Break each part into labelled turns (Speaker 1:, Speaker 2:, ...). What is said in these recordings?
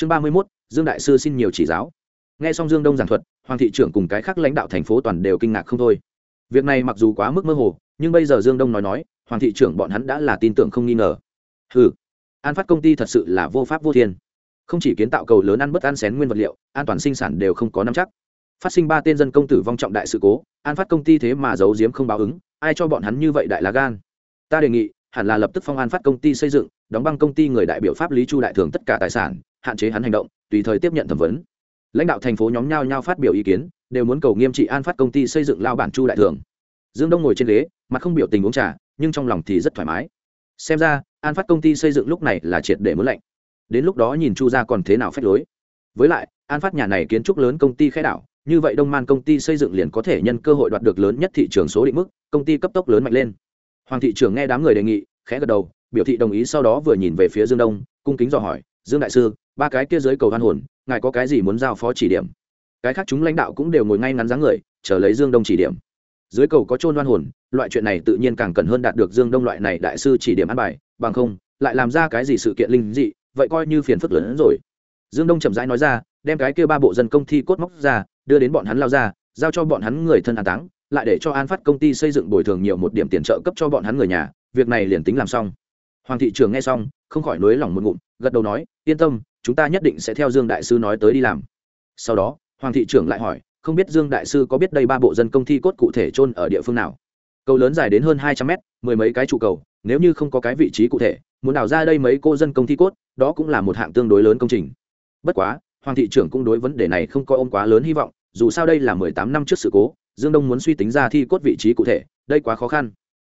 Speaker 1: chương ba mươi mốt, dương đại sư xin nhiều chỉ giáo. Nghe xong dương đông giảng thuật, hoàng thị trưởng cùng cái khác lãnh đạo thành phố toàn đều kinh ngạc không thôi. Việc này mặc dù quá mức mơ hồ, nhưng bây giờ dương đông nói nói, hoàng thị trưởng bọn hắn đã là tin tưởng không nghi ngờ. Ừ an phát công ty thật sự là vô pháp vô thiên. Không chỉ kiến tạo cầu lớn ăn bất ăn xén nguyên vật liệu, an toàn sinh sản đều không có nắm chắc. Phát sinh ba tên dân công tử vong trọng đại sự cố, an phát công ty thế mà giấu giếm không báo ứng, ai cho bọn hắn như vậy đại lá gan? Ta đề nghị, hẳn là lập tức phong an phát công ty xây dựng, đóng băng công ty người đại biểu pháp lý chu đại thường tất cả tài sản hạn chế hắn hành động, tùy thời tiếp nhận thẩm vấn. Lãnh đạo thành phố nhóm nhau nhau phát biểu ý kiến, đều muốn cầu nghiêm trị an phát công ty xây dựng lao bản chu đại thường. Dương đông ngồi trên ghế, mặt không biểu tình uống trà, nhưng trong lòng thì rất thoải mái. Xem ra, an phát công ty xây dựng lúc này là triệt để muốn lạnh. Đến lúc đó nhìn chu ra còn thế nào phép lối. Với lại, an phát nhà này kiến trúc lớn công ty khai đảo, như vậy đông man công ty xây dựng liền có thể nhân cơ hội đoạt được lớn nhất thị trường số định mức, công ty cấp tốc lớn mạnh lên. Hoàng thị trưởng nghe đám người đề nghị, khẽ gật đầu, biểu thị đồng ý sau đó vừa nhìn về phía dương đông, cung kính dò hỏi, dương đại sư ba cái kia dưới cầu hoan hồn, ngài có cái gì muốn giao phó chỉ điểm? Cái khác chúng lãnh đạo cũng đều ngồi ngay ngắn dáng người, chờ lấy dương đông chỉ điểm. Dưới cầu có trôn đoan hồn, loại chuyện này tự nhiên càng cần hơn đạt được dương đông loại này đại sư chỉ điểm ăn bài, bằng không, lại làm ra cái gì sự kiện linh dị, vậy coi như phiền phức lớn hơn rồi. Dương đông chậm rãi nói ra, đem cái kia ba bộ dân công ty cốt móc ra, đưa đến bọn hắn lao ra, giao cho bọn hắn người thân an táng, lại để cho an phát công ty xây dựng bồi thường nhiều một điểm tiền trợ cấp cho bọn hắn người nhà, việc này liền tính làm xong. Hoàng thị trường nghe xong, không khỏi nối lòng một ngụm, gật đầu nói, yên tâm chúng ta nhất định sẽ theo dương đại sư nói tới đi làm. Sau đó, hoàng thị trưởng lại hỏi, không biết dương đại sư có biết đây ba bộ dân công ty cốt cụ thể chôn ở địa phương nào? Cầu lớn dài đến hơn hai trăm mét, mười mấy cái trụ cầu, nếu như không có cái vị trí cụ thể, muốn đào ra đây mấy cô dân công ty cốt, đó cũng là một hạng tương đối lớn công trình. Bất quá, hoàng thị trưởng cũng đối vấn đề này không coi ôm quá lớn hy vọng, dù sao đây là mười tám năm trước sự cố, dương đông muốn suy tính ra thi cốt vị trí cụ thể, đây quá khó khăn.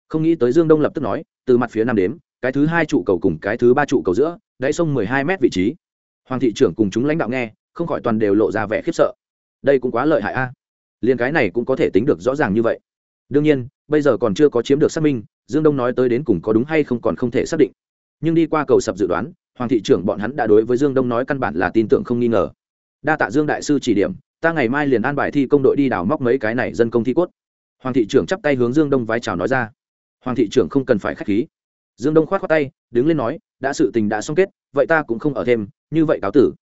Speaker 1: Không nghĩ tới dương đông lập tức nói, từ mặt phía nam đếm, cái thứ hai trụ cầu cùng cái thứ ba trụ cầu giữa, đáy sông mười hai mét vị trí hoàng thị trưởng cùng chúng lãnh đạo nghe, không khỏi toàn đều lộ ra vẻ khiếp sợ. Đây cũng quá lợi hại a. À. liền cái này cũng có thể tính được rõ ràng như vậy. Đương nhiên, bây giờ còn chưa có chiếm được xác minh, dương đông nói tới đến cùng có đúng hay không còn không thể xác định. Nhưng đi qua cầu sập dự đoán, hoàng thị trưởng bọn hắn đã đối với dương đông nói căn bản là tin tưởng không nghi ngờ. Đa tạ dương đại sư chỉ điểm, ta ngày mai liền an bài thi công đội đi đào móc mấy cái này dân công thi cốt. Hoàng thị trưởng chắp tay hướng dương đông vái chào nói ra. Hoàng thị trưởng không cần phải k h á c h khí dương đông k h o á t tay, đứng lên nói, đã sự tình đã xong kết, vậy ta cũng không ở thêm, như vậy cáo tử.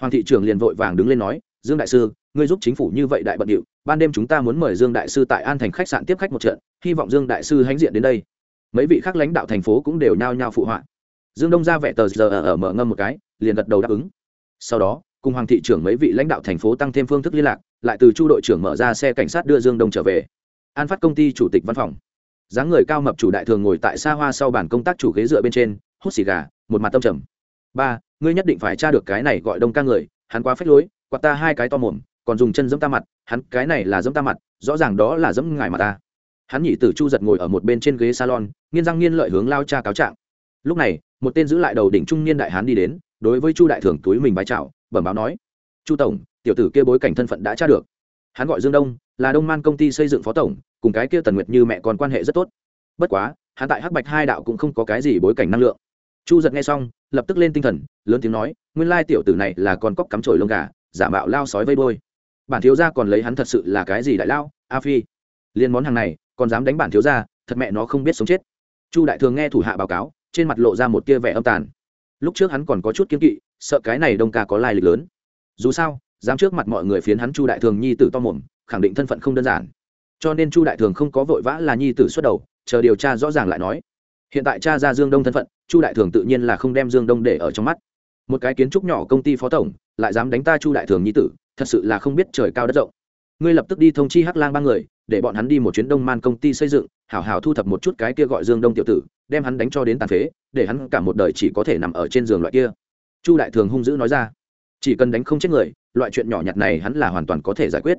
Speaker 1: Hoàng thị trưởng liền vội vàng đứng lên nói, dương đại sư, ngươi giúp chính phủ như vậy đại bận điệu, ban đêm chúng ta muốn mời dương đại sư tại an thành khách sạn tiếp khách một trận, hy vọng dương đại sư hãnh diện đến đây. Mấy vị khác lãnh đạo thành phố cũng đều nhao nhao phụ họa. Dương đông ra vẻ tờ giờ ở mở ngâm một cái, liền gật đầu đáp ứng. Sau đó, cùng hoàng thị trưởng mấy vị lãnh đạo thành phố tăng thêm phương thức liên lạc, lại từ chu đội trưởng mở ra xe cảnh sát đưa dương đông trở về. An phát công ty chủ tịch văn phòng dáng người cao mập chủ đại thường ngồi tại xa hoa sau bàn công tác chủ ghế dựa bên trên, hút xì gà, một mặt tâm trầm. Ba, ngươi nhất định phải tra được cái này gọi đông ca người, hắn quá phết lối, quạt ta hai cái to mồm, còn dùng chân dẫm ta mặt, hắn cái này là dẫm ta mặt, rõ ràng đó là dẫm ngài mà ta. Hắn nhỉ tử chu giật ngồi ở một bên trên ghế salon, nghiên răng nghiên lợi hướng lao cha cáo trạng. Lúc này, một tên giữ lại đầu đỉnh trung niên đại hán đi đến, đối với chu đại thường túi mình bái chào, bẩm báo nói, chu tổng, tiểu tử kia bối cảnh thân phận đã tra được. Hắn gọi dương đông, là đông man công ty xây dựng phó tổng cùng cái kia tần nguyệt như mẹ còn quan hệ rất tốt. Bất quá, hắn tại hắc bạch hai đạo cũng không có cái gì bối cảnh năng lượng. Chu giật nghe xong, lập tức lên tinh thần, lớn tiếng nói, nguyên lai tiểu tử này là con cóc cắm trổi lông gà, giả mạo lao sói vây bôi bản thiếu gia còn lấy hắn thật sự là cái gì đại lao, a phi? Liên món hàng này, còn dám đánh bản thiếu gia, thật mẹ nó không biết sống chết. Chu đại thường nghe thủ hạ báo cáo, trên mặt lộ ra một tia vẻ âm tàn. Lúc trước hắn còn có chút kiếm kỵ, sợ cái này đông ca có lai lịch lớn. Dù sao, dám trước mặt mọi người phiến hắn chu đại thường nhi tử to mồm, khẳng định thân phận không đơn giản cho nên chu đại thường không có vội vã là nhi tử xuất đầu, chờ điều tra rõ ràng lại nói. Hiện tại cha ra dương đông thân phận, chu đại thường tự nhiên là không đem dương đông để ở trong mắt. Một cái kiến trúc nhỏ công ty phó tổng, lại dám đánh ta chu đại thường nhi tử, thật sự là không biết trời cao đất rộng. Ngươi lập tức đi thông chi hắc lang ba người, để bọn hắn đi một chuyến đông man công ty xây dựng, hảo hảo thu thập một chút cái kia gọi dương đông tiểu tử, đem hắn đánh cho đến tàn phế, để hắn cả một đời chỉ có thể nằm ở trên giường loại kia. Chu đại thường hung dữ nói ra. Chỉ cần đánh không chết người, loại chuyện nhỏ nhặt này hắn là hoàn toàn có thể giải quyết.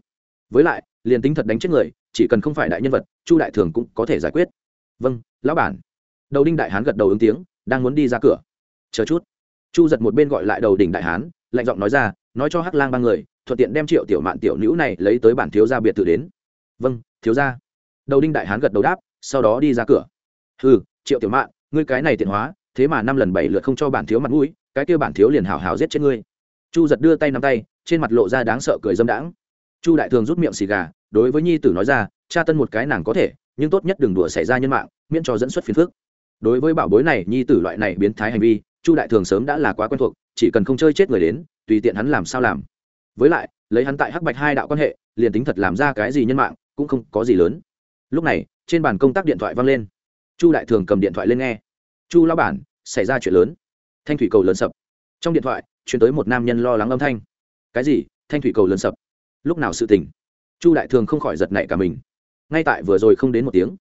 Speaker 1: Với lại, liền tính thật đánh chết người chỉ cần không phải đại nhân vật, chu đại thường cũng có thể giải quyết. Vâng lão bản. Đầu đinh đại hán gật đầu ứng tiếng, đang muốn đi ra cửa. Chờ chút. Chu giật một bên gọi lại đầu đỉnh đại hán, lạnh giọng nói ra, nói cho hắc lang ba người, thuận tiện đem triệu tiểu mạn tiểu nữ này lấy tới bản thiếu gia biệt thự đến. Vâng thiếu gia. Đầu đinh đại hán gật đầu đáp, sau đó đi ra cửa. Ừ triệu tiểu mạn, ngươi cái này tiện hóa, thế mà năm lần bảy lượt không cho bản thiếu mặt mũi, cái kia bản thiếu liền hào hào giết chết ngươi. Chu giật đưa tay nắm tay, trên mặt lộ ra đáng sợ cười dâm đãng chu đại thường rút miệng xì gà, đối với nhi tử nói ra, cha tân một cái nàng có thể, nhưng tốt nhất đừng đùa xảy ra nhân mạng, miễn cho dẫn xuất phiền phức. Đối với bảo bối này, nhi tử loại này biến thái hành vi, chu đại thường sớm đã là quá quen thuộc, chỉ cần không chơi chết người đến, tùy tiện hắn làm sao làm. Với lại, lấy hắn tại hắc bạch hai đạo quan hệ, liền tính thật làm ra cái gì nhân mạng, cũng không có gì lớn. Lúc này, trên bàn công tác điện thoại vang lên. Chu đại thường cầm điện thoại lên nghe. Chu lao bản, xảy ra chuyện lớn. Thanh thủy cầu lớn sập. Trong điện thoại chuyển tới một nam nhân lo lắng âm thanh. Cái gì? Thanh thủy cầu lớn sập lúc nào sự tình, chu đại thường không khỏi giật nảy cả mình. Ngay tại vừa rồi không đến một tiếng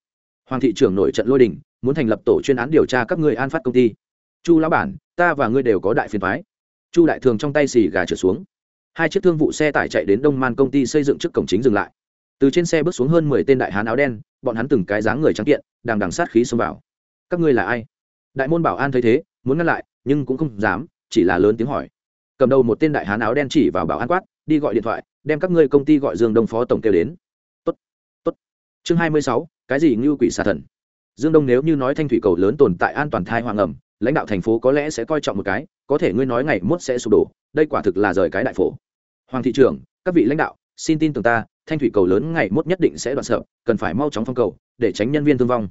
Speaker 1: hoàng thị trưởng nổi trận lôi đình muốn thành lập tổ chuyên án điều tra các người an phát công ty. Chu lão bản ta và ngươi đều có đại phiền thoái chu đại thường trong tay xì gà trở xuống. Hai chiếc thương vụ xe tải chạy đến đông man công ty xây dựng trước cổng chính dừng lại. Từ trên xe bước xuống hơn mười tên đại hán áo đen bọn hắn từng cái dáng người trắng kiện đang đằng sát khí xông vào. Các ngươi là ai? Đại môn bảo an thấy thế muốn ngăn lại nhưng cũng không dám chỉ là lớn tiếng hỏi. Cầm đầu một tên đại hán áo đen chỉ vào bảo an quát đi gọi điện thoại đem các ngươi công ty gọi dương đông phó tổng kêu đến. Tốt, tốt. chương hai mươi sáu cái gì ngưu quỷ xà thần? Dương đông nếu như nói thanh thủy cầu lớn tồn tại an toàn thai hoàng ẩm lãnh đạo thành phố có lẽ sẽ coi trọng một cái có thể ngươi nói ngày mốt sẽ sụp đổ đây quả thực là rời cái đại phổ. Hoàng thị trưởng các vị lãnh đạo xin tin tưởng ta thanh thủy cầu lớn ngày mốt nhất định sẽ đoạn sợ cần phải mau chóng phong cầu để tránh nhân viên thương vong.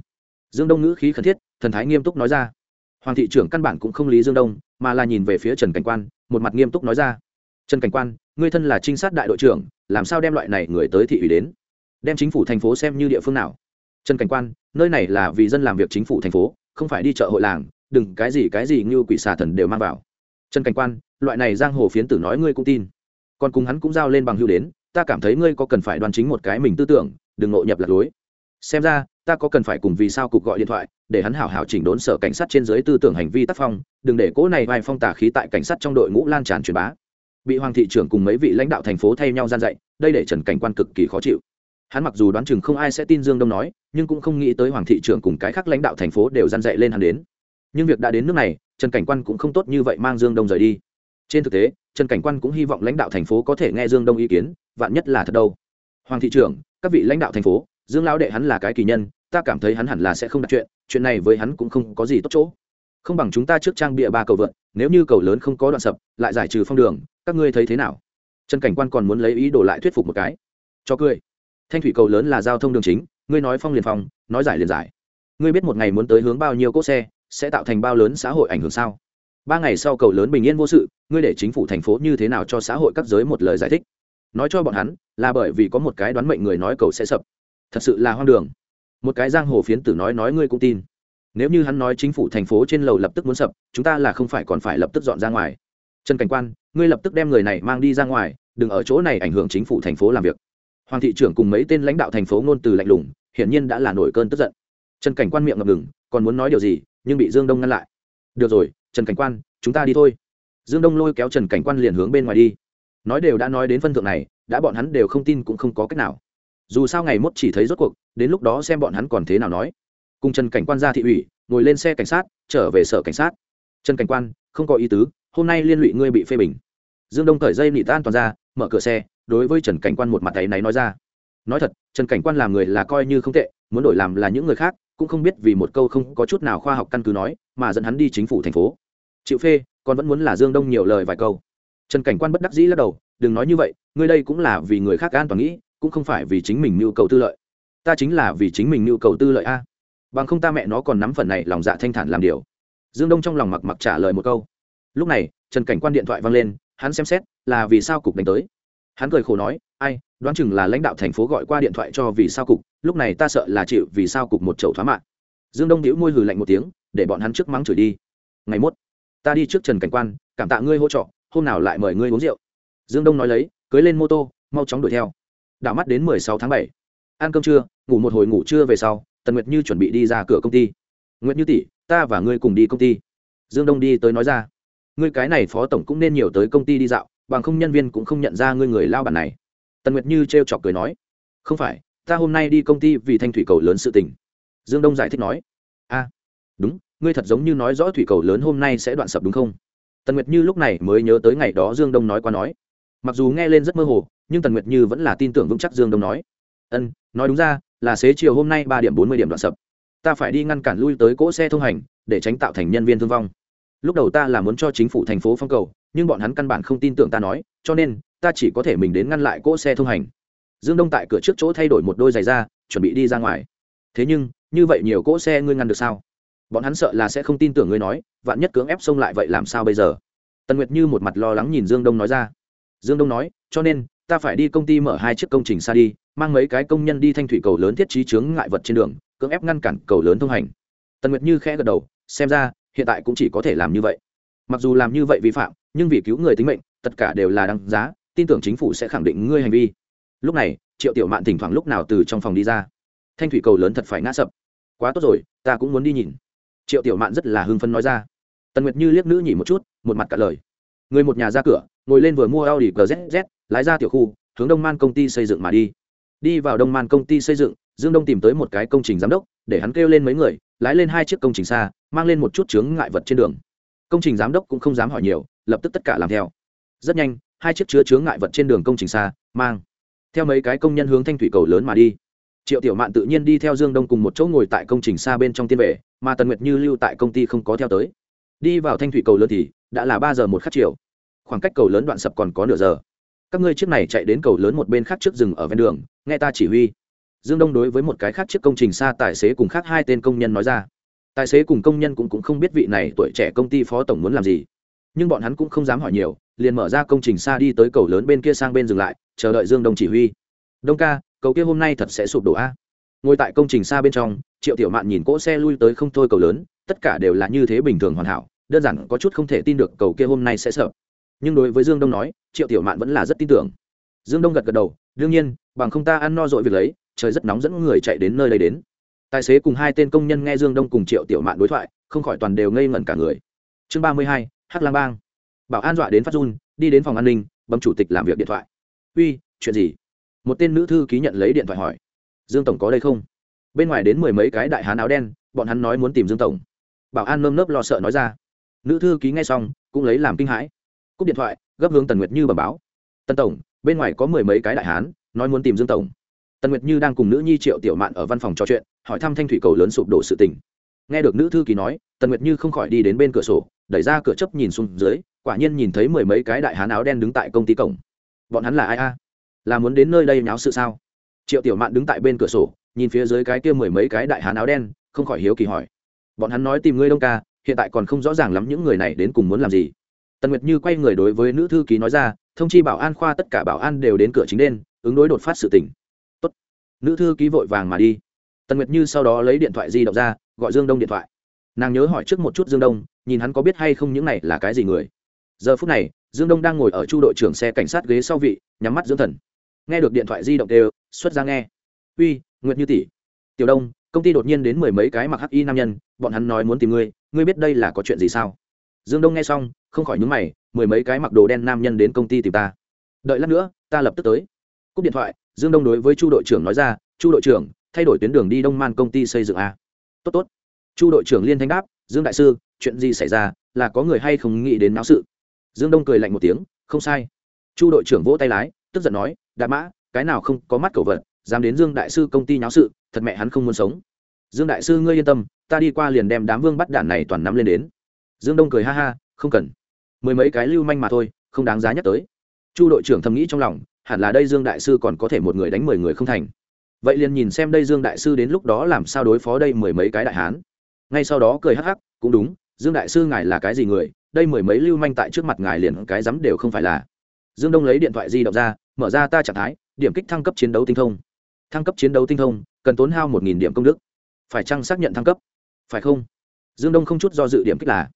Speaker 1: Dương đông ngữ khí khẩn thiết thần thái nghiêm túc nói ra. Hoàng thị trưởng căn bản cũng không lý dương đông mà là nhìn về phía trần cảnh quan một mặt nghiêm túc nói ra trần cảnh quan, ngươi thân là trinh sát đại đội trưởng, làm sao đem loại này người tới thị ủy đến? Đem chính phủ thành phố xem như địa phương nào? Trần cảnh quan, nơi này là vì dân làm việc chính phủ thành phố, không phải đi chợ hội làng, đừng cái gì cái gì như quỷ xà thần đều mang vào. Trần cảnh quan, loại này giang hồ phiến tử nói ngươi cũng tin. Còn cùng hắn cũng giao lên bằng hưu đến, ta cảm thấy ngươi có cần phải đoan chính một cái mình tư tưởng, đừng ngộ nhập lạc lối. Xem ra, ta có cần phải cùng vì sao cục gọi điện thoại, để hắn hảo hảo chỉnh đốn sở cảnh sát trên dưới tư tưởng hành vi tác phong, đừng để cỗ này vai phong tà khí tại cảnh sát trong đội ngũ lan tràn truyền bá bị hoàng thị trưởng cùng mấy vị lãnh đạo thành phố thay nhau gian dạy, đây để trần cảnh quan cực kỳ khó chịu. Hắn mặc dù đoán chừng không ai sẽ tin dương đông nói, nhưng cũng không nghĩ tới hoàng thị trưởng cùng cái khác lãnh đạo thành phố đều gian dạy lên hắn đến. Nhưng việc đã đến nước này, trần cảnh quan cũng không tốt như vậy mang dương đông rời đi. Trên thực tế, trần cảnh quan cũng hy vọng lãnh đạo thành phố có thể nghe dương đông ý kiến, vạn nhất là thật đâu. Hoàng thị trưởng, các vị lãnh đạo thành phố, dương lão đệ hắn là cái kỳ nhân, ta cảm thấy hắn hẳn là sẽ không đặt chuyện chuyện này với hắn cũng không có gì tốt chỗ không bằng chúng ta trước trang bịa ba cầu vượt nếu như cầu lớn không có đoạn sập, lại giải trừ phong đường, các ngươi thấy thế nào? Trần cảnh quan còn muốn lấy ý đồ lại thuyết phục một cái. Cho cười. Thanh thủy cầu lớn là giao thông đường chính, ngươi nói phong liền phong, nói giải liền giải. Ngươi biết một ngày muốn tới hướng bao nhiêu cỗ xe, sẽ tạo thành bao lớn xã hội ảnh hưởng sao? Ba ngày sau cầu lớn bình yên vô sự, ngươi để chính phủ thành phố như thế nào cho xã hội các giới một lời giải thích? Nói cho bọn hắn, là bởi vì có một cái đoán mệnh người nói cầu sẽ sập. Thật sự là hoang đường. Một cái giang hồ phiến tử nói nói ngươi cũng tin nếu như hắn nói chính phủ thành phố trên lầu lập tức muốn sập, chúng ta là không phải còn phải lập tức dọn ra ngoài. Trần cảnh quan, ngươi lập tức đem người này mang đi ra ngoài, đừng ở chỗ này ảnh hưởng chính phủ thành phố làm việc. Hoàng thị trưởng cùng mấy tên lãnh đạo thành phố ngôn từ lạnh lùng, hiển nhiên đã là nổi cơn tức giận. Trần cảnh quan miệng ngập ngừng, còn muốn nói điều gì, nhưng bị dương đông ngăn lại. Được rồi, trần cảnh quan, chúng ta đi thôi. Dương đông lôi kéo trần cảnh quan liền hướng bên ngoài đi. Nói đều đã nói đến phân thượng này, đã bọn hắn đều không tin cũng không có cách nào. Dù sao ngày mốt chỉ thấy rốt cuộc, đến lúc đó xem bọn hắn còn thế nào nói cùng trần cảnh quan ra thị ủy, ngồi lên xe cảnh sát, trở về sở cảnh sát. Trần cảnh quan, không có ý tứ, hôm nay liên lụy ngươi bị phê bình. Dương đông cởi dây nị tan toàn ra, mở cửa xe, đối với trần cảnh quan một mặt tay náy nói ra. Nói thật, trần cảnh quan làm người là coi như không tệ, muốn đổi làm là những người khác, cũng không biết vì một câu không có chút nào khoa học căn cứ nói, mà dẫn hắn đi chính phủ thành phố. Chịu phê, còn vẫn muốn là dương đông nhiều lời vài câu. Trần cảnh quan bất đắc dĩ lắc đầu, đừng nói như vậy, ngươi đây cũng là vì người khác an toàn nghĩ, cũng không phải vì chính mình nhu cầu tư lợi. Ta chính là vì chính mình nhu cầu tư lợi a bằng không ta mẹ nó còn nắm phần này lòng dạ thanh thản làm điều. Dương đông trong lòng mặc mặc trả lời một câu. Lúc này, trần cảnh quan điện thoại vang lên, hắn xem xét là vì sao cục đánh tới. Hắn cười khổ nói, ai, đoán chừng là lãnh đạo thành phố gọi qua điện thoại cho vì sao cục, lúc này ta sợ là chịu vì sao cục một chậu thoá mạng dương đông đĩu môi hừ lạnh một tiếng, để bọn hắn trước mắng chửi đi. Ngày mốt, ta đi trước trần cảnh quan, cảm tạ ngươi hỗ trợ, hôm nào lại mời ngươi uống rượu. Dương đông nói lấy, cưới lên mô tô, mau chóng đuổi theo. Đảo mắt đến mười sáu tháng bảy. Ăn cơm trưa, ngủ một hồi ngủ trưa về sau tần nguyệt như chuẩn bị đi ra cửa công ty. Nguyệt như tỷ, ta và ngươi cùng đi công ty. Dương đông đi tới nói ra. Ngươi cái này phó tổng cũng nên nhiều tới công ty đi dạo, bằng không nhân viên cũng không nhận ra ngươi người lao bản này. Tần nguyệt như t chọc cười nói. Không phải, ta hôm nay đi công ty vì thanh thủy cầu lớn sự tình. Dương đông giải thích nói. A đúng, ngươi thật giống như nói rõ thủy cầu lớn hôm nay sẽ đoạn sập đúng không? Tần nguyệt như lúc này mới nhớ tới ngày đó dương đông nói qua nói. Mặc dù nghe lên rất mơ hồ, nhưng tần nguyệt như vẫn là tin tưởng vững chắc dương đông nói. Ân, nói đúng ra là xế chiều hôm nay ba điểm bốn mươi điểm đoạn sập. Ta phải đi ngăn cản lui tới cỗ xe thông hành, để tránh tạo thành nhân viên thương vong. Lúc đầu ta là muốn cho chính phủ thành phố phong cầu, nhưng bọn hắn căn bản không tin tưởng ta nói, cho nên, ta chỉ có thể mình đến ngăn lại cỗ xe thông hành. Dương đông tại cửa trước chỗ thay đổi một đôi giày ra, chuẩn bị đi ra ngoài. Thế nhưng, như vậy nhiều cỗ xe ngươi ngăn được sao? Bọn hắn sợ là sẽ không tin tưởng ngươi nói, vạn nhất cưỡng ép xông lại vậy làm sao bây giờ? Tần nguyệt như một mặt lo lắng nhìn dương đông nói ra. Dương đông nói, cho nên ta phải đi công ty mở hai chiếc công trình xa đi, mang mấy cái công nhân đi thanh thủy cầu lớn thiết trí chướng ngại vật trên đường, cưỡng ép ngăn cản cầu lớn thông hành. Tần nguyệt như khẽ gật đầu, xem ra, hiện tại cũng chỉ có thể làm như vậy. Mặc dù làm như vậy vi phạm, nhưng vì cứu người tính mệnh, tất cả đều là đáng giá, tin tưởng chính phủ sẽ khẳng định ngươi hành vi. Lúc này, triệu tiểu mạn thỉnh thoảng lúc nào từ trong phòng đi ra. Thanh thủy cầu lớn thật phải ngã sập. Quá tốt rồi, ta cũng muốn đi nhìn. Triệu tiểu mạn rất là hưng phấn nói ra. Tần nguyệt như liếc nữ nhỉ một chút, một mặt cả lời. Người một nhà ra cửa, ngồi lên vừa mua audi gzz lái ra tiểu khu, hướng đông man công ty xây dựng mà đi. Đi vào đông man công ty xây dựng, dương đông tìm tới một cái công trình giám đốc, để hắn kêu lên mấy người, lái lên hai chiếc công trình xa, mang lên một chút chướng ngại vật trên đường. Công trình giám đốc cũng không dám hỏi nhiều, lập tức tất cả làm theo. Rất nhanh, hai chiếc chứa chướng ngại vật trên đường công trình xa, mang theo mấy cái công nhân hướng thanh thủy cầu lớn mà đi. Triệu tiểu mạn tự nhiên đi theo dương đông cùng một chỗ ngồi tại công trình xa bên trong tiên vệ, mà tần nguyệt như lưu tại công ty không có theo tới. Đi vào thanh thủy cầu lớn thì đã là ba giờ một khắc chiều. Khoảng cách cầu lớn đoạn sập còn có nửa giờ các ngươi chiếc này chạy đến cầu lớn một bên khác trước rừng ở ven đường nghe ta chỉ huy. Dương đông đối với một cái khác chiếc công trình xa tài xế cùng khác hai tên công nhân nói ra. Tài xế cùng công nhân cũng, cũng không biết vị này tuổi trẻ công ty phó tổng muốn làm gì. Nhưng bọn hắn cũng không dám hỏi nhiều liền mở ra công trình xa đi tới cầu lớn bên kia sang bên dừng lại chờ đợi dương đông chỉ huy. Đông ca cầu kia hôm nay thật sẽ sụp đổ a. Ngồi tại công trình xa bên trong triệu tiểu mạn nhìn cỗ xe lui tới không thôi cầu lớn tất cả đều là như thế bình thường hoàn hảo đơn giản có chút không thể tin được cầu kia hôm nay sẽ sợ nhưng đối với dương đông nói triệu tiểu mạn vẫn là rất tin tưởng. Dương đông gật gật đầu, đương nhiên, bằng không ta ăn no dội việc lấy, trời rất nóng dẫn người chạy đến nơi đây đến. Tài xế cùng hai tên công nhân nghe dương đông cùng triệu tiểu mạn đối thoại, không khỏi toàn đều ngây ngẩn cả người. Chương ba mươi hai, hắc lang bang. Bảo an dọa đến phát run, đi đến phòng an ninh, bấm chủ tịch làm việc điện thoại. Uy, chuyện gì? Một tên nữ thư ký nhận lấy điện thoại hỏi. Dương tổng có đây không? Bên ngoài đến mười mấy cái đại hán áo đen, bọn hắn nói muốn tìm dương tổng. Bảo an nơm nớp lo sợ nói ra. Nữ thư ký nghe xong, cũng lấy làm kinh hãi. Cúp điện thoại gấp hướng tần nguyệt như bẩm báo. Tần tổng, bên ngoài có mười mấy cái đại hán, nói muốn tìm dương tổng. Tần nguyệt như đang cùng nữ nhi triệu tiểu mạn ở văn phòng trò chuyện, hỏi thăm thanh thủy cầu lớn sụp đổ sự tình. Nghe được nữ thư ký nói, tần nguyệt như không khỏi đi đến bên cửa sổ, đẩy ra cửa chấp nhìn xuống dưới, quả nhiên nhìn thấy mười mấy cái đại hán áo đen đứng tại công ty cổng. Bọn hắn là ai a? Là muốn đến nơi đây nháo sự sao? Triệu tiểu mạn đứng tại bên cửa sổ, nhìn phía dưới cái kia mười mấy cái đại hán áo đen, không khỏi hiếu kỳ hỏi. Bọn hắn nói tìm ngươi đông ca, hiện tại còn không rõ ràng lắm những người này đến cùng muốn làm gì tần nguyệt như quay người đối với nữ thư ký nói ra, thông chi bảo an khoa tất cả bảo an đều đến cửa chính đen ứng đối đột phát sự tỉnh Tốt. nữ thư ký vội vàng mà đi. Tần nguyệt như sau đó lấy điện thoại di động ra, gọi dương đông điện thoại. Nàng nhớ hỏi trước một chút dương đông, nhìn hắn có biết hay không những này là cái gì người. Giờ phút này, dương đông đang ngồi ở chu đội trưởng xe cảnh sát ghế sau vị, nhắm mắt dưỡng thần. Nghe được điện thoại di động đều, xuất ra nghe. Uy, nguyệt như tỷ. Tiểu đông, công ty đột nhiên đến mười mấy cái mặc hắc y nam nhân, bọn hắn nói muốn tìm ngươi ngươi biết đây là có chuyện gì sao? Dương đông nghe xong, không khỏi nhúng mày, mười mấy cái mặc đồ đen nam nhân đến công ty tìm ta. Đợi lát nữa, ta lập tức tới. Cúp điện thoại, dương đông đối với chu đội trưởng nói ra, chu đội trưởng, thay đổi tuyến đường đi đông man công ty xây dựng a tốt tốt. Chu đội trưởng liên thanh đáp, dương đại sư, chuyện gì xảy ra, là có người hay không nghĩ đến náo sự? Dương đông cười lạnh một tiếng, không sai. Chu đội trưởng vỗ tay lái, tức giận nói đạp mã, cái nào không có mắt cầu vật, dám đến dương đại sư công ty nháo sự, thật mẹ hắn không muốn sống. Dương đại sư ngươi yên tâm, ta đi qua liền đem đám vương bắt đạn này toàn nắm lên đến dương đông cười ha ha, không cần. Mười mấy cái lưu manh mà thôi, không đáng giá nhắc tới. Chu đội trưởng thầm nghĩ trong lòng, hẳn là đây dương đại sư còn có thể một người đánh mười người không thành. Vậy liền nhìn xem đây dương đại sư đến lúc đó làm sao đối phó đây mười mấy cái đại hán. Ngay sau đó cười hắc hắc, cũng đúng, dương đại sư ngài là cái gì người, đây mười mấy lưu manh tại trước mặt ngài liền cái dám đều không phải là. Dương đông lấy điện thoại di động ra, mở ra ta trạng thái, điểm kích thăng cấp chiến đấu tinh thông. Thăng cấp chiến đấu tinh thông, cần tốn hao một nghìn điểm công đức. Phải chăng xác nhận thăng cấp? Phải không? Dương đông không chút do dự điểm kích là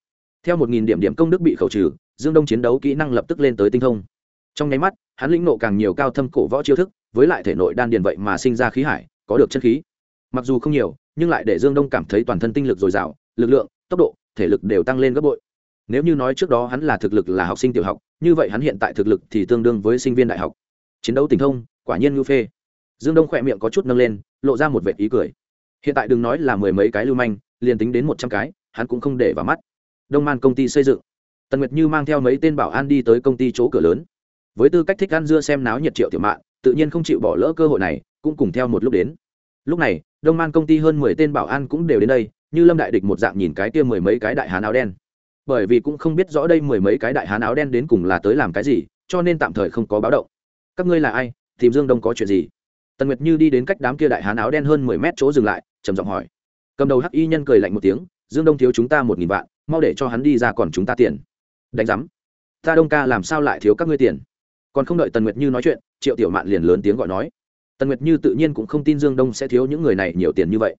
Speaker 1: theo một nghìn điểm điểm công đức bị khẩu trừ, dương đông chiến đấu kỹ năng lập tức lên tới tinh thông. Trong nháy mắt, hắn lĩnh nộ càng nhiều cao thâm cổ võ chiêu thức, với lại thể nội đan điền vậy mà sinh ra khí hải, có được chân khí. Mặc dù không nhiều, nhưng lại để dương đông cảm thấy toàn thân tinh lực dồi dào, lực lượng, tốc độ, thể lực đều tăng lên gấp bội. Nếu như nói trước đó hắn là thực lực là học sinh tiểu học, như vậy hắn hiện tại thực lực thì tương đương với sinh viên đại học. Chiến đấu tình thông, quả nhiên ngưu phê. Dương đông khỏe miệng có chút nâng lên, lộ ra một vệ ý cười. Hiện tại đừng nói là mười mấy cái lưu manh, liền tính đến một trăm cái, hắn cũng không để vào mắt đông man công ty xây dựng. Tần nguyệt như mang theo mấy tên bảo an đi tới công ty chỗ cửa lớn. Với tư cách thích ăn dưa xem náo nhiệt triệu tiểu mạn, tự nhiên không chịu bỏ lỡ cơ hội này, cũng cùng theo một lúc đến. Lúc này, đông man công ty hơn mười tên bảo an cũng đều đến đây, như lâm đại địch một dạng nhìn cái kia mười mấy cái đại hán áo đen. Bởi vì cũng không biết rõ đây mười mấy cái đại hán áo đen đến cùng là tới làm cái gì, cho nên tạm thời không có báo động. Các ngươi là ai? Tìm dương đông có chuyện gì? Tần nguyệt như đi đến cách đám kia đại hán áo đen hơn mười mét chỗ dừng lại, trầm giọng hỏi. Cầm đầu hắc y nhân cười lạnh một tiếng dương đông thiếu chúng ta một nghìn vạn, mau để cho hắn đi ra còn chúng ta tiền. Đánh giám. Ta đông ca làm sao lại thiếu các ngươi tiền? Còn không đợi tần nguyệt như nói chuyện, triệu tiểu mạn liền lớn tiếng gọi nói. Tần nguyệt như tự nhiên cũng không tin dương đông sẽ thiếu những người này nhiều tiền như vậy.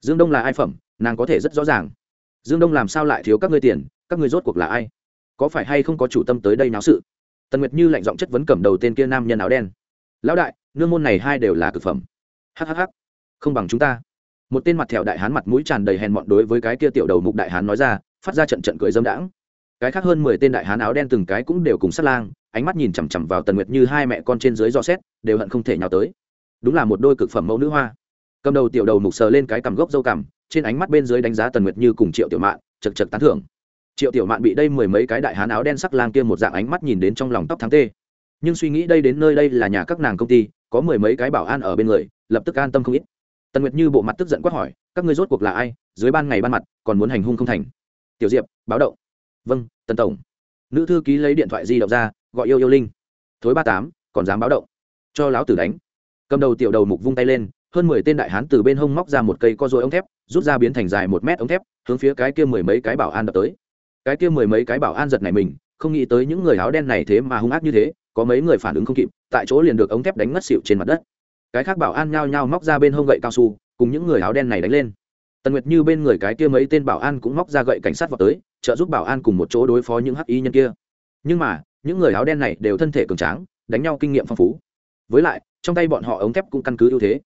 Speaker 1: Dương đông là ai phẩm, nàng có thể rất rõ ràng. Dương đông làm sao lại thiếu các ngươi tiền, các ngươi rốt cuộc là ai? Có phải hay không có chủ tâm tới đây náo sự? Tần nguyệt như lạnh giọng chất vấn cầm đầu tên kia nam nhân áo đen. Lão đại, nương môn này hai đều là cực phẩm. Hhh không bằng chúng ta một tên mặt thẹo đại hán mặt mũi tràn đầy hèn mọn đối với cái kia tiểu đầu mục đại hán nói ra, phát ra trận trận cười dâm đãng. Cái khác hơn mười tên đại hán áo đen từng cái cũng đều cùng sát lang, ánh mắt nhìn chằm chằm vào tần nguyệt như hai mẹ con trên dưới do xét, đều hận không thể nhào tới. Đúng là một đôi cực phẩm mẫu nữ hoa. Cầm đầu tiểu đầu mục sờ lên cái cằm gốc dâu cằm, trên ánh mắt bên dưới đánh giá tần nguyệt như cùng triệu tiểu mạn, chật chật tán thưởng. Triệu tiểu mạn bị đây mười mấy cái đại hán áo đen sắc lang kia một dạng ánh mắt nhìn đến trong lòng tóc thắng tê. Nhưng suy nghĩ đây đến nơi đây là nhà các nàng công ty, có mười mấy cái bảo an ở bên người, lập tức an tâm không ít tần nguyệt như bộ mặt tức giận quát hỏi, các ngươi rốt cuộc là ai, dưới ban ngày ban mặt, còn muốn hành hung không thành. Tiểu diệp, báo động. Vâng tần tổng. Nữ thư ký lấy điện thoại di động ra, gọi yêu yêu linh. Thối ba tám, còn dám báo động. Cho láo tử đánh. Cầm đầu tiểu đầu mục vung tay lên, hơn mười tên đại hán từ bên hông móc ra một cây co dối ống thép, rút ra biến thành dài một mét ống thép, hướng phía cái kia mười mấy cái bảo an đập tới. Cái kia mười mấy cái bảo an giật này mình, không nghĩ tới những người áo đen này thế mà hung ác như thế, có mấy người phản ứng không kịp, tại chỗ liền được ống thép đánh ngất xịu trên mặt đất cái khác bảo an nhao nhao móc ra bên hông gậy cao su, cùng những người áo đen này đánh lên. Tần nguyệt như bên người cái kia mấy tên bảo an cũng móc ra gậy cảnh sát vào tới, trợ giúp bảo an cùng một chỗ đối phó những hắc y nhân kia. Nhưng mà, những người áo đen này đều thân thể cường tráng, đánh nhau kinh nghiệm phong phú. Với lại, trong tay bọn họ ống thép cũng căn cứ ưu thế.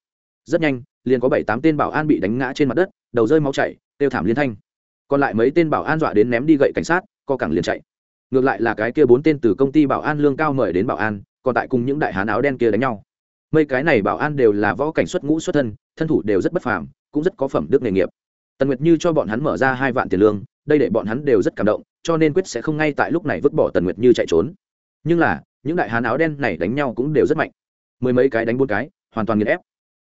Speaker 1: Rất nhanh, liền có bảy tám tên bảo an bị đánh ngã trên mặt đất, đầu rơi máu chảy tiêu thảm liên thanh. Còn lại mấy tên bảo an dọa đến ném đi gậy cảnh sát, co cẳng liền chạy. Ngược lại là cái kia bốn tên từ công ty bảo an lương cao mời đến bảo an, còn tại cùng những đại hán áo đen kia đánh nhau mấy cái này bảo an đều là võ cảnh xuất ngũ xuất thân thân thủ đều rất bất phàm, cũng rất có phẩm đức nghề nghiệp. Tần nguyệt như cho bọn hắn mở ra hai vạn tiền lương, đây để bọn hắn đều rất cảm động, cho nên quyết sẽ không ngay tại lúc này vứt bỏ tần nguyệt như chạy trốn. Nhưng là, những đại hán áo đen này đánh nhau cũng đều rất mạnh. Mười mấy cái đánh bốn cái, hoàn toàn nghiền ép.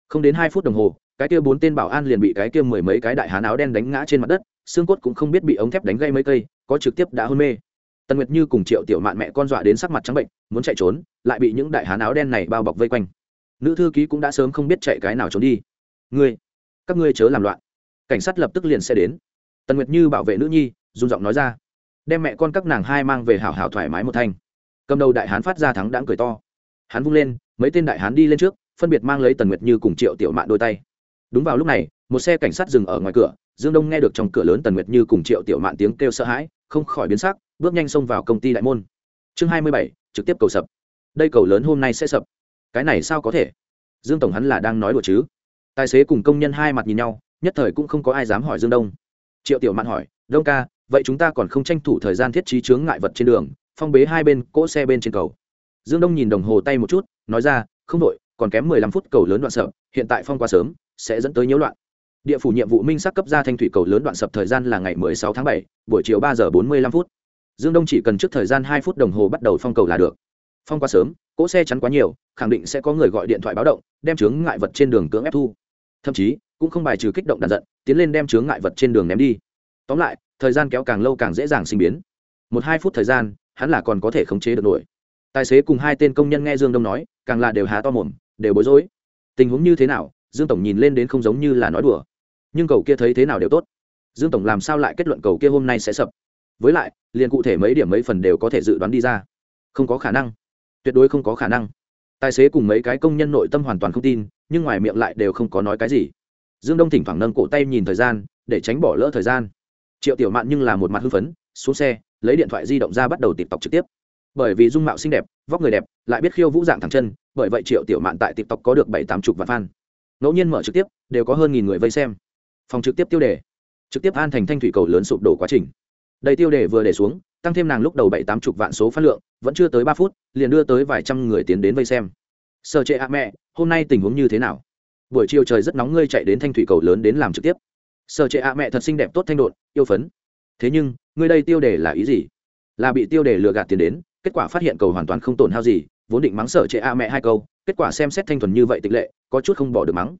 Speaker 1: Không đến hai phút đồng hồ, cái kia bốn tên bảo an liền bị cái kia mười mấy cái đại hán áo đen đánh ngã trên mặt đất, xương cốt cũng không biết bị ống thép đánh gây mấy cây, có trực tiếp đã hôn mê. Tần nguyệt như cùng triệu tiểu mạn mẹ con dọa đến sắc mặt trắng bệnh, muốn chạy trốn, lại bị những đại hán áo đen này bao bọc vây quanh nữ thư ký cũng đã sớm không biết chạy cái nào trốn đi. Ngươi, các ngươi chớ làm loạn. Cảnh sát lập tức liền sẽ đến. Tần nguyệt như bảo vệ nữ nhi run giọng nói ra. Đem mẹ con các nàng hai mang về hảo hảo thoải mái một thanh. Cầm đầu đại hán phát ra thắng đãng cười to. Hắn vung lên, mấy tên đại hán đi lên trước, phân biệt mang lấy tần nguyệt như cùng triệu tiểu mạn đôi tay. Đúng vào lúc này, một xe cảnh sát dừng ở ngoài cửa, dương đông nghe được trong cửa lớn tần nguyệt như cùng triệu tiểu mạn tiếng kêu sợ hãi, không khỏi biến sắc, bước nhanh xông vào công ty đại môn. Chương hai mươi bảy, trực tiếp cầu sập. Đây cầu lớn hôm nay sẽ sập cái này sao có thể? Dương tổng hắn là đang nói đùa chứ? Tài xế cùng công nhân hai mặt nhìn nhau, nhất thời cũng không có ai dám hỏi dương đông. Triệu tiểu mạn hỏi, đông ca, vậy chúng ta còn không tranh thủ thời gian thiết trí chướng ngại vật trên đường, phong bế hai bên, cỗ xe bên trên cầu? Dương đông nhìn đồng hồ tay một chút, nói ra, không đội còn kém mười lăm phút cầu lớn đoạn sập, hiện tại phong quá sớm, sẽ dẫn tới nhiễu loạn. Địa phủ nhiệm vụ minh sắc cấp ra thanh thủy cầu lớn đoạn sập thời gian là ngày mười sáu tháng bảy, buổi chiều ba giờ bốn mươi lăm phút. Dương đông chỉ cần trước thời gian hai phút đồng hồ bắt đầu phong cầu là được phong quá sớm, cỗ xe chắn quá nhiều, khẳng định sẽ có người gọi điện thoại báo động, đem chướng ngại vật trên đường cưỡng ép thu. Thậm chí, cũng không bài trừ kích động đàn giận, tiến lên đem chướng ngại vật trên đường ném đi. Tóm lại, thời gian kéo càng lâu càng dễ dàng sinh biến. Một hai phút thời gian, hắn là còn có thể khống chế được nổi. Tài xế cùng hai tên công nhân nghe dương đông nói, càng là đều há to mồm, đều bối rối. Tình huống như thế nào, dương tổng nhìn lên đến không giống như là nói đùa. Nhưng cầu kia thấy thế nào đều tốt. Dương tổng làm sao lại kết luận cầu kia hôm nay sẽ sập? Với lại, liền cụ thể mấy điểm mấy phần đều có thể dự đoán đi ra. Không có khả năng tuyệt đối không có khả năng. Tài xế cùng mấy cái công nhân nội tâm hoàn toàn không tin, nhưng ngoài miệng lại đều không có nói cái gì. Dương đông thỉnh thoảng nâng cổ tay nhìn thời gian, để tránh bỏ lỡ thời gian. Triệu tiểu mạn nhưng là một mặt hưng phấn, xuống xe, lấy điện thoại di động ra bắt đầu tịp tộc trực tiếp. Bởi vì dung mạo xinh đẹp, vóc người đẹp, lại biết khiêu vũ dạng thẳng chân, bởi vậy triệu tiểu mạn tại tiktok có được bảy tám chục vạn fan. Ngẫu nhiên mở trực tiếp, đều có hơn nghìn người vây xem. Phòng trực tiếp tiêu đề. Trực tiếp an thành thanh thủy cầu lớn sụp đổ quá trình. Đây tiêu đề vừa để xuống tăng thêm nàng lúc đầu bảy tám chục vạn số phát lượng, vẫn chưa tới ba phút, liền đưa tới vài trăm người tiến đến vây xem. Sợ trệ ạ, mẹ, hôm nay tình huống như thế nào? Buổi chiều trời rất nóng, ngươi chạy đến thanh thủy cầu lớn đến làm trực tiếp. Sợ trệ ạ, mẹ, thật xinh đẹp, tốt thanh đột yêu phấn. Thế nhưng, ngươi đây tiêu đề là ý gì? Là bị tiêu đề lừa gạt tiền đến, kết quả phát hiện cầu hoàn toàn không tổn hao gì, vốn định mắng sở trệ a mẹ hai câu, kết quả xem xét thanh thuần như vậy tịch lệ, có chút không bỏ được mắng.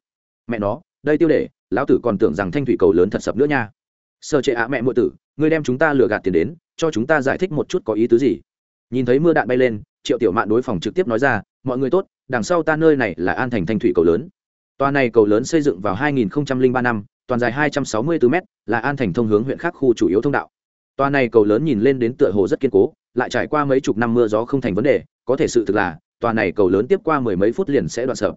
Speaker 1: Mẹ nó, đây tiêu đề, lão tử còn tưởng rằng thanh thủy cầu lớn thật sập nữa nha sở trệ à mẹ muội tử, ngươi đem chúng ta lừa gạt tiền đến, cho chúng ta giải thích một chút có ý tứ gì? Nhìn thấy mưa đạn bay lên, triệu tiểu mạn đối phòng trực tiếp nói ra, mọi người tốt, đằng sau ta nơi này là an thành thanh thủy cầu lớn. Tòa này cầu lớn xây dựng vào 2003 năm, toàn dài 264 m là an thành thông hướng huyện khác khu chủ yếu thông đạo. Tòa này cầu lớn nhìn lên đến tựa hồ rất kiên cố, lại trải qua mấy chục năm mưa gió không thành vấn đề, có thể sự thực là, tòa này cầu lớn tiếp qua mười mấy phút liền sẽ đoạn sập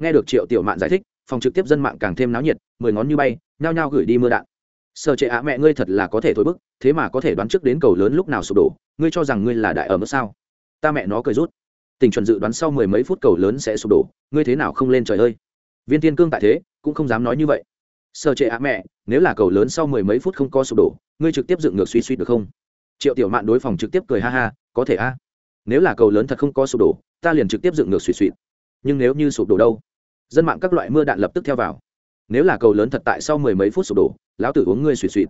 Speaker 1: nghe được triệu tiểu mạn giải thích, phòng trực tiếp dân mạng càng thêm náo nhiệt, mười ngón như bay, nhao nhao gửi đi mưa đạn sợ trệ ạ, mẹ ngươi thật là có thể thổi bức, thế mà có thể đoán trước đến cầu lớn lúc nào sụp đổ, ngươi cho rằng ngươi là đại ở mức sao? Ta mẹ nó cười rút. Tình chuẩn dự đoán sau mười mấy phút cầu lớn sẽ sụp đổ, ngươi thế nào không lên trời ơi? Viên tiên cương tại thế, cũng không dám nói như vậy. Sợ trệ ạ, mẹ, nếu là cầu lớn sau mười mấy phút không có sụp đổ, ngươi trực tiếp dựng ngược suy suy được không? Triệu tiểu mạn đối phòng trực tiếp cười ha ha, có thể a. Nếu là cầu lớn thật không có sụp đổ, ta liền trực tiếp dựng ngược suy suy. Nhưng nếu như sụp đổ đâu? Dân mạng các loại mưa đạn lập tức theo vào. Nếu là cầu lớn thật tại sau mười mấy phút sụp đổ lão tử uống ngươi suy suy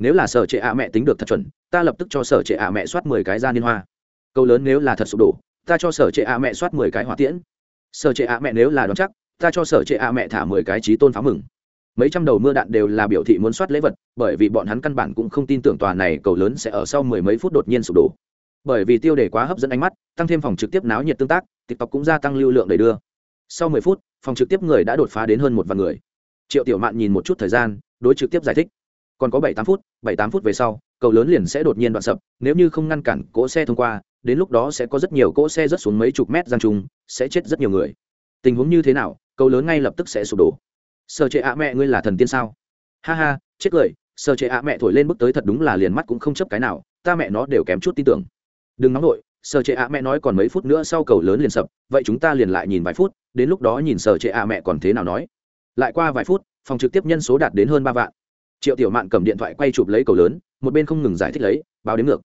Speaker 1: nếu là sở trệ ạ mẹ tính được thật chuẩn, ta lập tức cho sở trệ ạ mẹ soát mười cái ra liên hoa. Cầu lớn nếu là thật sụp đổ, ta cho sở trệ ạ mẹ soát mười cái hỏa tiễn. Sở trệ ạ mẹ nếu là đón chắc, ta cho sở trệ ạ mẹ thả mười cái trí tôn pháo mừng. Mấy trăm đầu mưa đạn đều là biểu thị muốn soát lễ vật, bởi vì bọn hắn căn bản cũng không tin tưởng tòa này cầu lớn sẽ ở sau mười mấy phút đột nhiên sụp đổ. Bởi vì tiêu đề quá hấp dẫn ánh mắt, tăng thêm phòng trực tiếp náo nhiệt tương tác, tiktok cũng gia tăng lưu lượng đầy đưa. Sau mười phút, phòng trực tiếp người đã đột phá đến hơn một vạn người. Triệu tiểu mạn nhìn một chút thời gian đối trực tiếp giải thích. Còn có bảy tám phút, bảy tám phút về sau, cầu lớn liền sẽ đột nhiên đoạn sập, nếu như không ngăn cản cỗ xe thông qua, đến lúc đó sẽ có rất nhiều cỗ xe rớt xuống mấy chục mét giang trung sẽ chết rất nhiều người. Tình huống như thế nào, cầu lớn ngay lập tức sẽ sụp đổ. Sơ chế ạ mẹ, ngươi là thần tiên sao? Ha ha, chết cười sơ chế ạ mẹ thổi lên bước tới thật đúng là liền mắt cũng không chấp cái nào, ta mẹ nó đều kém chút tin tưởng. Đừng nóng nổi sơ chế ạ mẹ nói còn mấy phút nữa sau cầu lớn liền sập, vậy chúng ta liền lại nhìn vài phút, đến lúc đó nhìn sơ chế ạ mẹ còn thế nào nói. Lại qua vài phút phòng trực tiếp nhân số đạt đến hơn ba vạn. Triệu tiểu mạn cầm điện thoại quay chụp lấy cầu lớn, một bên không ngừng giải thích lấy, báo đến ngược.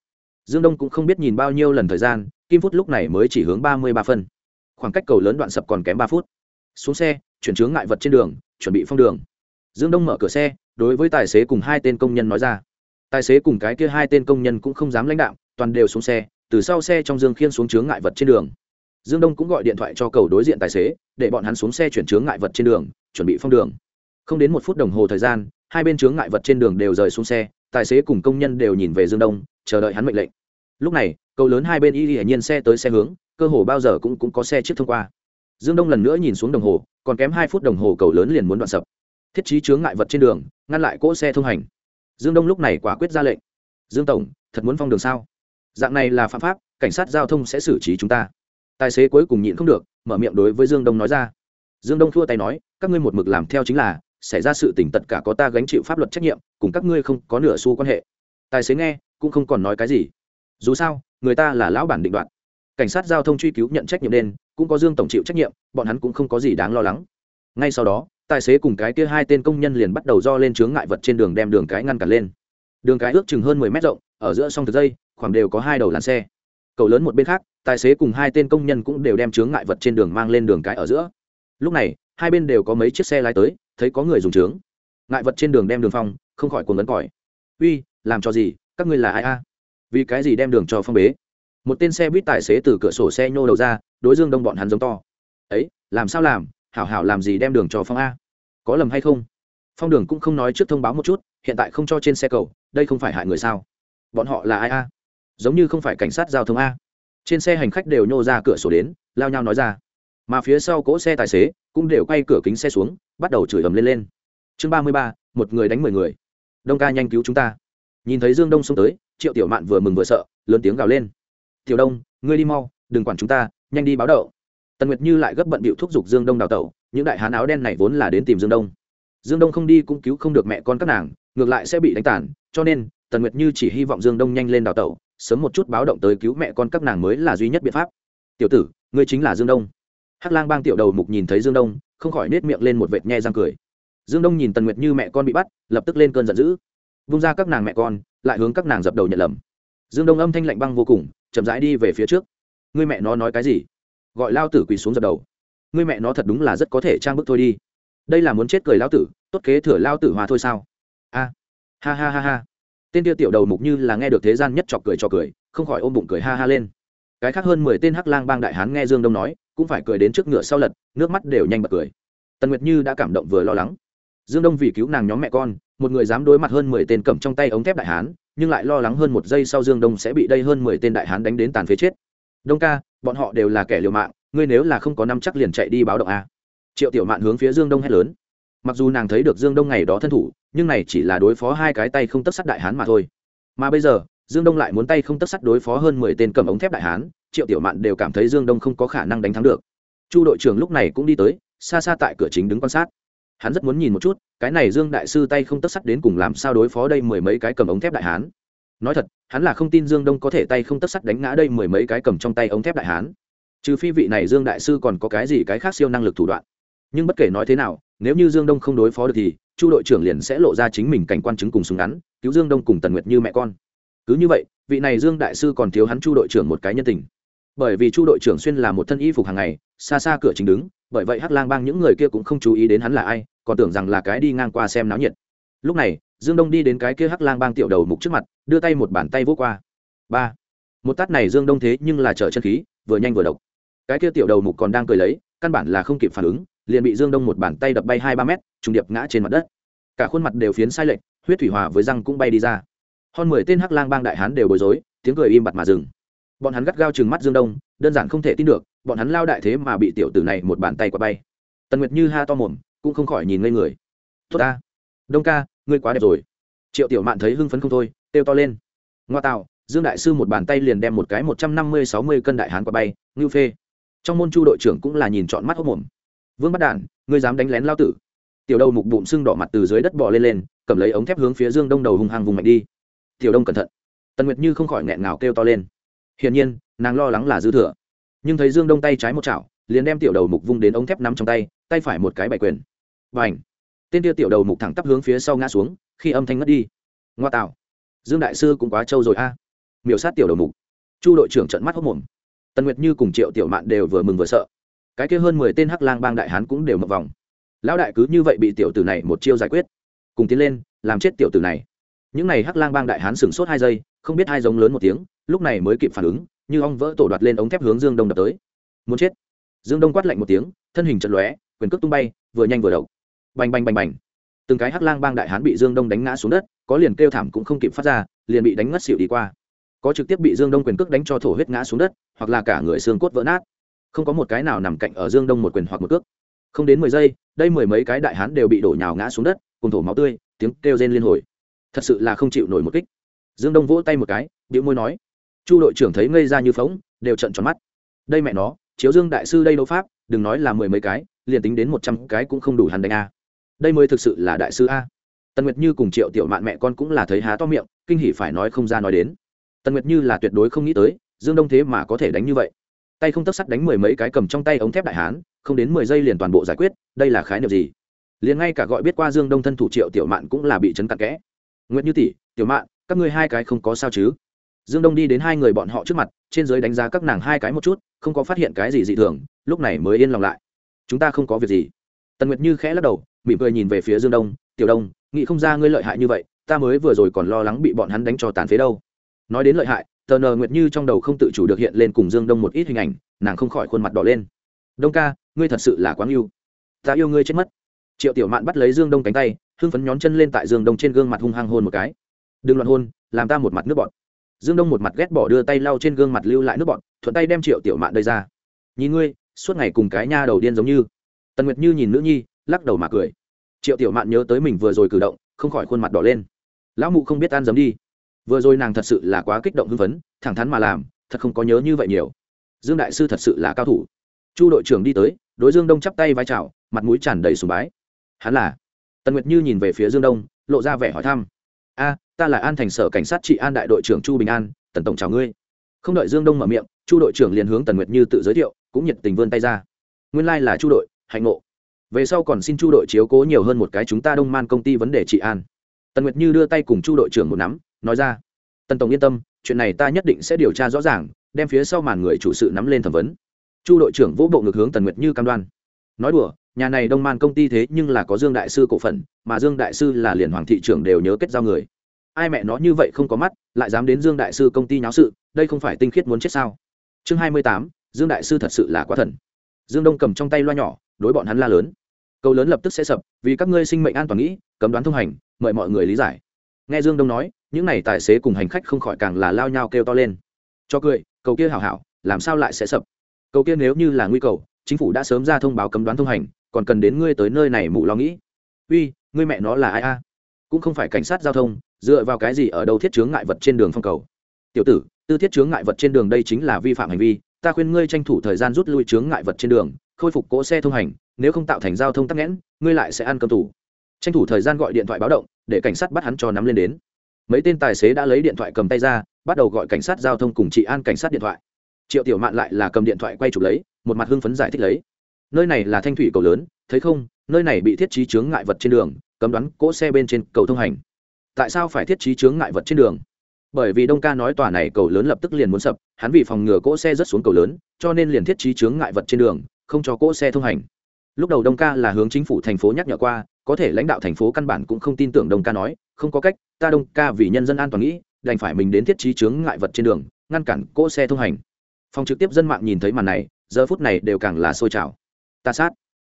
Speaker 1: Dương đông cũng không biết nhìn bao nhiêu lần thời gian, kim phút lúc này mới chỉ hướng ba mươi ba phân. Khoảng cách cầu lớn đoạn sập còn kém ba phút. Xuống xe, chuyển chướng ngại vật trên đường, chuẩn bị phong đường. Dương đông mở cửa xe, đối với tài xế cùng hai tên công nhân nói ra. Tài xế cùng cái kia hai tên công nhân cũng không dám lãnh đạo toàn đều xuống xe, từ sau xe trong dương khiên xuống chướng ngại vật trên đường. Dương đông cũng gọi điện thoại cho cầu đối diện tài xế, để bọn hắn xuống xe chuyển chướng ngại vật trên đường, chuẩn bị phong đường không đến một phút đồng hồ thời gian hai bên chướng ngại vật trên đường đều rời xuống xe tài xế cùng công nhân đều nhìn về dương đông chờ đợi hắn mệnh lệnh. Lúc này cầu lớn hai bên y hiển nhiên xe tới xe hướng cơ hồ bao giờ cũng, cũng có xe trước thông qua. Dương đông lần nữa nhìn xuống đồng hồ còn kém hai phút đồng hồ cầu lớn liền muốn đoạn sập. Thiết trí chướng ngại vật trên đường ngăn lại cỗ xe thông hành. Dương đông lúc này quả quyết ra lệnh. Dương tổng thật muốn phong đường sao? Dạng này là phạm pháp cảnh sát giao thông sẽ xử trí chúng ta. Tài xế cuối cùng nhịn không được mở miệng đối với dương đông nói ra. Dương đông thua tay nói các ngươi một mực làm theo chính là xảy ra sự tình tất cả có ta gánh chịu pháp luật trách nhiệm, cùng các ngươi không có nửa xu quan hệ. Tài xế nghe, cũng không còn nói cái gì. Dù sao, người ta là lão bản định đoạt. Cảnh sát giao thông truy cứu nhận trách nhiệm nên cũng có dương tổng chịu trách nhiệm, bọn hắn cũng không có gì đáng lo lắng. Ngay sau đó, tài xế cùng cái kia hai tên công nhân liền bắt đầu do lên chướng ngại vật trên đường đem đường cái ngăn cản lên. Đường cái ước chừng hơn mười mét rộng, ở giữa song thực dây, khoảng đều có hai đầu làn xe. Cầu lớn một bên khác, tài xế cùng hai tên công nhân cũng đều đem chướng ngại vật trên đường mang lên đường cái ở giữa. Lúc này, hai bên đều có mấy chiếc xe lái tới thấy có người dùng trướng. Ngại vật trên đường đem đường phong, không khỏi cuồng lấn còi. Uy, làm cho gì? Các ngươi là ai a? Vì cái gì đem đường cho phong bế? Một tên xe buýt tài xế từ cửa sổ xe nhô đầu ra, đối dương đông bọn hắn giống to. Ấy, làm sao làm? Hảo hảo làm gì đem đường cho phong a? Có lầm hay không? Phong đường cũng không nói trước thông báo một chút, hiện tại không cho trên xe cầu, đây không phải hại người sao? Bọn họ là ai a? Giống như không phải cảnh sát giao thông a. Trên xe hành khách đều nhô ra cửa sổ đến, lao nhau nói ra. Mà phía sau cỗ xe tài xế cũng đều quay cửa kính xe xuống bắt đầu chửi ầm lên lên. Chương ba mươi ba, một người đánh mười người. Đông ca nhanh cứu chúng ta. Nhìn thấy dương đông xông tới, triệu tiểu mạn vừa mừng vừa sợ, lớn tiếng gào lên. Tiểu đông, ngươi đi mau, đừng quản chúng ta, nhanh đi báo đậu. Tần nguyệt như lại gấp bận bịu thúc giục dương đông đào tẩu, những đại hán áo đen này vốn là đến tìm dương đông. Dương đông không đi cũng cứu không được mẹ con các nàng, ngược lại sẽ bị đánh tàn, cho nên, tần nguyệt như chỉ hy vọng dương đông nhanh lên đào tẩu, sớm một chút báo động tới cứu mẹ con các nàng mới là duy nhất biện pháp. Tiểu tử, ngươi chính là dương đông. Hắc lang bang tiểu đầu mục nhìn thấy dương đông không khỏi nết miệng lên một vệt nhe răng cười. Dương đông nhìn tần nguyệt như mẹ con bị bắt, lập tức lên cơn giận dữ. Vung ra các nàng mẹ con, lại hướng các nàng dập đầu nhận lầm. Dương đông âm thanh lạnh băng vô cùng, chậm rãi đi về phía trước. Người mẹ nó nói cái gì? Gọi lao tử quỳ xuống dập đầu. Người mẹ nó thật đúng là rất có thể trang bức thôi đi. Đây là muốn chết cười lao tử, tốt kế thừa lao tử hòa thôi sao? A, ha ha ha ha. Tên tiêu tiểu đầu mục như là nghe được thế gian nhất chọc cười cho cười, không khỏi ôm bụng cười ha ha lên. Cái khác hơn mười tên hắc lang bang đại hán nghe dương đông nói cũng phải cười đến trước ngựa sau lật, nước mắt đều nhanh bật cười. Tần nguyệt như đã cảm động vừa lo lắng. Dương đông vì cứu nàng nhóm mẹ con, một người dám đối mặt hơn mười tên cầm trong tay ống thép đại hán, nhưng lại lo lắng hơn một giây sau dương đông sẽ bị đây hơn mười tên đại hán đánh đến tàn phế chết. Đông ca, bọn họ đều là kẻ liều mạng, ngươi nếu là không có năm chắc liền chạy đi báo động a. Triệu tiểu mạn hướng phía dương đông hét lớn. Mặc dù nàng thấy được dương đông ngày đó thân thủ, nhưng này chỉ là đối phó hai cái tay không tất sắt đại hán mà thôi. Mà bây giờ dương đông lại muốn tay không tất sắt đối phó hơn mười tên cầm ống thép đại hán, triệu tiểu mạn đều cảm thấy dương đông không có khả năng đánh thắng được. Chu đội trưởng lúc này cũng đi tới, xa xa tại cửa chính đứng quan sát. Hắn rất muốn nhìn một chút, cái này dương đại sư tay không tất sắt đến cùng làm sao đối phó đây mười mấy cái cầm ống thép đại hán. Nói thật, hắn là không tin dương đông có thể tay không tất sắt đánh ngã đây mười mấy cái cầm trong tay ống thép đại hán. Trừ phi vị này dương đại sư còn có cái gì cái khác siêu năng lực thủ đoạn. Nhưng bất kể nói thế nào, nếu như dương đông không đối phó được thì, chu đội trưởng liền sẽ lộ ra chính mình cảnh quan chứng cùng súng ngắn, cứu dương đông cùng tần nguyệt như mẹ con cứ như vậy, vị này dương đại sư còn thiếu hắn chu đội trưởng một cái nhân tình. Bởi vì chu đội trưởng xuyên là một thân y phục hàng ngày, xa xa cửa chính đứng, bởi vậy hắc lang bang những người kia cũng không chú ý đến hắn là ai, còn tưởng rằng là cái đi ngang qua xem náo nhiệt. Lúc này, dương đông đi đến cái kia hắc lang bang tiểu đầu mục trước mặt, đưa tay một bàn tay vô qua. Ba. Một tát này dương đông thế nhưng là trở chân khí, vừa nhanh vừa độc. Cái kia tiểu đầu mục còn đang cười lấy, căn bản là không kịp phản ứng, liền bị dương đông một bàn tay đập bay hai ba mét, trùng điệp ngã trên mặt đất. Cả khuôn mặt đều phiến sai lệch, huyết thủy hòa với răng cũng bay đi ra hơn mười tên hắc lang bang đại hán đều bối rối, tiếng cười im bặt mà dừng. Bọn hắn gắt gao chừng mắt dương đông, đơn giản không thể tin được, bọn hắn lao đại thế mà bị tiểu tử này một bàn tay quạt bay. Tần nguyệt như ha to mồm, cũng không khỏi nhìn ngây người. Tốt ta, đông ca, ngươi quá đẹp rồi. Triệu tiểu mạn thấy hưng phấn không thôi, kêu to lên. Ngoa tạo, dương đại sư một bàn tay liền đem một cái một trăm năm mươi sáu mươi cân đại hán quạt bay, ngưu phê. Trong môn chu đội trưởng cũng là nhìn trọn mắt hốc mồm. Vương bắt đản, ngươi dám đánh lén lao tử? Tiểu đầu mục bụng sưng đỏ mặt từ dưới đất bò lên lên, cầm lấy ống thép hướng phía dương đông đầu hung hăng vùng mạnh đi tiểu đông cẩn thận. Tần nguyệt như không khỏi nghẹn ngào kêu to lên. Hiển nhiên, nàng lo lắng là dư thừa. Nhưng thấy dương đông tay trái một chảo, liền đem tiểu đầu mục vung đến ống thép nắm trong tay tay phải một cái bày quyền. Và ảnh tên kia tiểu đầu mục thẳng tắp hướng phía sau ngã xuống, khi âm thanh ngất đi. Ngoa tạo! Dương đại sư cũng quá trâu rồi a. À. Miểu sát tiểu đầu mục. Chu đội trưởng trận mắt hốc mồm. Tần nguyệt như cùng triệu tiểu mạn đều vừa mừng vừa sợ. Cái kia hơn mười tên hắc lang bang đại hán cũng đều mập vòng. Lão đại cứ như vậy bị tiểu tử này một chiêu giải quyết. Cùng tiến lên, làm chết tiểu tử này những này hắc lang bang đại hán sửng sốt hai giây, không biết hai giống lớn một tiếng, lúc này mới kịp phản ứng, như ong vỡ tổ đoạt lên ống thép hướng dương đông đập tới. Muốn chết. Dương đông quát lạnh một tiếng, thân hình chật lóe, quyền cước tung bay, vừa nhanh vừa đậu bành bành bành bành. Từng cái hắc lang bang đại hán bị dương đông đánh ngã xuống đất, có liền kêu thảm cũng không kịp phát ra, liền bị đánh ngất xỉu đi qua. Có trực tiếp bị dương đông quyền cước đánh cho thổ huyết ngã xuống đất, hoặc là cả người xương cốt vỡ nát. Không có một cái nào nằm cạnh ở dương đông một quyền hoặc một cước. Không đến mười giây, đây mười mấy cái đại hán đều bị đổ nhào ngã xuống đất, cùng thổ máu tươi, tiếng kêu rên liên hồi thật sự là không chịu nổi một kích. Dương đông vỗ tay một cái điệu môi nói, chu đội trưởng thấy ngây ra như phóng đều trận tròn mắt. Đây mẹ nó, chiếu dương đại sư đây đấu pháp, đừng nói là mười mấy cái, liền tính đến một trăm cái cũng không đủ hắn đánh a. Đây mới thực sự là đại sư a. Tần nguyệt như cùng triệu tiểu mạn mẹ con cũng là thấy há to miệng, kinh hỉ phải nói không ra nói đến. Tần nguyệt như là tuyệt đối không nghĩ tới, dương đông thế mà có thể đánh như vậy. Tay không tấp sắt đánh mười mấy cái cầm trong tay ống thép đại hán, không đến mười giây liền toàn bộ giải quyết, đây là khái niệm gì? Liền ngay cả gọi biết qua dương đông thân thủ triệu tiểu mạn cũng là bị chấn cặn kẽ nguyện như tỷ, tiểu mạn, các ngươi hai cái không có sao chứ? Dương đông đi đến hai người bọn họ trước mặt, trên giới đánh giá các nàng hai cái một chút, không có phát hiện cái gì dị thường, lúc này mới yên lòng lại. Chúng ta không có việc gì. Tần nguyệt như khẽ lắc đầu, mỉm cười nhìn về phía dương đông, tiểu đông, nghĩ không ra ngươi lợi hại như vậy, ta mới vừa rồi còn lo lắng bị bọn hắn đánh cho tàn phế đâu. Nói đến lợi hại tờ nờ nguyệt như trong đầu không tự chủ được hiện lên cùng dương đông một ít hình ảnh, nàng không khỏi khuôn mặt đỏ lên. Đông ca, ngươi thật sự là quáng yêu ta yêu ngươi chết mất. Triệu tiểu mạn bắt lấy dương đông cánh tay hưng phấn nhón chân lên tại dương đông trên gương mặt hung hăng hôn một cái. Đừng loạn hôn, làm ta một mặt nước bọt. Dương đông một mặt ghét bỏ đưa tay lau trên gương mặt lưu lại nước bọt, thuận tay đem triệu tiểu mạn đây ra. Nhìn ngươi, suốt ngày cùng cái nha đầu điên giống như. Tần nguyệt như nhìn nữ nhi, lắc đầu mà cười. Triệu tiểu mạn nhớ tới mình vừa rồi cử động, không khỏi khuôn mặt đỏ lên. Lão mụ không biết ăn giấm đi. Vừa rồi nàng thật sự là quá kích động hưng phấn, thẳng thắn mà làm, thật không có nhớ như vậy nhiều. Dương đại sư thật sự là cao thủ. Chu đội trưởng đi tới, đối dương đông chắp tay vai trào mặt mũi tràn đầy sùng bái. Hắn là tần nguyệt như nhìn về phía dương đông lộ ra vẻ hỏi thăm a ta là an thành sở cảnh sát trị an đại đội trưởng chu bình an tần tổng chào ngươi không đợi dương đông mở miệng chu đội trưởng liền hướng tần nguyệt như tự giới thiệu cũng nhiệt tình vươn tay ra nguyên lai、like、là chu đội hạnh ngộ về sau còn xin chu đội chiếu cố nhiều hơn một cái chúng ta đông man công ty vấn đề trị an tần nguyệt như đưa tay cùng chu đội trưởng một nắm nói ra tần tổng yên tâm chuyện này ta nhất định sẽ điều tra rõ ràng đem phía sau màn người chủ sự nắm lên thẩm vấn chu đội trưởng vỗ bộ ngược hướng tần nguyệt như cam đoan nói đùa nhà này đông man công ty thế nhưng là có dương đại sư cổ phần, mà dương đại sư là liền hoàng thị trưởng đều nhớ kết giao người. Ai mẹ nó như vậy không có mắt, lại dám đến dương đại sư công ty nháo sự, đây không phải tinh khiết muốn chết sao? Chương hai mươi tám, dương đại sư thật sự là quá thần. Dương đông cầm trong tay loa nhỏ, đối bọn hắn la lớn. Câu lớn lập tức sẽ sập, vì các ngươi sinh mệnh an toàn nghĩ, cấm đoán thông hành, mời mọi người lý giải. Nghe dương đông nói, những n à y tài xế cùng hành khách không khỏi càng là lao nhau kêu to lên. Cho cười, cầu kia hảo hảo, làm sao lại sẽ sập? Cầu kia nếu như là nguy cầu, chính phủ đã sớm ra thông báo cấm đoán thông hành còn cần đến ngươi tới nơi này mụ lo nghĩ. Uy, ngươi mẹ nó là ai a? Cũng không phải cảnh sát giao thông, dựa vào cái gì ở đâu thiết chướng ngại vật trên đường phong cầu? Tiểu tử, tư thiết chướng ngại vật trên đường đây chính là vi phạm hành vi, ta khuyên ngươi tranh thủ thời gian rút lui chướng ngại vật trên đường, khôi phục cỗ xe thông hành, nếu không tạo thành giao thông tắc nghẽn, ngươi lại sẽ ăn cơm tủ tranh thủ thời gian gọi điện thoại báo động, để cảnh sát bắt hắn cho nắm lên đến. Mấy tên tài xế đã lấy điện thoại cầm tay ra, bắt đầu gọi cảnh sát giao thông cùng chị an cảnh sát điện thoại. Triệu tiểu mạn lại là cầm điện thoại quay chụp lấy, một mặt hưng phấn giải thích lấy nơi này là thanh thủy cầu lớn, thấy không? Nơi này bị thiết trí chướng ngại vật trên đường, cấm đoán cỗ xe bên trên cầu thông hành. Tại sao phải thiết trí chướng ngại vật trên đường? Bởi vì đông ca nói tòa này cầu lớn lập tức liền muốn sập, hắn vì phòng ngừa cỗ xe rất xuống cầu lớn, cho nên liền thiết trí chướng ngại vật trên đường, không cho cỗ xe thông hành. Lúc đầu đông ca là hướng chính phủ thành phố nhắc nhở qua, có thể lãnh đạo thành phố căn bản cũng không tin tưởng đông ca nói, không có cách, ta đông ca vì nhân dân an toàn nghĩ, đành phải mình đến thiết trí chướng ngại vật trên đường, ngăn cản cỗ xe thông hành. Phòng trực tiếp dân mạng nhìn thấy màn này, giờ phút này đều càng là sôi trào ta sát.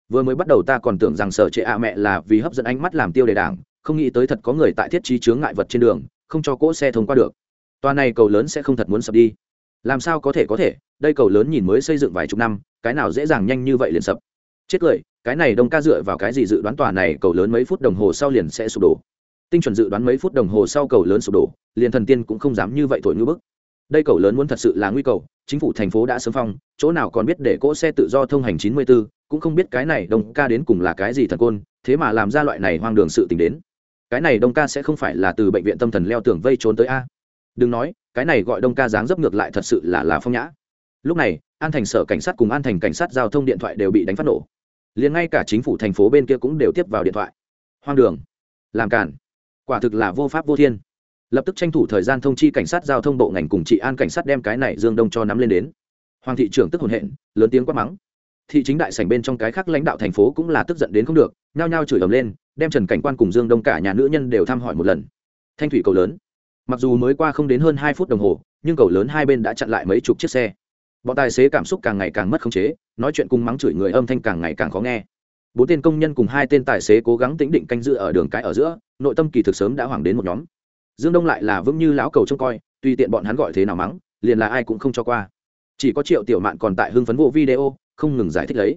Speaker 1: Vừa mới bắt đầu ta còn tưởng rằng sở trệ ạ mẹ là vì hấp dẫn ánh mắt làm tiêu đề đảng, không nghĩ tới thật có người tại thiết trí chướng ngại vật trên đường, không cho cỗ xe thông qua được. Toa này cầu lớn sẽ không thật muốn sập đi. Làm sao có thể có thể, đây cầu lớn nhìn mới xây dựng vài chục năm, cái nào dễ dàng nhanh như vậy liền sập. Chết cười, cái này đông ca dựa vào cái gì dự đoán tòa này cầu lớn mấy phút đồng hồ sau liền sẽ sụp đổ? Tinh chuẩn dự đoán mấy phút đồng hồ sau cầu lớn sụp đổ, liền thần tiên cũng không dám như vậy thổi ngư bức đây cầu lớn muốn thật sự là nguy cầu chính phủ thành phố đã sớm phong chỗ nào còn biết để cỗ xe tự do thông hành 94, cũng không biết cái này đông ca đến cùng là cái gì thần côn thế mà làm ra loại này hoang đường sự tình đến. Cái này đông ca sẽ không phải là từ bệnh viện tâm thần leo tường vây trốn tới a. Đừng nói cái này gọi đông ca dáng dấp ngược lại thật sự là là phong nhã. Lúc này an thành sở cảnh sát cùng an thành cảnh sát giao thông điện thoại đều bị đánh phát nổ. Liền ngay cả chính phủ thành phố bên kia cũng đều tiếp vào điện thoại. Hoang đường. Làm cản quả thực là vô pháp vô thiên lập tức tranh thủ thời gian thông chi cảnh sát giao thông bộ ngành cùng trị an cảnh sát đem cái này dương đông cho nắm lên đến. Hoàng thị trưởng tức hồn hện, lớn tiếng quát mắng. Thị chính đại sảnh bên trong cái khác lãnh đạo thành phố cũng là tức giận đến không được, nhao nhao chửi ầm lên, đem trần cảnh quan cùng dương đông cả nhà nữ nhân đều thăm hỏi một lần. Thanh thủy cầu lớn. Mặc dù mới qua không đến hơn hai phút đồng hồ, nhưng cầu lớn hai bên đã chặn lại mấy chục chiếc xe. Bọn tài xế cảm xúc càng ngày càng mất khống chế, nói chuyện cùng mắng chửi người âm thanh càng ngày càng khó nghe. Bốn tên công nhân cùng hai tên tài xế cố gắng tĩnh định canh giữ ở đường cái ở giữa, nội tâm kỳ thực sớm đã hoảng đến một nhóm dương đông lại là vững như lão cầu trông coi, tùy tiện bọn hắn gọi thế nào mắng, liền là ai cũng không cho qua. Chỉ có triệu tiểu mạn còn tại hưng phấn vụ video, không ngừng giải thích lấy.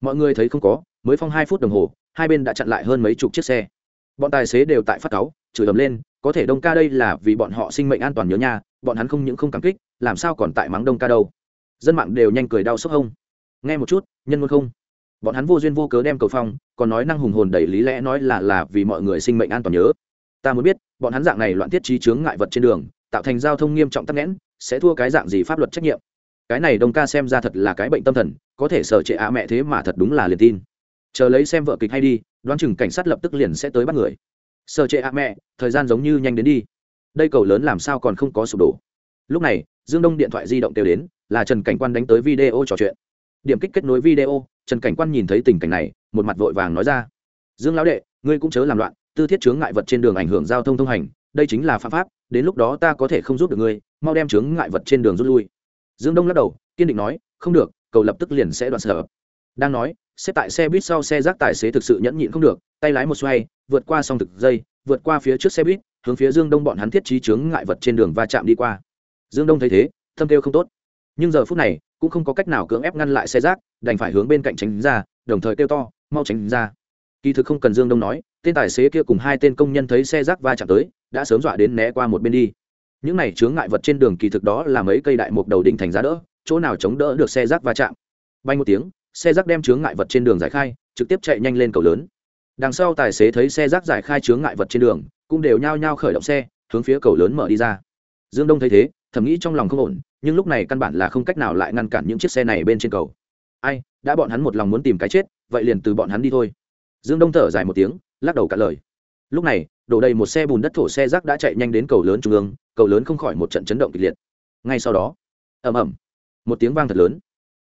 Speaker 1: Mọi người thấy không có, mới phong hai phút đồng hồ, hai bên đã chặn lại hơn mấy chục chiếc xe. Bọn tài xế đều tại phát cáu, chửi ầm lên, có thể đông ca đây là vì bọn họ sinh mệnh an toàn nhớ nhà bọn hắn không những không cảm kích, làm sao còn tại mắng đông ca đâu. Dân mạng đều nhanh cười đau sốc hông. Nghe một chút, nhân luôn không. Bọn hắn vô duyên vô cớ đem cầu phong, còn nói năng hùng hồn đầy lý lẽ nói là là vì mọi người sinh mệnh an toàn nhớ. Ta muốn biết bọn hắn dạng này loạn tiết trí chướng ngại vật trên đường, tạo thành giao thông nghiêm trọng tắc nghẽn, sẽ thua cái dạng gì pháp luật trách nhiệm? Cái này đông ca xem ra thật là cái bệnh tâm thần, có thể sở trệ ạ mẹ thế mà thật đúng là liền tin. Chờ lấy xem vợ kịch hay đi, đoán chừng cảnh sát lập tức liền sẽ tới bắt người. Sở trệ ạ mẹ, thời gian giống như nhanh đến đi. Đây cầu lớn làm sao còn không có sụp đổ. Lúc này, dương đông điện thoại di động kêu đến, là trần cảnh quan đánh tới video trò chuyện. Điểm kích kết nối video, trần cảnh quan nhìn thấy tình cảnh này, một mặt vội vàng nói ra. Dương lão đệ, ngươi cũng chớ làm loạn tư thiết chướng ngại vật trên đường ảnh hưởng giao thông thông hành, đây chính là phạm pháp, đến lúc đó ta có thể không giúp được ngươi, mau đem chướng ngại vật trên đường rút lui. Dương đông lắc đầu, kiên định nói, không được, cầu lập tức liền sẽ đoạn sở. Đang nói, xếp tại xe buýt sau xe rác tài xế thực sự nhẫn nhịn không được, tay lái một xoay, vượt qua xong thực dây, vượt qua phía trước xe buýt, hướng phía dương đông bọn hắn thiết trí chướng ngại vật trên đường va chạm đi qua. Dương đông thấy thế, thâm kêu không tốt. Nhưng giờ phút này, cũng không có cách nào cưỡng ép ngăn lại xe rác, đành phải hướng bên cạnh tránh ra, đồng thời kêu to, mau tránh ra. Kỳ thực không cần dương đông nói tên tài xế kia cùng hai tên công nhân thấy xe rác va chạm tới, đã sớm dọa đến né qua một bên đi. Những này chướng ngại vật trên đường kỳ thực đó là mấy cây đại mục đầu đinh thành giá đỡ, chỗ nào chống đỡ được xe rác va chạm. Bay một tiếng, xe rác đem chướng ngại vật trên đường giải khai, trực tiếp chạy nhanh lên cầu lớn. Đằng sau tài xế thấy xe rác giải khai chướng ngại vật trên đường, cũng đều nhao nhao khởi động xe, hướng phía cầu lớn mở đi ra. Dương đông thấy thế, thầm nghĩ trong lòng không ổn, nhưng lúc này căn bản là không cách nào lại ngăn cản những chiếc xe này bên trên cầu. Ai, đã bọn hắn một lòng muốn tìm cái chết, vậy liền từ bọn hắn đi thôi. Dương đông thở dài một tiếng lắc đầu cả lời. Lúc này, đổ đầy một xe bùn đất thổ xe rác đã chạy nhanh đến cầu lớn trung ương, cầu lớn không khỏi một trận chấn động kịch liệt. Ngay sau đó, ầm ầm, một tiếng vang thật lớn.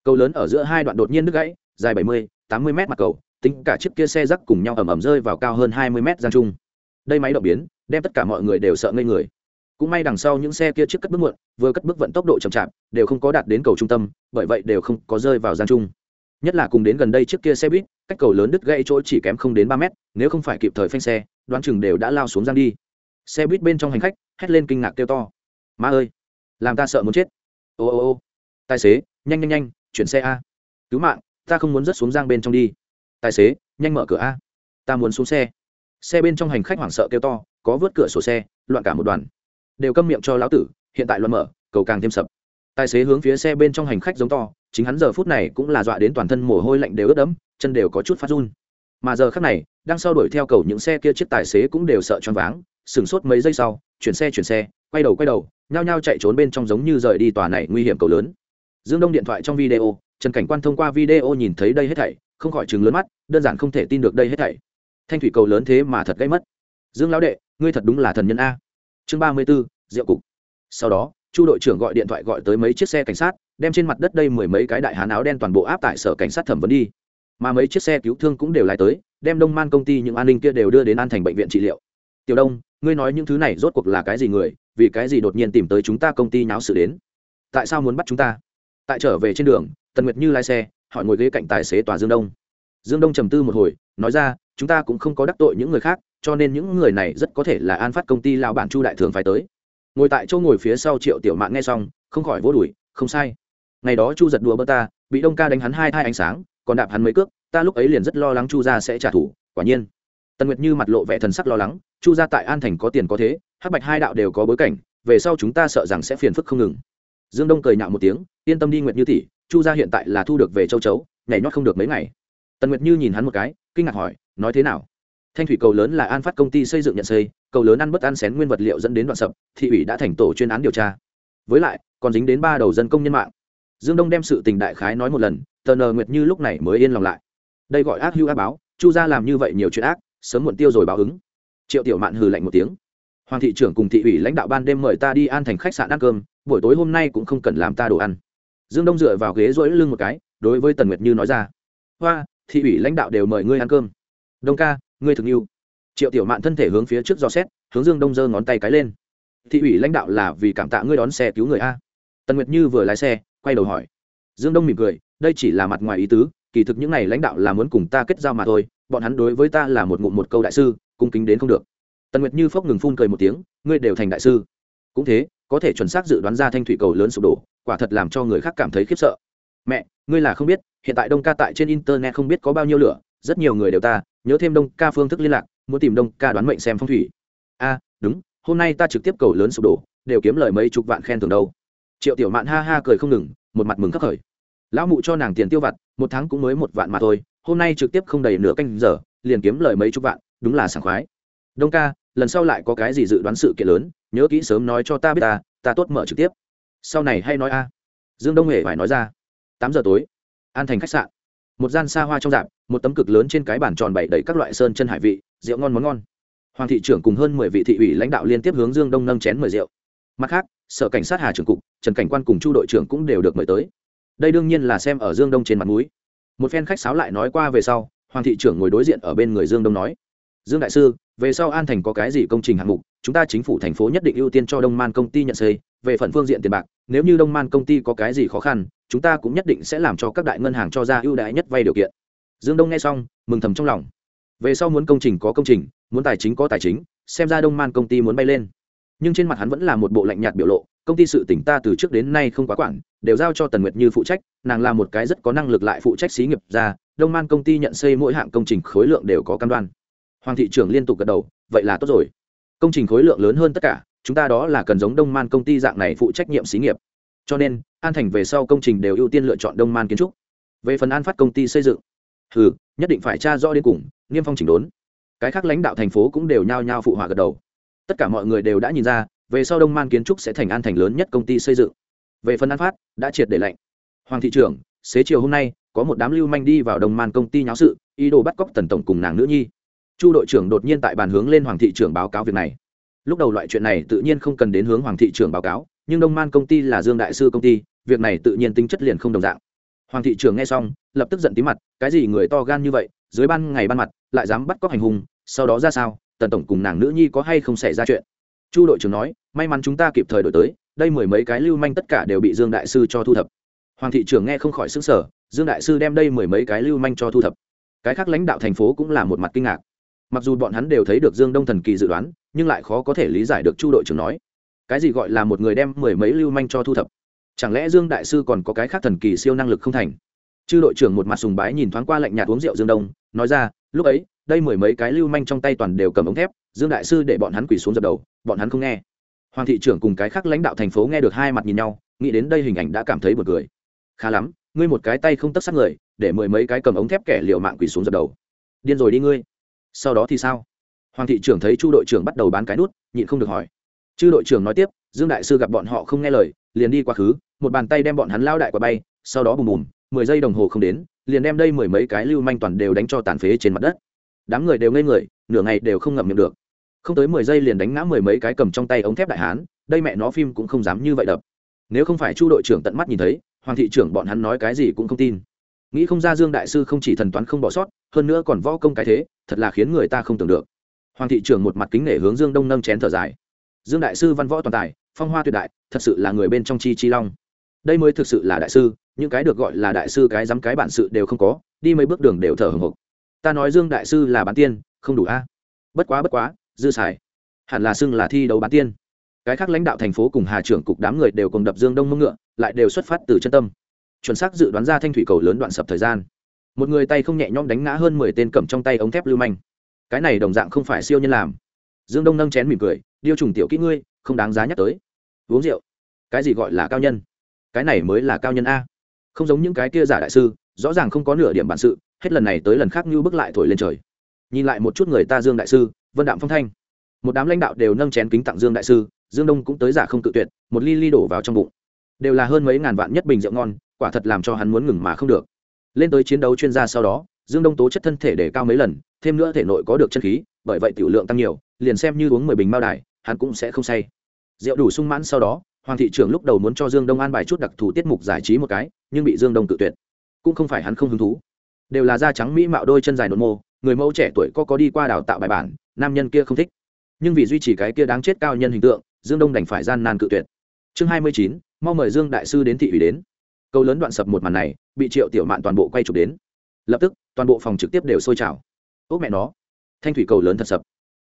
Speaker 1: Cầu lớn ở giữa hai đoạn đột nhiên đứt gãy, dài bảy mươi, tám mươi mặt cầu, tính cả chiếc kia xe rác cùng nhau ầm ầm rơi vào cao hơn hai mươi m gian trung. Đây máy động biến, đem tất cả mọi người đều sợ ngây người. Cũng may đằng sau những xe kia trước cất bước muộn, vừa cất bước vận tốc độ chậm chạp, đều không có đạt đến cầu trung tâm, bởi vậy đều không có rơi vào gian trung nhất là cùng đến gần đây trước kia xe buýt, cách cầu lớn đứt gãy chỗ chỉ kém không đến ba mét, nếu không phải kịp thời phanh xe, đoán chừng đều đã lao xuống giang đi. Xe buýt bên trong hành khách, hét lên kinh ngạc kêu to. Ma ơi, làm ta sợ muốn chết. Ô ô ô, tài xế, nhanh nhanh nhanh, chuyển xe a. Cứu mạng, ta không muốn rớt xuống giang bên trong đi. Tài xế, nhanh mở cửa a. Ta muốn xuống xe. Xe bên trong hành khách hoảng sợ kêu to, có vớt cửa sổ xe, loạn cả một đoàn. Đều câm miệng cho lão tử, hiện tại loạn mở, cầu càng thêm sập. Tài xế hướng phía xe bên trong hành khách giống to chính hắn giờ phút này cũng là dọa đến toàn thân mồ hôi lạnh đều ướt đẫm, chân đều có chút phát run. Mà giờ khắc này, đang sau đuổi theo cầu những xe kia chiếc tài xế cũng đều sợ choáng váng, sửng sốt mấy giây sau, chuyển xe chuyển xe, quay đầu quay đầu, nhao nhao chạy trốn bên trong giống như rời đi tòa này nguy hiểm cầu lớn. Dương đông điện thoại trong video, trần cảnh quan thông qua video nhìn thấy đây hết thảy, không khỏi chừng lớn mắt, đơn giản không thể tin được đây hết thảy. Thanh thủy cầu lớn thế mà thật gây mất. Dương lão đệ, ngươi thật đúng là thần nhân a. Chương ba mươi b ố diệu cục. Sau đó, chu đội trưởng gọi điện thoại gọi tới mấy chiếc xe cảnh sát đem trên mặt đất đây mười mấy cái đại hán áo đen toàn bộ áp tại sở cảnh sát thẩm vấn đi. Mà mấy chiếc xe cứu thương cũng đều lái tới, đem đông man công ty những an ninh kia đều đưa đến an thành bệnh viện trị liệu. Tiểu đông, ngươi nói những thứ này rốt cuộc là cái gì người, vì cái gì đột nhiên tìm tới chúng ta công ty nháo sự đến? Tại sao muốn bắt chúng ta? Tại trở về trên đường, tần nguyệt như lái xe, hỏi ngồi ghế cạnh tài xế tòa dương đông. Dương đông trầm tư một hồi, nói ra, chúng ta cũng không có đắc tội những người khác, cho nên những người này rất có thể là an phát công ty lao bản chu đại thường phải tới. Ngồi tại chỗ ngồi phía sau triệu tiểu mạng nghe xong, không khỏi vô đuổi không sai ngày đó chu giật đùa bơ ta, bị đông ca đánh hắn hai thai ánh sáng, còn đạp hắn mấy cước, ta lúc ấy liền rất lo lắng chu gia sẽ trả thù, quả nhiên. Tần nguyệt như mặt lộ vẻ thần sắc lo lắng, chu gia tại an thành có tiền có thế, hắc bạch hai đạo đều có bối cảnh, về sau chúng ta sợ rằng sẽ phiền phức không ngừng. Dương đông cười nhạo một tiếng, yên tâm đi nguyệt như tỷ, chu gia hiện tại là thu được về châu chấu, nhảy nhót không được mấy ngày. Tần nguyệt như nhìn hắn một cái, kinh ngạc hỏi, nói thế nào? Thanh thủy cầu lớn là an phát công ty xây dựng nhận xây, cầu lớn ăn bất ăn xén nguyên vật liệu dẫn đến đoạn sập, thị ủy đã thành tổ chuyên án điều tra. Với lại, còn dính đến ba đầu dân công nhân mạng dương đông đem sự tình đại khái nói một lần, tờ nờ nguyệt như lúc này mới yên lòng lại. Đây gọi ác hưu ác báo, chu gia làm như vậy nhiều chuyện ác, sớm muộn tiêu rồi báo ứng. Triệu tiểu mạn hừ lạnh một tiếng. Hoàng thị trưởng cùng thị ủy lãnh đạo ban đêm mời ta đi an thành khách sạn ăn cơm, buổi tối hôm nay cũng không cần làm ta đồ ăn. Dương đông dựa vào ghế rỗi lưng một cái, đối với tần nguyệt như nói ra. Hoa, thị ủy lãnh đạo đều mời ngươi ăn cơm. Đông ca, ngươi thực yêu triệu tiểu mạn thân thể hướng phía trước do xét, hướng dương đông giơ ngón tay cái lên. Thị ủy lãnh đạo là vì cảm tạ ngươi đón xe cứu người a. Tần nguyệt như vừa lái xe quay đầu hỏi. Dương đông mỉm cười, đây chỉ là mặt ngoài ý tứ, kỳ thực những n à y lãnh đạo là muốn cùng ta kết giao mà thôi, bọn hắn đối với ta là một ngụm một câu đại sư, cung kính đến không được. Tần nguyệt như phốc ngừng phun cười một tiếng, ngươi đều thành đại sư. Cũng thế, có thể chuẩn xác dự đoán ra thanh thủy cầu lớn sụp đổ, quả thật làm cho người khác cảm thấy khiếp sợ. Mẹ, ngươi là không biết, hiện tại đông ca tại trên internet không biết có bao nhiêu lửa, rất nhiều người đều ta, nhớ thêm đông ca phương thức liên lạc, muốn tìm đông ca đoán mệnh xem phong thủy. A, đúng, hôm nay ta trực tiếp cầu lớn sụp đổ, đều kiếm lời mấy chục vạn khen thưởng đâu triệu tiểu mạn ha ha cười không ngừng, một mặt mừng khắc khởi. Lão mụ cho nàng tiền tiêu vặt, một tháng cũng mới một vạn mà thôi, hôm nay trực tiếp không đầy nửa canh giờ, liền kiếm lời mấy chục vạn, đúng là sảng khoái. Đông ca, lần sau lại có cái gì dự đoán sự kiện lớn, nhớ kỹ sớm nói cho ta biết ta ta tốt mở trực tiếp. Sau này hay nói a. Dương đông hề phải nói ra. Tám giờ tối, an thành khách sạn. Một gian xa hoa trong dạp, một tấm cực lớn trên cái bàn tròn bày đầy các loại sơn chân hải vị, rượu ngon món ngon. Hoàng thị trưởng cùng hơn mười vị thị ủy lãnh đạo liên tiếp hướng dương đông nâng chén mời rượu. Mặt khác, sở cảnh sát hà trưởng cục trần cảnh quan cùng chu đội trưởng cũng đều được mời tới. Đây đương nhiên là xem ở dương đông trên mặt núi một phen khách sáo lại nói qua về sau, hoàng thị trưởng ngồi đối diện ở bên người dương đông nói, dương đại sư, về sau an thành có cái gì công trình hạng mục, chúng ta chính phủ thành phố nhất định ưu tiên cho đông man công ty nhận xây, về phần phương diện tiền bạc, nếu như đông man công ty có cái gì khó khăn, chúng ta cũng nhất định sẽ làm cho các đại ngân hàng cho ra ưu đãi nhất vay điều kiện. Dương đông nghe xong, mừng thầm trong lòng. Về sau muốn công trình có công trình, muốn tài chính có tài chính, xem ra đông man công ty muốn bay lên nhưng trên mặt hắn vẫn là một bộ lạnh nhạt biểu lộ, công ty sự tỉnh ta từ trước đến nay không quá quản, đều giao cho tần nguyệt như phụ trách, nàng là một cái rất có năng lực lại phụ trách xí nghiệp ra, đông man công ty nhận xây mỗi hạng công trình khối lượng đều có cam đoan. Hoàng thị trưởng liên tục gật đầu, vậy là tốt rồi. Công trình khối lượng lớn hơn tất cả, chúng ta đó là cần giống đông man công ty dạng này phụ trách nhiệm xí nghiệp. Cho nên, an thành về sau công trình đều ưu tiên lựa chọn đông man kiến trúc. Về phần an phát công ty xây dựng ừ nhất định phải tra rõ đến cùng, niêm phong chỉnh đốn. Cái khác lãnh đạo thành phố cũng đều nhao nhao phụ họa gật đầu tất cả mọi người đều đã nhìn ra, về sau đông man kiến trúc sẽ thành an thành lớn nhất công ty xây dựng. Về phần an phát, đã triệt để lệnh hoàng thị trưởng, xế chiều hôm nay, có một đám lưu manh đi vào đông man công ty nháo sự, ý đồ bắt cóc tần tổng cùng nàng nữ nhi. Chu đội trưởng đột nhiên tại bàn hướng lên hoàng thị trưởng báo cáo việc này. Lúc đầu loại chuyện này tự nhiên không cần đến hướng hoàng thị trưởng báo cáo, nhưng đông man công ty là dương đại sư công ty, việc này tự nhiên tính chất liền không đồng dạng. Hoàng thị trưởng nghe xong, lập tức giận tí mặt, cái gì người to gan như vậy, dưới ban ngày ban mặt, lại dám bắt cóc hành hung, sau đó ra sao? Tần tổng cùng nàng nữ nhi có hay không xảy ra chuyện? Chu đội trưởng nói, may mắn chúng ta kịp thời đổi tới, đây mười mấy cái lưu manh tất cả đều bị dương đại sư cho thu thập. Hoàng thị trưởng nghe không khỏi xứng sở dương đại sư đem đây mười mấy cái lưu manh cho thu thập. Cái khác lãnh đạo thành phố cũng là một mặt kinh ngạc. Mặc dù bọn hắn đều thấy được dương đông thần kỳ dự đoán, nhưng lại khó có thể lý giải được chu đội trưởng nói. Cái gì gọi là một người đem mười mấy lưu manh cho thu thập? Chẳng lẽ dương đại sư còn có cái khác thần kỳ siêu năng lực không thành? Chư đội trưởng một mặt sùng bái nhìn thoáng qua lạnh nhạt uống rượu dương đông, nói ra, lúc ấy đây mười mấy cái lưu manh trong tay toàn đều cầm ống thép, dương đại sư để bọn hắn quỳ xuống dập đầu, bọn hắn không nghe. Hoàng thị trưởng cùng cái khác lãnh đạo thành phố nghe được hai mặt nhìn nhau, nghĩ đến đây hình ảnh đã cảm thấy buồn cười. Khá lắm, ngươi một cái tay không tất sát người, để mười mấy cái cầm ống thép kẻ liều mạng quỳ xuống dập đầu. Điên rồi đi ngươi. Sau đó thì sao? Hoàng thị trưởng thấy chu đội trưởng bắt đầu bán cái nút, nhịn không được hỏi. Chư đội trưởng nói tiếp, dương đại sư gặp bọn họ không nghe lời, liền đi quá khứ, một bàn tay đem bọn hắn lao đại qua bay, sau đó bùm bùm, mười giây đồng hồ không đến, liền đem đây mười mấy cái lưu manh toàn đều đánh cho tàn phế trên mặt đất đám người đều ngây người, nửa ngày đều không ngậm miệng được. Không tới mười giây liền đánh ngã mười mấy cái cầm trong tay ống thép đại hán, đây mẹ nó phim cũng không dám như vậy đập. Nếu không phải chu đội trưởng tận mắt nhìn thấy, hoàng thị trưởng bọn hắn nói cái gì cũng không tin. Nghĩ không ra dương đại sư không chỉ thần toán không bỏ sót, hơn nữa còn võ công cái thế, thật là khiến người ta không tưởng được. Hoàng thị trưởng một mặt kính nể hướng dương đông nâng chén thở dài. Dương đại sư văn võ toàn tài, phong hoa tuyệt đại, thật sự là người bên trong chi chi long. Đây mới thực sự là đại sư, những cái được gọi là đại sư cái dám cái bản sự đều không có, đi mấy bước đường đều thở hồng hộc ta nói dương đại sư là bán tiên, không đủ a. Bất quá bất quá, dư xài. Hẳn là xưng là thi đấu bán tiên. Cái khác lãnh đạo thành phố cùng hà trưởng cục đám người đều cùng đập dương đông mông ngựa, lại đều xuất phát từ chân tâm. Chuẩn xác dự đoán ra thanh thủy cầu lớn đoạn sập thời gian. Một người tay không nhẹ nhõm đánh ngã hơn mười tên cầm trong tay ống thép lưu manh. Cái này đồng dạng không phải siêu nhân làm. Dương đông nâng chén mỉm cười, điêu trùng tiểu kỹ ngươi, không đáng giá nhắc tới. Uống rượu. Cái gì gọi là cao nhân? Cái này mới là cao nhân a. Không giống những cái kia giả đại sư, rõ ràng không có nửa điểm bản sự hết lần này tới lần khác như bước lại thổi lên trời. Nhìn lại một chút người ta dương đại sư, vân đạm phong thanh. Một đám lãnh đạo đều nâng chén kính tặng dương đại sư, dương đông cũng tới giả không tự tuyệt, một ly ly đổ vào trong bụng. Đều là hơn mấy ngàn vạn nhất bình rượu ngon, quả thật làm cho hắn muốn ngừng mà không được. Lên tới chiến đấu chuyên gia sau đó, dương đông tố chất thân thể để cao mấy lần, thêm nữa thể nội có được chân khí, bởi vậy tiểu lượng tăng nhiều, liền xem như uống mười bình mao đài, hắn cũng sẽ không say. Rượu đủ sung mãn sau đó, hoàng thị trưởng lúc đầu muốn cho dương đông an bài chút đặc thù tiết mục giải trí một cái, nhưng bị dương đông tự tuyệt. Cũng không phải hắn không hứng thú đều là da trắng mỹ mạo đôi chân dài nộn mô, người mẫu trẻ tuổi có có đi qua đào tạo bài bản, nam nhân kia không thích. Nhưng vì duy trì cái kia đáng chết cao nhân hình tượng, dương đông đành phải gian nan cự tuyệt. Chương hai mươi chín, mau mời dương đại sư đến thị ủy đến. Câu lớn đoạn sập một màn này, bị triệu tiểu mạn toàn bộ quay chụp đến. Lập tức, toàn bộ phòng trực tiếp đều sôi trào. Ố mẹ nó, thanh thủy cầu lớn thật sập.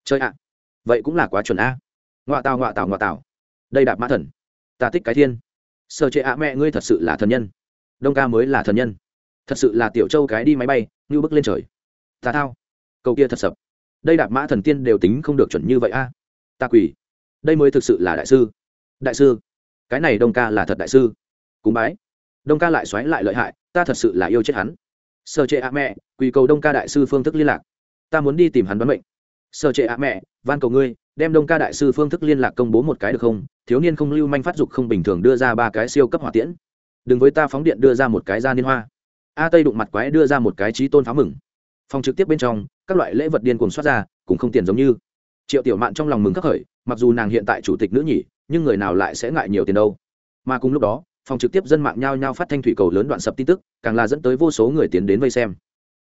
Speaker 1: Chơi ạ, vậy cũng là quá chuẩn a. Ngoạ tào ngoạ tào ngoạ tào. Đây đạp mã thần. Ta thích cái thiên. Sơ chế ạ, mẹ ngươi thật sự là thần nhân. Đông ca mới là thần nhân thật sự là tiểu châu cái đi máy bay, như bước lên trời. Ta thao. Cầu kia thật sập. Đây đạp mã thần tiên đều tính không được chuẩn như vậy a. Ta quỳ. Đây mới thực sự là đại sư. Đại sư. Cái này đông ca là thật đại sư. Cúng bái. Đông ca lại xoáy lại lợi hại, ta thật sự là yêu chết hắn. Sơ chế ạ mẹ, quỳ cầu đông ca đại sư phương thức liên lạc. Ta muốn đi tìm hắn đoán mệnh. Sơ chế ạ mẹ, van cầu ngươi, đem đông ca đại sư phương thức liên lạc công bố một cái được không? Thiếu niên không lưu manh phát dục không bình thường đưa ra ba cái siêu cấp hỏa tiễn. Đừng với ta phóng điện đưa ra một cái ra liên hoa a tây đụng mặt quái đưa ra một cái trí tôn pháo mừng. Phòng trực tiếp bên trong, các loại lễ vật điên cuồng soát ra cũng không tiền giống như. Triệu tiểu mạn trong lòng mừng khắc khởi, mặc dù nàng hiện tại chủ tịch nữ nhỉ, nhưng người nào lại sẽ ngại nhiều tiền đâu. Mà cùng lúc đó, phòng trực tiếp dân mạng nhao nhao phát thanh thủy cầu lớn đoạn sập tin tức, càng là dẫn tới vô số người tiến đến vây xem.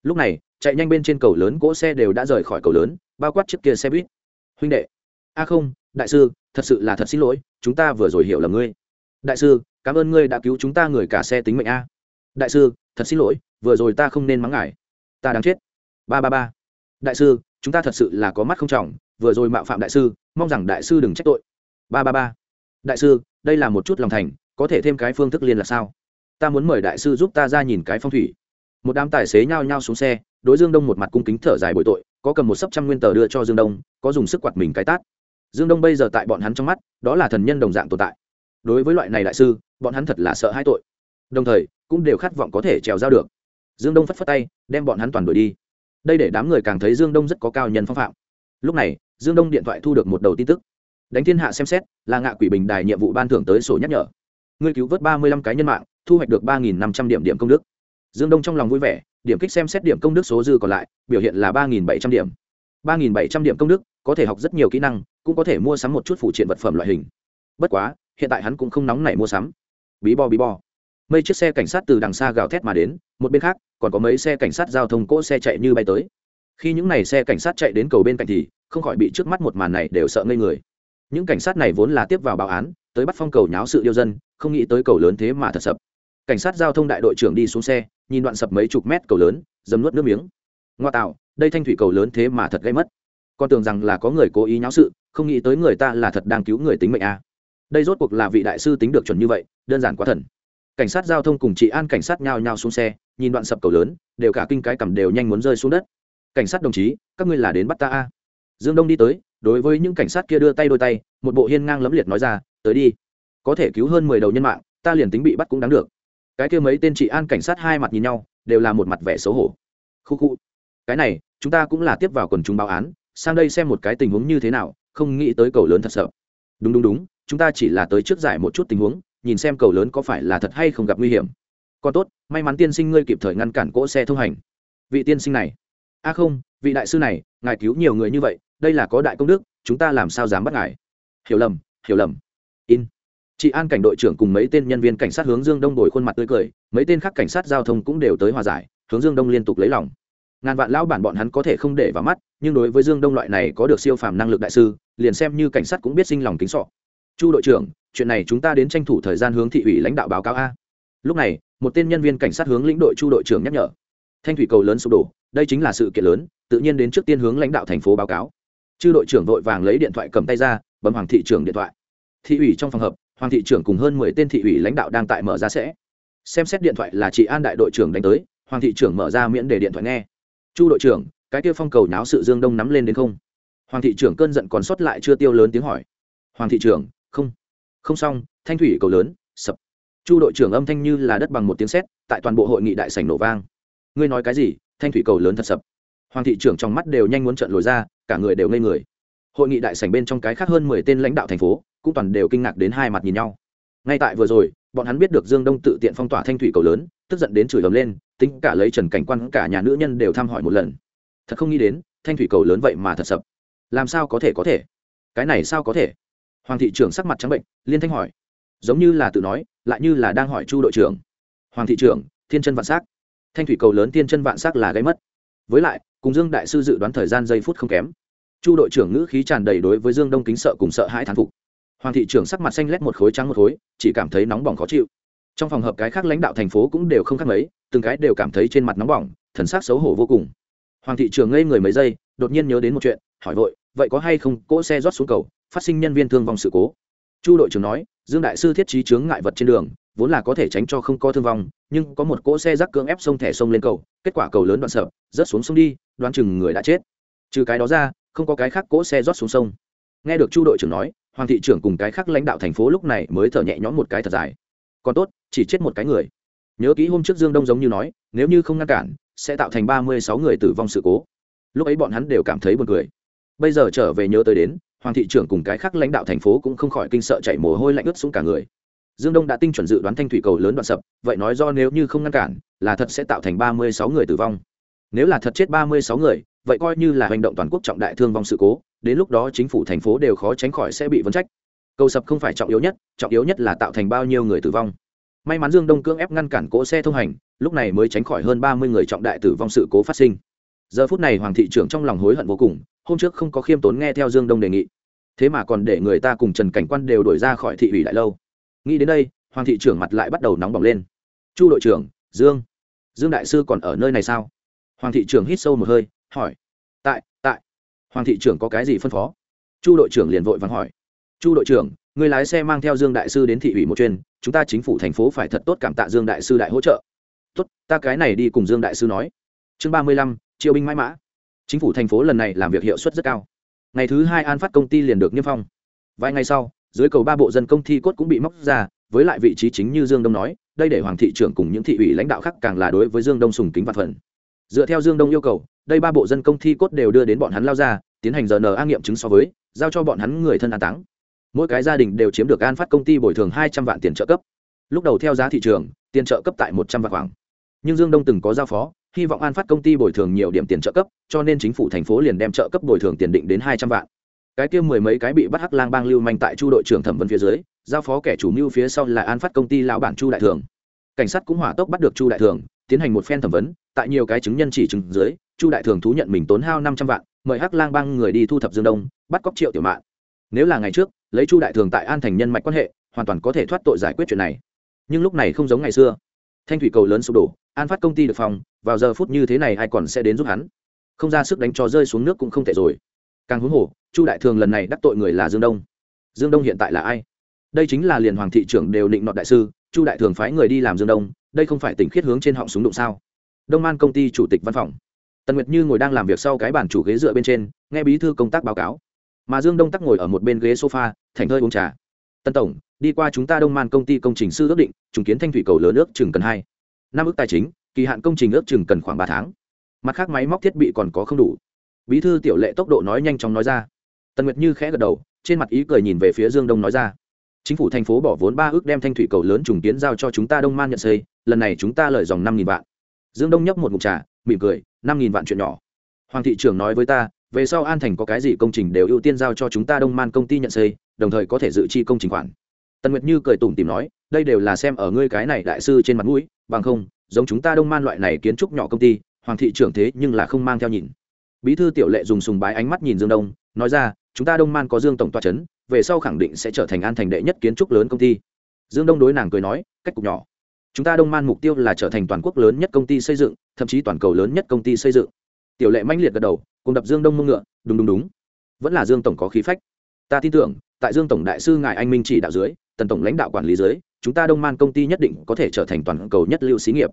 Speaker 1: Lúc này, chạy nhanh bên trên cầu lớn cỗ xe đều đã rời khỏi cầu lớn, bao quát chiếc kia xe buýt. Huynh đệ. A không, đại sư, thật sự là thật xin lỗi, chúng ta vừa rồi hiểu là ngươi. Đại sư, cảm ơn ngươi đã cứu chúng ta người cả xe tính mệnh a đại sư, thật xin lỗi, vừa rồi ta không nên mắng ngài. Ta đáng chết. Ba ba ba. Đại sư, chúng ta thật sự là có mắt không trọng, vừa rồi mạo phạm đại sư, mong rằng đại sư đừng trách tội. Ba ba ba. Đại sư, đây là một chút lòng thành, có thể thêm cái phương thức liên là sao? Ta muốn mời đại sư giúp ta ra nhìn cái phong thủy. Một đám tài xế nhao nhao xuống xe, đối dương đông một mặt cung kính thở dài bội tội, có cầm một sấp trăm nguyên tờ đưa cho dương đông, có dùng sức quạt mình cái tát. Dương đông bây giờ tại bọn hắn trong mắt, đó là thần nhân đồng dạng tồn tại. Đối với loại này đại sư, bọn hắn thật là sợ hai tội. Đồng thời cũng đều khát vọng có thể trèo giao được. Dương đông phất phất tay, đem bọn hắn toàn đuổi đi. Đây để đám người càng thấy dương đông rất có cao nhân phong phạm. Lúc này, dương đông điện thoại thu được một đầu tin tức. Đánh thiên hạ xem xét, là ngạ quỷ bình đài nhiệm vụ ban thưởng tới sổ nhắc nhở. Ngươi cứu vớt ba mươi lăm cái nhân mạng, thu hoạch được ba nghìn năm trăm điểm điểm công đức. Dương đông trong lòng vui vẻ, điểm kích xem xét điểm công đức số dư còn lại, biểu hiện là ba nghìn bảy trăm điểm. ba nghìn bảy trăm điểm công đức, có thể học rất nhiều kỹ năng, cũng có thể mua sắm một chút phụ triện vật phẩm loại hình. Bất quá, hiện tại hắn cũng không nóng nảy mua sắm. Bí bo bí bo mấy chiếc xe cảnh sát từ đằng xa gào thét mà đến, một bên khác, còn có mấy xe cảnh sát giao thông cỗ xe chạy như bay tới. Khi những n à y xe cảnh sát chạy đến cầu bên cạnh thì, không khỏi bị trước mắt một màn này đều sợ ngây người. Những cảnh sát này vốn là tiếp vào báo án, tới bắt phong cầu nháo sự yêu dân, không nghĩ tới cầu lớn thế mà thật sập. Cảnh sát giao thông đại đội trưởng đi xuống xe, nhìn đoạn sập mấy chục mét cầu lớn dầm nuốt nước miếng. Ngoa tạo, đây thanh thủy cầu lớn thế mà thật gây mất. Con tưởng rằng là có người cố ý nháo sự, không nghĩ tới người ta là thật đang cứu người tính mệnh a à. đây rốt cuộc là vị đại sư tính được chuẩn như vậy, đơn giản quá thần cảnh sát giao thông cùng chị an cảnh sát nhao nhao xuống xe, nhìn đoạn sập cầu lớn, đều cả kinh cái cầm đều nhanh muốn rơi xuống đất. Cảnh sát đồng chí, các ngươi là đến bắt ta a? Dương đông đi tới, đối với những cảnh sát kia đưa tay đôi tay, một bộ hiên ngang lấm liệt nói ra, tới đi. Có thể cứu hơn mười đầu nhân mạng, ta liền tính bị bắt cũng đáng được. Cái kia mấy tên chị an cảnh sát hai mặt nhìn nhau, đều là một mặt vẻ xấu hổ. Khu khu. Cái này, chúng ta cũng là tiếp vào quần chúng báo án, sang đây xem một cái tình huống như thế nào, không nghĩ tới cầu lớn thật sợ. Đúng đúng đúng, chúng ta chỉ là tới trước giải một chút tình huống nhìn xem cầu lớn có phải là thật hay không gặp nguy hiểm. Còn tốt, may mắn tiên sinh ngươi kịp thời ngăn cản cỗ xe thông hành. Vị tiên sinh này. A không, vị đại sư này, ngài cứu nhiều người như vậy, đây là có đại công đức, chúng ta làm sao dám bắt ngài? Hiểu lầm hiểu lầm. In. Chị an cảnh đội trưởng cùng mấy tên nhân viên cảnh sát hướng dương đông đổi khuôn mặt tươi cười, mấy tên khác cảnh sát giao thông cũng đều tới hòa giải, hướng dương đông liên tục lấy lòng. Ngàn vạn lão bản bọn hắn có thể không để vào mắt, nhưng đối với dương đông loại này có được siêu phàm năng lực đại sư, liền xem như cảnh sát cũng biết sinh lòng kính sọ. Chu đội trưởng chuyện này chúng ta đến tranh thủ thời gian hướng thị ủy lãnh đạo báo cáo a. Lúc này, một tên nhân viên cảnh sát hướng lĩnh đội chu đội trưởng nhắc nhở. Thanh thủy cầu lớn sụp đổ, đây chính là sự kiện lớn, tự nhiên đến trước tiên hướng lãnh đạo thành phố báo cáo. Chư đội trưởng vội vàng lấy điện thoại cầm tay ra, bấm hoàng thị trưởng điện thoại. Thị ủy trong phòng hợp hoàng thị trưởng cùng hơn mười tên thị ủy lãnh đạo đang tại mở ra sẽ. Xem xét điện thoại là chị an đại đội trưởng đánh tới, hoàng thị trưởng mở ra miễn để điện thoại nghe. Chu đội trưởng, cái kia phong cầu náo sự dương đông nắm lên đến không? Hoàng thị trưởng cơn giận còn sót lại chưa tiêu lớn tiếng hỏi. Hoàng thị trưởng, không không xong, thanh thủy cầu lớn, sập. Chu đội trưởng âm thanh như là đất bằng một tiếng sét, tại toàn bộ hội nghị đại sảnh nổ vang. Ngươi nói cái gì? Thanh thủy cầu lớn thật sập. Hoàng thị trưởng trong mắt đều nhanh muốn trận lồi ra, cả người đều ngây người. Hội nghị đại sảnh bên trong cái khác hơn mười tên lãnh đạo thành phố, cũng toàn đều kinh ngạc đến hai mặt nhìn nhau. Ngay tại vừa rồi, bọn hắn biết được dương đông tự tiện phong tỏa thanh thủy cầu lớn, tức giận đến chửi ầm lên, tính cả lấy trần cảnh quan, cả nhà nữ nhân đều thăm hỏi một lần. Thật không nghĩ đến, thanh thủy cầu lớn vậy mà thật sập. Làm sao có thể có thể? Cái này sao có thể? Hoàng thị trưởng sắc mặt trắng bệnh, liên thanh hỏi. Giống như là tự nói, lại như là đang hỏi chu đội trưởng. Hoàng thị trưởng, thiên chân vạn s á c thanh thủy cầu lớn thiên chân vạn s á c là gây mất. Với lại, cùng dương đại sư dự đoán thời gian giây phút không kém. Chu đội trưởng ngữ khí tràn đầy đối với dương đông kính sợ cùng sợ hãi thán phục. Hoàng thị trưởng sắc mặt xanh lét một khối trắng một khối, chỉ cảm thấy nóng bỏng khó chịu. Trong phòng hợp cái khác lãnh đạo thành phố cũng đều không khác mấy, từng cái đều cảm thấy trên mặt nóng bỏng, thần sắc xấu hổ vô cùng. Hoàng thị trưởng ngây người mấy giây, đột nhiên nhớ đến một chuyện, hỏi vội, vậy có hay không cỗ xe rót xuống cầu? Phát sinh nhân viên thương vong sự cố. Chu đội trưởng nói, dương đại sư thiết trí chướng ngại vật trên đường, vốn là có thể tránh cho không có thương vong, nhưng có một cỗ xe rác cưỡng ép sông thẻ sông lên cầu, kết quả cầu lớn đoạn sợ rớt xuống sông đi, đoán chừng người đã chết. Trừ cái đó ra, không có cái khác cỗ xe rót xuống sông. Nghe được chu đội trưởng nói, hoàng thị trưởng cùng cái khác lãnh đạo thành phố lúc này mới thở nhẹ nhõm một cái thật dài. Còn tốt, chỉ chết một cái người. Nhớ kỹ hôm trước dương đông giống như nói, nếu như không ngăn cản, sẽ tạo thành ba mươi sáu người tử vong sự cố. Lúc ấy bọn hắn đều cảm thấy buồn cười. Bây giờ trở về nhớ tới đến hoàng thị trưởng cùng cái khác lãnh đạo thành phố cũng không khỏi kinh sợ chạy mồ hôi lạnh ướt xuống cả người. Dương đông đã tinh chuẩn dự đoán thanh thủy cầu lớn đoạn sập, vậy nói do nếu như không ngăn cản, là thật sẽ tạo thành ba mươi sáu người tử vong. Nếu là thật chết ba mươi sáu người, vậy coi như là hành động toàn quốc trọng đại thương vong sự cố, đến lúc đó chính phủ thành phố đều khó tránh khỏi sẽ bị vấn trách. Cầu sập không phải trọng yếu nhất, trọng yếu nhất là tạo thành bao nhiêu người tử vong. May mắn dương đông cưỡng ép ngăn cản cỗ xe thông hành, lúc này mới tránh khỏi hơn ba mươi người trọng đại tử vong sự cố phát sinh. Giờ phút này hoàng thị trưởng trong lòng hối hận vô cùng hôm trước không có khiêm tốn nghe theo dương đông đề nghị. Thế mà còn để người ta cùng trần cảnh quan đều đổi ra khỏi thị ủy đại lâu. Nghĩ đến đây, hoàng thị trưởng mặt lại bắt đầu nóng bỏng lên. Chu đội trưởng, dương dương đại sư còn ở nơi này sao? Hoàng thị trưởng hít sâu một hơi, hỏi. Tại tại. Hoàng thị trưởng có cái gì phân phó? Chu đội trưởng liền vội vắng hỏi. Chu đội trưởng, người lái xe mang theo dương đại sư đến thị ủy một chuyên chúng ta chính phủ thành phố phải thật tốt cảm tạ dương đại sư đại hỗ trợ. Tốt, ta cái này đi cùng dương đại sư nói. Chương ba mươi lăm triệu binh mãi mã chính phủ thành phố lần này làm việc hiệu suất rất cao. Ngày thứ hai an phát công ty liền được niêm phong. Vài ngày sau, dưới cầu ba bộ dân công thi cốt cũng bị móc ra, với lại vị trí chính như dương đông nói, đây để hoàng thị trưởng cùng những thị ủy lãnh đạo khác càng là đối với dương đông sùng kính và phần dựa theo dương đông yêu cầu, đây ba bộ dân công thi cốt đều đưa đến bọn hắn lao ra, tiến hành giờ n a nghiệm chứng so với, giao cho bọn hắn người thân an táng. Mỗi cái gia đình đều chiếm được an phát công ty bồi thường hai trăm vạn tiền trợ cấp. Lúc đầu theo giá thị trường, tiền trợ cấp tại một trăm vạn khoảng. Nhưng dương đông từng có giao phó hy vọng an phát công ty bồi thường nhiều điểm tiền trợ cấp, cho nên chính phủ thành phố liền đem trợ cấp bồi thường tiền định đến hai trăm vạn. Cái kia mười mấy cái bị bắt hắc lang bang lưu manh tại chu đội trưởng thẩm vấn phía dưới, giao phó kẻ chủ mưu phía sau là an phát công ty lão bản chu đại thường. Cảnh sát cũng hỏa tốc bắt được chu đại thường, tiến hành một phen thẩm vấn, tại nhiều cái chứng nhân chỉ chứng dưới, chu đại thường thú nhận mình tốn hao năm trăm vạn, mời hắc lang bang người đi thu thập dương đông, bắt cóc triệu tiểu mạng nếu là ngày trước, lấy chu đại thường tại an thành nhân mạch quan hệ, hoàn toàn có thể thoát tội giải quyết chuyện này. Nhưng lúc này không giống ngày xưa thanh thủy cầu lớn sụp đổ, an phát công ty được phòng, vào giờ phút như thế này ai còn sẽ đến giúp hắn? Không ra sức đánh cho rơi xuống nước cũng không thể rồi. Càng huống hồ, chu đại thường lần này đắc tội người là dương đông. Dương đông hiện tại là ai? Đây chính là liền hoàng thị trưởng đều định nọt đại sư, chu đại thường phái người đi làm dương đông, đây không phải tỉnh khiết hướng trên họng súng đụng sao? Đông an công ty chủ tịch văn phòng. Tần nguyệt như ngồi đang làm việc sau cái bàn chủ ghế dựa bên trên, nghe bí thư công tác báo cáo. Mà dương đông tắc ngồi ở một bên ghế sofa thành thơi uống trà tân tổng, đi qua chúng ta đông man công ty công trình sư ước định, trùng kiến thanh thủy cầu lớn ước chừng cần hai, năm ước tài chính, kỳ hạn công trình ước chừng cần khoảng ba tháng. Mặt khác máy móc thiết bị còn có không đủ. Bí thư tiểu lệ tốc độ nói nhanh chóng nói ra. Tần nguyệt như khẽ gật đầu, trên mặt ý cười nhìn về phía dương đông nói ra. Chính phủ thành phố bỏ vốn ba ước đem thanh thủy cầu lớn trùng kiến giao cho chúng ta đông man nhận xây, lần này chúng ta lợi dòng năm nghìn vạn. Dương đông nhấp một mục trà, mỉm cười, năm nghìn vạn chuyện nhỏ. Hoàng thị trưởng nói với ta, về sau an thành có cái gì công trình đều ưu tiên giao cho chúng ta đông man công ty nhận xây đồng thời có thể dự chi công trình khoản. Tần nguyệt như cười tủm tìm nói, đây đều là xem ở ngươi cái này đại sư trên mặt mũi, bằng không, giống chúng ta đông man loại này kiến trúc nhỏ công ty, hoàng thị trưởng thế nhưng là không mang theo nhìn. Bí thư tiểu lệ dùng sùng bái ánh mắt nhìn dương đông, nói ra, chúng ta đông man có dương tổng toa c h ấ n về sau khẳng định sẽ trở thành an thành đệ nhất kiến trúc lớn công ty. Dương đông đối nàng cười nói, cách cục nhỏ. Chúng ta đông man mục tiêu là trở thành toàn quốc lớn nhất công ty xây dựng, thậm chí toàn cầu lớn nhất công ty xây dựng. Tiểu lệ mãnh liệt gật đầu, cùng đập dương đông mông ngựa, đúng đúng đúng. Vẫn là dương tổng có khí phách ta tin tưởng, tại dương tổng đại sư ngài anh minh chỉ đạo dưới, tần tổng lãnh đạo quản lý dưới, chúng ta đông man công ty nhất định có thể trở thành toàn cầu nhất lưu xí nghiệp.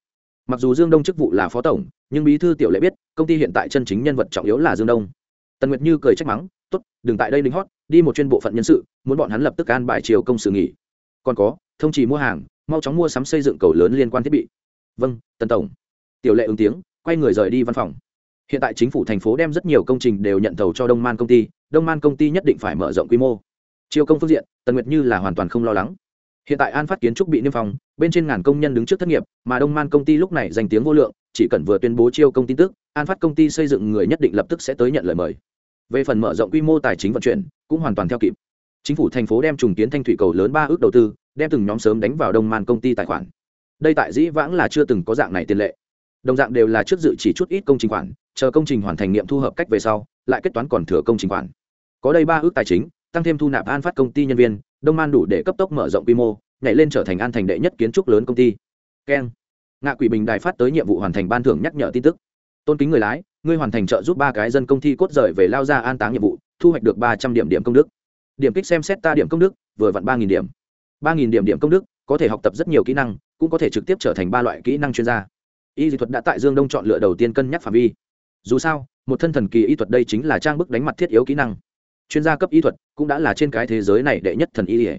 Speaker 1: Mặc dù dương đông chức vụ là phó tổng, nhưng bí thư tiểu lệ biết, công ty hiện tại chân chính nhân vật trọng yếu là dương đông. Tần nguyệt như cười trách mắng t ố t đừng tại đây lính hót, đi một chuyên bộ phận nhân sự, muốn bọn hắn lập tức an bài chiều công sự nghỉ. Còn có, thông trì mua hàng, mau chóng mua sắm xây dựng cầu lớn liên quan thiết bị. Vâng tần tổng. Tiểu lệ ứng tiếng, quay người rời đi văn phòng. Hiện tại chính phủ thành phố đem rất nhiều công trình đều nhận thầu cho đông man công ty đông man công ty nhất định phải mở rộng quy mô. Chiêu công phương diện, tần nguyệt như là hoàn toàn không lo lắng. Hiện tại an phát kiến trúc bị niêm phong, bên trên ngàn công nhân đứng trước thất nghiệp, mà đông man công ty lúc này danh tiếng vô lượng, chỉ cần vừa tuyên bố chiêu công tin tức, an phát công ty xây dựng người nhất định lập tức sẽ tới nhận lời mời. Về phần mở rộng quy mô tài chính vận chuyển, cũng hoàn toàn theo kịp. Chính phủ thành phố đem trùng kiến thanh thủy cầu lớn ba ước đầu tư, đem từng nhóm sớm đánh vào đông man công ty tài khoản. Đây tại dĩ vãng là chưa từng có dạng này tiền lệ. Đồng dạng đều là trước dự chỉ chút ít công trình khoản, chờ công trình hoàn thành nghiệm thu hợp cách về sau lại kết toán còn thừa công trình khoản. Có đây ba ước tài chính, tăng thêm thu nạp an phát công ty nhân viên, đông man đủ để cấp tốc mở rộng quy mô, nhảy lên trở thành an thành đệ nhất kiến trúc lớn công ty. Keng. Ngạ quỷ bình đài phát tới nhiệm vụ hoàn thành ban thưởng nhắc nhở tin tức. Tôn kính người lái, ngươi hoàn thành trợ giúp ba cái dân công ty cốt rời về lao ra an táng nhiệm vụ, thu hoạch được ba trăm điểm điểm công đức. Điểm kích xem xét ta điểm công đức, vừa vặn ba nghìn điểm. ba nghìn điểm điểm công đức, có thể học tập rất nhiều kỹ năng, cũng có thể trực tiếp trở thành ba loại kỹ năng chuyên gia. Y dị thuật đã tại dương đông chọn lựa đầu tiên cân nhắc phạm vi. Dù sao một thân thần kỳ y thuật đây chính là trang bức đánh mặt thiết yếu kỹ năng. Chuyên gia cấp y thuật cũng đã là trên cái thế giới này đệ nhất thần y ỉa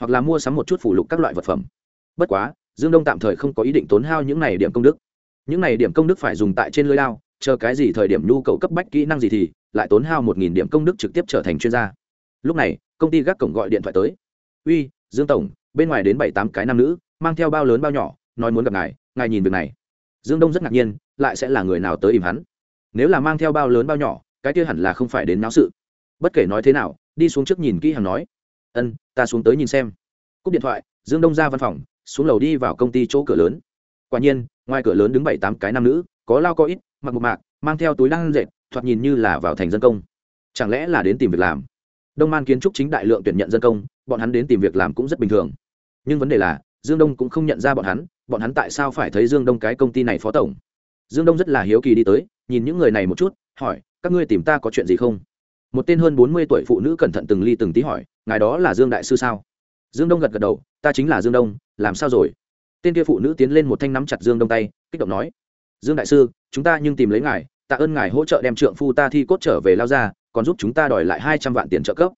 Speaker 1: hoặc là mua sắm một chút phủ lục các loại vật phẩm. Bất quá, dương đông tạm thời không có ý định tốn hao những này điểm công đức. Những này điểm công đức phải dùng tại trên lưới lao chờ cái gì thời điểm nhu cầu cấp bách kỹ năng gì thì lại tốn hao một nghìn điểm công đức trực tiếp trở thành chuyên gia. Lúc này, công ty gác cổng gọi điện thoại tới. Uy, dương tổng, bên ngoài đến bảy tám cái nam nữ, mang theo bao lớn bao nhỏ, nói muốn gặp ngài ngài nhìn việc này. Dương đông rất ngạc nhiên, lại sẽ là người nào tới im hắn? Nếu là mang theo bao lớn bao nhỏ, cái kia hẳn là không phải đến náo sự. Bất kể nói thế nào, đi xuống trước nhìn kỹ hàng nói. Ân, ta xuống tới nhìn xem. Cúp điện thoại, dương đông ra văn phòng, xuống lầu đi vào công ty chỗ cửa lớn. Quả nhiên, ngoài cửa lớn đứng bảy tám cái nam nữ, có lao có ít, mặc một mạc, mang theo túi đăng dệt, thoạt nhìn như là vào thành dân công. Chẳng lẽ là đến tìm việc làm? Đông man kiến trúc chính đại lượng tuyển nhận dân công, bọn hắn đến tìm việc làm cũng rất bình thường. Nhưng vấn đề là, dương đông cũng không nhận ra bọn hắn bọn hắn tại sao phải thấy dương đông cái công ty này phó tổng? Dương đông rất là hiếu kỳ đi tới nhìn những người này một chút, hỏi, các ngươi tìm ta có chuyện gì không? Một tên hơn bốn mươi tuổi phụ nữ cẩn thận từng ly từng tí hỏi, ngài đó là dương đại sư sao? Dương đông gật gật đầu, ta chính là dương đông, làm sao rồi? Tên kia phụ nữ tiến lên một thanh nắm chặt dương đông tay, kích động nói, dương đại sư, chúng ta nhưng tìm lấy ngài, tạ ơn ngài hỗ trợ đem trượng phu ta thi cốt trở về lao ra, còn giúp chúng ta đòi lại hai trăm vạn tiền trợ cấp.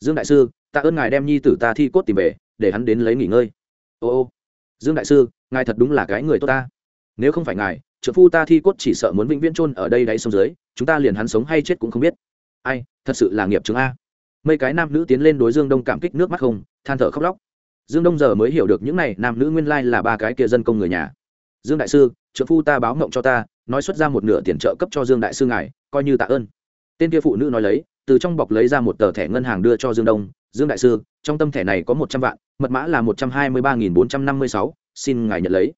Speaker 1: Dương đại sư, tạ ơn ngài đem nhi tử ta thi cốt tìm về, để hắn đến lấy nghỉ ngơi. Ô ô, dương đại sư, ngài thật đúng là cái người tốt ta. Nếu không phải ngài trợ phu ta thi cốt chỉ sợ muốn vĩnh viễn chôn ở đây đáy sông dưới, chúng ta liền hắn sống hay chết cũng không biết. Ai, thật sự là nghiệp chứng a. Mấy cái nam nữ tiến lên đối dương đông cảm kích nước mắt không, than thở khóc lóc. Dương đông giờ mới hiểu được những này nam nữ nguyên lai là ba cái kia dân công người nhà. Dương đại sư trợ phu ta báo mộng cho ta, nói xuất ra một nửa tiền trợ cấp cho dương đại sư ngài, coi như tạ ơn. Tên kia phụ nữ nói lấy, từ trong bọc lấy ra một tờ thẻ ngân hàng đưa cho dương đông. Dương đại sư, trong tâm thẻ này có một trăm vạn, mật mã là một trăm hai mươi ba nghìn bốn trăm năm mươi sáu, xin ngài nhận lấy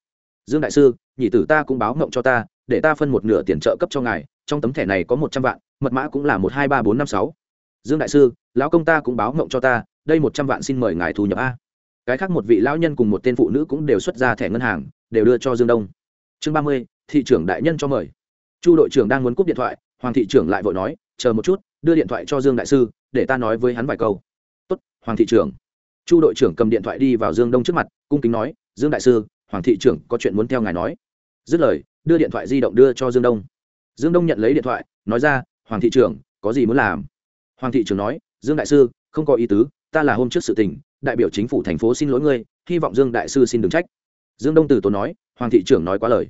Speaker 1: dương đại sư, nhị tử ta cũng báo mộng cho ta, để ta phân một nửa tiền trợ cấp cho ngài, trong tấm thẻ này có một trăm vạn, mật mã cũng là một hai ba bốn năm sáu. Dương đại sư, lão công ta cũng báo mộng cho ta, đây một trăm vạn xin mời ngài thu nhập a. Cái khác một vị lão nhân cùng một tên phụ nữ cũng đều xuất ra thẻ ngân hàng, đều đưa cho dương đông. Chương ba mươi, thị trưởng đại nhân cho mời. Chu đội trưởng đang muốn cúp điện thoại, hoàng thị trưởng lại vội nói, chờ một chút, đưa điện thoại cho dương đại sư, để ta nói với hắn vài câu. Tốt, hoàng thị trưởng. Chu đội trưởng cầm điện thoại đi vào dương đông trước mặt, cung kính nói, dương đại sư hoàng thị trưởng, có chuyện muốn theo ngài nói. Dứt lời, đưa điện thoại di động đưa cho dương đông. Dương đông nhận lấy điện thoại, nói ra, hoàng thị trưởng, có gì muốn làm? Hoàng thị trưởng nói, dương đại sư, không có ý tứ, ta là hôm trước sự tình, đại biểu chính phủ thành phố xin lỗi ngươi, hy vọng dương đại sư xin đừng trách. Dương đông từ tốn nói, hoàng thị trưởng nói quá lời.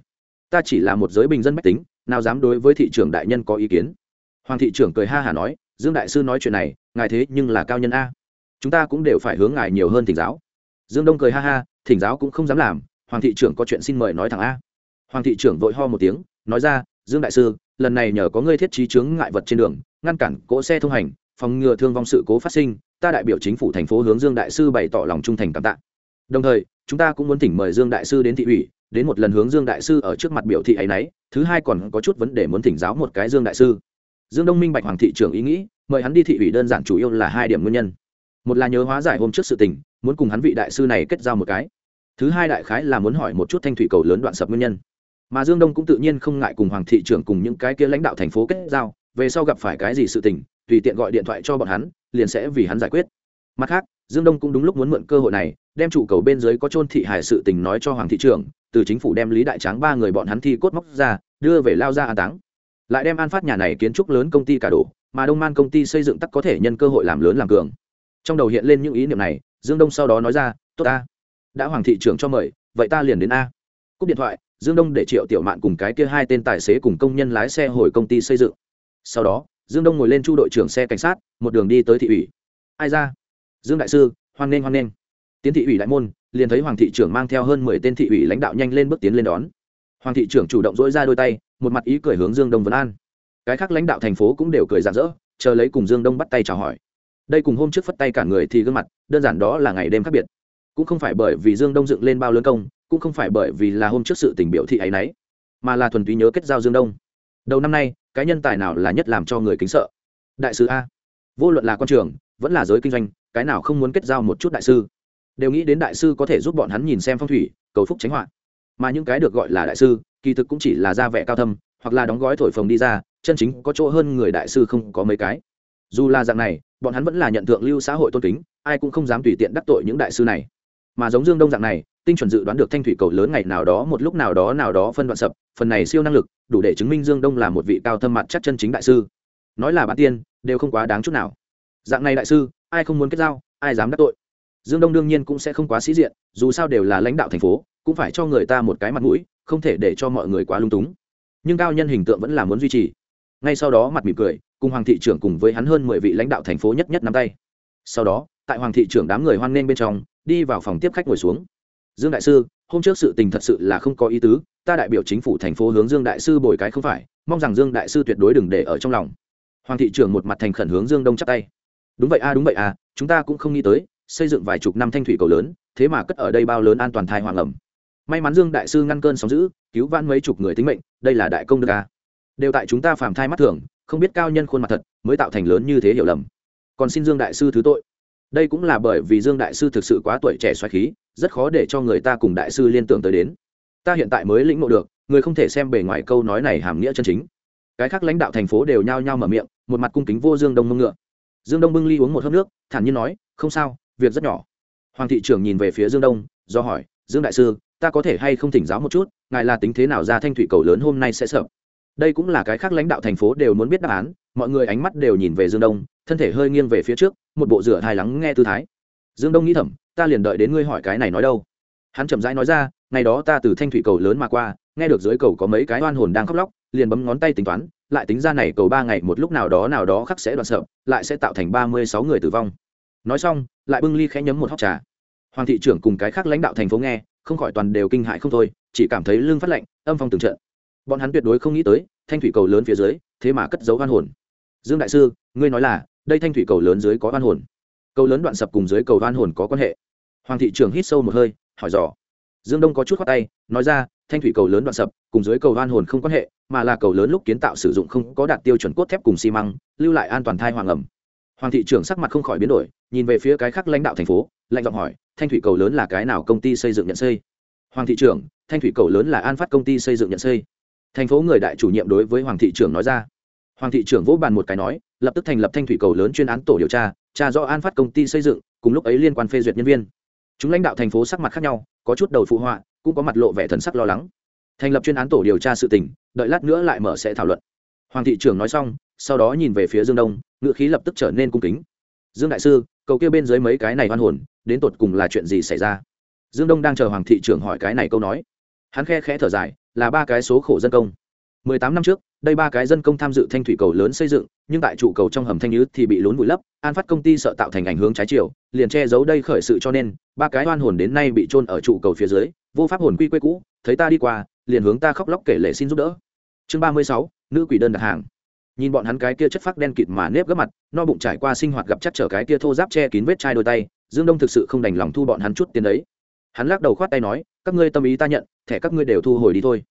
Speaker 1: Ta chỉ là một giới bình dân mách tính, nào dám đối với thị trưởng đại nhân có ý kiến. Hoàng thị trưởng cười ha hả nói, dương đại sư nói chuyện này, ngài thế nhưng là cao nhân a. Chúng ta cũng đều phải hướng ngài nhiều hơn thỉnh giáo. Dương đông cười ha ha, thỉnh giáo cũng không dám làm hoàng thị trưởng có chuyện xin mời nói thẳng a. Hoàng thị trưởng vội ho một tiếng, nói ra, dương đại sư, lần này nhờ có ngươi thiết trí chướng ngại vật trên đường, ngăn cản cỗ xe thông hành, phòng ngừa thương vong sự cố phát sinh, ta đại biểu chính phủ thành phố hướng dương đại sư bày tỏ lòng trung thành cảm tạ. Đồng thời, chúng ta cũng muốn thỉnh mời dương đại sư đến thị ủy, đến một lần hướng dương đại sư ở trước mặt biểu thị ấy nấy, thứ hai còn có chút vấn đề muốn thỉnh giáo một cái dương đại sư. Dương đông minh bạch hoàng thị trưởng ý nghĩ, mời hắn đi thị ủy đơn giản chủ yếu là hai điểm nguyên nhân. Một là nhớ hóa giải hôm trước sự tình, muốn cùng hắn vị đại sư này kết giao một cái thứ hai đại khái là muốn hỏi một chút thanh thủy cầu lớn đoạn sập nguyên nhân. Mà dương đông cũng tự nhiên không ngại cùng hoàng thị trưởng cùng những cái kia lãnh đạo thành phố kết giao, về sau gặp phải cái gì sự tình, tùy tiện gọi điện thoại cho bọn hắn, liền sẽ vì hắn giải quyết. Mặt khác, dương đông cũng đúng lúc muốn mượn cơ hội này, đem trụ cầu bên dưới có chôn thị hải sự tình nói cho hoàng thị trưởng, từ chính phủ đem lý đại tráng ba người bọn hắn thi cốt móc ra, đưa về lao ra an táng. Lại đem an phát nhà này kiến trúc lớn công ty cả đổ, mà đông man công ty xây dựng tắc có thể nhân cơ hội làm lớn làm cường. Trong đầu hiện lên những ý niệm này, dương đông sau đó nói ra, tốt ta đã hoàng thị trưởng cho mời, vậy ta liền đến a. Cúp điện thoại, dương đông để triệu tiểu mạn cùng cái kia hai tên tài xế cùng công nhân lái xe hồi công ty xây dựng. Sau đó, dương đông ngồi lên chu đội trưởng xe cảnh sát, một đường đi tới thị ủy. Ai ra? Dương đại sư, hoan nghênh hoan nghênh. Tiến thị ủy đại môn, liền thấy hoàng thị trưởng mang theo hơn mười tên thị ủy lãnh đạo nhanh lên bước tiến lên đón. Hoàng thị trưởng chủ động dỗi ra đôi tay, một mặt ý cười hướng dương đông vấn an. Cái khác lãnh đạo thành phố cũng đều cười rạng rỡ, chờ lấy cùng dương đông bắt tay chào hỏi. Đây cùng hôm trước phất tay cả người thì gương mặt, đơn giản đó là ngày đêm khác biệt cũng không phải bởi vì dương đông dựng lên bao lớn công, cũng không phải bởi vì là hôm trước sự tình biểu thị ấy nấy, mà là thuần túy nhớ kết giao dương đông. Đầu năm nay, cái nhân tài nào là nhất làm cho người kính sợ? Đại sứ a. Vô luận là quan trường, vẫn là giới kinh doanh, cái nào không muốn kết giao một chút đại sư? Đều nghĩ đến đại sư có thể giúp bọn hắn nhìn xem phong thủy, cầu phúc tránh họa. Mà những cái được gọi là đại sư, kỳ thực cũng chỉ là ra vẻ cao thâm, hoặc là đóng gói thổi phồng đi ra, chân chính có chỗ hơn người đại sư không có mấy cái. Dù là dạng này, bọn hắn vẫn là nhận thượng lưu xã hội tôn kính, ai cũng không dám tùy tiện đắc tội những đại sư này mà giống dương đông dạng này, tinh chuẩn dự đoán được thanh thủy cầu lớn ngày nào đó, một lúc nào đó nào đó phân đoạn sập, phần này siêu năng lực, đủ để chứng minh dương đông là một vị cao thâm mặt chắc chân chính đại sư. Nói là bản tiên, đều không quá đáng chút nào. Dạng này đại sư, ai không muốn kết giao, ai dám đắc tội? Dương đông đương nhiên cũng sẽ không quá sĩ diện, dù sao đều là lãnh đạo thành phố, cũng phải cho người ta một cái mặt mũi, không thể để cho mọi người quá lung túng. Nhưng cao nhân hình tượng vẫn là muốn duy trì. Ngay sau đó mặt mỉm cười, cùng hoàng thị trưởng cùng với hắn hơn mười vị lãnh đạo thành phố nhất nhất nắm tay. Sau đó, tại hoàng thị trưởng đám người hoan nghênh bên trong đi vào phòng tiếp khách ngồi xuống. Dương đại sư, hôm trước sự tình thật sự là không có ý tứ, ta đại biểu chính phủ thành phố hướng dương đại sư bồi cái không phải, mong rằng dương đại sư tuyệt đối đừng để ở trong lòng. Hoàng thị trưởng một mặt thành khẩn hướng dương đông chắp tay. Đúng vậy a, đúng vậy a, chúng ta cũng không nghĩ tới, xây dựng vài chục năm thanh thủy cầu lớn, thế mà cất ở đây bao lớn an toàn thai hoàng ẩm. May mắn dương đại sư ngăn cơn sóng giữ cứu vãn mấy chục người tính mệnh, đây là đại công đức a. Đều tại chúng ta phàm thai mắt thường, không biết cao nhân khuôn mặt thật, mới tạo thành lớn như thế hiểu lầm. Còn xin dương đại sư thứ tội đây cũng là bởi vì dương đại sư thực sự quá tuổi trẻ xoáy khí, rất khó để cho người ta cùng đại sư liên tưởng tới đến. Ta hiện tại mới lĩnh ngộ được, người không thể xem bề ngoài câu nói này hàm nghĩa chân chính. Cái khác lãnh đạo thành phố đều nhao nhao mở miệng, một mặt cung kính vô dương đông mông ngựa. Dương đông bưng ly uống một hớp nước, thản nhiên nói, không sao, việc rất nhỏ. Hoàng thị trưởng nhìn về phía dương đông, do hỏi, dương đại sư, ta có thể hay không thỉnh giáo một chút, ngài là tính thế nào ra thanh thủy cầu lớn hôm nay sẽ sợ? Đây cũng là cái khác lãnh đạo thành phố đều muốn biết đáp án, mọi người ánh mắt đều nhìn về dương đông thân thể hơi nghiêng về phía trước, một bộ rửa thai lắng nghe tư thái. Dương đông nghĩ thầm, ta liền đợi đến ngươi hỏi cái này nói đâu. Hắn chậm rãi nói ra, ngày đó ta từ thanh thủy cầu lớn mà qua, nghe được dưới cầu có mấy cái oan hồn đang khóc lóc, liền bấm ngón tay tính toán, lại tính ra này cầu ba ngày một lúc nào đó nào đó khắc sẽ đoạn sợ, lại sẽ tạo thành ba mươi sáu người tử vong. Nói xong, lại bưng ly khẽ nhấm một hóc trà. Hoàng thị trưởng cùng cái khác lãnh đạo thành phố nghe, không khỏi toàn đều kinh hại không thôi, chỉ cảm thấy lưng phát lạnh, âm phong từng trận. Bọn hắn tuyệt đối không nghĩ tới, thanh thủy cầu lớn phía dưới, thế mà cất giấu oan hồn. Dương đại sư, ngươi nói là đây thanh thủy cầu lớn dưới có oan hồn. Cầu lớn đoạn sập cùng dưới cầu oan hồn có quan hệ. Hoàng thị trưởng hít sâu một hơi, hỏi dò. Dương đông có chút khoát tay, nói ra, thanh thủy cầu lớn đoạn sập cùng dưới cầu oan hồn không quan hệ, mà là cầu lớn lúc kiến tạo sử dụng không có đạt tiêu chuẩn cốt thép cùng xi măng, lưu lại an toàn thai hoàng ẩm. Hoàng thị trưởng sắc mặt không khỏi biến đổi, nhìn về phía cái khác lãnh đạo thành phố, lạnh giọng hỏi, thanh thủy cầu lớn là cái nào công ty xây dựng nhận xây? Hoàng thị trưởng, thanh thủy cầu lớn là an phát công ty xây dựng nhận xây. Thành phố người đại chủ nhiệm đối với hoàng thị trưởng nói ra. Hoàng thị trưởng vỗ bàn một cái nói lập tức thành lập thanh thủy cầu lớn chuyên án tổ điều tra tra do an phát công ty xây dựng, cùng lúc ấy liên quan phê duyệt nhân viên. Chúng lãnh đạo thành phố sắc mặt khác nhau, có chút đầu phụ họa, cũng có mặt lộ vẻ thần sắc lo lắng. Thành lập chuyên án tổ điều tra sự tình, đợi lát nữa lại mở sẽ thảo luận. Hoàng thị trưởng nói xong, sau đó nhìn về phía dương đông, ngựa khí lập tức trở nên cung kính. Dương đại sư, cầu kia bên dưới mấy cái này hoan hồn, đến tột cùng là chuyện gì xảy ra? Dương đông đang chờ hoàng thị trưởng hỏi cái này câu nói. Hắn khe khẽ thở dài, là ba cái số khổ dân công. Mười tám năm trước đây ba cái dân công tham dự thanh thủy cầu lớn xây dựng, nhưng tại trụ cầu trong hầm thanh nhứ thì bị lún vùi lấp, an phát công ty sợ tạo thành ảnh hướng trái chiều, liền che giấu đây khởi sự cho nên, ba cái oan hồn đến nay bị trôn ở trụ cầu phía dưới, vô pháp hồn quy quê cũ, thấy ta đi qua, liền hướng ta khóc lóc kể lệ xin giúp đỡ. Chương ba mươi sáu, nữ quỷ đơn đặt hàng. Nhìn bọn hắn cái kia chất phác đen kịt mà nếp gấp mặt, no bụng trải qua sinh hoạt gặp chắc trở cái kia thô giáp che kín vết chai đôi tay, dương đông thực sự không đành lòng thu bọn hắn chút tiền đấy. Hắn lắc đầu khoát tay nói, các ngươi tâm ý ta nhận, thẻ các ngươi đều thu hồi đi thôi.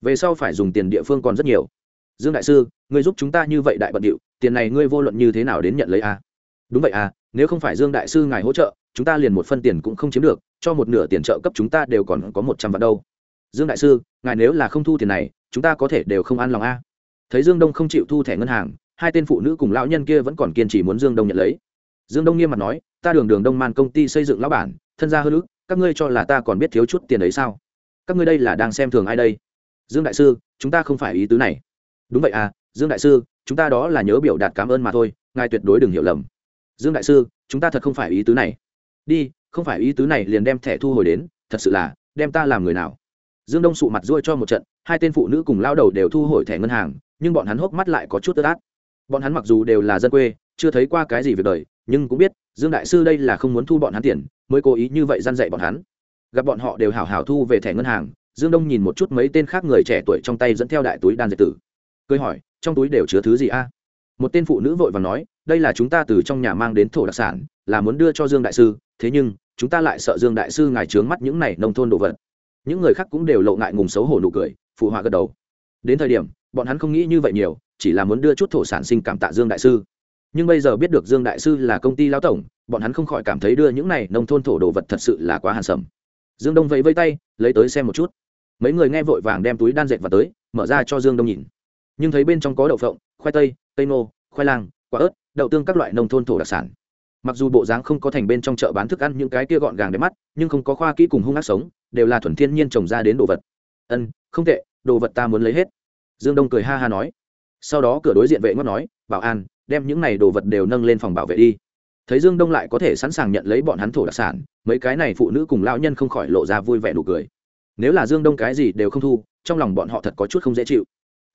Speaker 1: Về sau phải dùng tiền địa phương còn rất nhiều dương đại sư, ngươi giúp chúng ta như vậy đại bận điệu, tiền này ngươi vô luận như thế nào đến nhận lấy a à? đúng vậy à nếu không phải dương đại sư ngài hỗ trợ, chúng ta liền một phân tiền cũng không chiếm được, cho một nửa tiền trợ cấp chúng ta đều còn có một trăm vạn đâu. Dương đại sư, ngài nếu là không thu tiền này, chúng ta có thể đều không an lòng a thấy dương đông không chịu thu thẻ ngân hàng, hai tên phụ nữ cùng lão nhân kia vẫn còn kiên trì muốn dương đông nhận lấy. Dương đông nghiêm mặt nói, ta đường đường đông man công ty xây dựng lão bản, thân gia hơn ước các ngươi cho là ta còn biết thiếu chút tiền ấy sao? Các ngươi đây là đang xem thường ai đây? Dương đại sư, chúng ta không phải ý tứ này đúng vậy à dương đại sư, chúng ta đó là nhớ biểu đạt cảm ơn mà thôi, ngài tuyệt đối đừng hiểu lầm. Dương đại sư, chúng ta thật không phải ý tứ này. Đi, không phải ý tứ này liền đem thẻ thu hồi đến, thật sự là, đem ta làm người nào? Dương đông sụ mặt ruôi cho một trận, hai tên phụ nữ cùng lao đầu đều thu hồi thẻ ngân hàng, nhưng bọn hắn hốc mắt lại có chút tức át. Bọn hắn mặc dù đều là dân quê, chưa thấy qua cái gì việc đời, nhưng cũng biết, dương đại sư đây là không muốn thu bọn hắn tiền, mới cố ý như vậy g i a n dạy bọn hắn. Gặp bọn họ đều hảo hảo thu về thẻ ngân hàng, dương đông nhìn một chút mấy tên khác người trẻ tuổi trong tay dẫn theo đại túi đan dệt tử cười hỏi, trong túi đều chứa thứ gì a? Một tên phụ nữ vội và nói, đây là chúng ta từ trong nhà mang đến thổ đặc sản, là muốn đưa cho dương đại sư, thế nhưng, chúng ta lại sợ dương đại sư ngài trướng mắt những này nông thôn đồ vật. Những người khác cũng đều lộ ngại ngùng xấu hổ nụ cười, phụ họa gật đầu. Đến thời điểm, bọn hắn không nghĩ như vậy nhiều, chỉ là muốn đưa chút thổ sản sinh cảm tạ dương đại sư. Nhưng bây giờ biết được dương đại sư là công ty lao tổng, bọn hắn không khỏi cảm thấy đưa những này nông thôn thổ đồ vật thật sự là quá hàn sầm. Dương đông vẫy vây tay, lấy tới xem một chút. Mấy người nghe vội vàng đem túi đan dệt vào tới, mở ra cho dương đông nhìn nhưng thấy bên trong có đậu phộng, khoai tây tây nô khoai lang, quả ớt, đậu tương các loại nông thôn thổ đặc sản. Mặc dù bộ dáng không có thành bên trong chợ bán thức ăn những cái kia gọn gàng đẹp mắt, nhưng không có khoa kỹ cùng hung ác sống, đều là thuần thiên nhiên trồng ra đến đồ vật. Ân, không tệ, đồ vật ta muốn lấy hết. Dương đông cười ha ha nói. Sau đó cửa đối diện vệ ngót nói, bảo an, đem những này đồ vật đều nâng lên phòng bảo vệ đi. Thấy dương đông lại có thể sẵn sàng nhận lấy bọn hắn thổ đặc sản, mấy cái này phụ nữ cùng lão nhân không khỏi lộ ra vui vẻ nụ cười. Nếu là dương đông cái gì đều không thu, trong lòng bọn họ thật có chút không dễ chịu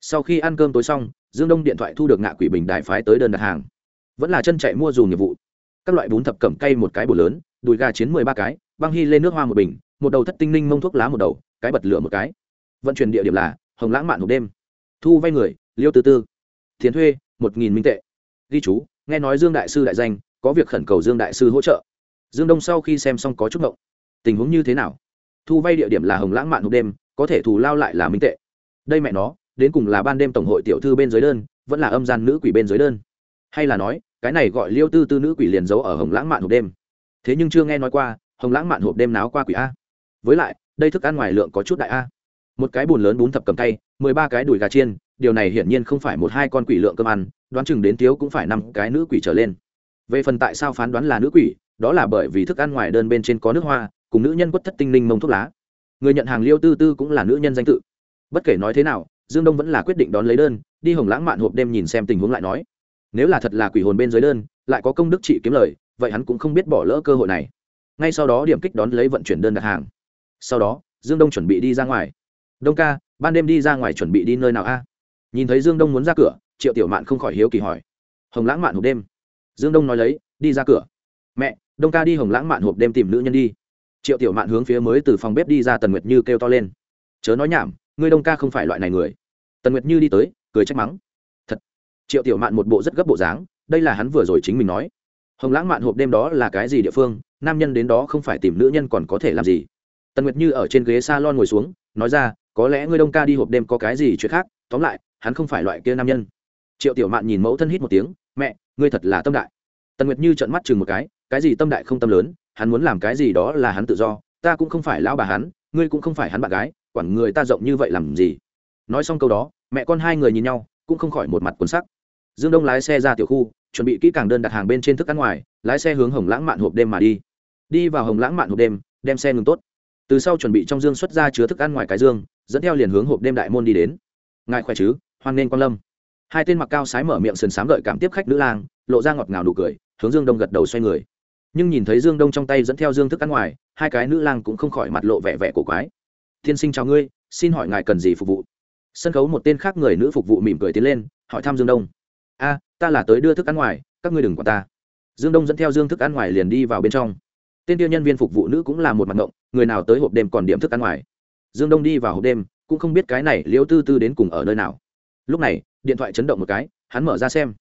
Speaker 1: sau khi ăn cơm tối xong, dương đông điện thoại thu được ngạ quỷ bình đại phái tới đơn đặt hàng. Vẫn là chân chạy mua dù nghiệp vụ. Các loại bún thập cẩm cay một cái bột lớn, đùi gà chiến mười ba cái, băng hy lên nước hoa một bình, một đầu thất tinh ninh mông thuốc lá một đầu, cái bật lửa một cái. Vận chuyển địa điểm là hồng lãng mạn hộp đêm. Thu vay người, liêu tư tư. Tiền thuê, một nghìn minh tệ. Ghi chú, nghe nói dương đại sư đại danh, có việc khẩn cầu dương đại sư hỗ trợ. Dương đông sau khi xem xong có chút mộng tình huống như thế nào? Thu vay địa điểm là hồng lãng mạn hộp đêm, có thể thù lao lại là minh tệ. Đây mẹ nó đến cùng là ban đêm tổng hội tiểu thư bên dưới đơn, vẫn là âm gian nữ quỷ bên dưới đơn. Hay là nói, cái này gọi liêu tư tư nữ quỷ liền giấu ở hồng lãng mạn hộp đêm. Thế nhưng chưa nghe nói qua, hồng lãng mạn hộp đêm náo qua quỷ a. Với lại, đây thức ăn ngoài lượng có chút đại a. Một cái bùn lớn bún thập cầm tay, mười ba cái đùi gà chiên, điều này hiển nhiên không phải một hai con quỷ lượng cơm ăn, đoán chừng đến thiếu cũng phải năm cái nữ quỷ trở lên. Về phần tại sao phán đoán là nữ quỷ, đó là bởi vì thức ăn ngoài đơn bên trên có nước hoa, cùng nữ nhân quất thất tinh linh mông thuốc lá. Người nhận hàng liêu tư tư cũng là nữ nhân danh tự. Bất kể nói thế nào dương đông vẫn là quyết định đón lấy đơn, đi hồng lãng mạn hộp đêm nhìn xem tình huống lại nói. Nếu là thật là quỷ hồn bên dưới đơn, lại có công đức trị kiếm lời, vậy hắn cũng không biết bỏ lỡ cơ hội này. Ngay sau đó điểm kích đón lấy vận chuyển đơn đặt hàng. Sau đó, dương đông chuẩn bị đi ra ngoài. Đông ca, ban đêm đi ra ngoài chuẩn bị đi nơi nào a? Nhìn thấy dương đông muốn ra cửa, triệu tiểu mạn không khỏi hiếu kỳ hỏi. Hồng lãng mạn hộp đêm. Dương đông nói lấy, đi ra cửa. Mẹ, đông ca đi hồng lãng mạn hộp đêm tìm nữ nhân đi. Triệu tiểu mạn hướng phía mới từ phòng bếp đi ra tần nguyệt như kêu to lên. Chớ nói nhảm, ngươi đông ca không phải loại này người tần nguyệt như đi tới, cười trách mắng. Thật. Triệu tiểu mạn một bộ rất gấp bộ dáng, đây là hắn vừa rồi chính mình nói. Hồng lãng mạn hộp đêm đó là cái gì địa phương, nam nhân đến đó không phải tìm nữ nhân còn có thể làm gì? Tần nguyệt như ở trên ghế s a lon ngồi xuống, nói ra, có lẽ ngươi đông ca đi hộp đêm có cái gì chuyện khác, tóm lại, hắn không phải loại kia nam nhân. Triệu tiểu mạn nhìn mẫu thân hít một tiếng, mẹ, ngươi thật là tâm đại. Tần nguyệt như trợn mắt chừng một cái cái gì tâm đại không tâm lớn, hắn muốn làm cái gì đó là hắn tự do, ta cũng không phải lão bà hắn, ngươi cũng không phải hắn bạn gái, quản người ta rộng như vậy làm gì? Nói xong câu đó, mẹ con hai người nhìn nhau, cũng không khỏi một mặt cuốn sắc. Dương đông lái xe ra tiểu khu, chuẩn bị kỹ càng đơn đặt hàng bên trên thức ăn ngoài, lái xe hướng hồng lãng mạn hộp đêm mà đi. Đi vào hồng lãng mạn hộp đêm, đem xe ngừng tốt. Từ sau chuẩn bị trong dương xuất ra chứa thức ăn ngoài cái dương, dẫn theo liền hướng hộp đêm đại môn đi đến. Ngài khỏe chứ, hoan nghênh quan lâm. Hai tên mặc cao sái mở miệng sườn sám gợi cảm tiếp khách nữ lang, lộ ra ngọt ngào nụ cười, hướng dương đông gật đầu xoay người. Nhưng nhìn thấy dương đông trong tay dẫn theo dương thức ăn ngoài, hai cái nữ lang cũng không khỏi mặt lộ vẻ vẻ của quái. Tiên sinh chào ngươi, xin hỏi ngài cần gì phục vụ? Sân khấu một tên khác người nữ phục vụ mỉm cười tiến lên, hỏi thăm dương đông. A, ta là tới đưa thức ăn ngoài, các ngươi đừng quản ta. Dương đông dẫn theo dương thức ăn ngoài liền đi vào bên trong. Tên tiêu nhân viên phục vụ nữ cũng là một mặt ngộng, người nào tới hộp đêm còn điểm thức ăn ngoài. Dương đông đi vào hộp đêm, cũng không biết cái này liễu tư tư đến cùng ở nơi nào. Lúc này, điện thoại chấn động một cái, hắn mở ra xem.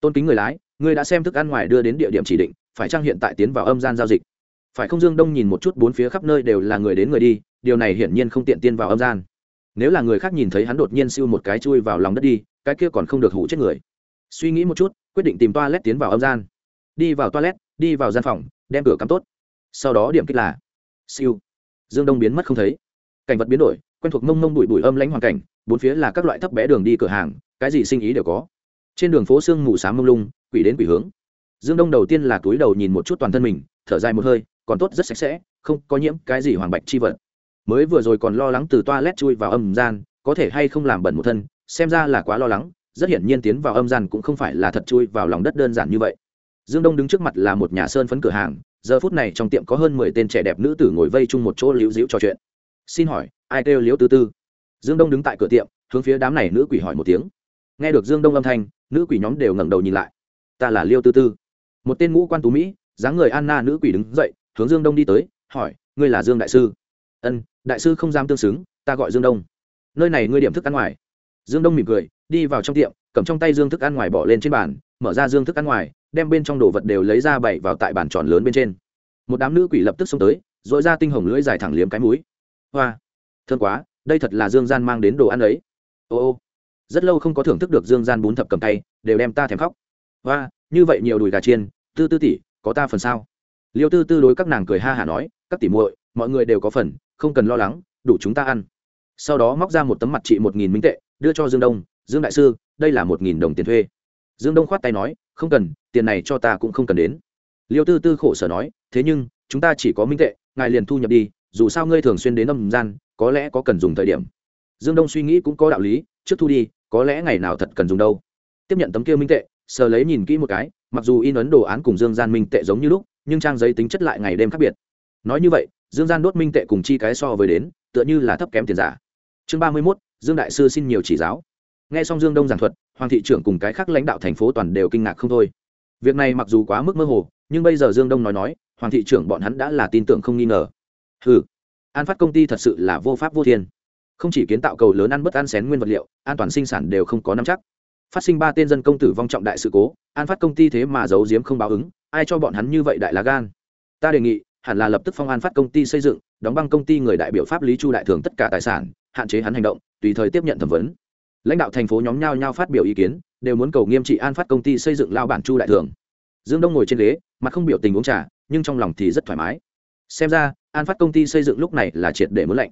Speaker 1: Tôn kính người lái người đã xem thức ăn ngoài đưa đến địa điểm chỉ định, phải trang hiện tại tiến vào âm gian giao dịch? Phải không dương đông nhìn một chút bốn phía khắp nơi đều là người đến người đi, điều này hiển nhiên không tiện tiên vào âm gian nếu là người khác nhìn thấy hắn đột nhiên siêu một cái chui vào lòng đất đi, cái kia còn không được hủ chết người. Suy nghĩ một chút, quyết định tìm toilet tiến vào âm gian. Đi vào toilet, đi vào gian phòng, đem cửa cắm tốt. Sau đó điểm kích là, siêu. Dương đông biến mất không thấy. Cảnh vật biến đổi, quen thuộc mông mông bụi bụi âm lãnh hoàn cảnh, bốn phía là các loại thấp bé đường đi cửa hàng, cái gì sinh ý đều có. Trên đường phố sương mù sáng mông lung, quỷ đến quỷ hướng. Dương đông đầu tiên là túi đầu nhìn một chút toàn thân mình, thở dài một hơi, còn tốt rất sạch sẽ, không có nhiễm cái gì hoàng bạch chi vật mới vừa rồi còn lo lắng từ toilet chui vào âm gian, có thể hay không làm bẩn một thân, xem ra là quá lo lắng, rất hiển nhiên tiến vào âm gian cũng không phải là thật chui vào lòng đất đơn giản như vậy. Dương đông đứng trước mặt là một nhà sơn phấn cửa hàng, giờ phút này trong tiệm có hơn mười tên trẻ đẹp nữ tử ngồi vây chung một chỗ liễu dĩu trò chuyện. Xin hỏi, ai kêu liễu tư tư? Dương đông đứng tại cửa tiệm, hướng phía đám này nữ quỷ hỏi một tiếng. Nghe được dương đông âm thanh, nữ quỷ nhóm đều ngẩng đầu nhìn lại. Ta là liêu tư tư. Một tên ngũ quan tú mỹ, dáng người anna nữ quỷ đứng dậy, hướng dương đông đi tới, hỏi, ngươi là dương đại sư? Ân đại sư không dám tương xứng, ta gọi dương đông. Nơi này ngươi điểm thức ăn ngoài. Dương đông mỉm cười, đi vào trong tiệm, cầm trong tay dương thức ăn ngoài bỏ lên trên bàn, mở ra dương thức ăn ngoài, đem bên trong đồ vật đều lấy ra bày vào tại bàn tròn lớn bên trên. Một đám nữ quỷ lập tức xông tới dội ra tinh hồng lưỡi dài thẳng liếm cái mũi. Hoa, thương quá, đây thật là dương gian mang đến đồ ăn ấy. Ô ô, rất lâu không có thưởng thức được dương gian bún thập cầm tay, đều đem ta thèm khóc. Hoa, như vậy nhiều đùi gà chiên, tư tư tỷ, có ta phần sao? Liêu tư tư đối các nàng cười ha hả nói, các tỷ muội, mọi người đều có phần không cần lo lắng, đủ chúng ta ăn. Sau đó móc ra một tấm mặt trị một nghìn minh tệ, đưa cho dương đông, dương đại sư, đây là một nghìn đồng tiền thuê. Dương đông khoát tay nói, không cần, tiền này cho ta cũng không cần đến. Liêu tư tư khổ sở nói, thế nhưng, chúng ta chỉ có minh tệ, ngài liền thu nhập đi, dù sao ngươi thường xuyên đến âm gian, có lẽ có cần dùng thời điểm. Dương đông suy nghĩ cũng có đạo lý, trước thu đi, có lẽ ngày nào thật cần dùng đâu. Tiếp nhận tấm kia minh tệ, sờ lấy nhìn kỹ một cái, mặc dù in ấn đồ án cùng dương gian minh tệ giống như lúc, nhưng trang giấy tính chất lại ngày đêm khác biệt. Nói như vậy dương gian đốt minh tệ cùng chi cái so với đến, tựa như là thấp kém tiền giả. Chương ba mươi mốt, dương đại sư xin nhiều chỉ giáo. Nghe xong dương đông giảng thuật, hoàng thị trưởng cùng cái khác lãnh đạo thành phố toàn đều kinh ngạc không thôi. Việc này mặc dù quá mức mơ hồ, nhưng bây giờ dương đông nói nói, hoàng thị trưởng bọn hắn đã là tin tưởng không nghi ngờ. Ừ an phát công ty thật sự là vô pháp vô thiên. Không chỉ kiến tạo cầu lớn ăn bất ăn xén nguyên vật liệu, an toàn sinh sản đều không có nắm chắc. Phát sinh ba tên dân công tử vong trọng đại sự cố, an phát công ty thế mà giấu giếm không báo ứng, ai cho bọn hắn như vậy đại lá gan? Ta đề nghị hẳn là lập tức phong an phát công ty xây dựng, đóng băng công ty người đại biểu pháp lý chu đại thường tất cả tài sản, hạn chế hắn hành động, tùy thời tiếp nhận thẩm vấn. Lãnh đạo thành phố nhóm nhau nhau phát biểu ý kiến, đều muốn cầu nghiêm trị an phát công ty xây dựng lao bản chu đại thường. Dương đông ngồi trên ghế, mặt không biểu tình uống trà, nhưng trong lòng thì rất thoải mái. Xem ra, an phát công ty xây dựng lúc này là triệt để muốn lạnh.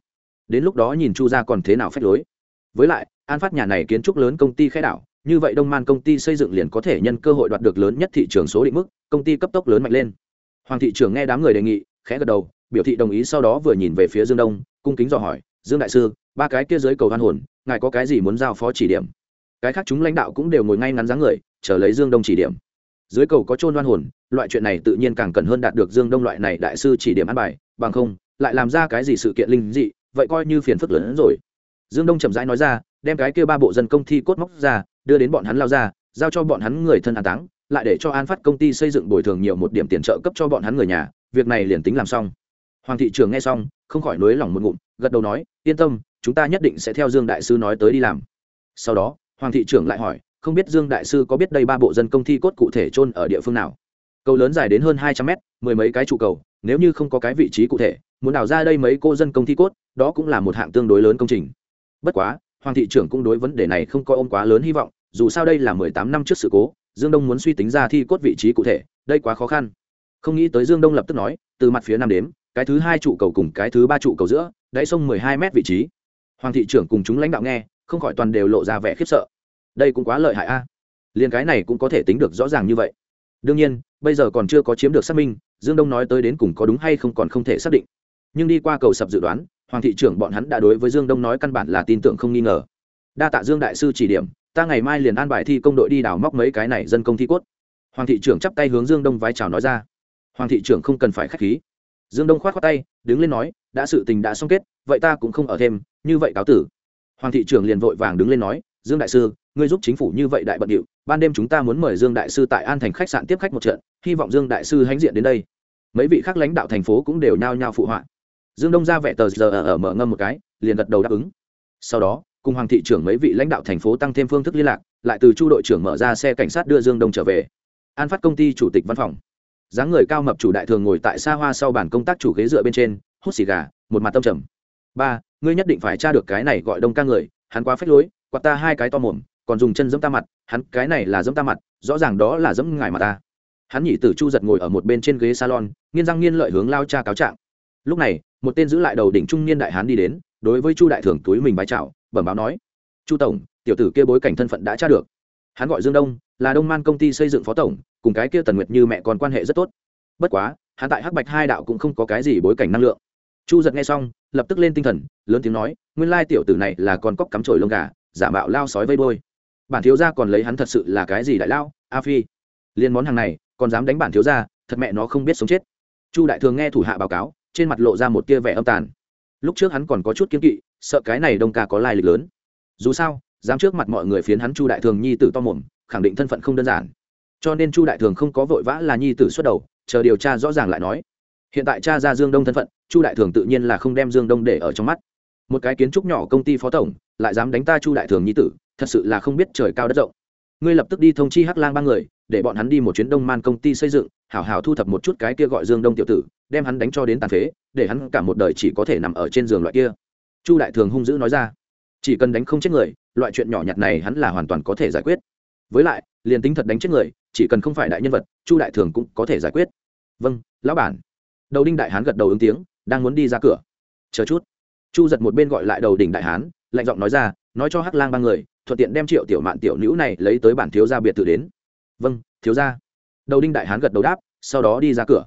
Speaker 1: Đến lúc đó nhìn chu ra còn thế nào phép lối. Với lại, an phát nhà này kiến trúc lớn công ty khai đảo, như vậy đông man công ty xây dựng liền có thể nhân cơ hội đoạt được lớn nhất thị trường số định mức, công ty cấp tốc lớn mạnh lên hoàng thị trưởng nghe đám người đề nghị, khẽ gật đầu, biểu thị đồng ý sau đó vừa nhìn về phía dương đông, cung kính dò hỏi, dương đại sư, ba cái kia dưới cầu hoan hồn, ngài có cái gì muốn giao phó chỉ điểm? Cái khác chúng lãnh đạo cũng đều ngồi ngay ngắn dáng người, chờ lấy dương đông chỉ điểm. Dưới cầu có trôn đoan hồn, loại chuyện này tự nhiên càng cần hơn đạt được dương đông loại này đại sư chỉ điểm ăn bài, bằng không, lại làm ra cái gì sự kiện linh dị, vậy coi như phiền phức lớn hơn rồi. Dương đông chậm rãi nói ra, đem cái kia ba bộ dân công thi cốt móc ra, đưa đến bọn hắn lao ra, giao cho bọn hắn người thân an táng lại để cho an phát công ty xây dựng bồi thường nhiều một điểm tiền trợ cấp cho bọn hắn người nhà, việc này liền tính làm xong. Hoàng thị trường nghe xong, không khỏi nới lòng một ngụm, gật đầu nói, yên tâm, chúng ta nhất định sẽ theo dương đại sư nói tới đi làm. Sau đó, hoàng thị trưởng lại hỏi, không biết dương đại sư có biết đây ba bộ dân công ty cốt cụ thể trôn ở địa phương nào? Cầu lớn dài đến hơn hai trăm mét, mười mấy cái trụ cầu, nếu như không có cái vị trí cụ thể, muốn đào ra đây mấy cô dân công ty cốt, đó cũng là một hạng tương đối lớn công trình. Bất quá, hoàng thị trưởng cũng đối vấn đề này không coi ôm quá lớn hy vọng, dù sao đây là mười tám năm trước sự cố dương đông muốn suy tính ra thi cốt vị trí cụ thể, đây quá khó khăn. Không nghĩ tới dương đông lập tức nói, từ mặt phía nam đếm, cái thứ hai trụ cầu cùng cái thứ ba trụ cầu giữa, đáy sông mười hai mét vị trí. Hoàng thị trưởng cùng chúng lãnh đạo nghe, không khỏi toàn đều lộ ra vẻ khiếp sợ. Đây cũng quá lợi hại a. À. liền cái này cũng có thể tính được rõ ràng như vậy. Đương nhiên, bây giờ còn chưa có chiếm được xác minh, dương đông nói tới đến cùng có đúng hay không còn không thể xác định. Nhưng đi qua cầu sập dự đoán, hoàng thị trưởng bọn hắn đã đối với dương đông nói căn bản là tin tưởng không nghi ngờ. Đa tạ dương đại sư chỉ điểm ta ngày mai liền an bài thi công đội đi đào móc mấy cái này dân công thi cốt. Hoàng thị trưởng chắp tay hướng dương đông vái chào nói ra. Hoàng thị trưởng không cần phải k h á c h khí. Dương đông k h o á t khoác tay, đứng lên nói, đã sự tình đã xong kết, vậy ta cũng không ở thêm, như vậy cáo tử. Hoàng thị trưởng liền vội vàng đứng lên nói, dương đại sư, ngươi giúp chính phủ như vậy đại bận điệu, ban đêm chúng ta muốn mời dương đại sư tại an thành khách sạn tiếp khách một trận, hy vọng dương đại sư hãnh diện đến đây. Mấy vị khác lãnh đạo thành phố cũng đều nhao nhao phụ họa. Dương đông ra vẻ tờ giờ ở mở ngâm một cái, liền gật đầu đáp ứng. Sau đó cùng hoàng thị trưởng mấy vị lãnh đạo thành phố tăng thêm phương thức liên lạc, lại từ chu đội trưởng mở ra xe cảnh sát đưa dương đông trở về. An phát công ty chủ tịch văn phòng. Dáng người cao mập chủ đại thường ngồi tại xa hoa sau bàn công tác chủ ghế dựa bên trên, hút xì gà, một mặt tâm trầm. Ba, ngươi nhất định phải tra được cái này gọi đông ca người, hắn quá phết lối, quạt ta hai cái to mồm, còn dùng chân dẫm ta mặt, hắn cái này là dẫm ta mặt, rõ ràng đó là dẫm ngài mà ta. Hắn nhị tử chu giật ngồi ở một bên trên ghế salon, nghiên răng nghiên lợi hướng lao cha cáo trạng. Lúc này, một tên giữ lại đầu đỉnh trung niên đại hán đi đến, đối với chu đại thường túi mình bái chào bẩm báo nói, chu tổng, tiểu tử kia bối cảnh thân phận đã tra được. Hắn gọi dương đông, là đông man công ty xây dựng phó tổng, cùng cái kia tần nguyệt như mẹ còn quan hệ rất tốt. Bất quá, hắn tại hắc bạch hai đạo cũng không có cái gì bối cảnh năng lượng. Chu giật nghe xong, lập tức lên tinh thần, lớn tiếng nói, nguyên lai tiểu tử này là con cóc cắm trổi lông gà, giả mạo lao sói vây bôi bản thiếu gia còn lấy hắn thật sự là cái gì đại lao, a phi? Liên món hàng này, còn dám đánh bản thiếu gia, thật mẹ nó không biết sống chết. Chu đại thường nghe thủ hạ báo cáo, trên mặt lộ ra một tia vẻ âm tàn. Lúc trước hắn còn có chút kiếm kỵ sợ cái này đông ca có lai lịch lớn. Dù sao, dám trước mặt mọi người phiến hắn chu đại thường nhi tử to mồm, khẳng định thân phận không đơn giản. Cho nên chu đại thường không có vội vã là nhi tử xuất đầu, chờ điều tra rõ ràng lại nói. Hiện tại cha ra dương đông thân phận, chu đại thường tự nhiên là không đem dương đông để ở trong mắt. Một cái kiến trúc nhỏ công ty phó tổng, lại dám đánh ta chu đại thường nhi tử, thật sự là không biết trời cao đất rộng. Ngươi lập tức đi thông chi hắc lang ba người, để bọn hắn đi một chuyến đông man công ty xây dựng, hảo hảo thu thập một chút cái kia gọi dương đông tiểu tử, đem hắn đánh cho đến tàn phế, để hắn cả một đời chỉ có thể nằm ở trên giường loại kia chu đại thường hung dữ nói ra. Chỉ cần đánh không chết người, loại chuyện nhỏ nhặt này hắn là hoàn toàn có thể giải quyết. Với lại, liền tính thật đánh chết người, chỉ cần không phải đại nhân vật, chu đại thường cũng có thể giải quyết. Vâng lão bản. Đầu đinh đại hán gật đầu ứng tiếng, đang muốn đi ra cửa. Chờ chút. Chu giật một bên gọi lại đầu đỉnh đại hán, lạnh giọng nói ra, nói cho hắc lang ba người, thuận tiện đem triệu tiểu mạn tiểu nữ này lấy tới bản thiếu gia biệt thự đến. Vâng thiếu gia. Đầu đinh đại hán gật đầu đáp, sau đó đi ra cửa.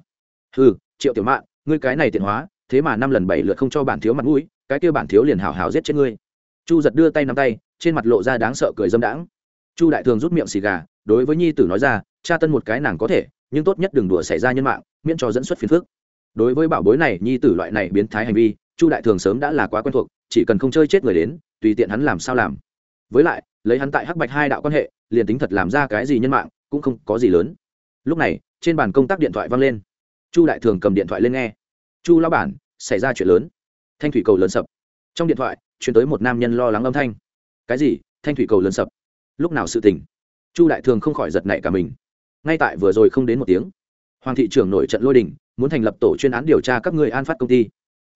Speaker 1: Ừ triệu tiểu mạn, ngươi cái này tiện hóa, thế mà năm lần bảy lượt không cho bản thiếu mặt mũi cái kia bản thiếu liền hào hào giết chết ngươi. Chu giật đưa tay nắm tay, trên mặt lộ ra đáng sợ cười dâm đãng. Chu đại thường rút miệng xì gà, đối với nhi tử nói ra, cha tân một cái nàng có thể, nhưng tốt nhất đừng đùa xảy ra nhân mạng, miễn cho dẫn xuất phiền phức. Đối với bảo bối này, nhi tử loại này biến thái hành vi, chu đại thường sớm đã là quá quen thuộc, chỉ cần không chơi chết người đến, tùy tiện hắn làm sao làm. Với lại, lấy hắn tại hắc bạch hai đạo quan hệ, liền tính thật làm ra cái gì nhân mạng, cũng không có gì lớn. Lúc này, trên bàn công tác điện thoại vang lên. Chu đại thường cầm điện thoại lên nghe. Chu lao bản, xảy ra chuyện lớn thanh thủy cầu lớn sập. Trong điện thoại chuyển tới một nam nhân lo lắng âm thanh. Cái gì? Thanh thủy cầu lớn sập? Lúc nào sự tình? Chu đại thường không khỏi giật nảy cả mình. Ngay tại vừa rồi không đến một tiếng, hoàng thị trưởng nổi trận lôi đình, muốn thành lập tổ chuyên án điều tra các người an phát công ty.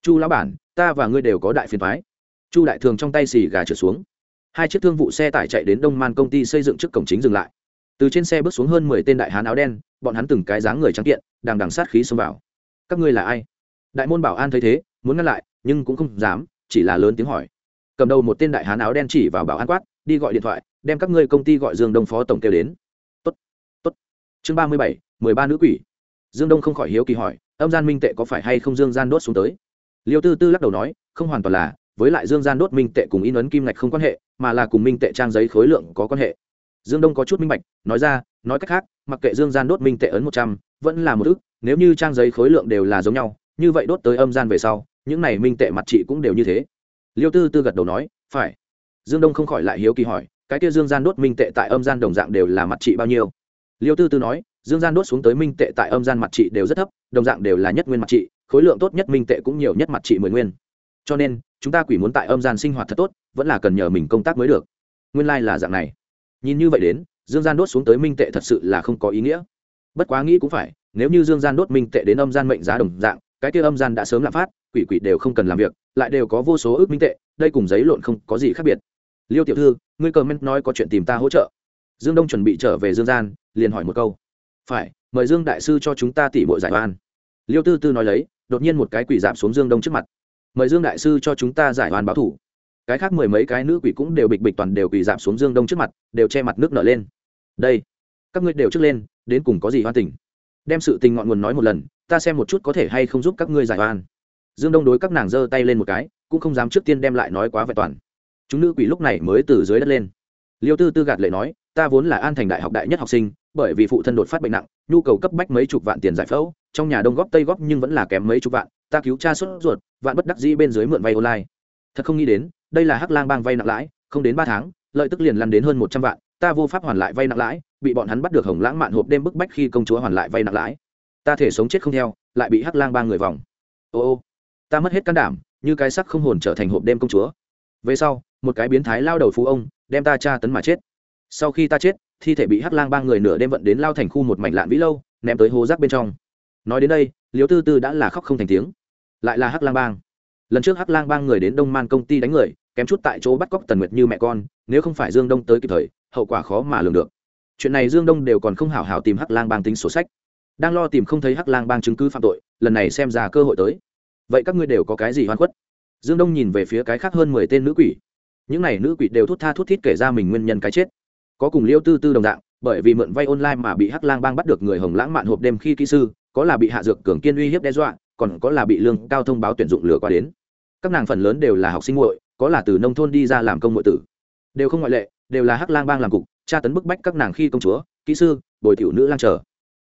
Speaker 1: Chu lão bản, ta và ngươi đều có đại phiền thoái chu đại thường trong tay xì gà trở xuống. Hai chiếc thương vụ xe tải chạy đến đông man công ty xây dựng trước cổng chính dừng lại. Từ trên xe bước xuống hơn mười tên đại hán áo đen, bọn hắn từng cái dáng người trắng kiện, đằng đằng sát khí xông vào. Các ngươi là ai? Đại môn bảo an thấy thế, muốn ngăn lại nhưng cũng không dám, chỉ là lớn tiếng hỏi. Cầm đầu một tên đại hán áo đen chỉ vào bảo an quát, đi gọi điện thoại, đem các ngươi công ty gọi dương đông phó tổng kêu đến. Tốt tốt. Chương ba mươi bảy, mười ba nữ quỷ. Dương đông không khỏi hiếu kỳ hỏi, âm gian minh tệ có phải hay không dương gian đốt xuống tới? Liêu tư tư lắc đầu nói, không hoàn toàn là, với lại dương gian đốt minh tệ cùng in ấn kim ngạch không quan hệ, mà là cùng minh tệ trang giấy khối lượng có quan hệ. Dương đông có chút minh bạch, nói ra, nói cách khác, mặc kệ dương gian đốt minh tệ ấn một trăm, vẫn là một ức, nếu như trang giấy khối lượng đều là giống nhau, như vậy đốt tới âm gian về sau những này minh tệ mặt trị cũng đều như thế. Liêu tư tư gật đầu nói, phải. Dương đông không khỏi lại hiếu kỳ hỏi, cái kia dương gian đốt minh tệ tại âm gian đồng dạng đều là mặt trị bao nhiêu? Liêu tư tư nói, dương gian đốt xuống tới minh tệ tại âm gian mặt trị đều rất thấp, đồng dạng đều là nhất nguyên mặt trị khối lượng tốt nhất minh tệ cũng nhiều nhất mặt trị mười nguyên. Cho nên, chúng ta quỷ muốn tại âm gian sinh hoạt thật tốt, vẫn là cần nhờ mình công tác mới được. Nguyên lai、like、là dạng này. Nhìn như vậy đến, dương gian đốt xuống tới minh tệ thật sự là không có ý nghĩa. Bất quá nghĩ cũng phải, nếu như dương gian đốt minh tệ đến âm gian mệnh giá đồng dạng, cái kia âm gian đã sớm lạm phát quỷ quỷ đều không cần làm việc, lại đều có vô số ước minh tệ, đây cùng giấy lộn không có gì khác biệt. Liêu tiểu thư, ngươi cờ men nói có chuyện tìm ta hỗ trợ. Dương đông chuẩn bị trở về dương gian, liền hỏi một câu. Phải, mời dương đại sư cho chúng ta tỉ bộ giải oan. Liêu tư tư nói lấy, đột nhiên một cái quỷ giảm xuống dương đông trước mặt. Mời dương đại sư cho chúng ta giải oan báo thủ. Cái khác mười mấy cái nữ quỷ cũng đều bịch bịch toàn đều quỷ giảm xuống dương đông trước mặt, đều che mặt nước nở lên. Đây, các ngươi đều trước lên, đến cùng có gì hoan tình? Đem sự tình ngọn nguồn nói một lần, ta xem một chút có thể hay không giúp các ngươi giải oan dương đông đối các nàng giơ tay lên một cái, cũng không dám trước tiên đem lại nói quá vẹn toàn. Chúng nữ quỷ lúc này mới từ dưới đất lên. Liêu tư tư gạt lệ nói, ta vốn là an thành đại học đại nhất học sinh, bởi vì phụ thân đột phát bệnh nặng, nhu cầu cấp bách mấy chục vạn tiền giải phẫu, trong nhà đông góp tây góp nhưng vẫn là kém mấy chục vạn, ta cứu cha sốt ruột, vạn bất đắc dĩ bên dưới mượn vay online. Thật không nghĩ đến, đây là hắc lang bang vay nặng lãi, không đến ba tháng, lợi tức liền lăn đến hơn một trăm vạn, ta vô pháp hoàn lại vay nặng lãi, bị bọn hắn bắt được hồng lãng mạn hộp đêm bức bách khi công chúa hoàn lại vay nặng lãi. Ta thể sống chết không theo, lại bị hắc lang ba người vòng. Ô ô ta mất hết can đảm, như cái sắc không hồn trở thành hộp đêm công chúa. Về sau, một cái biến thái lao đầu phú ông, đem ta tra tấn mà chết. Sau khi ta chết, thi thể bị hắc lang ba người nửa đêm vận đến lao thành khu một mảnh lạn vĩ lâu, ném tới hố rác bên trong. Nói đến đây liếu tư tư đã là khóc không thành tiếng. Lại là hắc lang bang. Lần trước hắc lang bang người đến đông man công ty đánh người, kém chút tại chỗ bắt cóc tần nguyệt như mẹ con, nếu không phải dương đông tới kịp thời, hậu quả khó mà lường được. Chuyện này dương đông đều còn không hảo hảo tìm hắc lang bang tính sổ sách. Đang lo tìm không thấy hắc lang bang chứng cứ phạm tội, lần này xem ra cơ hội tới vậy các ngươi đều có cái gì hoan khuất? Dương đông nhìn về phía cái khác hơn mười tên nữ quỷ. Những n à y nữ quỷ đều thút tha thút thít kể ra mình nguyên nhân cái chết. Có cùng liêu tư tư đồng dạng bởi vì mượn vay online mà bị hắc lang bang bắt được người hồng lãng mạn hộp đêm khi kỹ sư có là bị hạ dược cường kiên uy hiếp đe dọa còn có là bị lương cao thông báo tuyển dụng lừa qua đến. Các nàng phần lớn đều là học sinh nguội, có là từ nông thôn đi ra làm công muội tử. Đều không ngoại lệ đều là hắc lang bang làm cục tra tấn bức bách các nàng khi công chúa kỹ sư bồi tiểu nữ lang trở,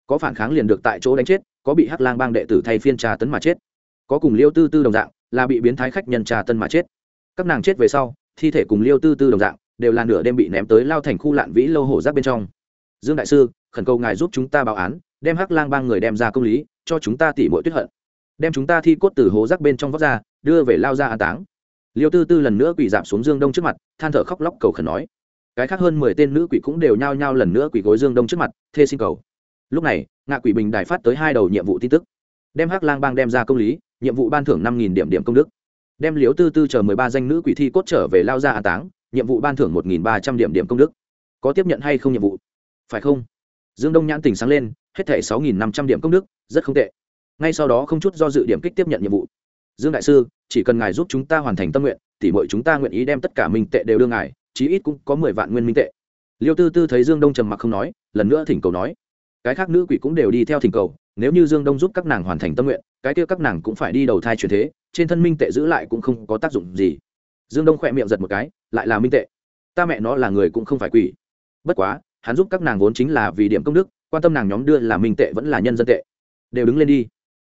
Speaker 1: có phản kháng liền được tại chỗ đánh chết có bị hắc lang bang đệ tử thay phiên tra tấn mà chết có cùng liêu tư tư đồng dạng, là bị biến thái khách nhân trà tân mà chết. Các nàng chết về sau, thi thể cùng liêu tư tư đồng dạng, đều là nửa đêm bị ném tới lao thành khu lạn vĩ lâu hổ giáp bên trong. Dương đại sư, khẩn cầu ngài giúp chúng ta báo án, đem hắc lang bang người đem ra công lý, cho chúng ta tỉ mỗi tuyết hận. Đem chúng ta thi cốt từ hố rác bên trong vóc ra, đưa về lao ra an táng. Liêu tư tư lần nữa quỳ giảm xuống dương đông trước mặt, than thở khóc lóc cầu khẩn nói. Cái khác hơn mười tên nữ quỷ cũng đều nhao nhao lần nữa quỳ gối dương đông trước mặt, thê xin cầu. Lúc này, ngạ quỷ bình đài phát tới hai đầu nhiệm vụ tin tức. Đem hắc lang bang đem ra công lý nhiệm vụ ban thưởng năm nghìn điểm điểm công đức. Đem liếu tư tư chờ mười ba danh nữ quỷ thi cốt trở về lao ra an táng, nhiệm vụ ban thưởng một nghìn ba trăm điểm điểm công đức. Có tiếp nhận hay không nhiệm vụ? Phải không? Dương đông nhãn tình sáng lên, hết thẻ sáu nghìn năm trăm điểm công đức, rất không tệ. Ngay sau đó không chút do dự điểm kích tiếp nhận nhiệm vụ. Dương đại sư, chỉ cần ngài giúp chúng ta hoàn thành tâm nguyện, tỉ mọi chúng ta nguyện ý đem tất cả minh tệ đều đưa ngài, chí ít cũng có mười vạn nguyên minh tệ. Liêu tư tư thấy dương đông trầm mặc không nói, lần nữa thỉnh cầu nói. Cái khác nữ quỷ cũng đều đi theo thỉnh cầu, nếu như dương đông giúp các nàng hoàn thành tâm nguyện cái kia các nàng cũng phải đi đầu thai truyền thế, trên thân minh tệ giữ lại cũng không có tác dụng gì. Dương đông khỏe miệng giật một cái, lại là minh tệ. Ta mẹ nó là người cũng không phải quỷ. Bất quá, hắn giúp các nàng vốn chính là vì điểm công đức, quan tâm nàng nhóm đưa là minh tệ vẫn là nhân dân tệ. Đều đứng lên đi.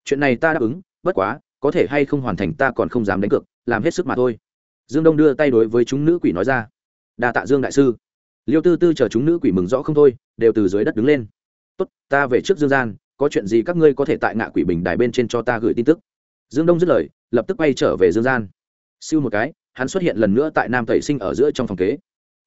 Speaker 1: Chuyện này ta đáp ứng, bất quá, có thể hay không hoàn thành ta còn không dám đánh cược, làm hết sức mà thôi. Dương đông đưa tay đối với chúng nữ quỷ nói ra. Đa tạ dương đại sư. Liêu tư tư chờ chúng nữ quỷ mừng rõ không thôi, đều từ dưới đất đứng lên. Tốt, ta về trước dương gian có chuyện gì các ngươi có thể tại ngạ quỷ bình đài bên trên cho ta gửi tin tức? Dương đông dứt lời, lập tức bay trở về dương gian. Siêu một cái, hắn xuất hiện lần nữa tại nam tẩy sinh ở giữa trong phòng kế.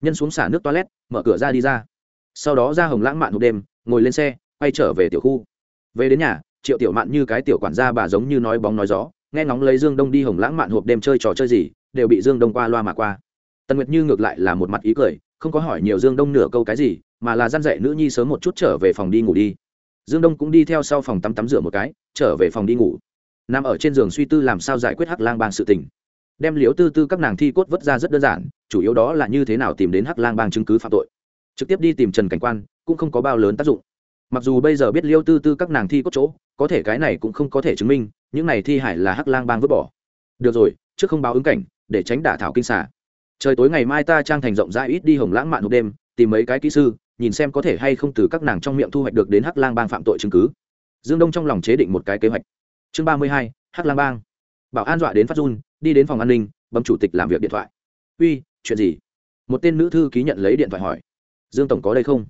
Speaker 1: Nhân xuống xả nước toilet, mở cửa ra đi ra. Sau đó ra hồng lãng mạn hộp đêm, ngồi lên xe, quay trở về tiểu khu. Về đến nhà, triệu tiểu mạn như cái tiểu quản gia bà giống như nói bóng nói gió, nghe ngóng lấy dương đông đi hồng lãng mạn hộp đêm chơi trò chơi gì, đều bị dương đông qua loa mà qua. Tần nguyệt như ngược lại là một mặt ý cười, không có hỏi nhiều dương đông nửa câu cái gì, mà là dăn dạy nữ nhi sớm một chút trở về phòng đi ngủ đi dương đông cũng đi theo sau phòng tắm tắm rửa một cái, trở về phòng đi ngủ. Nằm ở trên giường suy tư làm sao giải quyết hắc lang bang sự tình. Đem liếu tư tư các nàng thi cốt vứt ra rất đơn giản, chủ yếu đó là như thế nào tìm đến hắc lang bang chứng cứ phạm tội. Trực tiếp đi tìm trần cảnh quan, cũng không có bao lớn tác dụng. Mặc dù bây giờ biết liêu tư tư các nàng thi cốt chỗ, có thể cái này cũng không có thể chứng minh, những này thi hải là hắc lang bang vứt bỏ. Được rồi, trước không báo ứng cảnh, để tránh đả thảo kinh xả trời tối ngày mai ta trang thành rộng rãi ít đi hồng lãng mạn hộp đêm, tìm mấy cái kỹ sư nhìn xem có thể hay không từ các nàng trong miệng thu hoạch được đến hắc lang bang phạm tội chứng cứ. Dương đông trong lòng chế định một cái kế hoạch. Chương ba mươi hai, hắc lang bang. Bảo an dọa đến phát run, đi đến phòng an ninh, bấm chủ tịch làm việc điện thoại. Uy, chuyện gì? Một tên nữ thư ký nhận lấy điện thoại hỏi. Dương tổng có đây không?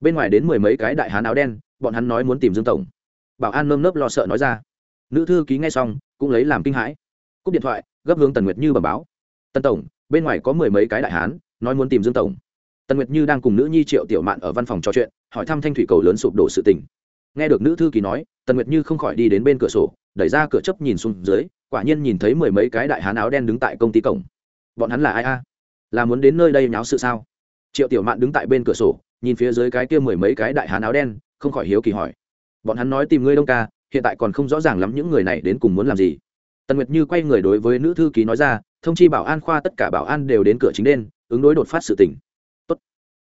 Speaker 1: Bên ngoài đến mười mấy cái đại hán áo đen, bọn hắn nói muốn tìm dương tổng. Bảo an nơm nớp lo sợ nói ra. Nữ thư ký nghe xong, cũng lấy làm kinh hãi. Cúp điện thoại, gấp hướng tần nguyệt như bẩm báo. Tần tổng, bên ngoài có mười mấy cái đại hán, nói muốn tìm dương tổng tần nguyệt như đang cùng nữ nhi triệu tiểu mạn ở văn phòng trò chuyện, hỏi thăm thanh thủy cầu lớn sụp đổ sự tình. Nghe được nữ thư ký nói, tần nguyệt như không khỏi đi đến bên cửa sổ, đẩy ra cửa chấp nhìn xuống dưới, quả nhiên nhìn thấy mười mấy cái đại hán áo đen đứng tại công ty cổng. Bọn hắn là ai a? Là muốn đến nơi đây nháo sự sao? Triệu tiểu mạn đứng tại bên cửa sổ, nhìn phía dưới cái kia mười mấy cái đại hán áo đen, không khỏi hiếu kỳ hỏi. Bọn hắn nói tìm ngươi đông ca, hiện tại còn không rõ ràng lắm những người này đến cùng muốn làm gì. Tần nguyệt như quay người đối với nữ thư ký nói ra, thông chi bảo an khoa tất cả bảo an đều đến cửa chính đen, ứng đối đột phát sự tình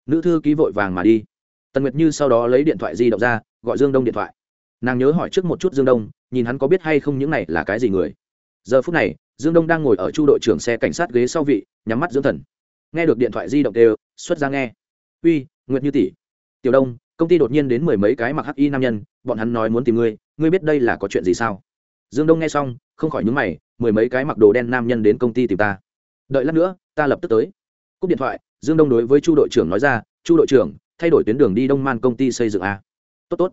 Speaker 1: nữ thư ký vội vàng mà đi. Tần nguyệt như sau đó lấy điện thoại di động ra, gọi dương đông điện thoại. Nàng nhớ hỏi trước một chút dương đông, nhìn hắn có biết hay không những này là cái gì người. Giờ phút này, dương đông đang ngồi ở chu đội trưởng xe cảnh sát ghế sau vị, nhắm mắt dưỡng thần. Nghe được điện thoại di động đều, xuất ra nghe. Uy, nguyệt như tỷ. Tiểu đông, công ty đột nhiên đến mười mấy cái mặc hắc y nam nhân, bọn hắn nói muốn tìm ngươi ngươi biết đây là có chuyện gì sao? Dương đông nghe xong, không khỏi nhúng mày, mười mấy cái mặc đồ đen nam nhân đến công ty tìm ta. Đợi lát nữa, ta lập tức tới. Cúp điện thoại dương đông đối với chu đội trưởng nói ra, chu đội trưởng, thay đổi tuyến đường đi đông man công ty xây dựng a. Tốt tốt.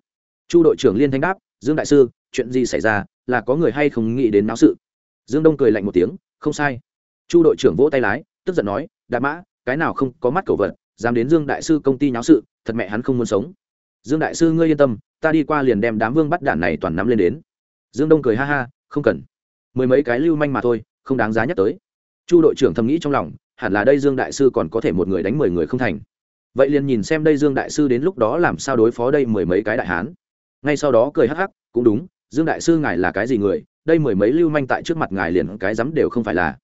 Speaker 1: Chu đội trưởng liên thanh đáp, dương đại sư, chuyện gì xảy ra, là có người hay không nghĩ đến náo sự? Dương đông cười lạnh một tiếng, không sai. Chu đội trưởng vỗ tay lái, tức giận nói đạp mã, cái nào không có mắt cầu vật, dám đến dương đại sư công ty nháo sự, thật mẹ hắn không muốn sống. Dương đại sư, ngươi yên tâm, ta đi qua liền đem đám vương bắt đạn này toàn nắm lên đến. Dương đông cười ha ha, không cần. Mười mấy cái lưu manh mà thôi, không đáng giá nhắc tới. Chu đội trưởng thầm nghĩ trong lòng hẳn là đây dương đại sư còn có thể một người đánh mười người không thành. Vậy liền nhìn xem đây dương đại sư đến lúc đó làm sao đối phó đây mười mấy cái đại hán. Ngay sau đó cười hắc hắc, cũng đúng, dương đại sư ngài là cái gì người, đây mười mấy lưu manh tại trước mặt ngài liền cái dám đều không phải là.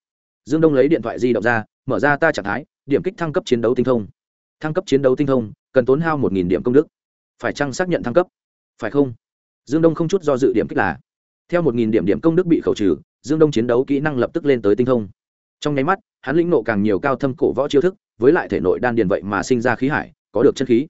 Speaker 1: Dương đông lấy điện thoại di động ra, mở ra ta trạng thái, điểm kích thăng cấp chiến đấu tinh thông. Thăng cấp chiến đấu tinh thông, cần tốn hao một nghìn điểm công đức. Phải chăng xác nhận thăng cấp? Phải không? Dương đông không chút do dự điểm kích là. Theo một nghìn điểm điểm công đức bị khẩu trừ, dương đông chiến đấu kỹ năng lập tức lên tới tinh thông trong nháy mắt, hắn lĩnh nộ càng nhiều cao thâm cổ võ chiêu thức, với lại thể nội đan điền vậy mà sinh ra khí hải, có được chân khí.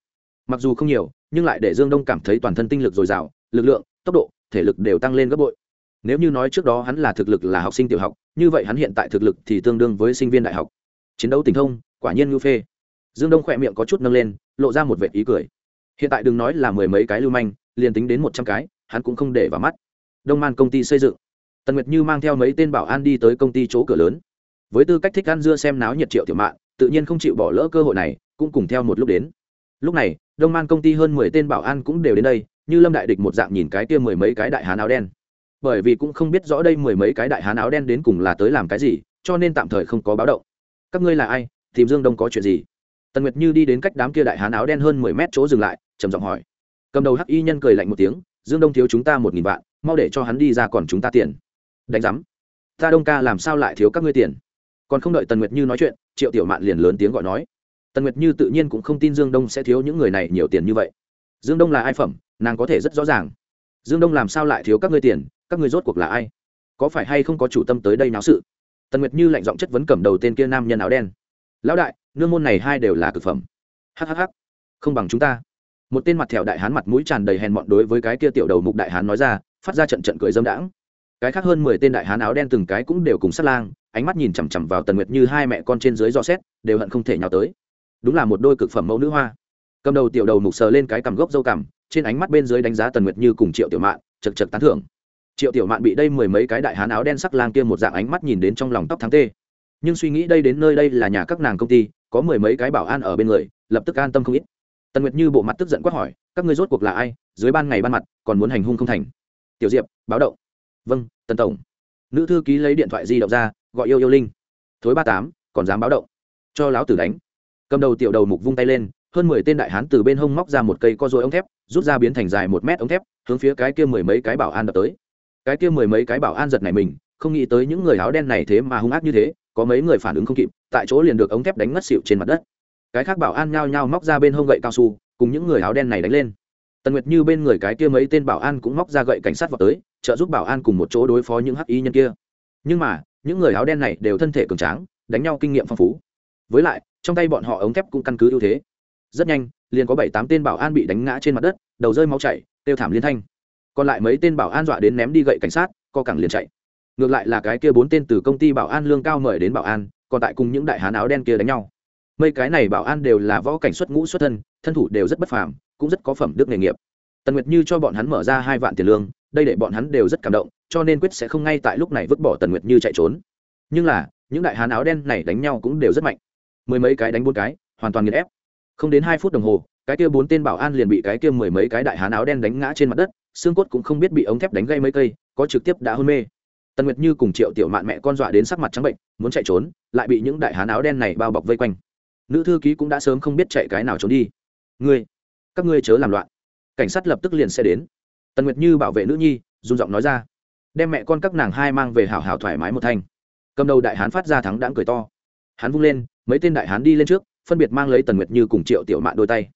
Speaker 1: Mặc dù không nhiều, nhưng lại để dương đông cảm thấy toàn thân tinh lực dồi dào, lực lượng, tốc độ, thể lực đều tăng lên gấp bội. Nếu như nói trước đó hắn là thực lực là học sinh tiểu học, như vậy hắn hiện tại thực lực thì tương đương với sinh viên đại học. Chiến đấu tình thông, quả nhiên ngưu phê. Dương đông khỏe miệng có chút nâng lên, lộ ra một vệ ý cười. Hiện tại đừng nói là mười mấy cái lưu manh, liền tính đến một trăm cái, hắn cũng không để vào mắt. Đông man công ty xây dựng. Tần nguyệt như mang theo mấy tên bảo an đi tới công ty chỗ cửa lớn với tư cách thích ăn dưa xem náo nhiệt triệu tiểu mạng tự nhiên không chịu bỏ lỡ cơ hội này, cũng cùng theo một lúc đến. Lúc này, đông man công ty hơn mười tên bảo an cũng đều đến đây, như lâm đại địch một dạng nhìn cái kia mười mấy cái đại hán áo đen. Bởi vì cũng không biết rõ đây mười mấy cái đại hán áo đen đến cùng là tới làm cái gì, cho nên tạm thời không có báo động. Các ngươi là ai? Tìm dương đông có chuyện gì? Tần nguyệt như đi đến cách đám kia đại hán áo đen hơn mười mét chỗ dừng lại, trầm giọng hỏi. Cầm đầu hắc y nhân cười lạnh một tiếng, dương đông thiếu chúng ta một nghìn vạn, mau để cho hắn đi ra còn chúng ta tiền. Đánh giám. Ta đông ca làm sao lại thiếu các ngươi tiền? Còn không đợi tần nguyệt như nói chuyện, triệu tiểu mạn liền lớn tiếng gọi nói. Tần nguyệt như tự nhiên cũng không tin dương đông sẽ thiếu những người này nhiều tiền như vậy. Dương đông là ai phẩm, nàng có thể rất rõ ràng. Dương đông làm sao lại thiếu các ngươi tiền, các ngươi rốt cuộc là ai? Có phải hay không có chủ tâm tới đây náo sự? Tần nguyệt như lạnh giọng chất vấn cầm đầu tên kia nam nhân áo đen. Lão đại, nương môn này hai đều là cực phẩm. Hhh không bằng chúng ta. Một tên mặt thẹo đại hán mặt mũi tràn đầy hèn mọn đối với cái kia tiểu đầu mục đại hán nói ra, phát ra trận trận cười dâm đãng. Cái khác hơn mười tên đại hán áo đen từng cái cũng đều cùng sát lang ánh mắt nhìn chằm chằm vào tần nguyệt như hai mẹ con trên dưới dò xét, đều hận không thể nhào tới. Đúng là một đôi cực phẩm mẫu nữ hoa. Cầm đầu tiểu đầu mục sờ lên cái cằm gốc dâu cằm, trên ánh mắt bên dưới đánh giá tần nguyệt như cùng triệu tiểu mạn, chật chật tán thưởng. Triệu tiểu mạn bị đây mười mấy cái đại hán áo đen sắc lang kia một dạng ánh mắt nhìn đến trong lòng tóc thắng tê. Nhưng suy nghĩ đây đến nơi đây là nhà các nàng công ty, có mười mấy cái bảo an ở bên người, lập tức an tâm không ít. Tần nguyệt như bộ mặt tức giận quát hỏi, các ngươi rốt cuộc là ai? Dưới ban ngày ban mặt, còn muốn hành hung không thành? Tiểu diệp, báo động. Vâng tần tổng. Nữ thư ký lấy điện thoại di động ra gọi yêu yêu linh. Thối ba tám, còn dám báo động. Cho lão tử đánh. Cầm đầu tiểu đầu mục vung tay lên, hơn mười tên đại hán từ bên hông móc ra một cây co dối ống thép, rút ra biến thành dài một mét ống thép, hướng phía cái kia mười mấy cái bảo an đập tới. Cái kia mười mấy cái bảo an giật này mình, không nghĩ tới những người áo đen này thế mà hung ác như thế, có mấy người phản ứng không kịp, tại chỗ liền được ống thép đánh ngất xịu trên mặt đất. Cái khác bảo an nhao nhao móc ra bên hông gậy cao su, cùng những người áo đen này đánh lên. Tần nguyệt như bên người cái kia mấy tên bảo an cũng móc ra gậy cảnh sát vào tới, trợ giúp bảo an cùng một chỗ đối phó những hắc y nhân kia. Nhưng mà những người áo đen này đều thân thể cường tráng, đánh nhau kinh nghiệm phong phú. Với lại, trong tay bọn họ ống thép cũng căn cứ ưu thế. Rất nhanh, liền có bảy tám tên bảo an bị đánh ngã trên mặt đất, đầu rơi máu chảy tiêu thảm liên thanh. Còn lại mấy tên bảo an dọa đến ném đi gậy cảnh sát, co cẳng liền chạy. Ngược lại là cái kia bốn tên từ công ty bảo an lương cao mời đến bảo an, còn tại cùng những đại hán áo đen kia đánh nhau. Mấy cái này bảo an đều là võ cảnh xuất ngũ xuất thân thân thủ đều rất bất phàm, cũng rất có phẩm đức nghề nghiệp. Tần nguyệt như cho bọn hắn mở ra hai vạn tiền lương đây để bọn hắn đều rất cảm động, cho nên quyết sẽ không ngay tại lúc này vứt bỏ tần nguyệt như chạy trốn. Nhưng là, những đại hán áo đen này đánh nhau cũng đều rất mạnh. Mười mấy cái đánh bốn cái, hoàn toàn nghiền ép. Không đến hai phút đồng hồ, cái kia bốn tên bảo an liền bị cái kia mười mấy cái đại hán áo đen đánh ngã trên mặt đất, xương cốt cũng không biết bị ống thép đánh gây mấy cây, có trực tiếp đã hôn mê. Tần nguyệt như cùng triệu tiểu mạn mẹ con dọa đến sắc mặt trắng bệnh, muốn chạy trốn, lại bị những đại hán áo đen này bao bọc vây quanh. Nữ thư ký cũng đã sớm không biết chạy cái nào trốn đi. Ngươi, các ngươi chớ làm loạn. Cảnh sát lập tức liền sẽ đến tần nguyệt như bảo vệ nữ nhi, run giọng nói ra. Đem mẹ con các nàng hai mang về hảo hảo thoải mái một thanh. Cầm đầu đại hán phát ra thắng đãng cười to. Hắn vung lên, mấy tên đại hán đi lên trước, phân biệt mang lấy tần nguyệt như cùng triệu tiểu mạn đôi tay.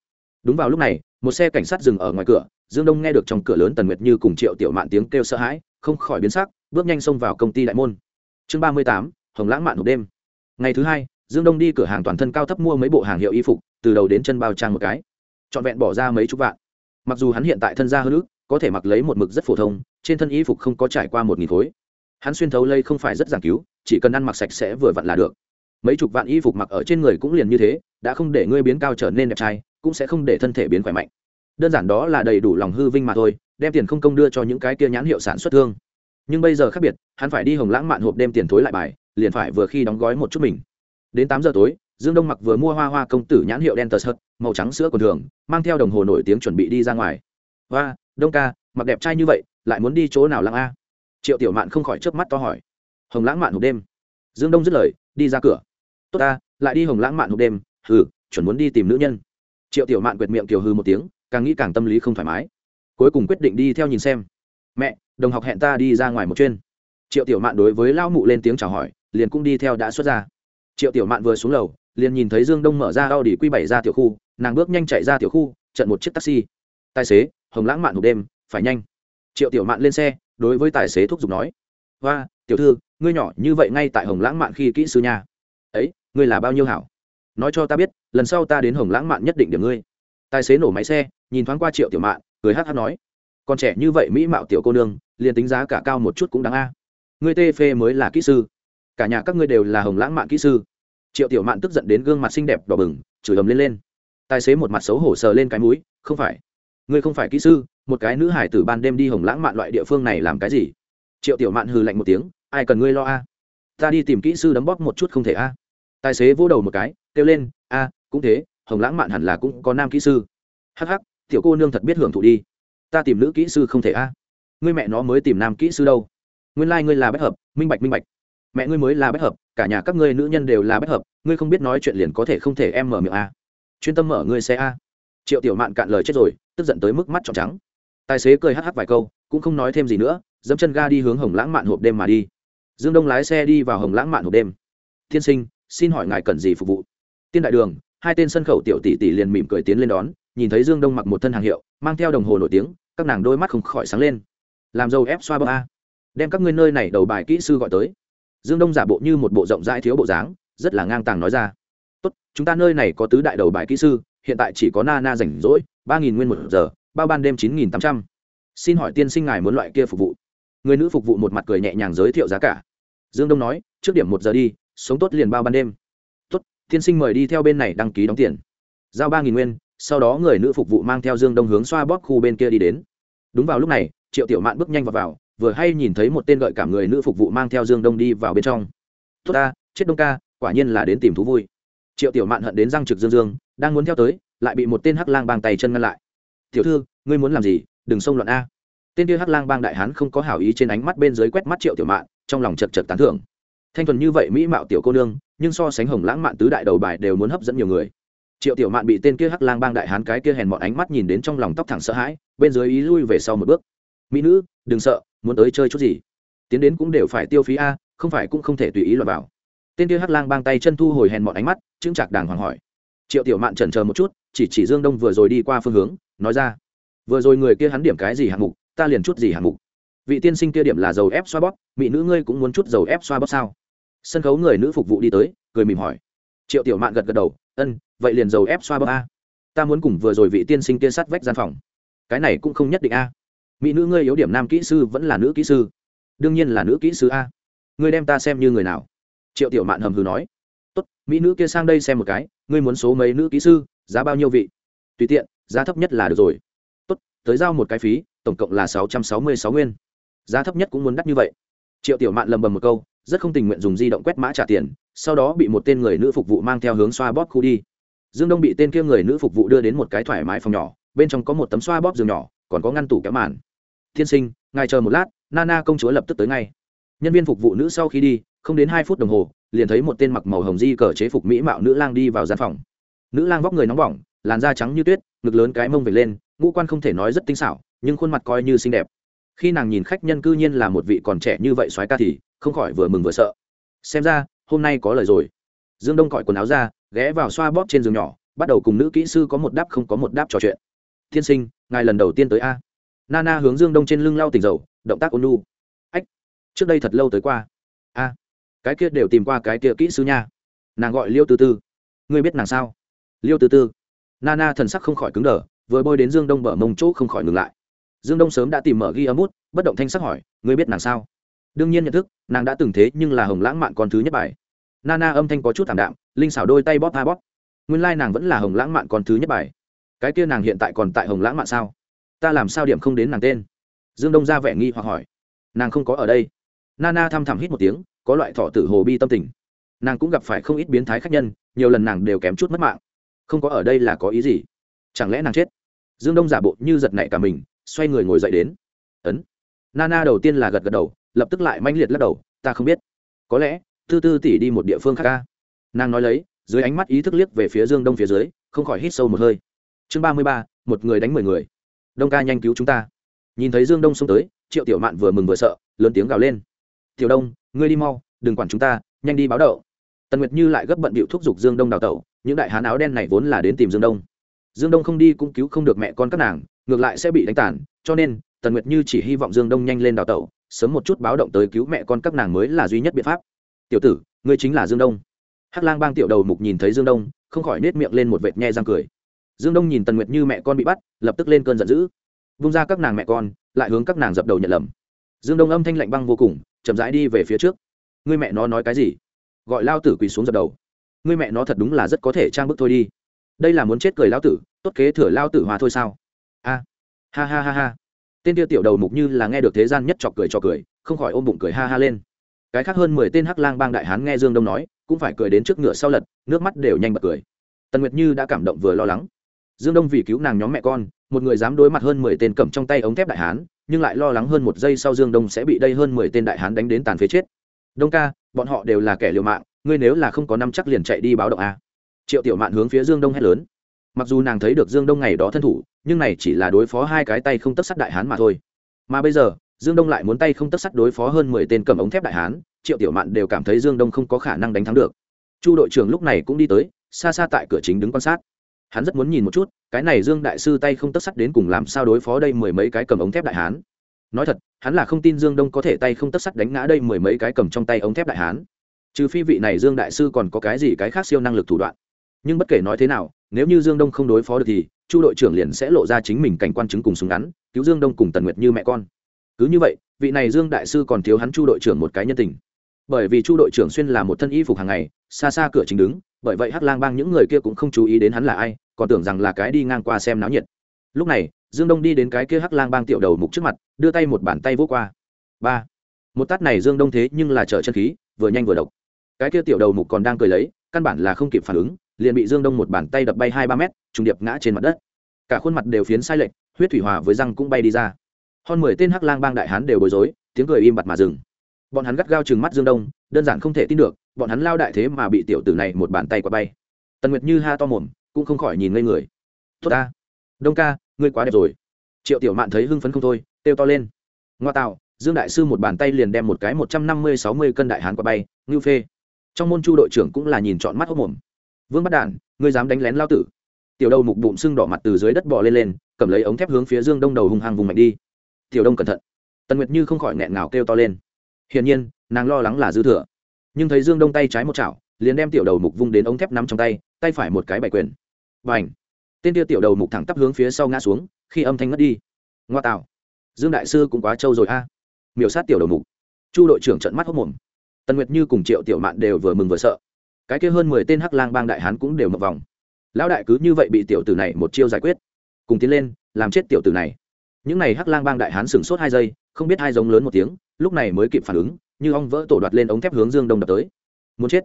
Speaker 1: Đúng vào lúc này, một xe cảnh sát dừng ở ngoài cửa, dương đông nghe được trong cửa lớn tần nguyệt như cùng triệu tiểu mạn tiếng kêu sợ hãi, không khỏi biến sắc, bước nhanh xông vào công ty đại môn. Chương ba mươi tám, hồng lãng mạn hộp đêm. Ngày thứ hai, dương đông đi cửa hàng toàn thân cao thấp mua mấy bộ hàng hiệu y phục, từ đầu đến chân bao trang một cái. Trọn vẹn bỏ ra mấy chục vạn. Mặc dù hắn hiện tại thân gia hơn ước có thể mặc lấy một mực rất phổ thông, trên thân y phục không có trải qua một nghìn khối. Hắn xuyên thấu lây không phải rất giảng cứu, chỉ cần ăn mặc sạch sẽ vừa vặn là được. Mấy chục vạn y phục mặc ở trên người cũng liền như thế, đã không để ngươi biến cao trở nên đẹp trai, cũng sẽ không để thân thể biến khỏe mạnh. Đơn giản đó là đầy đủ lòng hư vinh mà thôi, đem tiền không công đưa cho những cái kia nhãn hiệu sản xuất thương. Nhưng bây giờ khác biệt, hắn phải đi hồng lãng mạn hộp đem tiền thối lại bài, liền phải vừa khi đóng gói một chút mình. Đến tám giờ tối, dương đông mặc vừa mua hoa hoa công tử nhãn hiệu đen tờ sợt màu trắng sữa còn thường, mang theo đồng hồ nổi tiếng chuẩn bị đi ra ngoài. Và đông ca, mặc đẹp trai như vậy, lại muốn đi chỗ nào lăng a? Triệu tiểu mạn không khỏi chớp mắt to hỏi. Hồng lãng mạn hộp đêm. Dương đông dứt lời, đi ra cửa. Tốt ta, lại đi hồng lãng mạn hộp đêm. Hừ, chuẩn muốn đi tìm nữ nhân. Triệu tiểu mạn quệt miệng kiều hư một tiếng, càng nghĩ càng tâm lý không thoải mái. Cuối cùng quyết định đi theo nhìn xem. Mẹ, đồng học hẹn ta đi ra ngoài một chuyên triệu tiểu mạn đối với lão mụ lên tiếng chào hỏi, liền cũng đi theo đã xuất ra. Triệu tiểu mạn vừa xuống lầu, liền nhìn thấy dương đông mở ra a u q bảy ra tiểu khu, nàng bước nhanh chạy ra tiểu khu trận một chiếc taxi. Tài xế hồng lãng mạn hộp đêm, phải nhanh. Triệu tiểu mạn lên xe, đối với tài xế thúc giục nói hoa tiểu thư, ngươi nhỏ như vậy ngay tại hồng lãng mạn khi kỹ sư nhà ấy, ngươi là bao nhiêu hảo? Nói cho ta biết, lần sau ta đến hồng lãng mạn nhất định điểm ngươi. Tài xế nổ máy xe, nhìn thoáng qua triệu tiểu mạn, cười hát hát nói, Con trẻ như vậy mỹ mạo tiểu cô nương, liền tính giá cả cao một chút cũng đáng a. Ngươi tê phê mới là kỹ sư. Cả nhà các ngươi đều là hồng lãng mạn kỹ sư. Triệu tiểu mạn tức giận đến gương mặt xinh đẹp đỏ bừng, chửi ầm lên lên. Tài xế một mặt xấu hổ sờ lên cái mũi, không phải ngươi không phải kỹ sư, một cái nữ hải tử ban đêm đi hồng lãng mạn loại địa phương này làm cái gì? Triệu tiểu mạn hừ lạnh một tiếng, ai cần ngươi lo a? Ta đi tìm kỹ sư đấm bóp một chút không thể a. Tài xế vỗ đầu một cái, kêu lên, a, cũng thế, hồng lãng mạn hẳn là cũng có nam kỹ sư. Hắc hắc, tiểu cô nương thật biết hưởng thụ đi. Ta tìm nữ kỹ sư không thể a. Ngươi mẹ nó mới tìm nam kỹ sư đâu. Nguyên lai、like、ngươi là bất hợp, minh bạch minh bạch. Mẹ ngươi mới là bất hợp, cả nhà các ngươi nữ nhân đều là bất hợp, ngươi không biết nói chuyện liền có thể không thể em mở miệng a. Chuyên tâm mở ngươi xe a triệu tiểu mạn cạn lời chết rồi, tức giận tới mức mắt tròn trắng. Tài xế cười hắc hắc vài câu, cũng không nói thêm gì nữa, dẫm chân ga đi hướng hồng lãng mạn hộp đêm mà đi. Dương đông lái xe đi vào hồng lãng mạn hộp đêm. Tiên sinh, xin hỏi ngài cần gì phục vụ? Tiên đại đường. Hai tên sân khẩu tiểu tỷ tỷ liền mỉm cười tiến lên đón, nhìn thấy dương đông mặc một thân hàng hiệu, mang theo đồng hồ nổi tiếng, các nàng đôi mắt không khỏi sáng lên. Làm dâu ép xoa bờ a, đem các ngươi nơi này đầu bài kỹ sư gọi tới. Dương đông giả bộ như một bộ rộng rãi thiếu bộ dáng, rất là ngang tàng nói ra. Tốt, chúng ta nơi này có tứ đại đầu bài kỹ sư hiện tại chỉ có na na rảnh rỗi ba nghìn nguyên một giờ bao ban đêm chín nghìn tám trăm. Xin hỏi tiên sinh ngài muốn loại kia phục vụ? Người nữ phục vụ một mặt cười nhẹ nhàng giới thiệu giá cả. Dương đông nói trước điểm một giờ đi sống tốt liền bao ban đêm. Tốt tiên sinh mời đi theo bên này đăng ký đóng tiền. Giao ba nghìn nguyên sau đó người nữ phục vụ mang theo dương đông hướng xoa bóp khu bên kia đi đến. Đúng vào lúc này triệu tiểu mạn bước nhanh vào, vào vừa hay nhìn thấy một tên gợi cảm người nữ phục vụ mang theo dương đông đi vào bên trong. Tốt ta chết đông ca quả nhiên là đến tìm thú vui triệu tiểu mạn hận đến răng trực dương dương, đang muốn theo tới, lại bị một tên hắc lang bang tay chân ngăn lại. Tiểu thư, ngươi muốn làm gì? Đừng xông loạn a. Tên kia hắc lang bang đại hán không có hảo ý trên ánh mắt bên dưới quét mắt triệu tiểu mạn, trong lòng chật chật tán thưởng. Thanh thuần như vậy mỹ mạo tiểu cô nương, nhưng so sánh hồng lãng mạn tứ đại đầu bài đều muốn hấp dẫn nhiều người. Triệu tiểu mạn bị tên kia hắc lang bang đại hán cái kia hèn mọn ánh mắt nhìn đến trong lòng tóc thẳng sợ hãi, bên dưới ý lui về sau một bước. Mỹ nữ, đừng sợ, muốn tới chơi chút gì. Tiến đến cũng đều phải tiêu phí a, không phải cũng không thể tùy ý lọt vào tên kia hắc lang bang tay chân thu hồi hèn mọn ánh mắt, chững chạc đàng hoàng hỏi. Triệu tiểu mạn chần chờ một chút, chỉ chỉ dương đông vừa rồi đi qua phương hướng, nói ra. Vừa rồi người kia hắn điểm cái gì hạng mục, ta liền chút gì hạng mục. Vị tiên sinh kia điểm là dầu ép xoa bóp, mỹ nữ ngươi cũng muốn chút dầu ép xoa bóp sao? Sân khấu người nữ phục vụ đi tới, cười mỉm hỏi. Triệu tiểu mạn gật gật đầu, ân, vậy liền dầu ép xoa bóp a. Ta muốn cùng vừa rồi vị tiên sinh kia sát vách gian phòng. Cái này cũng không nhất định a. Mỹ nữ ngươi yếu điểm nam kỹ sư vẫn là nữ kỹ sư. Đương nhiên là nữ kỹ sư a. Ngươi đem ta xem như người nào? Triệu tiểu mạn hầm hừ nói, tốt, mỹ nữ kia sang đây xem một cái, ngươi muốn số mấy nữ kỹ sư, giá bao nhiêu vị? Tùy tiện, giá thấp nhất là được rồi. Tốt, tới giao một cái phí, tổng cộng là sáu trăm sáu mươi sáu nguyên. Giá thấp nhất cũng muốn đắt như vậy. Triệu tiểu mạn lầm bầm một câu, rất không tình nguyện dùng di động quét mã trả tiền, sau đó bị một tên người nữ phục vụ mang theo hướng xoa bóp khu đi. Dương đông bị tên kia người nữ phục vụ đưa đến một cái thoải mái phòng nhỏ, bên trong có một tấm xoa bóp giường nhỏ, còn có ngăn tủ kéo màn. Thiên sinh, ngài chờ một lát nana công chúa lập tức tới ngay. Nhân viên phục vụ nữ sau khi đi không đến hai phút đồng hồ, liền thấy một tên mặc màu hồng di cờ chế phục mỹ mạo nữ lang đi vào gian phòng. Nữ lang vóc người nóng bỏng, làn da trắng như tuyết, ngực lớn cái mông về lên, ngũ quan không thể nói rất tinh xảo, nhưng khuôn mặt coi như xinh đẹp. Khi nàng nhìn khách nhân cư nhiên là một vị còn trẻ như vậy soái ca thì không khỏi vừa mừng vừa sợ. Xem ra, hôm nay có lời rồi. Dương đông cọi quần áo ra, ghé vào xoa bóp trên giường nhỏ, bắt đầu cùng nữ kỹ sư có một đáp không có một đáp trò chuyện. Tiên sinh, ngài lần đầu tiên tới a? Nana hướng dương đông trên lưng lau tỉnh dầu, động tác ôn nu ách, trước đây thật lâu tới qua. A cái kia đều tìm qua cái kia kỹ sư nha. Nàng gọi liêu tư tư. Ngươi biết nàng sao? Liêu tư tư. Nana thần sắc không khỏi cứng đờ, vừa bôi đến dương đông bờ mông chỗ không khỏi ngừng lại. Dương đông sớm đã tìm mở ghi âm bút, bất động thanh sắc hỏi, ngươi biết nàng sao? Đương nhiên nhận thức, nàng đã từng thế nhưng là hồng lãng mạn con thứ nhất bài. Nana âm thanh có chút thảm đạm, linh xảo đôi tay bóp tha bóp. Nguyên lai nàng vẫn là hồng lãng mạn con thứ nhất bài. Cái kia nàng hiện tại còn tại hồng lãng mạn sao? Ta làm sao điểm không đến nàng tên? Dương đông ra vẻ nghi hoặc hỏi. Nàng không có ở đây. Nana thăm thẳm hít một tiếng có loại thọ tử hồ bi tâm tình. Nàng cũng gặp phải không ít biến thái khách nhân, nhiều lần nàng đều kém chút mất mạng. Không có ở đây là có ý gì? Chẳng lẽ nàng chết? Dương đông giả bộ như giật nảy cả mình, xoay người ngồi dậy đến. Ấn. Nana đầu tiên là gật gật đầu, lập tức lại manh liệt lắc đầu, ta không biết. Có lẽ, tư tư tỷ đi một địa phương khác ca nàng nói lấy, dưới ánh mắt ý thức liếc về phía dương đông phía dưới, không khỏi hít sâu một hơi. Chương ba mươi ba, một người đánh mười người. Đông ca nhanh cứu chúng ta. Nhìn thấy dương đông xông tới, triệu tiểu mạn vừa mừng vừa sợ, lớn tiếng gào lên tiểu đông, ngươi đi mau, đừng quản chúng ta, nhanh đi báo đậu. Tần nguyệt như lại gấp bận bịu thúc giục dương đông đào tẩu, những đại hán áo đen này vốn là đến tìm dương đông. Dương đông không đi cũng cứu không được mẹ con các nàng, ngược lại sẽ bị đánh tàn, cho nên, tần nguyệt như chỉ hy vọng dương đông nhanh lên đào tẩu, sớm một chút báo động tới cứu mẹ con các nàng mới là duy nhất biện pháp. Tiểu tử, ngươi chính là dương đông. Hắc lang bang tiểu đầu mục nhìn thấy dương đông, không khỏi nết miệng lên một vệt nhe răng cười. Dương đông nhìn tần nguyệt như mẹ con bị bắt, lập tức lên cơn giận dữ. Vung ra các nàng mẹ con, lại hướng các nàng dập đầu nhận lầm. Dương đông âm thanh lạnh băng vô cùng chậm rãi đi về phía trước. Ngươi mẹ nó nói cái gì? Gọi lao tử quỳ xuống dập đầu. Ngươi mẹ nó thật đúng là rất có thể trang bức thôi đi. Đây là muốn chết cười lao tử, tốt kế thừa lao tử hòa thôi sao? A, ha ha ha ha. Tên tiêu tiểu đầu mục như là nghe được thế gian nhất chọc cười cho cười, không khỏi ôm bụng cười ha ha lên. Cái khác hơn mười tên hắc lang bang đại hán nghe dương đông nói, cũng phải cười đến trước ngựa sau lật, nước mắt đều nhanh bật cười. Tần nguyệt như đã cảm động vừa lo lắng. Dương đông vì cứu nàng nhóm mẹ con, một người dám đối mặt hơn mười tên cầm trong tay ống thép đại hán nhưng lại lo lắng hơn một giây sau dương đông sẽ bị đây hơn mười tên đại hán đánh đến tàn phế chết. Đông ca, bọn họ đều là kẻ liều mạng, ngươi nếu là không có năm chắc liền chạy đi báo động a. Triệu tiểu mạn hướng phía dương đông hét lớn. Mặc dù nàng thấy được dương đông ngày đó thân thủ, nhưng này chỉ là đối phó hai cái tay không tất sắt đại hán mà thôi. Mà bây giờ, dương đông lại muốn tay không tất sắt đối phó hơn mười tên cầm ống thép đại hán, triệu tiểu mạn đều cảm thấy dương đông không có khả năng đánh thắng được. Chu đội trưởng lúc này cũng đi tới, xa xa tại cửa chính đứng quan sát hắn rất muốn nhìn một chút, cái này dương đại sư tay không tất sắt đến cùng làm sao đối phó đây mười mấy cái cầm ống thép đại hán. Nói thật, hắn là không tin dương đông có thể tay không tất sắt đánh ngã đây mười mấy cái cầm trong tay ống thép đại hán. Trừ phi vị này dương đại sư còn có cái gì cái khác siêu năng lực thủ đoạn. Nhưng bất kể nói thế nào, nếu như dương đông không đối phó được thì, chu đội trưởng liền sẽ lộ ra chính mình cảnh quan chứng cùng súng ngắn, cứu dương đông cùng tần nguyệt như mẹ con. Cứ như vậy, vị này dương đại sư còn thiếu hắn chu đội trưởng một cái nhân tình. Bởi vì chu đội trưởng xuyên là một thân y phục hàng ngày, xa xa cửa chính đứng bởi vậy hắc lang bang những người kia cũng không chú ý đến hắn là ai, còn tưởng rằng là cái đi ngang qua xem náo nhiệt. Lúc này, dương đông đi đến cái kia hắc lang bang tiểu đầu mục trước mặt, đưa tay một bàn tay vô qua. Ba. Một tát này dương đông thế nhưng là chở chân khí, vừa nhanh vừa độc. Cái kia tiểu đầu mục còn đang cười lấy, căn bản là không kịp phản ứng, liền bị dương đông một bàn tay đập bay hai ba mét, trùng điệp ngã trên mặt đất. Cả khuôn mặt đều phiến sai lệch, huyết thủy hòa với răng cũng bay đi ra. Hơn mười tên hắc lang bang đại hán đều bối rối, tiếng cười im bặt mà dừng. Bọn hắn gắt gao chừng mắt dương đông đơn giản không thể tin được, bọn hắn lao đại thế mà bị tiểu tử này một bàn tay qua bay. Tần nguyệt như ha to mồm, cũng không khỏi nhìn ngây người. Tốt ta. Đông ca, ngươi quá đẹp rồi. Triệu tiểu mạn thấy hưng phấn không thôi têu to lên. Ngoa tạo, dương đại sư một bàn tay liền đem một cái một trăm năm mươi sáu mươi cân đại hán qua bay, ngưu phê. Trong môn chu đội trưởng cũng là nhìn trọn mắt hốc mồm. Vương bắt đản, ngươi dám đánh lén lao tử. Tiểu đầu mục bụng sưng đỏ mặt từ dưới đất bò lên lên, cầm lấy ống thép hướng phía dương đông đầu hung hăng vùng mạnh đi. Tiểu đông cẩn thận. Tần nguyệt như không khỏi nghẹn ngào kêu to lên. Hiển nhiên nàng lo lắng là dư thừa. Nhưng thấy dương đông tay trái một chảo, liền đem tiểu đầu mục vung đến ống thép nắm trong tay tay phải một cái bày quyền. Và ảnh tên tiêu tiểu đầu mục thẳng tắp hướng phía sau ngã xuống, khi âm thanh ngất đi. Ngoa tạo! Dương đại sư cũng quá trâu rồi a. Miểu sát tiểu đầu mục. Chu đội trưởng trận mắt hốc mồm. Tần nguyệt như cùng triệu tiểu mạn đều vừa mừng vừa sợ. Cái kia hơn mười tên hắc lang bang đại hán cũng đều mập vòng. Lão đại cứ như vậy bị tiểu tử này một chiêu giải quyết. Cùng tiến lên, làm chết tiểu tử này. Những n à y hắc lang bang đại hán sửng sốt hai giây, không biết hai giống lớn một tiếng, lúc này mới kịp phản ứng như ong vỡ tổ đoạt lên ống thép hướng dương đông đập tới. Muốn chết.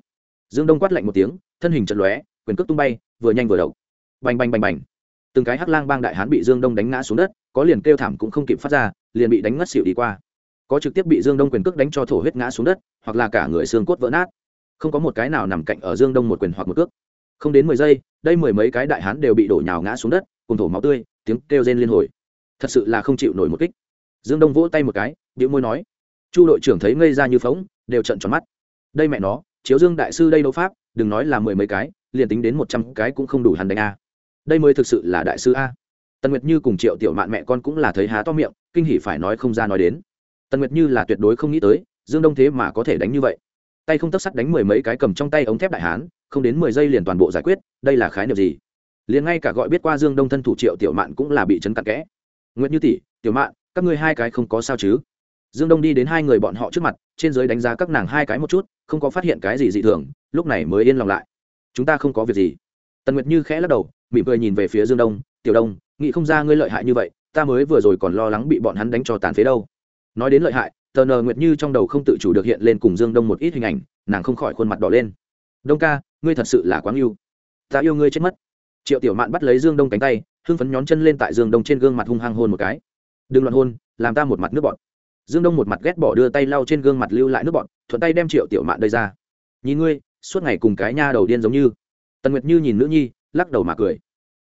Speaker 1: Dương đông quát lạnh một tiếng, thân hình chật lóe, quyền cước tung bay, vừa nhanh vừa đậu bành bành bành bành. Từng cái hắc lang bang đại hán bị dương đông đánh ngã xuống đất, có liền kêu thảm cũng không kịp phát ra, liền bị đánh ngất xịu đi qua. Có trực tiếp bị dương đông quyền cước đánh cho thổ huyết ngã xuống đất, hoặc là cả người xương cốt vỡ nát. Không có một cái nào nằm cạnh ở dương đông một quyền hoặc một cước. Không đến mười giây, đây mười mấy cái đại hán đều bị đổ nhào ngã xuống đất, cùng thổ máu tươi, tiếng kêu rên liên hồi. Thật sự là không chịu nổi một kích. Dương đông vỗ tay một cái điệu môi nói chu đội trưởng thấy ngây ra như phóng đều trận tròn mắt. Đây mẹ nó, chiếu dương đại sư đây đấu pháp, đừng nói là mười mấy cái, liền tính đến một trăm cái cũng không đủ hắn đánh a. Đây mới thực sự là đại sư a. Tần nguyệt như cùng triệu tiểu mạn mẹ con cũng là thấy há to miệng, kinh hỉ phải nói không ra nói đến. Tần nguyệt như là tuyệt đối không nghĩ tới, dương đông thế mà có thể đánh như vậy. Tay không tấc sắt đánh mười mấy cái cầm trong tay ống thép đại hán, không đến mười giây liền toàn bộ giải quyết, đây là khái niệm gì? Liền ngay cả gọi biết qua dương đông thân thủ triệu tiểu mạn cũng là bị chấn cặn kẽ. Nguyệt như tỷ, tiểu mạn, các ngươi hai cái không có sao chứ? Dương đông đi đến hai người bọn họ trước mặt, trên giới đánh giá các nàng hai cái một chút, không có phát hiện cái gì dị thường, lúc này mới yên lòng lại. Chúng ta không có việc gì. Tần nguyệt như khẽ lắc đầu, mỉm cười nhìn về phía dương đông, tiểu đông, nghĩ không ra ngươi lợi hại như vậy, ta mới vừa rồi còn lo lắng bị bọn hắn đánh cho tàn phế đâu. Nói đến lợi hại, tờ nờ nguyệt như trong đầu không tự chủ được hiện lên cùng dương đông một ít hình ảnh, nàng không khỏi khuôn mặt đỏ lên. Đông ca, ngươi thật sự là quá yêu ta yêu ngươi chết mất. Triệu tiểu mạn bắt lấy dương đông cánh tay, hưng phấn nhón chân lên tại dương đông trên gương mặt hung hăng hôn một cái. Đừng loạn hôn, làm ta một mặt nước bọt dương đông một mặt ghét bỏ đưa tay lau trên gương mặt lưu lại nước bọt, thuận tay đem triệu tiểu mạn đây ra. Nhìn ngươi, suốt ngày cùng cái nha đầu điên giống như. Tần nguyệt như nhìn nữ nhi, lắc đầu mà cười.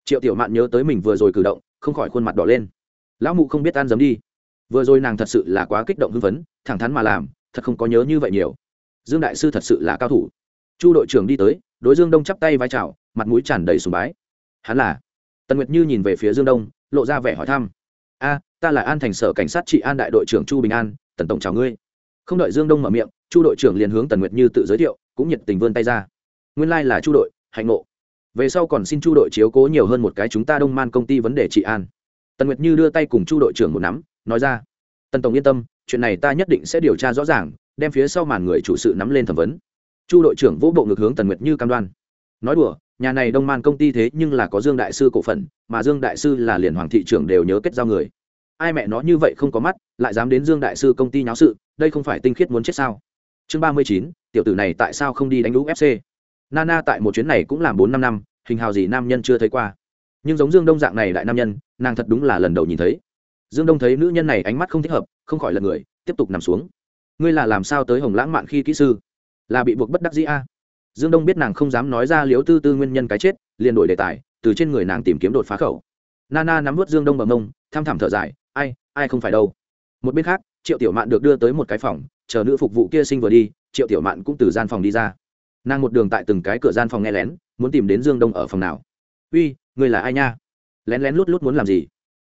Speaker 1: Triệu tiểu mạn nhớ tới mình vừa rồi cử động, không khỏi khuôn mặt đỏ lên. Lão mụ không biết ăn dấm đi. Vừa rồi nàng thật sự là quá kích động hưng phấn, thẳng thắn mà làm, thật không có nhớ như vậy nhiều. Dương đại sư thật sự là cao thủ. Chu đội trưởng đi tới, đối dương đông chắp tay vai trào mặt mũi tràn đầy sùng bái. Hắn là? Tần nguyệt như nhìn về phía dương đông, lộ ra vẻ hỏi thăm a, ta là an thành sở cảnh sát trị an đại đội trưởng chu bình an, tần tổng chào ngươi. Không đợi dương đông mở miệng, chu đội trưởng liền hướng tần nguyệt như tự giới thiệu, cũng nhiệt tình vươn tay ra. Nguyên lai、like、là chu đội, hạnh ngộ. Về sau còn xin chu đội chiếu cố nhiều hơn một cái chúng ta đông man công ty vấn đề trị an. Tần nguyệt như đưa tay cùng chu đội trưởng một nắm, nói ra, tần tổng yên tâm, chuyện này ta nhất định sẽ điều tra rõ ràng, đem phía sau màn người chủ sự nắm lên thẩm vấn. Chu đội trưởng vỗ bộ ngược hướng tần nguyệt như cam đoan, nói đùa nhà này đông man công ty thế nhưng là có dương đại sư cổ phần, mà dương đại sư là liền hoàng thị trưởng đều nhớ kết giao người. Ai mẹ nó như vậy không có mắt, lại dám đến dương đại sư công ty nháo sự, đây không phải tinh khiết muốn chết sao? Chương ba mươi chín, tiểu tử này tại sao không đi đánh lũ fc nana tại một chuyến này cũng làm bốn năm năm, hình hào gì nam nhân chưa thấy qua. Nhưng giống dương đông dạng này đại nam nhân, nàng thật đúng là lần đầu nhìn thấy. Dương đông thấy nữ nhân này ánh mắt không thích hợp, không khỏi lật người, tiếp tục nằm xuống. Ngươi là làm sao tới hồng lãng mạn khi kỹ sư? Là bị buộc bất đắc dĩ a? Dương đông biết nàng không dám nói ra liếu tư tư nguyên nhân cái chết, liền đổi đề tài, từ trên người nàng tìm kiếm đột phá khẩu. Nana nắm vớt dương đông bằng mông, tham thảm thở dài, ai ai không phải đâu. Một bên khác, triệu tiểu mạn được đưa tới một cái phòng, chờ nữ phục vụ kia sinh vừa đi, triệu tiểu mạn cũng từ gian phòng đi ra. Nàng một đường tại từng cái cửa gian phòng nghe lén, muốn tìm đến dương đông ở phòng nào. Uy người là ai nha? Lén lén lút lút muốn làm gì?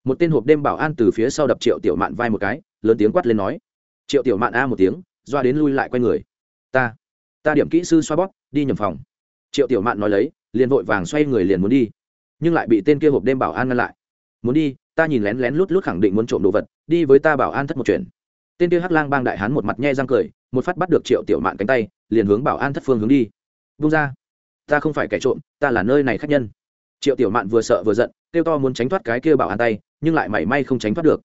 Speaker 1: Một tên hộp đêm bảo an từ phía sau đập triệu tiểu mạn vai một cái, lớn tiếng quát lên nói. Triệu tiểu mạn a một tiếng, doa đến lui lại q u a y người. Ta ta điểm kỹ sư xoa bóp, đi nhầm phòng. Triệu tiểu mạn nói lấy, liền vội vàng xoay người liền muốn đi, nhưng lại bị tên kia hộp đêm bảo an ngăn lại. Muốn đi, ta nhìn lén lén lút lút khẳng định muốn trộm đồ vật, đi với ta bảo an thất một chuyện. Tên kia hắc lang bang đại hán một mặt nhe răng cười, một phát bắt được triệu tiểu mạn cánh tay, liền hướng bảo an thất phương hướng đi. Vung ra. Ta không phải kẻ trộm, ta là nơi này khách nhân. Triệu tiểu mạn vừa sợ vừa giận, kêu to muốn tránh thoát cái kia bảo an tay, nhưng lại mảy may không tránh thoát được.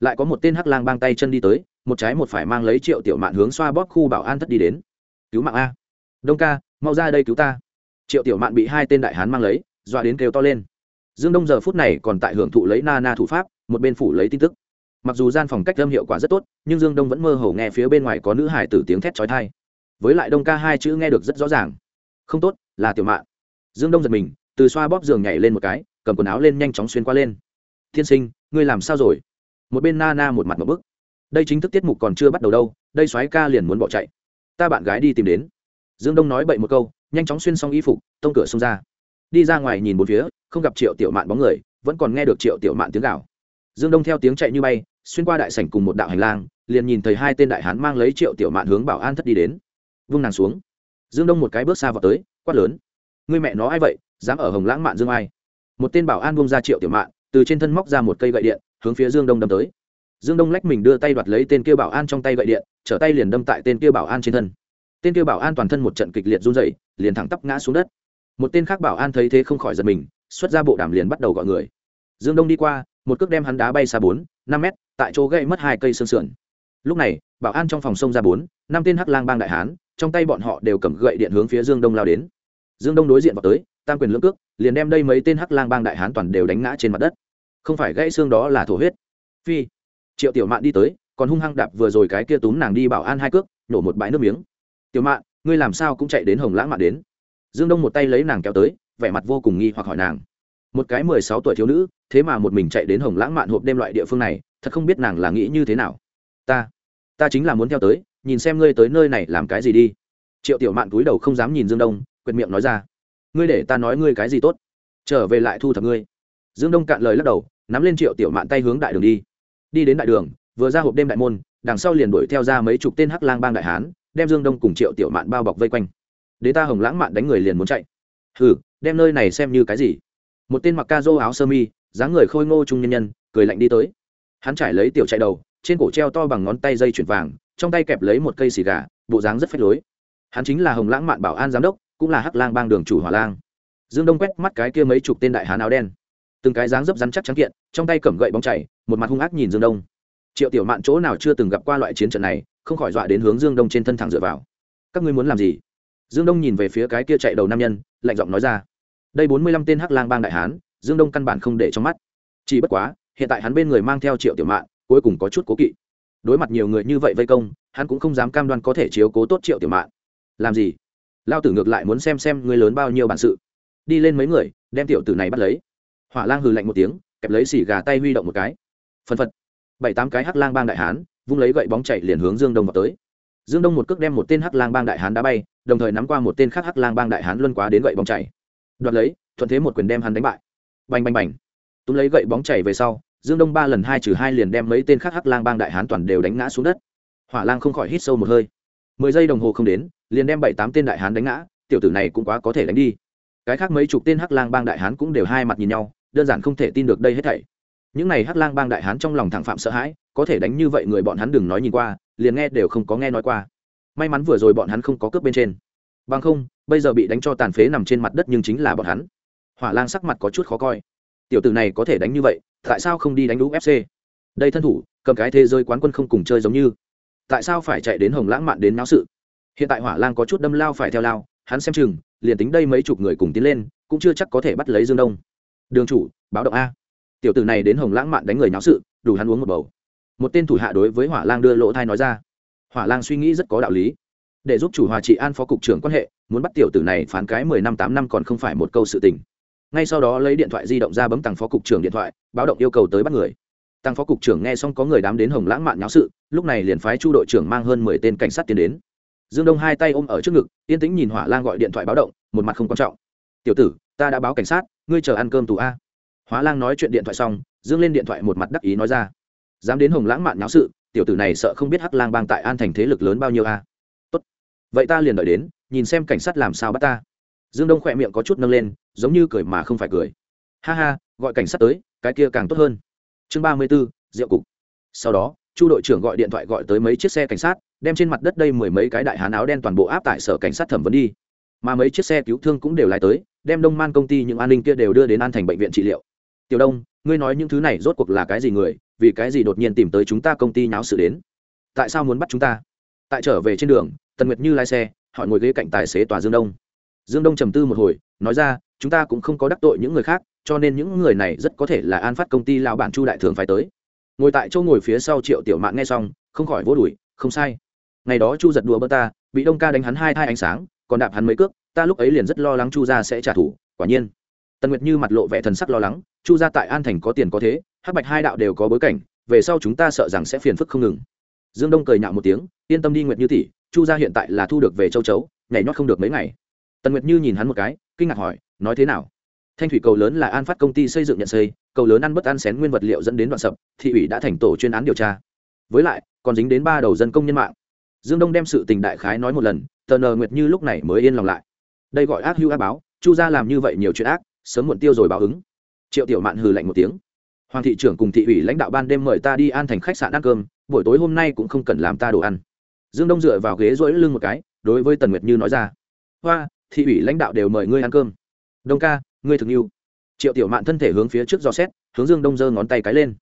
Speaker 1: Lại có một tên hắc lang bang tay chân đi tới, một trái một phải mang lấy triệu tiểu mạn hướng xoa bóp khu bảo an thất đi đến cứu mạng a. Đông ca, mau ra đây cứu ta. Triệu tiểu mạn bị hai tên đại hán mang lấy, dọa đến kêu to lên. Dương đông giờ phút này còn tại hưởng thụ lấy na na thủ pháp, một bên phủ lấy tin tức. Mặc dù gian phòng cách âm hiệu quả rất tốt, nhưng dương đông vẫn mơ hồ nghe phía bên ngoài có nữ hải tử tiếng thét trói thai với lại đông ca hai chữ nghe được rất rõ ràng. Không tốt, là tiểu mạn. Dương đông giật mình, từ xoa bóp giường nhảy lên một cái, cầm quần áo lên nhanh chóng xuyên qua lên. Thiên sinh, ngươi làm sao rồi? Một bên na na một mặt một bức. Đây chính thức tiết mục còn chưa bắt đầu đâu, đây soái ca liền muốn bỏ chạy ta bạn gái đi tìm đến. Dương đông nói bậy một câu, nhanh chóng xuyên xong y phục, tông cửa xông ra. Đi ra ngoài nhìn một phía, không gặp triệu tiểu mạn bóng người, vẫn còn nghe được triệu tiểu mạn tiếng gạo dương đông theo tiếng chạy như bay, xuyên qua đại sảnh cùng một đạo hành lang, liền nhìn thấy hai tên đại hán mang lấy triệu tiểu mạn hướng bảo an thất đi đến. Vung nàng xuống. Dương đông một cái bước xa vào tới, quát lớn. Người mẹ nó ai vậy, dám ở hồng lãng mạn dương ai? Một tên bảo an vung ra triệu tiểu mạn, từ trên thân móc ra một cây gậy điện, hướng phía dương đông đâm tới. Dương đông lách mình đưa tay đoạt lấy tên kia bảo an trong tay gậy điện trở tay liền đâm tại tên kia bảo an trên thân. Tên kia bảo an toàn thân một trận kịch liệt run dậy liền thẳng tắp ngã xuống đất. Một tên khác bảo an thấy thế không khỏi giật mình, xuất ra bộ đàm liền bắt đầu gọi người. Dương đông đi qua, một cước đem hắn đá bay xa bốn, năm mét, tại chỗ gậy mất hai cây xương sườn. Lúc này, bảo an trong phòng sông ra bốn, năm tên hắc lang bang đại hán, trong tay bọn họ đều cầm gậy điện hướng phía dương đông lao đến. Dương đông đối diện vào tới, tam quyền lưỡng cước, liền đem đây mấy tên hắc lang bang đại hán toàn đều đánh ngã trên mặt đất. Không phải gãy xương đó là thổ huyết. Phi, triệu tiểu mạn đi tới còn hung hăng đạp vừa rồi cái kia túm nàng đi bảo an hai cước nhổ một bãi nước miếng. Tiểu mạn, ngươi làm sao cũng chạy đến hồng lãng mạn đến. Dương đông một tay lấy nàng kéo tới, vẻ mặt vô cùng nghi hoặc hỏi nàng. Một cái mười sáu tuổi thiếu nữ, thế mà một mình chạy đến hồng lãng mạn hộp đêm loại địa phương này, thật không biết nàng là nghĩ như thế nào. Ta ta chính là muốn theo tới, nhìn xem ngươi tới nơi này làm cái gì đi. Triệu tiểu mạn cúi đầu không dám nhìn dương đông quyệt miệng nói ra. Ngươi để ta nói ngươi cái gì tốt, trở về lại thu thập ngươi. Dương đông cạn lời lắc đầu, nắm lên triệu tiểu mạn tay hướng đại đường đi. Đi đến đại đường vừa ra hộp đêm đại môn, đằng sau liền đuổi theo ra mấy chục tên hắc lang bang đại hán, đem dương đông cùng triệu tiểu mạn bao bọc vây quanh. Đế ta hồng lãng mạn đánh người liền muốn chạy. Hừ, đem nơi này xem như cái gì? Một tên mặc ca dô áo sơ mi, dáng người khôi ngô trung nhân nhân, cười lạnh đi tới. Hắn trải lấy tiểu chạy đầu, trên cổ treo to bằng ngón tay dây chuyển vàng, trong tay kẹp lấy một cây xì gà, bộ dáng rất phách lối. Hắn chính là hồng lãng mạn bảo an giám đốc, cũng là hắc lang bang đường chủ hỏa lang. Dương đông quét mắt cái kia mấy chục tên đại hán áo đen. Từng cái dáng dấp rắn chắc trắng kiện, trong tay cầm gậy bóng chảy, một mặt hung ác nhìn dương đông triệu tiểu mạn chỗ nào chưa từng gặp qua loại chiến trận này, không khỏi dọa đến hướng dương đông trên thân thẳng dựa vào. Các ngươi muốn làm gì? Dương đông nhìn về phía cái kia chạy đầu nam nhân, lạnh giọng nói ra. Đây bốn mươi lăm tên hắc lang bang đại hán, dương đông căn bản không để trong mắt. Chỉ bất quá, hiện tại hắn bên người mang theo triệu tiểu mạn, cuối cùng có chút cố kỵ. Đối mặt nhiều người như vậy vây công, hắn cũng không dám cam đoan có thể chiếu cố tốt triệu tiểu mạn. Làm gì? Lao tử ngược lại muốn xem xem người lớn bao nhiêu bản sự. Đi lên mấy người, đem tiểu tử này bắt lấy. Hỏa lang hừ lạnh một tiếng, kẹp lấy xỉ gà tay huy động một cái. Phân phật bảy tám cái hắc lang bang đại hán, vung lấy gậy bóng chạy liền hướng dương đông vào tới. Dương đông một cước đem một tên hắc lang bang đại hán đá bay, đồng thời nắm qua một tên khác hắc lang bang đại hán luân quá đến gậy bóng chạy. Đoạt lấy, thuận thế một quyền đem hắn đánh bại. Bành bành bành. Túm lấy gậy bóng chảy về sau, dương đông ba lần hai trừ hai liền đem mấy tên khác hắc lang bang đại hán toàn đều đánh ngã xuống đất. Hỏa lang không khỏi hít sâu một hơi. Mười giây đồng hồ không đến, liền đem bảy tám tên đại hán đánh ngã, tiểu tử này cũng quá có thể đánh đi. Cái khác mấy chục tên hắc lang bang đại hán cũng đều hai mặt nhìn nhau, đơn giản không thể tin được đây hết thảy những này hắc lang bang đại hán trong lòng thẳng phạm sợ hãi, có thể đánh như vậy người bọn hắn đừng nói nhìn qua, liền nghe đều không có nghe nói qua. May mắn vừa rồi bọn hắn không có cướp bên trên. Bằng không, bây giờ bị đánh cho tàn phế nằm trên mặt đất nhưng chính là bọn hắn. Hỏa lang sắc mặt có chút khó coi. Tiểu tử này có thể đánh như vậy, tại sao không đi đánh đúng fc đây thân thủ, cầm cái thế giới quán quân không cùng chơi giống như. Tại sao phải chạy đến hồng lãng mạn đến náo sự? Hiện tại hỏa lang có chút đâm lao phải theo lao, hắn xem chừng, liền tính đây mấy chục người cùng tiến lên, cũng chưa chắc có thể bắt lấy dương đông. Đường chủ, báo động a tiểu tử này đến hồng lãng mạn đánh người náo sự, đủ hắn uống một bầu. Một tên thủ hạ đối với hỏa lang đưa lỗ thai nói ra. Hỏa lang suy nghĩ rất có đạo lý. Để giúp chủ hòa trị an phó cục trưởng quan hệ, muốn bắt tiểu tử này phán cái mười năm tám năm còn không phải một câu sự tình. Ngay sau đó lấy điện thoại di động ra bấm tăng phó cục trưởng điện thoại, báo động yêu cầu tới bắt người. Tăng phó cục trưởng nghe xong có người đám đến hồng lãng mạn nháo sự, lúc này liền phái chu đội trưởng mang hơn mười tên cảnh sát tiến đến. Dương đông hai tay ôm ở trước ngực, yên tĩnh nhìn hỏa lang gọi điện thoại báo động, một mặt không quan trọng. Tiểu tử, ta đã báo cảnh sát, ngươi chờ ăn cơm tù a hóa lang nói chuyện điện thoại xong, dương lên điện thoại một mặt đắc ý nói ra. Dám đến hồng lãng mạn nháo sự, tiểu tử này sợ không biết hắc lang bang tại an thành thế lực lớn bao nhiêu a. Tốt. Vậy ta liền đợi đến, nhìn xem cảnh sát làm sao bắt ta. Dương đông khỏe miệng có chút nâng lên, giống như cười mà không phải cười. Ha ha, gọi cảnh sát tới, cái kia càng tốt hơn. Chương ba mươi b ố rượu cục. Sau đó, chu đội trưởng gọi điện thoại gọi tới mấy chiếc xe cảnh sát, đem trên mặt đất đây mười mấy cái đại hán áo đen toàn bộ áp tại sở cảnh sát thẩm vấn đi. Mà mấy chiếc xe cứu thương cũng đều lái tới, đem đông man công ty những an ninh kia đều đưa đến an thành bệnh viện trị liệu tiểu đông, ngươi nói những thứ này rốt cuộc là cái gì người, vì cái gì đột nhiên tìm tới chúng ta công ty nháo sự đến? Tại sao muốn bắt chúng ta? Tại trở về trên đường, tần nguyệt như lái xe họ ngồi ghế cạnh tài xế tòa dương đông. Dương đông trầm tư một hồi, nói ra, chúng ta cũng không có đắc tội những người khác, cho nên những người này rất có thể là an phát công ty lao bản chu đại thường phải tới. Ngồi tại chỗ ngồi phía sau triệu tiểu mạn nghe xong, không khỏi vỗ đùi, không sai. Ngày đó chu giật đùa bơ ta, bị đông ca đánh hắn hai thai ánh sáng, còn đạp hắn mấy cước, ta lúc ấy liền rất lo lắng chu ra sẽ trả thù, quả nhiên tần nguyệt như mặt lộ vẻ thần sắc lo lắng, chu gia tại an thành có tiền có thế, hắc bạch hai đạo đều có bối cảnh, về sau chúng ta sợ rằng sẽ phiền phức không ngừng. Dương đông cười nhạo một tiếng, yên tâm đi nguyệt như tỷ, chu gia hiện tại là thu được về châu chấu, nhảy nhót không được mấy ngày. Tần nguyệt như nhìn hắn một cái, kinh ngạc hỏi, nói thế nào? Thanh thủy cầu lớn là an phát công ty xây dựng nhận xây, cầu lớn ăn bất ăn xén nguyên vật liệu dẫn đến đoạn sập, thị ủy đã thành tổ chuyên án điều tra. Với lại, còn dính đến ba đầu dân công nhân mạng. Dương đông đem sự tình đại khái nói một lần tờ nờ nguyệt như lúc này mới yên lòng lại. Đây gọi ác hưu ác báo, chu gia làm như vậy nhiều chuyện ác sớm muộn tiêu rồi báo ứng. Triệu tiểu mạn hừ lạnh một tiếng. Hoàng thị trưởng cùng thị ủy lãnh đạo ban đêm mời ta đi an thành khách sạn ăn cơm, buổi tối hôm nay cũng không cần làm ta đồ ăn. Dương đông dựa vào ghế rỗi lưng một cái, đối với tần nguyệt như nói ra. Hoa, thị ủy lãnh đạo đều mời ngươi ăn cơm. Đông ca, ngươi thực yêu triệu tiểu mạn thân thể hướng phía trước do xét, hướng dương đông giơ ngón tay cái lên.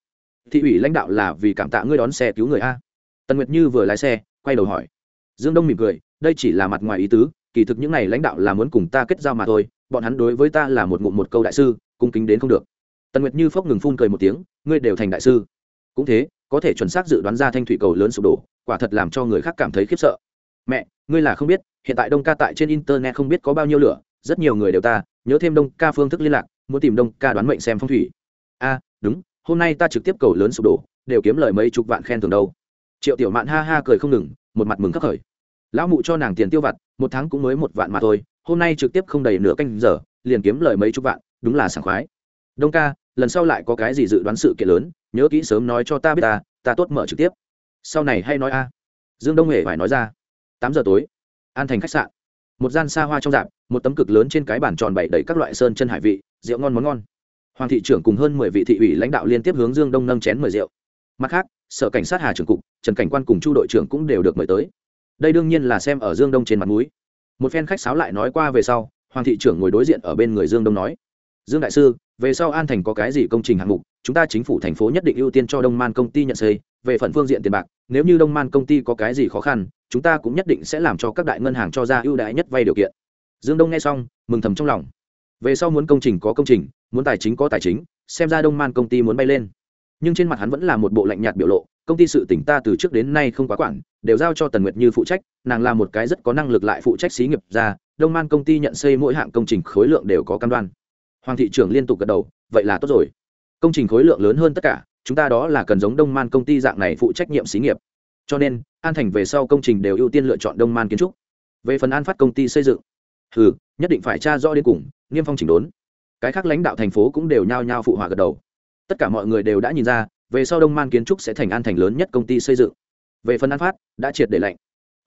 Speaker 1: Thị ủy lãnh đạo là vì cảm tạ ngươi đón xe cứu người a. Tần nguyệt như vừa lái xe, quay đầu hỏi. Dương đông mỉm cười, đây chỉ là mặt ngoài ý tứ, kỳ thực những n à y lãnh đạo là muốn cùng ta kết giao mà thôi bọn hắn đối với ta là một ngụm một câu đại sư, cung kính đến không được. Tần nguyệt như phốc ngừng phun cười một tiếng, ngươi đều thành đại sư. Cũng thế, có thể chuẩn xác dự đoán ra thanh thủy cầu lớn sụp đổ, quả thật làm cho người khác cảm thấy khiếp sợ. Mẹ, ngươi là không biết, hiện tại đông ca tại trên internet không biết có bao nhiêu lửa, rất nhiều người đều ta, nhớ thêm đông ca phương thức liên lạc, muốn tìm đông ca đoán mệnh xem phong thủy. A, đúng, hôm nay ta trực tiếp cầu lớn sụp đổ, đều kiếm lời mấy chục vạn khen thường đâu. Triệu tiểu mạn ha ha cười không ngừng, một mặt mừng khắc khởi. Lão mụ cho nàng tiền tiêu vặt, một tháng cũng mới một vạn mà thôi hôm nay trực tiếp không đầy nửa canh giờ, liền kiếm lời mấy chục vạn, đúng là sảng khoái. Đông ca, lần sau lại có cái gì dự đoán sự kiện lớn, nhớ kỹ sớm nói cho ta biết ta ta tốt mở trực tiếp. Sau này hay nói a. Dương đông hề phải nói ra. Tám giờ tối, an thành khách sạn. Một gian xa hoa trong dạp, một tấm cực lớn trên cái bàn tròn bày đầy các loại sơn chân hải vị, rượu ngon món ngon. Hoàng thị trưởng cùng hơn mười vị thị ủy lãnh đạo liên tiếp hướng dương đông nâng chén mời rượu. Mặt khác, sở cảnh sát hà trưởng cục, trần cảnh quan cùng chu đội trưởng cũng đều được mời tới. Đây đương nhiên là xem ở dương đông trên mặt núi một phen khách sáo lại nói qua về sau, hoàng thị trưởng ngồi đối diện ở bên người dương đông nói, dương đại sư, về sau an thành có cái gì công trình hạng mục, chúng ta chính phủ thành phố nhất định ưu tiên cho đông man công ty nhận xây, về phần phương diện tiền bạc, nếu như đông man công ty có cái gì khó khăn, chúng ta cũng nhất định sẽ làm cho các đại ngân hàng cho ra ưu đãi nhất vay điều kiện. Dương đông nghe xong, mừng thầm trong lòng. Về sau muốn công trình có công trình, muốn tài chính có tài chính, xem ra đông man công ty muốn bay lên. Nhưng trên mặt hắn vẫn là một bộ lạnh nhạt biểu lộ công ty sự tỉnh ta từ trước đến nay không quá quản, đều giao cho tần nguyệt như phụ trách, nàng là một cái rất có năng lực lại phụ trách xí nghiệp ra, đông man công ty nhận xây mỗi hạng công trình khối lượng đều có cam đoan. Hoàng thị trưởng liên tục gật đầu, vậy là tốt rồi. Công trình khối lượng lớn hơn tất cả, chúng ta đó là cần giống đông man công ty dạng này phụ trách nhiệm xí nghiệp. Cho nên, an thành về sau công trình đều ưu tiên lựa chọn đông man kiến trúc. Về phần an phát công ty xây dựng ừ nhất định phải tra rõ đến cùng, niêm phong chỉnh đốn. Cái khác lãnh đạo thành phố cũng đều nhao nhao phụ họa gật đầu. Tất cả mọi người đều đã nhìn ra về sau đông man kiến trúc sẽ thành an thành lớn nhất công ty xây dựng. Về phần an phát, đã triệt để lệnh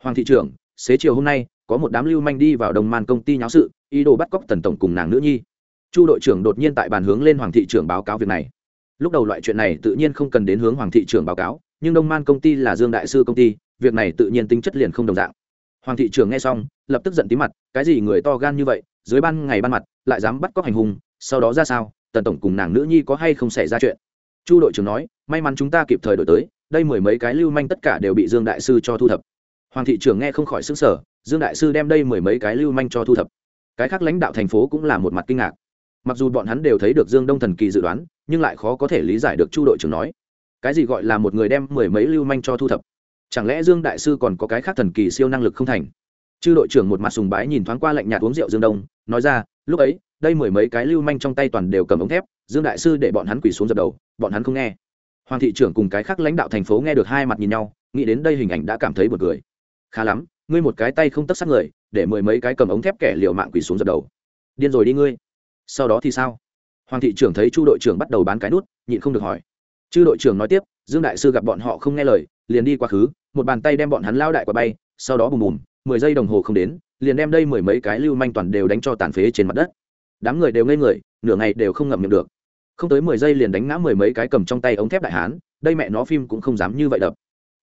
Speaker 1: hoàng thị trưởng, xế chiều hôm nay, có một đám lưu manh đi vào đông man công ty nháo sự, ý đồ bắt cóc tần tổng cùng nàng nữ nhi. Chu đội trưởng đột nhiên tại bàn hướng lên hoàng thị trưởng báo cáo việc này. Lúc đầu loại chuyện này tự nhiên không cần đến hướng hoàng thị trưởng báo cáo, nhưng đông man công ty là dương đại sư công ty, việc này tự nhiên tính chất liền không đồng dạng. Hoàng thị trưởng nghe xong, lập tức giận tí mặt, cái gì người to gan như vậy, dưới ban ngày ban mặt, lại dám bắt cóc hành hung, sau đó ra sao, tần tổng cùng nàng nữ nhi có hay không xảy ra chuyện? Chu đội trưởng nói, may mắn chúng ta kịp thời đổi tới, đây mười mấy cái lưu manh tất cả đều bị dương đại sư cho thu thập. Hoàng thị trưởng nghe không khỏi xứng sở dương đại sư đem đây mười mấy cái lưu manh cho thu thập. Cái khác lãnh đạo thành phố cũng là một mặt kinh ngạc. Mặc dù bọn hắn đều thấy được dương đông thần kỳ dự đoán, nhưng lại khó có thể lý giải được chu đội trưởng nói. Cái gì gọi là một người đem mười mấy lưu manh cho thu thập? Chẳng lẽ dương đại sư còn có cái khác thần kỳ siêu năng lực không thành? Chư đội trưởng một mặt sùng bái nhìn thoáng qua lạnh nhạt uống rượu dương đông, nói ra, lúc ấy đây mười mấy cái lưu manh trong tay toàn đều cầm ống thép, dương đại sư để bọn hắn quỳ xuống dập đầu, bọn hắn không nghe. Hoàng thị trưởng cùng cái khác lãnh đạo thành phố nghe được hai mặt nhìn nhau, nghĩ đến đây hình ảnh đã cảm thấy b u ồ n cười. Khá lắm, ngươi một cái tay không tất sát người, để mười mấy cái cầm ống thép kẻ liều mạng quỳ xuống dập đầu. Điên rồi đi ngươi. Sau đó thì sao? Hoàng thị trưởng thấy chu đội trưởng bắt đầu bán cái nút, nhịn không được hỏi. Chư đội trưởng nói tiếp, dương đại sư gặp bọn họ không nghe lời, liền đi quá khứ, một bàn tay đem bọn hắn lao đại qua bay, sau đó bùm bùm, mười giây đồng hồ không đến, liền đem đây mười mấy cái lưu manh toàn đều đánh cho tàn phế trên mặt đất đám người đều ngây người, nửa ngày đều không ngậm miệng được. Không tới mười giây liền đánh ngã mười mấy cái cầm trong tay ống thép đại hán, đây mẹ nó phim cũng không dám như vậy đập.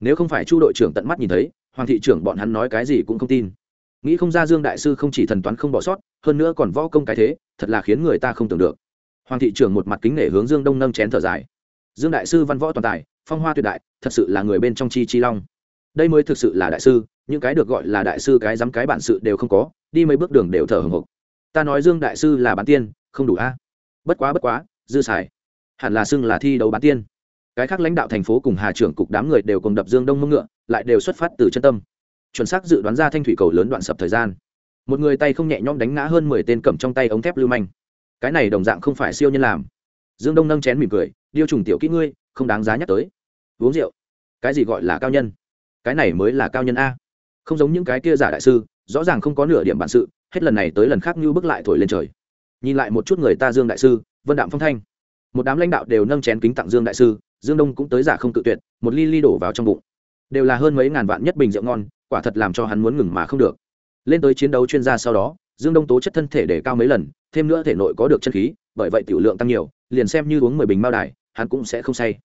Speaker 1: Nếu không phải chu đội trưởng tận mắt nhìn thấy, hoàng thị trưởng bọn hắn nói cái gì cũng không tin. Nghĩ không ra dương đại sư không chỉ thần toán không bỏ sót, hơn nữa còn võ công cái thế, thật là khiến người ta không tưởng được. Hoàng thị trưởng một mặt kính nể hướng dương đông nâng chén thở dài. Dương đại sư văn võ toàn tài, phong hoa tuyệt đại, thật sự là người bên trong chi chi long. Đây mới thực sự là đại sư, những cái được gọi là đại sư cái dám cái bản sự đều không có, đi mấy bước đường đều thở hồng hộc ta nói dương đại sư là bán tiên, không đủ a. Bất quá bất quá, dư xài. Hẳn là xưng là thi đấu bán tiên. Cái khác lãnh đạo thành phố cùng hà trưởng cục đám người đều cùng đập dương đông mông ngựa, lại đều xuất phát từ chân tâm. Chuẩn xác dự đoán ra thanh thủy cầu lớn đoạn sập thời gian. Một người tay không nhẹ nhõm đánh ngã hơn mười tên cầm trong tay ống thép lưu manh. Cái này đồng dạng không phải siêu nhân làm. Dương đông nâng chén mỉm cười, điêu trùng tiểu kỹ ngươi, không đáng giá nhắc tới. Uống rượu. Cái gì gọi là cao nhân? Cái này mới là cao nhân a. Không giống những cái kia giả đại sư, rõ ràng không có nửa điểm bản sự hết lần này tới lần khác như bước lại thổi lên trời. Nhìn lại một chút người ta dương đại sư, vân đạm phong thanh. Một đám lãnh đạo đều nâng chén kính tặng dương đại sư, dương đông cũng tới giả không tự tuyệt, một ly ly đổ vào trong bụng. Đều là hơn mấy ngàn vạn nhất bình rượu ngon, quả thật làm cho hắn muốn ngừng mà không được. Lên tới chiến đấu chuyên gia sau đó, dương đông tố chất thân thể để cao mấy lần, thêm nữa thể nội có được chân khí, bởi vậy tiểu lượng tăng nhiều, liền xem như uống mười bình mao đài, hắn cũng sẽ không say.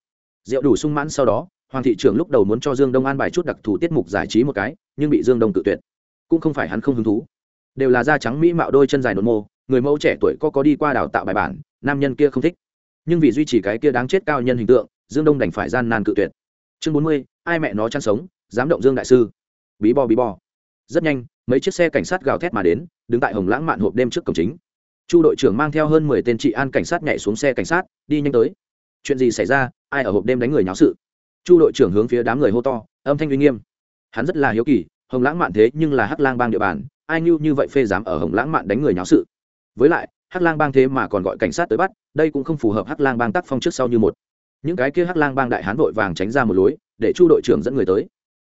Speaker 1: Rượu đủ sung mãn sau đó, hoàng thị trưởng lúc đầu muốn cho dương đông an bài chút đặc thù tiết mục giải trí một cái, nhưng bị dương đông tự tuyệt. Cũng không phải hắn không hứng thú đều là da trắng mỹ mạo đôi chân dài nộn mô, người mẫu trẻ tuổi có có đi qua đào tạo bài bản, nam nhân kia không thích. Nhưng vì duy trì cái kia đáng chết cao nhân hình tượng, dương đông đành phải gian nan cự tuyệt. Chương bốn mươi, ai mẹ nó chăn sống, dám động dương đại sư. Bí bo bí bo rất nhanh, mấy chiếc xe cảnh sát gào thét mà đến, đứng tại hồng lãng mạn hộp đêm trước cổng chính. Chu đội trưởng mang theo hơn mười tên trị an cảnh sát nhảy xuống xe cảnh sát, đi nhanh tới. Chuyện gì xảy ra, ai ở hộp đêm đánh người nháo sự? Chu đội trưởng hướng phía đám người hô to, âm thanh uy nghiêm. Hắn rất là hiếu kỳ, hồng lãng mạn thế nhưng là hắc lang bang địa bàn ai như như vậy phê dám ở hồng lãng mạn đánh người nháo sự? Với lại, hắc lang bang thế mà còn gọi cảnh sát tới bắt, đây cũng không phù hợp hắc lang bang tác phong trước sau như một. Những cái kia hắc lang bang đại hán vội vàng tránh ra một lối, để chu đội trưởng dẫn người tới.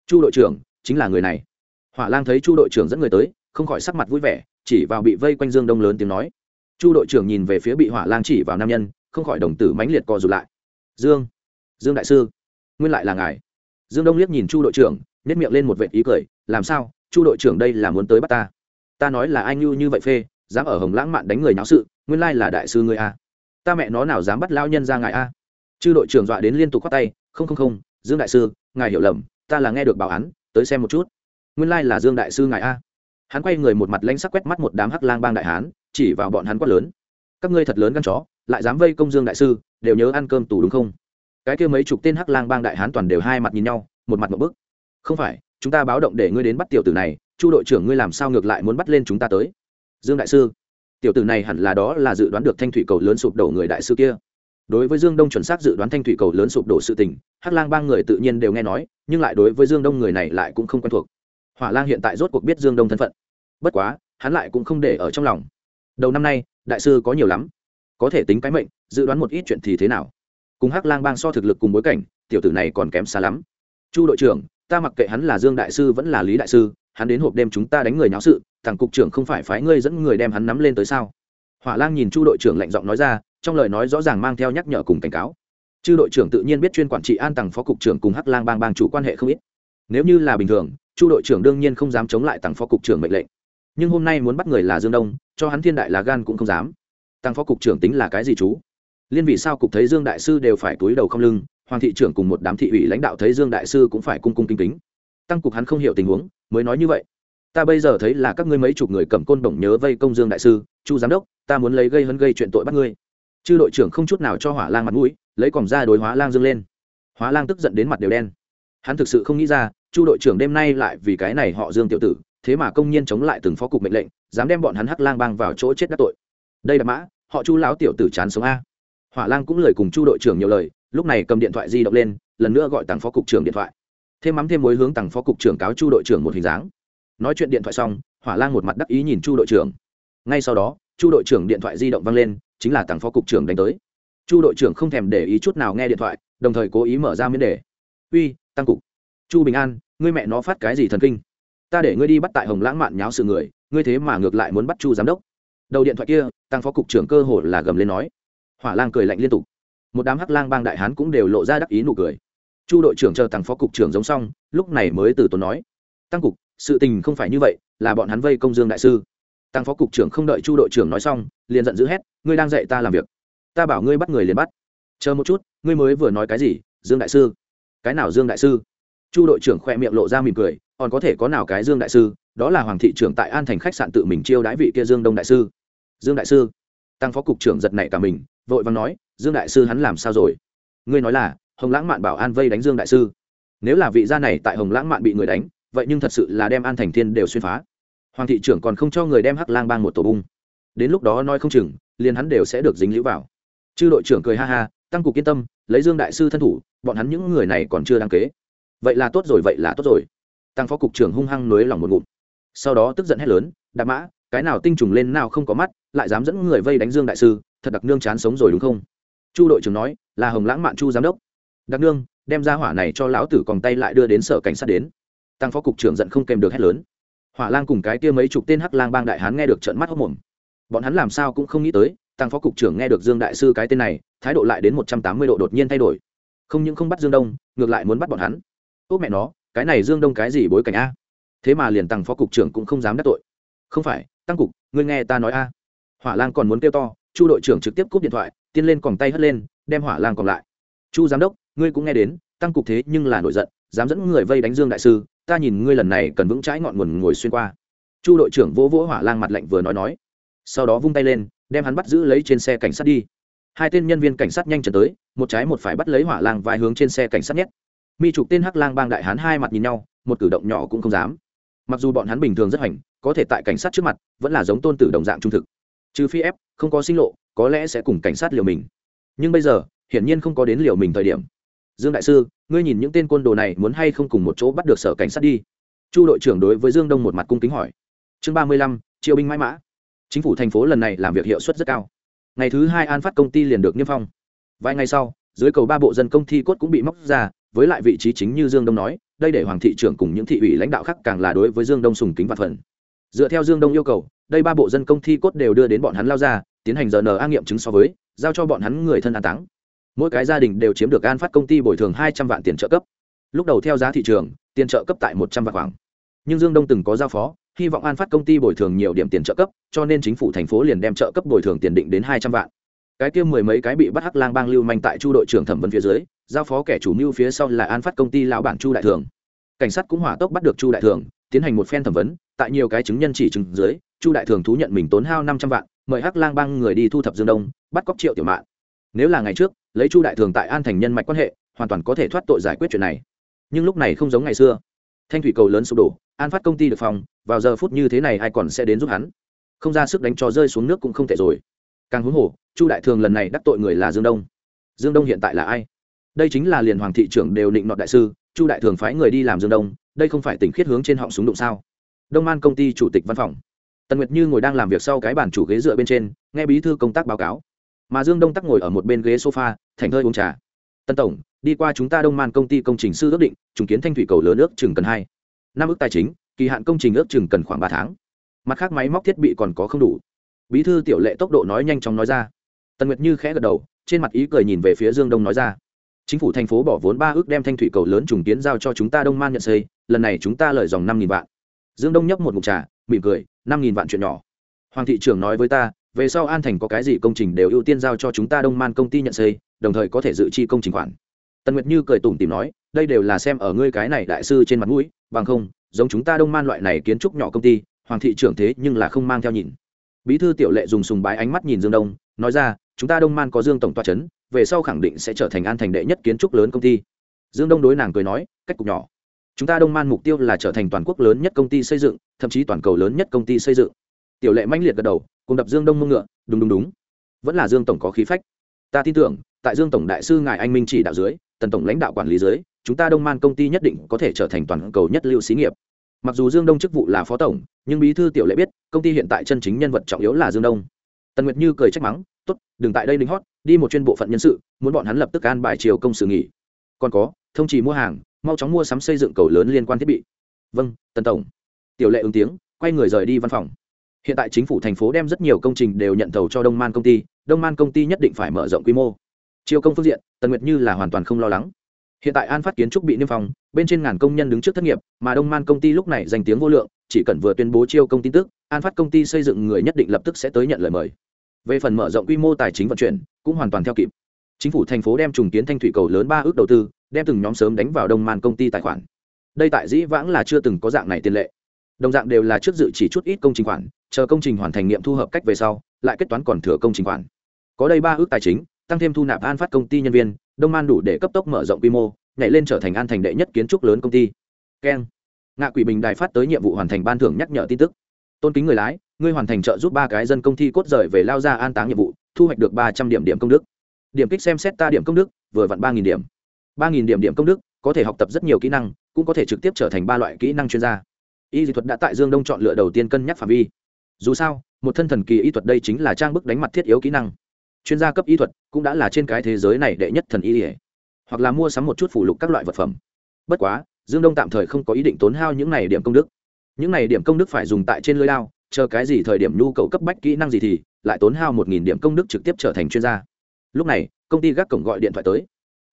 Speaker 1: Chu đội trưởng, chính là người này. Hỏa lang thấy chu đội trưởng dẫn người tới, không khỏi sắc mặt vui vẻ, chỉ vào bị vây quanh dương đông lớn tiếng nói. Chu đội trưởng nhìn về phía bị hỏa lang chỉ vào nam nhân, không khỏi đồng tử mãnh liệt co rụt lại. Dương dương đại sư, nguyên lại là ngài. Dương đông liếc nhìn chu đội trưởng nhét miệng lên một vệ ý cười, làm sao? Chu đội trưởng đây là muốn tới bắt ta. Ta nói là anh như như vậy phê, dám ở hồng lãng mạn đánh người nháo sự, nguyên lai là đại sư ngươi a. Ta mẹ nó nào dám bắt lao nhân ra ngài a? Chư đội trưởng dọa đến liên tục khoát tay, không không không, dương đại sư, ngài hiểu lầm, ta là nghe được bảo án, tới xem một chút. Nguyên lai là dương đại sư ngài a. Hắn quay người một mặt lãnh sắc quét mắt một đám hắc lang bang đại hán, chỉ vào bọn hắn quát lớn. Các ngươi thật lớn gan chó, lại dám vây công dương đại sư, đều nhớ ăn cơm tù đúng không? Cái kia mấy chục tên hắc lang bang đại hán toàn đều hai mặt nhìn nhau, một mặt một bức. Không phải chúng ta báo động để ngươi đến bắt tiểu tử này, chu đội trưởng ngươi làm sao ngược lại muốn bắt lên chúng ta tới? Dương đại sư, tiểu tử này hẳn là đó là dự đoán được thanh thủy cầu lớn sụp đổ người đại sư kia. Đối với dương đông chuẩn xác dự đoán thanh thủy cầu lớn sụp đổ sự tình, hắc lang ba người tự nhiên đều nghe nói, nhưng lại đối với dương đông người này lại cũng không quen thuộc. Hỏa lang hiện tại rốt cuộc biết dương đông thân phận. Bất quá, hắn lại cũng không để ở trong lòng. Đầu năm nay, đại sư có nhiều lắm. Có thể tính cái mệnh, dự đoán một ít chuyện thì thế nào? Cùng hắc lang bang so thực lực cùng bối cảnh, tiểu tử này còn kém xa lắm. Chu đội trưởng ta mặc kệ hắn là dương đại sư vẫn là lý đại sư, hắn đến hộp đêm chúng ta đánh người nháo sự, thằng cục trưởng không phải phái ngươi dẫn người đem hắn nắm lên tới sao? Hỏa lang nhìn chu đội trưởng lạnh giọng nói ra, trong lời nói rõ ràng mang theo nhắc nhở cùng cảnh cáo. Chư đội trưởng tự nhiên biết chuyên quản trị an tầng phó cục trưởng cùng hắc lang bang bang chủ quan hệ không ít. Nếu như là bình thường, chu đội trưởng đương nhiên không dám chống lại tầng phó cục trưởng mệnh lệnh. Nhưng hôm nay muốn bắt người là dương đông, cho hắn thiên đại là gan cũng không dám. Tăng phó cục trưởng tính là cái gì chú? Liên vì sao cục thấy dương đại sư đều phải túi đầu không lưng hoàng thị trưởng cùng một đám thị ủy lãnh đạo thấy dương đại sư cũng phải cung cung kính kính. Tăng cục hắn không hiểu tình huống, mới nói như vậy. Ta bây giờ thấy là các ngươi mấy chục người cầm côn bổng nhớ vây công dương đại sư, chu giám đốc, ta muốn lấy gây hấn gây chuyện tội bắt ngươi. Chư đội trưởng không chút nào cho hỏa lang mặt mũi, lấy còng ra đối hóa lang dương lên. Hóa lang tức giận đến mặt đều đen. Hắn thực sự không nghĩ ra, chu đội trưởng đêm nay lại vì cái này họ dương tiểu tử, thế mà công nhiên chống lại từng phó cục mệnh lệnh, dám đem bọn hắn hắc lang bang vào chỗ chết đắc tội. Đây là mã, họ chu lão tiểu tử chán sống a. Hỏa lang cũng lời cùng chu đội trưởng nhiều lời lúc này cầm điện thoại di động lên, lần nữa gọi tặng phó cục trưởng điện thoại. Thêm mắm thêm mối hướng tặng phó cục trưởng cáo chu đội trưởng một hình dáng. Nói chuyện điện thoại xong, hỏa lan một mặt đắc ý nhìn chu đội trưởng. Ngay sau đó, chu đội trưởng điện thoại di động văng lên, chính là tặng phó cục trưởng đánh tới. Chu đội trưởng không thèm để ý chút nào nghe điện thoại, đồng thời cố ý mở ra miễn đề. Uy, tăng cục. Chu bình an, ngươi mẹ nó phát cái gì thần kinh? Ta để ngươi đi bắt tại hồng lãng mạn nháo sự người, ngươi thế mà ngược lại muốn bắt chu giám đốc. Đầu điện thoại kia tăng phó cục trưởng cơ hồ là gầm lên nói. Hỏa lan cười lạnh liên tục một đám hắc lang bang đại hán cũng đều lộ ra đắc ý nụ cười. Chu đội trưởng chờ tăng phó cục trưởng giống xong, lúc này mới từ tốn nói, tăng cục, sự tình không phải như vậy, là bọn hắn vây công dương đại sư. Tăng phó cục trưởng không đợi chu đội trưởng nói xong, liền giận dữ hét, ngươi đang dạy ta làm việc. Ta bảo ngươi bắt người liền bắt. Chờ một chút, ngươi mới vừa nói cái gì, dương đại sư? Cái nào dương đại sư? Chu đội trưởng khoe miệng lộ ra mỉm cười, còn có thể có nào cái dương đại sư? Đó là hoàng thị trưởng tại an thành khách sạn tự mình chiêu đãi vị kia dương đông đại sư. Dương đại sư? Tăng phó cục trưởng giật nảy cả mình, vội vàng nói dương đại sư hắn làm sao rồi? Ngươi nói là, hồng lãng mạn bảo an vây đánh dương đại sư. Nếu là vị gia này tại hồng lãng mạn bị người đánh, vậy nhưng thật sự là đem an thành thiên đều xuyên phá. Hoàng thị trưởng còn không cho người đem hắc lang bang một tổ bung. Đến lúc đó nói không chừng, liền hắn đều sẽ được dính lũ vào. Chư đội trưởng cười ha ha, tăng cục yên tâm, lấy dương đại sư thân thủ, bọn hắn những người này còn chưa đăng kế. Vậy là tốt rồi, vậy là tốt rồi. Tăng phó cục trưởng hung hăng nới lòng một ngụm. Sau đó tức giận hét lớn, đạp mã, cái nào tinh trùng lên nào không có mắt, lại dám dẫn người vây đánh dương đại sư, thật đặc nương chán sống rồi đúng không? Chu đội trưởng nói, là hồng lãng mạn chu giám đốc. Đặc nương, đem ra hỏa này cho lão tử còn tay lại đưa đến sở cảnh sát đến. Tăng phó cục trưởng giận không kèm được hét lớn. Hỏa lang cùng cái kia mấy chục tên hắc lang bang đại hán nghe được trận mắt hốc mồm bọn hắn làm sao cũng không nghĩ tới, tăng phó cục trưởng nghe được dương đại sư cái tên này, thái độ lại đến một trăm tám mươi độ đột nhiên thay đổi. Không những không bắt dương đông, ngược lại muốn bắt bọn hắn. Tốt mẹ nó, cái này dương đông cái gì bối cảnh a? Thế mà liền tăng phó cục trưởng cũng không dám đắc tội. Không phải, tăng cục, ngươi nghe ta nói a. Hỏa lang còn muốn kêu to, chu đội trưởng trực tiếp cúp điện thoại tiên lên còng tay hất lên, đem hỏa lang còn lại. Chu giám đốc, ngươi cũng nghe đến, tăng cục thế nhưng là nổi giận, dám dẫn người vây đánh dương đại sư, ta nhìn ngươi lần này cần vững trái ngọn nguồn ngồi xuyên qua. Chu đội trưởng vỗ vỗ hỏa lang mặt lạnh vừa nói nói, sau đó vung tay lên, đem hắn bắt giữ lấy trên xe cảnh sát đi. Hai tên nhân viên cảnh sát nhanh chân tới, một trái một phải bắt lấy hỏa lang vài hướng trên xe cảnh sát nhét. Mi chụp tên hắc lang bang đại hán hai mặt nhìn nhau, một cử động nhỏ cũng không dám. Mặc dù bọn hắn bình thường rất hoành, có thể tại cảnh sát trước mặt, vẫn là giống tôn tử đồng dạng trung thực trừ phi ép, không có sinh lộ, có lẽ sẽ cùng cảnh sát liều mình. Nhưng bây giờ, hiển nhiên không có đến liều mình thời điểm. Dương đại sư, ngươi nhìn những tên côn đồ này muốn hay không cùng một chỗ bắt được sở cảnh sát đi? Chu đội trưởng đối với dương đông một mặt cung kính hỏi. Chương ba mươi lăm triệu binh mãi mã. Chính phủ thành phố lần này làm việc hiệu suất rất cao. Ngày thứ hai an phát công ty liền được niêm phong. Vài ngày sau, dưới cầu ba bộ dân công ty cốt cũng bị móc ra, với lại vị trí chính như dương đông nói, đây để hoàng thị trưởng cùng những thị ủy lãnh đạo khác càng là đối với dương đông sùng kính và phần dựa theo dương đông yêu cầu đây ba bộ dân công ty cốt đều đưa đến bọn hắn lao ra, tiến hành giờ n a nghiệm chứng so với, giao cho bọn hắn người thân an táng. Mỗi cái gia đình đều chiếm được an phát công ty bồi thường hai trăm vạn tiền trợ cấp. Lúc đầu theo giá thị trường, tiền trợ cấp tại một trăm vạn khoảng. Nhưng dương đông từng có giao phó, hy vọng an phát công ty bồi thường nhiều điểm tiền trợ cấp, cho nên chính phủ thành phố liền đem trợ cấp bồi thường tiền định đến hai trăm vạn. Cái kia mười mấy cái bị bắt hắc lang bang lưu manh tại chu đội trưởng thẩm vấn phía dưới, giao phó kẻ chủ mưu phía sau là an phát công ty lão bản chu đại thường. Cảnh sát cũng hỏa tốc bắt được chu đại thường, tiến hành một phen thẩm vấn, tại nhiều cái chứng nhân chỉ chứng dưới chu đại thường thú nhận mình tốn hao năm trăm vạn, mời hắc lang bang người đi thu thập dương đông, bắt cóc triệu tiểu mạn. Nếu là ngày trước, lấy chu đại thường tại an thành nhân mạch quan hệ, hoàn toàn có thể thoát tội giải quyết chuyện này. Nhưng lúc này không giống ngày xưa. Thanh thủy cầu lớn sụp đổ, an phát công ty được phòng, vào giờ phút như thế này ai còn sẽ đến giúp hắn? Không ra sức đánh cho rơi xuống nước cũng không thể rồi. Càng huống hồ, chu đại thường lần này đắc tội người là dương đông. Dương đông hiện tại là ai? Đây chính là liền hoàng thị trưởng đều định nọt đại sư, chu đại thường phái người đi làm dương đông, đây không phải tỉnh khiết hướng trên họng súng đụng sao? Đông an công ty chủ tịch văn phòng tần nguyệt như ngồi đang làm việc sau cái bàn chủ ghế dựa bên trên, nghe bí thư công tác báo cáo. Mà dương đông tắc ngồi ở một bên ghế sofa thành hơi uống trà. Tân tổng, đi qua chúng ta đông man công ty công trình sư ước định, trùng kiến thanh thủy cầu lớn ước chừng cần hai, năm ước tài chính, kỳ hạn công trình ước chừng cần khoảng ba tháng. Mặt khác máy móc thiết bị còn có không đủ. Bí thư tiểu lệ tốc độ nói nhanh chóng nói ra. Tần nguyệt như khẽ gật đầu, trên mặt ý cười nhìn về phía dương đông nói ra. Chính phủ thành phố bỏ vốn ba ước đem thanh thủy cầu lớn trùng kiến giao cho chúng ta đông man nhận xây, lần này chúng ta lợi dòng năm nghìn vạn dương đông nhấp một mục trà, mỉm cười, năm nghìn vạn chuyện nhỏ. Hoàng thị trưởng nói với ta, về sau an thành có cái gì công trình đều ưu tiên giao cho chúng ta đông man công ty nhận xây, đồng thời có thể dự chi công trình khoản. Tần nguyệt như cười tủm tìm nói, đây đều là xem ở ngươi cái này đại sư trên mặt mũi, bằng không, giống chúng ta đông man loại này kiến trúc nhỏ công ty, hoàng thị trưởng thế nhưng là không mang theo nhìn. Bí thư tiểu lệ dùng sùng bái ánh mắt nhìn dương đông, nói ra, chúng ta đông man có dương tổng toa c h ấ n về sau khẳng định sẽ trở thành an thành đệ nhất kiến trúc lớn công ty. Dương đông đối nàng cười nói, cách cục nhỏ chúng ta đông man mục tiêu là trở thành toàn quốc lớn nhất công ty xây dựng, thậm chí toàn cầu lớn nhất công ty xây dựng. Tiểu lệ manh liệt gật đầu, cùng đập dương đông mông ngựa, đúng đúng đúng. Vẫn là dương tổng có khí phách. Ta tin tưởng, tại dương tổng đại sư ngài anh minh chỉ đạo dưới, tần tổng lãnh đạo quản lý dưới, chúng ta đông man công ty nhất định có thể trở thành toàn cầu nhất lưu xí nghiệp. Mặc dù dương đông chức vụ là phó tổng, nhưng bí thư tiểu lệ biết, công ty hiện tại chân chính nhân vật trọng yếu là dương đông. Tần nguyệt như cười trách mắng t ố t đừng tại đây lính hót, đi một chuyên bộ phận nhân sự, muốn bọn hắn lập tức an bài chiều công sự nghỉ. Còn có, thông trì mua hàng mau chóng mua sắm xây dựng cầu lớn liên quan thiết bị. Vâng tần tổng. Tiểu lệ ứng tiếng quay người rời đi văn phòng. Hiện tại chính phủ thành phố đem rất nhiều công trình đều nhận thầu cho đông man công ty đông man công ty nhất định phải mở rộng quy mô. Chiêu công phương diện tần nguyệt như là hoàn toàn không lo lắng. Hiện tại an phát kiến trúc bị niêm phòng, bên trên ngàn công nhân đứng trước thất nghiệp mà đông man công ty lúc này danh tiếng vô lượng chỉ cần vừa tuyên bố chiêu công tin tức an phát công ty xây dựng người nhất định lập tức sẽ tới nhận lời mời. Về phần mở rộng quy mô tài chính vận chuyển cũng hoàn toàn theo kịp chính phủ thành phố đem trùng kiến thanh thủy cầu lớn ba ước đầu tư, đem từng nhóm sớm đánh vào đông man công ty tài khoản. Đây tại dĩ vãng là chưa từng có dạng này tiền lệ. Đồng dạng đều là trước dự chỉ chút ít công trình khoản, chờ công trình hoàn thành nghiệm thu hợp cách về sau, lại kết toán còn thừa công trình khoản. Có đây ba ước tài chính, tăng thêm thu nạp an phát công ty nhân viên, đông man đủ để cấp tốc mở rộng quy mô, nhảy lên trở thành an thành đệ nhất kiến trúc lớn công ty. Keng. Ngạ quỷ bình đài phát tới nhiệm vụ hoàn thành ban thưởng nhắc nhở tin tức. Tôn kính người lái, ngươi hoàn thành trợ giúp ba cái dân công ty cốt rời về lao ra an táng nhiệm vụ, thu hoạch được ba trăm điểm điểm công đức điểm kích xem xét ta điểm công đức, vừa vặn ba nghìn điểm. ba nghìn điểm điểm công đức, có thể học tập rất nhiều kỹ năng, cũng có thể trực tiếp trở thành ba loại kỹ năng chuyên gia. Y dị thuật đã tại dương đông chọn lựa đầu tiên cân nhắc phạm vi. Dù sao, một thân thần kỳ y thuật đây chính là trang bức đánh mặt thiết yếu kỹ năng. Chuyên gia cấp y thuật cũng đã là trên cái thế giới này đệ nhất thần y ỉa hoặc là mua sắm một chút phủ lục các loại vật phẩm. Bất quá, dương đông tạm thời không có ý định tốn hao những này điểm công đức. Những này điểm công đức phải dùng tại trên lưới lao chờ cái gì thời điểm nhu cầu cấp bách kỹ năng gì thì lại tốn hao một nghìn điểm công đức trực tiếp trở thành chuyên gia lúc này, công ty gác cổng gọi điện thoại tới.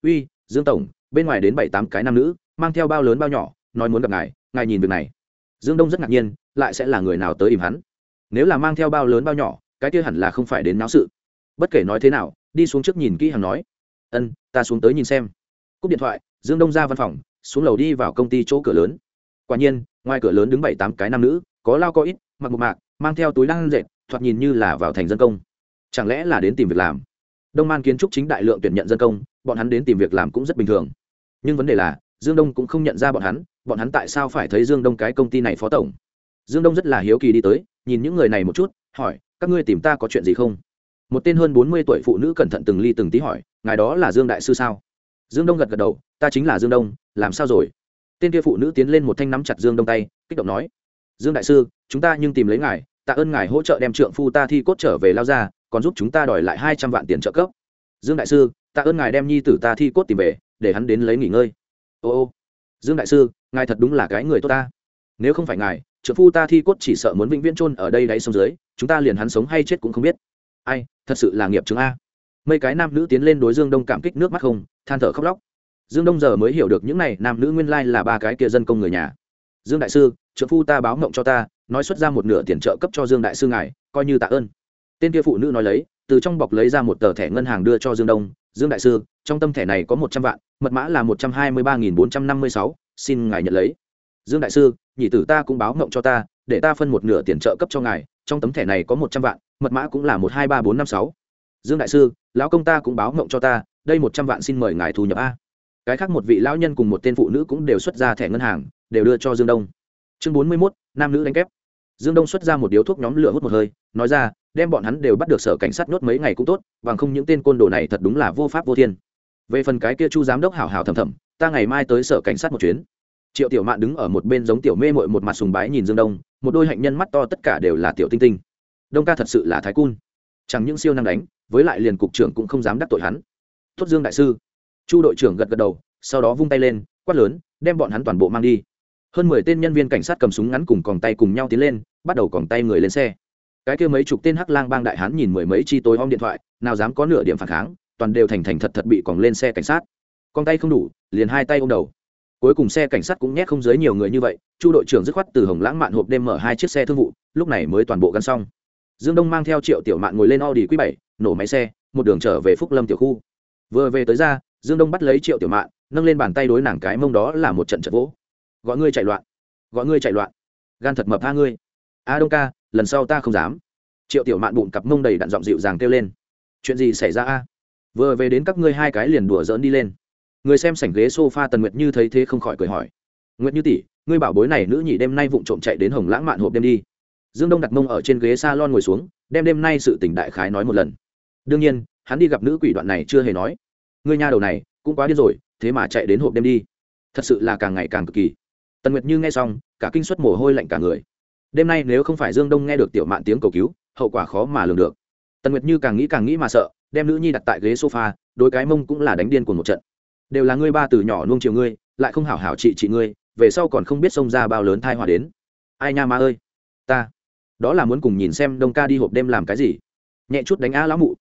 Speaker 1: Uy, dương tổng, bên ngoài đến bảy tám cái nam nữ, mang theo bao lớn bao nhỏ, nói muốn gặp ngài ngài nhìn việc này. Dương đông rất ngạc nhiên, lại sẽ là người nào tới im hắn? Nếu là mang theo bao lớn bao nhỏ, cái kia hẳn là không phải đến náo sự. Bất kể nói thế nào, đi xuống trước nhìn kỹ hàng nói. Ân, ta xuống tới nhìn xem. Cúp điện thoại, dương đông ra văn phòng, xuống lầu đi vào công ty chỗ cửa lớn. Quả nhiên, ngoài cửa lớn đứng bảy tám cái nam nữ, có lao có ít, mặc một mạc, mang theo túi lăng dệt, thoạt nhìn như là vào thành dân công. Chẳng lẽ là đến tìm việc làm? Đông man kiến trúc chính đại lượng tuyển nhận dân công, bọn hắn đến tìm việc làm cũng rất bình thường. Nhưng vấn đề là, dương đông cũng không nhận ra bọn hắn bọn hắn tại sao phải thấy dương đông cái công ty này phó tổng? Dương đông rất là hiếu kỳ đi tới, nhìn những người này một chút, hỏi, các ngươi tìm ta có chuyện gì không? Một tên hơn bốn mươi tuổi phụ nữ cẩn thận từng ly từng tí hỏi, ngài đó là dương đại sư sao? Dương đông gật gật đầu, ta chính là dương đông, làm sao rồi? Tên kia phụ nữ tiến lên một thanh nắm chặt dương đông tay, kích động nói, dương đại sư, chúng ta nhưng tìm lấy ngài, tạ ơn ngài hỗ trợ đem trượng phu ta thi cốt trở về lao ra còn giúp chúng ta đòi lại hai trăm vạn tiền trợ cấp. Dương đại sư ta ơn ngài đem nhi tử ta thi cốt tìm về, để hắn đến lấy nghỉ ngơi. Ô ô. Dương đại sư, ngài thật đúng là cái người tốt ta. Nếu không phải ngài, trợ phu ta thi cốt chỉ sợ muốn vĩnh viễn chôn ở đây đáy sông dưới, chúng ta liền hắn sống hay chết cũng không biết. Ai, thật sự là nghiệp chứng a. Mấy cái nam nữ tiến lên đối dương đông cảm kích nước mắt không, than thở khóc lóc. Dương đông giờ mới hiểu được những này nam nữ nguyên lai là ba cái kia dân công người nhà. Dương đại sư, trợ phu ta báo mộng cho ta, nói xuất ra một nửa tiền trợ cấp cho dương đại sư ngài, coi như tạ ơn tên kia phụ nữ nói lấy, từ trong bọc lấy ra một tờ thẻ ngân hàng đưa cho dương đông. Dương đại sư, trong tâm thẻ này có một trăm vạn, mật mã là một trăm hai mươi ba nghìn bốn trăm năm mươi sáu, xin ngài nhận lấy. Dương đại sư, nhị tử ta cũng báo mộng cho ta, để ta phân một nửa tiền trợ cấp cho ngài, trong tấm thẻ này có một trăm vạn, mật mã cũng là một hai ba bốn năm sáu. Dương đại sư, lão công ta cũng báo mộng cho ta, đây một trăm vạn xin mời ngài thu nhập a. Cái khác một vị lão nhân cùng một tên phụ nữ cũng đều xuất ra thẻ ngân hàng, đều đưa cho dương đông. Chương bốn mươi mốt, nam nữ đánh kép. Dương đông xuất ra một điếu thuốc nhóm lửa hút một hơi, nói ra đem bọn hắn đều bắt được sở cảnh sát nhốt mấy ngày cũng tốt, bằng không những tên côn đồ này thật đúng là vô pháp vô thiên. Về phần cái kia chu giám đốc hảo hảo thầm thầm, ta ngày mai tới sở cảnh sát một chuyến. Triệu tiểu mạn đứng ở một bên giống tiểu mê mội một mặt sùng bái nhìn dương đông, một đôi hạnh nhân mắt to tất cả đều là tiểu tinh tinh. Đông ca thật sự là thái cun. Chẳng những siêu năng đánh, với lại liền cục trưởng cũng không dám đắc tội hắn. Tuất dương đại sư. Chu đội trưởng gật gật đầu, sau đó vung tay lên, quát lớn, đem bọn hắn toàn bộ mang đi. Hơn mười tên nhân viên cảnh sát cầm súng ngắn cùng còng tay cùng nhau tiến lên, bắt đầu còng tay người lên xe cái kia mấy chục tên hắc lang bang đại hán nhìn mười mấy chi tối om điện thoại, nào dám có nửa điểm phản kháng, toàn đều thành thành thật thật bị còng lên xe cảnh sát. Con tay không đủ, liền hai tay ôm đầu. Cuối cùng xe cảnh sát cũng nhét không dưới nhiều người như vậy, chu đội trưởng dứt khoát từ hồng lãng mạn hộp đêm mở hai chiếc xe thương vụ, lúc này mới toàn bộ gắn xong. Dương đông mang theo triệu tiểu mạn ngồi lên audi q bảy, nổ máy xe, một đường trở về phúc lâm tiểu khu. Vừa về tới ra, dương đông bắt lấy triệu tiểu mạn, nâng lên bàn tay đối nàng cái mông đó là một trận trận vỗ. Gọi ngươi chạy loạn, gọi ngươi chạy loạn. Gan thật mập tha ngươi. A đông ca lần sau ta không dám. Triệu tiểu mạn bụng cặp mông đầy đạn giọng dịu dàng kêu lên. Chuyện gì xảy ra a? Vừa về đến các ngươi hai cái liền đùa dỡn đi lên. Người xem sảnh ghế s o f a tần nguyệt như thấy thế không khỏi cười hỏi. Nguyệt như tỷ, ngươi bảo bối này nữ nhị đêm nay vụng trộm chạy đến hồng lãng mạn hộp đêm đi. Dương đông đặt mông ở trên ghế s a lon ngồi xuống, đem đêm nay sự tỉnh đại khái nói một lần. Đương nhiên, hắn đi gặp nữ quỷ đoạn này chưa hề nói. Ngươi nha đầu này, cũng quá điên rồi, thế mà chạy đến hộp đêm đi. Thật sự là càng ngày càng cực kỳ. Tần nguyệt như nghe xong, cả kinh suất mồ hôi lạnh cả người đêm nay nếu không phải dương đông nghe được tiểu mạn tiếng cầu cứu, hậu quả khó mà lường được. Tần nguyệt như càng nghĩ càng nghĩ mà sợ, đem nữ nhi đặt tại ghế sofa đôi cái mông cũng là đánh điên của một trận. Đều là ngươi ba từ nhỏ nuông chiều ngươi, lại không hảo hảo trị trị ngươi, về sau còn không biết xông ra bao lớn thai hòa đến. Ai nha ma ơi. Ta, đó là muốn cùng nhìn xem đông ca đi hộp đêm làm cái gì. Nhẹ chút đánh á lão mụ.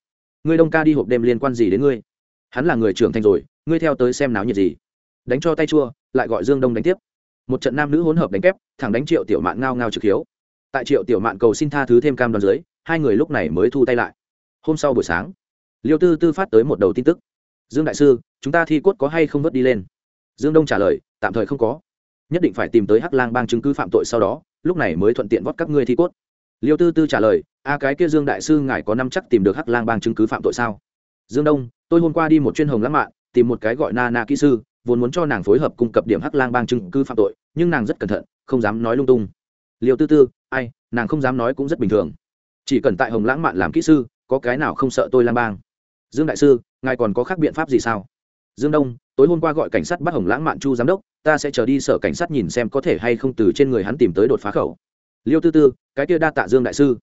Speaker 1: Ngươi đông ca đi hộp đêm liên quan gì đến ngươi? Hắn là người trưởng thành rồi, ngươi theo tới xem náo nhiệt gì? Đánh cho tay chua, lại gọi dương đông đánh tiếp một trận nam nữ hỗn hợp đánh kép, thẳng đánh triệu tiểu mạn ngao ngao trực hiếu. Tại triệu tiểu mạn cầu xin tha thứ thêm cam đoàn dưới, hai người lúc này mới thu tay lại. Hôm sau buổi sáng, liêu tư tư phát tới một đầu tin tức. Dương đại sư, chúng ta thi cốt có hay không vớt đi lên? Dương đông trả lời, tạm thời không có. Nhất định phải tìm tới hắc lang bang chứng cứ phạm tội sau đó, lúc này mới thuận tiện vót các ngươi thi cốt. Liêu tư tư trả lời, a, cái kia dương đại sư ngài có năm chắc tìm được hắc lang bang chứng cứ phạm tội sao? Dương đông, tôi hôm qua đi một chuyên hồng lãng mạn, tìm một cái gọi na na kỹ sư vốn muốn cho nàng phối hợp cung cấp điểm hắc lang bang chứng cứ phạm tội, nhưng nàng rất cẩn thận, không dám nói lung tung. Liêu tư tư, ai, nàng không dám nói cũng rất bình thường. Chỉ cần tại hồng lãng mạn làm kỹ sư, có cái nào không sợ tôi lang bang? Dương đại sư, ngài còn có khác biện pháp gì sao? Dương đông, tối hôm qua gọi cảnh sát bắt hồng lãng mạn chu giám đốc, ta sẽ chờ đi sở cảnh sát nhìn xem có thể hay không từ trên người hắn tìm tới đột phá khẩu. Liêu tư tư, cái kia đa tạ dương đại sư.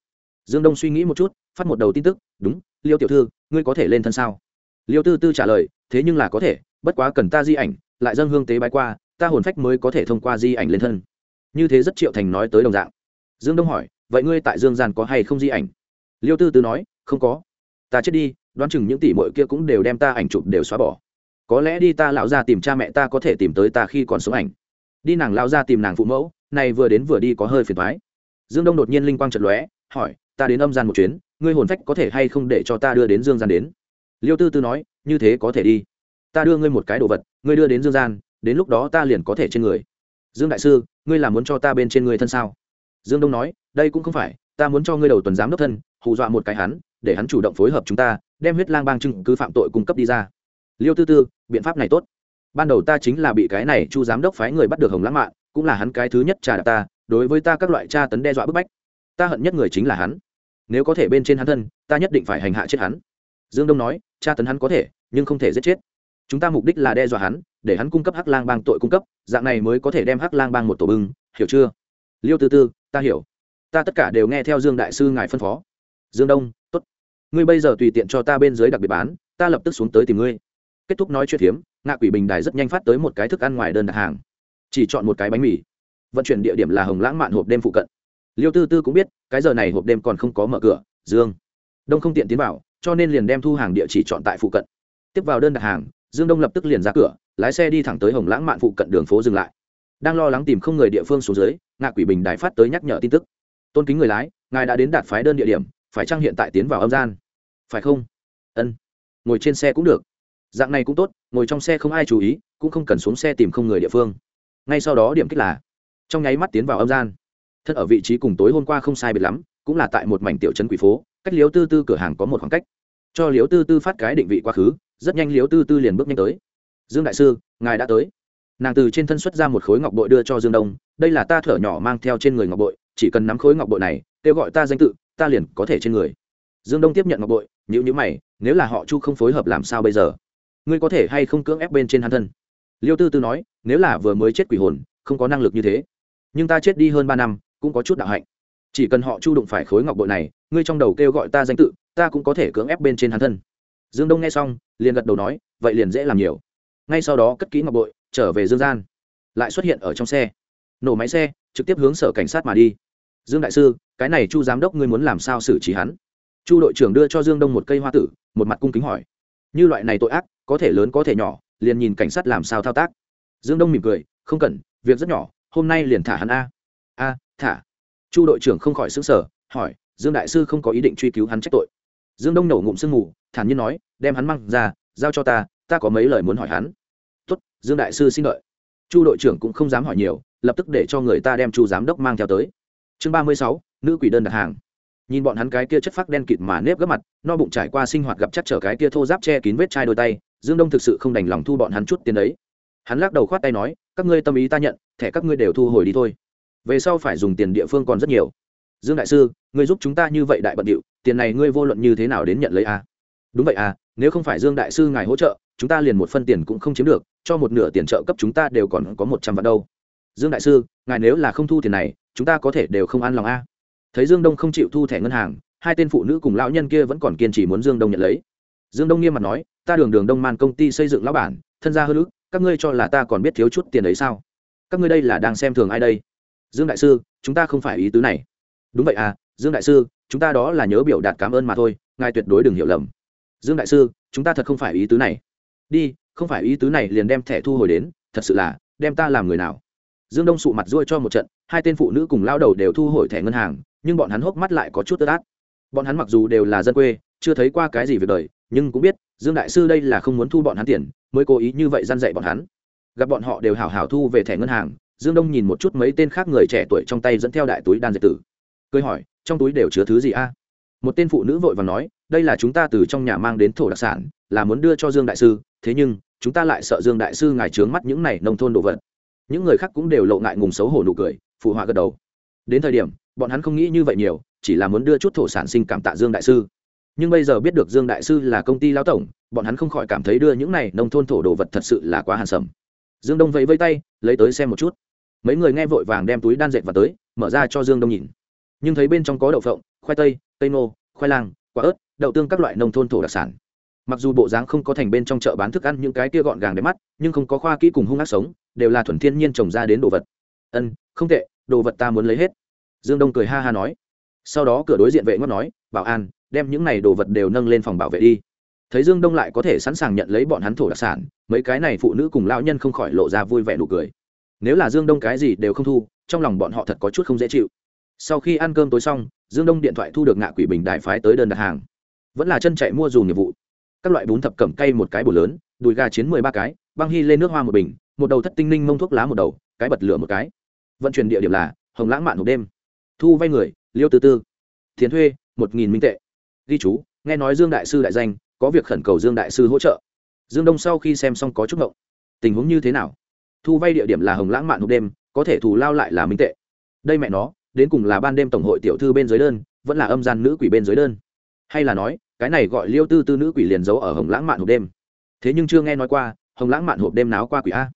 Speaker 1: Dương đông suy nghĩ một chút, phát một đầu tin tức, đúng, liêu tiểu thư, ngươi có thể lên thân sao? Liêu tư tư trả lời, thế nhưng là có thể bất quá cần ta di ảnh, lại dâng hương tế bái qua, ta hồn phách mới có thể thông qua di ảnh lên thân. Như thế rất triệu thành nói tới đồng dạng. Dương đông hỏi, vậy ngươi tại dương gian có hay không di ảnh? Liêu tư tư nói, không có. Ta chết đi, đoán chừng những tỷ mội kia cũng đều đem ta ảnh chụp đều xóa bỏ. Có lẽ đi ta lão ra tìm cha mẹ ta có thể tìm tới ta khi còn sống ảnh. Đi nàng lão ra tìm nàng phụ mẫu, này vừa đến vừa đi có hơi phiền thoái dương đông đột nhiên linh quang trật lóe, hỏi, ta đến âm gian một chuyến, ngươi hồn phách có thể hay không để cho ta đưa đến dương gian đến? Liêu tư tư nói, như thế có thể đi ta đưa ngươi một cái đồ vật, ngươi đưa đến dương gian, đến lúc đó ta liền có thể trên người. Dương đại sư, ngươi là muốn cho ta bên trên người thân sao? Dương đông nói, đây cũng không phải, ta muốn cho ngươi đầu tuần giám đốc thân, hù dọa một cái hắn, để hắn chủ động phối hợp chúng ta, đem huyết lang bang chứng cứ phạm tội cung cấp đi ra. Liêu tư tư, biện pháp này tốt. Ban đầu ta chính là bị cái này chu giám đốc phái người bắt được hồng lãng mạn, cũng là hắn cái thứ nhất trả đạp ta, đối với ta các loại tra tấn đe dọa bức bách. Ta hận nhất người chính là hắn. Nếu có thể bên trên hắn thân, ta nhất định phải hành hạ chết hắn. Dương đông nói, tra tấn hắn có thể, nhưng không thể giết chết chúng ta mục đích là đe dọa hắn, để hắn cung cấp hắc lang bang tội cung cấp, dạng này mới có thể đem hắc lang bang một tổ bưng, hiểu chưa? Liêu tư tư, ta hiểu. Ta tất cả đều nghe theo dương đại sư ngài phân phó. Dương đông t ố t ngươi bây giờ tùy tiện cho ta bên dưới đặc biệt bán, ta lập tức xuống tới tìm ngươi. Kết thúc nói chuyện phiếm ngạ quỷ bình đài rất nhanh phát tới một cái thức ăn ngoài đơn đặt hàng. Chỉ chọn một cái bánh mì. Vận chuyển địa điểm là hồng lãng mạn hộp đêm phụ cận. Liêu tư tư cũng biết, cái giờ này hộp đêm còn không có mở cửa, dương. Đông không tiện tiến vào, cho nên liền đem thu hàng địa chỉ chọn tại phụ cận. Tiếp vào đơn đặt hàng dương đông lập tức liền ra cửa, lái xe đi thẳng tới hồng lãng mạn phụ cận đường phố dừng lại. Đang lo lắng tìm không người địa phương xuống dưới, ngạ quỷ bình đài phát tới nhắc nhở tin tức. Tôn kính người lái, ngài đã đến đạt phái đơn địa điểm, phải chăng hiện tại tiến vào âm gian? Phải không? Ân, ngồi trên xe cũng được. Dạng này cũng tốt, ngồi trong xe không ai chú ý, cũng không cần xuống xe tìm không người địa phương. Ngay sau đó điểm kích là, trong nháy mắt tiến vào âm gian. Thân ở vị trí cùng tối hôm qua không sai biệt lắm, cũng là tại một mảnh tiểu trấn quỷ phố, cách liếu tư tư cửa hàng có một khoảng cách. Cho liếu tư tư phát cái định vị quá khứ rất nhanh liếu tư tư liền bước nhanh tới. Dương đại sư, ngài đã tới. Nàng từ trên thân xuất ra một khối ngọc bội đưa cho dương đông, đây là ta thở nhỏ mang theo trên người ngọc bội, chỉ cần nắm khối ngọc bội này, kêu gọi ta danh tự, ta liền có thể trên người. Dương đông tiếp nhận ngọc bội nhữ nhữ mày, nếu là họ chu không phối hợp làm sao bây giờ? Ngươi có thể hay không cưỡng ép bên trên hắn thân? Liêu tư tư nói, nếu là vừa mới chết quỷ hồn, không có năng lực như thế. Nhưng ta chết đi hơn ba năm, cũng có chút đạo hạnh. Chỉ cần họ chu đụng phải khối ngọc bội này, ngươi trong đầu kêu gọi ta danh tự, ta cũng có thể cưỡng ép bên trên hắn thân dương đông nghe xong, liền gật đầu nói, vậy liền dễ làm nhiều. Ngay sau đó cất kỹ ngọc bội, trở về dương gian. Lại xuất hiện ở trong xe. Nổ máy xe, trực tiếp hướng sở cảnh sát mà đi. Dương đại sư, cái này chu giám đốc ngươi muốn làm sao xử trí hắn? Chu đội trưởng đưa cho dương đông một cây hoa tử, một mặt cung kính hỏi. Như loại này tội ác, có thể lớn có thể nhỏ, liền nhìn cảnh sát làm sao thao tác. Dương đông mỉm cười, không cần, việc rất nhỏ, hôm nay liền thả hắn a. A, thả. Chu đội trưởng không khỏi xứng sở hỏi, dương đại sư không có ý định truy cứu hắn trách tội? Dương đông nổ ngụm sương mù, thản nhiên nói, đem hắn mang ra, giao cho ta ta có mấy lời muốn hỏi hắn. Tốt, dương đại sư xin đợi. Chu đội trưởng cũng không dám hỏi nhiều, lập tức để cho người ta đem chu giám đốc mang theo tới. Chương ba mươi sáu, nữ quỷ đơn đặt hàng. Nhìn bọn hắn cái kia chất phác đen kịt mà nếp gấp mặt, no bụng trải qua sinh hoạt gặp chắc trở cái kia thô giáp che kín vết chai đôi tay, dương đông thực sự không đành lòng thu bọn hắn chút tiền đấy. Hắn lắc đầu khoát tay nói, các ngươi tâm ý ta nhận, thẻ các ngươi đều thu hồi đi thôi. Về sau phải dùng tiền địa phương còn rất nhiều. Dương đại sư, ngươi giúp chúng ta như vậy đại bận điệu tiền này ngươi vô luận như thế nào đến nhận lấy a à? đúng vậy à nếu không phải dương đại sư ngài hỗ trợ, chúng ta liền một phân tiền cũng không chiếm được, cho một nửa tiền trợ cấp chúng ta đều còn có một trăm vạn đâu. Dương đại sư, ngài nếu là không thu tiền này, chúng ta có thể đều không an lòng a thấy dương đông không chịu thu thẻ ngân hàng, hai tên phụ nữ cùng lão nhân kia vẫn còn kiên trì muốn dương đông nhận lấy. Dương đông nghiêm mặt nói, ta đường đường đông man công ty xây dựng lão bản, thân gia hơn ước các ngươi cho là ta còn biết thiếu chút tiền ấy sao? Các ngươi đây là đang xem thường ai đây? Dương đại sư, chúng ta không phải ý tứ này. Đúng vậy à dương đại sư chúng ta đó là nhớ biểu đạt cảm ơn mà thôi, ngài tuyệt đối đừng hiểu lầm. Dương đại sư, chúng ta thật không phải ý tứ này. Đi, không phải ý tứ này liền đem thẻ thu hồi đến, thật sự là, đem ta làm người nào? Dương đông sụ mặt ruôi cho một trận, hai tên phụ nữ cùng lao đầu đều thu hồi thẻ ngân hàng, nhưng bọn hắn hốc mắt lại có chút tơ tát bọn hắn mặc dù đều là dân quê, chưa thấy qua cái gì việc đời, nhưng cũng biết, dương đại sư đây là không muốn thu bọn hắn tiền, mới cố ý như vậy gian dạy bọn hắn. Gặp bọn họ đều hảo hảo thu về thẻ ngân hàng, dương đông nhìn một chút mấy tên khác người trẻ tuổi trong tay dẫn theo đại túi đan dệt tử. Cười hỏi trong túi đều chứa thứ gì a? Một tên phụ nữ vội và nói, đây là chúng ta từ trong nhà mang đến thổ đặc sản, là muốn đưa cho dương đại sư, thế nhưng, chúng ta lại sợ dương đại sư ngài trướng mắt những này nông thôn đồ vật. Những người khác cũng đều lộ ngại ngùng xấu hổ nụ cười, phụ họa gật đầu. Đến thời điểm, bọn hắn không nghĩ như vậy nhiều, chỉ là muốn đưa chút thổ sản sinh cảm tạ dương đại sư. Nhưng bây giờ biết được dương đại sư là công ty lao tổng, bọn hắn không khỏi cảm thấy đưa những này nông thôn thổ đồ vật thật sự là quá hàn sầm. Dương đông vẫy vây tay, lấy tới xem một chút. Mấy người nghe vội vàng đem túi đan dệt vào tới, mở ra cho dương đông nhìn nhưng thấy bên trong có đậu phộng, khoai tây tây nô khoai lang, quả ớt, đậu tương các loại nông thôn thổ đặc sản. Mặc dù bộ dáng không có thành bên trong chợ bán thức ăn những cái kia gọn gàng đẹp mắt, nhưng không có khoa kỹ cùng hung ác sống, đều là thuần thiên nhiên trồng ra đến đồ vật. Ân, không tệ, đồ vật ta muốn lấy hết. Dương đông cười ha ha nói. Sau đó cửa đối diện vệ ngót nói, bảo an, đem những này đồ vật đều nâng lên phòng bảo vệ đi. Thấy dương đông lại có thể sẵn sàng nhận lấy bọn hắn thổ đặc sản, mấy cái này phụ nữ cùng lão nhân không khỏi lộ ra vui vẻ nụ cười. Nếu là dương đông cái gì đều không thu, trong lòng bọn họ thật có chút không dễ chịu sau khi ăn cơm tối xong, dương đông điện thoại thu được ngạ quỷ bình đại phái tới đơn đặt hàng. Vẫn là chân chạy mua dù nghiệp vụ. Các loại bún thập cẩm cây một cái bổ lớn, đùi gà chiến mười ba cái, băng hy lên nước hoa một bình, một đầu thất tinh ninh mông thuốc lá một đầu, cái bật lửa một cái. Vận chuyển địa điểm là hồng lãng mạn hộp đêm. Thu vay người, liêu tư tư. Tiền thuê, một nghìn minh tệ. Ghi chú, nghe nói dương đại sư đại danh, có việc khẩn cầu dương đại sư hỗ trợ. Dương đông sau khi xem xong có chút ngộng. Tình huống như thế nào? Thu vay địa điểm là hồng lãng mạn hộp đêm, có thể thù lao lại là minh tệ. Đây mẹ nó đến cùng là ban đêm tổng hội tiểu thư bên dưới đơn, vẫn là âm gian nữ quỷ bên dưới đơn. Hay là nói, cái này gọi liêu tư tư nữ quỷ liền giấu ở hồng lãng mạn hộp đêm. Thế nhưng chưa nghe nói qua, hồng lãng mạn hộp đêm náo qua quỷ a.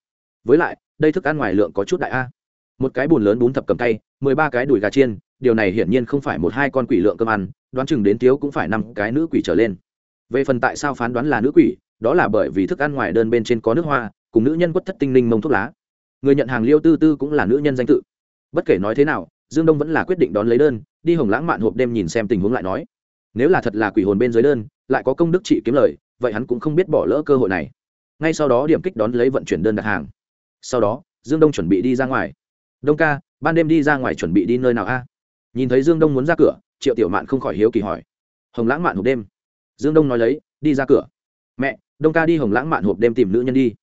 Speaker 1: Với lại, đây thức ăn ngoài lượng có chút đại a. Một cái bùn lớn bún thập cầm tay, mười ba cái đùi gà chiên, điều này hiển nhiên không phải một hai con quỷ lượng cơm ăn, đoán chừng đến tiếu cũng phải năm cái nữ quỷ trở lên. Về phần tại sao phán đoán là nữ quỷ, đó là bởi vì thức ăn ngoài đơn bên trên có nước hoa, cùng nữ nhân quất thất tinh linh mông thuốc lá. Người nhận hàng liêu tư tư cũng là nữ nhân danh tự. Bất kể nói thế nào dương đông vẫn là quyết định đón lấy đơn, đi hồng lãng mạn hộp đêm nhìn xem tình huống lại nói. Nếu là thật là quỷ hồn bên dưới đơn, lại có công đức trị kiếm lời, vậy hắn cũng không biết bỏ lỡ cơ hội này. Ngay sau đó điểm kích đón lấy vận chuyển đơn đặt hàng. Sau đó, dương đông chuẩn bị đi ra ngoài. Đông ca, ban đêm đi ra ngoài chuẩn bị đi nơi nào a? Nhìn thấy dương đông muốn ra cửa, triệu tiểu mạn không khỏi hiếu kỳ hỏi. Hồng lãng mạn hộp đêm? Dương đông nói lấy, đi ra cửa. Mẹ, đông ca đi hồng lãng mạn hộp đêm tìm nữ nhân đi.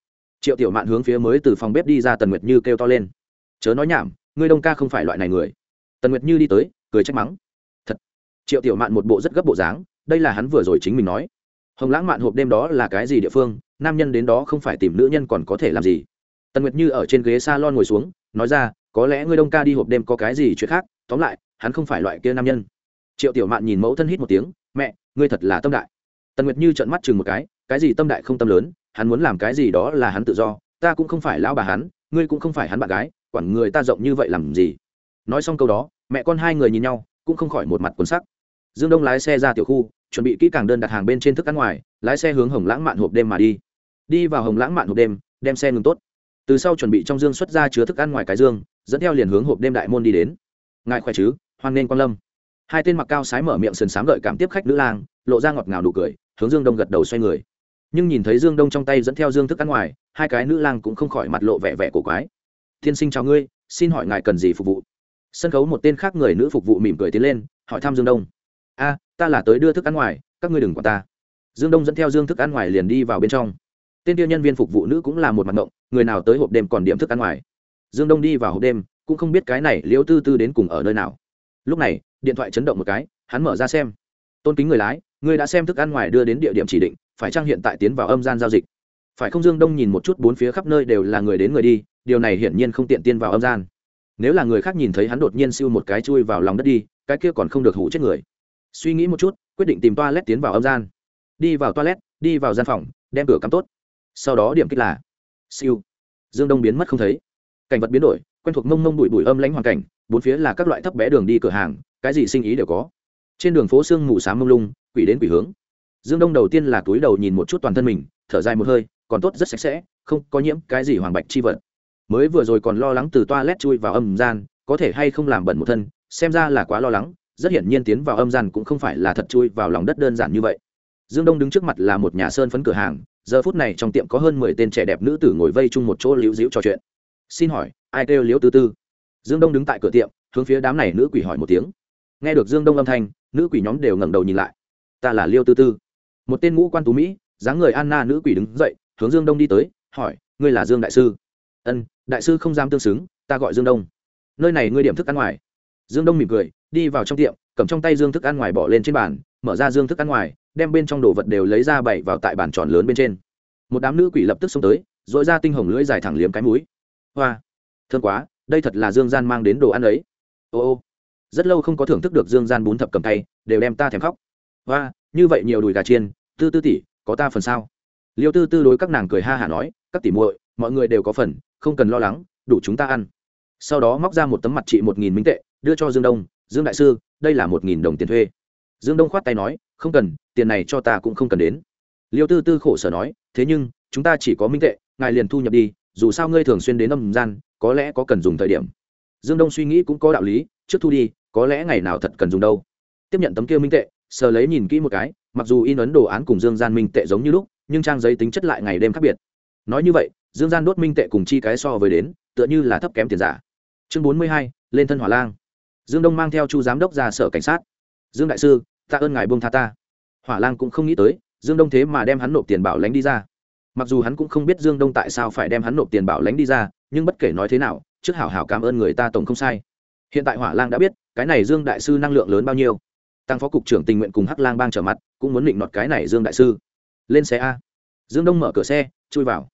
Speaker 1: Triệu tiểu mạn hướng phía mới từ phòng bếp đi ra tần nguyệt như kêu to lên. Chớ nói nhảm ngươi đông ca không phải loại này người. Tần nguyệt như đi tới, cười trách mắng. Thật. Triệu tiểu mạn một bộ rất gấp bộ dáng, đây là hắn vừa rồi chính mình nói. Hồng lãng mạn hộp đêm đó là cái gì địa phương, nam nhân đến đó không phải tìm nữ nhân còn có thể làm gì? Tần nguyệt như ở trên ghế s a lon ngồi xuống, nói ra, có lẽ ngươi đông ca đi hộp đêm có cái gì chuyện khác, tóm lại, hắn không phải loại kia nam nhân. Triệu tiểu mạn nhìn mẫu thân hít một tiếng, mẹ, ngươi thật là tâm đại. Tần nguyệt như trợn mắt chừng một cái cái gì tâm đại không tâm lớn, hắn muốn làm cái gì đó là hắn tự do, ta cũng không phải lão bà hắn, ngươi cũng không phải hắn bạn gái quản người ta rộng như vậy làm gì? Nói xong câu đó, mẹ con hai người nhìn nhau, cũng không khỏi một mặt cuốn sắc. Dương đông lái xe ra tiểu khu, chuẩn bị kỹ càng đơn đặt hàng bên trên thức ăn ngoài, lái xe hướng hồng lãng mạn hộp đêm mà đi. Đi vào hồng lãng mạn hộp đêm, đem xe ngừng tốt. Từ sau chuẩn bị trong dương xuất ra chứa thức ăn ngoài cái dương, dẫn theo liền hướng hộp đêm đại môn đi đến. Ngài khỏe chứ, hoan nên quan lâm. Hai tên mặc cao sái mở miệng sườn sám đợi cảm tiếp khách nữ lang, lộ ra ngọt ngào nụ cười, hướng dương đông gật đầu xoay người. Nhưng nhìn thấy dương đông trong tay dẫn theo dương thức ăn ngoài, hai cái nữ lang cũng không khỏi mặt lộ vẻ vẻ cổ quái tiên sinh chào ngươi, xin hỏi ngài cần gì phục vụ? Sân khấu một tên khác người nữ phục vụ mỉm cười tiến lên, hỏi thăm dương đông. A, ta là tới đưa thức ăn ngoài, các ngươi đừng quản ta. Dương đông dẫn theo dương thức ăn ngoài liền đi vào bên trong. Tên tiêu nhân viên phục vụ nữ cũng là một mặt ngộng, người nào tới hộp đêm còn điểm thức ăn ngoài. Dương đông đi vào hộp đêm, cũng không biết cái này liễu tư tư đến cùng ở nơi nào. Lúc này, điện thoại chấn động một cái, hắn mở ra xem. Tôn kính người lái người đã xem thức ăn ngoài đưa đến địa điểm chỉ định, phải trang hiện tại tiến vào âm gian giao dịch? Phải không dương đông nhìn một chút bốn phía khắp nơi đều là người đến người đi, điều này hiển nhiên không tiện tiên vào âm gian. Nếu là người khác nhìn thấy hắn đột nhiên siêu một cái chui vào lòng đất đi, cái kia còn không được hủ chết người. Suy nghĩ một chút, quyết định tìm toilet tiến vào âm gian. Đi vào toilet, đi vào gian phòng, đem cửa cắm tốt. Sau đó điểm kích là, siêu. Dương đông biến mất không thấy. Cảnh vật biến đổi, quen thuộc mông mông bụi bụi âm lãnh hoàn cảnh, bốn phía là các loại thấp bé đường đi cửa hàng, cái gì sinh ý đều có. Trên đường phố sương mù sáng mông lung, quỷ đến quỷ hướng. Dương đông đầu tiên là túi đầu nhìn một chút toàn thân mình, thở dài một hơi còn tốt rất sạch sẽ, không có nhiễm cái gì hoàng bạch chi vật. Mới vừa rồi còn lo lắng từ toa lét chui vào âm gian, có thể hay không làm bẩn một thân, xem ra là quá lo lắng, rất hiển nhiên tiến vào âm gian cũng không phải là thật chui vào lòng đất đơn giản như vậy. Dương đông đứng trước mặt là một nhà sơn phấn cửa hàng, giờ phút này trong tiệm có hơn mười tên trẻ đẹp nữ tử ngồi vây chung một chỗ liễu dĩu trò chuyện. Xin hỏi, ai kêu liễu tư tư? Dương đông đứng tại cửa tiệm, hướng phía đám này nữ quỷ hỏi một tiếng. Nghe được dương đông âm thanh, nữ quỷ nhóm đều ngẩng đầu nhìn lại. Ta là liêu tư tư. Một tên ngũ quan tú mỹ, dáng người anna nữ quỷ đứng dậy hướng dương đông đi tới, hỏi, ngươi là dương đại sư? Ân, đại sư không dám tương xứng, ta gọi dương đông. Nơi này ngươi điểm thức ăn ngoài. Dương đông mỉm cười, đi vào trong tiệm, cầm trong tay dương thức ăn ngoài bỏ lên trên bàn, mở ra dương thức ăn ngoài, đem bên trong đồ vật đều lấy ra bày vào tại bàn tròn lớn bên trên. Một đám nữ quỷ lập tức xông tới dội ra tinh hồng lưỡi dài thẳng liếm cái mũi. Hoa, thương quá, đây thật là dương gian mang đến đồ ăn ấy. Ô ô. Rất lâu không có thưởng thức được dương gian bún thập cầm tay, đều đem ta thèm khóc. Hoa, như vậy nhiều đùi gà chiên, tư tư tỉ có ta phần sao? Liêu tư tư đối các nàng cười ha hả nói, các tỷ muội, mọi người đều có phần, không cần lo lắng, đủ chúng ta ăn. Sau đó móc ra một tấm mặt trị một nghìn minh tệ, đưa cho dương đông, dương đại sư, đây là một nghìn đồng tiền thuê. Dương đông khoát tay nói, không cần, tiền này cho ta cũng không cần đến. Liêu tư tư khổ sở nói, thế nhưng, chúng ta chỉ có minh tệ, ngài liền thu nhập đi, dù sao ngươi thường xuyên đến âm gian, có lẽ có cần dùng thời điểm. Dương đông suy nghĩ cũng có đạo lý, trước thu đi, có lẽ ngày nào thật cần dùng đâu. Tiếp nhận tấm kia minh tệ, sờ lấy nhìn kỹ một cái, mặc dù in ấn đồ án cùng dương gian minh tệ giống như lúc nhưng trang giấy tính chất lại ngày đêm khác biệt. Nói như vậy, dương gian đốt minh tệ cùng chi cái so với đến, tựa như là thấp kém tiền giả. Chương bốn mươi hai, lên thân hỏa lang. Dương đông mang theo chu giám đốc ra sở cảnh sát. Dương đại sư, tạ ơn ngài buông tha ta. Hỏa lang cũng không nghĩ tới, dương đông thế mà đem hắn nộp tiền bảo lánh đi ra. Mặc dù hắn cũng không biết dương đông tại sao phải đem hắn nộp tiền bảo lánh đi ra, nhưng bất kể nói thế nào, trước hảo hảo cảm ơn người ta tổng không sai. Hiện tại hỏa lang đã biết, cái này dương đại sư năng lượng lớn bao nhiêu. Tăng phó cục trưởng tình nguyện cùng hắc lang bang trở mặt, cũng muốn định nọt cái này dương đại sư lên xe a. Dương đông mở cửa xe, chui vào.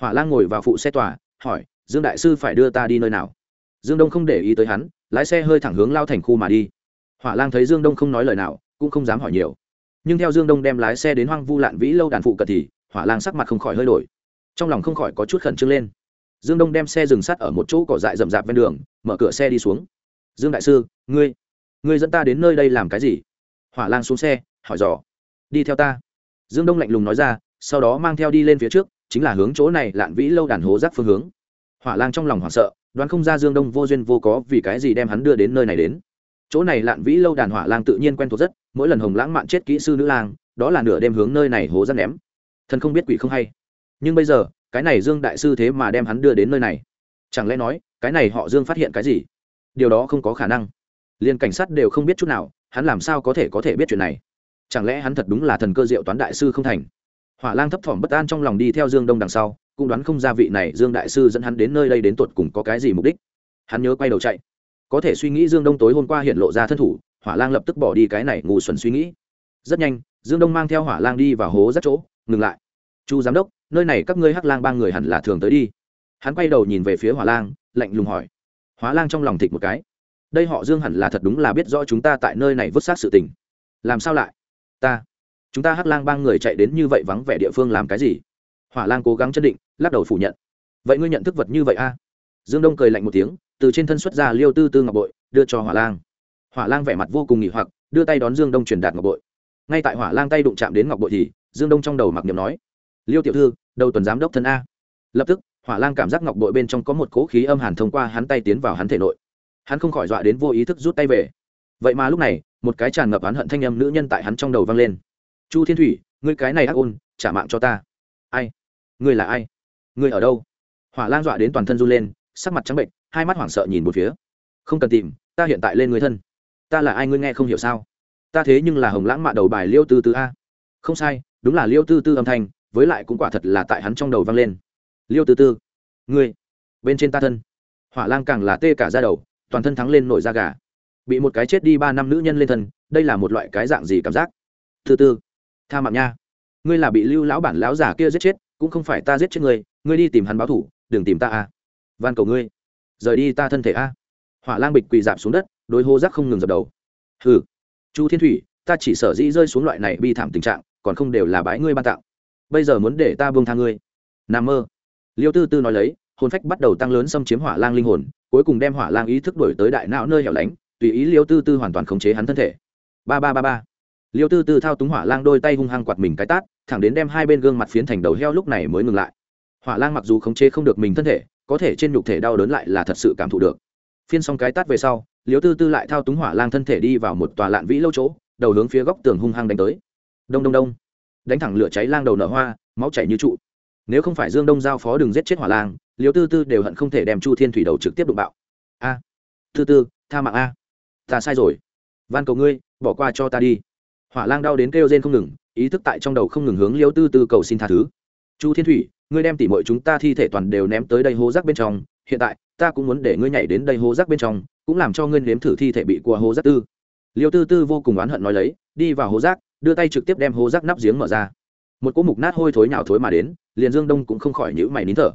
Speaker 1: Hỏa lang ngồi vào phụ xe tòa, hỏi, dương đại sư phải đưa ta đi nơi nào? Dương đông không để ý tới hắn, lái xe hơi thẳng hướng lao thành khu mà đi. Hỏa lang thấy dương đông không nói lời nào, cũng không dám hỏi nhiều. Nhưng theo dương đông đem lái xe đến hoang vu lạn vĩ lâu đàn phụ cận thì, hỏa lang sắc mặt không khỏi hơi đổi. Trong lòng không khỏi có chút khẩn trương lên. Dương đông đem xe dừng sắt ở một chỗ cỏ dại rậm rạp ven đường, mở cửa xe đi xuống. Dương đại sư, ngươi ngươi dẫn ta đến nơi đây làm cái gì? Hỏa lang xuống xe, hỏi dò. Đi theo ta dương đông lạnh lùng nói ra, sau đó mang theo đi lên phía trước, chính là hướng chỗ này lạn vĩ lâu đàn hố rác phương hướng. Hỏa lang trong lòng hoảng sợ, đoán không ra dương đông vô duyên vô có vì cái gì đem hắn đưa đến nơi này đến. Chỗ này lạn vĩ lâu đàn hỏa lang tự nhiên quen thuộc rất, mỗi lần hồng lãng mạn chết kỹ sư nữ lang, đó là nửa đêm hướng nơi này hố rác ném. Thần không biết quỷ không hay. Nhưng bây giờ, cái này dương đại sư thế mà đem hắn đưa đến nơi này. Chẳng lẽ nói, cái này họ dương phát hiện cái gì? Điều đó không có khả năng. Liên cảnh sát đều không biết chút nào, hắn làm sao có thể có thể biết chuyện này? Chẳng lẽ hắn thật đúng là thần cơ diệu toán đại sư không thành? Hỏa lang thấp thỏm bất an trong lòng đi theo dương đông đằng sau, cũng đoán không ra vị này dương đại sư dẫn hắn đến nơi đây đến tột cùng có cái gì mục đích. Hắn nhớ quay đầu chạy. Có thể suy nghĩ dương đông tối hôm qua hiện lộ ra thân thủ, hỏa lang lập tức bỏ đi cái này ngủ xuẩn suy nghĩ. Rất nhanh, dương đông mang theo hỏa lang đi vào hố rất chỗ, ngừng lại. Chu giám đốc, nơi này các ngươi hắc lang ba người hẳn là thường tới đi. Hắn quay đầu nhìn về phía hỏa lang, lạnh lùng hỏi. Hóa lang trong lòng thịt một cái. Đây họ dương hẳn là thật đúng là biết rõ chúng ta tại nơi này vứt xác sự tình. Làm sao lại? Ta, chúng ta hắc lang ba người chạy đến như vậy vắng vẻ địa phương làm cái gì? Hỏa lang cố gắng chân định, lắc đầu phủ nhận. Vậy ngươi nhận thức vật như vậy a dương đông cười lạnh một tiếng, từ trên thân xuất ra liêu tư tư ngọc bội, đưa cho hỏa lang. Hỏa lang vẻ mặt vô cùng nghỉ hoặc, đưa tay đón dương đông truyền đạt ngọc bội. Ngay tại hỏa lang tay đụng chạm đến ngọc bội thì, dương đông trong đầu mặc niệm nói, liêu tiểu thư, đầu tuần giám đốc thân a. Lập tức, hỏa lang cảm giác ngọc bội bên trong có một cỗ khí âm hàn thông qua hắn tay tiến vào hắn thể nội. Hắn không khỏi dọa đến vô ý thức rút tay về vậy mà lúc này, một cái tràn ngập oán hận thanh âm nữ nhân tại hắn trong đầu vang lên. Chu thiên thủy, ngươi cái này ác ôn, trả mạng cho ta. Ai? Ngươi là ai? Ngươi ở đâu? Hỏa lang dọa đến toàn thân run lên, sắc mặt trắng bệnh, hai mắt hoảng sợ nhìn một phía. Không cần tìm, ta hiện tại lên người thân. Ta là ai ngươi nghe không hiểu sao? Ta thế nhưng là hồng lãng mạ đầu bài liêu tư tư a. Không sai, đúng là liêu tư tư âm thanh, với lại cũng quả thật là tại hắn trong đầu vang lên. Liêu tư tư, ngươi, bên trên ta thân. Hỏa lang càng là tê cả ra đầu, toàn thân thắng lên nổi da gà bị một cái chết đi ba năm nữ nhân lên thân, đây là một loại cái dạng gì cảm giác? Thứ tư, tha mạng nha. Ngươi là bị lưu lão bản lão già kia giết chết, cũng không phải ta giết chết ngươi ngươi đi tìm hắn báo thủ, đừng tìm ta a van cầu ngươi, rời đi ta thân thể a. Hỏa lang bịch quỳ dạp xuống đất, đối hô giác không ngừng dập đầu. Hừ, chu thiên thủy, ta chỉ sở dĩ rơi xuống loại này bi thảm tình trạng, còn không đều là bái ngươi ban tặng. Bây giờ muốn để ta buông tha ngươi. N mơ. Liêu tư tư nói lấy, hồn phách bắt đầu tăng lớn xâm chiếm hỏa lang linh hồn, cuối cùng đem hỏa lang ý thức đổi tới đại não nơi hẻo lánh tùy ý liêu tư tư hoàn toàn khống chế hắn thân thể. Ba ba ba ba. Liêu tư tư thao túng hỏa lang đôi tay hung hăng quạt mình cái tát, thẳng đến đem hai bên gương mặt phiến thành đầu heo lúc này mới ngừng lại. Hỏa lang mặc dù khống chế không được mình thân thể, có thể trên nhục thể đau đớn lại là thật sự cảm thụ được. Phiên xong cái tát về sau, liêu tư tư lại thao túng hỏa lang thân thể đi vào một tòa lạn vĩ lâu chỗ, đầu hướng phía góc tường hung hăng đánh tới. Đông đông đông. Đánh thẳng lửa cháy lang đầu nở hoa, máu chảy như trụ. Nếu không phải dương đông giao phó đừng giết chết hỏa lang, liêu tư tư đều hận không thể đem chu thiên thủy đầu trực tiếp đụng bạo. A. Tư tư, tha mạng a ta sai rồi. Van cầu ngươi, bỏ qua cho ta đi. Hỏa lang đau đến kêu rên không ngừng, ý thức tại trong đầu không ngừng hướng liêu tư tư cầu xin tha thứ. Chu thiên thủy, ngươi đem tỉ mọi chúng ta thi thể toàn đều ném tới đây hố rác bên trong, hiện tại, ta cũng muốn để ngươi nhảy đến đây hố rác bên trong, cũng làm cho ngươi nếm thử thi thể bị của hố rác tư. Liêu tư tư vô cùng oán hận nói lấy, đi vào hố rác, đưa tay trực tiếp đem hố rác nắp giếng mở ra. Một cỗ mục nát hôi thối nào thối mà đến, liền dương đông cũng không khỏi nhữ mày nín thở.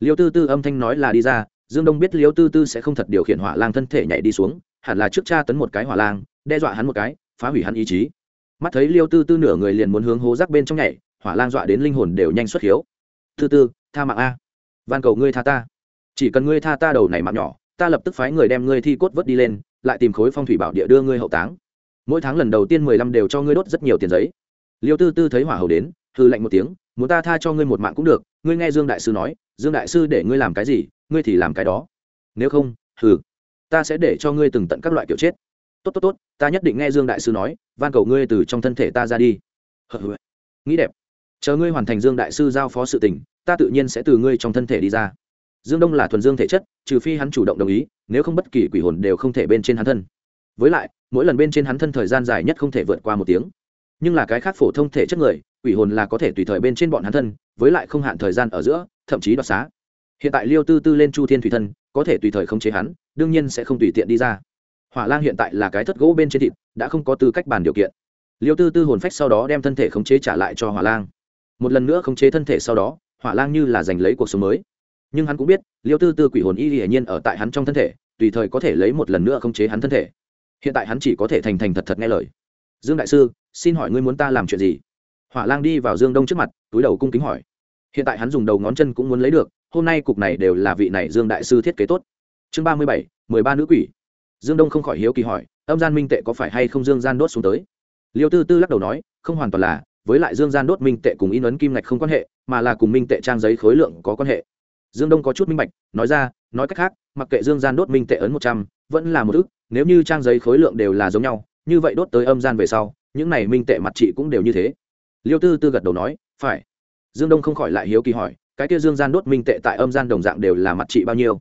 Speaker 1: Liêu tư tư âm thanh nói là đi ra, dương đông biết liêu tư tư sẽ không thật điều khiển hỏa lang thân thể nhảy đi xuống hẳn là trước cha tấn một cái hỏa lang, đe dọa hắn một cái, phá hủy hắn ý chí. Mắt thấy liêu tư tư nửa người liền muốn hướng hố rác bên trong nhảy, hỏa lang dọa đến linh hồn đều nhanh xuất hiếu. Thứ tư, tha mạng a. Van cầu ngươi tha ta. Chỉ cần ngươi tha ta đầu này mạng nhỏ, ta lập tức phái người đem ngươi thi cốt vớt đi lên, lại tìm khối phong thủy bảo địa đưa ngươi hậu táng. Mỗi tháng lần đầu tiên mười lăm đều cho ngươi đốt rất nhiều tiền giấy. Liêu tư tư thấy hỏa hầu đến hư lạnh một tiếng, muốn ta tha cho ngươi một mạng cũng được, ngươi nghe dương đại sư nói, dương đại sư để ngươi làm cái gì, ngươi thì làm cái đó. Nếu không, hừ ta sẽ để cho ngươi từng tận các loại kiểu chết. Tốt tốt tốt, ta nhất định nghe dương đại sư nói, van cầu ngươi từ trong thân thể ta ra đi. Nghĩ đẹp. Chờ ngươi hoàn thành dương đại sư giao phó sự tình, ta tự nhiên sẽ từ ngươi trong thân thể đi ra. Dương đông là thuần dương thể chất, trừ phi hắn chủ động đồng ý, nếu không bất kỳ quỷ hồn đều không thể bên trên hắn thân. Với lại, mỗi lần bên trên hắn thân thời gian dài nhất không thể vượt qua một tiếng. Nhưng là cái khác phổ thông thể chất người, quỷ hồn là có thể tùy thời bên trên bọn hắn thân, với lại không hạn thời gian ở giữa, thậm chí đoạt xá. Hiện tại liêu tư tư lên chu thiên thủy thân, có thể tùy thời khống chế hắn đương nhiên sẽ không tùy tiện đi ra. Hỏa lang hiện tại là cái thất gỗ bên trên thịt, đã không có tư cách bàn điều kiện. Liêu tư tư hồn phách sau đó đem thân thể khống chế trả lại cho hỏa lang. Một lần nữa khống chế thân thể sau đó, hỏa lang như là giành lấy cuộc sống mới. Nhưng hắn cũng biết, liêu tư tư quỷ hồn y hiển nhiên ở tại hắn trong thân thể, tùy thời có thể lấy một lần nữa khống chế hắn thân thể. Hiện tại hắn chỉ có thể thành thành thật thật nghe lời. Dương đại sư, xin hỏi ngươi muốn ta làm chuyện gì? Hỏa lang đi vào dương đông trước mặt, túi đầu cung kính hỏi. Hiện tại hắn dùng đầu ngón chân cũng muốn lấy được, hôm nay cục này đều là vị này dương đại sư thiết kế tốt chương ba mươi bảy, mười ba nữ quỷ. Dương đông không khỏi hiếu kỳ hỏi, âm gian minh tệ có phải hay không dương gian đốt xuống tới? Liêu tư tư lắc đầu nói, không hoàn toàn là, với lại dương gian đốt minh tệ cùng in ấn kim ngạch không quan hệ, mà là cùng minh tệ trang giấy khối lượng có quan hệ. Dương đông có chút minh bạch, nói ra, nói cách khác, mặc kệ dương gian đốt minh tệ ấn một trăm, vẫn là một ức, nếu như trang giấy khối lượng đều là giống nhau, như vậy đốt tới âm gian về sau, những này minh tệ mặt trị cũng đều như thế. Liêu tư tư gật đầu nói, phải. Dương đông không khỏi lại hiếu kỳ hỏi, cái kia dương gian đốt minh tệ tại âm gian đồng dạng đều là mặt trị bao nhiêu?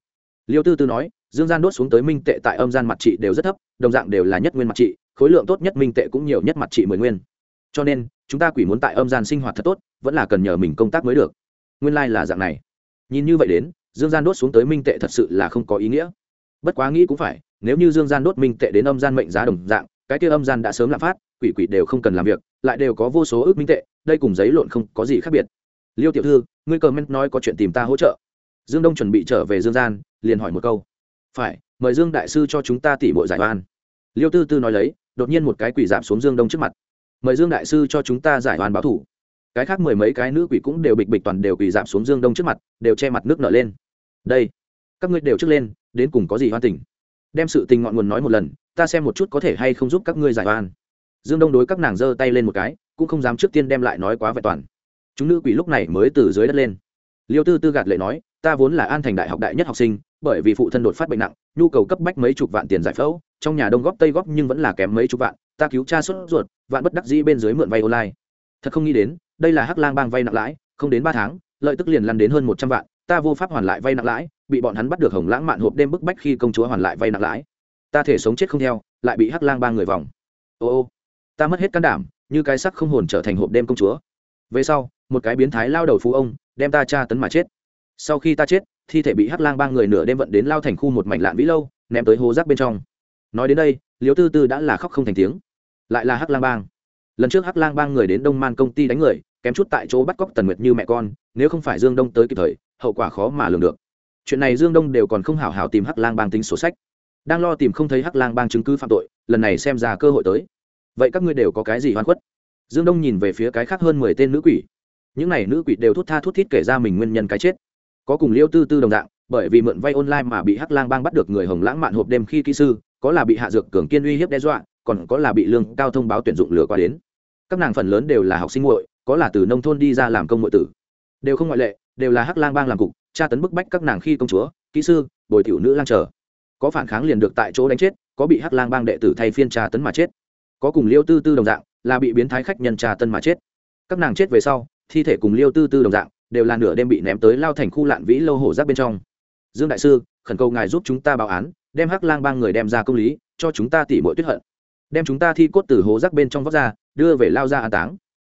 Speaker 1: Liêu tư tư nói, dương gian đốt xuống tới minh tệ tại âm gian mặt trị đều rất thấp, đồng dạng đều là nhất nguyên mặt trị, khối lượng tốt nhất minh tệ cũng nhiều nhất mặt trị mười nguyên. Cho nên, chúng ta quỷ muốn tại âm gian sinh hoạt thật tốt, vẫn là cần nhờ mình công tác mới được. Nguyên lai、like、là dạng này. Nhìn như vậy đến, dương gian đốt xuống tới minh tệ thật sự là không có ý nghĩa. Bất quá nghĩ cũng phải, nếu như dương gian đốt minh tệ đến âm gian mệnh giá đồng dạng, cái kia âm gian đã sớm lạm phát, quỷ quỷ đều không cần làm việc, lại đều có vô số ước minh tệ, đây cùng giấy lộn không có gì khác biệt. Liêu tiểu thư, ngươi cờ men nói có chuyện tìm ta hỗ trợ dương đông chuẩn bị trở về dương gian, liền hỏi một câu. Phải, mời dương đại sư cho chúng ta tỉ bộ giải oan. Liêu tư tư nói lấy, đột nhiên một cái quỷ giảm xuống dương đông trước mặt. Mời dương đại sư cho chúng ta giải oan báo thủ. Cái khác mười mấy cái nữ quỷ cũng đều bịch bịch toàn đều quỷ giảm xuống dương đông trước mặt, đều che mặt nước nở lên. Đây, các ngươi đều trước lên, đến cùng có gì hoan tình? Đem sự tình ngọn nguồn nói một lần, ta xem một chút có thể hay không giúp các ngươi giải oan. Dương đông đối các nàng giơ tay lên một cái, cũng không dám trước tiên đem lại nói quá vẹn toàn. Chúng nữ quỷ lúc này mới từ dưới đất lên. Liêu tư tư gạt lệ nói ta vốn là an thành đại học đại nhất học sinh, bởi vì phụ thân đột phát bệnh nặng, nhu cầu cấp bách mấy chục vạn tiền giải phẫu, trong nhà đông góp tây góp nhưng vẫn là kém mấy chục vạn, ta cứu cha sốt ruột, vạn bất đắc dĩ bên dưới mượn vay online. Thật không nghĩ đến, đây là hắc lang bang vay nặng lãi, không đến ba tháng, lợi tức liền lăn đến hơn một trăm vạn, ta vô pháp hoàn lại vay nặng lãi, bị bọn hắn bắt được hồng lãng mạn hộp đêm bức bách khi công chúa hoàn lại vay nặng lãi. Ta thể sống chết không theo, lại bị hắc lang ba người vòng. Ô ô, ta mất hết can đảm, như cái sắc không hồn trở thành hộp đêm công chúa. Về sau, một cái biến thái lao đầu phú ông, đem ta tra tấn mà chết sau khi ta chết, thi thể bị hắc lang ba người nửa đêm vận đến lao thành khu một mảnh lạn vĩ lâu, ném tới hố rác bên trong. Nói đến đây liếu tư tư đã là khóc không thành tiếng. Lại là hắc lang bang. Lần trước hắc lang bang người đến đông man công ty đánh người, kém chút tại chỗ bắt cóc tần nguyệt như mẹ con, nếu không phải dương đông tới kịp thời, hậu quả khó mà lường được. Chuyện này dương đông đều còn không hảo hảo tìm hắc lang bang tính sổ sách. Đang lo tìm không thấy hắc lang bang chứng cứ phạm tội, lần này xem ra cơ hội tới. Vậy các ngươi đều có cái gì hoan khuất? Dương đông nhìn về phía cái khác hơn mười tên nữ quỷ. Những n à y nữ quỷ đều thút tha thút thít kể ra mình nguyên nhân cái chết có cùng liêu tư tư đồng dạng, bởi vì mượn vay online mà bị hắc lang bang bắt được người hồng lãng mạn hộp đêm khi kỹ sư, có là bị hạ dược cường kiên uy hiếp đe dọa, còn có là bị lương cao thông báo tuyển dụng lừa qua đến. Các nàng phần lớn đều là học sinh muội, có là từ nông thôn đi ra làm công muội tử. Đều không ngoại lệ, đều là hắc lang bang làm cục, tra tấn bức bách các nàng khi công chúa, kỹ sư, bồi tiểu nữ lang chờ. Có phản kháng liền được tại chỗ đánh chết, có bị hắc lang bang đệ tử thay phiên tra tấn mà chết. Có cùng liêu tư tư đồng dạng, là bị biến thái khách nhân tra tấn mà chết. Các nàng chết về sau, thi thể cùng liêu tư tư đồng dạng đều là nửa đêm bị ném tới lao thành khu lạn vĩ lâu hổ rác bên trong. Dương đại sư, khẩn cầu ngài giúp chúng ta báo án, đem hắc lang bang người đem ra công lý, cho chúng ta tỉ mỗi tuyết hận. Đem chúng ta thi cốt từ hố rác bên trong vóc ra, đưa về lao ra an táng.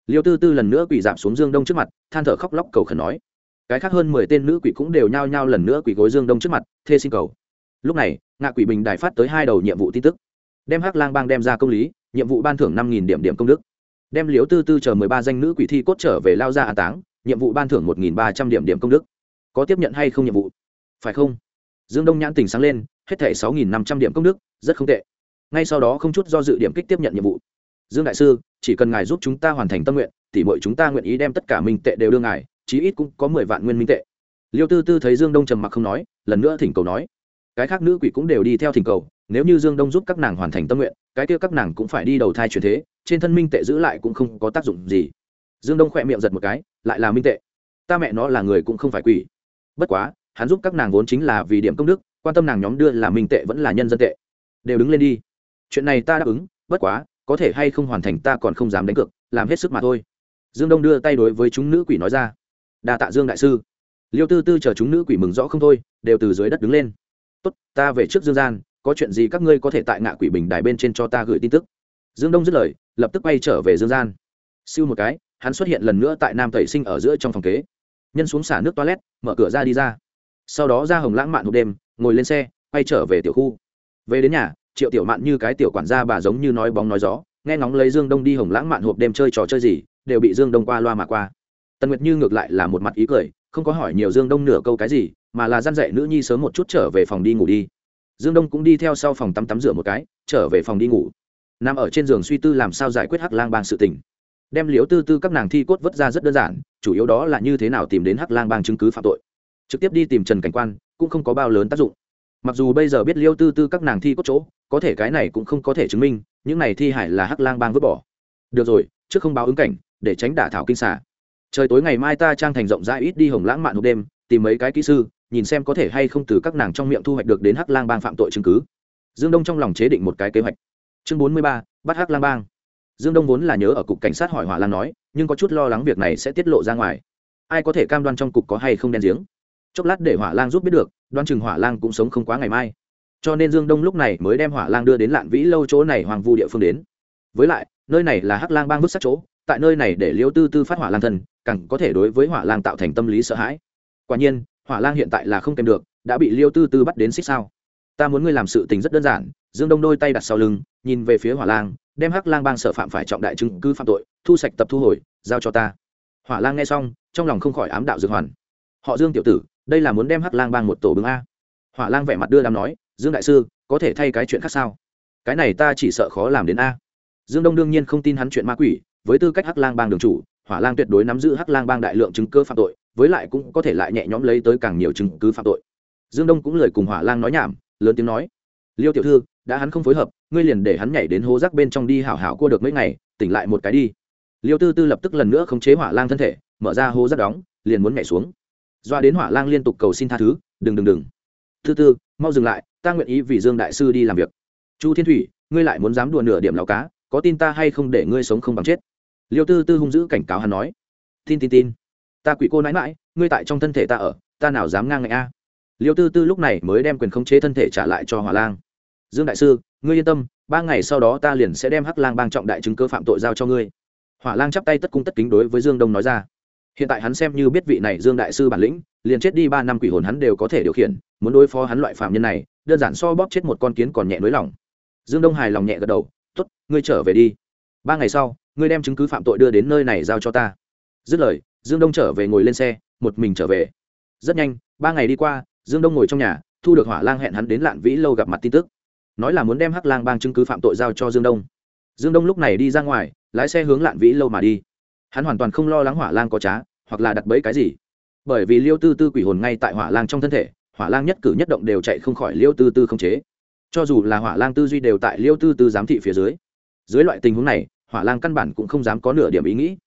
Speaker 1: Liêu tư tư lần nữa quỷ giảm xuống dương đông trước mặt, than thở khóc lóc cầu khẩn nói. Cái khác hơn mười tên nữ quỷ cũng đều nhao nhao lần nữa quỷ gối dương đông trước mặt, thê xin cầu. Lúc này, ngạ quỷ bình đài phát tới hai đầu nhiệm vụ tin tức. Đem hắc lang bang đem ra công lý, nhiệm vụ ban thưởng năm nghìn điểm điểm công đức. Đem liếu tư tư chờ mười ba danh nữ quỷ thi cốt trở về lao ra an táng nhiệm vụ ban thưởng một nghìn ba trăm điểm điểm công đức. Có tiếp nhận hay không nhiệm vụ? Phải không? Dương đông nhãn tình sáng lên, hết thẻ sáu nghìn năm trăm điểm công đức, rất không tệ. Ngay sau đó không chút do dự điểm kích tiếp nhận nhiệm vụ. Dương đại sư, chỉ cần ngài giúp chúng ta hoàn thành tâm nguyện thì mọi chúng ta nguyện ý đem tất cả minh tệ đều đưa ngài, chí ít cũng có mười vạn nguyên minh tệ. Liêu tư tư thấy dương đông trầm mặc không nói, lần nữa thỉnh cầu nói. Cái khác nữ quỷ cũng đều đi theo thỉnh cầu, nếu như dương đông giúp các nàng hoàn thành tâm nguyện, cái kia các nàng cũng phải đi đầu thai truyền thế, trên thân minh tệ giữ lại cũng không có tác dụng gì dương đông khỏe miệng giật một cái, lại là minh tệ. Ta mẹ nó là người cũng không phải quỷ. Bất quá, hắn giúp các nàng vốn chính là vì điểm công đức, quan tâm nàng nhóm đưa là minh tệ vẫn là nhân dân tệ. Đều đứng lên đi. Chuyện này ta đáp ứng, bất quá, có thể hay không hoàn thành ta còn không dám đánh cược, làm hết sức mà thôi. Dương đông đưa tay đối với chúng nữ quỷ nói ra. Đa tạ dương đại sư. Liêu tư tư chờ chúng nữ quỷ mừng rõ không thôi, đều từ dưới đất đứng lên. Tốt, ta về trước dương gian, có chuyện gì các ngươi có thể tại ngạ quỷ bình đài bên trên cho ta gửi tin tức. Dương đông dứt lời, lập tức bay trở về dương gian. Siêu một cái hắn xuất hiện lần nữa tại nam tẩy sinh ở giữa trong phòng kế. Nhân xuống xả nước toilet, mở cửa ra đi ra. Sau đó ra hồng lãng mạn hộp đêm, ngồi lên xe, quay trở về tiểu khu. Về đến nhà, triệu tiểu mạn như cái tiểu quản gia bà giống như nói bóng nói gió, nghe ngóng lấy dương đông đi hồng lãng mạn hộp đêm chơi trò chơi gì, đều bị dương đông qua loa mà qua. Tần nguyệt như ngược lại là một mặt ý cười, không có hỏi nhiều dương đông nửa câu cái gì, mà là g i a n dạy nữ nhi sớm một chút trở về phòng đi ngủ đi. Dương đông cũng đi theo sau phòng tắm tắm rửa một cái, trở về phòng đi ngủ. Nằm ở trên giường suy tư làm sao giải quyết hắc lang bang sự tình đem liếu tư tư các nàng thi cốt vớt ra rất đơn giản, chủ yếu đó là như thế nào tìm đến hắc lang bang chứng cứ phạm tội. Trực tiếp đi tìm trần cảnh quan, cũng không có bao lớn tác dụng. Mặc dù bây giờ biết liêu tư tư các nàng thi cốt chỗ, có thể cái này cũng không có thể chứng minh, những này thi hải là hắc lang bang vứt bỏ. Được rồi, trước không báo ứng cảnh, để tránh đả thảo kinh xả trời tối ngày mai ta trang thành rộng rãi ít đi hồng lãng mạn hộp đêm, tìm mấy cái kỹ sư, nhìn xem có thể hay không từ các nàng trong miệng thu hoạch được đến hắc lang bang phạm tội chứng cứ. Dương đông trong lòng chế định một cái kế hoạch. Chương bốn mươi ba, bắt hắc lang bang dương đông vốn là nhớ ở cục cảnh sát hỏi hỏa lan nói, nhưng có chút lo lắng việc này sẽ tiết lộ ra ngoài. Ai có thể cam đoan trong cục có hay không đen giếng? Chốc lát để hỏa lang giúp biết được, đoan chừng hỏa lang cũng sống không quá ngày mai. Cho nên dương đông lúc này mới đem hỏa lang đưa đến lạn vĩ lâu chỗ này hoàng vu địa phương đến. Với lại, nơi này là hắc lang bang vứt sát chỗ, tại nơi này để liêu tư tư phát hỏa lang thân, càng có thể đối với hỏa lang tạo thành tâm lý sợ hãi. Quả nhiên, hỏa lang hiện tại là không kèm được, đã bị liêu tư tư bắt đến xích sao ta muốn ngươi làm sự tình rất đơn giản, dương đông đôi tay đặt sau lưng, nhìn về phía hỏa lang, đem hắc lang bang sở phạm phải trọng đại chứng cứ phạm tội, thu sạch tập thu hồi, giao cho ta. Hỏa lang nghe xong, trong lòng không khỏi ám đạo dược hoàn. Họ dương tiểu tử, đây là muốn đem hắc lang bang một tổ bưng a. Hỏa lang vẻ mặt đưa đám nói, dương đại sư, có thể thay cái chuyện khác sao? Cái này ta chỉ sợ khó làm đến a. Dương đông đương nhiên không tin hắn chuyện ma quỷ, với tư cách hắc lang bang đường chủ, hỏa lang tuyệt đối nắm giữ hắc lang bang đại lượng chứng cứ phạm tội, với lại cũng có thể lại nhẹ nhõm lấy tới càng nhiều chứng cứ phạm tội. Dương đông cũng lời cùng hỏa lang nói nhảm lớn tiếng nói, liêu tiểu thư, đã hắn không phối hợp, ngươi liền để hắn nhảy đến hố rác bên trong đi hảo hảo cua được mấy ngày, tỉnh lại một cái đi. Liêu tư tư lập tức lần nữa khống chế hỏa lang thân thể, mở ra hố rác đóng, liền muốn nhảy xuống. Doa đến hỏa lang liên tục cầu xin tha thứ, đừng đừng đừng. Thư tư, mau dừng lại, ta nguyện ý vì dương đại sư đi làm việc. Chu thiên thủy, ngươi lại muốn dám đùa nửa điểm lão cá, có tin ta hay không để ngươi sống không bằng chết? Liêu tư tư hung dữ cảnh cáo hắn nói. Tin tin tin. Ta quỷ cô nãi mãi ngươi tại trong thân thể ta ở, ta nào dám ngang ngạnh a? Liêu tư tư lúc này mới đem quyền khống chế thân thể trả lại cho hỏa lang. Dương đại sư, ngươi yên tâm, ba ngày sau đó ta liền sẽ đem hắc lang bang trọng đại chứng cơ phạm tội giao cho ngươi. Hỏa lang chắp tay tất cung tất kính đối với dương đông nói ra. Hiện tại hắn xem như biết vị này dương đại sư bản lĩnh, liền chết đi ba năm quỷ hồn hắn đều có thể điều khiển, muốn đối phó hắn loại phạm nhân này, đơn giản so bóp chết một con kiến còn nhẹ nới lòng. Dương đông hài lòng nhẹ gật đầu t ố t ngươi trở về đi. Ba ngày sau, ngươi đem chứng cứ phạm tội đưa đến nơi này giao cho ta. Dứt lời, dương đông trở về ngồi lên xe, một mình trở về. Rất nhanh, ba ngày đi qua dương đông ngồi trong nhà, thu được hỏa lang hẹn hắn đến lạn vĩ lâu gặp mặt tin tức. Nói là muốn đem hắc lang bang chứng cứ phạm tội giao cho dương đông. Dương đông lúc này đi ra ngoài, lái xe hướng lạn vĩ lâu mà đi. Hắn hoàn toàn không lo lắng hỏa lang có trá, hoặc là đặt bẫy cái gì. Bởi vì liêu tư tư quỷ hồn ngay tại hỏa lang trong thân thể, hỏa lang nhất cử nhất động đều chạy không khỏi liêu tư tư không chế. Cho dù là hỏa lang tư duy đều tại liêu tư tư giám thị phía dưới. Dưới loại tình huống này, hỏa lang căn bản cũng không dám có nửa điểm ý nghĩ.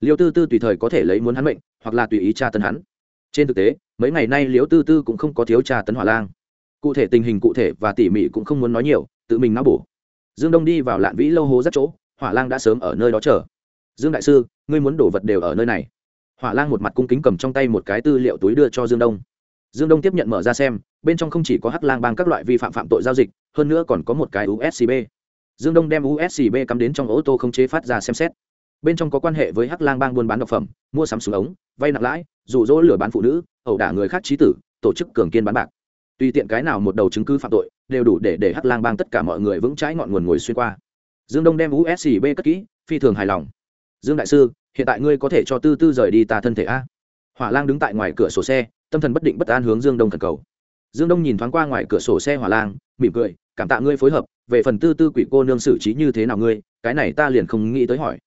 Speaker 1: Liêu tư tư tùy thời có thể lấy muốn hắn mệnh, hoặc là tùy ý tra tấn hắn trên thực tế, mấy ngày nay liễu tư tư cũng không có thiếu trà tấn hỏa lang. Cụ thể tình hình cụ thể và tỉ mỉ cũng không muốn nói nhiều, tự mình não bổ. Dương đông đi vào lạn vĩ lâu hố rất chỗ, hỏa lang đã sớm ở nơi đó chờ. Dương đại sư, ngươi muốn đổ vật đều ở nơi này. Hỏa lang một mặt cung kính cầm trong tay một cái tư liệu túi đưa cho dương đông. Dương đông tiếp nhận mở ra xem, bên trong không chỉ có hắc lang bang các loại vi phạm phạm tội giao dịch, hơn nữa còn có một cái uscb dương đông đem uscb cắm đến trong ô tô không chế phát ra xem xét bên trong có quan hệ với hắc lang bang buôn bán độc phẩm, mua sắm súng ống, vay nặng lãi rụ rỗ lừa bán phụ nữ, ẩu đả người khác trí tử, tổ chức cường kiên bán bạc. Tùy tiện cái nào một đầu chứng cứ phạm tội, đều đủ để để hắc lang bang tất cả mọi người vững trái ngọn nguồn ngồi xuyên qua. Dương đông đem uscb cất kỹ, phi thường hài lòng. Dương đại sư, hiện tại ngươi có thể cho tư tư rời đi ta thân thể a. Hỏa lang đứng tại ngoài cửa sổ xe, tâm thần bất định bất an hướng dương đông thần cầu. Dương đông nhìn thoáng qua ngoài cửa sổ xe hỏa lang, mỉm cười, cảm tạ ngươi phối hợp, về phần tư tư quỷ cô nương xử trí như thế nào ngươi, cái này ta liền không nghĩ tới hỏi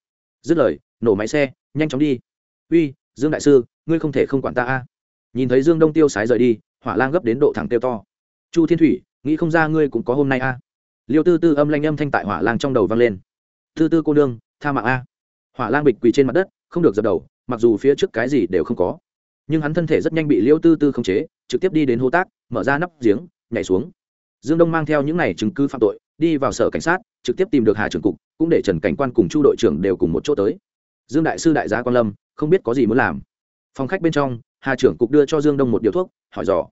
Speaker 1: dứt lời, nổ máy xe, nhanh chóng đi. Uy, dương đại sư, ngươi không thể không quản ta a. Nhìn thấy dương đông tiêu sái rời đi, hỏa lang gấp đến độ thẳng tiêu to. Chu thiên thủy, nghĩ không ra ngươi cũng có hôm nay a. Liêu tư tư âm lanh âm thanh tại hỏa lang trong đầu vang lên. Tư tư cô nương, tha mạng a. Hỏa lang bịch quỳ trên mặt đất, không được dập đầu, mặc dù phía trước cái gì đều không có. Nhưng hắn thân thể rất nhanh bị liêu tư tư khống chế, trực tiếp đi đến hô tác, mở ra nắp giếng, nhảy xuống. Dương đông mang theo những n à y chứng cứ phạm tội đi vào sở cảnh sát, trực tiếp tìm được hà trưởng cục, cũng để trần cảnh quan cùng chu đội trưởng đều cùng một chỗ tới. Dương đại sư đại gia quan lâm, không biết có gì muốn làm. Phòng khách bên trong, hà trưởng cục đưa cho dương đông một điều thuốc, hỏi dò.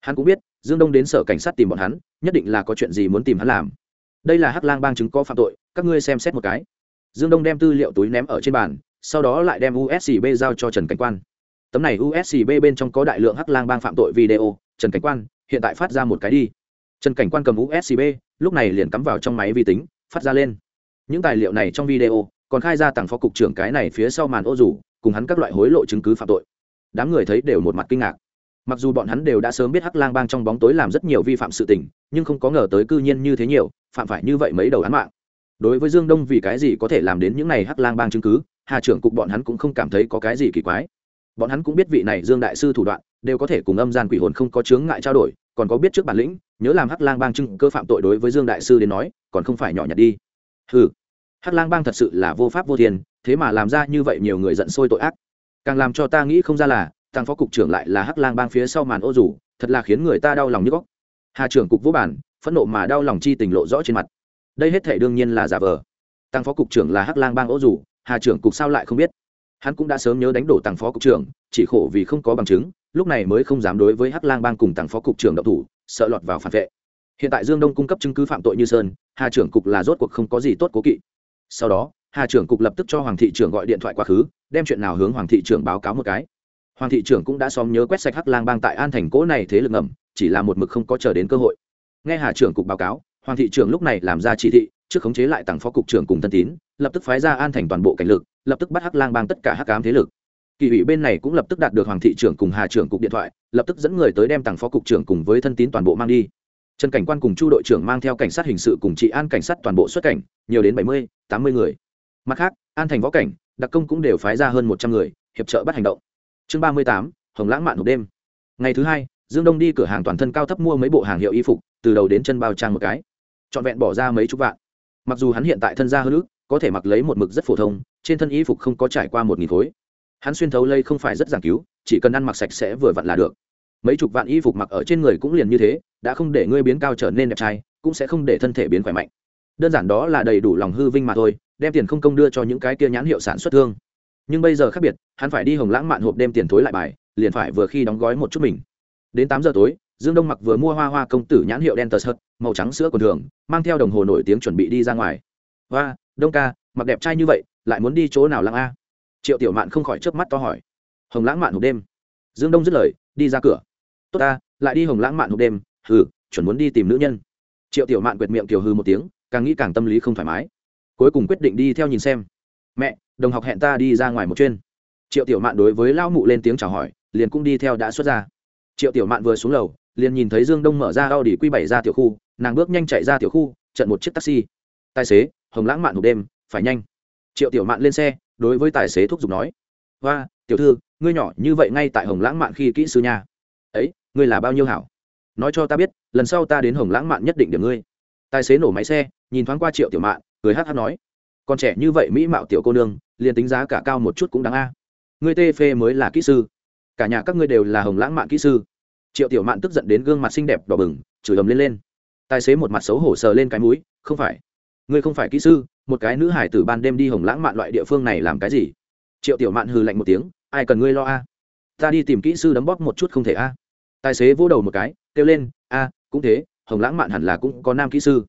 Speaker 1: Hắn cũng biết, dương đông đến sở cảnh sát tìm bọn hắn, nhất định là có chuyện gì muốn tìm hắn làm. Đây là hắc lang bang chứng có phạm tội, các ngươi xem xét một cái. Dương đông đem tư liệu túi ném ở trên bàn, sau đó lại đem uscb giao cho trần cảnh quan. Tấm này uscb bên trong có đại lượng hắc lang bang phạm tội video, trần cảnh quan hiện tại phát ra một cái đi trần cảnh quan cầm usb lúc này liền cắm vào trong máy vi tính, phát ra lên. Những tài liệu này trong video, còn khai ra tặng phó cục trưởng cái này phía sau màn ô rủ, cùng hắn các loại hối lộ chứng cứ phạm tội. Đám người thấy đều một mặt kinh ngạc. Mặc dù bọn hắn đều đã sớm biết hắc lang bang trong bóng tối làm rất nhiều vi phạm sự tình, nhưng không có ngờ tới cư nhiên như thế nhiều, phạm phải như vậy mấy đầu án mạng. Đối với dương đông vì cái gì có thể làm đến những này hắc lang bang chứng cứ, hà trưởng cục bọn hắn cũng không cảm thấy có cái gì kỳ quái. Bọn hắn cũng biết vị này dương đại sư thủ đoạn, đều có thể cùng âm gian quỷ hồn không có chướng ngại trao đổi còn có biết trước bản lĩnh, nhớ làm hắc lang bang trưng cơ phạm tội đối với dương đại sư đến nói, còn không phải nhỏ nhặt đi. Ừ hắc lang bang thật sự là vô pháp vô thiên, thế mà làm ra như vậy nhiều người giận sôi tội ác. Càng làm cho ta nghĩ không ra là tăng phó cục trưởng lại là hắc lang bang phía sau màn ô rủ, thật là khiến người ta đau lòng như góc. Hà trưởng cục vũ bản, phẫn nộ mà đau lòng chi tình lộ rõ trên mặt. Đây hết thể đương nhiên là giả vờ. Tăng phó cục trưởng là hắc lang bang ô rủ, hà trưởng cục sao lại không biết? Hắn cũng đã sớm nhớ đánh đổ tăng phó cục trưởng, chỉ khổ vì không có bằng chứng lúc này mới không dám đối với hắc lang bang cùng Tặng phó cục trưởng đậu thủ, sợ lọt vào phản vệ. Hiện tại dương đông cung cấp chứng cứ phạm tội như sơn, hà trưởng cục là rốt cuộc không có gì tốt cố kỵ. Sau đó, hà trưởng cục lập tức cho hoàng thị trưởng gọi điện thoại quá khứ, đem chuyện nào hướng hoàng thị trưởng báo cáo một cái. Hoàng thị trưởng cũng đã xóm nhớ quét sạch hắc lang bang tại an thành cỗ này thế lực ngầm, chỉ là một mực không có chờ đến cơ hội. Nghe hà trưởng cục báo cáo, hoàng thị trưởng lúc này làm ra chỉ thị, trước khống chế lại tặng phó cục trưởng cùng thân tín, lập tức phái ra an thành toàn bộ cảnh lực, lập tức bắt hắc lang bang tất cả hắc cám thế lực kỳ ủy bên này cũng lập tức đạt được hoàng thị trưởng cùng hà trưởng cục điện thoại, lập tức dẫn người tới đem tặng phó cục trưởng cùng với thân tín toàn bộ mang đi. Trần cảnh quan cùng chu đội trưởng mang theo cảnh sát hình sự cùng trị an cảnh sát toàn bộ xuất cảnh, nhiều đến bảy mươi, tám mươi người. Mặt khác, an thành võ cảnh, đặc công cũng đều phái ra hơn một trăm người, hiệp trợ bắt hành động. Chương ba mươi tám, hồng lãng mạn hộp đêm. Ngày thứ hai, dương đông đi cửa hàng toàn thân cao thấp mua mấy bộ hàng hiệu y phục, từ đầu đến chân bao trang một cái. Trọn vẹn bỏ ra mấy chục vạn. Mặc dù hắn hiện tại thân gia hơn ước có thể mặc lấy một mực rất phổ thông, trên thân y phục không có trải qua một nghìn khối hắn xuyên thấu lây không phải rất giảng cứu, chỉ cần ăn mặc sạch sẽ vừa vặn là được. Mấy chục vạn y phục mặc ở trên người cũng liền như thế, đã không để ngươi biến cao trở nên đẹp trai, cũng sẽ không để thân thể biến khỏe mạnh. Đơn giản đó là đầy đủ lòng hư vinh mà thôi, đem tiền không công đưa cho những cái kia nhãn hiệu sản xuất thương. Nhưng bây giờ khác biệt, hắn phải đi hồng lãng mạn hộp đem tiền thối lại bài, liền phải vừa khi đóng gói một chút mình. Đến tám giờ tối, dương đông mặc vừa mua hoa hoa công tử nhãn hiệu đen tờ sợt, màu trắng sữa còn thường, mang theo đồng hồ nổi tiếng chuẩn bị đi ra ngoài. Hoa, đông ca, mặc đẹp trai như vậy, lại muốn đi chỗ nào lăng a? Triệu tiểu mạn không khỏi chớp mắt to hỏi. Hồng lãng mạn hộp đêm. Dương đông dứt lời, đi ra cửa. Tốt ta, lại đi hồng lãng mạn hộp đêm. Hừ, chuẩn muốn đi tìm nữ nhân. Triệu tiểu mạn quệt miệng kiều hư một tiếng, càng nghĩ càng tâm lý không thoải mái. Cuối cùng quyết định đi theo nhìn xem. Mẹ, đồng học hẹn ta đi ra ngoài một chuyên triệu tiểu mạn đối với lão mụ lên tiếng chào hỏi, liền cũng đi theo đã xuất ra. Triệu tiểu mạn vừa xuống lầu, liền nhìn thấy dương đông mở ra a u quy bảy ra tiểu khu, nàng bước nhanh chạy ra tiểu khu, trận một chiếc taxi. Tài xế, hồng lãng mạn hộp đêm, phải nhanh. Triệu tiểu mạn lên xe đối với tài xế thúc giục nói, hoa, tiểu thư, ngươi nhỏ như vậy ngay tại hồng lãng mạn khi kỹ sư nhà ấy, ngươi là bao nhiêu hảo? Nói cho ta biết, lần sau ta đến hồng lãng mạn nhất định điểm ngươi. Tài xế nổ máy xe, nhìn thoáng qua triệu tiểu mạn, cười hát hát nói còn trẻ như vậy mỹ mạo tiểu cô nương, liền tính giá cả cao một chút cũng đáng a. Ngươi tê phê mới là kỹ sư. Cả nhà các ngươi đều là hồng lãng mạn kỹ sư. Triệu tiểu mạn tức giận đến gương mặt xinh đẹp đỏ bừng, chửi ầm lên lên. Tài xế một mặt xấu hổ sờ lên cái mũi, không phải ngươi không phải kỹ sư, một cái nữ hải tử ban đêm đi hồng lãng mạn loại địa phương này làm cái gì? Triệu tiểu mạn hừ lạnh một tiếng, ai cần ngươi lo a? Ta đi tìm kỹ sư đấm bóp một chút không thể a. Tài xế vỗ đầu một cái, kêu lên, a, cũng thế, hồng lãng mạn hẳn là cũng có nam kỹ sư.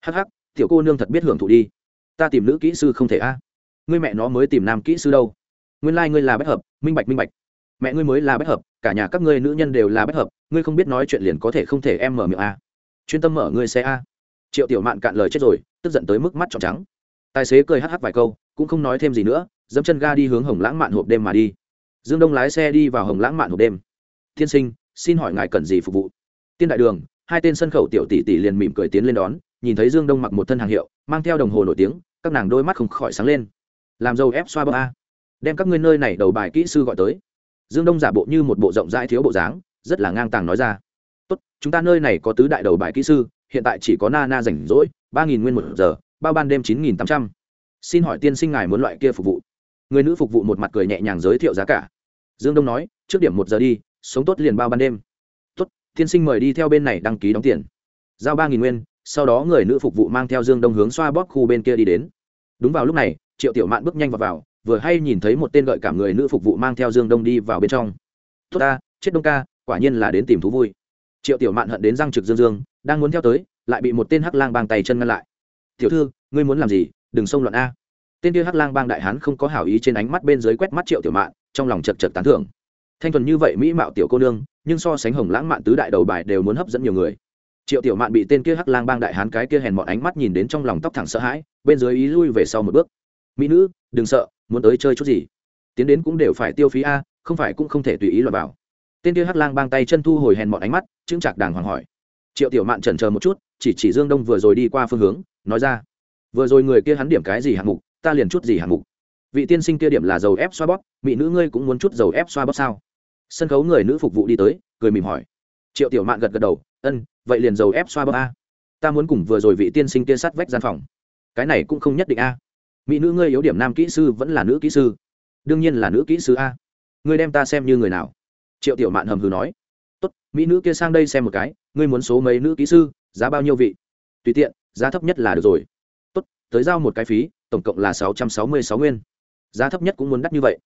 Speaker 1: Hắc hắc, tiểu cô nương thật biết hưởng thụ đi. Ta tìm nữ kỹ sư không thể a. Ngươi mẹ nó mới tìm nam kỹ sư đâu. Nguyên lai、like、ngươi là bách hợp, minh bạch minh bạch. Mẹ ngươi mới là bách hợp, cả nhà các ngươi nữ nhân đều là bách hợp, ngươi không biết nói chuyện liền có thể không thể em mở miệng a. Chuyên tâm mở ngươi xe a triệu tiểu mạn cạn lời chết rồi, tức giận tới mức mắt tròn trắng. Tài xế cười hắc hắc vài câu, cũng không nói thêm gì nữa, dẫm chân ga đi hướng hồng lãng mạn hộp đêm mà đi. Dương đông lái xe đi vào hồng lãng mạn hộp đêm. Tiên sinh, xin hỏi ngài cần gì phục vụ? Tiên đại đường. Hai tên sân khẩu tiểu tỷ tỷ liền mỉm cười tiến lên đón, nhìn thấy dương đông mặc một thân hàng hiệu, mang theo đồng hồ nổi tiếng, các nàng đôi mắt không khỏi sáng lên. Làm dâu ép xoa bờ a, đem các ngươi nơi này đầu bài kỹ sư gọi tới. Dương đông giả bộ như một bộ rộng rãi thiếu bộ dáng, rất là ngang tàng nói ra. Tốt, chúng ta nơi này có tứ đại đầu bài kỹ sư hiện tại chỉ có na na rảnh rỗi ba nghìn nguyên một giờ bao ban đêm chín nghìn tám trăm. Xin hỏi tiên sinh ngài muốn loại kia phục vụ? Người nữ phục vụ một mặt cười nhẹ nhàng giới thiệu giá cả. Dương đông nói trước điểm một giờ đi sống tốt liền bao ban đêm. Tốt tiên sinh mời đi theo bên này đăng ký đóng tiền. Giao ba nghìn nguyên sau đó người nữ phục vụ mang theo dương đông hướng xoa bóp khu bên kia đi đến. Đúng vào lúc này triệu tiểu mạn bước nhanh vào, vào vừa hay nhìn thấy một tên gợi cảm người nữ phục vụ mang theo dương đông đi vào bên trong. Tốt ta chết đông ca quả nhiên là đến tìm thú vui. Triệu tiểu mạn hận đến răng trực dương dương đang muốn theo tới, lại bị một tên hắc lang bang tay chân ngăn lại. Tiểu thư, ngươi muốn làm gì? Đừng xông loạn a. Tên kia hắc lang bang đại hán không có hảo ý trên ánh mắt bên dưới quét mắt triệu tiểu mạn, trong lòng chật chật tán thưởng. Thanh thuần như vậy mỹ mạo tiểu cô nương, nhưng so sánh hồng lãng mạn tứ đại đầu bài đều muốn hấp dẫn nhiều người. Triệu tiểu mạn bị tên kia hắc lang bang đại hán cái kia hèn mọn ánh mắt nhìn đến trong lòng tóc thẳng sợ hãi, bên dưới ý lui về sau một bước. Mỹ nữ, đừng sợ, muốn tới chơi chút gì? Tiến đến cũng đều phải tiêu phí a, không phải cũng không thể tùy ý lọt vào. Tên kia hắc lang bang tay chân thu hồi hèn mọn ánh mắt, chững chạc đàng hoàng hỏi triệu tiểu mạn chần chờ một chút, chỉ chỉ dương đông vừa rồi đi qua phương hướng, nói ra, vừa rồi người kia hắn điểm cái gì hạng mục, ta liền chút gì hạng mục. Vị tiên sinh kia điểm là dầu ép xoa bóp, mỹ nữ ngươi cũng muốn chút dầu ép xoa bóp sao? Sân khấu người nữ phục vụ đi tới, cười mỉm hỏi. Triệu tiểu mạn gật gật đầu, ân, vậy liền dầu ép xoa bóp a. Ta muốn cùng vừa rồi vị tiên sinh kia sát vách gian phòng. Cái này cũng không nhất định a. Mỹ nữ ngươi yếu điểm nam kỹ sư vẫn là nữ kỹ sư. Đương nhiên là nữ kỹ sư a. Ngươi đem ta xem như người nào? Triệu tiểu mạn hầm hừ nói. Tốt, mỹ nữ kia sang đây xem một cái ngươi muốn số mấy nữ kỹ sư, giá bao nhiêu vị? Tùy tiện, giá thấp nhất là được rồi. Tốt, tới giao một cái phí, tổng cộng là sáu trăm sáu mươi sáu nguyên. Giá thấp nhất cũng muốn đắt như vậy.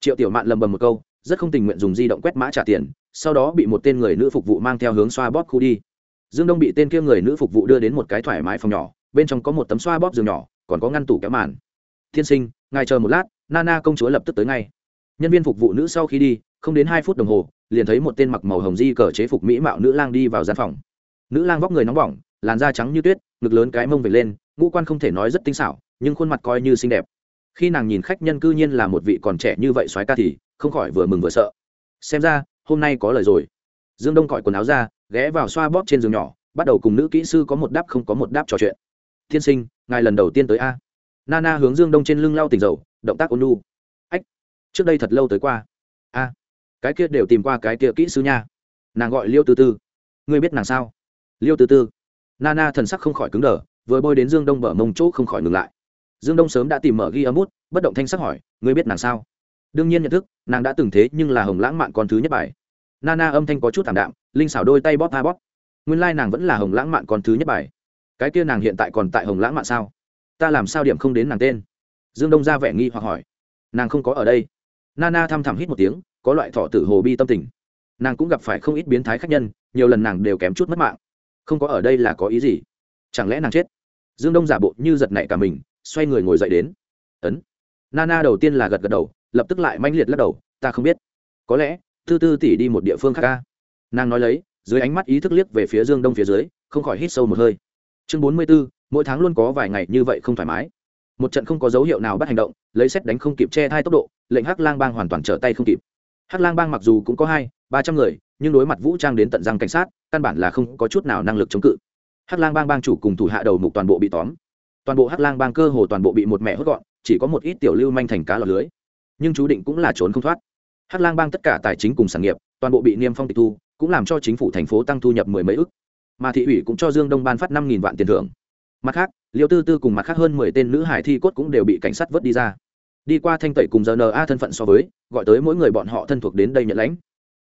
Speaker 1: Triệu tiểu mạn lầm bầm một câu, rất không tình nguyện dùng di động quét mã trả tiền, sau đó bị một tên người nữ phục vụ mang theo hướng xoa bóp khu đi. Dương đông bị tên kia người nữ phục vụ đưa đến một cái thoải mái phòng nhỏ, bên trong có một tấm xoa bóp giường nhỏ, còn có ngăn tủ kéo màn. Tiên sinh, ngài chờ một lát, nana công chúa lập tức tới ngay. Nhân viên phục vụ nữ sau khi đi không đến hai phút đồng hồ, liền thấy một tên mặc màu hồng di cờ chế phục mỹ mạo nữ lang đi vào gian phòng. Nữ lang vóc người nóng bỏng, làn da trắng như tuyết, ngực lớn cái mông về lên, ngũ quan không thể nói rất tinh xảo, nhưng khuôn mặt coi như xinh đẹp. Khi nàng nhìn khách nhân cư nhiên là một vị còn trẻ như vậy soái ca thì không khỏi vừa mừng vừa sợ. Xem ra, hôm nay có lời rồi. Dương đông cọi quần áo ra, ghé vào xoa bóp trên giường nhỏ, bắt đầu cùng nữ kỹ sư có một đáp không có một đáp trò chuyện. Tiên sinh, ngài lần đầu tiên tới a? Nana hướng dương đông trên lưng lau tình dầu, động tác ôn nu ách, trước đây thật lâu tới qua. A cái kia đều tìm qua cái kia kỹ sư nha. Nàng gọi liêu tư tư. Ngươi biết nàng sao? Liêu tư tư. Nana thần sắc không khỏi cứng đờ, vừa bôi đến dương đông bờ mông chỗ không khỏi ngừng lại. Dương đông sớm đã tìm mở ghi âm út bất động thanh sắc hỏi, ngươi biết nàng sao? Đương nhiên nhận thức, nàng đã từng thế nhưng là hồng lãng mạn con thứ nhất bài. Nana âm thanh có chút thảm đạm, linh xảo đôi tay bóp tha bóp. Nguyên lai、like、nàng vẫn là hồng lãng mạn con thứ nhất bài. Cái kia nàng hiện tại còn tại hồng lãng mạn sao? Ta làm sao điểm không đến nàng tên? Dương đông ra vẻ nghi hoặc hỏi. Nàng không có ở đây. Nana thăm thẳm hít một tiếng có loại thọ tử hồ bi tâm tình. Nàng cũng gặp phải không ít biến thái khác nhân, nhiều lần nàng đều kém chút mất mạng. Không có ở đây là có ý gì? Chẳng lẽ nàng chết? Dương đông giả bộ như giật nảy cả mình, xoay người ngồi dậy đến. Ấn. Nana đầu tiên là gật gật đầu, lập tức lại manh liệt lắc đầu, ta không biết. Có lẽ, tư tư tỷ đi một địa phương khác ca nàng nói lấy, dưới ánh mắt ý thức liếc về phía dương đông phía dưới, không khỏi hít sâu một hơi. Chương bốn mươi b ố mỗi tháng luôn có vài ngày như vậy không thoải mái. Một trận không có dấu hiệu nào bắt hành động, lấy xét đánh không kịp che thai tốc độ, lệnh hắc lang bang hoàn toàn trở tay không kịp hắc lang bang mặc dù cũng có hai, ba trăm người, nhưng đối mặt vũ trang đến tận răng cảnh sát, căn bản là không có chút nào năng lực chống cự. Hắc lang bang bang chủ cùng thủ hạ đầu mục toàn bộ bị tóm. Toàn bộ hắc lang bang cơ hồ toàn bộ bị một mẹ hốt gọn, chỉ có một ít tiểu lưu manh thành cá lọt lưới. Nhưng chú định cũng là trốn không thoát. Hắc lang bang tất cả tài chính cùng sản nghiệp, toàn bộ bị niêm phong tịch thu, cũng làm cho chính phủ thành phố tăng thu nhập mười mấy ức. Mà thị ủy cũng cho dương đông ban phát năm nghìn vạn tiền thưởng. Mặt khác, liêu tư tư cùng mặt khác hơn mười tên nữ hải thi cốt cũng đều bị cảnh sát vớt đi ra đi qua thanh tẩy cùng giờ thân phận so với, gọi tới mỗi người bọn họ thân thuộc đến đây nhận lãnh.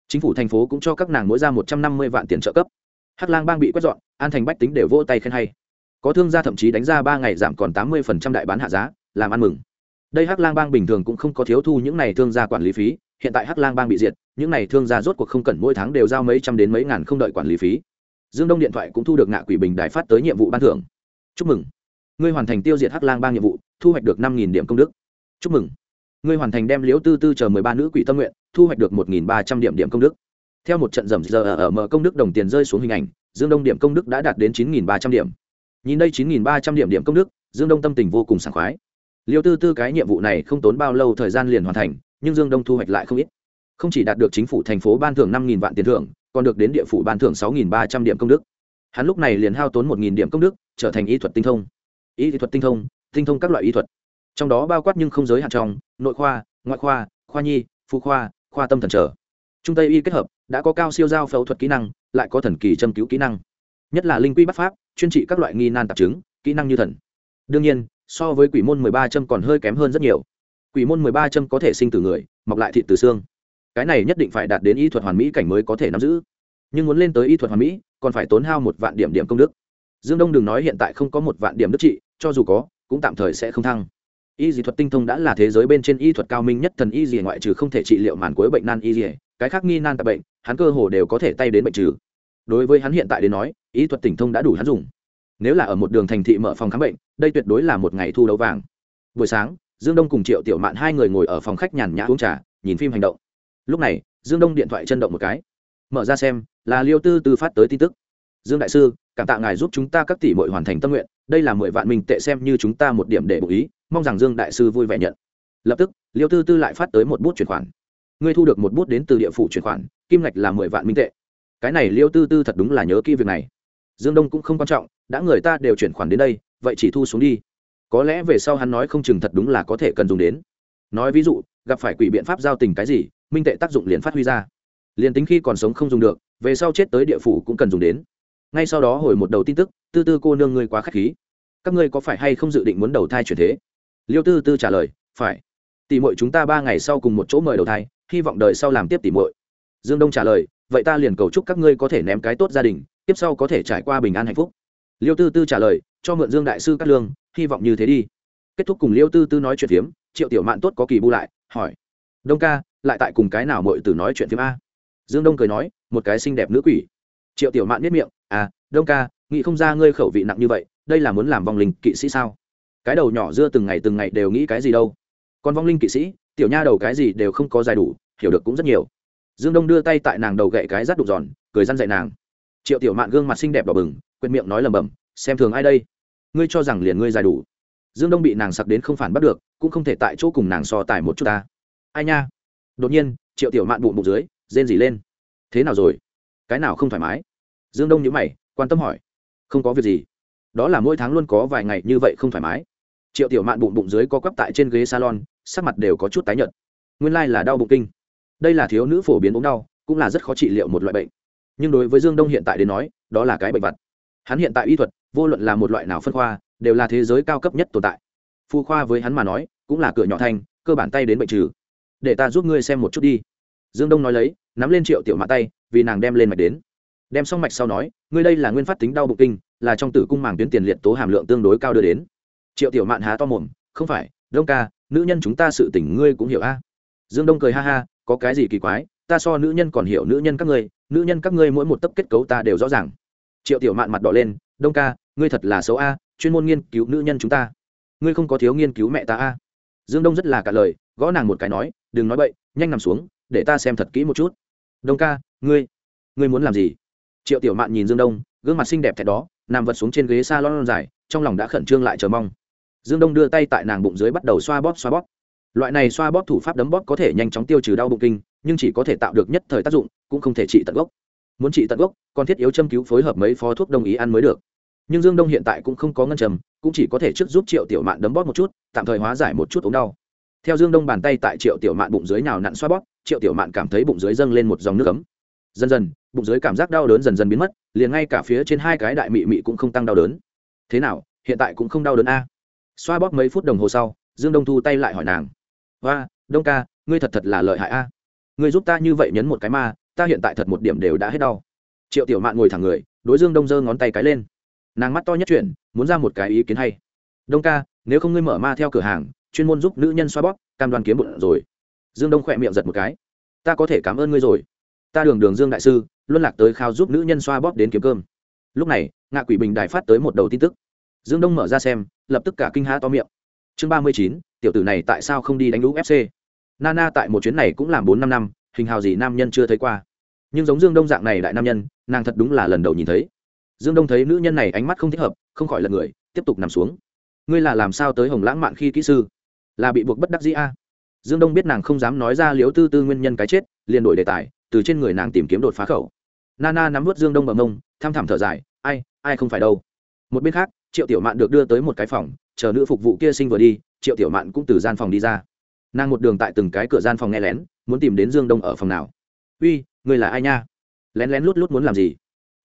Speaker 1: Chính phủ thành phố cũng cho các nàng mỗi ra một trăm năm mươi vạn tiền trợ cấp. Hắc lang bang bị quét dọn, an thành bách tính đều vỗ tay khen hay. Có thương gia thậm chí đánh ra ba ngày giảm còn tám mươi đại bán hạ giá, làm ăn mừng. Đây hắc lang bang bình thường cũng không có thiếu thu những này thương gia quản lý phí, hiện tại hắc lang bang bị diệt, những này thương gia rốt cuộc không cần mỗi tháng đều giao mấy trăm đến mấy ngàn không đợi quản lý phí. Dương đông điện thoại cũng thu được ngạ quỷ bình đài phát tới nhiệm vụ ban thưởng. Chúc mừng. Ngươi hoàn thành tiêu diệt hắc lang bang nhiệm vụ, thu hoạch được năm điểm công đức chúc mừng. Ngươi hoàn thành đem liễu tư tư chờ mười ba nữ quỷ tâm nguyện, thu hoạch được một nghìn ba trăm điểm điểm công đức. Theo một trận rầm giờ ở mở công đức đồng tiền rơi xuống hình ảnh, dương đông điểm công đức đã đạt đến chín nghìn ba trăm điểm. Nhìn đây chín nghìn ba trăm điểm điểm công đức, dương đông tâm tình vô cùng sảng khoái. Liêu tư tư cái nhiệm vụ này không tốn bao lâu thời gian liền hoàn thành, nhưng dương đông thu hoạch lại không ít. Không chỉ đạt được chính phủ thành phố ban thưởng năm nghìn vạn tiền thưởng, còn được đến địa phủ ban thưởng sáu nghìn ba trăm điểm công đức. Hắn lúc này liền hao tốn một nghìn điểm công đức, trở thành y thuật tinh thông. Y thuật tinh thông tinh thông các loại y thuật trong đó bao quát nhưng không giới hạn trong, nội khoa, ngoại khoa khoa nhi, phụ khoa khoa tâm thần trở. Trung tây y kết hợp, đã có cao siêu giao phẫu thuật kỹ năng, lại có thần kỳ châm cứu kỹ năng. Nhất là linh quy bắt pháp, chuyên trị các loại nghi nan tạp chứng, kỹ năng như thần. Đương nhiên, so với quỷ môn mười ba châm còn hơi kém hơn rất nhiều. Quỷ môn mười ba châm có thể sinh từ người, mọc lại thịt từ xương. Cái này nhất định phải đạt đến y thuật hoàn mỹ cảnh mới có thể nắm giữ. Nhưng muốn lên tới y thuật hoàn mỹ, còn phải tốn hao một vạn điểm điểm công đức. Dương đông đừng nói hiện tại không có một vạn điểm đức trị, cho dù có, cũng tạm thời sẽ không thăng y dị thuật tinh thông đã là thế giới bên trên y thuật cao minh nhất thần y dị ngoại trừ không thể trị liệu màn cuối bệnh nan y dị, cái khác nghi nan tại bệnh, hắn cơ hồ đều có thể tay đến bệnh trừ. Đối với hắn hiện tại đến nói, y thuật tỉnh thông đã đủ hắn dùng. Nếu là ở một đường thành thị mở phòng khám bệnh, đây tuyệt đối là một ngày thu đấu vàng. Buổi sáng, dương đông cùng triệu tiểu mạn hai người ngồi ở phòng khách nhàn nhã uống trà, nhìn phim hành động. Lúc này, dương đông điện thoại chân động một cái. Mở ra xem, là liêu tư tư phát tới tin tức. Dương đại sư, cảm tạ ngài giúp chúng ta các tỷ mội hoàn thành tâm nguyện, đây là mười vạn mình tệ xem như chúng ta một điểm để bổ ý mong rằng dương đại sư vui vẻ nhận. Lập tức, liêu tư tư lại phát tới một bút chuyển khoản. Ngươi thu được một bút đến từ địa phủ chuyển khoản, kim ngạch là mười vạn minh tệ. Cái này liêu tư tư thật đúng là nhớ kỹ việc này. Dương đông cũng không quan trọng, đã người ta đều chuyển khoản đến đây, vậy chỉ thu xuống đi. Có lẽ về sau hắn nói không chừng thật đúng là có thể cần dùng đến. Nói ví dụ, gặp phải quỷ biện pháp giao tình cái gì, minh tệ tác dụng liền phát huy ra. Liền tính khi còn sống không dùng được, về sau chết tới địa phủ cũng cần dùng đến. Ngay sau đó hồi một đầu tin tức, tư tư cô nương ngươi quá k h á c h khí. Các ngươi có phải hay không dự định muốn đầu thai chuyển thế? Liêu tư tư trả lời, phải. Tỷ mội chúng ta ba ngày sau cùng một chỗ mời đầu thai, hy vọng đời sau làm tiếp tỷ mội dương đông trả lời, vậy ta liền cầu chúc các ngươi có thể ném cái tốt gia đình, tiếp sau có thể trải qua bình an hạnh phúc. Liêu tư tư trả lời, cho mượn dương đại sư cát lương, hy vọng như thế đi. Kết thúc cùng liêu tư tư nói chuyện phiếm, triệu tiểu mạn tốt có kỳ bu lại, hỏi, đông ca, lại tại cùng cái nào mội tử nói chuyện phiếm a? Dương đông cười nói, một cái xinh đẹp nữ quỷ. Triệu tiểu mạn biết miệng à đông ca, nghĩ không ra ngươi khẩu vị nặng như vậy, đây là muốn làm vòng linh kỵ sĩ sao? Cái đầu nhỏ dưa từng ngày từng ngày đều nghĩ cái gì đâu. Còn vong linh kỵ sĩ, tiểu nha đầu cái gì đều không có dài đủ, hiểu được cũng rất nhiều. Dương đông đưa tay tại nàng đầu gậy cái rắt đục giòn, cười răn dạy nàng. Triệu tiểu mạn gương mặt xinh đẹp đỏ bừng quệt miệng nói lầm bầm xem thường ai đây? Ngươi cho rằng liền ngươi dài đủ? Dương đông bị nàng sặc đến không phản bắt được, cũng không thể tại chỗ cùng nàng so tài một chút ta. Ai nha. Đột nhiên, triệu tiểu mạn bụng bụng dưới, rên dỉ lên. Thế nào rồi? Cái nào không thoải mái? Dương đông nhữ mày, quan tâm hỏi. Không có việc gì. Đó là mỗi tháng luôn có vài ngày như vậy không thoải mái triệu tiểu mạn bụng bụng dưới có quắp tại trên ghế salon, sắc mặt đều có chút tái nhợt. Nguyên lai là đau bụng kinh. Đây là thiếu nữ phổ biến ốm đau, cũng là rất khó trị liệu một loại bệnh. Nhưng đối với dương đông hiện tại đến nói, đó là cái bệnh vật hắn hiện tại y thuật, vô luận là một loại nào phân khoa, đều là thế giới cao cấp nhất tồn tại. Phu khoa với hắn mà nói, cũng là cửa nhỏ thanh cơ bản tay đến bệnh trừ. Để ta giúp ngươi xem một chút đi. Dương đông nói lấy, nắm lên triệu tiểu mạn tay, vì nàng đem lên mạch đến. Đem xong mạch sau nói, ngươi đây là nguyên phát tính đau bụng kinh, là trong tử cung màng tuyến tiền liệt tố hàm lượng tương đối cao đưa đến triệu tiểu mạn há to mồm, không phải, đông ca, nữ nhân chúng ta sự tình ngươi cũng hiểu a. Dương đông cười ha ha, có cái gì kỳ quái, ta so nữ nhân còn hiểu nữ nhân các ngươi, nữ nhân các ngươi mỗi một tấc kết cấu ta đều rõ ràng. Triệu tiểu mạn mặt đỏ lên, đông ca, ngươi thật là xấu a, chuyên môn nghiên cứu nữ nhân chúng ta. Ngươi không có thiếu nghiên cứu mẹ ta a. Dương đông rất là cả lời, gõ nàng một cái nói, đừng nói bậy, nhanh nằm xuống, để ta xem thật kỹ một chút. Đông ca, ngươi ngươi muốn làm gì? Triệu tiểu mạn nhìn dương đông, gương mặt xinh đẹp thẹn đó, nằm vật xuống trên ghế s a lon dài, trong lòng đã khẩn trương lại chờ mong dương đông đưa tay tại nàng bụng dưới bắt đầu xoa bóp xoa bóp. Loại này xoa bóp thủ pháp đấm bóp có thể nhanh chóng tiêu trừ đau bụng kinh, nhưng chỉ có thể tạo được nhất thời tác dụng, cũng không thể trị tận gốc. Muốn trị tận gốc, còn thiết yếu châm cứu phối hợp mấy phó thuốc đồng ý ăn mới được. Nhưng dương đông hiện tại cũng không có ngân trầm cũng chỉ có thể trước giúp triệu tiểu mạn đấm bóp một chút, tạm thời hóa giải một chút ống đau. Theo dương đông bàn tay tại triệu tiểu mạn bụng dưới nào nặn xoa bóp, triệu tiểu mạn cảm thấy bụng dưới dâng lên một dòng nước ấm. Dần dần, bụng dưới cảm giác đau đớn dần dần biến mất, liền ngay cả phía trên hai cái đại mị mị cũng không tăng đau đớn. Thế nào, hiện tại cũng không đau đớn a? Xoa bóp mấy phút đồng hồ sau, dương đông thu tay lại hỏi nàng. Và đông ca, ngươi thật thật là lợi hại a. Ngươi giúp ta như vậy nhấn một cái ma, ta hiện tại thật một điểm đều đã hết đau. Triệu tiểu mạn ngồi thẳng người, đối dương đông giơ ngón tay cái lên. Nàng mắt to nhất chuyển, muốn ra một cái ý kiến hay. Đông ca, nếu không ngươi mở ma theo cửa hàng, chuyên môn giúp nữ nhân xoa bóp, cam đoan kiếm bụng rồi. Dương đông khỏe miệng giật một cái. Ta có thể cảm ơn ngươi rồi. Ta đường đường dương đại sư, luân lạc tới khao giúp nữ nhân xoa bóp đến kiếm cơm. Lúc này, ngạ quỷ bình đài phát tới một đầu tin tức dương đông mở ra xem, lập tức cả kinh há to miệng. Chương ba mươi chín, tiểu tử này tại sao không đi đánh lũ fc nana tại một chuyến này cũng làm bốn năm năm, hình hào gì nam nhân chưa thấy qua. Nhưng giống dương đông dạng này đại nam nhân, nàng thật đúng là lần đầu nhìn thấy. Dương đông thấy nữ nhân này ánh mắt không thích hợp, không khỏi lật người, tiếp tục nằm xuống. Ngươi là làm sao tới hồng lãng mạn khi kỹ sư? Là bị buộc bất đắc dĩ a? Dương đông biết nàng không dám nói ra liếu tư tư nguyên nhân cái chết, liền đổi đề tài, từ trên người nàng tìm kiếm đột phá khẩu. Nana nắm vớt dương đông bằng mông, tham thảm thở dài, ai ai không phải đâu? Một bên khác triệu tiểu mạn được đưa tới một cái phòng, chờ nữ phục vụ kia sinh vừa đi, triệu tiểu mạn cũng từ gian phòng đi ra. Nàng một đường tại từng cái cửa gian phòng nghe lén, muốn tìm đến dương đông ở phòng nào. Uy, người là ai nha? Lén lén lút lút muốn làm gì?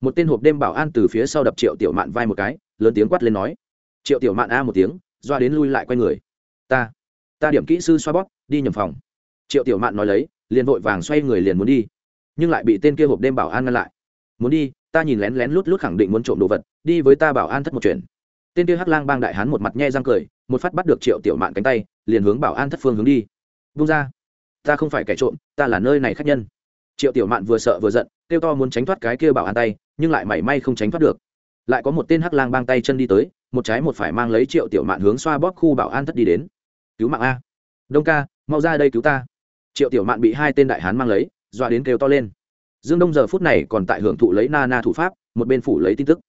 Speaker 1: Một tên hộp đêm bảo an từ phía sau đập triệu tiểu mạn vai một cái, lớn tiếng quát lên nói. Triệu tiểu mạn a một tiếng, doa đến lui lại q u a y người. Ta ta điểm kỹ sư xoa bóp, đi nhầm phòng. Triệu tiểu mạn nói lấy, liền vội vàng xoay người liền muốn đi. Nhưng lại bị tên kia hộp đêm bảo an ngăn lại. Muốn đi, ta nhìn lén lén lút lút khẳng định muốn trộm đồ vật, đi với ta bảo an thất một chuyện tên kia hắc lang bang đại hán một mặt nhe răng cười, một phát bắt được triệu tiểu mạn cánh tay, liền hướng bảo an thất phương hướng đi. Vung ra, ta không phải kẻ trộm, ta là nơi này khách nhân. Triệu tiểu mạn vừa sợ vừa giận, kêu to muốn tránh thoát cái kia bảo an tay, nhưng lại mảy may không tránh thoát được. Lại có một tên hắc lang bang tay chân đi tới, một trái một phải mang lấy triệu tiểu mạn hướng xoa bóp khu bảo an thất đi đến. Cứu mạng a. Đông ca, mau ra đây cứu ta. Triệu tiểu mạn bị hai tên đại hán mang lấy, dọa đến kêu to lên. Dương đông giờ phút này còn tại hưởng thụ lấy na na thủ pháp, một bên phủ lấy tin tức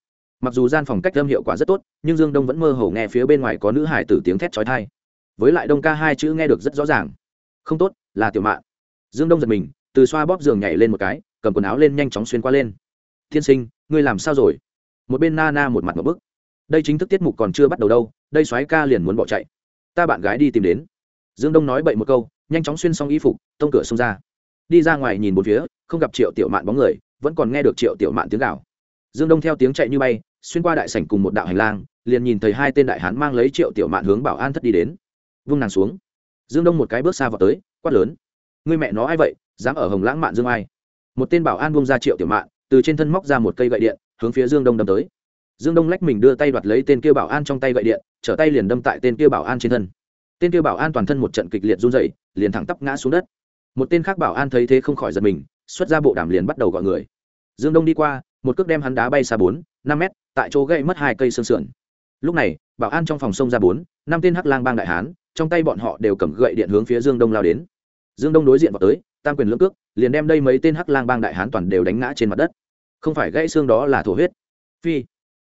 Speaker 1: mặc dù gian phòng cách âm hiệu quả rất tốt, nhưng dương đông vẫn mơ hồ nghe phía bên ngoài có nữ hải tử tiếng thét trói thai với lại đông ca hai chữ nghe được rất rõ ràng. Không tốt, là tiểu mạn. Dương đông giật mình, từ xoa bóp giường nhảy lên một cái, cầm quần áo lên nhanh chóng xuyên qua lên. Thiên sinh, ngươi làm sao rồi? Một bên na na một mặt một bức. Đây chính thức tiết mục còn chưa bắt đầu đâu, đây soái ca liền muốn bỏ chạy. Ta bạn gái đi tìm đến. Dương đông nói bậy một câu, nhanh chóng xuyên xong y phục, tông cửa xông ra. Đi ra ngoài nhìn một phía, không gặp triệu tiểu mạn bóng người, vẫn còn nghe được triệu tiểu mạn tiếng gào dương đông theo tiếng chạy như bay xuyên qua đại sảnh cùng một đạo hành lang liền nhìn thấy hai tên đại hán mang lấy triệu tiểu mạn hướng bảo an thất đi đến. Vung nàng xuống. Dương đông một cái bước xa vào tới quát lớn. Người mẹ nó ai vậy dám ở hồng lãng mạn dương ai? Một tên bảo an vung ra triệu tiểu mạn từ trên thân móc ra một cây gậy điện hướng phía dương đông đâm tới. Dương đông lách mình đưa tay đoạt lấy tên kia bảo an trong tay gậy điện trở tay liền đâm tại tên kia bảo an trên thân. Tên kia bảo an toàn thân một trận kịch liệt run rẩy, liền thẳng tắp ngã xuống đất. Một tên khác bảo an thấy thế không khỏi giật mình xuất ra bộ đàm liền bắt đầu gọi người. Dương đông đi qua một cước đem hắn đá bay xa bốn, năm mét, tại chỗ gây mất hai cây xương sườn. Lúc này, bảo an trong phòng sông ra bốn, năm tên hắc lang bang đại hán, trong tay bọn họ đều cầm gậy điện hướng phía dương đông lao đến. Dương đông đối diện vào tới, tam quyền lưỡng cước, liền đem đây mấy tên hắc lang bang đại hán toàn đều đánh ngã trên mặt đất. Không phải gãy xương đó là thổ huyết. Phi.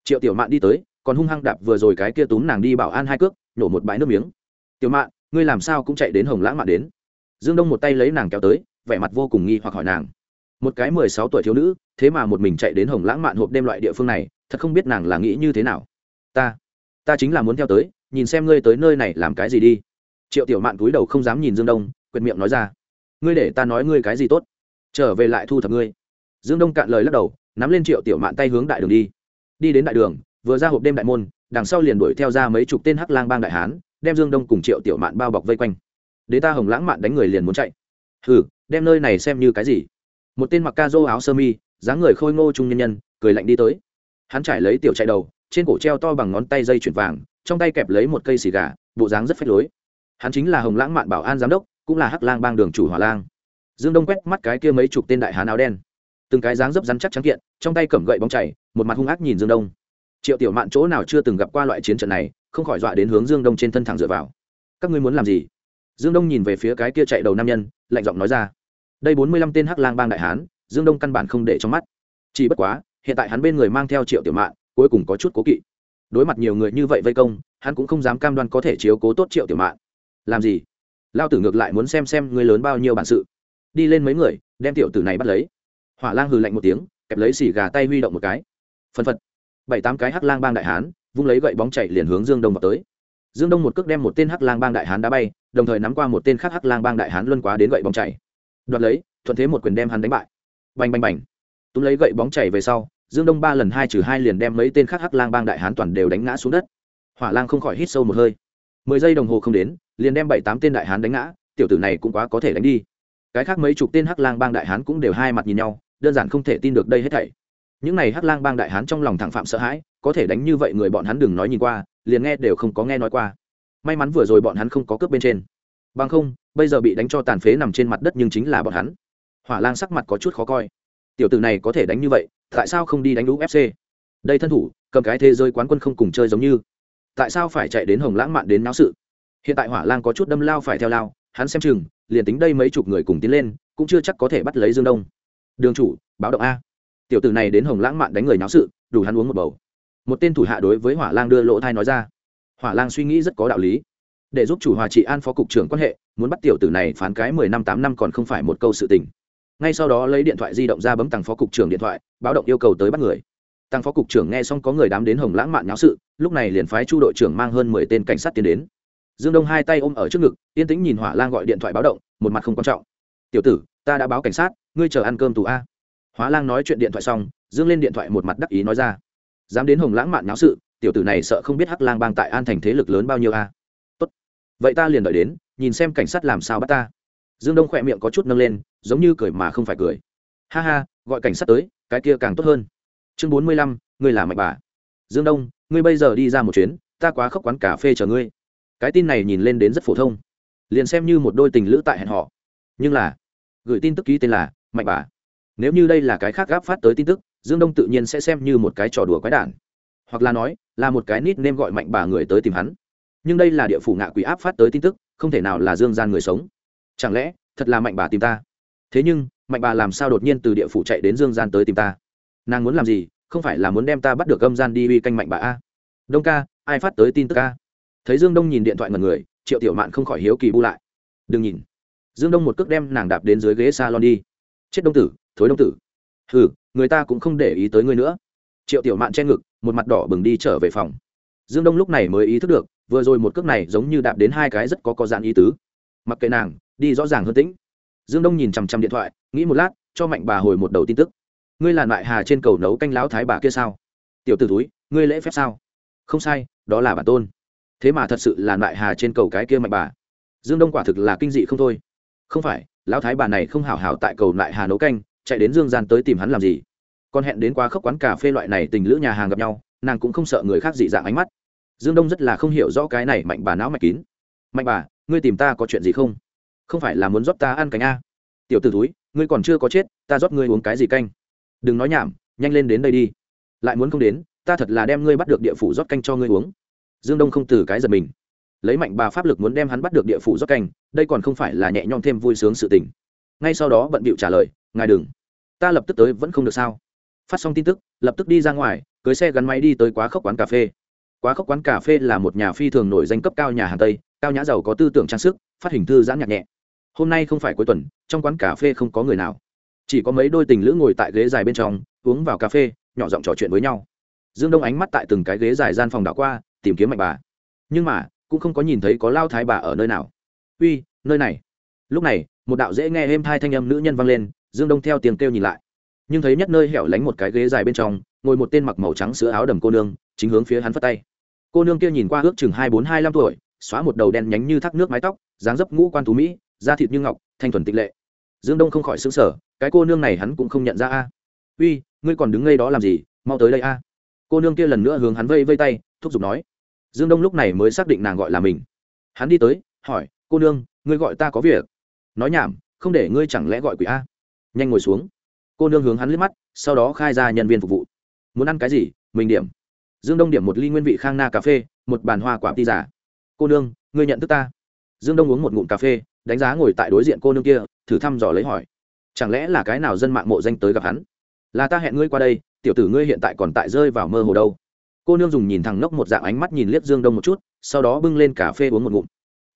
Speaker 1: Triệu tiểu mạn đi tới, còn hung hăng đạp vừa rồi cái kia túm nàng đi bảo an hai cước, nổ một bãi nước miếng. Tiểu mạn, ngươi làm sao cũng chạy đến hồng lãng mạn đến? Dương đông một tay lấy nàng kéo tới, vẻ mặt vô cùng nghi hoặc hỏi nàng một cái mười sáu tuổi thiếu nữ, thế mà một mình chạy đến hồng lãng mạn hộp đêm loại địa phương này, thật không biết nàng là nghĩ như thế nào. Ta ta chính là muốn theo tới, nhìn xem ngươi tới nơi này làm cái gì đi. Triệu tiểu mạn cúi đầu không dám nhìn dương đông quyệt miệng nói ra. Ngươi để ta nói ngươi cái gì tốt. Trở về lại thu thập ngươi. Dương đông cạn lời lắc đầu, nắm lên triệu tiểu mạn tay hướng đại đường đi. Đi đến đại đường, vừa ra hộp đêm đại môn, đằng sau liền đuổi theo ra mấy chục tên hắc lang bang đại hán, đem dương đông cùng triệu tiểu mạn bao bọc vây quanh. Đế ta hồng lãng mạn đánh người liền muốn chạy. Hừ, đem nơi này xem như cái gì? Một tên mặc ca dô áo sơ mi, dáng người khôi ngô trung nhân nhân, cười lạnh đi tới. Hắn trải lấy tiểu chạy đầu, trên cổ treo to bằng ngón tay dây chuyển vàng, trong tay kẹp lấy một cây xì gà, bộ dáng rất phách lối. Hắn chính là hồng lãng mạn bảo an giám đốc, cũng là hắc lang bang đường chủ hỏa lang. Dương đông quét mắt cái kia mấy chục tên đại hán áo đen. Từng cái dáng dấp rắn chắc trắng kiện, trong tay cầm gậy bóng chảy một mặt hung ác nhìn dương đông. Triệu tiểu mạn chỗ nào chưa từng gặp qua loại chiến trận này, không khỏi dọa đến hướng dương đông trên thân thẳng dựa vào. Các ngươi muốn làm gì? Dương đông nhìn về phía cái kia chạy đầu nam nhân, lạnh giọng nói ra đây bốn mươi lăm tên hắc lang bang đại hán, dương đông căn bản không để trong mắt. Chỉ bất quá, hiện tại hắn bên người mang theo triệu tiểu mạn, cuối cùng có chút cố kỵ. Đối mặt nhiều người như vậy vây công, hắn cũng không dám cam đoan có thể chiếu cố tốt triệu tiểu mạn. Làm gì? Lao tử ngược lại muốn xem xem người lớn bao nhiêu bản sự. Đi lên mấy người, đem tiểu tử này bắt lấy. Hỏa lang hừ lạnh một tiếng, kẹp lấy xì gà tay huy động một cái. Phân phật. Bảy tám cái hắc lang bang đại hán, vung lấy gậy bóng chạy liền hướng dương đông vào tới. Dương đông một cước đem một tên hắc lang bang đại hán đá bay, đồng thời nắm qua một tên khác hắc lang bang đại hán luân quá đến gậy bóng chạy đoạt lấy, thuận thế một quyền đem hắn đánh bại. Bành bành bành. Túm lấy gậy bóng chảy về sau, dương đông ba lần hai trừ hai liền đem mấy tên khác hắc lang bang đại hán toàn đều đánh ngã xuống đất. Hỏa lang không khỏi hít sâu một hơi. Mười giây đồng hồ không đến, liền đem bảy tám tên đại hán đánh ngã, tiểu tử này cũng quá có thể đánh đi. Cái khác mấy chục tên hắc lang bang đại hán cũng đều hai mặt nhìn nhau, đơn giản không thể tin được đây hết thảy. Những này hắc lang bang đại hán trong lòng thẳng phạm sợ hãi, có thể đánh như vậy người bọn hắn đừng nói nhìn qua, liền nghe đều không có nghe nói qua. May mắn vừa rồi bọn hắn không có cướp bên trên bằng không, bây giờ bị đánh cho tàn phế nằm trên mặt đất nhưng chính là bọn hắn. Hỏa lang sắc mặt có chút khó coi. Tiểu tử này có thể đánh như vậy, tại sao không đi đánh ufc fc đây thân thủ, cầm cái thế giới quán quân không cùng chơi giống như. Tại sao phải chạy đến hồng lãng mạn đến náo sự? Hiện tại hỏa lang có chút đâm lao phải theo lao, hắn xem chừng, liền tính đây mấy chục người cùng tiến lên, cũng chưa chắc có thể bắt lấy dương đông. Đường chủ, báo động a. Tiểu tử này đến hồng lãng mạn đánh người náo sự, đủ hắn uống một bầu. Một tên thủ hạ đối với hỏa lang đưa lỗ thai nói ra. Hỏa lang suy nghĩ rất có đạo lý để giúp chủ hòa trị an phó cục trưởng quan hệ, muốn bắt tiểu tử này phán cái mười năm tám năm còn không phải một câu sự tình. Ngay sau đó lấy điện thoại di động ra bấm tăng phó cục trưởng điện thoại, báo động yêu cầu tới bắt người. Tăng phó cục trưởng nghe xong có người đám đến hồng lãng mạn nháo sự, lúc này liền phái chu đội trưởng mang hơn mười tên cảnh sát tiến đến. Dương đông hai tay ôm ở trước ngực, yên tĩnh nhìn hỏa lang gọi điện thoại báo động, một mặt không quan trọng. Tiểu tử, ta đã báo cảnh sát, ngươi chờ ăn cơm tù a. Hóa lang nói chuyện điện thoại xong, dương lên điện thoại một mặt đắc ý nói ra. Dám đến hồng lãng mạn nháo sự, tiểu tử này sợ không biết hắc lang bang tại an thành thế lực lớn bao nhiêu a vậy ta liền đợi đến, nhìn xem cảnh sát làm sao bắt ta. Dương đông khỏe miệng có chút nâng lên, giống như cười mà không phải cười. Ha ha, gọi cảnh sát tới, cái kia càng tốt hơn. Chương bốn mươi lăm, ngươi là mạnh bà. Dương đông, ngươi bây giờ đi ra một chuyến, ta quá khóc quán cà phê chờ ngươi. Cái tin này nhìn lên đến rất phổ thông. Liền xem như một đôi tình lữ tại hẹn họ nhưng là, gửi tin tức ký tên là mạnh bà. Nếu như đây là cái khác gáp phát tới tin tức, dương đông tự nhiên sẽ xem như một cái trò đùa quái đản. Hoặc là nói, là một cái nít nêm gọi mạnh bà người tới tìm hắn nhưng đây là địa phủ ngạ quỷ áp phát tới tin tức, không thể nào là dương gian người sống. Chẳng lẽ, thật là mạnh bà tìm ta? Thế nhưng, mạnh bà làm sao đột nhiên từ địa phủ chạy đến dương gian tới tìm ta? Nàng muốn làm gì, không phải là muốn đem ta bắt được âm gian đi uy canh mạnh bà a? Đông ca, ai phát tới tin tức ca thấy dương đông nhìn điện thoại ngần người, triệu tiểu mạn không khỏi hiếu kỳ bu lại. Đừng nhìn. Dương đông một cước đem nàng đạp đến dưới ghế s a lon đi. Chết đông tử, thối đông tử. Hừ, người ta cũng không để ý tới ngươi nữa. Triệu tiểu mạn che ngực, một mặt đỏ bừng đi trở về phòng. Dương đông lúc này mới ý thức được vừa rồi một cước này giống như đạp đến hai cái rất có có dạn ý tứ. Mặc kệ nàng, đi rõ ràng hơn tĩnh. Dương đông nhìn chằm chằm điện thoại, nghĩ một lát, cho mạnh bà hồi một đầu tin tức. Ngươi là loại hà trên cầu nấu canh lão thái bà kia sao? Tiểu t ử túi ngươi lễ phép sao? Không sai, đó là bản tôn. Thế mà thật sự là loại hà trên cầu cái kia mạnh bà. Dương đông quả thực là kinh dị không thôi. Không phải, lão thái bà này không hào hào tại cầu lại hà nấu canh, chạy đến dương gian tới tìm hắn làm gì? Còn hẹn đến quá khốc quán cà phê loại này tình lữ nhà hàng gặp nhau, nàng cũng không sợ người khác dị dạng ánh mắt dương đông rất là không hiểu rõ cái này mạnh bà não mạch kín. Mạnh bà, ngươi tìm ta có chuyện gì không? Không phải là muốn rót ta ăn canh a tiểu t ử túi ngươi còn chưa có chết, ta rót ngươi uống cái gì canh? Đừng nói nhảm, nhanh lên đến đây đi. Lại muốn không đến, ta thật là đem ngươi bắt được địa phủ rót canh cho ngươi uống. Dương đông không từ cái giật mình. Lấy mạnh bà pháp lực muốn đem hắn bắt được địa phủ rót canh, đây còn không phải là nhẹ nhõm thêm vui sướng sự tình. Ngay sau đó bận bịu trả lời, ngài đừng. Ta lập tức tới vẫn không được sao? Phát xong tin tức, lập tức đi ra ngoài, cưới xe gắn máy đi tới quá khốc quán cà phê quá khốc quán cà phê là một nhà phi thường nổi danh cấp cao nhà hàng tây, cao nhã giàu có tư tưởng trang sức, phát hình thư giãn nhạc nhẹ. Hôm nay không phải cuối tuần, trong quán cà phê không có người nào. Chỉ có mấy đôi tình lữ ngồi tại ghế dài bên trong, uống vào cà phê, nhỏ giọng trò chuyện với nhau. Dương đông ánh mắt tại từng cái ghế dài gian phòng đảo qua, tìm kiếm mạnh bà. Nhưng mà, cũng không có nhìn thấy có lao thái bà ở nơi nào. Uy, nơi này. Lúc này, một đạo dễ nghe êm thai thanh âm nữ nhân vang lên, dương đông theo tiếng kêu nhìn lại. Nhưng thấy nhất nơi hẻo lánh một cái ghế dài bên trong, ngồi một tên mặc màu trắng sữa áo đầm cô nương, chính hướng phía hắn phất tay cô nương kia nhìn qua ước chừng hai bốn hai năm tuổi, xóa một đầu đen nhánh như thác nước mái tóc, dáng dấp ngũ quan tú mỹ, da thịt như ngọc, thanh thuần tịch lệ. Dương đông không khỏi xứng sở cái cô nương này hắn cũng không nhận ra a. Uy, ngươi còn đứng ngây đó làm gì? Mau tới đây a. Cô nương kia lần nữa hướng hắn vây vây tay, thúc giục nói. Dương đông lúc này mới xác định nàng gọi là mình. Hắn đi tới, hỏi, cô nương, ngươi gọi ta có việc? Nói nhảm, không để ngươi chẳng lẽ gọi quỷ a? Nhanh ngồi xuống. Cô nương hướng hắn liếc mắt, sau đó khai ra nhân viên phục vụ. Muốn ăn cái gì? Mình điểm dương đông điểm một ly nguyên vị khang na cà phê, một bàn hoa quả ti giả. Cô nương, ngươi nhận thức ta. Dương đông uống một ngụm cà phê, đánh giá ngồi tại đối diện cô nương kia, thử thăm dò lấy hỏi. Chẳng lẽ là cái nào dân mạng mộ danh tới gặp hắn? Là ta hẹn ngươi qua đây, tiểu tử ngươi hiện tại còn tại rơi vào mơ hồ đâu. Cô nương dùng nhìn thẳng ngốc một dạng ánh mắt nhìn liếc dương đông một chút, sau đó bưng lên cà phê uống một ngụm.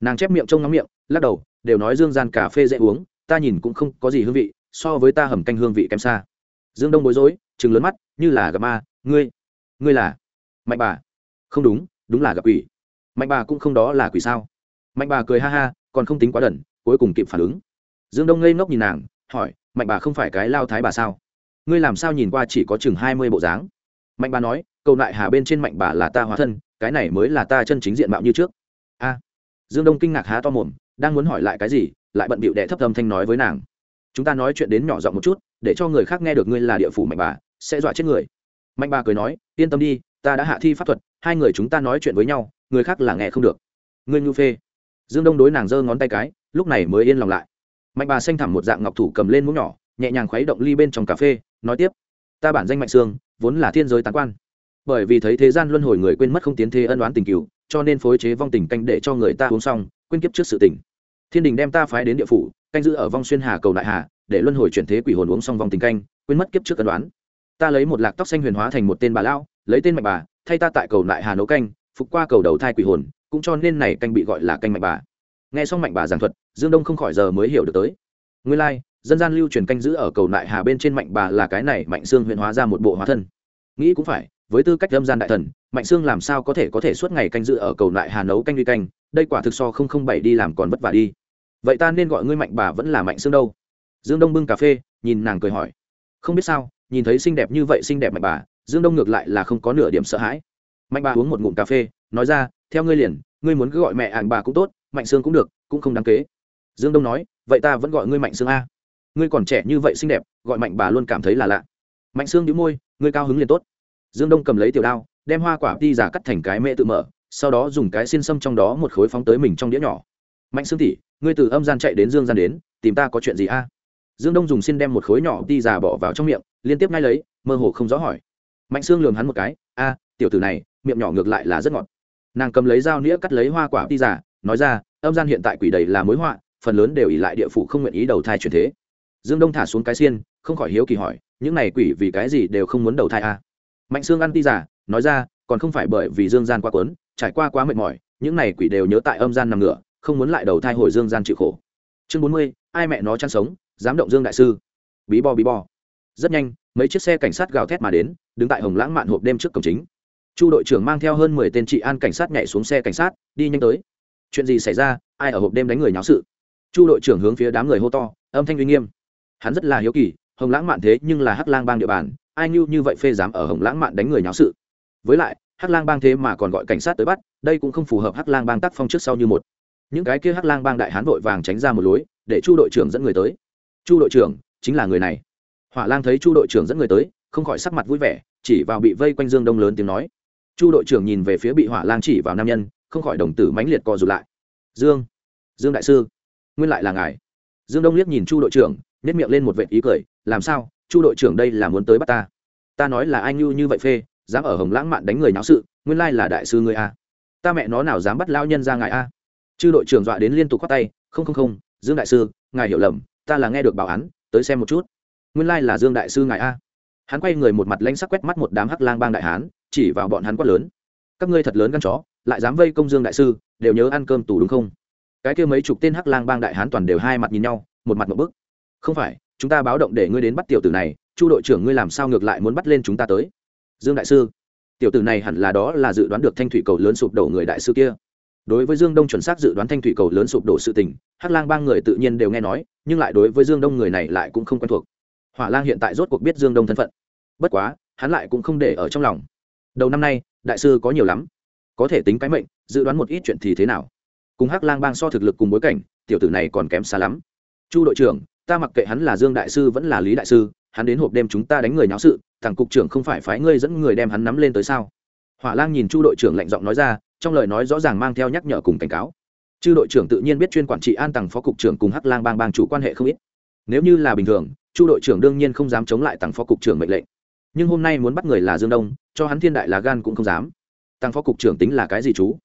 Speaker 1: Nàng chép miệng trông ngắm miệng, lắc đầu, đều nói dương gian cà phê dễ uống, ta nhìn cũng không có gì hương vị, so với ta hầm canh hương vị kém xa. Dương đông bối rối chừng lớn mắt, như là gặp ma, ngươi ngươi là? Mạnh bà. Không đúng đúng là gặp quỷ. Mạnh bà cũng không đó là quỷ sao? Mạnh bà cười ha ha, còn không tính quá đần, cuối cùng kịp phản ứng. Dương đông ngây ngốc nhìn nàng, hỏi, mạnh bà không phải cái lao thái bà sao? Ngươi làm sao nhìn qua chỉ có chừng hai mươi bộ dáng? Mạnh bà nói, cầu lại hà bên trên mạnh bà là ta hóa thân, cái này mới là ta chân chính diện mạo như trước. A. Dương đông kinh ngạc há to mồm, đang muốn hỏi lại cái gì, lại bận bịu đệ thấp âm thanh nói với nàng, chúng ta nói chuyện đến nhỏ giọng một chút, để cho người khác nghe được ngươi là địa phủ mạnh bà, sẽ dọa chết người. Mạnh bà cười nói, yên tâm đi ta đã hạ thi pháp thuật, hai người chúng ta nói chuyện với nhau, người khác là nghe không được. Ngươi ngưu phê. Dương đông đối nàng giơ ngón tay cái, lúc này mới yên lòng lại. Mạnh bà xanh thẳm một dạng ngọc thủ cầm lên muỗng nhỏ, nhẹ nhàng khuấy động ly bên trong cà phê, nói tiếp. Ta bản danh mạnh sương, vốn là thiên giới tán quan. Bởi vì thấy thế gian luân hồi người quên mất không tiến thế ân đoán tình cựu cho nên phối chế vong tình canh để cho người ta uống xong, quên kiếp trước sự tình. Thiên đình đem ta phái đến địa phủ, canh giữ ở vong xuyên hà cầu đại hà, để luân hồi chuyển thế quỷ hồn uống xong vong tình canh, quên mất kiếp trước ân đoán ta lấy một lạc tóc xanh huyền hóa thành một tên bà lão lấy tên mạnh bà thay ta tại cầu đại hà nấu canh phục qua cầu đầu thai quỷ hồn cũng cho nên này canh bị gọi là canh mạnh bà. Nghe xong mạnh bà giảng thuật dương đông không khỏi giờ mới hiểu được tới. Nguyên lai、like, dân gian lưu truyền canh giữ ở cầu nại hà bên trên mạnh bà là cái này mạnh xương huyện hóa ra một bộ hóa thân. Nghĩ cũng phải với tư cách lâm gian đại thần mạnh xương làm sao có thể có thể suốt ngày canh giữ ở cầu nại hà nấu canh đi canh đây quả thực so không không bảy đi làm còn vất vả đi. Vậy ta nên gọi ngươi mạnh bà vẫn là mạnh xương đâu? Dương đông bưng cà phê nhìn nàng cười hỏi. Không biết sao nhìn thấy xinh đẹp như vậy xinh đẹp mạnh bà dương đông ngược lại là không có nửa điểm sợ hãi. Mạnh bà uống một ngụm cà phê, nói ra, theo ngươi liền, ngươi muốn cứ gọi mẹ ảng bà cũng tốt, mạnh xương cũng được, cũng không đáng kế. Dương đông nói, vậy ta vẫn gọi ngươi mạnh xương a. Ngươi còn trẻ như vậy xinh đẹp, gọi mạnh bà luôn cảm thấy là lạ. Mạnh xương đĩu môi, ngươi cao hứng liền tốt. Dương đông cầm lấy tiểu đao, đem hoa quả ti giả cắt thành cái mẹ tự mở, sau đó dùng cái xin xâm trong đó một khối phóng tới mình trong đĩa nhỏ. Mạnh xương tỉ ngươi từ âm gian chạy đến dương gian đến, tìm ta có chuyện gì a? Dương đông dùng xin đem một khối nhỏ ti giả bỏ vào trong miệng, liên tiếp ngay lấy, mơ hồ không rõ hỏi mạnh Sương lường hắn một cái, a, tiểu tử này, miệng nhỏ ngược lại là rất ngọt. Nàng cầm lấy dao nĩa cắt lấy hoa quả ti giả nói ra, âm gian hiện tại quỷ đầy là mối họa, phần lớn đều ỉ lại địa phủ không nguyện ý đầu thai chuyển thế. Dương đông thả xuống cái xiên, không khỏi hiếu kỳ hỏi, những này quỷ vì cái gì đều không muốn đầu thai à? mạnh sương ăn ti giả nói ra, còn không phải bởi vì dương gian quá quấn trải qua quá mệt mỏi, những này quỷ đều nhớ tại âm gian nằm ngửa, không muốn lại đầu thai hồi dương gian chịu khổ. Chương bốn mươi, ai mẹ nó chăn sống, dám động dương đại sư. Bí bo bí bo rất nhanh, mấy chiếc xe cảnh sát gào thét mà đến đứng tại hồng lãng mạn hộp đêm trước cổng chính. Chu đội trưởng mang theo hơn mười tên trị an cảnh sát nhảy xuống xe cảnh sát, đi nhanh tới. Chuyện gì xảy ra? Ai ở hộp đêm đánh người nháo sự? Chu đội trưởng hướng phía đám người hô to, âm thanh uy nghiêm. Hắn rất là hiếu kỳ, hồng lãng mạn thế nhưng là hắc lang bang địa bàn, ai ngưu như vậy phê dám ở hồng lãng mạn đánh người nháo sự? Với lại, hắc lang bang thế mà còn gọi cảnh sát tới bắt, đây cũng không phù hợp hắc lang bang tác phong trước sau như một. Những cái kia hắc lang bang đại hán vội vàng tránh ra một lối, để chu đội trưởng dẫn người tới. Chu đội trưởng, chính là người này. Hỏa lang thấy chu đội trưởng dẫn người tới không khỏi sắc mặt vui vẻ, chỉ vào bị vây quanh dương đông lớn tiếng nói. Chu đội trưởng nhìn về phía bị hỏa lang chỉ vào nam nhân, không khỏi đồng tử mãnh liệt co rụt lại. Dương dương đại sư, nguyên lại là ngài. Dương đông liếc nhìn chu đội trưởng nếp miệng lên một vệ ý cười, làm sao, chu đội trưởng đây là muốn tới bắt ta? Ta nói là anh như như vậy phê, dám ở hồng lãng mạn đánh người náo sự, nguyên lai là đại sư ngươi a ta mẹ nó nào dám bắt lao nhân ra ngài a chư đội trưởng dọa đến liên tục khoát tay, không không không, dương đại sư, ngài hiểu lầm, ta là nghe được báo án, tới xem một chút. Nguyên lai là dương đại sư ngài a hắn quay người một mặt lãnh sắc quét mắt một đám hắc lang bang đại hán, chỉ vào bọn hắn quát lớn. Các ngươi thật lớn gan chó, lại dám vây công dương đại sư, đều nhớ ăn cơm tù đúng không? Cái kia mấy chục tên hắc lang bang đại hán toàn đều hai mặt nhìn nhau, một mặt một bức. Không phải, chúng ta báo động để ngươi đến bắt tiểu tử này, chu đội trưởng ngươi làm sao ngược lại muốn bắt lên chúng ta tới? Dương đại sư, tiểu tử này hẳn là đó là dự đoán được thanh thủy cầu lớn sụp đổ người đại sư kia. Đối với dương đông chuẩn xác dự đoán thanh thủy cầu lớn sụp đổ sự tình, hắc lang ba người tự nhiên đều nghe nói, nhưng lại đối với dương đông người này lại cũng không quen thuộc hỏa lang hiện tại rốt cuộc biết dương đông thân phận. Bất quá, hắn lại cũng không để ở trong lòng. Đầu năm nay, đại sư có nhiều lắm. Có thể tính cái mệnh, dự đoán một ít chuyện thì thế nào? Cùng hắc lang bang so thực lực cùng bối cảnh, tiểu tử này còn kém xa lắm. Chu đội trưởng, ta mặc kệ hắn là dương đại sư vẫn là lý đại sư, hắn đến hộp đêm chúng ta đánh người nháo sự, thằng cục trưởng không phải phái ngươi dẫn người đem hắn nắm lên tới sao? Hỏa lang nhìn chu đội trưởng lạnh giọng nói ra, trong lời nói rõ ràng mang theo nhắc nhở cùng cảnh cáo. Chư đội trưởng tự nhiên biết chuyên quản trị an tàng phó cục trưởng cùng hắc lang bang bang chủ quan hệ không ít. Nếu như là bình thường chu đội trưởng đương nhiên không dám chống lại tặng phó cục trưởng mệnh lệnh. Nhưng hôm nay muốn bắt người là dương đông, cho hắn thiên đại là gan cũng không dám. Tăng phó cục trưởng tính là cái gì chú?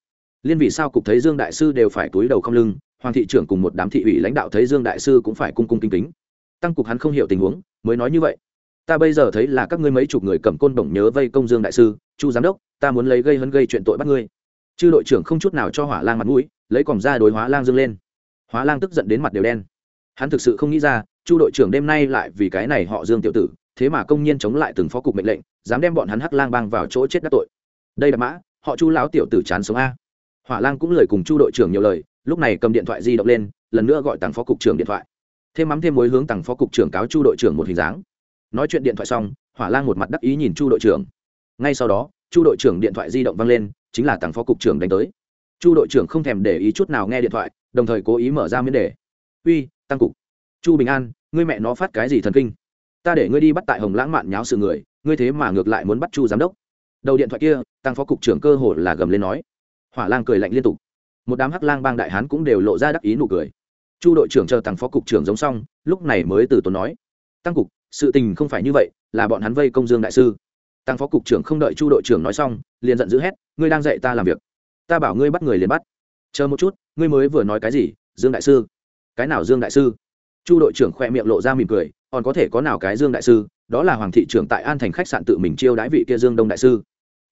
Speaker 1: Liên vì sao cục thấy dương đại sư đều phải túi đầu không lưng, hoàng thị trưởng cùng một đám thị ủy lãnh đạo thấy dương đại sư cũng phải cung cung kính kính. Tăng cục hắn không hiểu tình huống, mới nói như vậy. Ta bây giờ thấy là các ngươi mấy chục người cầm côn bổng nhớ vây công dương đại sư, chu giám đốc, ta muốn lấy gây hấn gây chuyện tội bắt ngươi. Chư đội trưởng không chút nào cho hỏa lang mặt mũi, lấy còng ra đối hóa lang dương lên. Hóa lang tức giận đến mặt đều đen. Hắn thực sự không nghĩ ra chu đội trưởng đêm nay lại vì cái này họ dương tiểu tử, thế mà công nhiên chống lại từng phó cục mệnh lệnh, dám đem bọn hắn hắc lang bang vào chỗ chết đắc tội. Đây là mã, họ chu lão tiểu tử chán sống a. Hỏa lang cũng lời cùng chu đội trưởng nhiều lời, lúc này cầm điện thoại di động lên, lần nữa gọi tặng phó cục trưởng điện thoại. Thêm mắm thêm mối hướng tặng phó cục trưởng cáo chu đội trưởng một hình dáng. Nói chuyện điện thoại xong, hỏa lang một mặt đắc ý nhìn chu đội trưởng. Ngay sau đó, chu đội trưởng điện thoại di động vang lên, chính là tặng phó cục trưởng đánh tới. Chu đội trưởng không thèm để ý chút nào nghe điện thoại, đồng thời cố ý mở ra miễn đề. Uy, tăng cục. Chu bình an ngươi mẹ nó phát cái gì thần kinh? Ta để ngươi đi bắt tại hồng lãng mạn nháo sự người, ngươi thế mà ngược lại muốn bắt chu giám đốc. Đầu điện thoại kia, tăng phó cục trưởng cơ hồ là gầm lên nói. Hỏa lang cười lạnh liên tục. Một đám hắc lang bang đại hán cũng đều lộ ra đắc ý nụ cười. Chu đội trưởng chờ tăng phó cục trưởng giống xong, lúc này mới từ tốn nói. Tăng cục, sự tình không phải như vậy, là bọn hắn vây công dương đại sư. Tăng phó cục trưởng không đợi chu đội trưởng nói xong, liền giận dữ hét, ngươi đang dạy ta làm việc. Ta bảo ngươi bắt người liền bắt. Chờ một chút, ngươi mới vừa nói cái gì, dương đại sư? Cái nào dương đại sư? Chu đội trưởng khoe miệng lộ ra mỉm cười, còn có thể có nào cái dương đại sư, đó là hoàng thị trưởng tại an thành khách sạn tự mình chiêu đãi vị kia dương đông đại sư.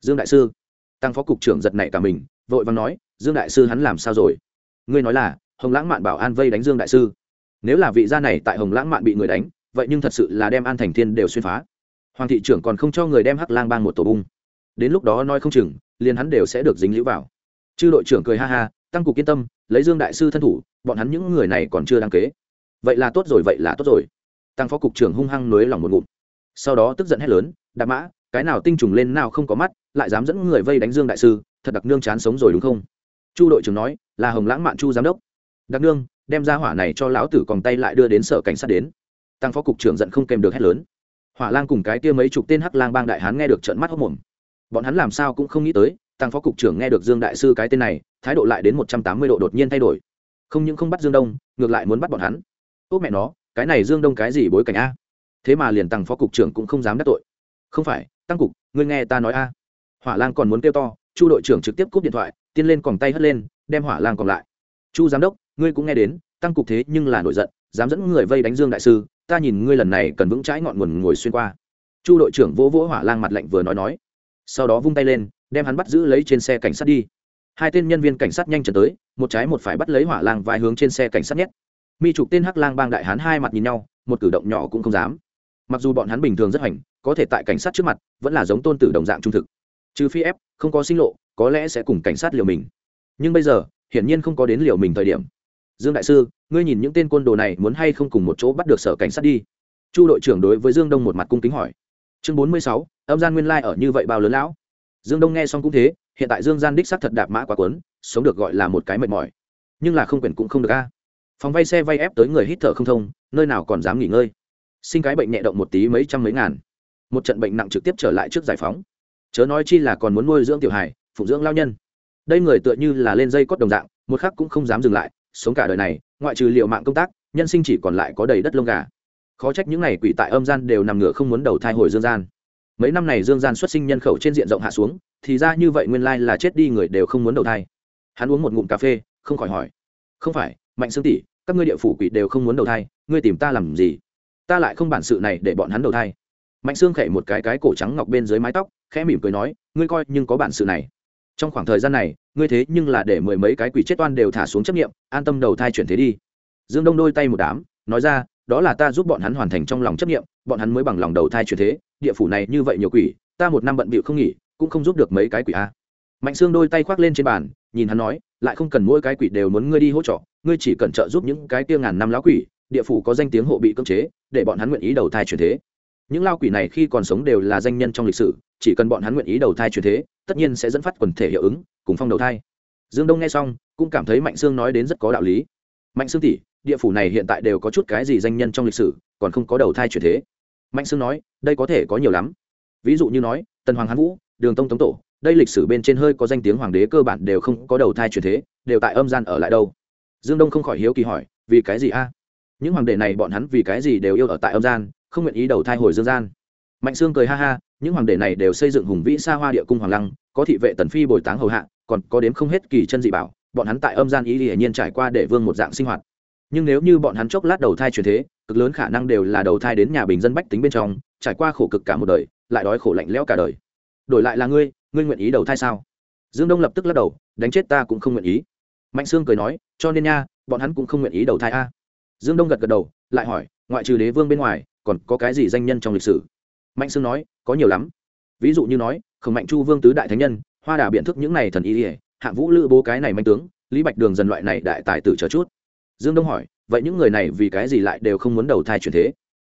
Speaker 1: Dương đại sư? Tăng phó cục trưởng giật nảy cả mình, vội vàng nói, dương đại sư hắn làm sao rồi? Ngươi nói là, hồng lãng mạn bảo an vây đánh dương đại sư. Nếu là vị gia này tại hồng lãng mạn bị người đánh, vậy nhưng thật sự là đem an thành thiên đều xuyên phá. Hoàng thị trưởng còn không cho người đem hắc lang bang một tổ bung. Đến lúc đó nói không chừng, liền hắn đều sẽ được dính lũ vào. Chư đội trưởng cười ha ha, tăng cục yên tâm, lấy dương đại sư thân thủ, bọn hắn những người này còn chưa đăng kế vậy là tốt rồi, vậy là tốt rồi. Tăng phó cục trưởng hung hăng nới lòng một ngụm. Sau đó tức giận hét lớn, đạp mã, cái nào tinh trùng lên nào không có mắt, lại dám dẫn người vây đánh dương đại sư, thật đặc nương chán sống rồi đúng không? Chu đội trưởng nói, là hồng lãng mạn chu giám đốc. Đặc nương đem ra hỏa này cho lão tử còn tay lại đưa đến sở cảnh sát đến. Tăng phó cục trưởng giận không kèm được hét lớn. Hỏa lang cùng cái kia mấy chục tên hắc lang bang đại hán nghe được trợn mắt hốc mồm bọn hắn làm sao cũng không nghĩ tới, tăng phó cục trưởng nghe được dương đại sư cái tên này, thái độ lại đến một trăm tám mươi độ đột nhiên thay đổi. Không những không bắt dương đông, ngược lại muốn bắt bọn hắn ố mẹ nó, cái này dương đông cái gì bối cảnh a? Thế mà liền tăng phó cục trưởng cũng không dám đắc tội. Không phải, tăng cục, ngươi nghe ta nói a. Hỏa lang còn muốn kêu to, chu đội trưởng trực tiếp cúp điện thoại tiên lên còn tay hất lên, đem hỏa lang còn lại. Chu giám đốc, ngươi cũng nghe đến, tăng cục thế nhưng là nổi giận, dám dẫn người vây đánh dương đại sư, ta nhìn ngươi lần này cần vững trái ngọn nguồn ngồi xuyên qua. Chu đội trưởng vỗ vỗ hỏa lang mặt lạnh vừa nói nói, sau đó vung tay lên, đem hắn bắt giữ lấy trên xe cảnh sát đi. Hai tên nhân viên cảnh sát nhanh chân tới, một trái một phải bắt lấy hỏa lang vài hướng trên xe cảnh sát nhét mi chụp tên hắc lang bang đại hán hai mặt nhìn nhau, một cử động nhỏ cũng không dám. Mặc dù bọn hắn bình thường rất hoành, có thể tại cảnh sát trước mặt, vẫn là giống tôn tử đồng dạng trung thực. Trừ phi ép, không có sinh lộ, có lẽ sẽ cùng cảnh sát liều mình. Nhưng bây giờ, hiển nhiên không có đến liều mình thời điểm. Dương đại sư, ngươi nhìn những tên côn đồ này muốn hay không cùng một chỗ bắt được sở cảnh sát đi? Chu đội trưởng đối với dương đông một mặt cung kính hỏi. Chương bốn mươi sáu, âm gian nguyên lai ở như vậy bao lớn lão. Dương đông nghe xong cũng thế, hiện tại dương gian đích xác thật đạp mã quá quấn sống được gọi là một cái mệt mỏi. Nhưng là không quyền cũng không được a phòng vay xe vay ép tới người hít thở không thông, nơi nào còn dám nghỉ ngơi. Sinh cái bệnh nhẹ động một tí mấy trăm mấy ngàn. Một trận bệnh nặng trực tiếp trở lại trước giải phóng. Chớ nói chi là còn muốn nuôi dưỡng tiểu hài phụng dưỡng lao nhân. Đây người tựa như là lên dây cốt đồng dạng, một khắc cũng không dám dừng lại, sống cả đời này, ngoại trừ liệu mạng công tác, nhân sinh chỉ còn lại có đầy đất lông gà. Khó trách những n à y quỷ tại âm gian đều nằm ngửa không muốn đầu thai hồi dương gian. Mấy năm này dương gian xuất sinh nhân khẩu trên diện rộng hạ xuống, thì ra như vậy nguyên lai là chết đi người đều không muốn đầu thai. Hắn uống một ngụm cà phê, không khỏi hỏi. Không phải mạnh xương tỷ, các ngươi địa phủ quỷ đều không muốn đầu thai, ngươi tìm ta làm gì? Ta lại không bản sự này để bọn hắn đầu thai. Mạnh xương khẽ một cái cái cổ trắng ngọc bên dưới mái tóc, khẽ mỉm cười nói, ngươi coi nhưng có bản sự này. Trong khoảng thời gian này, ngươi thế nhưng là để mười mấy cái quỷ chết oan đều thả xuống chấp nghiệm an tâm đầu thai chuyển thế đi. Dương đông đôi tay một đám, nói ra, đó là ta giúp bọn hắn hoàn thành trong lòng chấp nghiệm bọn hắn mới bằng lòng đầu thai chuyển thế, địa phủ này như vậy nhiều quỷ, ta một năm bận bịu không nghỉ, cũng không giúp được mấy cái quỷ a. Mạnh xương đôi tay khoác lên trên bàn, nhìn hắn nói lại không cần mỗi cái quỷ đều muốn ngươi đi hỗ trợ, ngươi chỉ cần trợ giúp những cái kia ngàn năm lão quỷ, địa phủ có danh tiếng hộ bị cưỡng chế, để bọn hắn nguyện ý đầu thai chuyển thế. Những lao quỷ này khi còn sống đều là danh nhân trong lịch sử, chỉ cần bọn hắn nguyện ý đầu thai chuyển thế, tất nhiên sẽ dẫn phát quần thể hiệu ứng, cùng phong đầu thai. Dương đông nghe xong, cũng cảm thấy mạnh sương nói đến rất có đạo lý. Mạnh sương tỷ, địa phủ này hiện tại đều có chút cái gì danh nhân trong lịch sử, còn không có đầu thai chuyển thế? Mạnh sương nói, đây có thể có nhiều lắm. Ví dụ như nói, tần hoàng hán vũ, đường tông tống tổ đây lịch sử bên trên hơi có danh tiếng hoàng đế cơ bản đều không có đầu thai chuyển thế, đều tại âm gian ở lại đâu. Dương đông không khỏi hiếu kỳ hỏi, vì cái gì a? Những hoàng đế này bọn hắn vì cái gì đều yêu ở tại âm gian, không nguyện ý đầu thai hồi dương gian? Mạnh sương cười ha ha, những hoàng đế này đều xây dựng hùng vĩ xa hoa địa cung hoàng lăng, có thị vệ tần phi bồi táng hầu hạ, còn có đếm không hết kỳ chân dị bảo, bọn hắn tại âm gian ý hiển nhiên trải qua để vương một dạng sinh hoạt. Nhưng nếu như bọn hắn chốc lát đầu thai chuyển thế, cực lớn khả năng đều là đầu thai đến nhà bình dân bách tính bên trong, trải qua khổ cực cả một đời, lại đói khổ lạnh lẽo cả đời. Đổi lại là ngươi ngươi nguyện ý đầu thai sao? Dương đông lập tức lắc đầu, đánh chết ta cũng không nguyện ý. Mạnh sương cười nói, cho nên nha, bọn hắn cũng không nguyện ý đầu thai a. Dương đông gật gật đầu, lại hỏi, ngoại trừ đế vương bên ngoài, còn có cái gì danh nhân trong lịch sử? Mạnh sương nói, có nhiều lắm. Ví dụ như nói, khổng mạnh chu vương tứ đại thánh nhân, hoa đà biện thức những này thần y ỉa hạng vũ lữ bố cái này manh tướng, lý bạch đường dần loại này đại tài tử chờ chút. Dương đông hỏi, vậy những người này vì cái gì lại đều không muốn đầu thai chuyển thế?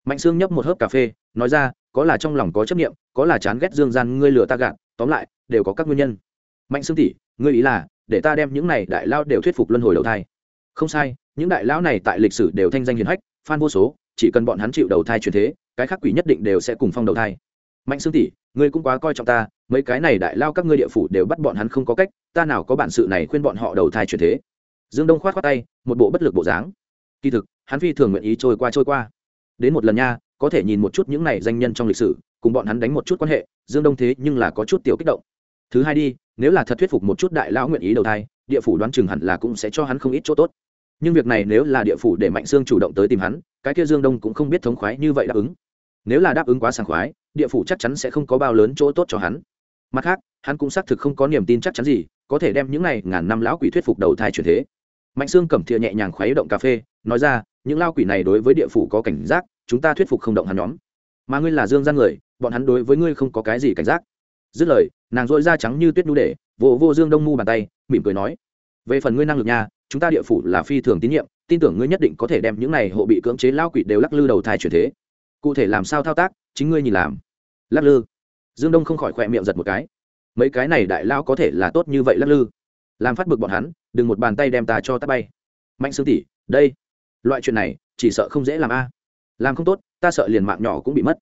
Speaker 1: Mạnh sương nhấp một hớp cà phê, nói ra, có là trong lòng có chấp nghiệm có là chán ghét dương gian ngươi lừa ta gạt tóm lại, đều có các nguyên nhân. Mạnh xương tỷ, ngươi ý là, để ta đem những này đại lao đều thuyết phục luân hồi đầu thai. Không sai, những đại lão này tại lịch sử đều thanh danh hiền hách phan vô số, chỉ cần bọn hắn chịu đầu thai truyền thế, cái khác quỷ nhất định đều sẽ cùng phong đầu thai. Mạnh xương tỷ, ngươi cũng quá coi trọng ta, mấy cái này đại lao các ngươi địa phủ đều bắt bọn hắn không có cách, ta nào có bản sự này khuyên bọn họ đầu thai truyền thế. Dương đông khoát khoát tay, một bộ bất lực bộ dáng. Kỳ thực, hắn phi thường nguyện ý trôi qua trôi qua. Đến một lần nha, có thể nhìn một chút những này danh nhân trong lịch sử cùng bọn hắn đánh một chút quan hệ, dương đông thế nhưng là có chút tiểu kích động. Thứ hai đi, nếu là thật thuyết phục một chút đại lão nguyện ý đầu thai, địa phủ đoán chừng hẳn là cũng sẽ cho hắn không ít chỗ tốt. Nhưng việc này nếu là địa phủ để mạnh sương chủ động tới tìm hắn, cái kia dương đông cũng không biết thống khoái như vậy đáp ứng. Nếu là đáp ứng quá sảng khoái, địa phủ chắc chắn sẽ không có bao lớn chỗ tốt cho hắn. Mặt khác, hắn cũng xác thực không có niềm tin chắc chắn gì, có thể đem những này ngàn năm lão quỷ thuyết phục đầu thai chuyển thế. Mạnh sương cầm thìa nhẹ nhàng khuấy động cà phê, nói ra, những lao quỷ này đối với địa phủ có cảnh giác, chúng ta thuyết phục không động hắn nhóm mà ngươi là dương gian người, bọn hắn đối với ngươi không có cái gì cảnh giác. Dứt lời, nàng dội da trắng như tuyết đu để vô vô dương đông mu bàn tay, mỉm cười nói, về phần ngươi năng lực nha, chúng ta địa phủ là phi thường tín nhiệm, tin tưởng ngươi nhất định có thể đem những này hộ bị cưỡng chế lao quỷ đều lắc lư đầu thai chuyển thế. Cụ thể làm sao thao tác, chính ngươi nhìn làm. Lắc lư. Dương đông không khỏi khỏe miệng giật một cái. Mấy cái này đại lao có thể là tốt như vậy lắc lư? Làm phát bực bọn hắn, đừng một bàn tay đem ta cho tắt bay. Mạnh xương tỷ, đây, loại chuyện này, chỉ sợ không dễ làm a làm không tốt, ta sợ liền mạng nhỏ cũng bị mất.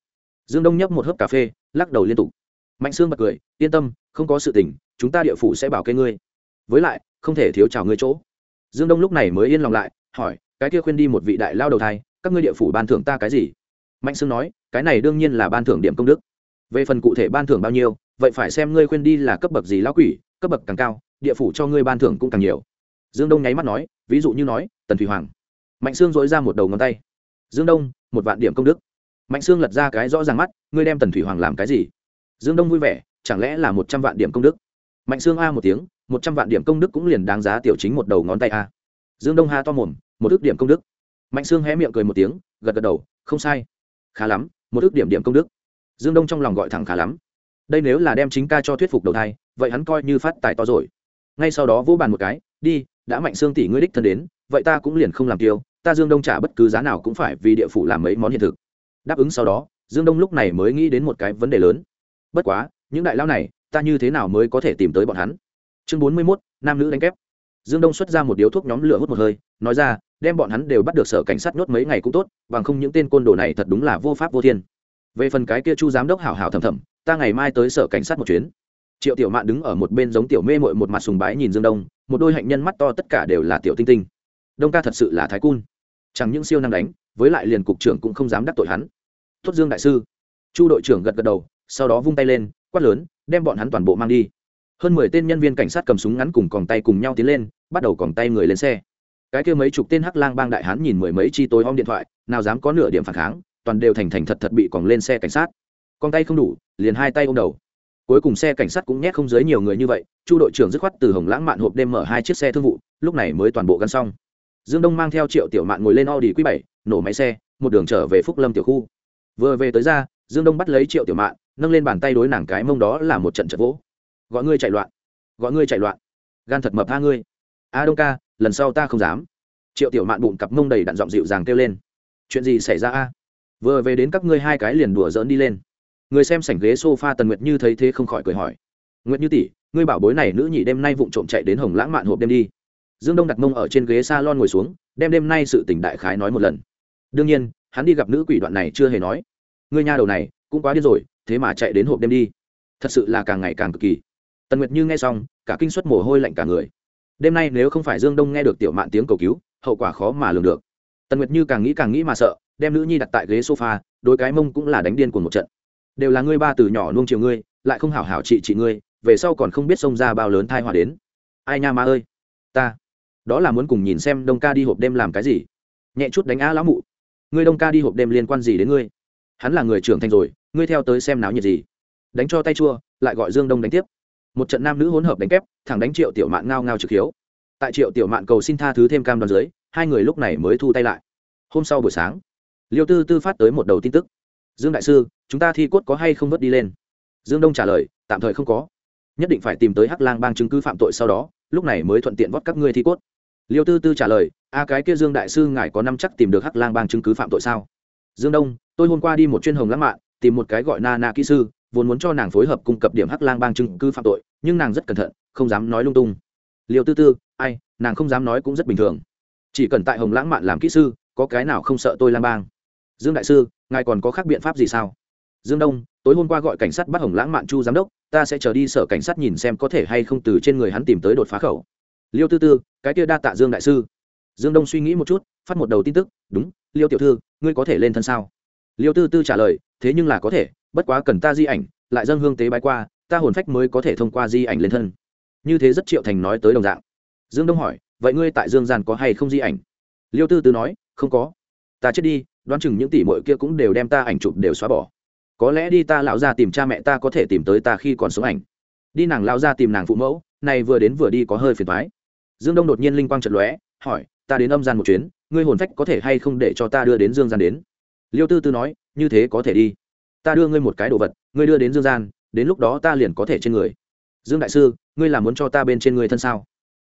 Speaker 1: Dương đông nhấp một hớp cà phê, lắc đầu liên tục. Mạnh Sương bật cười, yên tâm, không có sự tình, chúng ta địa phủ sẽ bảo kê ngươi. Với lại, không thể thiếu chào ngươi chỗ. Dương đông lúc này mới yên lòng lại, hỏi, cái kia khuyên đi một vị đại lao đầu thai, các ngươi địa phủ ban thưởng ta cái gì? Mạnh sương nói, cái này đương nhiên là ban thưởng điểm công đức. Về phần cụ thể ban thưởng bao nhiêu, vậy phải xem ngươi khuyên đi là cấp bậc gì lão quỷ, cấp bậc càng cao, địa phủ cho ngươi ban thưởng cũng càng nhiều. Dương đông nháy mắt nói, ví dụ như nói, tần thủy hoàng. Mạnh sương dối ra một đầu ngón tay dương đông, một vạn điểm công đức. Mạnh sương lật ra cái rõ ràng mắt, ngươi đem tần thủy hoàng làm cái gì? Dương đông vui vẻ, chẳng lẽ là một trăm vạn điểm công đức? Mạnh sương a một tiếng, một trăm vạn điểm công đức cũng liền đáng giá tiểu chính một đầu ngón tay a. Dương đông ha to mồm, một ước điểm công đức. Mạnh sương hé miệng cười một tiếng, gật gật đầu, không sai. Khá lắm, một ước điểm điểm công đức. Dương đông trong lòng gọi thẳng khá lắm. Đây nếu là đem chính ca cho thuyết phục đầu thai, vậy hắn coi như phát tài to rồi. Ngay sau đó vỗ bàn một cái, đi, đã mạnh xương tỷ ngươi đích thân đến, vậy ta cũng liền không làm tiêu ta dương đông trả bất cứ giá nào cũng phải vì địa phủ làm mấy món hiện thực. Đáp ứng sau đó, dương đông lúc này mới nghĩ đến một cái vấn đề lớn. Bất quá, những đại lao này, ta như thế nào mới có thể tìm tới bọn hắn? Chương bốn mươi mốt, nam nữ đánh kép. Dương đông xuất ra một điếu thuốc nhóm lửa hút một hơi, nói ra, đem bọn hắn đều bắt được sở cảnh sát nhốt mấy ngày cũng tốt, bằng không những tên côn đồ này thật đúng là vô pháp vô thiên. Về phần cái kia chu giám đốc hảo hảo thầm thầm, ta ngày mai tới sở cảnh sát một chuyến. Triệu tiểu mạn đứng ở một bên giống tiểu mê mội một mặt sùng bái nhìn dương đông, một đôi hạnh nhân mắt to tất cả đều là tiểu tinh tinh. Đông ca thật sự là thái cun chẳng những siêu năng đánh, với lại liền cục trưởng cũng không dám đắc tội hắn. Tuất dương đại sư. Chu đội trưởng gật gật đầu, sau đó vung tay lên, quát lớn, đem bọn hắn toàn bộ mang đi. Hơn mười tên nhân viên cảnh sát cầm súng ngắn cùng còng tay cùng nhau tiến lên, bắt đầu còng tay người lên xe. Cái kia mấy chục tên hắc lang bang đại hán nhìn mười mấy chi tối om điện thoại, nào dám có nửa điểm phản kháng, toàn đều thành thành thật thật bị còng lên xe cảnh sát. Con tay không đủ, liền hai tay ôm đầu. Cuối cùng xe cảnh sát cũng nhét không dưới nhiều người như vậy, chu đội trưởng dứt khoát từ hồng lãng mạn hộp đêm mở hai chiếc xe thương vụ, lúc này mới toàn bộ gắn xong dương đông mang theo triệu tiểu mạn ngồi lên audi q bảy, nổ máy xe, một đường trở về phúc lâm tiểu khu. Vừa về tới ra, dương đông bắt lấy triệu tiểu mạn, nâng lên bàn tay đối nàng cái mông đó là một trận trận vỗ. Gọi ngươi chạy loạn. Gọi ngươi chạy loạn. Gan thật mập tha ngươi. A đông ca, lần sau ta không dám. Triệu tiểu mạn bụng cặp mông đầy đặn giọng dịu dàng kêu lên. Chuyện gì xảy ra a? Vừa về đến các ngươi hai cái liền đùa dỡn đi lên. Người xem sảnh ghế sofa tần nguyệt như thấy thế không khỏi cười hỏi. Nguyệt như tỷ, ngươi bảo bối này nữ nhị đêm nay vụng trộm chạy đến hồng lãng mạn hộp đêm đi dương đông đặt mông ở trên ghế s a lon ngồi xuống, đem đêm nay sự tỉnh đại khái nói một lần. Đương nhiên, hắn đi gặp nữ quỷ đoạn này chưa hề nói. Ngươi nhà đầu này, cũng quá điên rồi, thế mà chạy đến hộp đêm đi. Thật sự là càng ngày càng cực kỳ. Tần nguyệt như nghe xong, cả kinh suất mồ hôi lạnh cả người. Đêm nay nếu không phải dương đông nghe được tiểu mạn tiếng cầu cứu, hậu quả khó mà lường được. Tần nguyệt như càng nghĩ càng nghĩ mà sợ, đem nữ nhi đặt tại ghế sofa đôi cái mông cũng là đánh điên của một trận. Đều là ngươi ba từ nhỏ nuông chiều ngươi, lại không hảo hảo trị trị ngươi, về sau còn không biết xông ra bao lớn thai họa đến. Ai nha ma ơi, ta đó là muốn cùng nhìn xem đông ca đi hộp đêm làm cái gì. Nhẹ chút đánh á lão mụ. Ngươi đông ca đi hộp đêm liên quan gì đến ngươi? Hắn là người trưởng thành rồi, ngươi theo tới xem náo nhiệt gì? Đánh cho tay chua, lại gọi dương đông đánh tiếp. Một trận nam nữ hỗn hợp đánh kép, thẳng đánh triệu tiểu mạn ngao ngao trực hiếu. Tại triệu tiểu mạn cầu xin tha thứ thêm cam đoàn dưới, hai người lúc này mới thu tay lại. Hôm sau buổi sáng, liêu tư tư phát tới một đầu tin tức. Dương đại sư, chúng ta thi cốt có hay không vớt đi lên? Dương đông trả lời, tạm thời không có. Nhất định phải tìm tới hắc lang bang chứng cứ phạm tội sau đó, lúc này mới thuận tiện vót các ngươi thi cốt liêu tư tư trả lời, a, cái kia dương đại sư ngài có năm chắc tìm được hắc lang bang chứng cứ phạm tội sao? Dương đông, tôi hôm qua đi một chuyên hồng lãng mạn, tìm một cái gọi na na kỹ sư, vốn muốn cho nàng phối hợp cung cấp điểm hắc lang bang chứng cứ phạm tội, nhưng nàng rất cẩn thận, không dám nói lung tung. Liêu tư tư, ai, nàng không dám nói cũng rất bình thường. Chỉ cần tại hồng lãng mạn làm kỹ sư, có cái nào không sợ tôi lang bang? Dương đại sư, ngài còn có khác biện pháp gì sao? Dương đông, tối hôm qua gọi cảnh sát bắt hồng lãng mạn chu giám đốc, ta sẽ chờ đi sở cảnh sát nhìn xem có thể hay không từ trên người hắn tìm tới đột phá khẩu liêu tư tư, cái kia đa tạ dương đại sư. Dương đông suy nghĩ một chút, phát một đầu tin tức, đúng, liêu tiểu thư, ngươi có thể lên thân sao? Liêu tư tư trả lời, thế nhưng là có thể, bất quá cần ta di ảnh, lại dâng hương tế bái qua, ta hồn phách mới có thể thông qua di ảnh lên thân. Như thế rất triệu thành nói tới đồng dạng. Dương đông hỏi, vậy ngươi tại dương gian có hay không di ảnh? Liêu tư tư nói, không có. Ta chết đi, đoán chừng những tỷ mội kia cũng đều đem ta ảnh chụp đều xóa bỏ. Có lẽ đi ta lão ra tìm cha mẹ ta có thể tìm tới ta khi còn sống ảnh. Đi nàng lao ra tìm nàng phụ mẫu, này vừa đến vừa đi có hơi phiền thoái dương đông đột nhiên linh quang trận lóe, hỏi, ta đến âm gian một chuyến, ngươi hồn phách có thể hay không để cho ta đưa đến dương gian đến? Liêu tư tư nói, như thế có thể đi. Ta đưa ngươi một cái đồ vật, ngươi đưa đến dương gian, đến lúc đó ta liền có thể trên người. Dương đại sư, ngươi là muốn cho ta bên trên ngươi thân sao?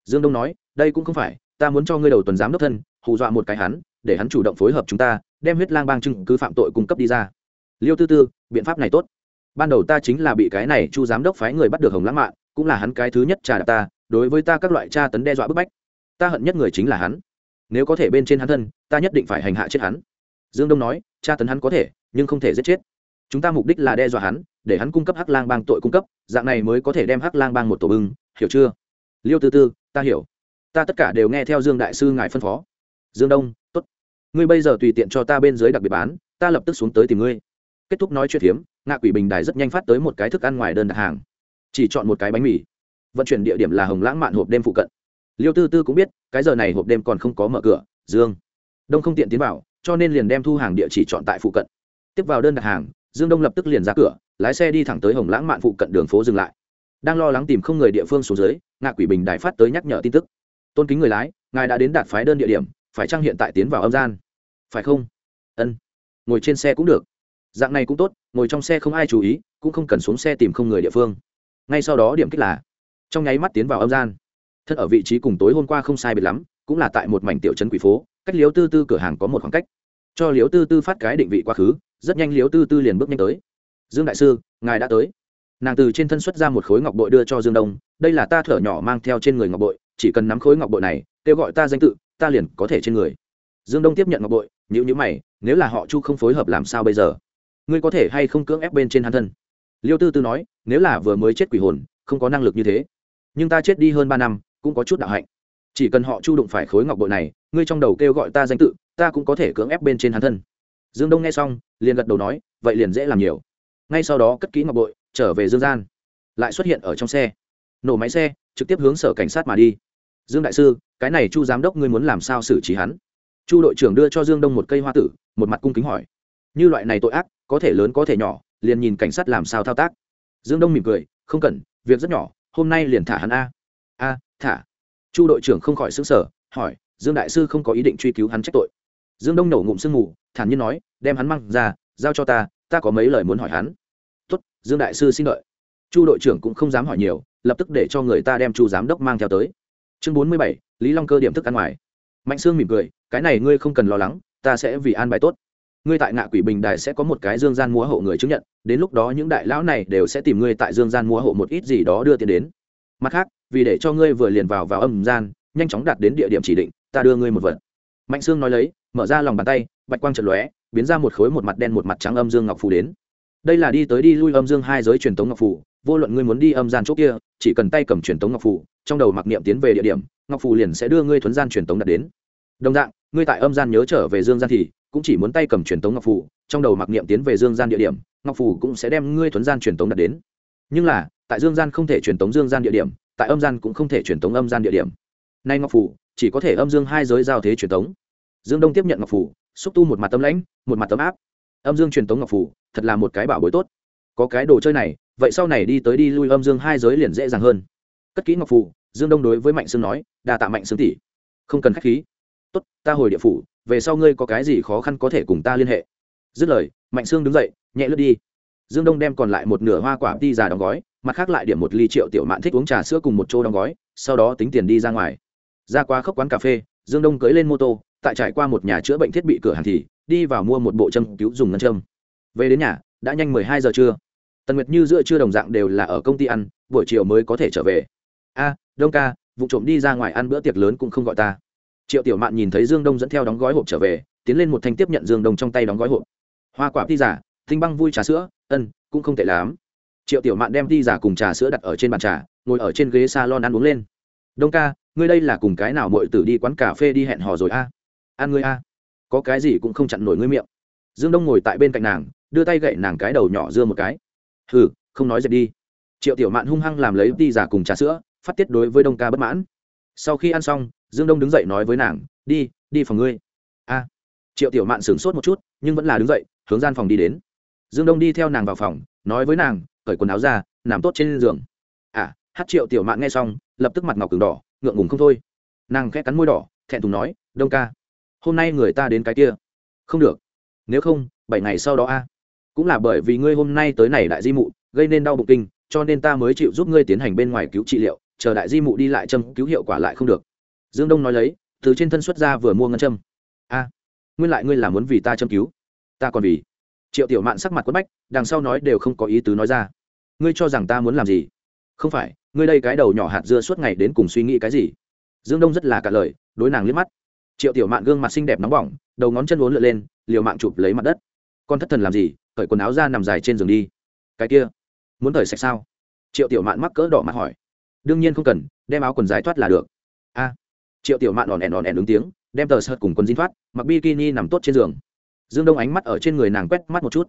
Speaker 1: Dương đông nói, đây cũng không phải, ta muốn cho ngươi đầu tuần giám đốc thân, hù dọa một cái hắn, để hắn chủ động phối hợp chúng ta, đem huyết lang bang chứng cứ phạm tội cung cấp đi ra. Liêu tư tư, biện pháp này tốt. Ban đầu ta chính là bị cái này chu giám đốc phái người bắt được hồng lãng mạn, cũng là hắn cái thứ nhất trà đạp ta đối với ta các loại tra tấn đe dọa bức bách. Ta hận nhất người chính là hắn. Nếu có thể bên trên hắn thân, ta nhất định phải hành hạ chết hắn. Dương đông nói, tra tấn hắn có thể, nhưng không thể giết chết. Chúng ta mục đích là đe dọa hắn, để hắn cung cấp hắc lang bang tội cung cấp, dạng này mới có thể đem hắc lang bang một tổ bưng, hiểu chưa? Liêu tư tư, ta hiểu. Ta tất cả đều nghe theo dương đại sư ngài phân phó. Dương đông t ố t ngươi bây giờ tùy tiện cho ta bên dưới đặc biệt bán, ta lập tức xuống tới tìm ngươi. Kết thúc nói chuyện hiếm ngạ quỷ bình đài rất nhanh phát tới một cái thức ăn ngoài đơn đặt hàng. Chỉ chọn một cái bánh mì vận chuyển địa điểm là hồng lãng mạn hộp đêm phụ cận. Liêu tư tư cũng biết, cái giờ này hộp đêm còn không có mở cửa, dương. Đông không tiện tiến vào, cho nên liền đem thu hàng địa chỉ chọn tại phụ cận. Tiếp vào đơn đặt hàng, dương đông lập tức liền ra cửa, lái xe đi thẳng tới hồng lãng mạn phụ cận đường phố dừng lại. Đang lo lắng tìm không người địa phương xuống dưới, ngạ quỷ bình đài phát tới nhắc nhở tin tức. Tôn kính người lái, ngài đã đến đạt phái đơn địa điểm, phải trang hiện tại tiến vào âm gian? Phải không? Ân, ngồi trên xe cũng được. Dạng này cũng tốt, ngồi trong xe không ai chú ý, cũng không cần xuống xe tìm không người địa phương. Ngay sau đó điểm kích là trong nháy mắt tiến vào âm gian. Thân ở vị trí cùng tối hôm qua không sai biệt lắm, cũng là tại một mảnh tiểu trấn quỷ phố, cách liếu tư tư cửa hàng có một khoảng cách. Cho liếu tư tư phát cái định vị quá khứ, rất nhanh liếu tư tư liền bước nhanh tới. Dương đại sư, ngài đã tới. Nàng từ trên thân xuất ra một khối ngọc bội đưa cho dương đông, đây là ta thở nhỏ mang theo trên người ngọc bội, chỉ cần nắm khối ngọc bội này, kêu gọi ta danh tự, ta liền có thể trên người. Dương đông tiếp nhận ngọc bội nhữ nhữ mày, nếu là họ chu không phối hợp làm sao bây giờ? Ngươi có thể hay không cưỡng ép bên trên hắn thân? Liêu tư tư nói, nếu là vừa mới chết quỷ hồn, không có năng lực như thế nhưng ta chết đi hơn ba năm, cũng có chút đạo hạnh. Chỉ cần họ chu đụng phải khối ngọc bội này, ngươi trong đầu kêu gọi ta danh tự, ta cũng có thể cưỡng ép bên trên hắn thân. Dương đông nghe xong, liền gật đầu nói, vậy liền dễ làm nhiều. Ngay sau đó cất kỹ ngọc bội, trở về dương gian. Lại xuất hiện ở trong xe. Nổ máy xe, trực tiếp hướng sở cảnh sát mà đi. Dương đại sư, cái này chu giám đốc ngươi muốn làm sao xử trí hắn? Chu đội trưởng đưa cho dương đông một cây hoa tử, một mặt cung kính hỏi. Như loại này tội ác, có thể lớn có thể nhỏ, liền nhìn cảnh sát làm sao thao tác. Dương đông mỉm cười, không cần, việc rất nhỏ hôm nay liền thả hắn a. A, thả. Chu đội trưởng không khỏi xứng sở hỏi, dương đại sư không có ý định truy cứu hắn trách tội? Dương đông nổ ngụm sương mù, thản nhiên nói, đem hắn mang ra, giao cho ta ta có mấy lời muốn hỏi hắn. Tuất dương đại sư xin đợi. Chu đội trưởng cũng không dám hỏi nhiều, lập tức để cho người ta đem chu giám đốc mang theo tới. Chương bốn mươi bảy, lý long cơ điểm thức ăn ngoài. Mạnh sương mỉm cười, cái này ngươi không cần lo lắng, ta sẽ vì an bài tốt ngươi tại ngạ quỷ bình đài sẽ có một cái dương gian múa hộ người chứng nhận, đến lúc đó những đại lão này đều sẽ tìm ngươi tại dương gian múa hộ một ít gì đó đưa tiền đến. Mặt khác, vì để cho ngươi vừa liền vào vào âm gian, nhanh chóng đạt đến địa điểm chỉ định, ta đưa ngươi một vật. Mạnh sương nói lấy, mở ra lòng bàn tay, bạch quang trận lóe, biến ra một khối một mặt đen một mặt trắng âm dương ngọc phù đến. Đây là đi tới đi lui âm dương hai giới truyền tống ngọc phù, vô luận ngươi muốn đi âm gian chỗ kia, chỉ cần tay cầm truyền tống ngọc phù, trong đầu mặc niệm tiến về địa điểm, ngọc phù liền sẽ đưa ngươi thuấn gian truyền tống đạt đến. Đồng dạng, ngươi tại âm gian nhớ trở về dương gian thì cũng chỉ muốn tay cầm truyền tống ngọc phù, trong đầu mặc niệm tiến về dương gian địa điểm, ngọc phù cũng sẽ đem ngươi thuấn gian truyền tống đặt đến. Nhưng là, tại dương gian không thể truyền tống dương gian địa điểm, tại âm gian cũng không thể truyền tống âm gian địa điểm. Nay ngọc phù, chỉ có thể âm dương hai giới giao thế truyền tống. Dương đông tiếp nhận ngọc phù, xúc tu một mặt tâm lãnh, một mặt tấm áp. Âm dương truyền tống ngọc phù, thật là một cái bảo bối tốt. Có cái đồ chơi này, vậy sau này đi tới đi lui âm dương hai giới liền dễ dàng hơn. Cất kỹ ngọc phù, dương đông đối với mạnh sương nói, đa tạ mạnh sương tỷ. Không cần khách khí tốt, ta hồi địa phủ, về sau ngươi có cái gì khó khăn có thể cùng ta liên hệ. Dứt lời, mạnh sương đứng dậy, nhẹ lướt đi. Dương đông đem còn lại một nửa hoa quả đi già đóng gói, mặt khác lại điểm một ly triệu tiểu mạn thích uống trà sữa cùng một chỗ đóng gói, sau đó tính tiền đi ra ngoài. Ra qua khốc quán cà phê, dương đông cưới lên mô tô, tại trải qua một nhà chữa bệnh thiết bị cửa hàng thì đi vào mua một bộ châm cứu dùng ngân châm. Về đến nhà, đã nhanh mười hai giờ trưa. Tần nguyệt như giữa trưa đồng dạng đều là ở công ty ăn, buổi chiều mới có thể trở về. A, đông ca, vụ trộm đi ra ngoài ăn bữa tiệc lớn cũng không gọi ta triệu tiểu mạn nhìn thấy dương đông dẫn theo đóng gói hộp trở về, tiến lên một thanh tiếp nhận dương đông trong tay đóng gói hộp. Hoa quả ti giả tinh băng vui trà sữa, ân, cũng không tệ lắm. Triệu tiểu mạn đem ti giả cùng trà sữa đặt ở trên bàn trà, ngồi ở trên ghế s a lon ăn uống lên. Đông ca, ngươi đây là cùng cái nào mọi tử đi quán cà phê đi hẹn hò rồi a? À? ăn ngươi a. Có cái gì cũng không chặn nổi ngươi miệng. Dương đông ngồi tại bên cạnh nàng, đưa tay gậy nàng cái đầu nhỏ dưa một cái. Hừ, không nói dẹp đi. Triệu tiểu mạn hung hăng làm lấy ti giả cùng trà sữa, phát tiết đối với đông ca bất mãn. Sau khi ăn xong dương đông đứng dậy nói với nàng, đi đi phòng ngươi. A. Triệu tiểu mạn sửng sốt một chút, nhưng vẫn là đứng dậy, hướng gian phòng đi đến. Dương đông đi theo nàng vào phòng, nói với nàng, cởi quần áo ra, nằm tốt trên giường. À hát triệu tiểu mạn nghe xong, lập tức mặt ngọc cường đỏ, ngượng ngùng không thôi. Nàng khẽ cắn môi đỏ, thẹn thùng nói, đông ca, hôm nay người ta đến cái kia. Không được. Nếu không, bảy ngày sau đó a. Cũng là bởi vì ngươi hôm nay tới này đại di mụ, gây nên đau bụng kinh, cho nên ta mới chịu giúp ngươi tiến hành bên ngoài cứu trị liệu, chờ đại di mụ đi lại châm cứu hiệu quả lại không được dương đông nói lấy, từ trên thân xuất ra vừa mua ngân châm. A, nguyên lại ngươi là muốn vì ta châm cứu? Ta còn vì. Triệu tiểu mạn sắc mặt quất bách, đằng sau nói đều không có ý tứ nói ra. Ngươi cho rằng ta muốn làm gì? Không phải, ngươi đây cái đầu nhỏ hạt dưa suốt ngày đến cùng suy nghĩ cái gì? Dương đông rất là cả lời, đối nàng liếc mắt. Triệu tiểu mạn gương mặt xinh đẹp nóng bỏng, đầu ngón chân uốn lượn lên, liều mạng chụp lấy mặt đất. Con thất thần làm gì? Cởi quần áo ra nằm dài trên giường đi. Cái kia, muốn cởi sạch sao? Triệu tiểu mạn mắc cỡ đỏ mặt hỏi. Đương nhiên không cần, đem áo quần dài thoát là được. A triệu tiểu mạn òn ẻn òn ẻn ứng tiếng, đem tờ sợt cùng quần dinh thoát, mặc bikini nằm tốt trên giường. Dương đông ánh mắt ở trên người nàng quét mắt một chút.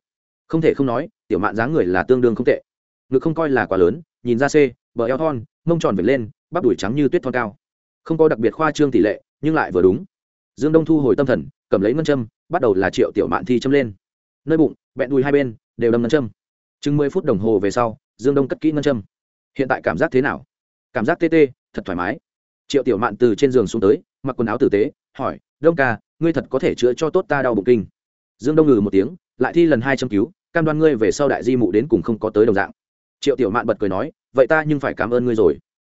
Speaker 1: Không thể không nói, tiểu mạn dáng người là tương đương không tệ. Ngực không coi là quá lớn, nhìn ra c bờ eo thon, mông tròn vệt lên, bắp đùi trắng như tuyết thon cao. Không có đặc biệt khoa trương tỷ lệ, nhưng lại vừa đúng. Dương đông thu hồi tâm thần, cầm lấy ngân châm, bắt đầu là triệu tiểu mạn thi châm lên. Nơi bụng vẹn đùi hai bên, đều đâm ngân châm. Chừng mười phút đồng hồ về sau, dương đông cất kỹ ngân châm. Hiện tại cảm giác thế nào? Cảm giác tê tê, thật thoải mái triệu tiểu mạn từ trên giường xuống tới, mặc quần áo tử tế, hỏi, đông ca, ngươi thật có thể chữa cho tốt ta đau bụng kinh? Dương đông ngừ một tiếng, lại thi lần hai châm cứu, cam đoan ngươi về sau đại di mụ đến cùng không có tới đồng dạng. Triệu tiểu mạn bật cười nói, vậy ta nhưng phải cảm ơn ngươi rồi.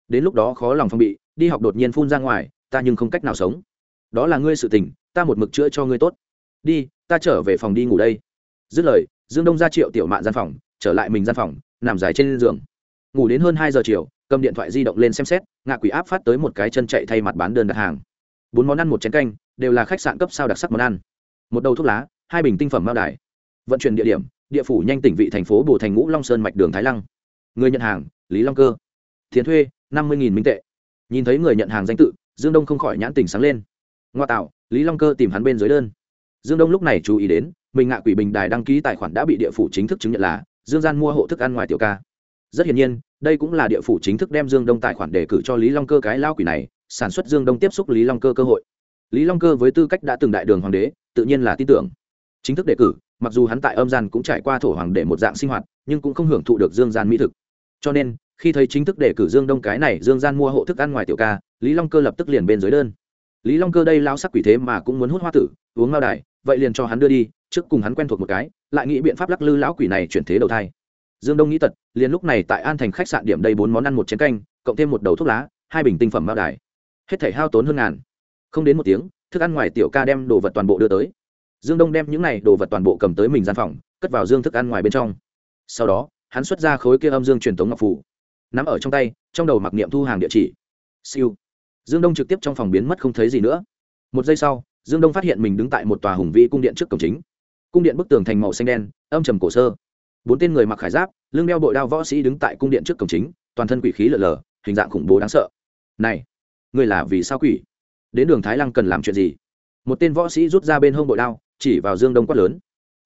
Speaker 1: Đến lúc đó khó lòng phong bị, đi học đột nhiên phun ra ngoài, ta nhưng không cách nào sống. Đó là ngươi sự tình, ta một mực chữa cho ngươi tốt. Đi, ta trở về phòng đi ngủ đây. Dứt lời, dương đông ra triệu tiểu mạn gian phòng, trở lại mình gian phòng, nằm dài trên giường ngủ đến hơn hai giờ chiều, cầm điện thoại di động lên xem xét, ngạ quỷ áp phát tới một cái chân chạy thay mặt bán đơn đặt hàng. Bốn món ăn, một chén canh, đều là khách sạn cấp sao đặc sắc món ăn. Một đầu thuốc lá, hai bình tinh phẩm mao đài. Vận chuyển địa điểm, địa phủ nhanh tỉnh vị thành phố bồ thành ngũ long sơn mạch đường thái lăng. Người nhận hàng, lý long cơ. Thiền thuê, năm mươi minh tệ. Nhìn thấy người nhận hàng danh tự, dương đông không khỏi nhãn tỉnh sáng lên. Ngoa tạo, lý long cơ tìm hắn bên dưới đơn. Dương đông lúc này chú ý đến, mình ngạ quỷ bình đài đăng ký tài khoản đã bị địa phủ chính thức chứng nhận là dương gian mua hộ thức ăn ngoài tiểu ca rất hiển nhiên, đây cũng là địa phủ chính thức đem dương đông tài khoản đề cử cho lý long cơ cái lao quỷ này, sản xuất dương đông tiếp xúc lý long cơ cơ hội. Lý long cơ với tư cách đã từng đại đường hoàng đế, tự nhiên là tin tưởng. Chính thức đề cử, mặc dù hắn tại âm gian cũng trải qua thổ hoàng để một dạng sinh hoạt, nhưng cũng không hưởng thụ được dương gian mỹ thực. Cho nên, khi thấy chính thức đề cử dương đông cái này, dương gian mua hộ thức ăn ngoài tiểu ca, lý long cơ lập tức liền bên dưới đơn. Lý long cơ đây lao sắc quỷ thế mà cũng muốn hút hoa tử, uống mao đài, vậy liền cho hắn đưa đi, trước cùng hắn quen thuộc một cái, lại nghĩ biện pháp lắc lư lão quỷ này chuyển thế đầu thai dương đông nghĩ tật, liền lúc này tại an thành khách sạn điểm đây bốn món ăn một chén canh, cộng thêm một đầu thuốc lá, hai bình tinh phẩm bao đài. Hết thể hao tốn hơn ngàn. Không đến một tiếng, thức ăn ngoài tiểu ca đem đồ vật toàn bộ đưa tới. Dương đông đem những này đồ vật toàn bộ cầm tới mình gian phòng, cất vào dương thức ăn ngoài bên trong. Sau đó, hắn xuất ra khối kia âm dương truyền tống ngọc phủ, nắm ở trong tay, trong đầu mặc niệm thu hàng địa chỉ. Siêu. Dương đông trực tiếp trong phòng biến mất không thấy gì nữa. Một giây sau, dương đông phát hiện mình đứng tại một tòa hùng vĩ cung điện trước cổng chính. Cung điện bức tường thành màu xanh đen, âm trầm cổ sơ bốn tên người mặc khải giáp, lưng đeo bội đao võ sĩ đứng tại cung điện trước cổng chính, toàn thân quỷ khí lở lở hình dạng khủng bố đáng sợ. Này người là vì sao quỷ? Đến đường thái lăng cần làm chuyện gì? Một tên võ sĩ rút ra bên hông bội đao, chỉ vào dương đông quát lớn.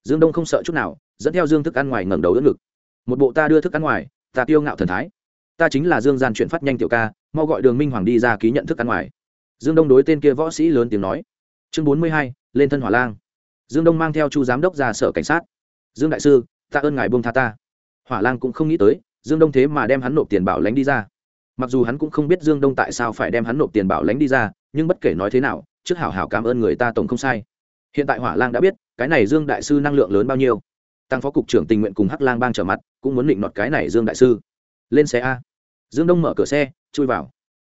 Speaker 1: Dương đông không sợ chút nào, dẫn theo dương thức ăn ngoài ngẩng đầu đỡ ngực. Một bộ ta đưa thức ăn ngoài, ta tiêu ngạo thần thái. Ta chính là dương gian chuyển phát nhanh tiểu ca, mau gọi đường minh hoàng đi ra ký nhận thức ăn ngoài. Dương đông đối tên kia võ sĩ lớn tiếng nói. Chương bốn mươi hai, lên thân hỏa lang. Dương đông mang theo chu giám đốc ra sở cảnh sát. Dương đại sư ta ơn ngài buông tha ta. Hỏa lang cũng không nghĩ tới, dương đông thế mà đem hắn nộp tiền bảo lãnh đi ra. Mặc dù hắn cũng không biết dương đông tại sao phải đem hắn nộp tiền bảo lãnh đi ra, nhưng bất kể nói thế nào, trước hảo hảo cảm ơn người ta tổng không sai. Hiện tại hỏa lang đã biết, cái này dương đại sư năng lượng lớn bao nhiêu. Tăng phó cục trưởng tình nguyện cùng hắc lang bang trở mặt, cũng muốn định nọt cái này dương đại sư. Lên xe a. Dương đông mở cửa xe, chui vào.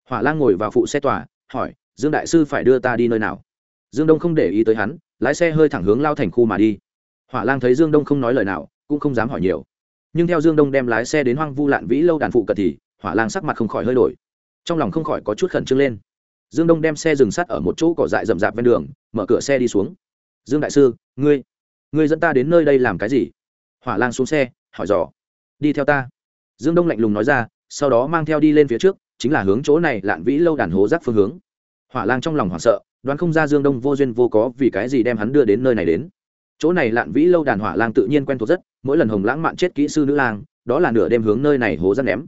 Speaker 1: Hỏa lang ngồi vào phụ xe tòa, hỏi, dương đại sư phải đưa ta đi nơi nào? Dương đông không để ý tới hắn, lái xe hơi thẳng hướng lao thành khu mà đi. Hỏa lang thấy dương đông không nói lời nào cũng không dám hỏi nhiều. Nhưng theo dương đông đem lái xe đến hoang vu lạn vĩ lâu đàn phụ cận thì, hỏa lang sắc mặt không khỏi hơi đổi. Trong lòng không khỏi có chút khẩn trương lên. Dương đông đem xe dừng sắt ở một chỗ cỏ dại rậm rạp ven đường, mở cửa xe đi xuống. Dương đại sư, ngươi ngươi dẫn ta đến nơi đây làm cái gì? Hỏa lang xuống xe, hỏi dò. Đi theo ta. Dương đông lạnh lùng nói ra, sau đó mang theo đi lên phía trước, chính là hướng chỗ này lạn vĩ lâu đàn hố rác phương hướng. Hỏa lang trong lòng hoảng sợ, đoán không ra dương đông vô duyên vô có vì cái gì đem hắn đưa đến nơi này đến chỗ này lạn vĩ lâu đàn hỏa lang tự nhiên quen thuộc rất, mỗi lần hồng lãng mạn chết kỹ sư nữ lang, đó là nửa đêm hướng nơi này hố rắn ném.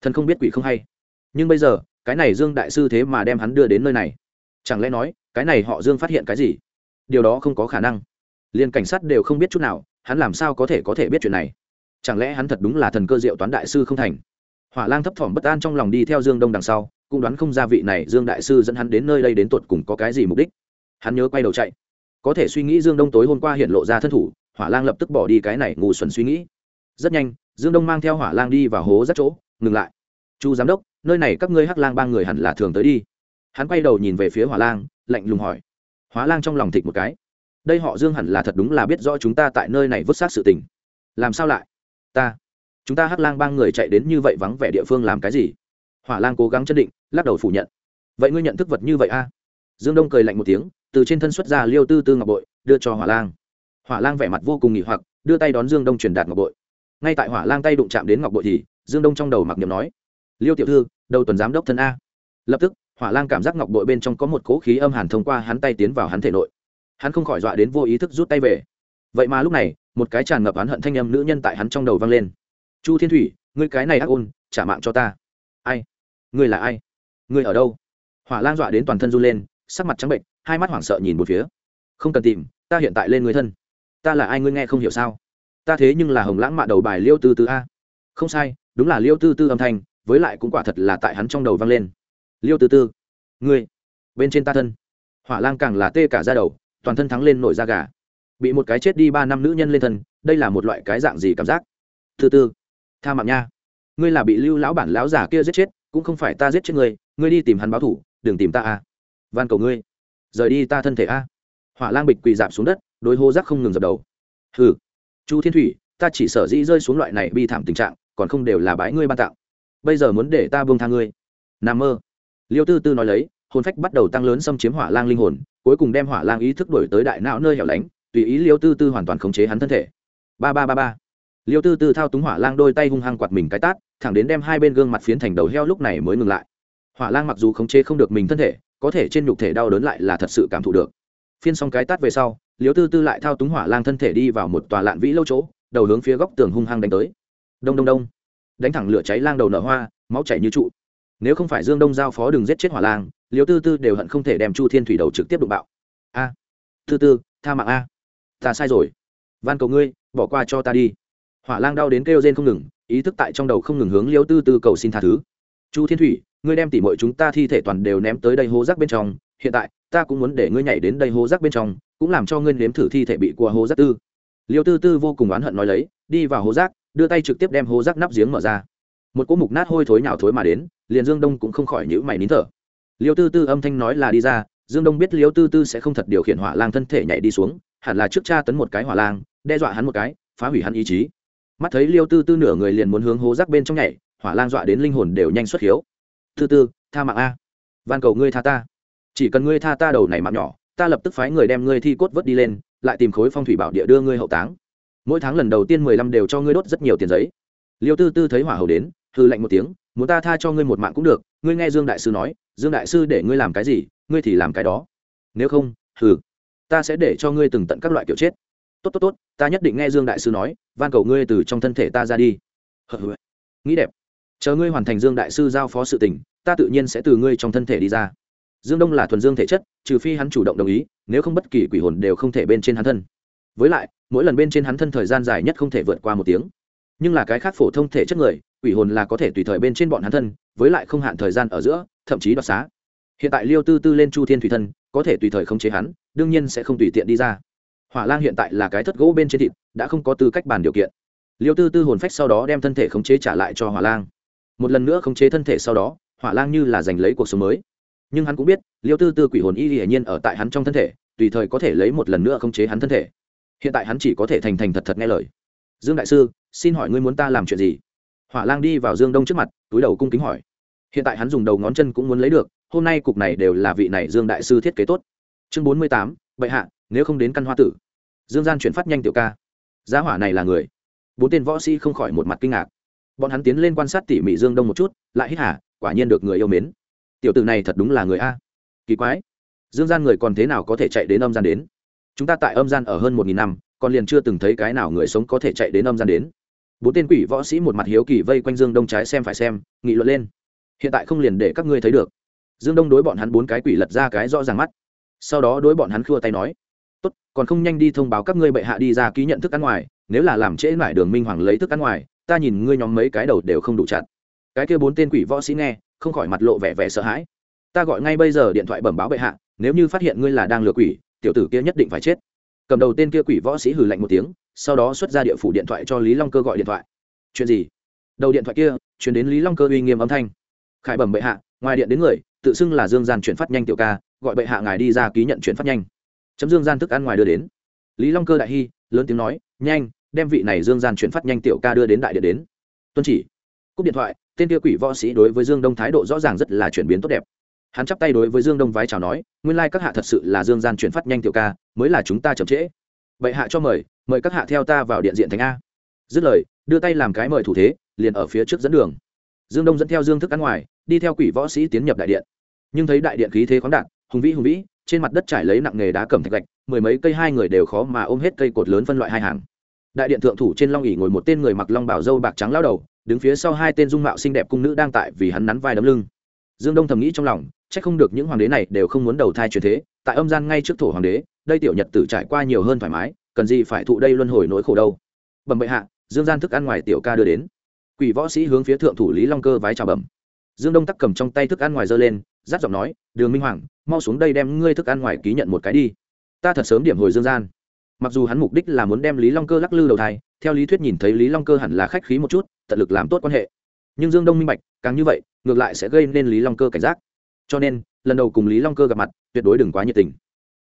Speaker 1: Thần không biết quỷ không hay. Nhưng bây giờ, cái này dương đại sư thế mà đem hắn đưa đến nơi này. Chẳng lẽ nói, cái này họ dương phát hiện cái gì? Điều đó không có khả năng. Liền cảnh sát đều không biết chút nào, hắn làm sao có thể có thể biết chuyện này? Chẳng lẽ hắn thật đúng là thần cơ diệu toán đại sư không thành? Hỏa lang thấp thỏm bất an trong lòng đi theo dương đông đằng sau, cũng đoán không ra vị này dương đại sư dẫn hắn đến nơi đây đến tột cùng có cái gì mục đích. Hắn nhớ quay đầu chạy có thể suy nghĩ dương đông tối hôm qua hiện lộ ra thân thủ, hỏa lang lập tức bỏ đi cái này ngủ xuẩn suy nghĩ. Rất nhanh, dương đông mang theo hỏa lang đi vào hố rất chỗ, ngừng lại. Chu giám đốc, nơi này các ngươi hắc lang ba người hẳn là thường tới đi. Hắn quay đầu nhìn về phía hỏa lang, lạnh lùng hỏi. Hóa lang trong lòng thịt một cái. Đây họ dương hẳn là thật đúng là biết rõ chúng ta tại nơi này vứt xác sự tình. Làm sao lại? Ta, chúng ta hắc lang ba người chạy đến như vậy vắng vẻ địa phương làm cái gì? Hỏa lang cố gắng chân định, lắc đầu phủ nhận. Vậy ngươi nhận thức vật như vậy a? Dương đông cười lạnh một tiếng từ trên thân xuất ra liêu tư tư ngọc bội, đưa cho hỏa lang. Hỏa lang vẻ mặt vô cùng nghỉ hoặc, đưa tay đón dương đông truyền đạt ngọc bội. Ngay tại hỏa lang tay đụng chạm đến ngọc bội thì, dương đông trong đầu mặc niệm nói, liêu tiểu thư, đầu tuần giám đốc thân a. Lập tức, hỏa lang cảm giác ngọc bội bên trong có một cỗ khí âm hàn thông qua hắn tay tiến vào hắn thể nội. Hắn không khỏi dọa đến vô ý thức rút tay về. Vậy mà lúc này, một cái tràn ngập hắn hận thanh âm nữ nhân tại hắn trong đầu vang lên. Chu thiên thủy, ngươi cái này ác ôn, trả mạng cho ta. Ai? Ngươi là ai? Ngươi ở đâu? Hỏa lang dọa đến toàn thân run lên, sắc mặt trắng bệnh hai mắt hoảng sợ nhìn một phía. Không cần tìm, ta hiện tại lên người thân. Ta là ai ngươi nghe không hiểu sao? Ta thế nhưng là hồng lãng mạ đầu bài liêu tư tư a. Không sai, đúng là liêu tư tư âm thanh, với lại cũng quả thật là tại hắn trong đầu vang lên. Liêu tư tư, ngươi, bên trên ta thân. Hỏa lang càng là tê cả ra đầu, toàn thân thắng lên nổi da gà. Bị một cái chết đi ba năm nữ nhân lên thân, đây là một loại cái dạng gì cảm giác? Thứ tư, tha mạng nha. Ngươi là bị lưu lão bản lão già kia giết chết, cũng không phải ta giết chết ngươi ngươi đi tìm hắn báo thủ, đừng tìm ta a. Van cầu ngươi rời đi ta thân thể a. Hỏa lang bịch quỳ dạp xuống đất đôi hô rác không ngừng dập đầu. Hừ, chu thiên thủy, ta chỉ sở dĩ rơi xuống loại này bi thảm tình trạng, còn không đều là bái ngươi ban tặng. Bây giờ muốn để ta buông tha ngươi. Nằm mơ. Liêu tư tư nói lấy, hồn phách bắt đầu tăng lớn xâm chiếm hỏa lang linh hồn, cuối cùng đem hỏa lang ý thức đổi tới đại não nơi hẻo lánh, tùy ý liêu tư tư hoàn toàn khống chế hắn thân thể. Ba ba ba ba. Liêu tư tư thao túng hỏa lang đôi tay hung hăng quạt mình cái tát, thẳng đến đem hai bên gương mặt phiến thành đầu heo lúc này mới ngừng lại. Hỏa lang mặc dù khống chế không được mình thân thể có thể trên nhục thể đau đớn lại là thật sự cảm thụ được. Phiên xong cái tát về sau liếu tư tư lại thao túng hỏa lang thân thể đi vào một tòa lạn vĩ lâu chỗ, đầu hướng phía góc tường hung hăng đánh tới. Đông đông đông. Đánh thẳng lửa cháy lang đầu nở hoa, máu chảy như trụ. Nếu không phải dương đông giao phó đừng giết chết hỏa lang liếu tư tư đều hận không thể đem chu thiên thủy đầu trực tiếp đụng bạo. A. Tư tư, tha mạng a. Ta sai rồi. Van cầu ngươi, bỏ qua cho ta đi. Hỏa lang đau đến kêu rên không ngừng, ý thức tại trong đầu không ngừng hướng liếu tư tư cầu xin tha thứ chu thiên thủy, ngươi đem tỉ mọi chúng ta thi thể toàn đều ném tới đây hố rác bên trong, hiện tại, ta cũng muốn để ngươi nhảy đến đây hố rác bên trong, cũng làm cho ngươi nếm thử thi thể bị của hố rác tư. Liêu tư tư vô cùng oán hận nói lấy, đi vào hố rác, đưa tay trực tiếp đem hố rác nắp giếng mở ra. Một cỗ mục nát hôi thối nhào thối mà đến, liền dương đông cũng không khỏi nhữ mày nín thở. Liêu tư tư âm thanh nói là đi ra, dương đông biết liêu tư tư sẽ không thật điều khiển hỏa lang thân thể nhảy đi xuống, hẳn là trước cha tấn một cái hỏa lang, đe dọa hắn một cái, phá hủy hắn ý chí. Mắt thấy liêu tư tư nửa người liền muốn hướng hố rác bên trong nhảy hỏa Lan dọa đến linh hồn đều nhanh xuất hiếu. Thứ tư tha mạng a. Van cầu ngươi tha ta. Chỉ cần ngươi tha ta đầu này mạng nhỏ ta lập tức phái người đem ngươi thi cốt vớt đi lên lại tìm khối phong thủy bảo địa đưa ngươi hậu táng. Mỗi tháng lần đầu tiên mười lăm đều cho ngươi đốt rất nhiều tiền giấy. Liêu tư tư thấy hỏa hầu đến hư lạnh một tiếng muốn ta tha cho ngươi một mạng cũng được ngươi nghe dương đại sư nói dương đại sư để ngươi làm cái gì ngươi thì làm cái đó. Nếu không hừ ta sẽ để cho ngươi từng tận các loại kiểu chết. Tốt tốt tốt ta nhất định nghe dương đại sư nói van cầu ngươi từ trong thân thể ta ra đi. Hừ, nghĩ đẹp chờ ngươi hoàn thành dương đại sư giao phó sự tình, ta tự nhiên sẽ từ ngươi trong thân thể đi ra. Dương đông là thuần dương thể chất, trừ phi hắn chủ động đồng ý, nếu không bất kỳ quỷ hồn đều không thể bên trên hắn thân. Với lại, mỗi lần bên trên hắn thân thời gian dài nhất không thể vượt qua một tiếng. Nhưng là cái khác phổ thông thể chất người, quỷ hồn là có thể tùy thời bên trên bọn hắn thân, với lại không hạn thời gian ở giữa, thậm chí đoạt xá. Hiện tại liêu tư tư lên chu thiên thủy thân, có thể tùy thời khống chế hắn, đương nhiên sẽ không tùy tiện đi ra. Hỏa lang hiện tại là cái thất gỗ bên trên thịt, đã không có tư cách bàn điều kiện. Liêu tư tư hồn phách sau đó đem thân thể khống chế trả lại cho hỏa lang một lần nữa khống chế thân thể sau đó, hỏa lang như là giành lấy cuộc sống mới. Nhưng hắn cũng biết, liêu tư tư quỷ hồn y hiển nhiên ở tại hắn trong thân thể, tùy thời có thể lấy một lần nữa khống chế hắn thân thể. Hiện tại hắn chỉ có thể thành thành thật thật nghe lời. Dương đại sư, xin hỏi ngươi muốn ta làm chuyện gì? Hỏa lang đi vào dương đông trước mặt, túi đầu cung kính hỏi. Hiện tại hắn dùng đầu ngón chân cũng muốn lấy được, hôm nay cục này đều là vị này dương đại sư thiết kế tốt. Chương bốn mươi tám, bệ hạ, nếu không đến căn hoa tử. Dương gian chuyển phát nhanh tiểu ca. Giá hỏa này là người. Bốn tên võ sĩ không khỏi một mặt kinh ngạc bọn hắn tiến lên quan sát tỉ mỉ dương đông một chút, lại hít hả quả nhiên được người yêu mến. Tiểu t ử này thật đúng là người a. Kỳ quái. Dương gian người còn thế nào có thể chạy đến âm gian đến? Chúng ta tại âm gian ở hơn một nghìn năm, còn liền chưa từng thấy cái nào người sống có thể chạy đến âm gian đến. Bốn tên quỷ võ sĩ một mặt hiếu kỳ vây quanh dương đông trái xem phải xem, nghị luận lên. Hiện tại không liền để các ngươi thấy được. Dương đông đối bọn hắn bốn cái quỷ lật ra cái rõ ràng mắt. Sau đó đối bọn hắn khua tay nói, tốt, còn không nhanh đi thông báo các ngươi bệ hạ đi ra ký nhận thức ăn ngoài, nếu là làm trễ mải đường minh hoàng lấy thức ăn ngoài ta nhìn ngươi nhóm mấy cái đầu đều không đủ chặt. Cái kia bốn tên quỷ võ sĩ nghe, không khỏi mặt lộ vẻ vẻ sợ hãi. Ta gọi ngay bây giờ điện thoại bẩm báo bệ hạ, nếu như phát hiện ngươi là đang lừa quỷ, tiểu tử kia nhất định phải chết. Cầm đầu tên kia quỷ võ sĩ hừ lạnh một tiếng, sau đó xuất ra địa phủ điện thoại cho lý long cơ gọi điện thoại. Chuyện gì? Đầu điện thoại kia, chuyển đến lý long cơ uy nghiêm âm thanh. Khải bẩm bệ hạ, ngoài điện đến người, tự xưng là dương gian chuyển phát nhanh tiểu ca, gọi bệ hạ ngài đi ra ký nhận chuyển phát nhanh. Chấm dương gian thức ăn ngoài đưa đến. Lý long cơ đại hy lớn tiếng nói, nhanh đem vị này dương gian chuyển phát nhanh tiểu ca đưa đến đại điện đến. Tuân chỉ. Cúp điện thoại, tên kia quỷ võ sĩ đối với dương đông thái độ rõ ràng rất là chuyển biến tốt đẹp. Hắn chắp tay đối với dương đông vái chào nói, nguyên lai các hạ thật sự là dương gian chuyển phát nhanh tiểu ca, mới là chúng ta chậm trễ. Vậy hạ cho mời mời các hạ theo ta vào điện diện thành a. Dứt lời, đưa tay làm cái mời thủ thế, liền ở phía trước dẫn đường. Dương đông dẫn theo dương thức ăn ngoài, đi theo quỷ võ sĩ tiến nhập đại điện. Nhưng thấy đại điện khí thế khoáng đạt, hùng vĩ hùng vĩ, trên mặt đất trải lấy nặng nghề đá cẩm thạch gạch, mười mấy cây hai người đều khó mà ôm hết cây cột lớn phân loại hai hàng đại điện thượng thủ trên long ỉ ngồi một tên người mặc long bảo dâu bạc trắng lao đầu, đứng phía sau hai tên dung mạo xinh đẹp cung nữ đang tại vì hắn nắn vai đấm lưng. Dương đông thầm nghĩ trong lòng c h ắ c không được những hoàng đế này đều không muốn đầu thai truyền thế, tại âm gian ngay trước thổ hoàng đế, đây tiểu nhật tử trải qua nhiều hơn thoải mái, cần gì phải thụ đây luân hồi nỗi khổ đâu. Bẩm bệ hạ, dương gian thức ăn ngoài tiểu ca đưa đến. Quỷ võ sĩ hướng phía thượng thủ lý long cơ vái chào bẩm. Dương đông tắc cầm trong tay thức ăn ngoài dơ lên giáp giọng nói, đường minh hoàng, mau xuống đây đem ngươi thức ăn ngoài ký nhận một cái đi. Ta thật sớm điểm hồi dương gian mặc dù hắn mục đích là muốn đem lý long cơ lắc lư đầu thai, theo lý thuyết nhìn thấy lý long cơ hẳn là khách khí một chút, tận lực làm tốt quan hệ. Nhưng dương đông minh bạch, càng như vậy, ngược lại sẽ gây nên lý long cơ cảnh giác. Cho nên, lần đầu cùng lý long cơ gặp mặt, tuyệt đối đừng quá nhiệt tình.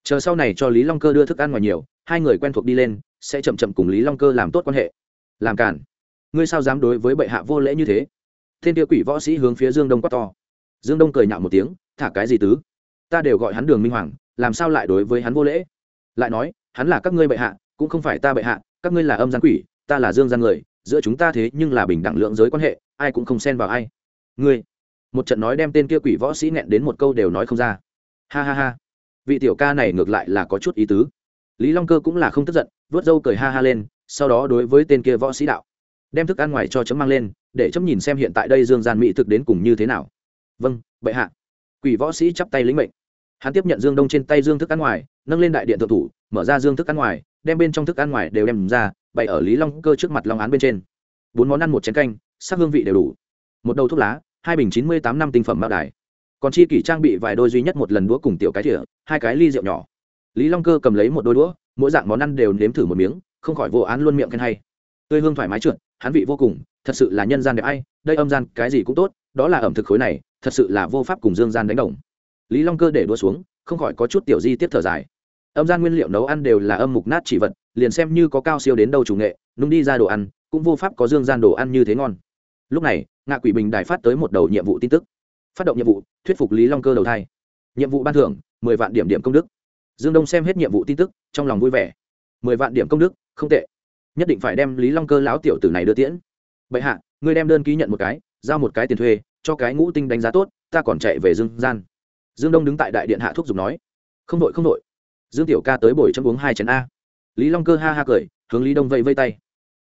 Speaker 1: Chờ sau này cho lý long cơ đưa thức ăn ngoài nhiều, hai người quen thuộc đi lên, sẽ chậm chậm cùng lý long cơ làm tốt quan hệ. Làm cản ngươi sao dám đối với bệ hạ vô lễ như thế? Thiên tiêu quỷ võ sĩ hướng phía dương đông quát to. Dương đông cười nhạo một tiếng, thả cái gì tứ? Ta đều gọi hắn đường minh hoàng, làm sao lại đối với hắn vô lễ? Lại nói hắn là các ngươi bệ hạ, cũng không phải ta bệ hạ, các ngươi là âm gian quỷ, ta là dương gian người, giữa chúng ta thế nhưng là bình đẳng lượng giới quan hệ, ai cũng không xen vào ai. Ngươi, một trận nói đem tên kia quỷ võ sĩ nghẹn đến một câu đều nói không ra. Ha ha ha. Vị tiểu ca này ngược lại là có chút ý tứ. Lý long cơ cũng là không tức giận vớt râu cười ha ha lên, sau đó đối với tên kia võ sĩ đạo. Đem thức ăn ngoài cho chấm mang lên, để chấm nhìn xem hiện tại đây dương gian mỹ thực đến cùng như thế nào. Vâng bệ hạ. Quỷ võ sĩ chắp tay lĩnh mệnh. Hắn tiếp nhận dương đông trên tay dương thức ăn ngoài, nâng lên đại điện thượng thủ mở ra dương thức ăn ngoài, đem bên trong thức ăn ngoài đều đem ra, bày ở lý long cơ trước mặt long án bên trên. Bốn món ăn một chén canh, sắc hương vị đều đủ. Một đầu thuốc lá, hai bình chín mươi tám năm tinh phẩm mạo đài. Còn chi kỷ trang bị vài đôi duy nhất một lần đũa cùng tiểu cái thỉa hai cái ly rượu nhỏ. Lý long cơ cầm lấy một đôi đũa, mỗi dạng món ăn đều nếm thử một miếng, không khỏi vô án luôn miệng khen hay. Tươi hương thoải mái trượt, hắn vị vô cùng, thật sự là nhân gian đẹp ai, đây âm gian cái gì cũng tốt, đó là ẩm thực khối này, thật sự là vô pháp cùng dương gian đánh đồng. Lý long cơ để đua xuống, không khỏi có chút tiểu di tiếp thở dài âm gian nguyên liệu nấu ăn đều là âm mục nát chỉ vật, liền xem như có cao siêu đến đâu chủ nghệ, nung đi ra đồ ăn, cũng vô pháp có dương gian đồ ăn như thế ngon. Lúc này, ngạ quỷ bình đài phát tới một đầu nhiệm vụ tin tức. Phát động nhiệm vụ, thuyết phục lý long cơ đầu thai. Nhiệm vụ ban thưởng, mười vạn điểm điểm công đức. Dương đông xem hết nhiệm vụ tin tức, trong lòng vui vẻ. Mười vạn điểm công đức, không tệ. Nhất định phải đem lý long cơ lão tiểu tử này đưa tiễn. Bệ hạ, ngươi đem đơn ký nhận một cái, giao một cái tiền thuê, cho cái ngũ tinh đánh giá tốt, ta còn chạy về dương gian. Dương đông đứng tại đại điện hạ thuốc giục nói. Không đội không đội dương tiểu ca tới bồi chấm uống hai chén a. Lý long cơ ha ha cười, hướng lý đông vây vây tay.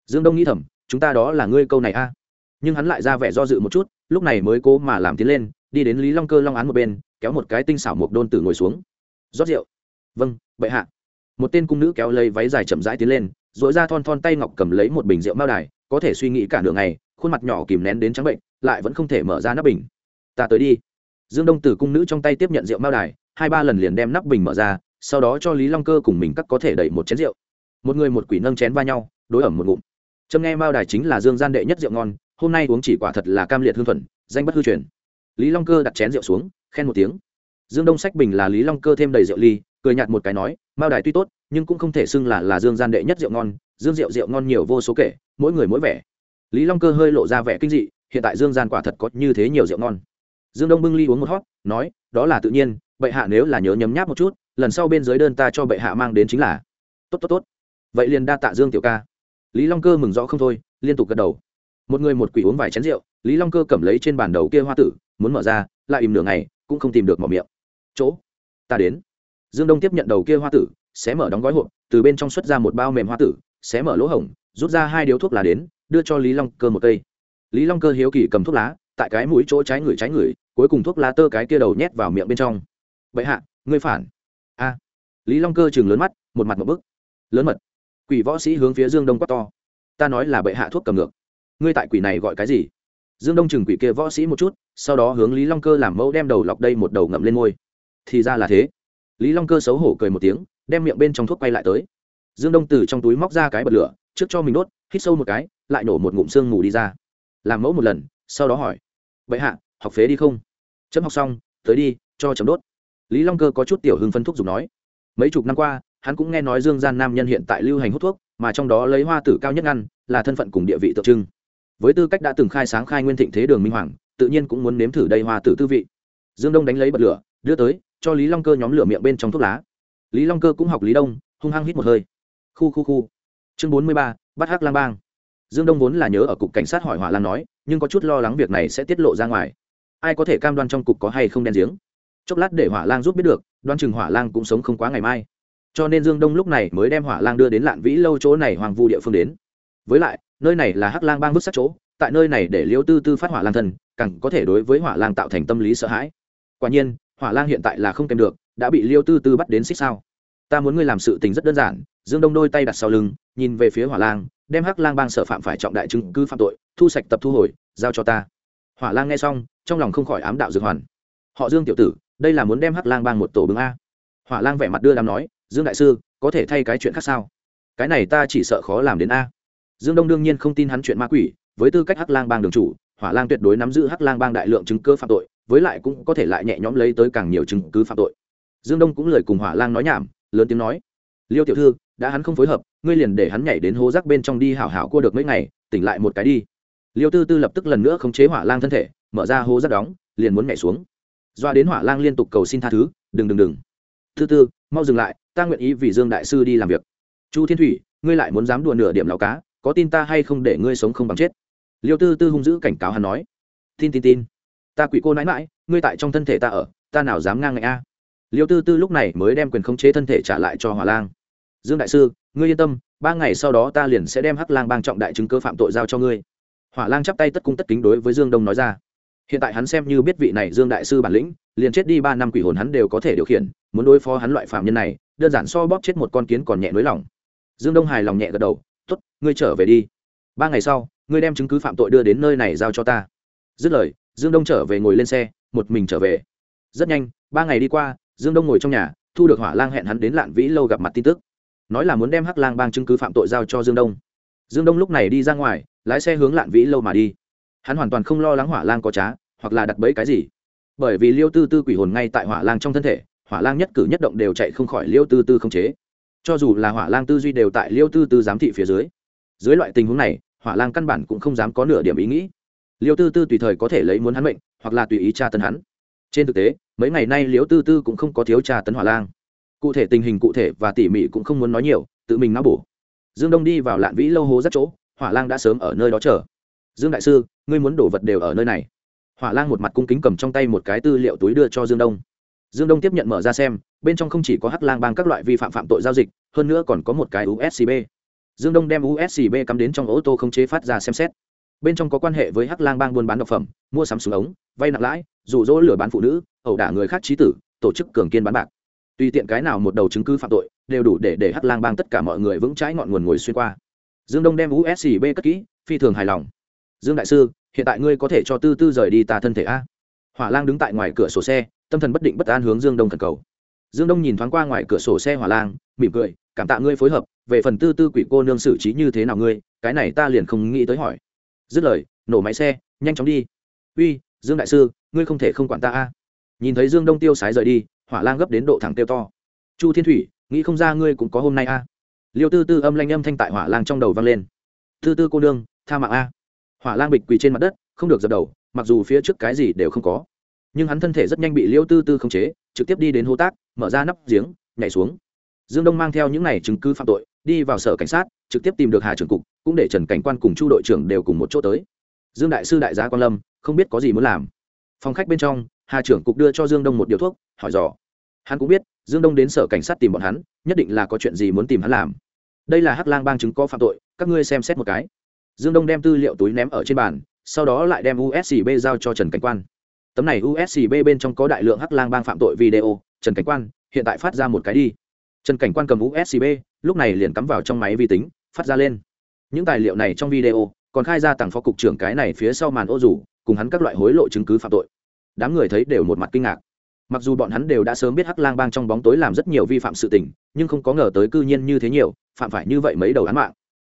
Speaker 1: Dương đông nghĩ thầm, chúng ta đó là ngươi câu này a. Nhưng hắn lại ra vẻ do dự một chút, lúc này mới cố mà làm tiến lên, đi đến lý long cơ long án một bên, kéo một cái tinh xảo một đôn tử ngồi xuống. Rót rượu. Vâng bệ hạ. Một tên cung nữ kéo lấy váy dài chậm rãi tiến lên dội ra thon thon tay ngọc cầm lấy một bình rượu mao đài, có thể suy nghĩ cả nửa ngày, khuôn mặt nhỏ kìm nén đến trắng bệnh, lại vẫn không thể mở ra nắp bình. Ta tới đi. Dương đông từ cung nữ trong tay tiếp nhận rượu mao đài, hai ba lần liền đem nắp bình mở ra sau đó cho lý long cơ cùng mình cắt có thể đẩy một chén rượu. Một người một quỷ nâng chén va nhau, đối ẩm một ngụm. Trâm nghe mao đài chính là dương gian đệ nhất rượu ngon, hôm nay uống chỉ quả thật là cam liệt hương thuần, danh bất hư truyền. Lý long cơ đặt chén rượu xuống, khen một tiếng. Dương đông sách bình là lý long cơ thêm đầy rượu ly, cười nhạt một cái nói, mao đài tuy tốt, nhưng cũng không thể xưng là là dương gian đệ nhất rượu ngon, dương rượu rượu ngon nhiều vô số kể, mỗi người mỗi vẻ. Lý long cơ hơi lộ ra vẻ kinh dị, hiện tại dương gian quả thật có như thế nhiều rượu ngon. Dương đông bưng ly uống một hót nói, đó là tự nhiên, bệ hạ nếu là nhớ nhấm nháp một chút lần sau bên dưới đơn ta cho bệ hạ mang đến chính là. Tốt tốt tốt. Vậy liền đa tạ dương tiểu ca. Lý long cơ mừng rõ không thôi, liên tục gật đầu. Một người một quỷ uống vài chén rượu, lý long cơ cầm lấy trên bàn đầu kia hoa tử, muốn mở ra, lại im nửa ngày, cũng không tìm được mỏ miệng. Chỗ, ta đến. Dương đông tiếp nhận đầu kia hoa tử xé mở đóng gói hộp, từ bên trong xuất ra một bao mềm hoa tử xé mở lỗ hổng, rút ra hai điếu thuốc lá đến, đưa cho lý long cơ một cây. Lý long cơ hiếu kỳ cầm thuốc lá, tại cái mũi chỗ trái người trái người, cuối cùng thuốc lá tơ cái kia đầu nhét vào miệng bên trong. Vậy hạ, ngươi phản a. Lý long cơ chừng lớn mắt, một mặt một bức. Lớn mật. Quỷ võ sĩ hướng phía dương đông quát to. Ta nói là bệ hạ thuốc cầm ngược. Ngươi tại quỷ này gọi cái gì? Dương đông chừng quỷ kia võ sĩ một chút, sau đó hướng lý long cơ làm mẫu đem đầu lọc đây một đầu ngậm lên môi. Thì ra là thế. Lý long cơ xấu hổ cười một tiếng, đem miệng bên trong thuốc quay lại tới. Dương đông từ trong túi móc ra cái bật lửa, trước cho mình đốt, hít sâu một cái, lại nổ một ngụm xương mù đi ra. Làm mẫu một lần, sau đó hỏi vậy hạ, học phế đi không? Chấm học xong, tới đi, cho chấm đốt lý long cơ có chút tiểu hưng phân thuốc dùng nói. Mấy chục năm qua, hắn cũng nghe nói dương gian nam nhân hiện tại lưu hành hút thuốc, mà trong đó lấy hoa tử cao nhất ngăn là thân phận cùng địa vị tượng trưng. Với tư cách đã từng khai sáng khai nguyên thịnh thế đường minh hoàng, tự nhiên cũng muốn nếm thử đây hoa tử tư vị. Dương đông đánh lấy bật lửa, đưa tới, cho lý long cơ nhóm lửa miệng bên trong thuốc lá. Lý long cơ cũng học lý đông, hung hăng hít một hơi. Khu khu khu. Chương bốn mươi ba, bắt hắc lang bang. Dương đông vốn là nhớ ở cục cảnh sát hỏi hỏa lan nói, nhưng có chút lo lắng việc này sẽ tiết lộ ra ngoài. Ai có thể cam đoan trong cục có hay không đen giếng? Chốc lát để hỏa lang giúp biết được đoan chừng hỏa lang cũng sống không quá ngày mai. Cho nên dương đông lúc này mới đem hỏa lang đưa đến lạn vĩ lâu chỗ này hoàng vu địa phương đến. Với lại, nơi này là hắc lang bang vứt sát chỗ, tại nơi này để liêu tư tư phát hỏa lang thần, càng có thể đối với hỏa lang tạo thành tâm lý sợ hãi. Quả nhiên, hỏa lang hiện tại là không kèm được, đã bị liêu tư tư bắt đến xích sao. Ta muốn ngươi làm sự tình rất đơn giản, dương đông đôi tay đặt sau lưng, nhìn về phía hỏa lang, đem hắc lang bang sợ phạm phải trọng đại chứng cứ phạm tội, thu sạch tập thu hồi, giao cho ta. Hỏa lang nghe xong, trong lòng không khỏi ám đạo dược hoàn. Họ dương tiểu tử đây là muốn đem hắc lang bang một tổ bưng a hỏa lang vẻ mặt đưa đám nói dương đại sư có thể thay cái chuyện khác sao cái này ta chỉ sợ khó làm đến a dương đông đương nhiên không tin hắn chuyện ma quỷ với tư cách hắc lang bang đường chủ hỏa lang tuyệt đối nắm giữ hắc lang bang đại lượng chứng cứ phạm tội với lại cũng có thể lại nhẹ nhõm lấy tới càng nhiều chứng cứ phạm tội dương đông cũng lời cùng hỏa lang nói nhảm lớn tiếng nói liêu tiểu thư đã hắn không phối hợp ngươi liền để hắn nhảy đến hố rác bên trong đi hảo hảo cua được mấy ngày tỉnh lại một cái đi liêu tư tư lập tức lần nữa khống chế hỏa lang thân thể mở ra hố rác đóng liền muốn nhảy xuống doa đến hỏa lang liên tục cầu xin tha thứ, đừng đừng đừng. Thứ tư, mau dừng lại, ta nguyện ý vì dương đại sư đi làm việc. Chu thiên thủy, ngươi lại muốn dám đùa nửa điểm lão cá, có tin ta hay không để ngươi sống không bằng chết? Liêu tư tư hung dữ cảnh cáo hắn nói. Tin tin tin. Ta quỷ cô nãi mãi ngươi tại trong thân thể ta ở, ta nào dám ngang ngạnh a? Liêu tư tư lúc này mới đem quyền khống chế thân thể trả lại cho hỏa lang. Dương đại sư, ngươi yên tâm, ba ngày sau đó ta liền sẽ đem hắc lang bang trọng đại chứng cơ phạm tội giao cho ngươi. Hỏa lang chắp tay tất cung tất kính đối với dương đông nói ra hiện tại hắn xem như biết vị này dương đại sư bản lĩnh, liền chết đi ba năm quỷ hồn hắn đều có thể điều khiển, muốn đối phó hắn loại phạm nhân này, đơn giản so bóp chết một con kiến còn nhẹ nới lòng. Dương đông hài lòng nhẹ gật đầu t ố t ngươi trở về đi. Ba ngày sau, ngươi đem chứng cứ phạm tội đưa đến nơi này giao cho ta. Dứt lời, dương đông trở về ngồi lên xe, một mình trở về. Rất nhanh, ba ngày đi qua, dương đông ngồi trong nhà, thu được hỏa lang hẹn hắn đến lạn vĩ lâu gặp mặt tin tức. Nói là muốn đem hắc lang bang chứng cứ phạm tội giao cho dương đông. Dương đông lúc này đi ra ngoài, lái xe hướng lạn vĩ lâu mà đi hắn hoàn toàn không lo lắng hỏa lang có trá, hoặc là đặt bẫy cái gì. Bởi vì liêu tư tư quỷ hồn ngay tại hỏa lang trong thân thể, hỏa lang nhất cử nhất động đều chạy không khỏi liêu tư tư không chế. Cho dù là hỏa lang tư duy đều tại liêu tư tư giám thị phía dưới. Dưới loại tình huống này, hỏa lang căn bản cũng không dám có nửa điểm ý nghĩ. Liêu tư tư tùy thời có thể lấy muốn hắn mệnh, hoặc là tùy ý tra tấn hắn. Trên thực tế, mấy ngày nay liêu tư tư cũng không có thiếu tra tấn hỏa lang. Cụ thể tình hình cụ thể và tỉ mỉ cũng không muốn nói nhiều, tự mình não bổ. Dương đông đi vào lạn vĩ lâu hố rất chỗ, hỏa lang đã sớm ở nơi đó chờ dương đại sư, ngươi muốn đổ vật đều ở nơi này. Hỏa lang một mặt cung kính cầm trong tay một cái tư liệu túi đưa cho dương đông. Dương đông tiếp nhận mở ra xem, bên trong không chỉ có hắc lang bang các loại vi phạm phạm tội giao dịch, hơn nữa còn có một cái uscb dương đông đem uscb cắm đến trong ô tô không chế phát ra xem xét. Bên trong có quan hệ với hắc lang bang buôn bán độc phẩm, mua sắm súng ống, vay nặng lãi rụ rỗ lừa bán phụ nữ, ẩu đả người khác trí tử, tổ chức cường kiên bán bạc. Tùy tiện cái nào một đầu chứng cứ phạm tội, đều đủ để để hắc lang bang tất cả mọi người vững trái ngọn nguồn ngồi xuyên qua. Dương đông đem uscb cất kỹ, phi thường hài lòng dương đại sư, hiện tại ngươi có thể cho tư tư rời đi ta thân thể a. Hỏa lang đứng tại ngoài cửa sổ xe, tâm thần bất định bất an hướng dương đông thần cầu. Dương đông nhìn thoáng qua ngoài cửa sổ xe hỏa lang, mỉm cười, cảm tạ ngươi phối hợp, về phần tư tư quỷ cô nương xử trí như thế nào ngươi, cái này ta liền không nghĩ tới hỏi. Dứt lời, nổ máy xe, nhanh chóng đi. Uy, dương đại sư, ngươi không thể không quản ta a. Nhìn thấy dương đông tiêu sái rời đi, hỏa lang gấp đến độ thẳng tiêu to. Chu thiên thủy, nghĩ không ra ngươi cũng có hôm nay a. Liêu tư tư âm lanh âm thanh tại hỏa lang trong đầu vang lên. Tư tư cô nương, tha mạng a hỏa lang bịch quỳ trên mặt đất, không được dập đầu, mặc dù phía trước cái gì đều không có. Nhưng hắn thân thể rất nhanh bị liêu tư tư khống chế, trực tiếp đi đến hô tác, mở ra nắp giếng, nhảy xuống. Dương đông mang theo những này chứng cứ phạm tội, đi vào sở cảnh sát, trực tiếp tìm được hà trưởng cục, cũng để trần cảnh quan cùng chu đội trưởng đều cùng một chỗ tới. Dương đại sư đại gia quan lâm, không biết có gì muốn làm. Phòng khách bên trong, hà trưởng cục đưa cho dương đông một điều thuốc, hỏi dò. Hắn cũng biết, dương đông đến sở cảnh sát tìm bọn hắn, nhất định là có chuyện gì muốn tìm hắn làm. Đây là hắc lang bang chứng có phạm tội, các ngươi xem xét một cái dương đông đem tư liệu túi ném ở trên bàn, sau đó lại đem uscb giao cho trần cảnh quan. Tấm này uscb bên trong có đại lượng hắc lang bang phạm tội video, trần cảnh quan, hiện tại phát ra một cái đi. Trần cảnh quan cầm uscb lúc này liền cắm vào trong máy vi tính, phát ra lên. Những tài liệu này trong video, còn khai ra tặng phó cục trưởng cái này phía sau màn ô rủ, cùng hắn các loại hối lộ chứng cứ phạm tội. Đám người thấy đều một mặt kinh ngạc. Mặc dù bọn hắn đều đã sớm biết hắc lang bang trong bóng tối làm rất nhiều vi phạm sự tình, nhưng không có ngờ tới cư nhiên như thế nhiều, phạm phải như vậy mấy đầu án mạng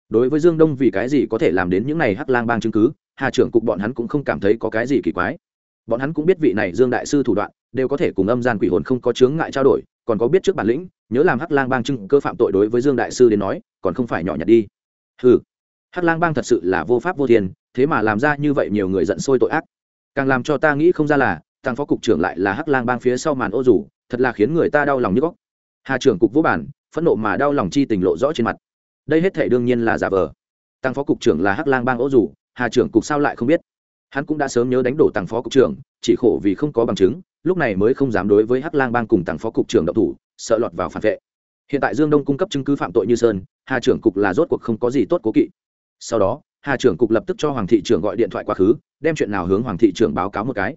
Speaker 1: đối với dương đông vì cái gì có thể làm đến những này hắc lang bang chứng cứ, hà trưởng cục bọn hắn cũng không cảm thấy có cái gì kỳ quái. Bọn hắn cũng biết vị này dương đại sư thủ đoạn, đều có thể cùng âm gian quỷ hồn không có chướng ngại trao đổi, còn có biết trước bản lĩnh, nhớ làm hắc lang bang chứng cơ phạm tội đối với dương đại sư đến nói, còn không phải nhỏ nhặt đi. Ừ hắc lang bang thật sự là vô pháp vô thiên, thế mà làm ra như vậy nhiều người giận sôi tội ác. Càng làm cho ta nghĩ không ra là tăng phó cục trưởng lại là hắc lang bang phía sau màn ô rủ, thật là khiến người ta đau lòng như góc. Hà trưởng cục vô bản, phẫn nộ mà đau lòng chi tình lộ rõ trên mặt đây hết thể đương nhiên là giả vờ. Tăng phó cục trưởng là hắc lang bang ô dù, hà trưởng cục sao lại không biết? Hắn cũng đã sớm nhớ đánh đổ tăng phó cục trưởng, chỉ khổ vì không có bằng chứng, lúc này mới không dám đối với hắc lang bang cùng tăng phó cục trưởng đậu thủ, sợ lọt vào phản vệ. Hiện tại dương đông cung cấp chứng cứ phạm tội như sơn, hà trưởng cục là rốt cuộc không có gì tốt cố kỵ. Sau đó, hà trưởng cục lập tức cho hoàng thị trưởng gọi điện thoại quá khứ, đem chuyện nào hướng hoàng thị trưởng báo cáo một cái.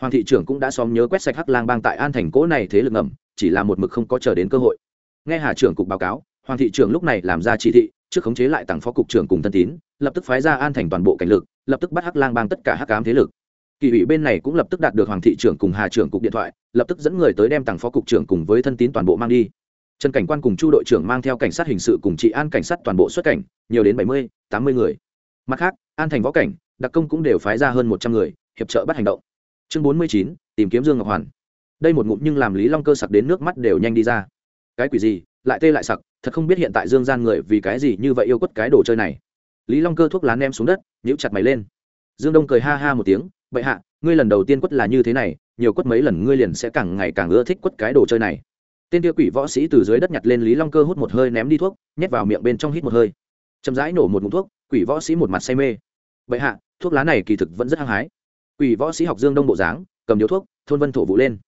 Speaker 1: Hoàng thị trưởng cũng đã xóm nhớ quét sạch hắc lang bang tại an thành cỗ này thế lực ngầm, chỉ là một mực không có chờ đến cơ hội. Nghe hà trưởng cục báo cáo hoàng thị trưởng lúc này làm ra chỉ thị, trước khống chế lại tặng phó cục trưởng cùng thân tín, lập tức phái ra an thành toàn bộ cảnh lực, lập tức bắt hắc lang bang tất cả hắc ám thế lực. Kỳ ủy bên này cũng lập tức đạt được hoàng thị trưởng cùng hà trưởng cục điện thoại, lập tức dẫn người tới đem tặng phó cục trưởng cùng với thân tín toàn bộ mang đi. Trần cảnh quan cùng chu đội trưởng mang theo cảnh sát hình sự cùng trị an cảnh sát toàn bộ xuất cảnh, nhiều đến bảy mươi, tám mươi người. Mặt khác, an thành võ cảnh, đặc công cũng đều phái ra hơn một trăm người, hiệp trợ bắt hành động. Chương bốn mươi chín, tìm kiếm dương ngọc hoàn. Đây một ngụm nhưng làm lý long cơ sặc đến nước mắt đều nhanh đi ra. Cái quỷ gì? Lại tê lại sặc, thật không biết hiện tại dương gian người vì cái gì như vậy yêu quất cái đồ chơi này. Lý long cơ thuốc lá ném xuống đất, nhíu chặt mày lên. Dương đông cười ha ha một tiếng vậy hạ, ngươi lần đầu tiên quất là như thế này, nhiều quất mấy lần ngươi liền sẽ càng ngày càng ưa thích quất cái đồ chơi này. Tên tiêu quỷ võ sĩ từ dưới đất nhặt lên lý long cơ hút một hơi ném đi thuốc, nhét vào miệng bên trong hít một hơi. Chậm rãi nổ một mụn thuốc, quỷ võ sĩ một mặt say mê. Vậy hạ, thuốc lá này kỳ thực vẫn rất hăng hái. Quỷ võ sĩ học dương đông bộ dáng, cầm điếu thuốc, thôn vân thổ vụ lên.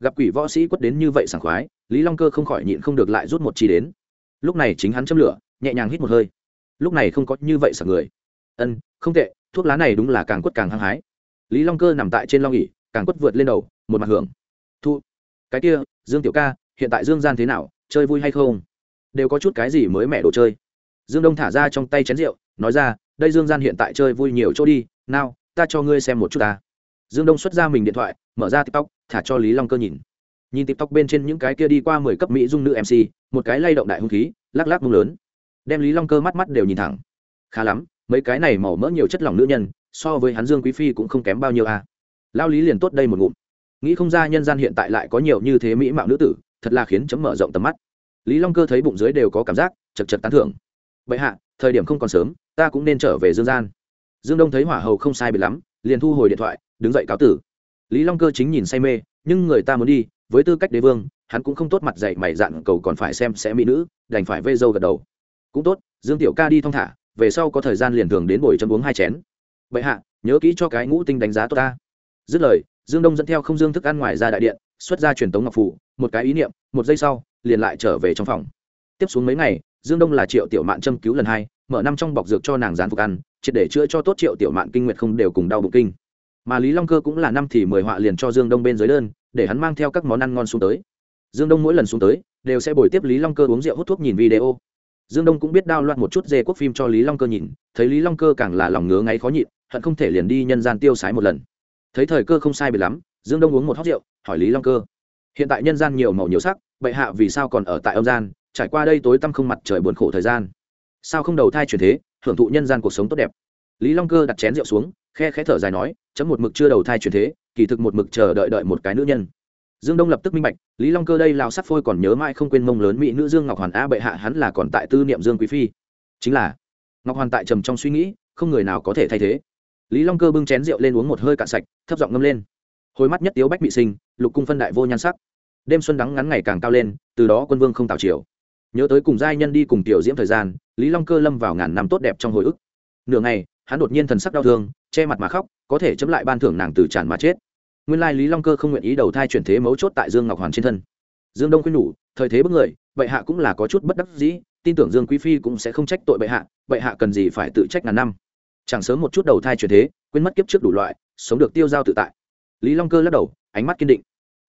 Speaker 1: Gặp quỷ võ sĩ quất đến như vậy sảng khoái lý long cơ không khỏi nhịn không được lại rút một chi đến. Lúc này chính hắn châm lửa, nhẹ nhàng hít một hơi. Lúc này không có như vậy sợ người. Ân, không tệ, thuốc lá này đúng là càng quất càng hăng hái. Lý long cơ nằm tại trên long ỉ càng quất vượt lên đầu, một mặt hưởng. Thu, cái kia, dương tiểu ca, hiện tại dương gian thế nào, chơi vui hay không? Đều có chút cái gì mới mẻ đồ chơi. Dương đông thả ra trong tay chén rượu, nói ra, đây dương gian hiện tại chơi vui nhiều chỗ đi, nào, ta cho ngươi xem một chút ta. Dương đông xuất ra mình điện thoại, mở ra tiktok, thả cho lý long cơ nhìn nhìn tiktok bên trên những cái kia đi qua mười cấp mỹ dung nữ mc một cái lay động đại hung khí, lắc lắc mông lớn. Đem lý long cơ mắt mắt đều nhìn thẳng. Khá lắm, mấy cái này màu mỡ nhiều chất lỏng nữ nhân, so với hắn dương quý phi cũng không kém bao nhiêu à. lao lý liền tốt đây một ngụm. Nghĩ không ra nhân gian hiện tại lại có nhiều như thế mỹ mạo nữ tử, thật là khiến chấm mở rộng tầm mắt. Lý long cơ thấy bụng dưới đều có cảm giác, chật chật tán thưởng. Bệ hạ, thời điểm không còn sớm, ta cũng nên trở về dương gian. Dương đông thấy hỏa hầu không sai biệt lắm, liền thu hồi điện thoại, đứng dậy cáo tử. Lý long cơ chính nhìn say mê, nhưng người ta muốn đi với tư cách đế vương, hắn cũng không tốt mặt dạy mày dạn cầu còn phải xem sẽ mỹ nữ, đành phải vây dâu gật đầu. Cũng tốt, dương tiểu ca đi thong thả, về sau có thời gian liền thường đến buổi chấm uống hai chén. Bệ hạ, nhớ kỹ cho cái ngũ tinh đánh giá tốt ta. Dứt lời, dương đông dẫn theo không dương thức ăn ngoài ra đại điện, xuất ra truyền tống ngọc phủ một cái ý niệm, một giây sau, liền lại trở về trong phòng. Tiếp xuống mấy ngày, dương đông là triệu tiểu mạn châm cứu lần hai, mở năm trong bọc dược cho nàng dán phục ăn, triệt để chữa cho tốt triệu tiểu mạn kinh nguyệt không đều cùng đau bụng kinh. Mà lý long cơ cũng là năm thì mười họa liền cho dương đông bên dưới đơn để hắn mang theo các món ăn ngon xuống tới. Dương đông mỗi lần xuống tới, đều sẽ bồi tiếp lý long cơ uống rượu hút thuốc nhìn video. Dương đông cũng biết đao loạn một chút dê quốc phim cho lý long cơ nhìn, thấy lý long cơ càng là lòng ngứa ngáy khó nhịn, hận không thể liền đi nhân gian tiêu sái một lần. Thấy thời cơ không sai biệt lắm, dương đông uống một hóc rượu, hỏi lý long cơ, hiện tại nhân gian nhiều màu nhiều sắc, bệ hạ vì sao còn ở tại âm gian, trải qua đây tối tăm không mặt trời buồn khổ thời gian? Sao không đầu thai chuyển thế, hưởng thụ nhân gian cuộc sống tốt đẹp? Lý long cơ đặt chén rượu xuống, khe khẽ thở dài nói, chấm một mực chưa đầu thai chuyển thế kỳ thực một mực chờ đợi đợi một cái nữ nhân. Dương đông lập tức minh bạch, lý long cơ đây lao sắc phôi còn nhớ mãi không quên mông lớn mỹ nữ dương ngọc hoàn a bệ hạ hắn là còn tại tư niệm dương quý phi. Chính là, ngọc hoàn tại trầm trong suy nghĩ, không người nào có thể thay thế. Lý long cơ bưng chén rượu lên uống một hơi cạn sạch, thấp giọng ngâm lên. Hồi mắt nhất tiếu bách bị sinh, lục cung phân đại vô nhan sắc. Đêm xuân đắng ngắn ngày càng cao lên, từ đó quân vương không tạo chiều nhớ tới cùng giai nhân đi cùng tiểu diễm thời gian, lý long cơ lâm vào ngàn năm tốt đẹp trong hồi ức. Nửa ngày, hắn đột nhiên thần sắc đau thương, che mặt mà khóc, có thể chấm lại ban thưởng nàng từ tràn mà chết nguyên lai lý long cơ không nguyện ý đầu thai chuyển thế mấu chốt tại dương ngọc hoàn trên thân dương đông khuyên nhủ thời thế bất người bệ hạ cũng là có chút bất đắc dĩ tin tưởng dương quý phi cũng sẽ không trách tội bệ hạ bệ hạ cần gì phải tự trách ngàn năm chẳng sớm một chút đầu thai chuyển thế quên mất kiếp trước đủ loại sống được tiêu giao tự tại lý long cơ lắc đầu ánh mắt kiên định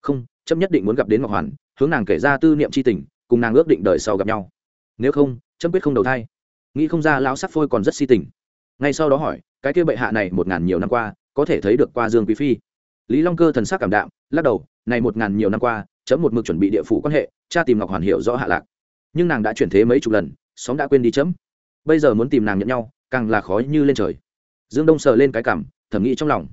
Speaker 1: không chấp nhất định muốn gặp đến ngọc hoàn hướng nàng kể ra tư niệm c h i tình cùng nàng ước định đời sau gặp nhau nếu không chấm quyết không đầu thai nghĩ không ra lão sắc phôi còn rất si tình ngay sau đó hỏi cái kia bệ hạ này một ngàn nhiều năm qua có thể thấy được qua dương quý phi lý long cơ thần sắc cảm đạm, lắc đầu, này một ngàn nhiều năm qua, chấm một mực chuẩn bị địa phủ quan hệ, cha tìm ngọc hoàn hiểu rõ hạ lạc. Nhưng nàng đã chuyển thế mấy chục lần xóm đã quên đi chấm. Bây giờ muốn tìm nàng nhận nhau, càng là khó như lên trời. Dương đông sờ lên cái cảm thẩm nghĩ trong lòng.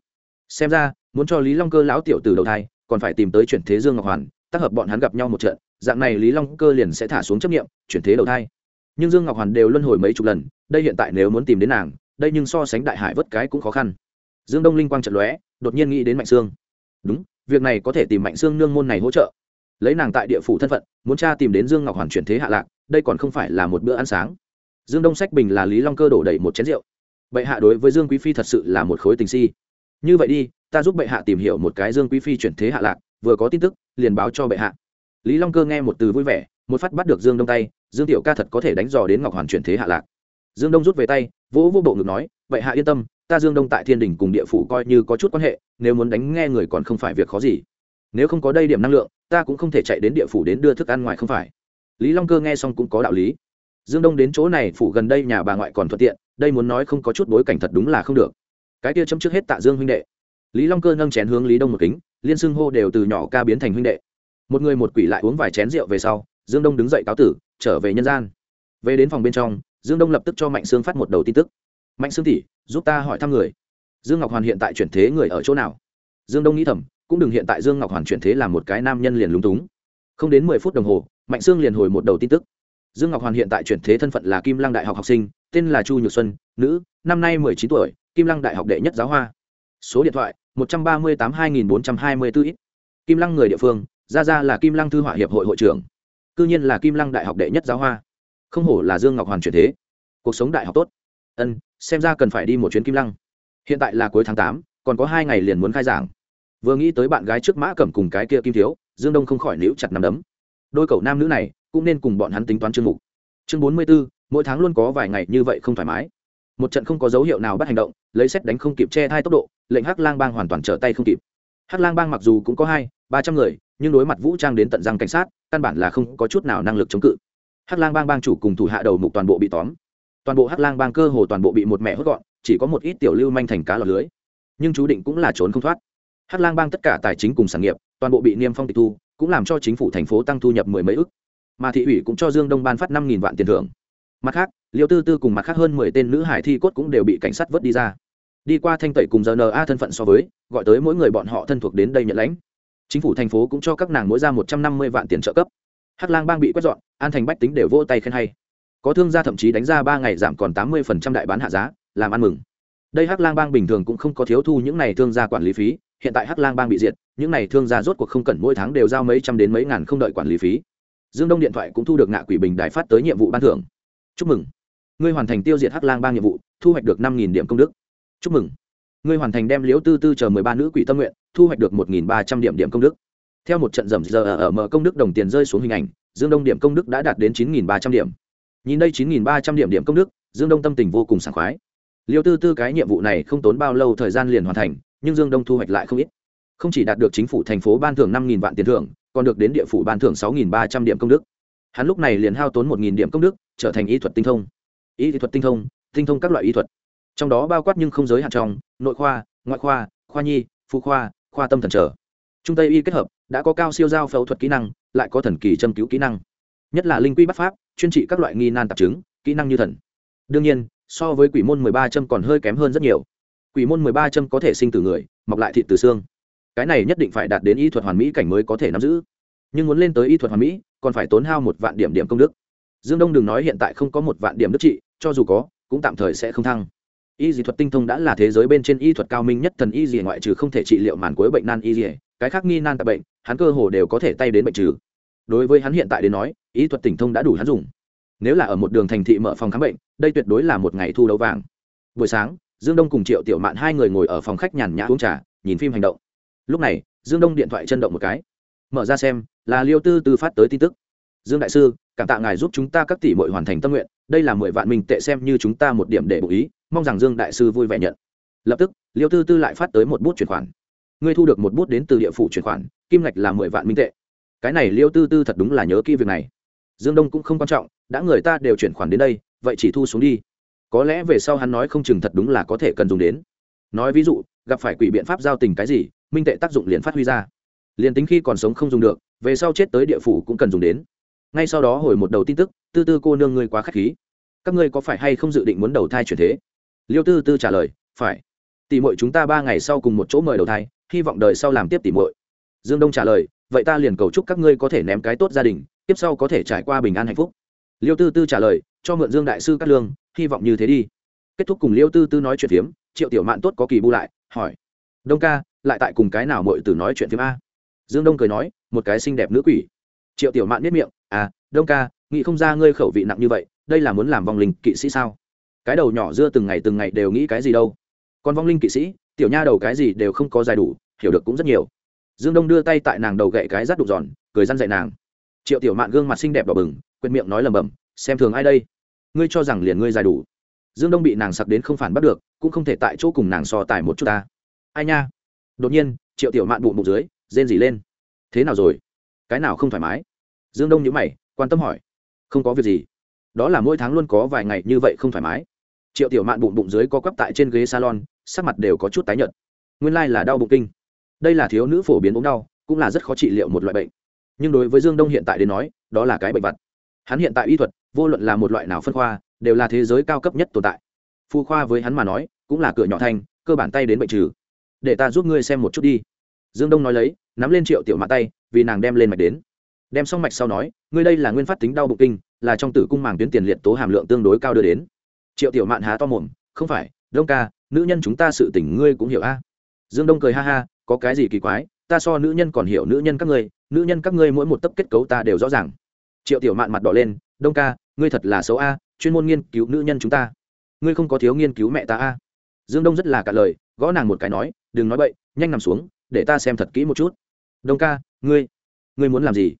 Speaker 1: Xem ra, muốn cho lý long cơ lão tiểu từ đầu thai, còn phải tìm tới chuyển thế dương ngọc hoàn, tác hợp bọn hắn gặp nhau một trận, dạng này lý long cơ liền sẽ thả xuống chấp nghiệm chuyển thế đầu thai. Nhưng dương ngọc hoàn đều luân hồi mấy chục lần, đây hiện tại nếu muốn tìm đến nàng, đây nhưng so sánh đại hải vớt cái cũng khó khăn. Dương đông linh quang trận lóe đột nhiên nghĩ đến mạnh sương đúng, việc này có thể tìm mạnh sương nương môn này hỗ trợ. Lấy nàng tại địa phủ thân phận, muốn cha tìm đến dương ngọc hoàn chuyển thế hạ lạc, đây còn không phải là một bữa ăn sáng. Dương đông sách bình là lý long cơ đổ đầy một chén rượu. Bệ hạ đối với dương quý phi thật sự là một khối tình si. Như vậy đi, ta giúp bệ hạ tìm hiểu một cái dương quý phi chuyển thế hạ lạc, vừa có tin tức, liền báo cho bệ hạ. Lý long cơ nghe một từ vui vẻ, một phát bắt được dương đông tay, dương tiểu ca thật có thể đánh dò đến ngọc hoàn chuyển thế hạ lạc. Dương đông rút về tay, vỗ vô bộ ngực nói, bệ hạ yên tâm ta dương đông tại thiên đình cùng địa phủ coi như có chút quan hệ, nếu muốn đánh nghe người còn không phải việc khó gì. Nếu không có đây điểm năng lượng, ta cũng không thể chạy đến địa phủ đến đưa thức ăn ngoài không phải. Lý long cơ nghe xong cũng có đạo lý. Dương đông đến chỗ này, phủ gần đây nhà bà ngoại còn thuận tiện, đây muốn nói không có chút bối cảnh thật đúng là không được. Cái kia chấm trước hết tạ dương huynh đệ. Lý long cơ nâng chén hướng lý đông một kính, liên xưng hô đều từ nhỏ ca biến thành huynh đệ. Một người một quỷ lại uống vài chén rượu về sau, dương đông đứng dậy cáo tử, trở về nhân gian. Về đến phòng bên trong, dương đông lập tức cho mạnh sương phát một đầu tin tức mạnh sương tỷ, giúp ta hỏi thăm người. Dương ngọc hoàn hiện tại chuyển thế người ở chỗ nào? Dương đông nghĩ thầm, cũng đừng hiện tại dương ngọc hoàn chuyển thế làm một cái nam nhân liền lúng túng. Không đến mười phút đồng hồ, mạnh sương liền hồi một đầu tin tức. Dương ngọc hoàn hiện tại chuyển thế thân phận là kim lăng đại học học sinh, tên là chu nhược xuân, nữ, năm nay mười chín tuổi, kim lăng đại học đệ nhất giáo hoa. Số điện thoại, một trăm ba mươi tám hai nghìn bốn trăm hai mươi bốn ít. Kim lăng người địa phương ra ra là kim lăng thư họa hiệp hội hội trưởng. Cư nhiên là kim lăng đại học đệ nhất giáo hoa. Không hổ là dương ngọc hoàn chuyển thế. Cuộc sống đại học tốt. Ân xem ra cần phải đi một chuyến kim lăng. Hiện tại là cuối tháng tám, còn có hai ngày liền muốn khai giảng. Vừa nghĩ tới bạn gái trước mã cẩm cùng cái kia kim thiếu, dương đông không khỏi níu chặt nằm đấm. Đôi cậu nam nữ này cũng nên cùng bọn hắn tính toán chương mục. Chương bốn mươi b ố mỗi tháng luôn có vài ngày như vậy không thoải mái. Một trận không có dấu hiệu nào bắt hành động, lấy xét đánh không kịp che hai tốc độ, lệnh hắc lang bang hoàn toàn trở tay không kịp. Hắc lang bang mặc dù cũng có hai, ba trăm người, nhưng đối mặt vũ trang đến tận răng cảnh sát, căn bản là không có chút nào năng lực chống cự. Hắc lang bang bang chủ cùng thủ hạ đầu mục toàn bộ bị tóm toàn bộ hắc lang bang cơ hồ toàn bộ bị một mẹ hốt gọn, chỉ có một ít tiểu lưu manh thành cá lọc lưới. Nhưng chú định cũng là trốn không thoát. Hắc lang bang tất cả tài chính cùng sản nghiệp, toàn bộ bị niêm phong tịch thu, cũng làm cho chính phủ thành phố tăng thu nhập mười mấy ức. Mà thị ủy cũng cho dương đông ban phát năm nghìn vạn tiền thưởng. Mặt khác, liêu tư tư cùng mặt khác hơn mười tên nữ hải thi cốt cũng đều bị cảnh sát vớt đi ra. Đi qua thanh tẩy cùng giờ thân phận so với, gọi tới mỗi người bọn họ thân thuộc đến đây nhận lãnh. Chính phủ thành phố cũng cho các nàng mỗi ra một trăm năm mươi vạn tiền trợ cấp. Hắc lang bang bị quét dọn, an thành bách tính đều vô tay khen hay có thương gia thậm chí đánh ra ba ngày giảm còn tám mươi phần trăm đại bán hạ giá, làm ăn mừng. Đây hắc lang bang bình thường cũng không có thiếu thu những này thương gia quản lý phí, hiện tại hắc lang bang bị diệt, những này thương gia rốt cuộc không cần mỗi tháng đều giao mấy trăm đến mấy ngàn không đợi quản lý phí. Dương đông điện thoại cũng thu được ngạ quỷ bình đài phát tới nhiệm vụ ban thưởng. Chúc mừng. Ngươi hoàn thành tiêu diệt hắc lang bang nhiệm vụ, thu hoạch được năm điểm công đức. Chúc mừng. Ngươi hoàn thành đem liễu tư tư chờ mười ba nữ quỷ tâm nguyện, thu hoạch được một ba trăm điểm điểm công đức. Theo một trận rầm giờ ở mở công đức đồng tiền rơi xuống hình ảnh, dương đông điểm công đức đã đạt đến chín ba trăm điểm nhìn đây chín ba trăm điểm điểm công đức, dương đông tâm tình vô cùng sảng khoái. Liêu tư tư cái nhiệm vụ này không tốn bao lâu thời gian liền hoàn thành, nhưng dương đông thu hoạch lại không ít. Không chỉ đạt được chính phủ thành phố ban thưởng năm vạn tiền thưởng, còn được đến địa phủ ban thưởng sáu ba trăm điểm công đức. Hắn lúc này liền hao tốn một điểm công đức, trở thành y thuật tinh thông. Y thuật tinh thông tinh thông các loại y thuật. Trong đó bao quát nhưng không giới hạn trong, nội khoa, ngoại khoa khoa nhi, phụ khoa khoa tâm thần trở. Trung tây y kết hợp, đã có cao siêu giao phẫu thuật kỹ năng, lại có thần kỳ châm cứu kỹ năng nhất là linh quy bắt pháp, chuyên trị các loại nghi nan tạp chứng, kỹ năng như thần. Đương nhiên, so với quỷ môn mười ba châm còn hơi kém hơn rất nhiều. Quỷ môn mười ba châm có thể sinh từ người, mọc lại thịt từ xương. Cái này nhất định phải đạt đến y thuật hoàn mỹ cảnh mới có thể nắm giữ. Nhưng muốn lên tới y thuật hoàn mỹ, còn phải tốn hao một vạn điểm điểm công đức. Dương đông đừng nói hiện tại không có một vạn điểm đức trị, cho dù có, cũng tạm thời sẽ không thăng. Y dị thuật tinh thông đã là thế giới bên trên y thuật cao minh nhất thần y dị ngoại trừ không thể trị liệu màn cuối bệnh nan y dị, cái khác nghi nan tại bệnh, hắn cơ hồ đều có thể tay đến bệnh trừ. Đối với hắn hiện tại đến nói Ý thuật tỉnh thông đã đủ hắn dùng. Nếu là ở một đường thành thị mở phòng khám bệnh, đây tuyệt đối là một ngày thu đấu vàng. Buổi sáng, dương đông cùng triệu tiểu mạn hai người ngồi ở phòng khách nhàn nhã uống trà, nhìn phim hành động. Lúc này, dương đông điện thoại chân động một cái. Mở ra xem, là liêu tư tư phát tới tin tức. Dương đại sư, cảm tạ ngài giúp chúng ta các tỷ mội hoàn thành tâm nguyện, đây là mười vạn mình tệ xem như chúng ta một điểm để bổ ý, mong rằng dương đại sư vui vẻ nhận. Lập tức, liêu tư tư lại phát tới một bút chuyển khoản. Ngươi thu được một bút đến từ địa phủ chuyển khoản, kim ngạch là mười vạn minh tệ. Cái này liêu tư tư thật đúng là nhớ kỹ việc này dương đông cũng không quan trọng, đã người ta đều chuyển khoản đến đây, vậy chỉ thu xuống đi. Có lẽ về sau hắn nói không chừng thật đúng là có thể cần dùng đến. Nói ví dụ, gặp phải quỷ biện pháp giao tình cái gì, minh tệ tác dụng liền phát huy ra. Liền tính khi còn sống không dùng được, về sau chết tới địa phủ cũng cần dùng đến. Ngay sau đó hồi một đầu tin tức, tư tư cô nương ngươi quá k h á c h khí. Các ngươi có phải hay không dự định muốn đầu thai chuyển thế? Liêu tư tư trả lời, phải. Tỷ mội chúng ta ba ngày sau cùng một chỗ mời đầu thai, hy vọng đời sau làm tiếp tỷ mội dương đông trả lời, vậy ta liền cầu chúc các ngươi có thể ném cái tốt gia đình tiếp sau có thể trải qua bình an hạnh phúc. Liêu tư tư trả lời, cho mượn dương đại sư cát lương, hy vọng như thế đi. Kết thúc cùng liêu tư tư nói chuyện phiếm, triệu tiểu mạn tốt có kỳ bu lại, hỏi. Đông ca, lại tại cùng cái nào mội từ nói chuyện phiếm a? Dương đông cười nói, một cái xinh đẹp nữ quỷ. Triệu tiểu mạn biết miệng à đông ca, nghĩ không ra ngươi khẩu vị nặng như vậy, đây là muốn làm vong linh kỵ sĩ sao? Cái đầu nhỏ dưa từng ngày từng ngày đều nghĩ cái gì đâu. Còn vong linh kỵ sĩ, tiểu nha đầu cái gì đều không có dài đủ, hiểu được cũng rất nhiều. Dương đông đưa tay tại nàng đầu gậy cái rắt đục giòn, cười răn dạy nàng triệu tiểu mạn gương mặt xinh đẹp đỏ bừng quên miệng nói lầm bầm xem thường ai đây? Ngươi cho rằng liền ngươi dài đủ? Dương đông bị nàng sặc đến không phản bắt được, cũng không thể tại chỗ cùng nàng so tài một chút ta. Ai nha? Đột nhiên, triệu tiểu mạn bụng bụng dưới, rên dỉ lên. Thế nào rồi? Cái nào không thoải mái? Dương đông nhữ mày, quan tâm hỏi. Không có việc gì. Đó là mỗi tháng luôn có vài ngày như vậy không thoải mái. Triệu tiểu mạn bụng bụng dưới có quắp tại trên ghế salon, sắc mặt đều có chút tái nhợt. Nguyên lai là đau bụng kinh. Đây là thiếu nữ phổ biến ốm đau, cũng là rất khó trị liệu một loại bệnh nhưng đối với dương đông hiện tại đến nói, đó là cái bệnh vật. Hắn hiện tại y thuật, vô luận là một loại nào phân khoa, đều là thế giới cao cấp nhất tồn tại. Phu khoa với hắn mà nói, cũng là cửa nhỏ thanh cơ bản tay đến bệnh trừ. Để ta giúp ngươi xem một chút đi. Dương đông nói lấy, nắm lên triệu tiểu mã tay, vì nàng đem lên mạch đến. Đem xong mạch sau nói, ngươi đây là nguyên phát tính đau bụng kinh, là trong tử cung màng tuyến tiền liệt tố hàm lượng tương đối cao đưa đến. Triệu tiểu mạn há to mồm, không phải, đông ca, nữ nhân chúng ta sự tỉnh ngươi cũng hiểu a. Dương đông cười ha ha, có cái gì kỳ quái ta so nữ nhân còn hiểu nữ nhân các ngươi, nữ nhân các ngươi mỗi một tấc kết cấu ta đều rõ ràng. Triệu tiểu mạn mặt đỏ lên, đông ca, ngươi thật là xấu a, chuyên môn nghiên cứu nữ nhân chúng ta. Ngươi không có thiếu nghiên cứu mẹ ta a. Dương đông rất là cả lời, gõ nàng một cái nói, đừng nói bậy, nhanh nằm xuống, để ta xem thật kỹ một chút. Đông ca, ngươi ngươi muốn làm gì?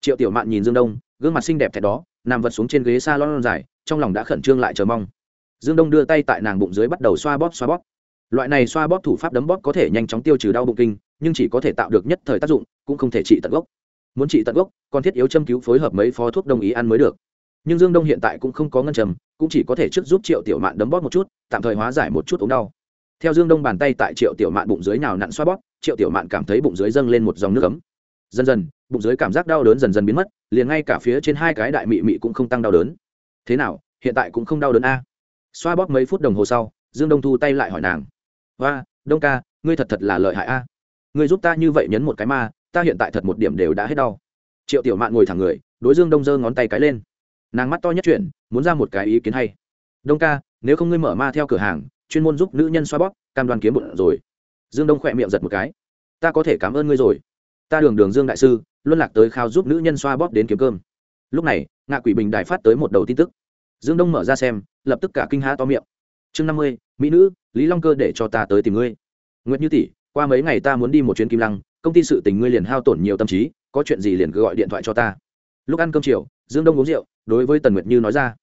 Speaker 1: Triệu tiểu mạn nhìn dương đông, gương mặt xinh đẹp thẹt đó, nằm vật xuống trên ghế s a lon dài, trong lòng đã khẩn trương lại chờ mong. Dương đông đưa tay tại nàng bụng dưới bắt đầu xoa bóp xoa bóp. Loại này xoa bóp thủ pháp đấm bóp có thể nhanh chóng tiêu trừ đau bụng kinh nhưng chỉ có thể tạo được nhất thời tác dụng, cũng không thể trị tận gốc. Muốn trị tận gốc, còn thiết yếu châm cứu phối hợp mấy phó thuốc đồng ý ăn mới được. Nhưng dương đông hiện tại cũng không có ngân trầm cũng chỉ có thể trước giúp triệu tiểu mạn đấm bóp một chút, tạm thời hóa giải một chút ống đau. Theo dương đông bàn tay tại triệu tiểu mạn bụng dưới nào nặn xoa bóp, triệu tiểu mạn cảm thấy bụng dưới dâng lên một dòng nước ấm. Dần dần, bụng dưới cảm giác đau đớn dần dần biến mất, liền ngay cả phía trên hai cái đại mị mị cũng không tăng đau đớn. Thế nào, hiện tại cũng không đau đớn a? Xoa bóp mấy phút đồng hồ sau, dương đông thu tay lại hỏi nàng. Và đông ca, ngươi thật thật là lợi hại a ngươi giúp ta như vậy nhấn một cái ma, ta hiện tại thật một điểm đều đã hết đau. Triệu tiểu mạn ngồi thẳng người, đối dương đông giơ ngón tay cái lên. Nàng mắt to nhất chuyển, muốn ra một cái ý kiến hay. Đông ca, nếu không ngươi mở ma theo cửa hàng, chuyên môn giúp nữ nhân xoa bóp, cam đoan kiếm bụng rồi. Dương đông khỏe miệng giật một cái. Ta có thể cảm ơn ngươi rồi. Ta đường đường dương đại sư, luân lạc tới khao giúp nữ nhân xoa bóp đến kiếm cơm. Lúc này, ngạ quỷ bình đài phát tới một đầu tin tức. Dương đông mở ra xem, lập tức cả kinh há to miệng. Chương năm mươi, mỹ nữ, lý long cơ để cho ta tới tìm ngươi. Nguyệt như tỷ qua mấy ngày ta muốn đi một chuyến kim lăng, công ty sự tình ngươi liền hao tổn nhiều tâm trí, có chuyện gì liền cứ gọi điện thoại cho ta. Lúc ăn cơm chiều, dương đông uống rượu, đối với tần nguyệt như nói ra.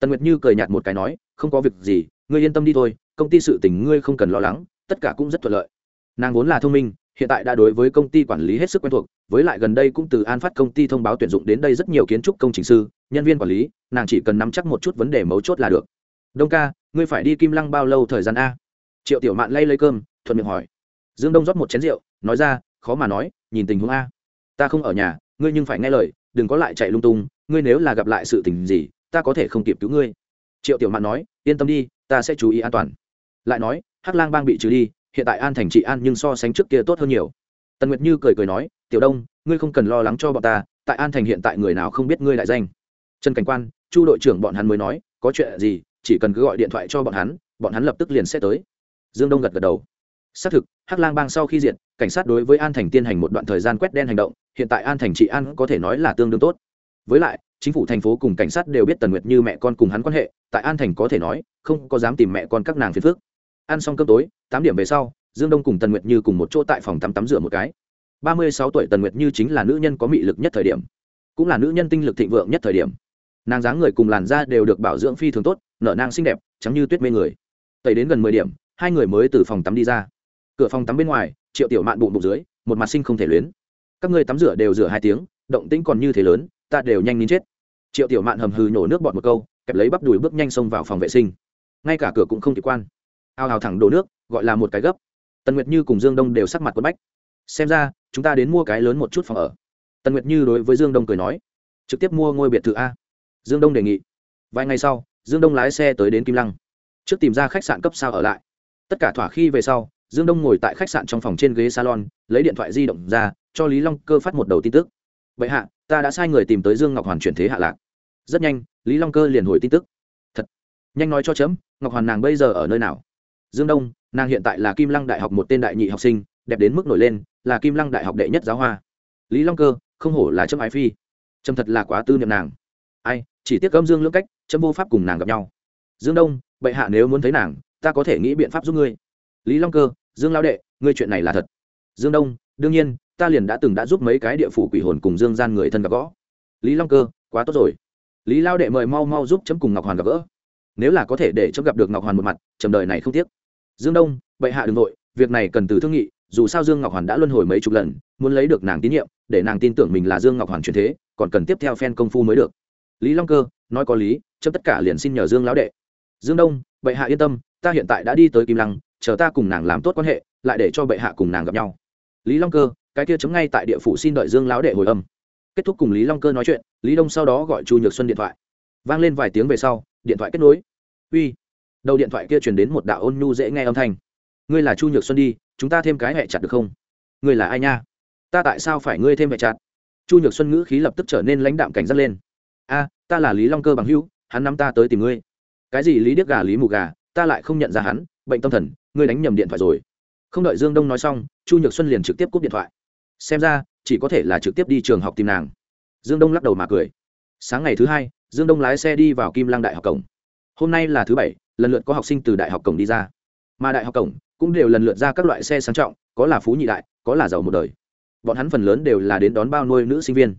Speaker 1: Tần nguyệt như cười nhạt một cái nói, không có việc gì, ngươi yên tâm đi thôi, công ty sự tình ngươi không cần lo lắng, tất cả cũng rất thuận lợi. Nàng vốn là thông minh, hiện tại đã đối với công ty quản lý hết sức quen thuộc, với lại gần đây cũng từ an phát công ty thông báo tuyển dụng đến đây rất nhiều kiến trúc công trình sư, nhân viên quản lý, nàng chỉ cần nắm chắc một chút vấn đề mấu chốt là được. Đông ca, ngươi phải đi kim lăng bao lâu thời gian a? Triệu tiểu mạn lay lấy cơm, thuận miệng hỏi dương đông rót một chén rượu, nói ra, khó mà nói, nhìn tình huống a. Ta không ở nhà, ngươi nhưng phải nghe lời, đừng có lại chạy lung tung, ngươi nếu là gặp lại sự tình gì, ta có thể không kịp cứu ngươi. Triệu tiểu mạn nói, yên tâm đi, ta sẽ chú ý an toàn. Lại nói, hắc lang bang bị trừ đi, hiện tại an thành trị an nhưng so sánh trước kia tốt hơn nhiều. Tần nguyệt như cười cười nói, tiểu đông, ngươi không cần lo lắng cho bọn ta, tại an thành hiện tại người nào không biết ngươi đại danh. Trần cảnh quan, chu đội trưởng bọn hắn mới nói, có chuyện gì, chỉ cần cứ gọi điện thoại cho bọn hắn bọn hắn lập tức liền sẽ tới. Dương đông gật gật đầu xác thực, hắc lang bang sau khi diện cảnh sát đối với an thành tiên hành một đoạn thời gian quét đen hành động, hiện tại an thành trị an có thể nói là tương đương tốt. Với lại, chính phủ thành phố cùng cảnh sát đều biết tần nguyệt như mẹ con cùng hắn quan hệ, tại an thành có thể nói, không có dám tìm mẹ con các nàng phiền phước ăn xong cơm tối, tám điểm về sau, dương đông cùng tần nguyệt như cùng một chỗ tại phòng tắm tắm rửa một cái. Ba mươi sáu tuổi tần nguyệt như chính là nữ nhân có mị lực nhất thời điểm, cũng là nữ nhân tinh lực thịnh vượng nhất thời điểm. Nàng dáng người cùng làn da đều được bảo dưỡng phi thường tốt, nở nang xinh đẹp, trắng như tuyết mê người. Tẩy đến gần mười điểm, hai người mới từ phòng tắm đi ra cửa phòng tắm bên ngoài, triệu tiểu mạn bụng bụng dưới, một mặt sinh không thể luyến. Các ngươi tắm rửa đều rửa hai tiếng, động tĩnh còn như thế lớn, ta đều nhanh nín chết. Triệu tiểu mạn hầm hừ nhổ nước bọt một câu, kẹp lấy bắp đùi bước nhanh xông vào phòng vệ sinh. Ngay cả cửa cũng không kịp quan. Ao hào thẳng đổ nước, gọi là một cái gấp. Tần nguyệt như cùng dương đông đều sắc mặt quất bách. Xem ra, chúng ta đến mua cái lớn một chút phòng ở. Tần nguyệt như đối với dương đông cười nói. Trực tiếp mua ngôi biệt thự a. Dương đông đề nghị. Vài ngày sau, dương đông lái xe tới đến kim lăng. Trước tìm ra khách sạn cấp sao ở lại. Tất cả thỏa khi về sau dương đông ngồi tại khách sạn trong phòng trên ghế salon, lấy điện thoại di động ra, cho lý long cơ phát một đầu tin tức. Vậy hạ, ta đã sai người tìm tới dương ngọc hoàn chuyển thế hạ lạc. Rất nhanh, lý long cơ liền hồi tin tức. Thật, nhanh nói cho chấm, ngọc hoàn nàng bây giờ ở nơi nào? Dương đông, nàng hiện tại là kim lăng đại học một tên đại nhị học sinh, đẹp đến mức nổi lên, là kim lăng đại học đệ nhất giáo hoa. Lý long cơ, không hổ là chấm ái phi. Chấm thật là quá tư niệm nàng. Ai, chỉ tiếc âm dương lưỡng cách, chấm vô pháp cùng nàng gặp nhau. Dương đông, bệ hạ nếu muốn thấy nàng, ta có thể nghĩ biện pháp giúp ngươi lý long cơ, dương lao đệ, ngươi chuyện này là thật. Dương đông, đương nhiên, ta liền đã từng đã giúp mấy cái địa phủ quỷ hồn cùng dương gian người thân gặp gõ lý long cơ, quá tốt rồi. Lý lao đệ mời mau mau giúp chấm cùng ngọc hoàn gặp gỡ. Nếu là có thể để chấm gặp được ngọc hoàn một mặt trầm đời này không tiếc. Dương đông, bệ hạ đ ư n g nội việc này cần từ thương nghị, dù sao dương ngọc hoàn đã luân hồi mấy chục lần, muốn lấy được nàng tín nhiệm, để nàng tin tưởng mình là dương ngọc hoàn truyền thế, còn cần tiếp theo phen công phu mới được. Lý long cơ, nói có lý, chấm tất cả liền xin nhờ dương lão đệ. Dương đông, bệ hạ yên tâm, ta hiện tại đã đi tới kim lăng chờ ta cùng nàng làm tốt quan hệ, lại để cho bệ hạ cùng nàng gặp nhau. Lý long cơ, cái kia chấm ngay tại địa phủ xin đợi dương lão đệ hồi âm. Kết thúc cùng lý long cơ nói chuyện, lý đông sau đó gọi chu nhược xuân điện thoại. Vang lên vài tiếng về sau, điện thoại kết nối. Uy, đầu điện thoại kia truyền đến một đạo ôn nhu dễ nghe âm thanh. Ngươi là chu nhược xuân đi, chúng ta thêm cái hẹ chặt được không? Ngươi là ai nha? Ta tại sao phải ngươi thêm hẹ chặt? Chu nhược xuân ngữ khí lập tức trở nên lãnh đạm cảnh giác lên. A, ta là lý long cơ bằng hữu, hắn nắm ta tới tìm ngươi. Cái gì lý điếc gà, lý mù gà, ta lại không nhận ra hắn, bệnh tâm thần ngươi đánh nhầm điện thoại rồi. Không đợi dương đông nói xong, chu nhược xuân liền trực tiếp cúp điện thoại. Xem ra, chỉ có thể là trực tiếp đi trường học tìm nàng. Dương đông lắc đầu mà cười. Sáng ngày thứ hai, dương đông lái xe đi vào kim lăng đại học cổng. Hôm nay là thứ bảy, lần lượt có học sinh từ đại học cổng đi ra. Mà đại học cổng cũng đều lần lượt ra các loại xe sang trọng, có là phú nhị đại, có là giàu một đời. Bọn hắn phần lớn đều là đến đón bao nuôi nữ sinh viên.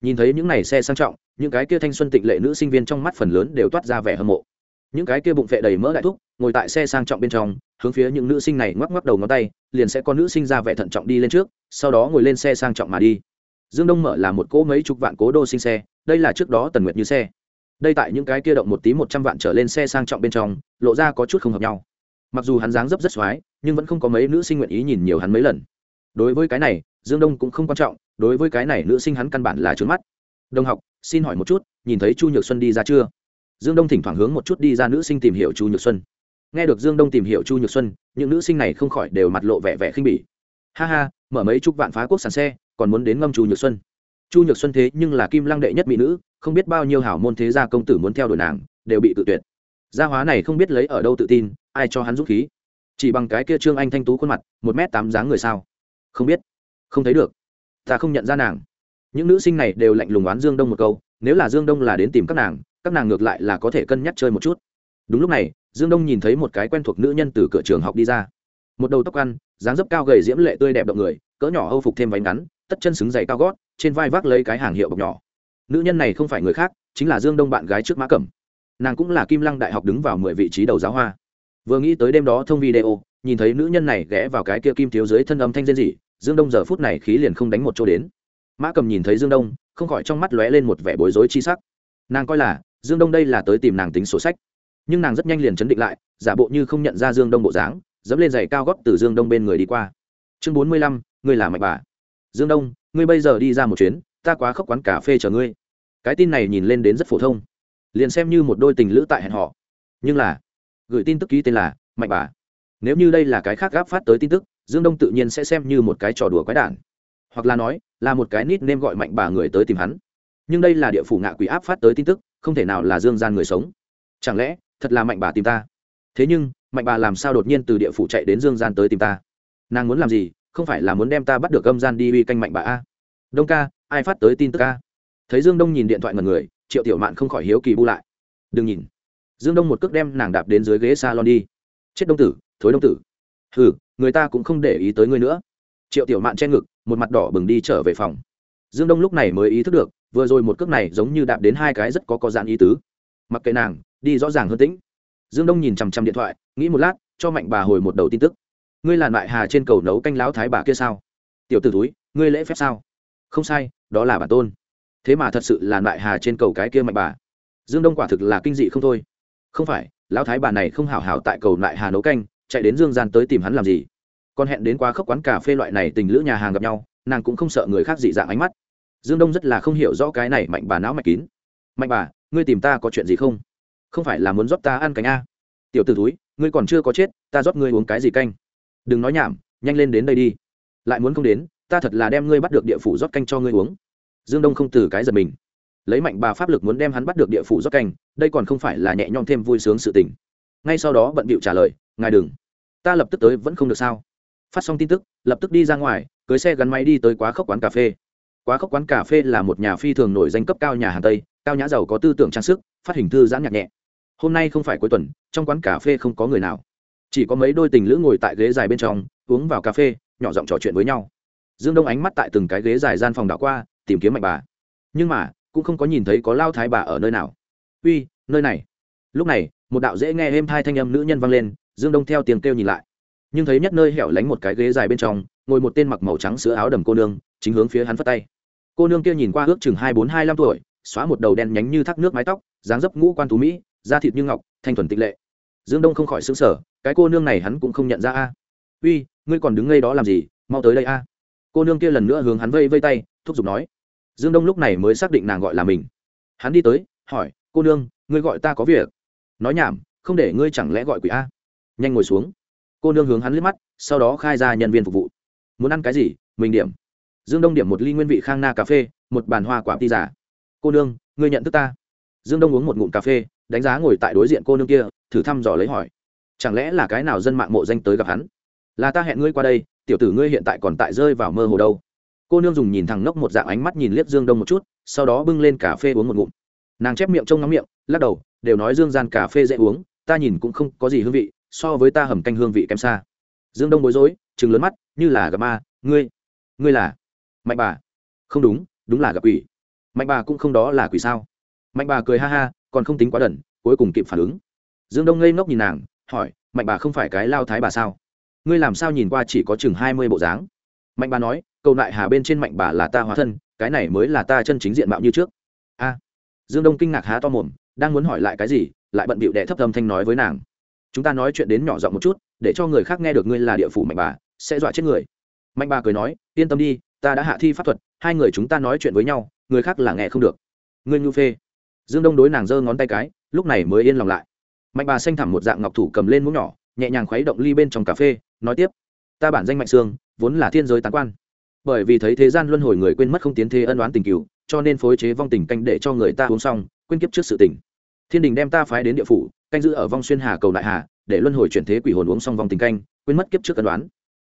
Speaker 1: Nhìn thấy những n à y xe sang trọng, những cái kia thanh xuân tịnh lệ nữ sinh viên trong mắt phần lớn đều toát ra vẻ hâm mộ. Những cái kia bụng phệ đầy mỡ đại thúc, ngồi tại xe sang trọng bên trong hướng phía những nữ sinh này ngoắc ngoắc đầu ngón tay, liền sẽ có nữ sinh ra vẻ thận trọng đi lên trước, sau đó ngồi lên xe sang trọng mà đi. Dương đông mở là một cỗ mấy chục vạn cố đô sinh xe, đây là trước đó tần nguyệt như xe. Đây tại những cái kia động một tí một trăm vạn trở lên xe sang trọng bên trong, lộ ra có chút không hợp nhau. Mặc dù hắn dáng dấp rất x nhưng vẫn không có mấy nữ sinh nguyện ý nhìn nhiều hắn mấy lần. Đối với cái này, dương đông cũng không quan trọng, đối với cái này nữ sinh hắn căn bản là trướng mắt. Đồng học, xin hỏi một chút, nhìn thấy chu nhược xuân đi ra chưa? Dương đông thỉnh thoảng hướng một chút đi ra nữ sinh tìm hiểu chu nhược xuân nghe được dương đông tìm hiểu chu nhược xuân, những nữ sinh này không khỏi đều mặt lộ vẻ vẻ khinh bỉ. Ha ha, mở mấy chục vạn phá quốc sàn xe, còn muốn đến ngâm chu nhược xuân. Chu nhược xuân thế nhưng là kim lăng đệ nhất mỹ nữ, không biết bao nhiêu hảo môn thế gia công tử muốn theo đuổi nàng, đều bị tự tuyệt. Gia hóa này không biết lấy ở đâu tự tin, ai cho hắn dũng khí? Chỉ bằng cái kia trương anh thanh tú khuôn mặt, một m tám dáng người sao? Không biết. Không thấy được. Ta không nhận ra nàng. Những nữ sinh này đều lạnh lùng oán dương đông một câu, nếu là dương đông là đến tìm các nàng các nàng ngược lại là có thể cân nhắc chơi một chút. Đúng lúc này dương đông nhìn thấy một cái quen thuộc nữ nhân từ cửa trường học đi ra. Một đầu tóc ăn, dáng dấp cao gầy diễm lệ tươi đẹp động người, cỡ nhỏ âu phục thêm váy ngắn, tất chân xứng giày cao gót, trên vai vác lấy cái hàng hiệu bọc nhỏ. Nữ nhân này không phải người khác, chính là dương đông bạn gái trước mã cẩm. Nàng cũng là kim lăng đại học đứng vào mười vị trí đầu giáo hoa. Vừa nghĩ tới đêm đó thông video, nhìn thấy nữ nhân này ghé vào cái kia kim thiếu dưới thân âm thanh rên rỉ, dương đông giờ phút này khí liền không đánh một chỗ đến. Mã cầm nhìn thấy dương đông, không khỏi trong mắt lóe lên một vẻ bối rối chi sắc. Nàng coi là, dương đông đây là tới tìm nàng tính sổ sách nhưng nàng rất nhanh liền chấn định lại, giả bộ như không nhận ra dương đông bộ dáng, dẫm lên giày cao gót từ dương đông bên người đi qua. Chương bốn mươi lăm, ngươi là mạch bà. Dương đông, ngươi bây giờ đi ra một chuyến, ta quá khóc quán cà phê chờ ngươi. Cái tin này nhìn lên đến rất phổ thông. Liền xem như một đôi tình lữ tại hẹn họ nhưng là, gửi tin tức ký tên là mạnh bà. Nếu như đây là cái khác gáp phát tới tin tức, dương đông tự nhiên sẽ xem như một cái trò đùa quái đản. Hoặc là nói, là một cái nít nêm gọi mạnh bà người tới tìm hắn. Nhưng đây là địa phủ ngạ quỷ áp phát tới tin tức, không thể nào là dương gian người sống. Chẳng lẽ thật là mạnh bà tìm ta. Thế nhưng, mạnh bà làm sao đột nhiên từ địa phủ chạy đến dương gian tới tìm ta? Nàng muốn làm gì? Không phải là muốn đem ta bắt được âm gian đi uy canh mạnh bà a? Đông ca, ai phát tới tin tức ca? thấy dương đông nhìn điện thoại ngần người, triệu tiểu mạn không khỏi hiếu kỳ bu lại. Đừng nhìn. Dương đông một cước đem nàng đạp đến dưới ghế s a lon đi. Chết đông tử, thối đông tử. Hừ, người ta cũng không để ý tới ngươi nữa. Triệu tiểu mạn che ngực, một mặt đỏ bừng đi trở về phòng. Dương đông lúc này mới ý thức được, vừa rồi một cước này giống như đạp đến hai cái rất có có dạn ý tứ. Mặc kệ nàng đi rõ ràng hơn tĩnh. Dương đông nhìn chằm chằm điện thoại, nghĩ một lát, cho mạnh bà hồi một đầu tin tức. Ngươi là lại hà trên cầu nấu canh lão thái bà kia sao? Tiểu t ử túi ngươi lễ phép sao? Không sai, đó là bản tôn. Thế mà thật sự là lại hà trên cầu cái kia mạnh bà. Dương đông quả thực là kinh dị không thôi. Không phải, lão thái bà này không hảo hảo tại cầu lại hà nấu canh, chạy đến dương gian tới tìm hắn làm gì? Còn hẹn đến quá khốc quán cà phê loại này tình lữ nhà hàng gặp nhau, nàng cũng không sợ người khác dị dạng ánh mắt. Dương đông rất là không hiểu rõ cái này mạnh bà não mạch kín. Mạnh bà, ngươi tìm ta có chuyện gì không? Không phải là muốn rót ta ăn cánh a? Tiểu t ử túi ngươi còn chưa có chết, ta rót ngươi uống cái gì canh? Đừng nói nhảm, nhanh lên đến đây đi. Lại muốn không đến, ta thật là đem ngươi bắt được địa phủ rót canh cho ngươi uống. Dương đông không từ cái giật mình. Lấy mạnh bà pháp lực muốn đem hắn bắt được địa phủ rót canh, đây còn không phải là nhẹ nhõm thêm vui sướng sự tình. Ngay sau đó bận bịu trả lời, ngài đừng. Ta lập tức tới vẫn không được sao? Phát xong tin tức, lập tức đi ra ngoài, cưới xe gắn máy đi tới quá khốc quán cà phê. Quá khốc quán cà phê là một nhà phi thường nổi danh cấp cao nhà hàng tây, cao nhã giàu có tư tưởng trang sức, phát hình thư giãn nhạc nhẹ hôm nay không phải cuối tuần, trong quán cà phê không có người nào. Chỉ có mấy đôi tình lữ ngồi tại ghế dài bên trong, uống vào cà phê, nhỏ giọng trò chuyện với nhau. Dương đông ánh mắt tại từng cái ghế dài gian phòng đảo qua, tìm kiếm mạnh bà. Nhưng mà, cũng không có nhìn thấy có lao thái bà ở nơi nào. Uy, nơi này. Lúc này, một đạo dễ nghe êm hai thanh âm nữ nhân vang lên, dương đông theo tiếng kêu nhìn lại. Nhưng thấy nhất nơi hẻo lánh một cái ghế dài bên trong, ngồi một tên mặc màu trắng sữa áo đầm cô nương, chính hướng phía hắn phất tay. Cô nương kia nhìn qua ước chừng hai bốn hai năm tuổi, xóa một đầu đen nhánh như thác nước mái tóc, dáng dấp ngũ quan tú mỹ da thịt như ngọc, thanh thuần tịch lệ. Dương đông không khỏi xứng sở cái cô nương này hắn cũng không nhận ra a. Uy, ngươi còn đứng ngây đó làm gì? Mau tới đây a. Cô nương kia lần nữa hướng hắn vây vây tay, thúc giục nói. Dương đông lúc này mới xác định nàng gọi là mình. Hắn đi tới, hỏi, cô nương, ngươi gọi ta có việc? Nói nhảm, không để ngươi chẳng lẽ gọi quỷ a? Nhanh ngồi xuống. Cô nương hướng hắn liếc mắt, sau đó khai ra nhân viên phục vụ. Muốn ăn cái gì? Mình điểm. Dương đông điểm một ly nguyên vị khang na cà phê, một bàn hoa quả ti giả. Cô nương, ngươi nhận thức ta. Dương đông uống một ngụm cà phê đánh giá ngồi tại đối diện cô nương kia, thử thăm dò lấy hỏi. Chẳng lẽ là cái nào dân mạng mộ danh tới gặp hắn? Là ta hẹn ngươi qua đây, tiểu tử ngươi hiện tại còn tại rơi vào mơ hồ đâu. Cô nương dùng nhìn thẳng ngốc một dạng ánh mắt nhìn liếc dương đông một chút, sau đó bưng lên cà phê uống một ngụm. Nàng chép miệng trông ngắm miệng, lắc đầu, đều nói dương gian cà phê dễ uống, ta nhìn cũng không có gì hương vị, so với ta hầm canh hương vị kém xa. Dương đông bối rối chừng lớn mắt, như là gặp ma, ngươi ngươi là mạnh bà. Không đúng đúng là gặp quỷ. Mạnh bà cũng không đó là quỷ sao? Mạnh bà cười ha ha còn không tính quá đần, cuối cùng kịp phản ứng. Dương đông ngây ngốc nhìn nàng, hỏi, mạnh bà không phải cái lao thái bà sao? Ngươi làm sao nhìn qua chỉ có chừng hai mươi bộ dáng? Mạnh bà nói, cầu lại hà bên trên mạnh bà là ta hóa thân, cái này mới là ta chân chính diện mạo như trước. A. Dương đông kinh ngạc há to mồm, đang muốn hỏi lại cái gì, lại bận bịu đệ thấp âm thanh nói với nàng, chúng ta nói chuyện đến nhỏ giọng một chút, để cho người khác nghe được ngươi là địa phủ mạnh bà, sẽ dọa chết người. Mạnh bà cười nói, yên tâm đi, ta đã hạ thi pháp thuật, hai người chúng ta nói chuyện với nhau, người khác là nghe không được. Ngươi nhu phê dương đông đối nàng giơ ngón tay cái, lúc này mới yên lòng lại. Mạnh bà xanh thẳm một dạng ngọc thủ cầm lên muỗng nhỏ, nhẹ nhàng khuấy động ly bên trong cà phê, nói tiếp. Ta bản danh mạnh sương, vốn là thiên giới tán quan. Bởi vì thấy thế gian luân hồi người quên mất không tiến thế ân oán tình cựu cho nên phối chế vong tình canh để cho người ta uống xong, quên kiếp trước sự tình. Thiên đình đem ta phái đến địa phủ, canh giữ ở vong xuyên hà cầu đại hà, để luân hồi chuyển thế quỷ hồn uống xong vong tình canh, quên mất kiếp trước ân đoán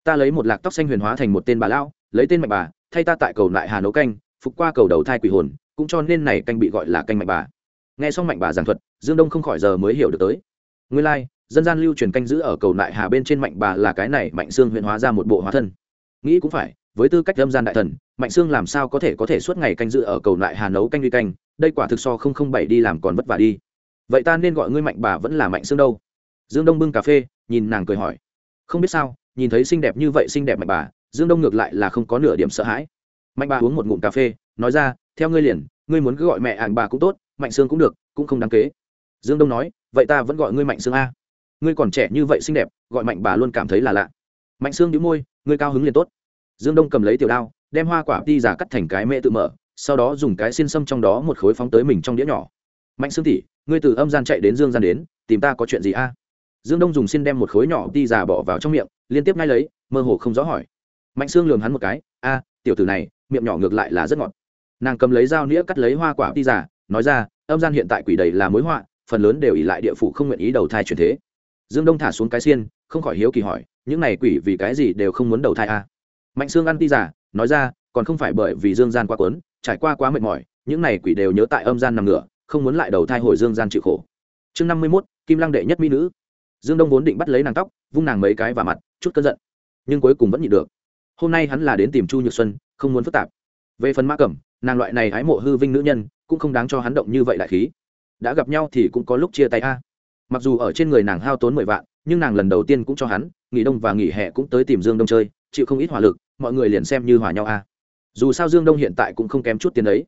Speaker 1: ta lấy một lạc tóc xanh huyền hóa thành một tên bà lão, lấy tên mạnh bà, thay ta tại cầu đại hà nấu canh, phục qua cầu đầu thai quỷ hồn cũng cho nên này canh bị gọi là canh mạnh bà. Nghe xong mạnh bà giảng thuật dương đông không khỏi giờ mới hiểu được tới. Nguyên lai、like, dân gian lưu truyền canh giữ ở cầu nại hà bên trên mạnh bà là cái này mạnh xương huyện hóa ra một bộ hóa thân. Nghĩ cũng phải với tư cách lâm gian đại thần mạnh xương làm sao có thể có thể suốt ngày canh giữ ở cầu nại hà nấu canh đi canh đây quả thực so không không bảy đi làm còn vất vả đi. Vậy ta nên gọi ngươi mạnh bà vẫn là mạnh xương đâu? Dương đông bưng cà phê nhìn nàng cười hỏi. Không biết sao nhìn thấy xinh đẹp như vậy xinh đẹp mạnh bà dương đông ngược lại là không có nửa điểm sợ hãi. Mạnh bà uống một ngụm cà phê nói ra theo ngươi liền, ngươi muốn cứ gọi mẹ ảnh bà cũng tốt, mạnh xương cũng được, cũng không đáng kế. Dương đông nói, vậy ta vẫn gọi ngươi mạnh xương a. Ngươi còn trẻ như vậy xinh đẹp, gọi mạnh bà luôn cảm thấy là lạ. Mạnh xương đĩu môi, ngươi cao hứng liền tốt. Dương đông cầm lấy tiểu đao, đem hoa quả đi giả cắt thành cái mẹ tự mở, sau đó dùng cái xin xâm trong đó một khối phóng tới mình trong đĩa nhỏ. Mạnh xương tỉ ngươi từ âm gian chạy đến dương gian đến, tìm ta có chuyện gì a? Dương đông dùng xin đem một khối nhỏ đi giả bỏ vào trong miệng, liên tiếp ngay lấy, mơ hồ không rõ hỏi. Mạnh xương lường hắn một cái, a, tiểu tử này, miệng nhỏ ngược lại là rất ngọt nàng cầm lấy dao nĩa cắt lấy hoa quả đi giả nói ra, âm gian hiện tại quỷ đầy là mối họa, phần lớn đều ỉ lại địa phủ không nguyện ý đầu thai chuyển thế. Dương đông thả xuống cái xiên, không khỏi hiếu kỳ hỏi, những này quỷ vì cái gì đều không muốn đầu thai a mạnh xương ăn ti giả nói ra, còn không phải bởi vì dương gian quá quấn trải qua quá mệt mỏi, những này quỷ đều nhớ tại âm gian nằm ngửa, không muốn lại đầu thai hồi dương gian chịu khổ. Chương năm mươi mốt, kim lăng đệ nhất mỹ nữ. Dương đông vốn định bắt lấy nàng tóc, vung nàng mấy cái vào mặt, chút cơn giận, nhưng cuối cùng vẫn nhịn được. Hôm nay hắn là đến tìm chu nhược xuân, không muốn phức tạp. Về phần mã cẩm nàng loại này hái mộ hư vinh nữ nhân cũng không đáng cho hắn động như vậy đại khí. Đã gặp nhau thì cũng có lúc chia tay a. Mặc dù ở trên người nàng hao tốn mười vạn, nhưng nàng lần đầu tiên cũng cho hắn, nghỉ đông và nghỉ hè cũng tới tìm dương đông chơi, chịu không ít hỏa lực, mọi người liền xem như hòa nhau a. Dù sao dương đông hiện tại cũng không kém chút tiền đấy.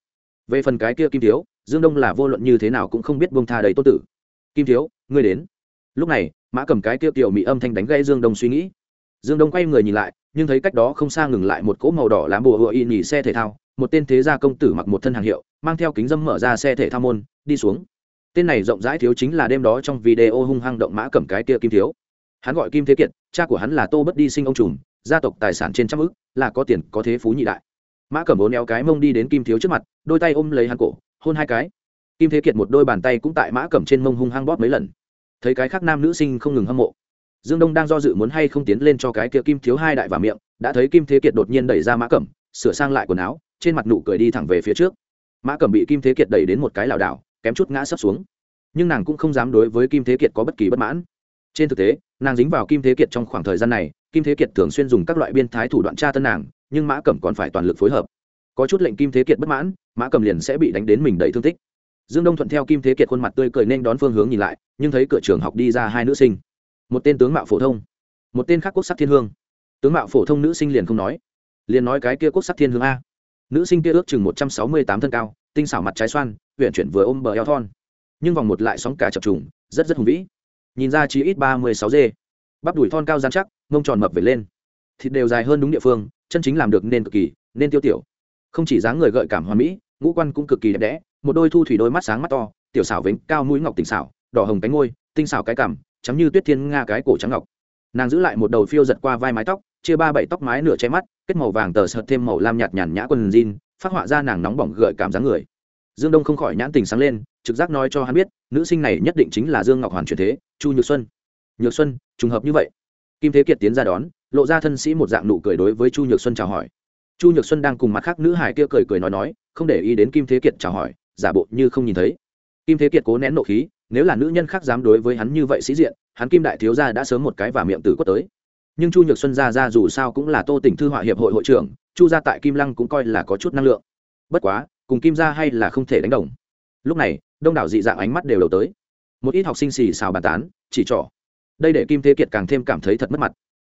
Speaker 1: Về phần cái kia kim thiếu, dương đông là vô luận như thế nào cũng không biết bông tha đầy tốt tử. Kim thiếu, ngươi đến. Lúc này, mã cầm cái kia tiểu mỹ âm thanh đánh gây dương đông suy nghĩ. Dương đông quay người nhìn lại, nhưng thấy cách đó không xa ngừng lại một cỗ màu đỏ lá bùa hựa y nhì xe thể thao một tên thế gia công tử mặc một thân hàng hiệu, mang theo kính dâm mở ra xe thể thao môn, đi xuống. Tên này rộng rãi thiếu chính là đêm đó trong video hung hăng động mã cầm cái kia kim thiếu. Hắn gọi kim thế kiệt, cha của hắn là tô bất đi sinh ông trùm, gia tộc tài sản trên trăm ức, là có tiền, có thế phú nhị đại. Mã cầm bốn éo cái mông đi đến kim thiếu trước mặt, đôi tay ôm lấy hắn cổ, hôn hai cái. Kim thế kiệt một đôi bàn tay cũng tại mã cầm trên mông hung hăng bóp mấy lần. Thấy cái khác nam nữ sinh không ngừng hâm mộ. Dương đông đang do dự muốn hay không tiến lên cho cái kia kim thiếu hai đại vào miệng, đã thấy kim thế kiệt đột nhiên đẩy ra mã cẩm, sửa sang lại quần áo trên mặt nụ cười đi thẳng về phía trước. Mã cẩm bị kim thế kiệt đẩy đến một cái lảo đảo, kém chút ngã sấp xuống. Nhưng nàng cũng không dám đối với kim thế kiệt có bất kỳ bất mãn. Trên thực tế, nàng dính vào kim thế kiệt trong khoảng thời gian này, kim thế kiệt thường xuyên dùng các loại biên thái thủ đoạn tra tân nàng, nhưng mã cẩm còn phải toàn lực phối hợp. Có chút lệnh kim thế kiệt bất mãn, mã cẩm liền sẽ bị đánh đến mình đầy thương tích. Dương đông thuận theo kim thế kiệt khuôn mặt tươi cười nên đón phương hướng nhìn lại, nhưng thấy cửa trường học đi ra hai nữ sinh. Một tên tướng mạo phổ thông, một tên khác quốc sắc thiên hương. Tướng mạo phổ thông nữ sinh liền không nói, liền nói cái kia quốc sắc thiên hương a nữ sinh kia ước chừng một trăm sáu mươi tám thân cao, tinh xảo mặt trái xoan huyện chuyển vừa ôm bờ eo thon. Nhưng vòng một lại sóng cả chập trùng, rất rất hùng vĩ. Nhìn ra chỉ ít ba mươi sáu dê. Bắp đùi thon cao dán chắc, mông tròn mập về lên. Thịt đều dài hơn đúng địa phương, chân chính làm được nên cực kỳ, nên tiêu tiểu. Không chỉ dáng người gợi cảm hoa mỹ, ngũ quan cũng cực kỳ đẹp đẽ, một đôi thu thủy đôi mắt sáng mắt to, tiểu xảo vĩnh cao mũi ngọc tỉnh xảo, đỏ hồng cánh ngôi, tinh xảo cái cằm chấm như tuyết thiên nga cái cổ trắng ngọc. Nàng giữ lại một đầu phiêu giật qua vai mái tóc chia ba bảy tóc mái nửa che mắt, kết màu vàng tờ sợt thêm màu lam nhạt nhàn nhã quần jean, phát họa ra nàng nóng bỏng gợi cảm dáng người. Dương đông không khỏi nhãn tình sáng lên, trực giác nói cho hắn biết, nữ sinh này nhất định chính là dương ngọc hoàn truyền thế, chu nhược xuân. Nhược xuân, trùng hợp như vậy. Kim thế kiệt tiến ra đón, lộ ra thân sĩ một dạng nụ cười đối với chu nhược xuân chào hỏi. Chu nhược xuân đang cùng mặt khác nữ hải kia cười cười nói nói, không để ý đến kim thế kiệt chào hỏi, giả bộ như không nhìn thấy. Kim thế kiệt cố nén nộ khí, nếu là nữ nhân khác dám đối với hắn như vậy sĩ diện, hắn kim đại thiếu gia đã sớm một cái và miệng tử quất tới nhưng chu nhược xuân gia ra dù sao cũng là tô tỉnh thư họa hiệp hội hội trưởng, chu gia tại kim lăng cũng coi là có chút năng lượng. Bất quá, cùng kim gia hay là không thể đánh đồng. Lúc này, đông đảo dị dạng ánh mắt đều đầu tới. Một ít học sinh xì xào bàn tán, chỉ trỏ. Đây để kim thế kiệt càng thêm cảm thấy thật mất mặt.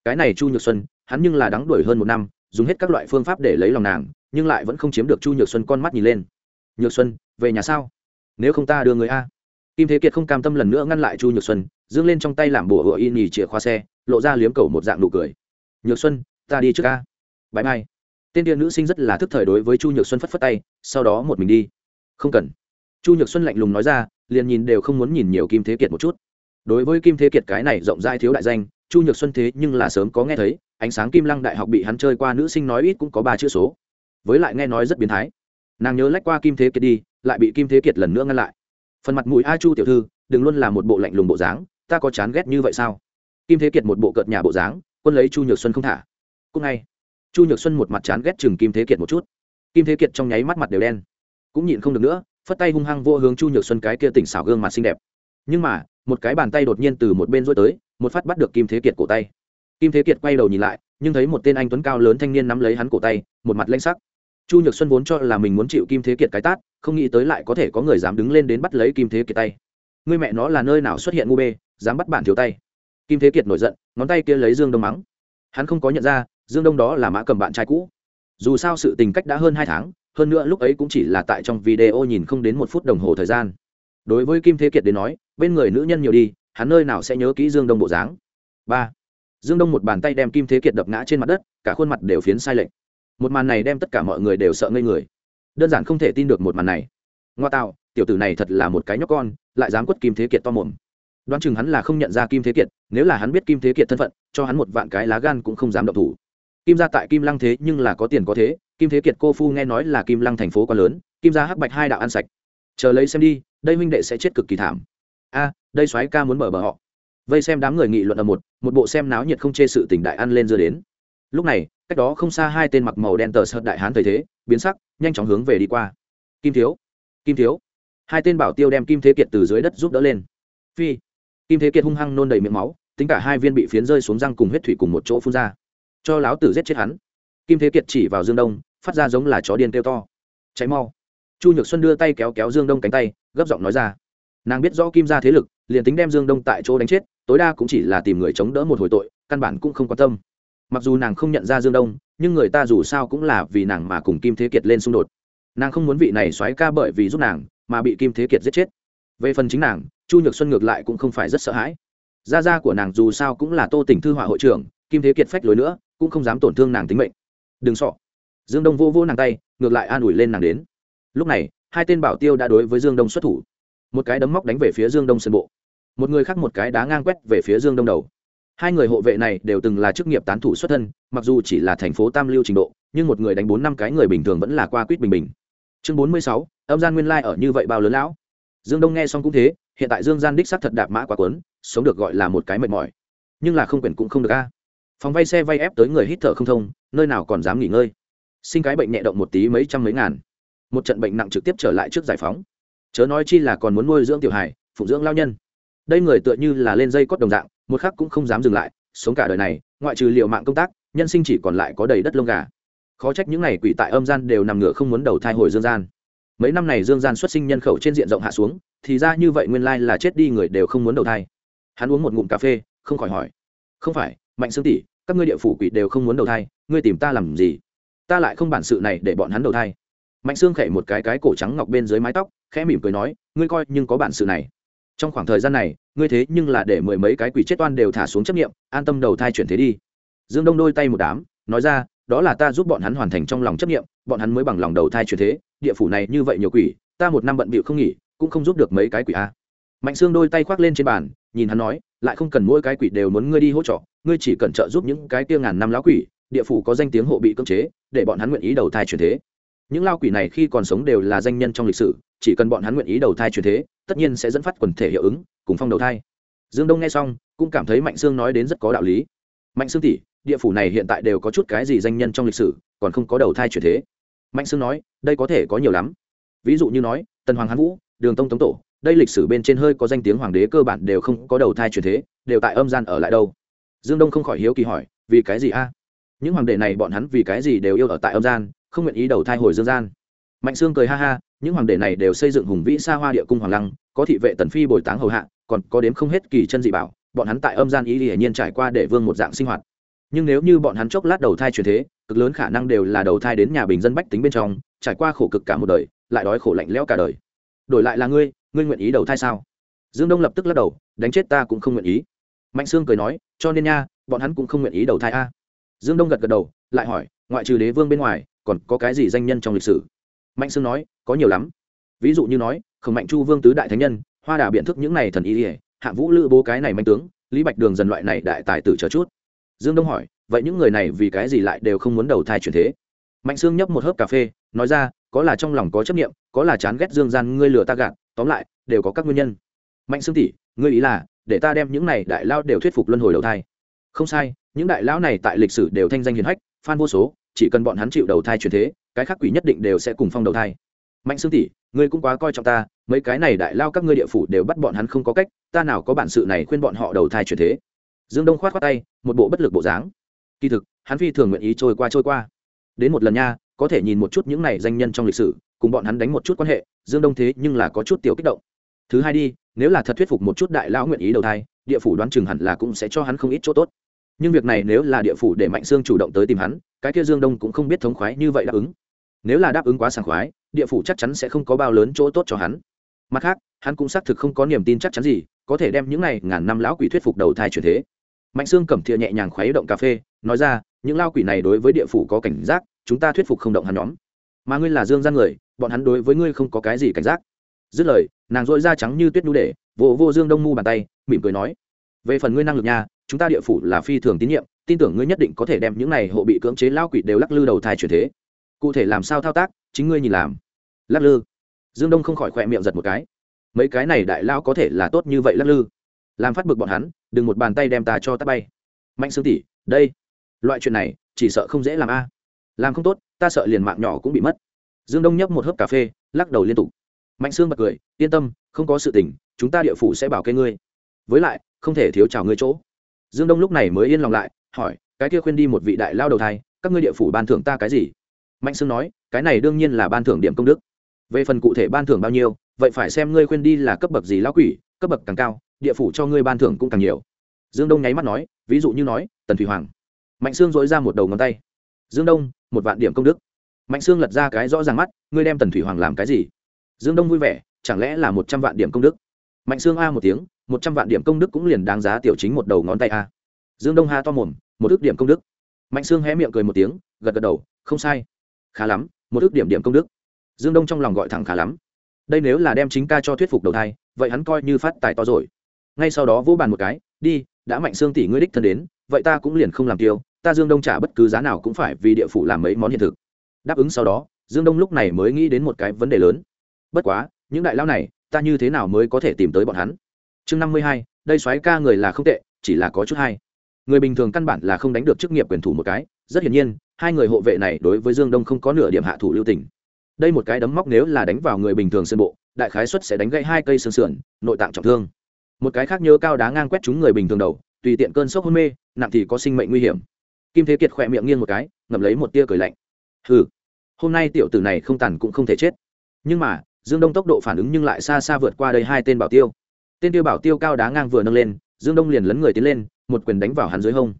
Speaker 1: Cái này chu nhược xuân, hắn nhưng là đắng đuổi hơn một năm, dùng hết các loại phương pháp để lấy lòng nàng, nhưng lại vẫn không chiếm được chu nhược xuân con mắt nhìn lên. Nhược xuân, về nhà sao? Nếu không ta đưa người a. Kim thế kiệt không cam tâm lần nữa ngăn lại chu nhược xuân dương lên trong tay làm bùa hựa y nhì chìa khóa xe lộ ra liếm cầu một dạng nụ cười. Nhược xuân, ta đi trước a bãi mai. Tên tiên nữ sinh rất là thức thời đối với chu nhược xuân phất phất tay, sau đó một mình đi. Không cần. Chu nhược xuân lạnh lùng nói ra, liền nhìn đều không muốn nhìn nhiều kim thế kiệt một chút. Đối với kim thế kiệt cái này rộng rãi thiếu đại danh, chu nhược xuân thế nhưng là sớm có nghe thấy, ánh sáng kim lăng đại học bị hắn chơi qua nữ sinh nói ít cũng có ba chữ số. Với lại nghe nói rất biến thái. Nàng nhớ lách qua kim thế kiệt đi, lại bị kim thế kiệt lần nữa ngăn lại. Phần mặt mũi a chu tiểu thư, đừng luôn là một bộ lạnh lùng bộ dáng, ta có chán ghét như vậy sao? Kim thế kiệt một bộ cợt nhà bộ dáng, quân lấy chu nhược xuân không thả. Cũng ngay. Chu nhược xuân một mặt chán ghét chừng kim thế kiệt một chút. Kim thế kiệt trong nháy mắt mặt đều đen. Cũng nhịn không được nữa, phất tay hung hăng vô hướng chu nhược xuân cái kia tỉnh xảo gương mặt xinh đẹp. Nhưng mà, một cái bàn tay đột nhiên từ một bên rối tới, một phát bắt được kim thế kiệt cổ tay. Kim thế kiệt quay đầu nhìn lại, nhưng thấy một tên anh tuấn cao lớn thanh niên nắm lấy hắn cổ tay, một mặt lanh sắc. Chu nhược xuân vốn cho là mình muốn chịu kim thế kiệt cái tát, không nghĩ tới lại có thể có người dám đứng lên đến bắt lấy kim thế kiệt tay. Người mẹ nó là nơi nào xuất hiện ngu bê, dám bắt bản thiếu tay kim thế kiệt nổi giận, ngón tay kia lấy dương đông mắng. Hắn không có nhận ra, dương đông đó là mã cầm bạn trai cũ. Dù sao sự tình cách đã hơn hai tháng, hơn nữa lúc ấy cũng chỉ là tại trong video nhìn không đến một phút đồng hồ thời gian. Đối với kim thế kiệt đến nói, bên người nữ nhân nhiều đi, hắn nơi nào sẽ nhớ kỹ dương đông bộ dáng. Ba. Dương đông một bàn tay đem kim thế kiệt đập ngã trên mặt đất, cả khuôn mặt đều phiến sai lệch. Một màn này đem tất cả mọi người đều sợ ngây người. Đơn giản không thể tin được một màn này. Ngoa tạo, tiểu tử này thật là một cái nhóc con, lại dám quất kim thế kiệt to mồm đoán chừng hắn là không nhận ra kim thế kiệt, nếu là hắn biết kim thế kiệt thân phận, cho hắn một vạn cái lá gan cũng không dám động thủ. Kim gia tại kim lăng thế nhưng là có tiền có thế, kim thế kiệt cô phu nghe nói là kim lăng thành phố quá lớn, kim gia hắc bạch hai đạo ăn sạch. Chờ lấy xem đi, đây huynh đệ sẽ chết cực kỳ thảm. A, đây soái ca muốn mở bờ họ. Vây xem đám người nghị luận ở một một bộ xem náo nhiệt không chê sự tỉnh đại ăn lên dưa đến. Lúc này, cách đó không xa hai tên mặc màu đen tờ sợt đại hán thời thế, biến sắc, nhanh chóng hướng về đi qua. Kim thiếu kim thiếu. Hai tên bảo tiêu đem kim thế kiệt từ dưới đất giúp đỡ lên. Phi kim thế kiệt hung hăng nôn đầy miệng máu, tính cả hai viên bị phiến rơi xuống răng cùng huyết thủy cùng một chỗ phun ra. Cho láo tử giết chết hắn. Kim thế kiệt chỉ vào dương đông, phát ra giống là chó điên kêu to. Cháy mau. Chu nhược xuân đưa tay kéo kéo dương đông cánh tay, gấp giọng nói ra. Nàng biết rõ kim ra thế lực, liền tính đem dương đông tại chỗ đánh chết, tối đa cũng chỉ là tìm người chống đỡ một hồi tội, căn bản cũng không quan tâm. Mặc dù nàng không nhận ra dương đông, nhưng người ta dù sao cũng là vì nàng mà cùng kim thế kiệt lên xung đột. Nàng không muốn vị này xoáy ca bởi vì giúp nàng, mà bị kim thế kiệt giết chết về phần chính nàng, chu nhược xuân ngược lại cũng không phải rất sợ hãi. Gia gia của nàng dù sao cũng là tô tỉnh thư họa hội trưởng, kim thế kiệt phách lối nữa, cũng không dám tổn thương nàng tính mệnh. Đừng sọ dương đông vô vô nàng tay, ngược lại an ủi lên nàng đến. Lúc này, hai tên bảo tiêu đã đối với dương đông xuất thủ. Một cái đấm móc đánh về phía dương đông sân bộ. Một người khác một cái đá ngang quét về phía dương đông đầu. Hai người hộ vệ này đều từng là chức nghiệp tán thủ xuất thân, mặc dù chỉ là thành phố tam lưu trình độ, nhưng một người đánh bốn năm cái người bình thường vẫn là qua quýt bình bình. Chương bốn mươi sáu, âm gian nguyên lai ở như vậy bao lớn lão dương đông nghe xong cũng thế, hiện tại dương gian đích xác thật đạp mã quá quấn sống được gọi là một cái mệt mỏi. Nhưng là không quyền cũng không được a. Phòng vay xe vay ép tới người hít thở không thông, nơi nào còn dám nghỉ ngơi. Sinh cái bệnh nhẹ động một tí mấy trăm mấy ngàn. Một trận bệnh nặng trực tiếp trở lại trước giải phóng. Chớ nói chi là còn muốn nuôi dưỡng tiểu hài, phụng dưỡng lao nhân. Đây người tựa như là lên dây cót đồng dạng, một khắc cũng không dám dừng lại, sống cả đời này, ngoại trừ liệu mạng công tác, nhân sinh chỉ còn lại có đầy đất lông gà. Khó trách những n à y quỷ tại âm gian đều nằm ngửa không muốn đầu thai hồi dương gian mấy năm này dương gian xuất sinh nhân khẩu trên diện rộng hạ xuống, thì ra như vậy nguyên lai là chết đi người đều không muốn đầu thai. Hắn uống một ngụm cà phê, không khỏi hỏi. Không phải, mạnh xương tỷ, các ngươi địa phủ quỷ đều không muốn đầu thai, ngươi tìm ta làm gì? Ta lại không bản sự này để bọn hắn đầu thai. Mạnh xương khẽ một cái cái cổ trắng ngọc bên dưới mái tóc, khẽ mỉm cười nói, ngươi coi nhưng có bản sự này. Trong khoảng thời gian này, ngươi thế nhưng là để mười mấy cái quỷ chết toan đều thả xuống chấp nghiệm an tâm đầu thai chuyển thế đi. Dương đông đôi tay một đám, nói ra, đó là ta giúp bọn hắn hoàn thành trong lòng chấp nghiệm bọn hắn mới bằng lòng đầu thai chuyển thế địa phủ này như vậy nhiều quỷ, ta một năm bận bịu không nghỉ, cũng không giúp được mấy cái quỷ a. Mạnh xương đôi tay khoác lên trên bàn, nhìn hắn nói, lại không cần mỗi cái quỷ đều muốn ngươi đi hỗ trợ, ngươi chỉ cần trợ giúp những cái kia ngàn năm lão quỷ, địa phủ có danh tiếng hộ bị cưỡng chế, để bọn hắn nguyện ý đầu thai chuyển thế. Những lao quỷ này khi còn sống đều là danh nhân trong lịch sử, chỉ cần bọn hắn nguyện ý đầu thai chuyển thế, tất nhiên sẽ dẫn phát quần thể hiệu ứng, cùng phong đầu thai. Dương đông nghe xong, cũng cảm thấy mạnh sương nói đến rất có đạo lý. Mạnh sương tỷ, địa phủ này hiện tại đều có chút cái gì danh nhân trong lịch sử, còn không có đầu thai chuyển thế mạnh sương nói, đây có thể có nhiều lắm. Ví dụ như nói, tần hoàng hán vũ, đường tông tống tổ, đây lịch sử bên trên hơi có danh tiếng hoàng đế cơ bản đều không có đầu thai chuyển thế, đều tại âm gian ở lại đâu. Dương đông không khỏi hiếu kỳ hỏi, vì cái gì a? Những hoàng đệ này bọn hắn vì cái gì đều yêu ở tại âm gian, không nguyện ý đầu thai hồi dương gian? Mạnh sương cười ha ha, những hoàng đệ này đều xây dựng hùng vĩ xa hoa địa cung hoàng lăng, có thị vệ tần phi bồi táng hầu hạ, còn có đếm không hết kỳ chân dị bảo, bọn hắn tại âm gian ý hiển nhiên trải qua để vương một dạng sinh hoạt. Nhưng nếu như bọn hắn chốc lát đầu thai chuyển thế cực lớn khả năng đều là đầu thai đến nhà bình dân bách tính bên trong, trải qua khổ cực cả một đời, lại đói khổ lạnh lẽo cả đời. Đổi lại là ngươi ngươi nguyện ý đầu thai sao? Dương đông lập tức lắc đầu, đánh chết ta cũng không nguyện ý. Mạnh sương cười nói, cho nên nha, bọn hắn cũng không nguyện ý đầu thai a. Dương đông gật gật đầu, lại hỏi, ngoại trừ đế vương bên ngoài, còn có cái gì danh nhân trong lịch sử? Mạnh sương nói, có nhiều lắm. Ví dụ như nói, khổng mạnh chu vương tứ đại thánh nhân, hoa đà biện thức những này thần y ỉa hạ vũ lữ bố cái này manh tướng, lý bạch đường dần loại này đại tài tử chờ chút. Dương đông hỏi vậy những người này vì cái gì lại đều không muốn đầu thai chuyển thế? Mạnh sương nhấp một hớp cà phê, nói ra, có là trong lòng có chấp nghiệm có là chán ghét dương gian, ngươi lừa ta gạt, tóm lại, đều có các nguyên nhân. Mạnh sương tỷ ngươi ý là, để ta đem những này đại lao đều thuyết phục luân hồi đầu thai. Không sai, những đại lão này tại lịch sử đều thanh danh hiền hách phan vô số, chỉ cần bọn hắn chịu đầu thai chuyển thế, cái khác quỷ nhất định đều sẽ cùng phong đầu thai. Mạnh sương tỷ ngươi cũng quá coi trọng ta, mấy cái này đại lao các ngươi địa phủ đều bắt bọn hắn không có cách, ta nào có bản sự này khuyên bọn họ đầu thai chuyển thế? Dương đông khoát khoát tay, một bộ bất lực bộ dáng kỳ thực, hắn phi thường nguyện ý trôi qua trôi qua. Đến một lần nha, có thể nhìn một chút những này danh nhân trong lịch sử, cùng bọn hắn đánh một chút quan hệ, dương đông thế nhưng là có chút tiểu kích động. Thứ hai đi, nếu là thật thuyết phục một chút đại lão nguyện ý đầu thai, địa phủ đoán chừng hẳn là cũng sẽ cho hắn không ít chỗ tốt. Nhưng việc này nếu là địa phủ để mạnh sương chủ động tới tìm hắn, cái kia dương đông cũng không biết thống khoái như vậy đáp ứng. Nếu là đáp ứng quá sảng khoái, địa phủ chắc chắn sẽ không có bao lớn chỗ tốt cho hắn. Mặt khác, hắn cũng xác thực không có niềm tin chắc chắn gì, có thể đem những này ngàn năm lão quỷ thuyết phục đầu thai chuyển thế mạnh sương cầm thìa nhẹ nhàng khuấy động cà phê, nói ra, những lao quỷ này đối với địa phủ có cảnh giác, chúng ta thuyết phục không động hắn nhóm. Mà ngươi là dương gian người, bọn hắn đối với ngươi không có cái gì cảnh giác. Dứt lời, nàng dội da trắng như tuyết nhu để, vô vô dương đông mu bàn tay, mỉm cười nói, về phần ngươi năng lực nha, chúng ta địa phủ là phi thường tín nhiệm, tin tưởng ngươi nhất định có thể đem những này hộ bị cưỡng chế lao quỷ đều lắc lư đầu thai chuyển thế. Cụ thể làm sao thao tác, chính ngươi nhìn làm. Lắc lư. Dương đông không khỏi khỏe miệng giật một cái. Mấy cái này đại lao có thể là tốt như vậy lắc lư làm phát bực bọn hắn, đừng một bàn tay đem ta cho tắt bay. Mạnh Sương tỷ, đây, loại chuyện này, chỉ sợ không dễ làm a. Làm không tốt, ta sợ liền mạng nhỏ cũng bị mất. Dương đông nhấp một hớp cà phê, lắc đầu liên tục. Mạnh sương bật cười, yên tâm, không có sự tình, chúng ta địa phủ sẽ bảo kê ngươi. Với lại, không thể thiếu chào ngươi chỗ. Dương đông lúc này mới yên lòng lại, hỏi, cái kia khuyên đi một vị đại lao đầu thai, các ngươi địa phủ ban thưởng ta cái gì? Mạnh sương nói, cái này đương nhiên là ban thưởng điểm công đức. Về phần cụ thể ban thưởng bao nhiêu, vậy phải xem ngươi khuyên đi là cấp bậc gì lão quỷ, cấp bậc càng cao địa phủ cho ngươi ban thưởng cũng càng nhiều. Dương đông nháy mắt nói, ví dụ như nói, tần thủy hoàng. Mạnh sương dối ra một đầu ngón tay. Dương đông, một vạn điểm công đức. Mạnh sương lật ra cái rõ ràng mắt, ngươi đem tần thủy hoàng làm cái gì? Dương đông vui vẻ, chẳng lẽ là một trăm vạn điểm công đức? Mạnh sương a một tiếng, một trăm vạn điểm công đức cũng liền đáng giá tiểu chính một đầu ngón tay a. Dương đông ha to mồm, một ước điểm công đức. Mạnh sương hé miệng cười một tiếng, gật gật đầu, không sai. Khá lắm, một ước điểm điểm công đức. Dương đông trong lòng gọi thẳng khá lắm. Đây nếu là đem chính ca cho thuyết phục đầu thai, vậy hắn coi như phát tài to rồi ngay sau đó vỗ bàn một cái, đi, đã mạnh xương tỷ ngươi đích thân đến, vậy ta cũng liền không làm tiêu ta dương đông trả bất cứ giá nào cũng phải vì địa phủ làm mấy món hiện thực. Đáp ứng sau đó, dương đông lúc này mới nghĩ đến một cái vấn đề lớn. Bất quá, những đại lao này, ta như thế nào mới có thể tìm tới bọn hắn? Chương năm mươi hai, đây xoáy ca người là không tệ, chỉ là có chút hay. Người bình thường căn bản là không đánh được chức nghiệp quyền thủ một cái, rất hiển nhiên, hai người hộ vệ này đối với dương đông không có nửa điểm hạ thủ lưu tình. Đây một cái đấm móc nếu là đánh vào người bình thường sân bộ, đại khái xuất sẽ đánh gãy hai cây xương sườn, nội tạng trọng thương một cái khác nhớ cao đá ngang quét chúng người bình thường đầu, tùy tiện cơn sốc hôn mê, nặng thì có sinh mệnh nguy hiểm. Kim thế kiệt khỏe miệng nghiêng một cái, ngậm lấy một tia cười lạnh. Hừ, hôm nay tiểu tử này không tàn cũng không thể chết. Nhưng mà, dương đông tốc độ phản ứng nhưng lại xa xa vượt qua đây hai tên bảo tiêu. Tên tiêu bảo tiêu cao đá ngang vừa nâng lên, dương đông liền lấn người tiến lên, một quyền đánh vào hắn dưới hông.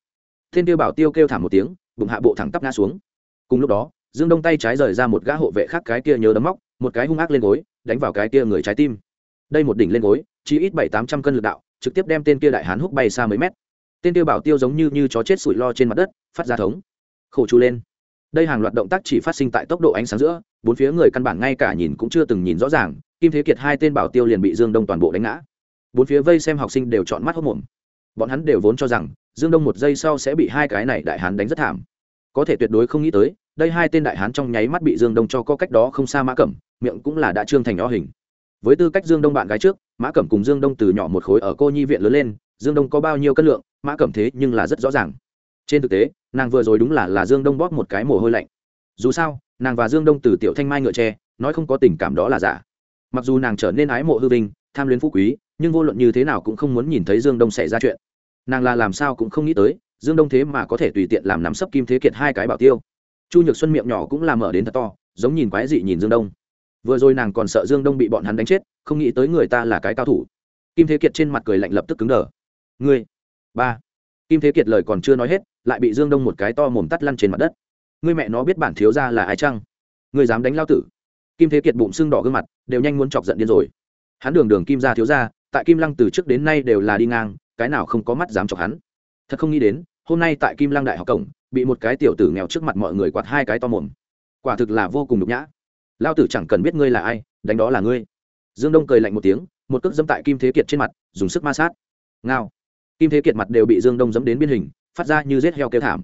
Speaker 1: Tên tiêu bảo tiêu kêu thảm một tiếng, bụng hạ bộ thẳng tắp ngã xuống. Cùng lúc đó, dương đông tay trái rời ra một gã hộ vệ khác cái kia nhớ đấm móc, một cái hung ác lên gối, đánh vào cái kia người trái tim đây một đỉnh lên gối, chỉ ít bảy tám trăm cân lực đạo, trực tiếp đem tên kia đại hán húc bay xa mấy mét. Tên kia bảo tiêu giống như như chó chết sủi lo trên mặt đất, phát ra thống. Khổ chu lên. Đây hàng loạt động tác chỉ phát sinh tại tốc độ ánh sáng giữa, bốn phía người căn bản ngay cả nhìn cũng chưa từng nhìn rõ ràng, kim thế kiệt hai tên bảo tiêu liền bị dương đông toàn bộ đánh ngã. Bốn phía vây xem học sinh đều chọn mắt hốc mồm. Bọn hắn đều vốn cho rằng, dương đông một giây sau sẽ bị hai cái này đại hán đánh rất thảm. Có thể tuyệt đối không nghĩ tới, đây hai tên đại hán trong nháy mắt bị dương đông cho có cách đó không xa mã cẩm, miệng cũng là đã trương thành o hình với tư cách dương đông bạn gái trước, mã cẩm cùng dương đông từ nhỏ một khối ở cô nhi viện lớn lên, dương đông có bao nhiêu cân lượng, mã cẩm thế nhưng là rất rõ ràng. Trên thực tế, nàng vừa rồi đúng là là dương đông bóp một cái mồ hôi lạnh. Dù sao, nàng và dương đông từ tiểu thanh mai ngựa tre, nói không có tình cảm đó là giả. Mặc dù nàng trở nên ái mộ hư vinh, tham luyến phú quý, nhưng vô luận như thế nào cũng không muốn nhìn thấy dương đông xảy ra chuyện. Nàng là làm sao cũng không nghĩ tới, dương đông thế mà có thể tùy tiện làm nắm sấp kim thế kiệt hai cái bảo tiêu. Chu nhược xuân miệng nhỏ cũng làm mở đến thật to, giống nhìn quái dị nhìn dương đông vừa rồi nàng còn sợ dương đông bị bọn hắn đánh chết, không nghĩ tới người ta là cái cao thủ. Kim thế kiệt trên mặt cười lạnh lập tức cứng đờ. Ngươi? Ba. Kim thế kiệt lời còn chưa nói hết, lại bị dương đông một cái to mồm tắt lăn trên mặt đất. Ngươi mẹ nó biết bản thiếu ra là ai chăng? Ngươi dám đánh lao tử. Kim thế kiệt bụng sưng đỏ gương mặt, đều nhanh muốn chọc giận điên rồi. Hắn đường đường kim ra thiếu ra tại kim lăng từ trước đến nay đều là đi ngang, cái nào không có mắt dám chọc hắn. Thật không nghĩ đến, hôm nay tại kim lăng đại học cổng, bị một cái tiểu tử nghèo trước mặt mọi người quạt hai cái to mồm. Quả thực là vô cùng nhục nhã lao tử chẳng cần biết ngươi là ai, đánh đó là ngươi. Dương đông cười lạnh một tiếng, một cước dẫm tại kim thế kiệt trên mặt, dùng sức ma sát. Ngao. Kim thế kiệt mặt đều bị dương đông dẫm đến biên hình, phát ra như rết heo kêu thảm.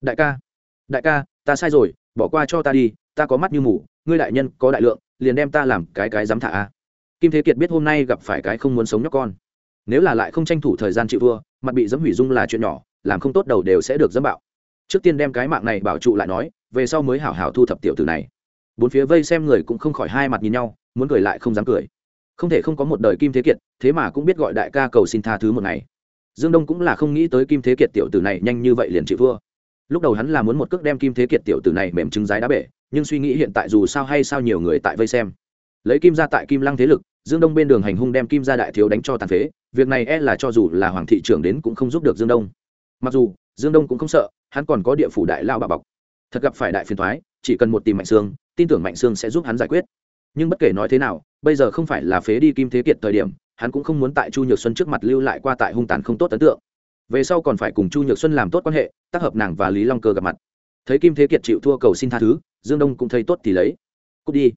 Speaker 1: Đại ca đại ca, ta sai rồi, bỏ qua cho ta đi, ta có mắt như mù, ngươi đại nhân có đại lượng, liền đem ta làm cái cái dám thả a. Kim thế kiệt biết hôm nay gặp phải cái không muốn sống nhóc con. Nếu là lại không tranh thủ thời gian chịu vua mặt bị dẫm hủy dung là chuyện nhỏ, làm không tốt đầu đều sẽ được dẫm bạo. Trước tiên đem cái mạng này bảo trụ lại nói, về sau mới hảo hảo thu thập tiểu tử này bốn phía vây xem người cũng không khỏi hai mặt nhìn nhau, muốn cười lại không dám cười. Không thể không có một đời kim thế kiệt, thế mà cũng biết gọi đại ca cầu xin tha thứ một ngày. Dương đông cũng là không nghĩ tới kim thế kiệt tiểu tử này nhanh như vậy liền chịu thua. Lúc đầu hắn là muốn một cước đem kim thế kiệt tiểu tử này mềm trứng rái đá bể, nhưng suy nghĩ hiện tại dù sao hay sao nhiều người tại vây xem. Lấy kim ra tại kim lăng thế lực, dương đông bên đường hành hung đem kim ra đại thiếu đánh cho tàn phế, việc này e là cho dù là hoàng thị trưởng đến cũng không giúp được dương đông. Mặc dù, dương đông cũng không sợ, hắn còn có địa phủ đại lao bà bọc. Thật gặp phải đại phiền thoái chỉ cần một tìm mạnh xương tin tưởng mạnh sương sẽ giúp hắn giải quyết. Nhưng bất kể nói thế nào, bây giờ không phải là phế đi kim thế kiệt thời điểm, hắn cũng không muốn tại chu nhược xuân trước mặt lưu lại qua tại hung tàn không tốt ấn tượng. Về sau còn phải cùng chu nhược xuân làm tốt quan hệ, tác hợp nàng và lý long cơ gặp mặt. Thấy kim thế kiệt chịu thua cầu xin tha thứ, dương đông cũng thấy tốt thì lấy. Cút đi.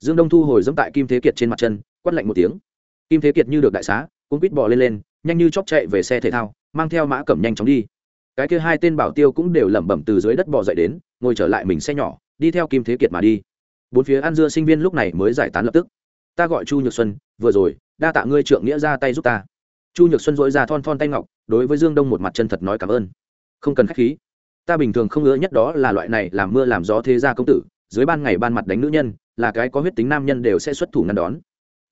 Speaker 1: Dương đông thu hồi dẫm tại kim thế kiệt trên mặt chân, quát lạnh một tiếng. Kim thế kiệt như được đại xá cũng quýt bò lên lên, nhanh như chóc chạy về xe thể thao, mang theo mã cẩm nhanh chóng đi. Cái kia hai tên bảo tiêu cũng đều lẩm bẩm từ dưới đất bò dậy đến, ngồi trở lại mình xe nhỏ đi theo kim thế kiệt mà đi. Bốn phía ăn dưa sinh viên lúc này mới giải tán lập tức. Ta gọi chu nhược xuân, vừa rồi, đa tạ ngươi trượng nghĩa ra tay giúp ta. Chu nhược xuân dội ra thon thon tay ngọc, đối với dương đông một mặt chân thật nói cảm ơn. Không cần k h á c h khí. Ta bình thường không ngứa nhất đó là loại này làm mưa làm gió thế gia công tử, dưới ban ngày ban mặt đánh nữ nhân, là cái có huyết tính nam nhân đều sẽ xuất thủ ngăn đón.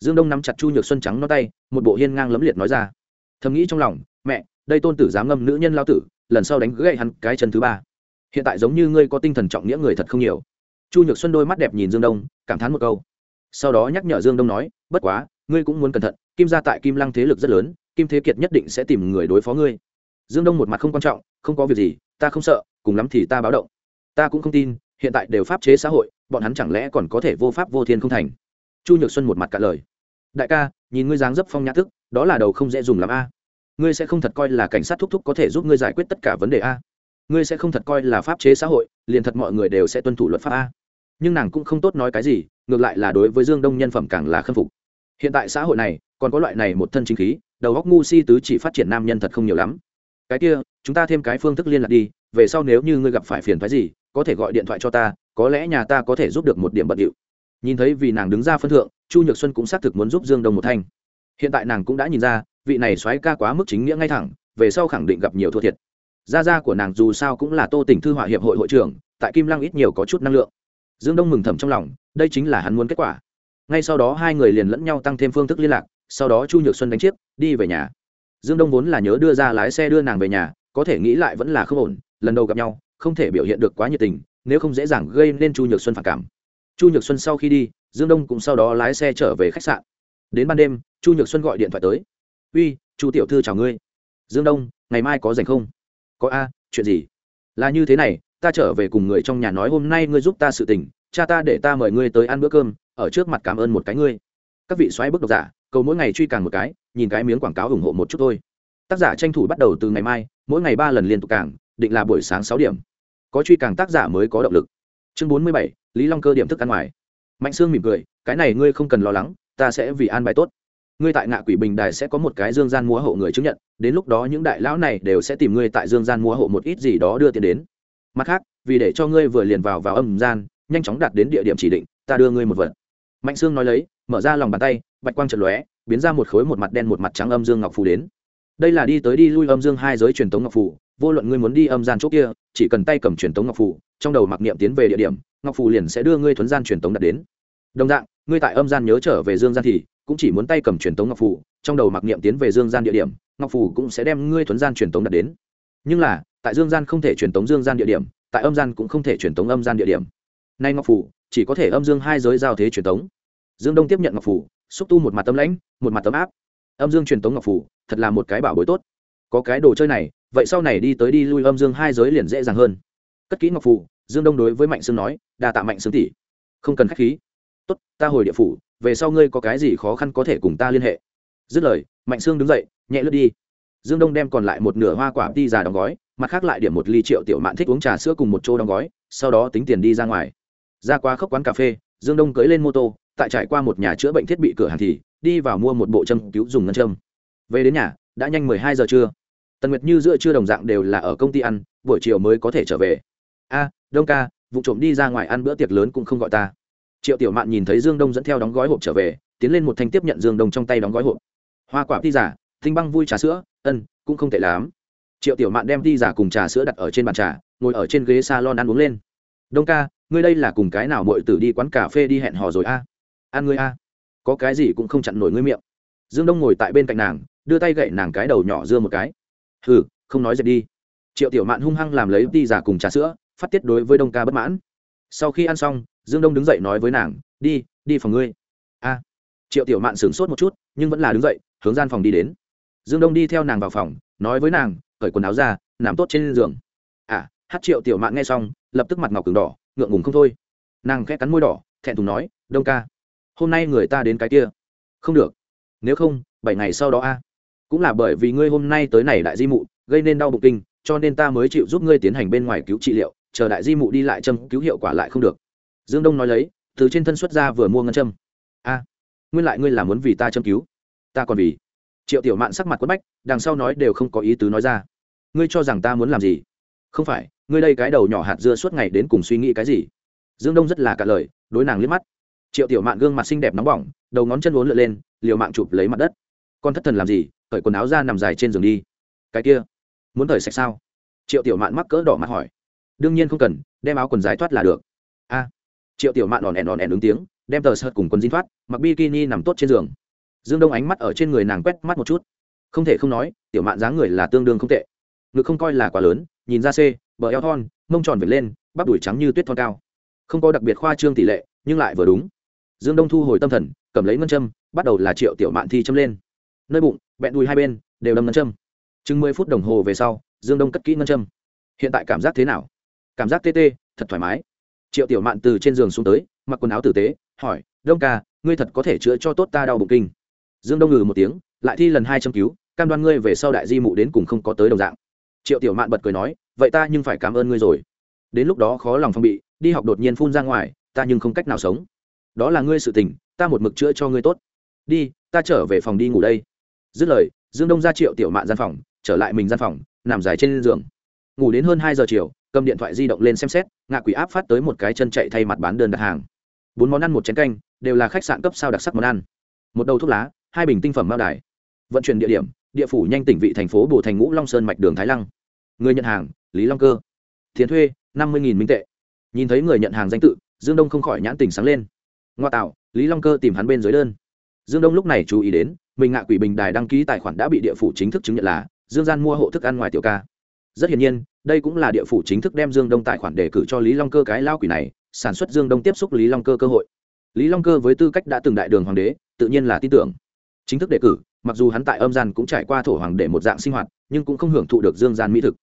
Speaker 1: Dương đông nắm chặt chu nhược xuân trắng nó tay, một bộ hiên ngang lấm liệt nói ra. Thầm nghĩ trong lòng, mẹ, đây tôn tử dám ngâm nữ nhân lao tử, lần sau đánh gậy hắn cái chân thứ ba hiện tại giống như ngươi có tinh thần trọng nghĩa người thật không nhiều. Chu nhược xuân đôi mắt đẹp nhìn dương đông, cảm thán một câu. Sau đó nhắc nhở dương đông nói, bất quá, ngươi cũng muốn cẩn thận, kim gia tại kim lăng thế lực rất lớn, kim thế kiệt nhất định sẽ tìm người đối phó ngươi. Dương đông một mặt không quan trọng, không có việc gì, ta không sợ, cùng lắm thì ta báo động. Ta cũng không tin, hiện tại đều pháp chế xã hội, bọn hắn chẳng lẽ còn có thể vô pháp vô thiên không thành? Chu nhược xuân một mặt cả lời. Đại ca, nhìn ngươi dáng dấp phong nhã thức, đó là đầu không dễ dùng làm a. Ngươi sẽ không thật coi là cảnh sát thúc thúc có thể giúp ngươi giải quyết tất cả vấn đề a ngươi sẽ không thật coi là pháp chế xã hội, liền thật mọi người đều sẽ tuân thủ luật pháp a. Nhưng nàng cũng không tốt nói cái gì, ngược lại là đối với dương đông nhân phẩm càng là khâm phục. Hiện tại xã hội này, còn có loại này một thân chính khí, đầu góc ngu si tứ chỉ phát triển nam nhân thật không nhiều lắm. Cái kia, chúng ta thêm cái phương thức liên lạc đi, về sau nếu như ngươi gặp phải phiền thoái gì, có thể gọi điện thoại cho ta, có lẽ nhà ta có thể giúp được một điểm bận điệu. Nhìn thấy vì nàng đứng ra phân thượng, chu nhược xuân cũng xác thực muốn giúp dương đông một thanh. Hiện tại nàng cũng đã nhìn ra, vị này xoáy ca quá mức chính nghĩa ngay thẳng, về sau khẳng định gặp nhiều thua thiệt gia gia của nàng dù sao cũng là tô tỉnh thư họa hiệp hội hội trưởng, tại kim lăng ít nhiều có chút năng lượng. Dương đông mừng thầm trong lòng, đây chính là hắn muốn kết quả. Ngay sau đó hai người liền lẫn nhau tăng thêm phương thức liên lạc, sau đó chu nhược xuân đánh chiếc, đi về nhà. Dương đông vốn là nhớ đưa ra lái xe đưa nàng về nhà, có thể nghĩ lại vẫn là không ổn, lần đầu gặp nhau, không thể biểu hiện được quá nhiệt tình, nếu không dễ dàng gây nên chu nhược xuân phản cảm. Chu nhược xuân sau khi đi, dương đông cũng sau đó lái xe trở về khách sạn. Đến ban đêm, chu nhược xuân gọi điện thoại tới. Uy, chu tiểu thư chào ngươi. Dương đông, ngày mai có dành không? Có a, chuyện gì? Là như thế này, ta trở về cùng người trong nhà nói hôm nay ngươi giúp ta sự tình, cha ta để ta mời ngươi tới ăn bữa cơm, ở trước mặt cảm ơn một cái ngươi. Các vị xoáy bức độc giả, cầu mỗi ngày truy càng một cái, nhìn cái miếng quảng cáo ủng hộ một chút thôi. Tác giả tranh thủ bắt đầu từ ngày mai, mỗi ngày ba lần liên tục càng, định là buổi sáng sáu điểm. Có truy càng tác giả mới có động lực. Chương bốn mươi bảy, lý long cơ điểm thức ăn ngoài. Mạnh sương mỉm cười, cái này ngươi không cần lo lắng, ta sẽ vì an bài tốt ngươi tại ngạ quỷ bình đài sẽ có một cái dương gian múa hộ người chứng nhận, đến lúc đó những đại lão này đều sẽ tìm ngươi tại dương gian múa hộ một ít gì đó đưa tiền đến. Mặt khác, vì để cho ngươi vừa liền vào vào âm gian, nhanh chóng đạt đến địa điểm chỉ định, ta đưa ngươi một vật. Mạnh sương nói lấy, mở ra lòng bàn tay, bạch quang trận lóe, biến ra một khối một mặt đen một mặt trắng âm dương ngọc phù đến. Đây là đi tới đi lui âm dương hai giới truyền thống ngọc phù, vô luận ngươi muốn đi âm gian chỗ kia, chỉ cần tay cầm truyền thống ngọc phù, trong đầu mặc niệm tiến về địa điểm, ngọc phù liền sẽ đưa ngươi thuấn gian truyền thống đạt đến. Đồng dạng, ngươi tại âm gian nhớ trở về dương gian thì cũng chỉ muốn tay cầm truyền tống ngọc phủ trong đầu mặc niệm tiến về dương gian địa điểm, ngọc phủ cũng sẽ đem ngươi thuấn gian truyền tống đặt đến. Nhưng là, tại dương gian không thể truyền tống dương gian địa điểm, tại âm gian cũng không thể truyền tống âm gian địa điểm. Nay ngọc phủ chỉ có thể âm dương hai giới giao thế truyền tống. Dương đông tiếp nhận ngọc phủ xúc tu một mặt tấm lãnh, một mặt tấm áp. Âm dương truyền tống ngọc phủ thật là một cái bảo bối tốt. Có cái đồ chơi này, vậy sau này đi tới đi lui âm dương hai giới liền dễ dàng hơn. Cất kỹ ngọc phủ dương đông đối với mạnh sương nói, đa tạ mạnh sương tỷ. Không cần k h á c h khí. Tốt, ta hồi địa phủ về sau ngươi có cái gì khó khăn có thể cùng ta liên hệ. Dứt lời, mạnh sương đứng dậy, nhẹ lướt đi. Dương đông đem còn lại một nửa hoa quả đi già đóng gói, mặt khác lại điểm một ly triệu tiểu mạn thích uống trà sữa cùng một chỗ đóng gói, sau đó tính tiền đi ra ngoài. Ra qua khốc quán cà phê, dương đông cưỡi lên mô tô, tại trải qua một nhà chữa bệnh thiết bị cửa hàng thì đi vào mua một bộ châm cứu dùng ngân châm. Về đến nhà, đã nhanh mười hai giờ trưa. Tần nguyệt như giữa trưa đồng dạng đều là ở công ty ăn, buổi chiều mới có thể trở về. A, đông ca, vụ trộm đi ra ngoài ăn bữa tiệc lớn cũng không gọi ta triệu tiểu mạn nhìn thấy dương đông dẫn theo đóng gói hộp trở về, tiến lên một thanh tiếp nhận dương đông trong tay đóng gói hộp. Hoa quả ti giả, tinh băng vui trà sữa, ân, cũng không tệ lắm. Triệu tiểu mạn đem ti giả cùng trà sữa đặt ở trên bàn trà, ngồi ở trên ghế s a lon ăn uống lên. Đông ca, ngươi đây là cùng cái nào mội tử đi quán cà phê đi hẹn hò rồi a? Ăn ngươi a. Có cái gì cũng không chặn nổi ngươi miệng. Dương đông ngồi tại bên cạnh nàng, đưa tay gậy nàng cái đầu nhỏ dưa một cái. Hừ, không nói dệt đi. Triệu tiểu mạn hung hăng làm lấy ti giả cùng trà sữa, phát tiết đối với đông ca bất mãn. Sau khi ăn xong dương đông đứng dậy nói với nàng, đi đi phòng ngươi. A. Triệu tiểu mạn sửng sốt một chút, nhưng vẫn là đứng dậy, hướng gian phòng đi đến. Dương đông đi theo nàng vào phòng, nói với nàng, cởi quần áo ra, nằm tốt trên giường. À hát triệu tiểu mạn nghe xong, lập tức mặt ngọc cường đỏ, ngượng ngùng không thôi. Nàng khẽ cắn môi đỏ, thẹn thùng nói, đông ca, hôm nay người ta đến cái kia. Không được. Nếu không, bảy ngày sau đó a. Cũng là bởi vì ngươi hôm nay tới này đại di mụ, gây nên đau bụng kinh, cho nên ta mới chịu giúp ngươi tiến hành bên ngoài cứu trị liệu, chờ đại di mụ đi lại châm cứu hiệu quả lại không được dương đông nói lấy, từ trên thân xuất ra vừa mua ngân châm. A, nguyên lại ngươi là muốn vì ta châm cứu. Ta còn vì. Triệu tiểu mạn sắc mặt quất bách, đằng sau nói đều không có ý tứ nói ra. Ngươi cho rằng ta muốn làm gì? Không phải, ngươi đây cái đầu nhỏ hạt dưa suốt ngày đến cùng suy nghĩ cái gì? Dương đông rất là cả lời, đối nàng liếc mắt. Triệu tiểu mạn gương mặt xinh đẹp nóng bỏng, đầu ngón chân uốn lượn lên, liều mạng chụp lấy mặt đất. Con thất thần làm gì? Cởi quần áo ra nằm dài trên giường đi. Cái kia, muốn thời sạch sao? Triệu tiểu mạn mắc cỡ đỏ mặt hỏi. Đương nhiên không cần, đem áo quần dài thoát là được. A triệu tiểu mạn ỏn ẻn ỏn ẻn ứng tiếng, đem tờ sợt cùng quần dinh thoát, mặc bikini nằm tốt trên giường. Dương đông ánh mắt ở trên người nàng quét mắt một chút. Không thể không nói, tiểu mạn dáng người là tương đương không tệ. Ngực không coi là quá lớn, nhìn ra c bờ eo thon, mông tròn vệt lên, bắp đùi trắng như tuyết thon cao. Không có đặc biệt khoa trương tỷ lệ, nhưng lại vừa đúng. Dương đông thu hồi tâm thần, cầm lấy ngân châm, bắt đầu là triệu tiểu mạn thi châm lên. Nơi bụng, bẹn đùi hai bên, đều đâm ngân châm. Chừng mười phút đồng hồ về sau, dương đông cất kỹ ngân châm. Hiện tại cảm giác thế nào? Cảm giác tê tê, thật thoải mái triệu tiểu mạn từ trên giường xuống tới, mặc quần áo tử tế, hỏi, đông ca, ngươi thật có thể chữa cho tốt ta đau bụng kinh? Dương đông ngừ một tiếng, lại thi lần hai châm cứu, cam đoan ngươi về sau đại di mụ đến cùng không có tới đồng dạng. Triệu tiểu mạn bật cười nói, vậy ta nhưng phải cảm ơn ngươi rồi. Đến lúc đó khó lòng phong bị, đi học đột nhiên phun ra ngoài, ta nhưng không cách nào sống. Đó là ngươi sự tình, ta một mực chữa cho ngươi tốt. Đi, ta trở về phòng đi ngủ đây. Dứt lời, dương đông ra triệu tiểu mạn gian phòng, trở lại mình gian phòng, nằm dài trên giường. Ngủ đến hơn hai giờ chiều cầm điện thoại di động lên xem xét, ngạ quỷ áp phát tới một cái chân chạy thay mặt bán đơn đặt hàng. Bốn món ăn, một chén canh, đều là khách sạn cấp sao đặc sắc món ăn. Một đầu thuốc lá, hai bình tinh phẩm mao đài. Vận chuyển địa điểm, địa phủ nhanh tỉnh vị thành phố bồ thành ngũ long sơn mạch đường thái lăng. Người nhận hàng, lý long cơ. Tiền thuê, năm mươi minh tệ. Nhìn thấy người nhận hàng danh tự, dương đông không khỏi nhãn tình sáng lên. Ngoa tạo, lý long cơ tìm hắn bên dưới đơn. Dương đông lúc này chú ý đến, mình ngạ quỷ bình đài đăng ký tài khoản đã bị địa phủ chính thức chứng nhận là dương gian mua hộ thức ăn ngoài tiểu ca rất hiển nhiên, đây cũng là địa phủ chính thức đem dương đông tài khoản đề cử cho lý long cơ cái lao quỷ này, sản xuất dương đông tiếp xúc lý long cơ cơ hội. Lý long cơ với tư cách đã từng đại đường hoàng đế, tự nhiên là tin tưởng. Chính thức đề cử, mặc dù hắn tại âm gian cũng trải qua thổ hoàng để một dạng sinh hoạt, nhưng cũng không hưởng thụ được dương gian mỹ thực.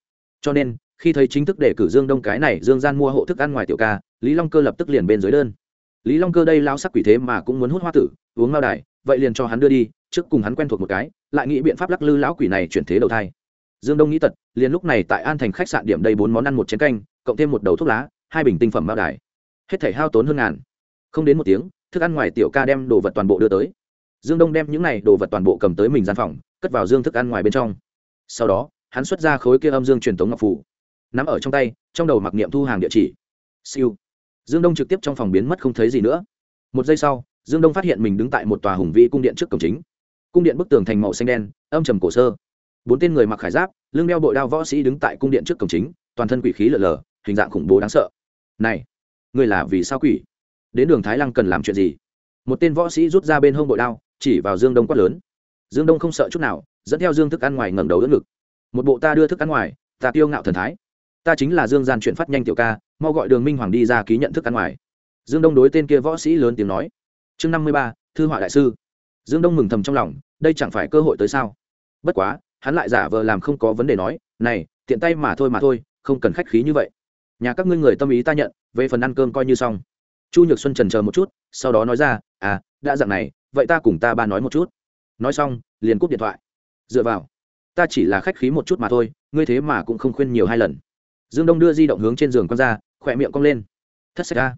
Speaker 1: Cho nên, khi thấy chính thức đề cử dương đông cái này, dương gian mua hộ thức ăn ngoài tiểu ca, lý long cơ lập tức liền bên dưới đơn. Lý long cơ đây lao sắc quỷ thế mà cũng muốn hút hoa tử, uống mao đài, vậy liền cho hắn đưa đi, trước cùng hắn quen thuộc một cái, lại nghĩ biện pháp lắc lư lão quỷ này chuyển thế đầu thai dương đông nghĩ tật, liền lúc này tại an thành khách sạn điểm đây bốn món ăn một chén canh, cộng thêm một đầu thuốc lá, hai bình tinh phẩm bao đài. Hết thể hao tốn hơn ngàn. Không đến một tiếng, thức ăn ngoài tiểu ca đem đồ vật toàn bộ đưa tới. Dương đông đem những này đồ vật toàn bộ cầm tới mình gian phòng, cất vào dương thức ăn ngoài bên trong. Sau đó, hắn xuất ra khối kia âm dương truyền thống ngọc phủ nắm ở trong tay, trong đầu mặc niệm thu hàng địa chỉ. Siêu. Dương đông trực tiếp trong phòng biến mất không thấy gì nữa. Một giây sau, dương đông phát hiện mình đứng tại một tòa hùng vĩ cung điện trước cổng chính. Cung điện bức tường thành màu xanh đen, âm trầm cổ sơ bốn tên người mặc khải giáp, lưng đeo bội đao võ sĩ đứng tại cung điện trước cổng chính, toàn thân quỷ khí lở lở hình dạng khủng bố đáng sợ. Này người là vì sao quỷ? Đến đường thái lăng cần làm chuyện gì? Một tên võ sĩ rút ra bên hông bội đao, chỉ vào dương đông quát lớn. Dương đông không sợ chút nào, dẫn theo dương thức ăn ngoài ngẩng đầu đỡ ngực. Một bộ ta đưa thức ăn ngoài, ta tiêu ngạo thần thái. Ta chính là dương gian chuyển phát nhanh tiểu ca, mau gọi đường minh hoàng đi ra ký nhận thức ăn ngoài. Dương đông đối tên kia võ sĩ lớn tiếng nói. Chương năm mươi ba, thư họa đại sư. Dương đông mừng thầm trong lòng, đây chẳng phải cơ hội tới sao? Bất quá hắn lại giả vờ làm không có vấn đề nói, này, tiện tay mà thôi mà thôi, không cần khách khí như vậy. Nhà các ngươi người tâm ý ta nhận, về phần ăn cơm coi như xong. Chu nhược xuân trần chờ một chút, sau đó nói ra à đã dặn này, vậy ta cùng ta ba nói một chút. Nói xong, liền cúp điện thoại. Dựa vào, ta chỉ là khách khí một chút mà thôi, ngươi thế mà cũng không khuyên nhiều hai lần. Dương đông đưa di động hướng trên giường con ra, khỏe miệng cong lên. Thất sách ra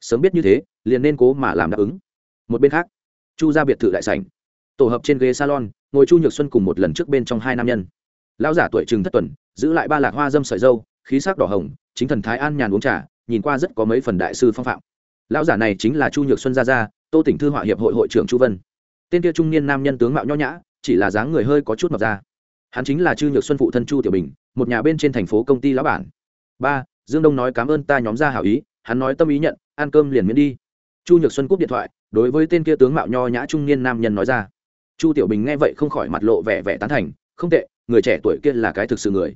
Speaker 1: sớm biết như thế, liền nên cố mà làm đáp ứng. Một bên khác, chu ra biệt thự đại sảnh tổ hợp trên ghế salon, ngồi chu nhược xuân cùng một lần trước bên trong hai nam nhân. Lão giả tuổi chừng thất tuần, giữ lại ba lạc hoa dâm sợi dâu, khí sắc đỏ hồng, chính thần thái an nhàn uống trà, nhìn qua rất có mấy phần đại sư phong phạm. Lão giả này chính là chu nhược xuân gia gia, tô tỉnh thư họa hiệp hội hội trưởng chu vân. Tên kia trung niên nam nhân tướng mạo nho nhã, chỉ là dáng người hơi có chút mập ra. Hắn chính là chu nhược xuân phụ thân chu tiểu bình, một nhà bên trên thành phố công ty lão bản. Ba, dương đông nói cảm ơn ta nhóm gia hảo ý, hắn nói tâm ý nhận, ăn cơm liền miễn đi. Chu nhược xuân cúp điện thoại, đối với tên kia tướng mạo nho nhã trung niên nam nhân nói ra chu tiểu bình nghe vậy không khỏi mặt lộ vẻ vẻ tán thành, không tệ, người trẻ tuổi kia là cái thực sự người.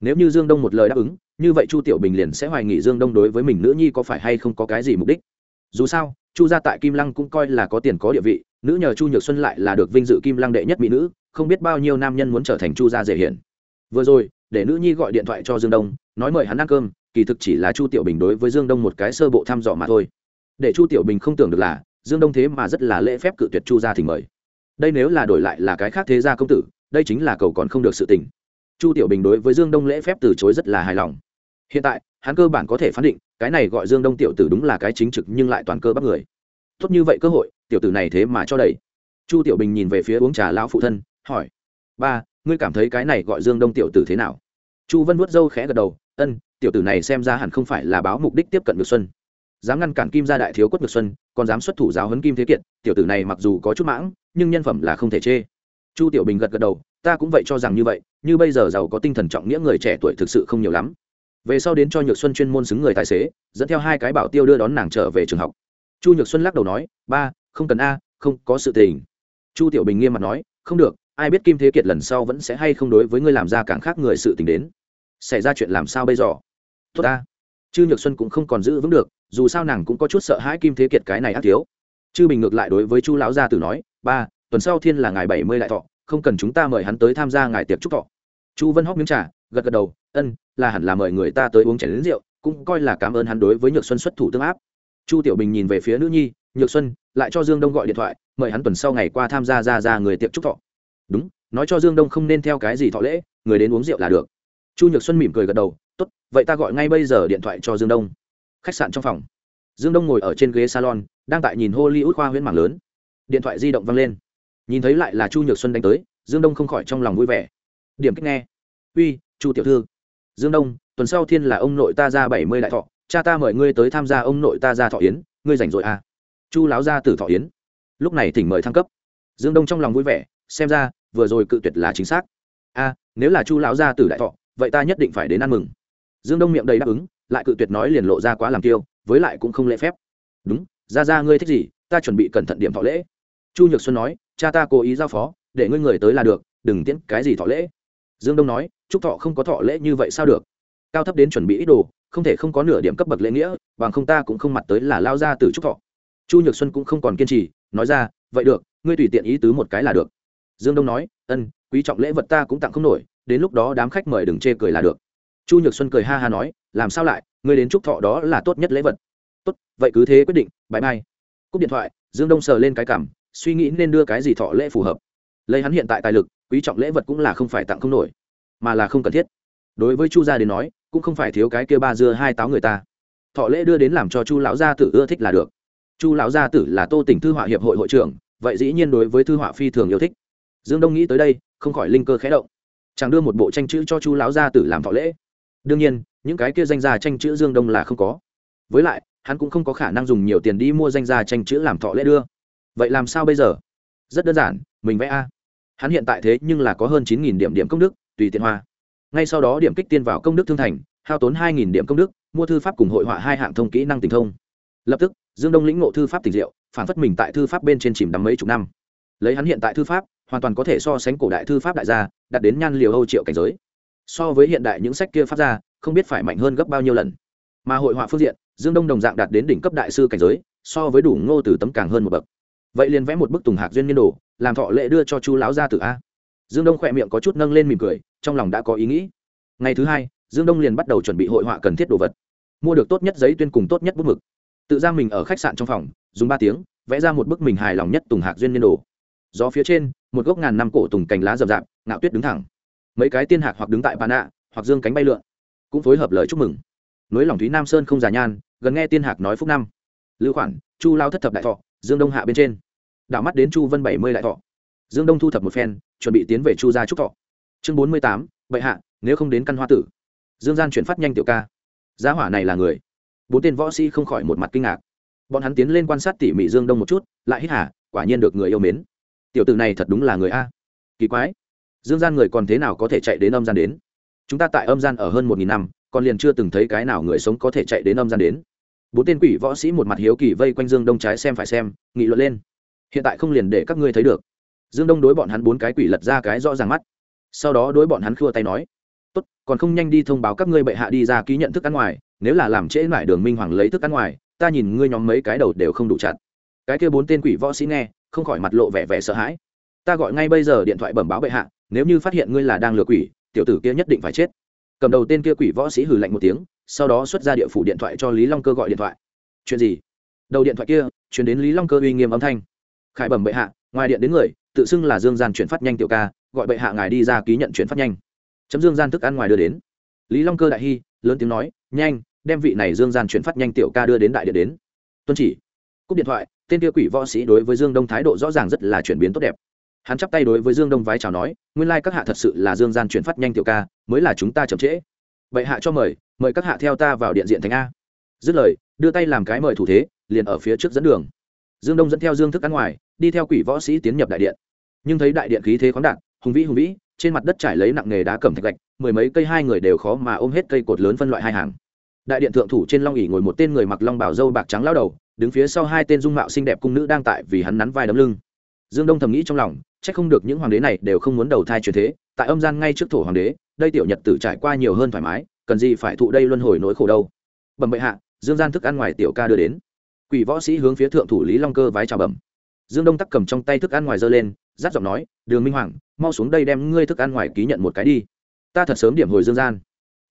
Speaker 1: Nếu như dương đông một lời đáp ứng, như vậy chu tiểu bình liền sẽ hoài nghị dương đông đối với mình nữ nhi có phải hay không có cái gì mục đích. Dù sao, chu gia tại kim lăng cũng coi là có tiền có địa vị, nữ nhờ chu nhược xuân lại là được vinh dự kim lăng đệ nhất mỹ nữ, không biết bao nhiêu nam nhân muốn trở thành chu gia dễ hiển. Vừa rồi, để nữ nhi gọi điện thoại cho dương đông, nói mời hắn ăn cơm, kỳ thực chỉ là chu tiểu bình đối với dương đông một cái sơ bộ thăm dò mà thôi. Để chu tiểu bình không tưởng được là, dương đông thế mà rất là lễ phép cự tuyệt chu gia thì mời đây nếu là đổi lại là cái khác thế gia công tử, đây chính là cầu còn không được sự tình. Chu tiểu bình đối với dương đông lễ phép từ chối rất là hài lòng. Hiện tại, hắn cơ bản có thể phán định, cái này gọi dương đông tiểu tử đúng là cái chính trực nhưng lại toàn cơ bắp người. Tốt như vậy cơ hội, tiểu tử này thế mà cho đầy. Chu tiểu bình nhìn về phía uống trà lão phụ thân, hỏi, ba, ngươi cảm thấy cái này gọi dương đông tiểu tử thế nào? Chu vân vuốt râu khẽ gật đầu, ân, tiểu tử này xem ra hẳn không phải là báo mục đích tiếp cận được xuân dám ngăn cản kim gia đại thiếu quất ngược xuân, còn dám xuất thủ giáo huấn kim thế kiệt, tiểu tử này mặc dù có chút mãng, nhưng nhân phẩm là không thể chê. Chu tiểu bình gật gật đầu, ta cũng vậy cho rằng như vậy, như bây giờ giàu có tinh thần trọng nghĩa người trẻ tuổi thực sự không nhiều lắm. Về sau đến cho nhược xuân chuyên môn xứng người tài xế, dẫn theo hai cái bảo tiêu đưa đón nàng trở về trường học. Chu nhược xuân lắc đầu nói, ba, không cần a, không, có sự tình. Chu tiểu bình nghiêm mặt nói, không được, ai biết kim thế kiệt lần sau vẫn sẽ hay không đối với ngươi làm ra càng khác người sự tình đến. Xảy ra chuyện làm sao bây giờ? Tốt ta chư nhược xuân cũng không còn giữ vững được, dù sao nàng cũng có chút sợ hãi kim thế kiệt cái này ác thiếu. Chư bình ngược lại đối với chu lão gia tử nói, ba, tuần sau thiên là ngày bảy mươi lại thọ, không cần chúng ta mời hắn tới tham gia ngài tiệc chúc thọ. Chu vân hóc miếng trà, gật gật đầu, ân, là hẳn là mời người ta tới uống chén đến rượu, cũng coi là cảm ơn hắn đối với nhược xuân xuất thủ tương áp. Chu tiểu bình nhìn về phía nữ nhi, nhược xuân, lại cho dương đông gọi điện thoại, mời hắn tuần sau ngày qua tham gia ra ra người tiệc chúc thọ. Đúng, nói cho dương đông không nên theo cái gì thọ lễ, người đến uống rượu là được. Chu nhược xuân mỉm cười gật đầu tốt, vậy ta gọi ngay bây giờ điện thoại cho dương đông. Khách sạn trong phòng. Dương đông ngồi ở trên ghế salon, đang tại nhìn hollywood khoa huyễn mảng lớn. Điện thoại di động văng lên. Nhìn thấy lại là chu nhược xuân đánh tới, dương đông không khỏi trong lòng vui vẻ. Điểm kích nghe. Uy, chu tiểu thư. Dương đông, tuần sau thiên là ông nội ta ra bảy mươi đại thọ, cha ta mời ngươi tới tham gia ông nội ta ra thọ yến, ngươi rảnh rồi à? Chu láo ra từ thọ yến. Lúc này thỉnh mời thăng cấp. Dương đông trong lòng vui vẻ, xem ra, vừa rồi cự tuyệt là chính xác. A, nếu là chu lão gia tử đại thọ, vậy ta nhất định phải đến ăn mừng dương đông miệng đầy đáp ứng, lại cự tuyệt nói liền lộ ra quá làm tiêu với lại cũng không lễ phép. Đúng ra ra ngươi thích gì, ta chuẩn bị cẩn thận điểm thọ lễ. Chu nhược xuân nói, cha ta cố ý giao phó, để ngươi người tới là được, đừng tiễn cái gì thọ lễ. Dương đông nói, chúc thọ không có thọ lễ như vậy sao được? Cao thấp đến chuẩn bị ít đồ, không thể không có nửa điểm cấp bậc lễ nghĩa, bằng không ta cũng không mặt tới là lao ra từ chúc thọ. Chu nhược xuân cũng không còn kiên trì, nói ra, vậy được, ngươi tùy tiện ý tứ một cái là được. Dương đông nói, ân, quý trọng lễ vật ta cũng tặng không nổi, đến lúc đó đám khách mời đừng chê cười là được chu nhược xuân cười ha ha nói, làm sao lại, ngươi đến chúc thọ đó là tốt nhất lễ vật. Tốt, vậy cứ thế quyết định bãi mai. Cúp điện thoại, dương đông sờ lên cái cảm, suy nghĩ nên đưa cái gì thọ lễ phù hợp. Lấy hắn hiện tại tài lực, quý trọng lễ vật cũng là không phải tặng không nổi, mà là không cần thiết. Đối với chu gia đến nói, cũng không phải thiếu cái kia ba dưa hai táo người ta. Thọ lễ đưa đến làm cho chu lão gia tử ưa thích là được. Chu lão gia tử là tô tỉnh thư họa hiệp hội hội trưởng, vậy dĩ nhiên đối với thư họa phi thường yêu thích. Dương đông nghĩ tới đây, không khỏi linh cơ khẽ động. Chàng đưa một bộ tranh chữ cho chu lão gia tử làm thọ lễ đương nhiên, những cái kia danh gia tranh chữ dương đông là không có. Với lại, hắn cũng không có khả năng dùng nhiều tiền đi mua danh gia tranh chữ làm thọ lễ đưa. Vậy làm sao bây giờ? Rất đơn giản, mình vẽ a. Hắn hiện tại thế nhưng là có hơn chín nghìn điểm điểm công đức, tùy tiện hoa. Ngay sau đó điểm kích tiên vào công đức thương thành, hao tốn hai nghìn điểm công đức, mua thư pháp cùng hội họa hai hạng thông kỹ năng tình thông. Lập tức, dương đông lĩnh ngộ thư pháp tình diệu, phản phất mình tại thư pháp bên trên chìm đắm mấy chục năm. Lấy hắn hiện tại thư pháp, hoàn toàn có thể so sánh cổ đại thư pháp đại gia đặt đến nhan liều âu triệu cảnh giới so với hiện đại những sách kia phát ra, không biết phải mạnh hơn gấp bao nhiêu lần. Mà hội họa phương diện, dương đông đồng dạng đạt đến đỉnh cấp đại sư cảnh giới, so với đủ ngô từ tấm càng hơn một bậc. Vậy liền vẽ một bức tùng hạc duyên niên đồ, làm thọ lệ đưa cho chú láo gia tử a. Dương đông khỏe miệng có chút nâng lên mỉm cười, trong lòng đã có ý nghĩ. Ngày thứ hai, dương đông liền bắt đầu chuẩn bị hội họa cần thiết đồ vật. Mua được tốt nhất giấy tuyên cùng tốt nhất bút mực. Tự ra mình ở khách sạn trong phòng, dùng ba tiếng, vẽ ra một bức mình hài lòng nhất tùng hạc duyên niên đồ. Gió phía trên, một gốc ngàn năm cổ tùng cành lá rậm rạp, ngạo tuyết đứng thẳng mấy cái tiên hạc hoặc đứng tại bàn nạ hoặc dương cánh bay lượn, cũng phối hợp lời chúc mừng. Nối lòng thúy nam sơn không già nhan, gần nghe tiên hạc nói phúc năm. Lưu khoản, chu lao thất thập đại thọ, dương đông hạ bên trên. Đảo mắt đến chu vân bảy mươi đại thọ. Dương đông thu thập một phen, chuẩn bị tiến về chu gia trúc thọ. Chương bốn mươi tám, bệ hạ, nếu không đến căn hoa tử. Dương gian chuyển phát nhanh tiểu ca. Giá hỏa này là người. Bốn tên võ sĩ không khỏi một mặt kinh ngạc. Bọn hắn tiến lên quan sát tỉ mỉ dương đông một chút, lại hít hả quả nhiên được người yêu mến. Tiểu tử này thật đúng là người a. Kỳ quái dương gian người còn thế nào có thể chạy đến âm gian đến? Chúng ta tại âm gian ở hơn một nghìn năm, còn liền chưa từng thấy cái nào người sống có thể chạy đến âm gian đến. Bốn tên quỷ võ sĩ một mặt hiếu kỳ vây quanh dương đông trái xem phải xem, nghị luận lên. Hiện tại không liền để các ngươi thấy được. Dương đông đối bọn hắn bốn cái quỷ lật ra cái rõ ràng mắt. Sau đó đối bọn hắn khua tay nói, tốt, còn không nhanh đi thông báo các ngươi bệ hạ đi ra ký nhận thức ăn ngoài, nếu là làm trễ lại đường minh hoàng lấy thức ăn ngoài, ta nhìn ngươi nhóm mấy cái đầu đều không đủ chặt. Cái kia bốn tên quỷ võ sĩ nghe, không khỏi mặt lộ vẻ vẻ sợ hãi. Ta gọi ngay bây giờ điện thoại bẩm báo bệ hạ nếu như phát hiện ngươi là đang lừa quỷ, tiểu tử kia nhất định phải chết. Cầm đầu tên kia quỷ võ sĩ hừ lạnh một tiếng, sau đó xuất ra địa phủ điện thoại cho lý long cơ gọi điện thoại. Chuyện gì? Đầu điện thoại kia, chuyển đến lý long cơ uy nghiêm âm thanh. Khải bẩm bệ hạ, ngoài điện đến người, tự xưng là dương gian chuyển phát nhanh tiểu ca, gọi bệ hạ ngài đi ra ký nhận chuyển phát nhanh. Chấm dương gian thức ăn ngoài đưa đến. Lý long cơ đại hy lớn tiếng nói, nhanh, đem vị này dương gian chuyển phát nhanh tiểu ca đưa đến đại điện đến. Tuân chỉ. Cúp điện thoại, tên kia quỷ võ sĩ đối với dương đông thái độ rõ ràng rất là chuyển biến tốt đẹp hắn chắp tay đối với dương đông vái chào nói, nguyên lai các hạ thật sự là dương gian chuyển phát nhanh tiểu ca, mới là chúng ta chậm trễ. Vậy hạ cho mời mời các hạ theo ta vào điện diện thành a. Dứt lời, đưa tay làm cái mời thủ thế, liền ở phía trước dẫn đường. Dương đông dẫn theo dương thức ăn ngoài, đi theo quỷ võ sĩ tiến nhập đại điện. Nhưng thấy đại điện khí thế khoáng đạt, hùng vĩ hùng vĩ, trên mặt đất trải lấy nặng nghề đá cẩm thạch gạch, mười mấy cây hai người đều khó mà ôm hết cây cột lớn phân loại hai hàng. Đại điện thượng thủ trên long ỉ ngồi một tên người mặc long bảo dâu bạc trắng lao đầu, đứng phía sau hai tên dung mạo xinh đẹp cung nữ đang tại vì hắn nắn vai đấm lưng. Dương đông thầm nghĩ trong lòng Chắc không được những hoàng đế này đều không muốn đầu thai truyền thế, tại âm gian ngay trước thổ hoàng đế, đây tiểu nhật tử trải qua nhiều hơn thoải mái, cần gì phải thụ đây luân hồi nỗi khổ đâu. Bẩm bệ hạ, dương gian thức ăn ngoài tiểu ca đưa đến. Quỷ võ sĩ hướng phía thượng thủ lý long cơ vái chào bẩm. Dương đông tắc cầm trong tay thức ăn ngoài giơ lên giáp giọng nói, đường minh hoàng, mau xuống đây đem ngươi thức ăn ngoài ký nhận một cái đi. Ta thật sớm điểm hồi dương gian.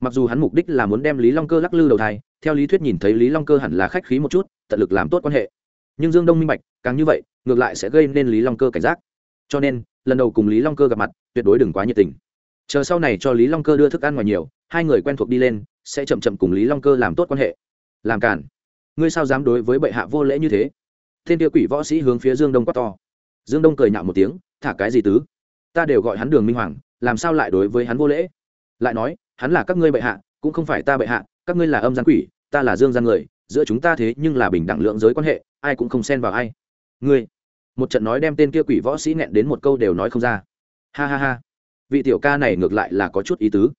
Speaker 1: Mặc dù hắn mục đích là muốn đem lý long cơ lắc lư đầu thai, theo lý thuyết nhìn thấy lý long cơ hẳn là khách khí một chút, tận lực làm tốt quan hệ. Nhưng dương đông minh bạch, càng như vậy, ngược lại sẽ gây nên lý long cơ cảnh giác cho nên, lần đầu cùng lý long cơ gặp mặt, tuyệt đối đừng quá nhiệt tình. Chờ sau này cho lý long cơ đưa thức ăn ngoài nhiều, hai người quen thuộc đi lên, sẽ chậm chậm cùng lý long cơ làm tốt quan hệ. Làm cản ngươi sao dám đối với bệ hạ vô lễ như thế? Thiên tiêu quỷ võ sĩ hướng phía dương đông quát to. Dương đông cười nhạo một tiếng, thả cái gì tứ? Ta đều gọi hắn đường minh hoàng, làm sao lại đối với hắn vô lễ? Lại nói, hắn là các ngươi bệ hạ, cũng không phải ta bệ hạ, các ngươi là âm gian quỷ, ta là dương gian người, giữa chúng ta thế nhưng là bình đẳng lượng giới quan hệ, ai cũng không xen vào ai. Ngươi một trận nói đem tên kia quỷ võ sĩ nghẹn đến một câu đều nói không ra. Ha ha ha. Vị tiểu ca này ngược lại là có chút ý tứ.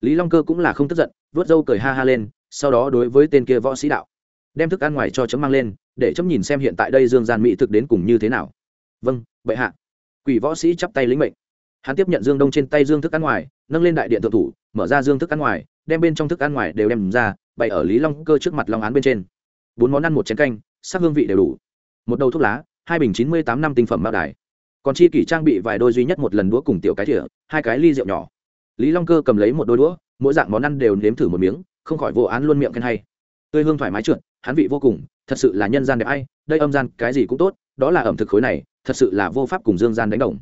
Speaker 1: Lý long cơ cũng là không tức giận vớt râu cười ha ha lên, sau đó đối với tên kia võ sĩ đạo. Đem thức ăn ngoài cho chấm mang lên, để chấm nhìn xem hiện tại đây dương gian mỹ thực đến cùng như thế nào. Vâng bệ hạ. Quỷ võ sĩ chắp tay lĩnh mệnh. Hắn tiếp nhận dương đông trên tay dương thức ăn ngoài, nâng lên đại điện thượng thủ, mở ra dương thức ăn ngoài, đem bên trong thức ăn ngoài đều đem ra, bày ở lý long cơ trước mặt long án bên trên. Bốn món ăn một chén canh, sắc hương vị đều đủ. Một đầu thuốc lá hai bình chín mươi tám năm tinh phẩm mao đài. Còn chi kỷ trang bị vài đôi duy nhất một lần đũa cùng tiểu cái thỉa hai cái ly rượu nhỏ. Lý long cơ cầm lấy một đôi đũa, mỗi dạng món ăn đều nếm thử một miếng, không khỏi vô án luôn miệng khen hay. Tươi hương thoải mái trượt, hắn vị vô cùng, thật sự là nhân gian đẹp ai, đây âm gian cái gì cũng tốt, đó là ẩm thực khối này, thật sự là vô pháp cùng dương gian đánh đồng.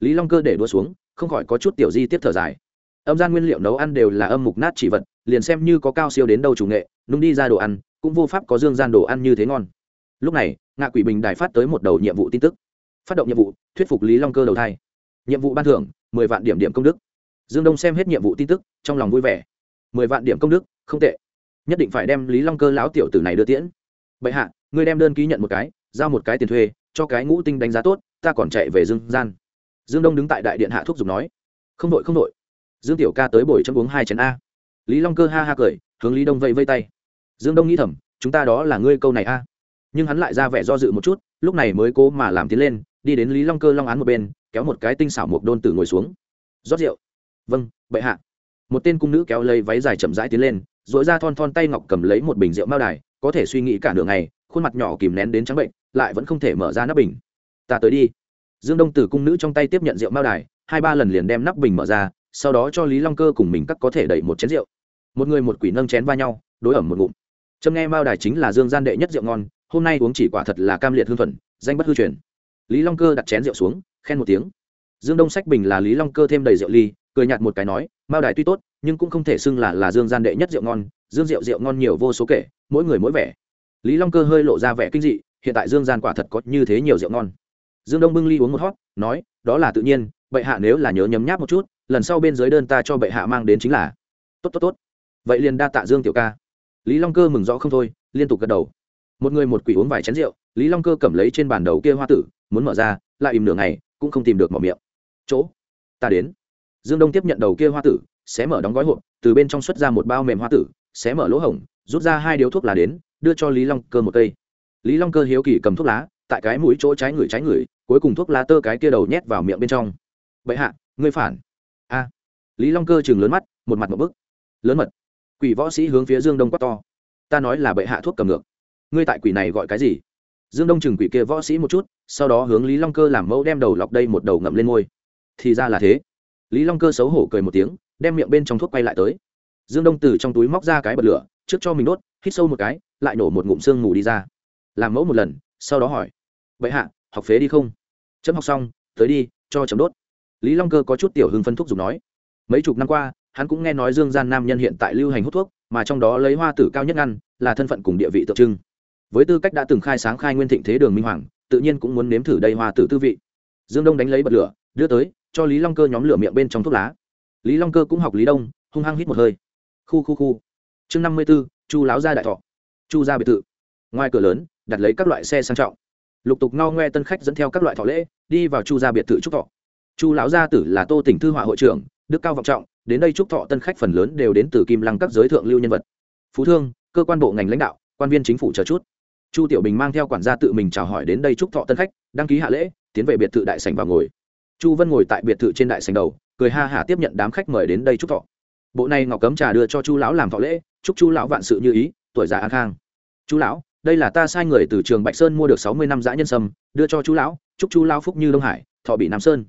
Speaker 1: Lý long cơ để đua xuống, không khỏi có chút tiểu di tiếp thở dài. Âm gian nguyên liệu nấu ăn đều là âm mục nát chỉ vật, liền xem như có cao siêu đến đâu chủ nghệ, nung đi ra đồ ăn, cũng vô pháp có dương gian đồ ăn như thế ngon. Lúc này ngạ quỷ bình đài phát tới một đầu nhiệm vụ tin tức. Phát động nhiệm vụ, thuyết phục lý long cơ đầu thai. Nhiệm vụ ban thưởng, mười vạn điểm điểm công đức. Dương đông xem hết nhiệm vụ tin tức, trong lòng vui vẻ. Mười vạn điểm công đức, không tệ. Nhất định phải đem lý long cơ lão tiểu tử này đưa tiễn. Bệ hạ, ngươi đem đơn ký nhận một cái, giao một cái tiền thuê, cho cái ngũ tinh đánh giá tốt, ta còn chạy về dương gian. Dương đông đứng tại đại điện hạ thuốc dùng nói. Không đội không đội. Dương tiểu ca tới bồi chấm uống hai chén a. Lý long cơ ha ha cười, hướng lý đông vây vây tay. Dương đông nghĩ thầm, chúng ta đó là ngươi câu này a nhưng hắn lại ra vẻ do dự một chút, lúc này mới cố mà làm tiến lên, đi đến lý long cơ long án một bên, kéo một cái tinh xảo một đôn tử ngồi xuống. Rót rượu. Vâng bệ hạ. Một tên cung nữ kéo lấy váy dài chậm rãi tiến lên dội ra thon thon tay ngọc cầm lấy một bình rượu mao đài, có thể suy nghĩ cả nửa ngày, khuôn mặt nhỏ kìm nén đến trắng bệnh, lại vẫn không thể mở ra nắp bình. Ta tới đi. Dương đông từ cung nữ trong tay tiếp nhận rượu mao đài, hai ba lần liền đem nắp bình mở ra, sau đó cho lý long cơ cùng mình cắt có thể đẩy một chén rượu. Một người một quỷ nâng chén va nhau, đối ẩm một ngụm. Trâm nghe mao đài chính là dương gian đệ nhất rượu ngon hôm nay uống chỉ quả thật là cam liệt hương thuần, danh bất hư truyền. Lý long cơ đặt chén rượu xuống, khen một tiếng. Dương đông sách bình là lý long cơ thêm đầy rượu ly, cười nhạt một cái nói, mao đài tuy tốt, nhưng cũng không thể xưng là là dương gian đệ nhất rượu ngon, dương rượu rượu ngon nhiều vô số kể, mỗi người mỗi vẻ. Lý long cơ hơi lộ ra vẻ kinh dị, hiện tại dương gian quả thật có như thế nhiều rượu ngon. Dương đông bưng ly uống một hót nói, đó là tự nhiên, bệ hạ nếu là nhớ nhấm nháp một chút, lần sau bên dưới đơn ta cho bệ hạ mang đến chính là. Tốt tốt tốt. Vậy liền đa tạ dương tiểu ca. Lý long cơ mừng rõ không thôi, liên tục gật đầu một người một quỷ uống vài chén rượu, lý long cơ cầm lấy trên bàn đầu kia hoa tử, muốn mở ra, lại im nửa ngày, cũng không tìm được mỏ miệng. Chỗ, ta đến. Dương đông tiếp nhận đầu kia hoa tử, xé mở đóng gói hộp, từ bên trong xuất ra một bao mềm hoa tử, xé mở lỗ hổng, rút ra hai điếu thuốc lá đến, đưa cho lý long cơ một cây. Lý long cơ hiếu kỳ cầm thuốc lá, tại cái mũi chỗ trái người trái người, cuối cùng thuốc lá tơ cái kia đầu nhét vào miệng bên trong. Bệ hạ, ngươi phản. A. Lý long cơ chừng lớn mắt, một mặt một bức. Lớn mật. Quỷ võ sĩ hướng phía dương đông quát to. Ta nói là bệ hạ thuốc cầm ngược ngươi tại quỷ này gọi cái gì? Dương đông chừng quỷ kia võ sĩ một chút, sau đó hướng lý long cơ làm mẫu đem đầu lọc đây một đầu ngậm lên ngôi. Thì ra là thế. Lý long cơ xấu hổ cười một tiếng, đem miệng bên trong thuốc quay lại tới. Dương đông từ trong túi móc ra cái bật lửa, trước cho mình đốt, hít sâu một cái, lại nổ một ngụm xương ngủ đi ra. Làm mẫu một lần, sau đó hỏi vậy hạ, học phế đi không? Chấm học xong, tới đi, cho chấm đốt. Lý long cơ có chút tiểu hưng phân thuốc dùng nói. Mấy chục năm qua, hắn cũng nghe nói dương gian nam nhân hiện tại lưu hành hút thuốc, mà trong đó lấy hoa tử cao nhất ngăn, là thân phận cùng địa vị tượng trưng với tư cách đã từng khai sáng khai nguyên thịnh thế đường minh hoàng, tự nhiên cũng muốn nếm thử đây hoa tử tư vị. Dương đông đánh lấy bật lửa, đưa tới, cho lý long cơ nhóm lửa miệng bên trong thuốc lá. Lý long cơ cũng học lý đông, hung hăng hít một hơi. Khu khu khu. Chương năm mươi b ố chu láo ra đại thọ. Chu ra biệt thự. Ngoài cửa lớn, đặt lấy các loại xe sang trọng. Lục tục ngao ngoe tân khách dẫn theo các loại thọ lễ, đi vào chu gia biệt thự trúc thọ. Chu lão gia tử là tô tỉnh thư họa hội trưởng, đức cao vọng trọng, đến đây trúc thọ tân khách phần lớn đều đến từ kim lăng các giới thượng lưu nhân vật. Phú thương, cơ quan bộ ngành lãnh đạo, quan viên chính phủ chờ chút chu tiểu bình mang theo quản gia tự mình chào hỏi đến đây chúc thọ tân khách, đăng ký hạ lễ, tiến về biệt thự đại sành vào ngồi. Chu vân ngồi tại biệt thự trên đại sành đầu, cười ha hả tiếp nhận đám khách mời đến đây chúc thọ. Bộ này ngọc cấm trà đưa cho chu lão làm thọ lễ, chúc chu lão vạn sự như ý, tuổi già an khang. Chu lão, đây là ta sai người từ trường bạch sơn mua được sáu mươi năm giã nhân sâm, đưa cho chu lão, chúc chu lão phúc như đông hải, thọ bị nam sơn.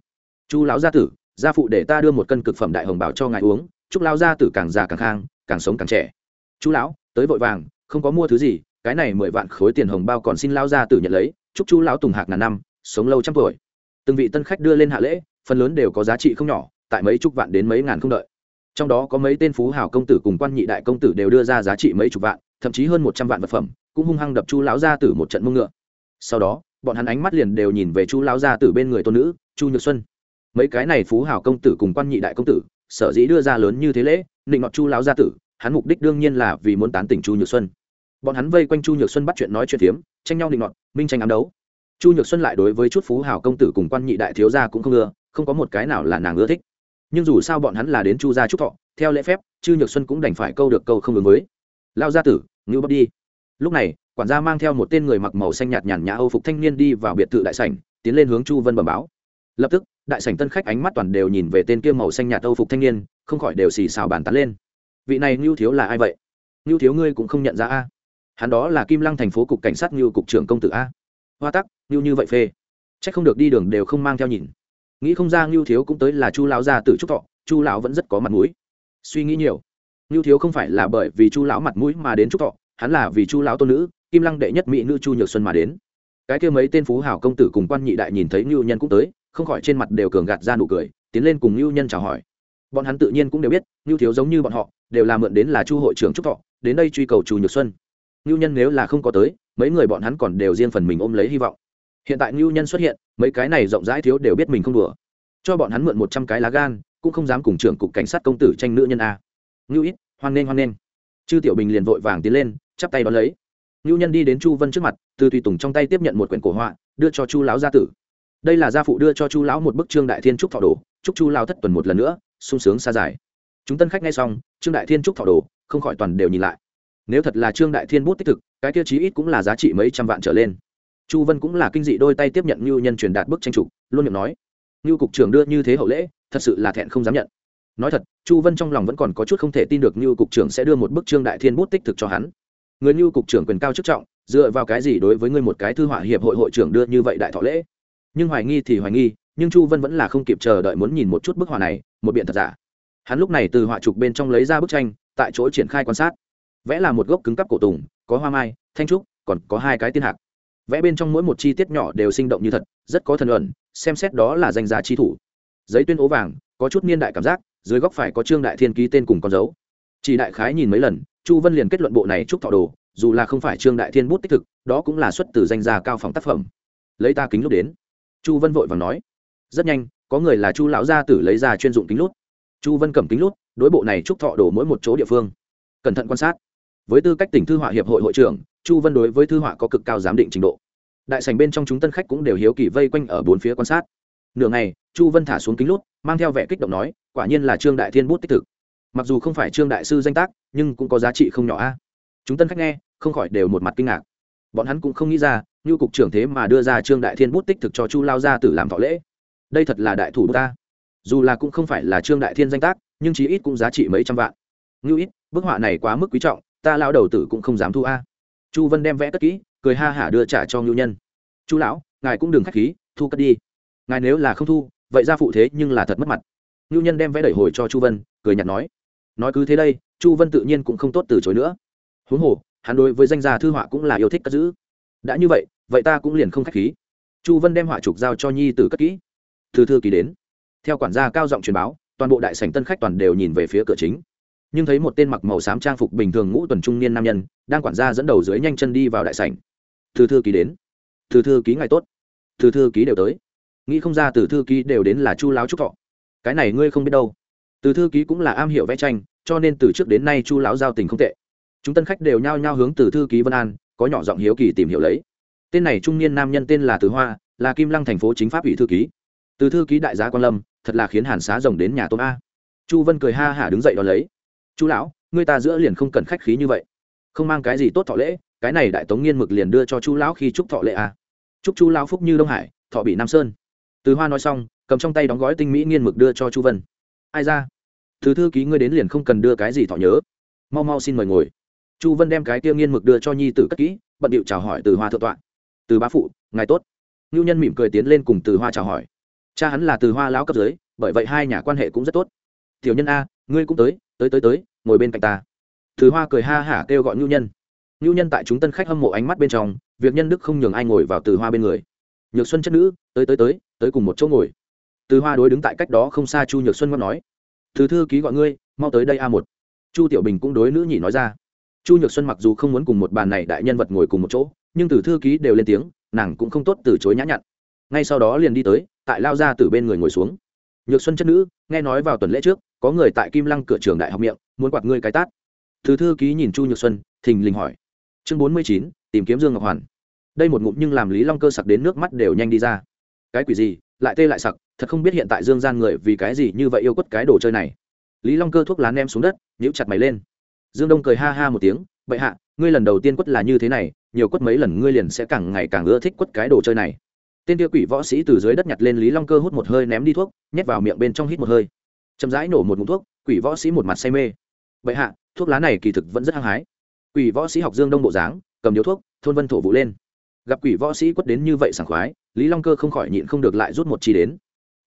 Speaker 1: Chu lão gia tử, gia phụ để ta đưa một cân cực phẩm đại hồng bảo cho ngài uống, chúc lão gia tử càng già càng khang, càng sống càng trẻ. Chu lão, tới vội vàng, không có mua thứ gì cái này mười vạn khối tiền hồng bao còn xin lão gia tử nhận lấy, chúc chu lão tùng hạc ngàn năm, sống lâu trăm tuổi. Từng vị tân khách đưa lên hạ lễ, phần lớn đều có giá trị không nhỏ, tại mấy chục vạn đến mấy ngàn không đợi. Trong đó có mấy tên phú hào công tử cùng quan nhị đại công tử đều đưa ra giá trị mấy chục vạn, thậm chí hơn một trăm vạn vật phẩm, cũng hung hăng đập chu lão gia tử một trận mông ngựa. Sau đó, bọn hắn ánh mắt liền đều nhìn về chu lão gia tử bên người tôn nữ, chu nhược xuân. Mấy cái này phú hào công tử cùng quan nhị đại công tử, sở dĩ đưa ra lớn như thế lễ định ngọt chu lão gia tử, hắn mục đích đương nhiên là vì muốn tán tỉnh chu nhược xuân bọn hắn vây quanh chu nhược xuân bắt chuyện nói chuyện phiếm, tranh nhau định ngọt minh tranh ám đấu. Chu nhược xuân lại đối với chút phú hào công tử cùng quan nhị đại thiếu gia cũng không ưa, không có một cái nào là nàng ưa thích. Nhưng dù sao bọn hắn là đến chu gia trúc thọ, theo lễ phép chư nhược xuân cũng đành phải câu được câu không ứng với. Lao gia tử, ngưu bắp đi. Lúc này, quản gia mang theo một tên người mặc màu xanh nhạt nhàn nhã âu phục thanh niên đi vào biệt thự đại sảnh, tiến lên hướng chu vân bẩm báo. Lập tức, đại sảnh tân khách ánh mắt toàn đều nhìn về tên kia màu xanh nhạt âu phục thanh niên, không khỏi đều xì xào bàn tán lên. Vị này ngưu thiếu là ai vậy? Ngưu thiếu ngươi cũng không nhận ra a? Hắn đó là kim lăng thành phố cục cảnh sát như cục trưởng công tử a. Hoa tắc, như như vậy phê. C h ắ c không được đi đường đều không mang theo nhìn. Nghĩ không ra ngưu thiếu cũng tới là chu lão gia tử trúc thọ, chu lão vẫn rất có mặt mũi. Suy nghĩ nhiều. Ngưu thiếu không phải là bởi vì chu lão mặt mũi mà đến trúc thọ, hắn là vì chu lão tôn nữ, kim lăng đệ nhất mỹ nữ chu nhược xuân mà đến. Cái kia mấy tên phú hảo công tử cùng quan nhị đại nhìn thấy ngưu nhân cũng tới, không khỏi trên mặt đều cường gạt ra nụ cười, tiến lên cùng ngưu nhân chào hỏi. Bọn hắn tự nhiên cũng đều biết, ngưu thiếu giống như bọn họ, đều là mượn đến là chu hội trưởng trúc thọ, đến đây truy cầu chu nhược xuân ngưu nhân nếu là không có tới, mấy người bọn hắn còn đều riêng phần mình ôm lấy hy vọng. Hiện tại ngưu nhân xuất hiện, mấy cái này rộng rãi thiếu đều biết mình không đùa. Cho bọn hắn mượn một trăm cái lá gan, cũng không dám cùng trưởng cục cảnh sát công tử tranh nữ nhân a. Ngưu ít hoan nghênh hoan nghênh. Chư tiểu bình liền vội vàng tiến lên, chắp tay đón lấy. Ngưu nhân đi đến chu vân trước mặt, từ tùy tùng trong tay tiếp nhận một quyển cổ họa, đưa cho chu lão gia tử. Đây là gia phụ đưa cho chu lão một bức trương đại thiên trúc thọ đồ, chúc chu lão thất tuần một lần nữa, sung sướng xa dài. Chúng tân khách nghe xong, trương đại thiên trúc thọ đồ, không khỏi toàn đều nhìn lại nếu thật là trương đại thiên bút tích thực, cái tiêu chí ít cũng là giá trị mấy trăm vạn trở lên. Chu vân cũng là kinh dị đôi tay tiếp nhận ngưu nhân truyền đạt bức tranh trục, luôn miệng nói ngưu cục trưởng đưa như thế hậu lễ, thật sự là thẹn không dám nhận. Nói thật, chu vân trong lòng vẫn còn có chút không thể tin được ngưu cục trưởng sẽ đưa một bức trương đại thiên bút tích thực cho hắn. Người ngưu cục trưởng quyền cao chức trọng, dựa vào cái gì đối với ngươi một cái thư họa hiệp hội hội trưởng đưa như vậy đại thọ lễ? Nhưng hoài nghi thì hoài nghi, nhưng chu vân vẫn là không kịp chờ đợi muốn nhìn một chút bức họa này, một biện thật giả. Hắn lúc này từ họa trục bên trong lấy ra bức tranh, tại chỗ triển khai quan sát vẽ là một gốc cứng cắp cổ tùng, có hoa mai, thanh trúc, còn có hai cái tiên hạc. Vẽ bên trong mỗi một chi tiết nhỏ đều sinh động như thật, rất có thần luận. xem xét đó là danh giá chi thủ. Giấy tuyên ố vàng, có chút niên đại cảm giác, dưới góc phải có trương đại thiên ký tên cùng con dấu. Chỉ đại khái nhìn mấy lần, chu vân liền kết luận bộ này trúc thọ đồ, dù là không phải trương đại thiên bút tích thực, đó cũng là xuất từ danh gia cao phòng tác phẩm. Lấy ta kính lúc đến. Chu vân vội và nói. Rất nhanh, có người là chu lão gia tử lấy ra chuyên dụng kính lút. Chu vân cầm kính lút, đối bộ này trúc thọ đồ mỗi một chỗ địa phương. Cẩn thận quan sát với tư cách tỉnh thư họa hiệp hội hội trưởng, chu vân đối với thư họa có cực cao giám định trình độ. Đại sành bên trong chúng tân khách cũng đều hiếu kỳ vây quanh ở bốn phía quan sát. Nửa ngày, chu vân thả xuống kính lút, mang theo vẻ kích động nói, quả nhiên là trương đại thiên bút tích thực. Mặc dù không phải trương đại sư danh tác, nhưng cũng có giá trị không nhỏ a. Chúng tân khách nghe, không khỏi đều một mặt kinh ngạc. Bọn hắn cũng không nghĩ ra, như cục trưởng thế mà đưa ra trương đại thiên bút tích thực cho chu lao gia tử làm thọ lễ. Đây thật là đại thủ ta. Dù là cũng không phải là trương đại thiên danh tác, nhưng chí ít cũng giá trị mấy trăm vạn. Ngưu ít, bức họa này quá mức quý trọng ta lão đầu tử cũng không dám thu a. Chu vân đem vẽ cất kỹ, cười ha hả đưa trả cho ngưu nhân. Chu lão, ngài cũng đừng k h á c h khí, thu cất đi. Ngài nếu là không thu, vậy ra phụ thế nhưng là thật mất mặt. Ngưu nhân đem vẽ đẩy hồi cho chu vân, cười n h ạ t nói. Nói cứ thế đây, chu vân tự nhiên cũng không tốt từ chối nữa. Huống hồ, hắn đối với danh gia thư họa cũng là yêu thích cất giữ. Đã như vậy vậy ta cũng liền không k h á c h khí. Chu vân đem họa trục giao cho nhi t cất kỹ. Thư thư ký đến. Theo quản gia cao giọng truyền báo, toàn bộ đại sảnh tân khách toàn đều nhìn về phía cửa chính nhưng thấy một tên mặc màu xám trang phục bình thường ngũ tuần trung niên nam nhân đang quản gia dẫn đầu dưới nhanh chân đi vào đại sảnh. Thư thư ký đến. Thư thư ký ngày tốt. Thư thư ký đều tới. Nghĩ không ra từ thư ký đều đến là chu láo trúc thọ. Cái này ngươi không biết đâu. Từ thư ký cũng là am hiểu vẽ tranh, cho nên từ trước đến nay chu láo giao tình không tệ. Chúng tân khách đều nhao nhao hướng từ thư ký vân an, có nhỏ giọng hiếu kỳ tìm hiểu lấy. Tên này trung niên nam nhân tên là từ hoa, là kim lăng thành phố chính pháp ủy thư ký. Từ thư ký đại giá quan lâm, thật là khiến hàn xá rồng đến nhà tôm a. Chu vân cười ha hả đứng dậy đón lấy. Chú lão người ta giữa liền không cần khách khí như vậy. Không mang cái gì tốt thọ lễ, cái này đại tống nghiên mực liền đưa cho chú lão khi chúc thọ lễ à? chúc chú lão phúc như đông hải, thọ bị nam sơn. Từ hoa nói xong, cầm trong tay đóng gói tinh mỹ nghiên mực đưa cho chu vân. Ai ra? Thứ thư ký ngươi đến liền không cần đưa cái gì thọ nhớ. Mau mau xin mời ngồi. Chu vân đem cái kia nghiên mực đưa cho nhi tử cất kỹ, bận điệu chào hỏi từ hoa thượng tọa. Từ bá phụ, ngài tốt. Ngưu nhân mỉm cười tiến lên cùng từ hoa chào hỏi. Cha hắn là từ hoa lão cấp dưới, bởi vậy hai nhà quan hệ cũng rất tốt tiểu nhân a, ngươi cũng tới tới tới tới, ngồi bên cạnh ta. Từ hoa cười ha hả kêu gọi ngưu nhân. Ngưu nhân tại chúng tân khách hâm mộ ánh mắt bên trong, việc nhân đức không nhường ai ngồi vào từ hoa bên người. Nhược xuân chất nữ, tới tới tới tới cùng một chỗ ngồi. Từ hoa đối đứng tại cách đó không xa chu nhược xuân ngót nói. Thứ thư ký gọi ngươi, mau tới đây a một. Chu tiểu bình cũng đối nữ nhị nói ra. Chu nhược xuân mặc dù không muốn cùng một bàn này đại nhân vật ngồi cùng một chỗ, nhưng từ thư ký đều lên tiếng, nàng cũng không tốt từ chối nhã nhặn. Ngay sau đó liền đi tới, tại lao ra từ bên người ngồi xuống. Nhược xuân chất nữ, nghe nói vào tuần lễ trước có người tại kim lăng cửa trường đại học miệng, muốn quạt ngươi cái tát. Thứ thư ký nhìn chu nhược xuân, thình lình hỏi. Chương bốn mươi chín, tìm kiếm dương ngọc hoàn. Đây một ngụm nhưng làm lý long cơ sặc đến nước mắt đều nhanh đi ra. Cái quỷ gì, lại tê lại sặc, thật không biết hiện tại dương gian người vì cái gì như vậy yêu quất cái đồ chơi này. Lý long cơ thuốc lá nem xuống đất, nhíu chặt mày lên. Dương đông cười ha ha một tiếng, bệ hạ, ngươi lần đầu tiên quất là như thế này, nhiều quất mấy lần ngươi liền sẽ càng ngày càng ưa thích quất cái đồ chơi này. Tên kia quỷ võ sĩ từ dưới đất nhặt lên lý long cơ hút một hơi ném đi thuốc, nhét vào miệng bên trong hít một hơi chậm rãi nổ một mụn thuốc, quỷ võ sĩ một mặt say mê. Bệ hạ, thuốc lá này kỳ thực vẫn rất hăng hái. Quỷ võ sĩ học dương đông bộ dáng, cầm điếu thuốc, thôn vân thổ vụ lên. Gặp quỷ võ sĩ quất đến như vậy sảng khoái, lý long cơ không khỏi nhịn không được lại rút một chi đến.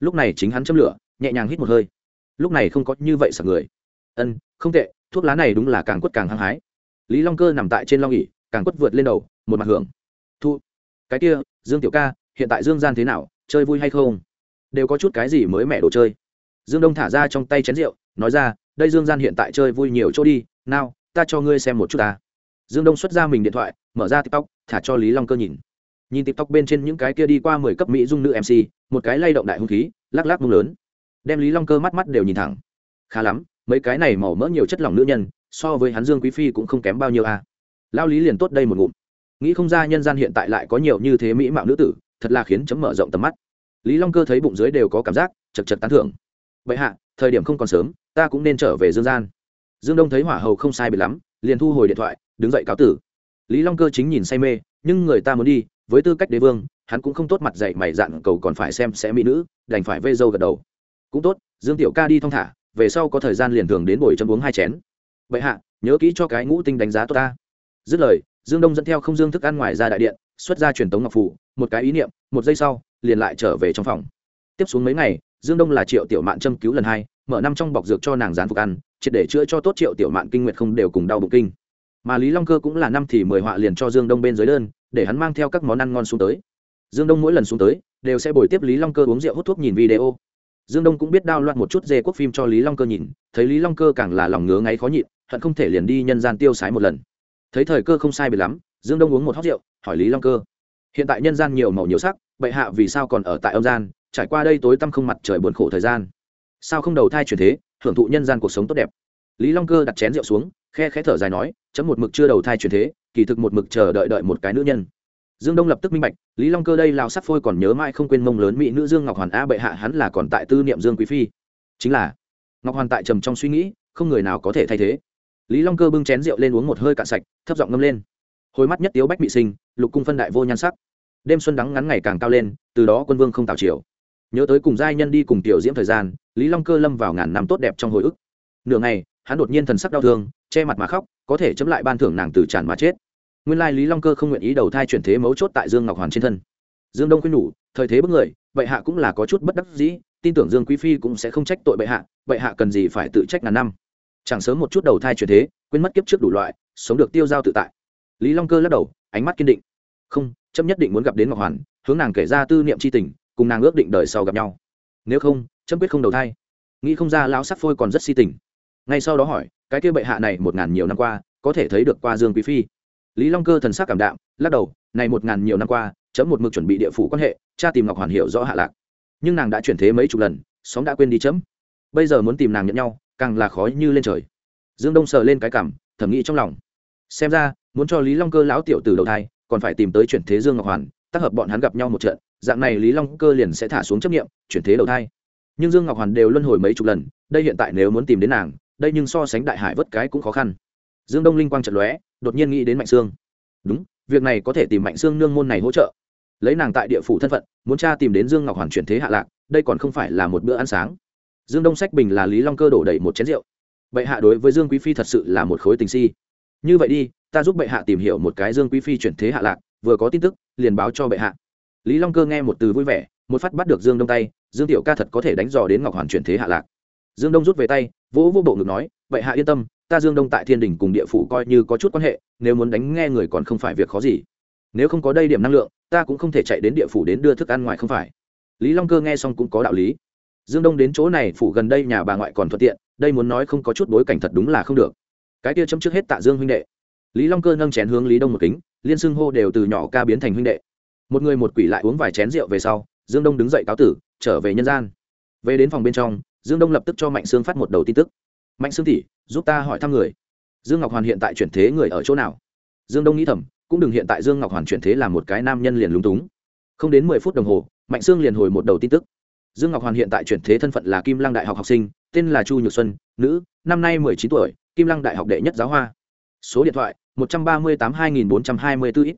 Speaker 1: Lúc này chính hắn châm lửa, nhẹ nhàng hít một hơi. Lúc này không có như vậy sảng người. Ân, không tệ, thuốc lá này đúng là càng quất càng hăng hái. Lý long cơ nằm tại trên long ỉ càng quất vượt lên đầu, một mặt hưởng. Thu, cái kia, dương tiểu ca, hiện tại dương gian thế nào, chơi vui hay không? Đều có chút cái gì mới mẻ đồ chơi? Dương đông thả ra trong tay chén rượu, nói ra, đây dương gian hiện tại chơi vui nhiều chỗ đi, nào, ta cho ngươi xem một chút ta. Dương đông xuất ra mình điện thoại, mở ra tiktok, thả cho lý long cơ nhìn. Nhìn tiktok bên trên những cái kia đi qua mười cấp mỹ dung nữ mc, một cái lay động đại hung khí, lắc lắc mông lớn. Đem lý long cơ mắt mắt đều nhìn thẳng. Khá lắm, mấy cái này màu mỡ nhiều chất lỏng nữ nhân, so với hắn dương quý phi cũng không kém bao nhiêu à. lao lý liền tốt đây một ngụm. Nghĩ không ra nhân gian hiện tại lại có nhiều như thế mỹ mạo nữ tử, thật là khiến chấm mở rộng tầm mắt. Lý long cơ thấy bụng dưới đều có cảm giác, chật chật tán thưởng vậy hạ, thời điểm không còn sớm, ta cũng nên trở về dương gian. Dương đông thấy hỏa hầu không sai bị lắm, liền thu hồi điện thoại, đứng dậy cáo tử. Lý long cơ chính nhìn say mê, nhưng người ta muốn đi, với tư cách đế vương, hắn cũng không tốt mặt dạy mày dặn cầu còn phải xem sẽ mỹ nữ, đành phải vê dâu gật đầu. Cũng tốt, dương tiểu ca đi thong thả, về sau có thời gian liền thường đến buổi chân uống hai chén. Vậy hạ, nhớ kỹ cho cái ngũ tinh đánh giá tốt ta. Dứt lời, dương đông dẫn theo không dương thức ăn ngoài ra đại điện, xuất ra truyền tống ngọc phủ một cái ý niệm, một giây sau, liền lại trở về trong phòng. Tiếp xuống mấy ngày dương đông là triệu tiểu mạn châm cứu lần hai, mở năm trong bọc dược cho nàng gián phục ăn, triệt để chữa cho tốt triệu tiểu mạn kinh nguyệt không đều cùng đau bụng kinh. Mà lý long cơ cũng là năm thì mười họa liền cho dương đông bên dưới đơn, để hắn mang theo các món ăn ngon xuống tới. Dương đông mỗi lần xuống tới, đều sẽ bồi tiếp lý long cơ uống rượu hút thuốc nhìn video. Dương đông cũng biết đao loạn một chút dê quốc phim cho lý long cơ nhìn, thấy lý long cơ càng là lòng ngứa ngáy khó nhịn, hận không thể liền đi nhân gian tiêu sái một lần. Thấy thời cơ không sai bị lắm, dương đông uống một hót rượu, hỏi lý long cơ, hiện tại nhân gian nhiều màu nhiều sắc, bệ hạ vì sao còn ở tại âm gian trải qua đây tối tăm không mặt trời buồn khổ thời gian. Sao không đầu thai chuyển thế, hưởng thụ nhân gian cuộc sống tốt đẹp. Lý long cơ đặt chén rượu xuống, khe khẽ thở dài nói, chấm một mực chưa đầu thai chuyển thế, kỳ thực một mực chờ đợi đợi một cái nữ nhân. Dương đông lập tức minh bạch, lý long cơ đây lao sắt phôi còn nhớ mãi không quên mông lớn mỹ nữ dương ngọc hoàn a bệ hạ hắn là còn tại tư niệm dương quý phi. Chính là, ngọc hoàn tại trầm trong suy nghĩ, không người nào có thể thay thế. Lý long cơ bưng chén rượu lên uống một hơi cạn sạch, thấp giọng ngâm lên. Hồi mắt nhất tiếu bách bị sinh, lục cung phân đại vô nhan sắc. Đêm xuân đắng ngắn ngày càng cao lên, từ đó quân vương không tạo chiều nhớ tới cùng giai nhân đi cùng tiểu diễm thời gian, lý long cơ lâm vào ngàn năm tốt đẹp trong hồi ức. Nửa ngày, hắn đột nhiên thần sắc đau thương, che mặt mà khóc, có thể chấm lại ban thưởng nàng từ tràn mà chết. Nguyên lai lý long cơ không nguyện ý đầu thai chuyển thế mấu chốt tại dương ngọc hoàn trên thân. Dương đông khuyên nhủ, thời thế bất người, bệ hạ cũng là có chút bất đắc dĩ, tin tưởng dương quý phi cũng sẽ không trách tội bệ hạ bệ hạ cần gì phải tự trách ngàn năm. Chẳng sớm một chút đầu thai chuyển thế, quên mất kiếp trước đủ loại, sống được tiêu dao tự tại. Lý long cơ lắc đầu, ánh mắt kiên định. Không, chấm nhất định muốn gặp đến ngọc hoàn, hướng nàng kể ra tư niệm c h i tình cùng nàng ước định đời sau gặp nhau. Nếu không chấm quyết không đầu thai. Nghĩ không ra lão sắc phôi còn rất si tình. Ngay sau đó hỏi, cái kia bệ hạ này một ngàn nhiều năm qua, có thể thấy được qua dương quý phi? Lý long cơ thần sắc cảm đạm, lắc đầu, này một ngàn nhiều năm qua chấm một mực chuẩn bị địa phủ quan hệ, cha tìm ngọc hoàn hiểu rõ hạ lạc. Nhưng nàng đã chuyển thế mấy chục lần xóm đã quên đi chấm bây giờ muốn tìm nàng nhận nhau, càng là khó như lên trời. Dương đông sờ lên cái cảm thẩm nghĩ trong lòng. Xem ra, muốn cho lý long cơ lão tiểu từ đầu thai, còn phải tìm tới chuyển thế dương ngọc hoàn, tác hợp bọn hắn gặp nhau một trận dạng này lý long cơ liền sẽ thả xuống chấp nghiệm chuyển thế đầu thai. Nhưng dương ngọc hoàn đều luân hồi mấy chục lần, đây hiện tại nếu muốn tìm đến nàng, đây nhưng so sánh đại hải vất cái cũng khó khăn. Dương đông linh quang trận lóe, đột nhiên nghĩ đến mạnh sương. Đúng, việc này có thể tìm mạnh sương nương môn này hỗ trợ. Lấy nàng tại địa phủ thân phận, muốn cha tìm đến dương ngọc hoàn chuyển thế hạ lạc, đây còn không phải là một bữa ăn sáng. Dương đông sách bình là lý long cơ đổ đầy một chén rượu. Bệ hạ đối với dương quý phi thật sự là một khối tình si. Như vậy đi, ta giúp bệ hạ tìm hiểu một cái dương quý phi chuyển thế hạ lạc, vừa có tin tức, liền báo cho bệ hạ lý long cơ nghe một từ vui vẻ, một phát bắt được dương đông tay, dương tiểu ca thật có thể đánh dò đến ngọc hoàn chuyển thế hạ lạc. Dương đông rút về tay, vỗ vô bộ ngực nói, vậy hạ yên tâm, ta dương đông tại thiên đình cùng địa phủ coi như có chút quan hệ, nếu muốn đánh nghe người còn không phải việc khó gì. Nếu không có đây điểm năng lượng, ta cũng không thể chạy đến địa phủ đến đưa thức ăn ngoài không phải. Lý long cơ nghe xong cũng có đạo lý. Dương đông đến chỗ này, phủ gần đây nhà bà ngoại còn thuận tiện, đây muốn nói không có chút bối cảnh thật đúng là không được. Cái kia chấm trước hết tạ dương huynh đệ. Lý long cơ nâng chén hướng lý đông một kính, liên xưng hô đều từ nhỏ ca biến thành huynh đệ một người một quỷ lại uống vài chén rượu về sau, dương đông đứng dậy cáo tử, trở về nhân gian. Về đến phòng bên trong, dương đông lập tức cho mạnh sương phát một đầu tin tức. Mạnh sương tỷ, giúp ta hỏi thăm người. Dương ngọc hoàn hiện tại chuyển thế người ở chỗ nào? Dương đông nghĩ thầm, cũng đừng hiện tại dương ngọc hoàn chuyển thế là một cái nam nhân liền lúng túng. Không đến mười phút đồng hồ, mạnh sương liền hồi một đầu tin tức. Dương ngọc hoàn hiện tại chuyển thế thân phận là kim lăng đại học học sinh, tên là chu nhược xuân, nữ, năm nay mười chín tuổi, kim lăng đại học đệ nhất giáo hoa. Số điện thoại, một trăm ba mươi tám hai nghìn bốn trăm hai mươi bốn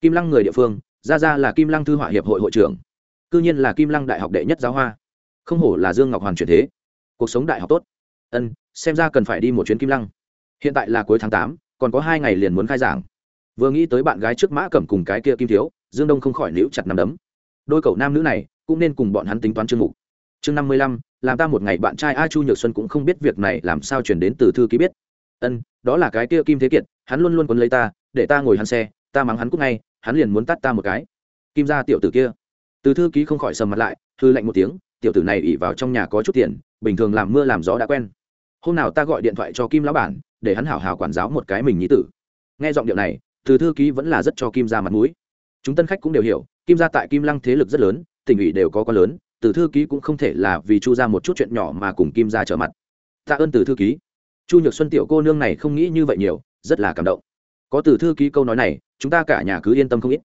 Speaker 1: kim lăng người địa phương Gia Gia là kim lăng thư họa hiệp hội hội trưởng. Cư nhiên là kim lăng đại học đệ nhất giáo hoa. Không hổ là dương ngọc hoàn chuyển thế. Cuộc sống đại học tốt. Ân, xem ra cần phải đi một chuyến kim lăng. Hiện tại là cuối tháng tám, còn có hai ngày liền muốn khai giảng. Vừa nghĩ tới bạn gái trước mã cẩm cùng cái kia kim thiếu, dương đông không khỏi liễu chặt nằm đấm. Đôi cậu nam nữ này, cũng nên cùng bọn hắn tính toán chương mục. Chương năm mươi lăm, làm ta một ngày bạn trai a chu nhược xuân cũng không biết việc này làm sao chuyển đến từ thư ký biết. Ân, đó là cái kia kim thế kiệt, hắn luôn luôn quấn lấy ta, để ta ngồi hắn xe, ta mắng hắn cúc ngay hắn liền muốn tắt ta một cái. Kim ra tiểu tử kia. Từ thư ký không khỏi sầm mặt lại thư lạnh một tiếng, tiểu tử này ỉ vào trong nhà có chút tiền, bình thường làm mưa làm gió đã quen. Hôm nào ta gọi điện thoại cho kim lão bản, để hắn hảo hảo quản giáo một cái mình nhí tử. Nghe giọng điệu này, từ thư ký vẫn là rất cho kim ra mặt mũi. Chúng tân khách cũng đều hiểu, kim ra tại kim lăng thế lực rất lớn, tỉnh ủy đều có quá lớn, từ thư ký cũng không thể là vì chu ra một chút chuyện nhỏ mà cùng kim ra trở mặt. Tạ ơn từ thư ký. Chu nhược xuân tiểu cô nương này không nghĩ như vậy nhiều, rất là cảm động có từ thư ký câu nói này, chúng ta cả nhà cứ yên tâm không ít.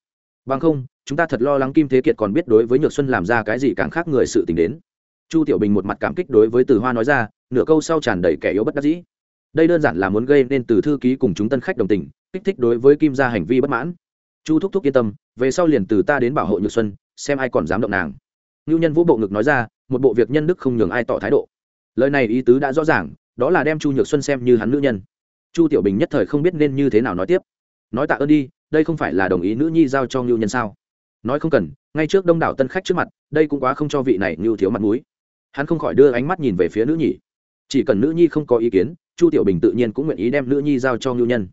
Speaker 1: Bằng không, chúng ta thật lo lắng kim thế kiệt còn biết đối với nhược xuân làm ra cái gì càng khác người sự t ì n h đến. Chu tiểu bình một mặt cảm kích đối với từ hoa nói ra, nửa câu sau tràn đầy kẻ yếu bất đắc dĩ. Đây đơn giản là muốn gây nên từ thư ký cùng chúng tân khách đồng tình, kích thích đối với kim gia hành vi bất mãn. Chu thúc thúc yên tâm, về sau liền từ ta đến bảo hộ nhược xuân, xem ai còn dám động nàng. Ngưu nhân vũ bộ ngực nói ra, một bộ việc nhân đức không nhường ai tỏ thái độ. Lời này ý tứ đã rõ ràng, đó là đem chu nhược xuân xem như hắn nữ nhân chu tiểu bình nhất thời không biết nên như thế nào nói tiếp. Nói tạ ơn đi, đây không phải là đồng ý nữ nhi giao cho ngưu nhân sao? Nói không cần, ngay trước đông đảo tân khách trước mặt, đây cũng quá không cho vị này ngưu thiếu mặt mũi. Hắn không khỏi đưa ánh mắt nhìn về phía nữ nhi. chỉ cần nữ nhi không có ý kiến, chu tiểu bình tự nhiên cũng nguyện ý đem nữ nhi giao cho ngưu nhân.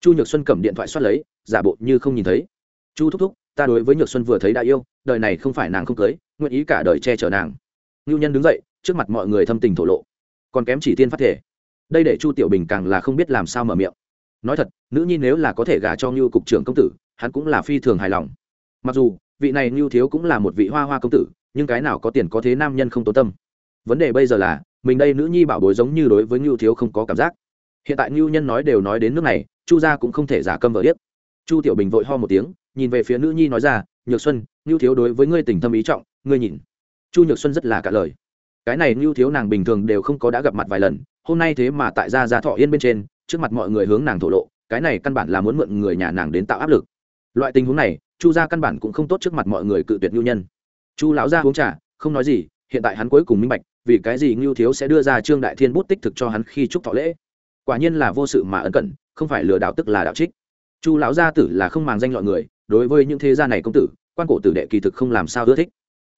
Speaker 1: Chu nhược xuân cầm điện thoại xoát lấy, giả bộ như không nhìn thấy. Chu thúc thúc, ta đối với nhược xuân vừa thấy đã yêu, đời này không phải nàng không cưới, nguyện ý cả đời che chở nàng. Ngưu nhân đứng dậy, trước mặt mọi người thâm tình thổ lộ. Còn kém chỉ tiên phát thể đây để chu tiểu bình càng là không biết làm sao mở miệng nói thật nữ nhi nếu là có thể gả cho ngưu cục trưởng công tử hắn cũng là phi thường hài lòng mặc dù vị này ngưu thiếu cũng là một vị hoa hoa công tử nhưng cái nào có tiền có thế nam nhân không tốn tâm vấn đề bây giờ là mình đây nữ nhi bảo bối giống như đối với ngưu thiếu không có cảm giác hiện tại ngưu nhân nói đều nói đến nước này chu gia cũng không thể giả câm vợ biết. chu tiểu bình vội ho một tiếng nhìn về phía nữ nhi nói ra nhược xuân ngưu thiếu đối với ngươi tình thâm ý trọng ngươi nhìn chu nhược xuân rất là cả lời cái này ngưu thiếu nàng bình thường đều không có đã gặp mặt vài lần hôm nay thế mà tại gia gia thọ yên bên trên, trước mặt mọi người hướng nàng thổ lộ, cái này căn bản là muốn mượn người nhà nàng đến tạo áp lực. Loại tình huống này, chu gia căn bản cũng không tốt trước mặt mọi người cự tuyệt ngưu nhân. Chu lão gia uống trà, không nói gì, hiện tại hắn cuối cùng minh bạch, vì cái gì ngưu thiếu sẽ đưa ra trương đại thiên bút tích thực cho hắn khi chúc thọ lễ. Quả nhiên là vô sự mà ân cận, không phải lừa đạo tức là đạo trích. Chu lão gia tử là không màng danh loại người, đối với những thế gia này công tử, quan cổ tử đệ kỳ thực không làm sao ưa thích.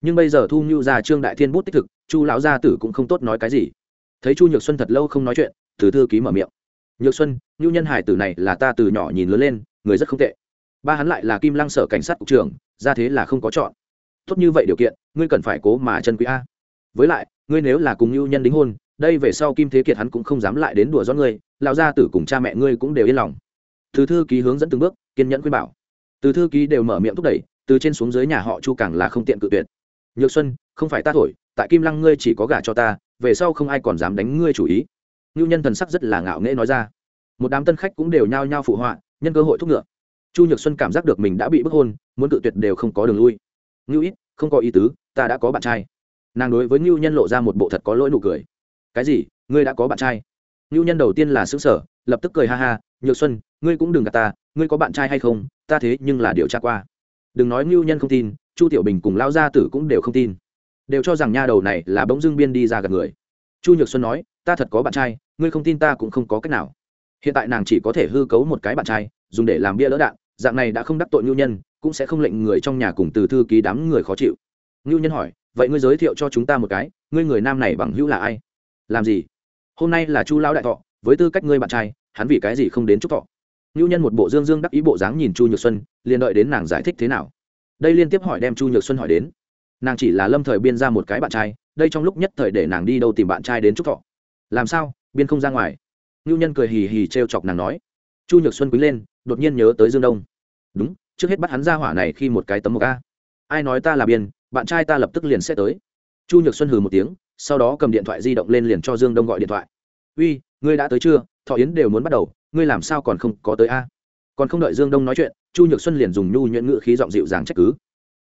Speaker 1: Nhưng bây giờ thu ngưu ra trương đại thiên bút tích thực, chu lão gia tử cũng không tốt nói cái gì thấy chu nhược xuân thật lâu không nói chuyện, từ thư ký mở miệng. Nhược xuân nhu nhân hải tử này là ta từ nhỏ nhìn lớn lên, người rất không tệ. Ba hắn lại là kim lăng sở cảnh sát cục trưởng, ra thế là không có chọn. Tốt như vậy điều kiện, ngươi cần phải cố mà chân quý a. Với lại, ngươi nếu là cùng nhu nhân đính hôn, đây về sau kim thế kiệt hắn cũng không dám lại đến đùa gió ngươi, lão gia tử cùng cha mẹ ngươi cũng đều yên lòng. Từ thư ký hướng dẫn từng bước, kiên nhẫn khuyên bảo. Từ thư ký đều mở miệng thúc đẩy, từ trên xuống dưới nhà họ chu càng là không tiện cự tuyệt. Nhược xuân, không phải ta thổi, tại kim lăng ngươi chỉ có gả cho ta về sau không ai còn dám đánh ngươi chủ ý. Ngưu nhân thần sắc rất là ngạo nghễ nói ra. Một đám tân khách cũng đều nhao nhao phụ họa, nhân cơ hội thúc ngựa. Chu nhược xuân cảm giác được mình đã bị bức hôn, muốn cự tuyệt đều không có đường lui. Ngưu ít không có ý tứ, ta đã có bạn trai. Nàng đối với ngưu nhân lộ ra một bộ thật có lỗi nụ cười. Cái gì? Ngươi đã có bạn trai? Ngưu nhân đầu tiên là xứ sở lập tức cười ha ha, nhược xuân, ngươi cũng đừng gạt ta, ngươi có bạn trai hay không? Ta thế nhưng là điều tra qua. Đừng nói ngưu nhân không tin, chu tiểu bình cùng lao gia tử cũng đều không tin đều cho rằng nha đầu này là bỗng dưng biên đi ra gặp người. Chu nhược xuân nói, ta thật có bạn trai, ngươi không tin ta cũng không có cách nào. Hiện tại nàng chỉ có thể hư cấu một cái bạn trai, dùng để làm bia lỡ đạn, dạng này đã không đắc tội ngưu nhân, cũng sẽ không lệnh người trong nhà cùng từ thư ký đám người khó chịu. Ngưu nhân hỏi, vậy ngươi giới thiệu cho chúng ta một cái, ngươi người nam này bằng hữu là ai? Làm gì? Hôm nay là chu lão đại thọ, với tư cách ngươi bạn trai, hắn vì cái gì không đến chúc thọ? Ngưu nhân một bộ dương dương đắc ý bộ dáng nhìn chu nhược xuân, liền đợi đến nàng giải thích thế nào. Đây liên tiếp hỏi đem chu nhược xuân hỏi đến nàng chỉ là lâm thời biên ra một cái bạn trai, đây trong lúc nhất thời để nàng đi đâu tìm bạn trai đến trúc thọ. Làm sao? Biên không ra ngoài. Ngưu nhân cười hì hì t r e o chọc nàng nói. Chu nhược xuân quý lên, đột nhiên nhớ tới dương đông. Đúng, trước hết bắt hắn ra hỏa này khi một cái tấm một a. Ai nói ta là biên, bạn trai ta lập tức liền sẽ tới. Chu nhược xuân hừ một tiếng, sau đó cầm điện thoại di động lên liền cho dương đông gọi điện thoại. Uy, ngươi đã tới chưa? Thọ yến đều muốn bắt đầu, ngươi làm sao còn không có tới a? Còn không đợi dương đông nói chuyện, chu nhược xuân liền dùng nhu nhuyễn ngữ khí giọng dịu dàng trách cứ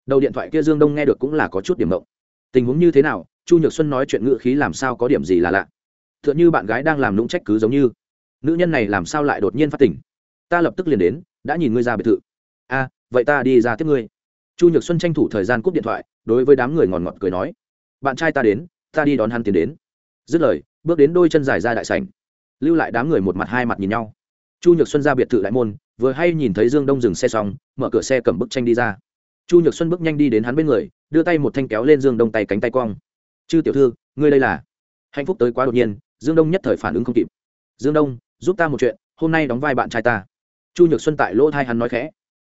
Speaker 1: đầu điện thoại kia dương đông nghe được cũng là có chút điểm mộng tình huống như thế nào? Chu nhược xuân nói chuyện ngữ khí làm sao có điểm gì là lạ. T h ư ợ n h ư bạn gái đang làm lũng trách cứ giống như. Nữ nhân này làm sao lại đột nhiên phát tỉnh ta lập tức liền đến, đã nhìn ngươi ra biệt thự. A, vậy ta đi ra tiếp ngươi. Chu nhược xuân tranh thủ thời gian cúp điện thoại, đối với đám người ngòn ngọt cười nói. Bạn trai ta đến, ta đi đón hắn tiến đến. Dứt lời, bước đến đôi chân dài ra đại sảnh. Lưu lại đám người một mặt hai mặt nhìn nhau. Chu nhược xuân ra biệt thự đại môn, vừa hay nhìn thấy dương đông dừng xe xong, mở cửa xe cầm bức tranh đi ra chu nhược xuân bước nhanh đi đến hắn bên người, đưa tay một thanh kéo lên dương đông tay cánh tay quang. chư tiểu thư, ngươi đây là? Hạnh phúc tới quá đột nhiên, dương đông nhất thời phản ứng không kịp. Dương đông, giúp ta một chuyện, hôm nay đóng vai bạn trai ta. Chu nhược xuân tại lỗ thai hắn nói khẽ.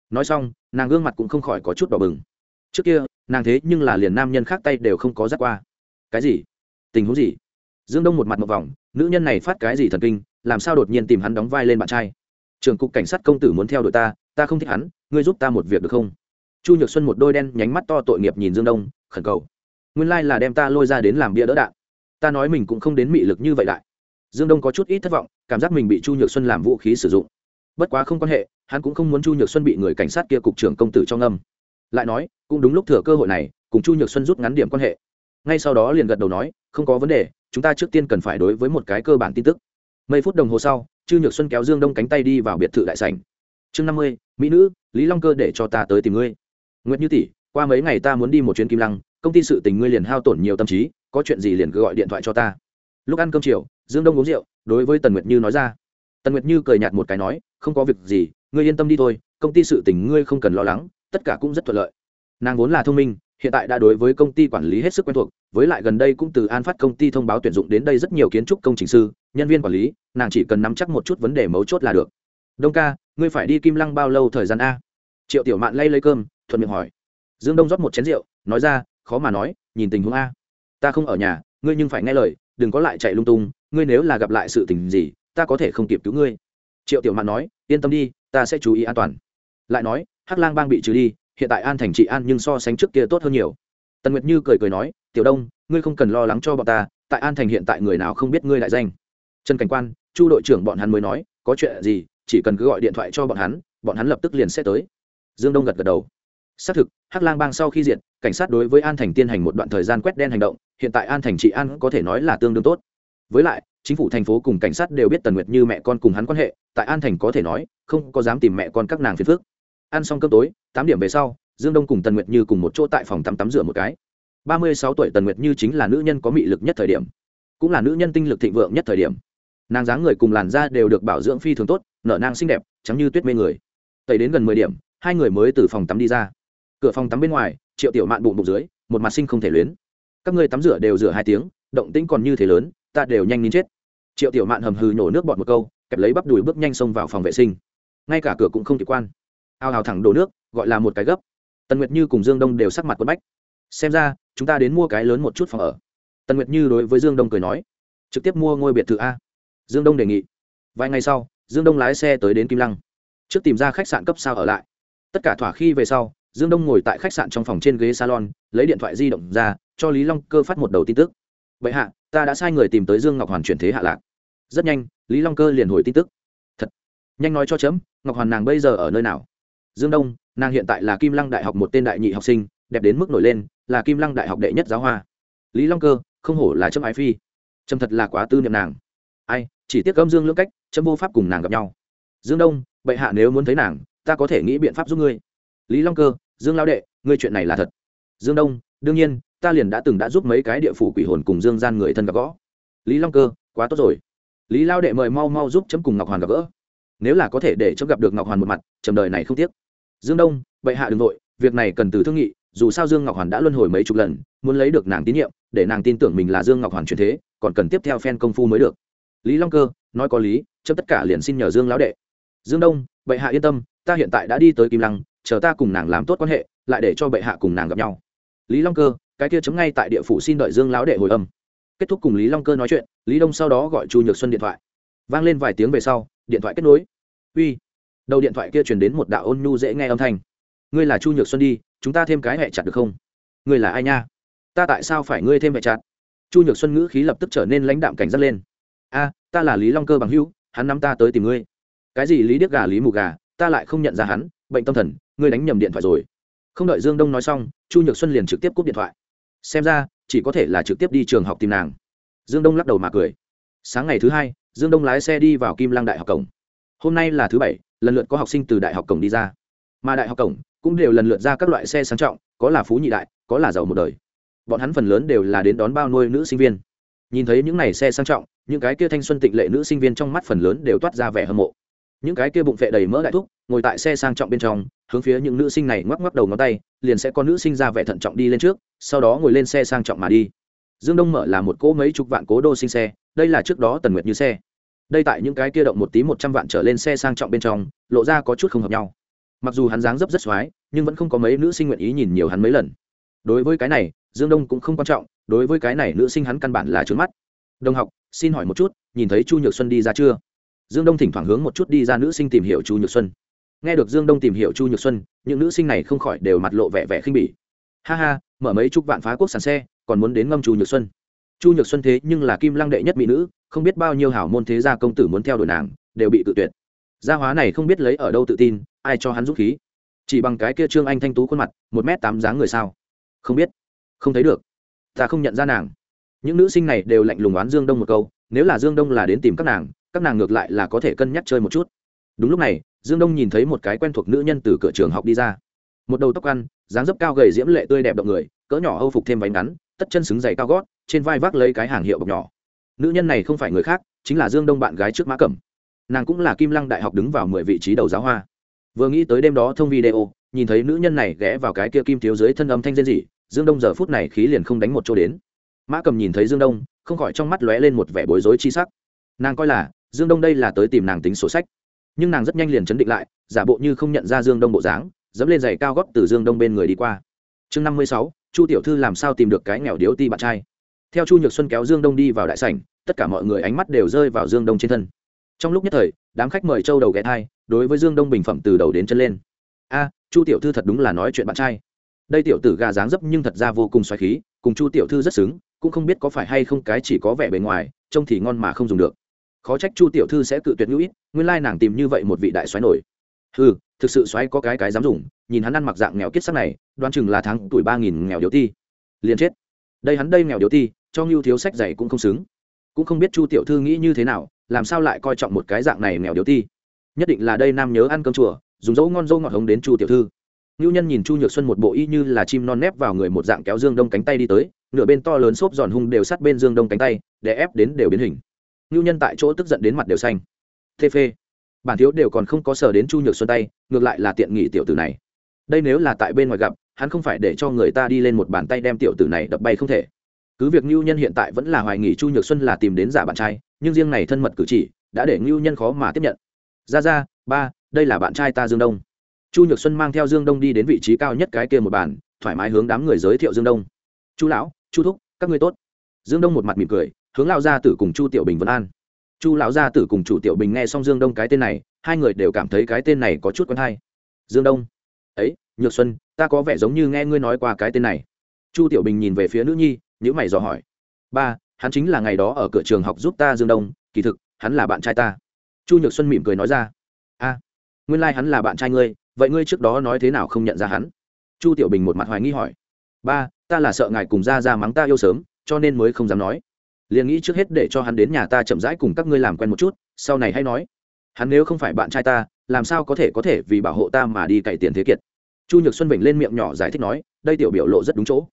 Speaker 1: Nói xong, nàng gương mặt cũng không khỏi có chút đỏ bừng. Trước kia, nàng thế nhưng là liền nam nhân khác tay đều không có dắt qua. Cái gì? Tình huống gì? Dương đông một mặt một vòng, nữ nhân này phát cái gì thần kinh, làm sao đột nhiên tìm hắn đóng vai lên bạn trai? Trường cục cảnh sát công tử muốn theo đuổi ta ta không thích hắn, ngươi giúp ta một việc được không? Chu nhược xuân một đôi đen nhánh mắt to tội nghiệp nhìn dương đông, khẩn cầu. Nguyên lai là đem ta lôi ra đến làm bia đỡ đạn. Ta nói mình cũng không đến mị lực như vậy đại dương đông có chút ít thất vọng, cảm giác mình bị chu nhược xuân làm vũ khí sử dụng. Bất quá không quan hệ, hắn cũng không muốn chu nhược xuân bị người cảnh sát kia cục trưởng công tử cho ngâm. Lại nói, cũng đúng lúc thừa cơ hội này, cùng chu nhược xuân rút ngắn điểm quan hệ. Ngay sau đó liền gật đầu nói, không có vấn đề, chúng ta trước tiên cần phải đối với một cái cơ bản tin tức. Mấy phút đồng hồ sau chư nhược xuân kéo dương đông cánh tay đi vào biệt thự đại sảnh. Chương năm mươi, mỹ nữ, lý long cơ để cho ta tới tìm ngươi nguyệt như tỷ, qua mấy ngày ta muốn đi một chuyến kim lăng, công ty sự tình ngươi liền hao tổn nhiều tâm trí, có chuyện gì liền cứ gọi điện thoại cho ta. Lúc ăn cơm chiều, dương đông uống rượu, đối với tần nguyệt như nói ra. Tần nguyệt như cười nhạt một cái nói, không có việc gì, ngươi yên tâm đi thôi, công ty sự tình ngươi không cần lo lắng, tất cả cũng rất thuận lợi. Nàng vốn là thông minh, hiện tại đã đối với công ty quản lý hết sức quen thuộc, với lại gần đây cũng từ an phát công ty thông báo tuyển dụng đến đây rất nhiều kiến trúc công trình sư, nhân viên quản lý, nàng chỉ cần nắm chắc một chút vấn đề mấu chốt là được. Đông ca, ngươi phải đi kim lăng bao lâu thời gian a? Triệu tiểu mạn lay lấy cơm thuận miệng hỏi. Dương đông rót một chén rượu, nói ra, khó mà nói, nhìn tình huống a. Ta không ở nhà, ngươi nhưng phải nghe lời, đừng có lại chạy lung tung, ngươi nếu là gặp lại sự tình gì, ta có thể không kịp cứu ngươi. Triệu tiểu mạn nói, yên tâm đi, ta sẽ chú ý an toàn. Lại nói, hắc lang bang bị trừ đi, hiện tại an thành trị an nhưng so sánh trước kia tốt hơn nhiều. Tần nguyệt như cười cười nói, tiểu đông, ngươi không cần lo lắng cho bọn ta, tại an thành hiện tại người nào không biết ngươi đại danh. Trần cảnh quan, chu đội trưởng bọn hắn mới nói, có chuyện gì, chỉ cần cứ gọi điện thoại cho bọn hắn bọn hắn lập tức liền sẽ tới. Dương đông gật gật đầu xác thực, hắc lang bang sau khi diện cảnh sát đối với an thành tiên hành một đoạn thời gian quét đen hành động, hiện tại an thành trị an có thể nói là tương đương tốt. Với lại, chính phủ thành phố cùng cảnh sát đều biết tần nguyệt như mẹ con cùng hắn quan hệ, tại an thành có thể nói, không có dám tìm mẹ con các nàng phiền phước ăn xong cơm tối, tám điểm về sau, dương đông cùng tần nguyệt như cùng một chỗ tại phòng tắm tắm rửa một cái. Ba mươi sáu tuổi tần nguyệt như chính là nữ nhân có mị lực nhất thời điểm, cũng là nữ nhân tinh lực thịnh vượng nhất thời điểm. Nàng dáng người cùng làn da đều được bảo dưỡng phi thường tốt, nở nang xinh đẹp, trắng như tuyết mê người. Tẩy đến gần mười điểm, hai người mới từ phòng tắm đi ra cửa phòng tắm bên ngoài, triệu tiểu mạn bụng bụng dưới, một mặt sinh không thể luyến. Các ngươi tắm rửa đều rửa hai tiếng, động tĩnh còn như thế lớn, ta đều nhanh nín chết. Triệu tiểu mạn hầm hừ nhổ nước bọt một câu, kẹp lấy bắp đùi bước nhanh xông vào phòng vệ sinh. Ngay cả cửa cũng không kịp quan. Ao hào thẳng đổ nước, gọi là một cái gấp. Tần nguyệt như cùng dương đông đều sắc mặt quất bách. Xem ra, chúng ta đến mua cái lớn một chút phòng ở. Tần nguyệt như đối với dương đông cười nói, trực tiếp mua ngôi biệt thự a. Dương đông đề nghị. Vài ngày sau, dương đông lái xe tới đến kim lăng, trước tìm ra khách sạn cấp sao ở lại. Tất cả thỏa khi về sau dương đông ngồi tại khách sạn trong phòng trên ghế salon, lấy điện thoại di động ra, cho lý long cơ phát một đầu tin tức. Bệ hạ, ta đã sai người tìm tới dương ngọc hoàn chuyển thế hạ lạc. Rất nhanh, lý long cơ liền hồi tin tức. Thật, nhanh nói cho chấm, ngọc hoàn nàng bây giờ ở nơi nào? Dương đông, nàng hiện tại là kim lăng đại học một tên đại nhị học sinh, đẹp đến mức nổi lên, là kim lăng đại học đệ nhất giáo hoa. Lý long cơ, không hổ là chấm ái phi. Chấm thật là quá tư niệm nàng. Ai, chỉ tiếc âm dương lưỡng cách, chấm vô pháp cùng nàng gặp nhau. Dương đông, bệ hạ nếu muốn thấy nàng, ta có thể nghĩ biện pháp giúp ngươi lý long cơ, dương lao đệ, ngươi chuyện này là thật. Dương đông, đương nhiên, ta liền đã từng đã giúp mấy cái địa phủ quỷ hồn cùng dương gian người thân gặp gõ lý long cơ, quá tốt rồi. Lý lao đệ mời mau mau giúp chấm cùng ngọc hoàn gặp gỡ. Nếu là có thể để chấm gặp được ngọc hoàn một mặt trầm đời này không tiếc. Dương đông, bệ hạ đ ừ n g nội việc này cần từ thương nghị, dù sao dương ngọc hoàn đã luân hồi mấy chục lần, muốn lấy được nàng tín nhiệm, để nàng tin tưởng mình là dương ngọc hoàn truyền thế, còn cần tiếp theo phen công phu mới được. Lý long cơ, nói có lý, chấm tất cả liền xin nhờ dương lão đệ. Dương đông, bệ hạ yên tâm, ta hiện tại đã đi tới kim lăng chờ ta cùng nàng làm tốt quan hệ, lại để cho bệ hạ cùng nàng gặp nhau. Lý long cơ, cái kia chấm ngay tại địa phủ xin đợi dương lão đệ hồi âm. Kết thúc cùng lý long cơ nói chuyện, lý đông sau đó gọi chu nhược xuân điện thoại. Vang lên vài tiếng về sau, điện thoại kết nối. Uy, đầu điện thoại kia truyền đến một đạo ôn nhu dễ nghe âm thanh. Ngươi là chu nhược xuân đi, chúng ta thêm cái hẹ chặt được không? Ngươi là ai nha? Ta tại sao phải ngươi thêm hẹ chặt? Chu nhược xuân ngữ khí lập tức trở nên lãnh đạm cảnh giác lên. A, ta là lý long cơ bằng hữu, hắn nắm ta tới tìm ngươi. Cái gì lý điếc gà, lý mù gà, ta lại không nhận ra hắn bệnh tâm thần, ngươi đánh nhầm điện thoại rồi. Không đợi dương đông nói xong, chu nhược xuân liền trực tiếp cúp điện thoại. Xem ra, chỉ có thể là trực tiếp đi trường học tìm nàng. Dương đông lắc đầu mà cười. Sáng ngày thứ hai, dương đông lái xe đi vào kim lăng đại học cổng. Hôm nay là thứ bảy, lần lượt có học sinh từ đại học cổng đi ra. Mà đại học cổng cũng đều lần lượt ra các loại xe sang trọng, có là phú nhị đại, có là giàu một đời. Bọn hắn phần lớn đều là đến đón bao nuôi nữ sinh viên. Nhìn thấy những n à y xe sang trọng, những cái kia thanh xuân tịnh lệ nữ sinh viên trong mắt phần lớn đều toát ra vẻ hâm mộ những cái kia bụng phệ đầy mỡ đại thúc, ngồi tại xe sang trọng bên trong, hướng phía những nữ sinh này ngoắc ngoắc đầu ngón tay, liền sẽ có nữ sinh ra vẻ thận trọng đi lên trước, sau đó ngồi lên xe sang trọng mà đi. Dương đông mở là một cỗ mấy chục vạn cố đô sinh xe, đây là trước đó tần nguyệt như xe. Đây tại những cái kia động một tí một trăm vạn trở lên xe sang trọng bên trong, lộ ra có chút không hợp nhau. Mặc dù hắn dáng dấp rất x nhưng vẫn không có mấy nữ sinh nguyện ý nhìn nhiều hắn mấy lần. Đối với cái này, dương đông cũng không quan trọng, đối với cái này nữ sinh hắn căn bản là trướng mắt. Đồng học, xin hỏi một chút, nhìn thấy chu nhược xuân đi ra chưa? Dương đông thỉnh thoảng hướng một chút đi ra nữ sinh tìm hiểu chu nhược xuân. Nghe được dương đông tìm hiểu chu nhược xuân, những nữ sinh này không khỏi đều mặt lộ vẻ vẻ khinh bỉ. Ha ha, mở mấy chục vạn phá quốc sàn xe, còn muốn đến ngâm chu nhược xuân. Chu nhược xuân thế nhưng là kim lăng đệ nhất mỹ nữ, không biết bao nhiêu hảo môn thế gia công tử muốn theo đuổi nàng, đều bị tự tuyệt. Gia hóa này không biết lấy ở đâu tự tin, ai cho hắn dũng khí? Chỉ bằng cái kia trương anh thanh tú khuôn mặt, một m tám dáng người sao? Không biết. Không thấy được. Ta không nhận ra nàng. Những nữ sinh này đều lạnh lùng oán dương đông một câu, nếu là dương đông là đến tìm các nàng các nàng ngược lại là có thể cân nhắc chơi một chút. Đúng lúc này, dương đông nhìn thấy một cái quen thuộc nữ nhân từ cửa trường học đi ra. Một đầu tóc ăn, dáng dấp cao gầy diễm lệ tươi đẹp động người, cỡ nhỏ âu phục thêm váy ngắn, tất chân xứng giày cao gót, trên vai vác lấy cái hàng hiệu bọc nhỏ. Nữ nhân này không phải người khác, chính là dương đông bạn gái trước mã cẩm. Nàng cũng là kim lăng đại học đứng vào mười vị trí đầu giáo hoa. Vừa nghĩ tới đêm đó thông video, nhìn thấy nữ nhân này ghé vào cái kia kim thiếu dưới thân âm thanh rên rỉ, dương đông giờ phút này khí liền không đánh một chỗ đến. Mã cầm nhìn thấy dương đông, không khỏi trong mắt lóe lên một vẻ bối rối chi sắc. Nàng coi là dương đông đây là tới tìm nàng tính sổ sách. Nhưng nàng rất nhanh liền chấn định lại, giả bộ như không nhận ra dương đông bộ dáng, dẫm lên giày cao gót từ dương đông bên người đi qua. Chương năm mươi sáu, chu tiểu thư làm sao tìm được cái nghèo điếu ti bạn trai? Theo chu nhược xuân kéo dương đông đi vào đại sảnh, tất cả mọi người ánh mắt đều rơi vào dương đông trên thân. Trong lúc nhất thời, đám khách mời châu đầu ghé thai, đối với dương đông bình phẩm từ đầu đến chân lên. A, chu tiểu thư thật đúng là nói chuyện bạn trai. Đây tiểu tử gà dáng dấp nhưng thật ra vô cùng xoáy khí, cùng chu tiểu thư rất xứng, cũng không biết có phải hay không cái chỉ có vẻ bề ngoài, trông thì ngon mà không dùng được khó trách chu tiểu thư sẽ cự tuyệt ngữ ít nguyên lai nàng tìm như vậy một vị đại xoáy nổi. Ừ thực sự xoáy có cái cái dám dùng, nhìn hắn ăn mặc dạng nghèo kiết sắc này, đoán chừng là tháng tuổi ba nghìn nghèo điếu ti. Liền chết. Đây hắn đây nghèo điếu ti, cho ngưu thiếu sách dày cũng không xứng. Cũng không biết chu tiểu thư nghĩ như thế nào, làm sao lại coi trọng một cái dạng này nghèo điếu ti. Nhất định là đây nam nhớ ăn cơm chùa, dùng dấu ngon dâu ngọt hống đến chu tiểu thư. Ngưu nhân nhìn chu nhược xuân một bộ y như là chim non nép vào người một dạng kéo dương đông cánh tay đi tới, nửa bên to lớn xốp giòn hung đều sát bên dương đông cánh tay để ép đến đều biến hình ngưu nhân tại chỗ tức giận đến mặt đều xanh. Thê phê. Bản thiếu đều còn không có sờ đến chu nhược xuân tay, ngược lại là tiện nghị tiểu tử này. Đây nếu là tại bên ngoài gặp, hắn không phải để cho người ta đi lên một bàn tay đem tiểu tử này đập bay không thể. Cứ việc ngưu nhân hiện tại vẫn là hoài nghỉ chu nhược xuân là tìm đến giả bạn trai, nhưng riêng này thân mật cử chỉ, đã để ngưu nhân khó mà tiếp nhận. Ra ra, ba, đây là bạn trai ta dương đông. Chu nhược xuân mang theo dương đông đi đến vị trí cao nhất cái kia một bàn, thoải mái hướng đám người giới thiệu dương đông. Chu lão, chu thúc, các ngươi tốt. Dương đông một mặt mỉm cười hướng lão gia tử cùng chu tiểu bình vân an. Chu lão gia tử cùng chủ tiểu bình nghe xong dương đông cái tên này, hai người đều cảm thấy cái tên này có chút quen hay. Dương đông, ấy, nhược xuân, ta có vẻ giống như nghe ngươi nói qua cái tên này. Chu tiểu bình nhìn về phía nữ nhi nhữ mày dò hỏi, ba, hắn chính là ngày đó ở cửa trường học giúp ta dương đông, kỳ thực, hắn là bạn trai ta. Chu nhược xuân mỉm cười nói ra, a, nguyên lai、like、hắn là bạn trai ngươi, vậy ngươi trước đó nói thế nào không nhận ra hắn? Chu tiểu bình một mặt hoài nghi hỏi, ba, ta là sợ ngài cùng ra ra mắng ta yêu sớm, cho nên mới không dám nói liền nghĩ trước hết để cho hắn đến nhà ta chậm rãi cùng các ngươi làm quen một chút, sau này hay nói. Hắn nếu không phải bạn trai ta, làm sao có thể có thể vì bảo hộ ta mà đi cậy tiền thế kiệt? Chu nhược xuân vịnh lên miệng nhỏ giải thích nói, đây tiểu biểu lộ rất đúng chỗ.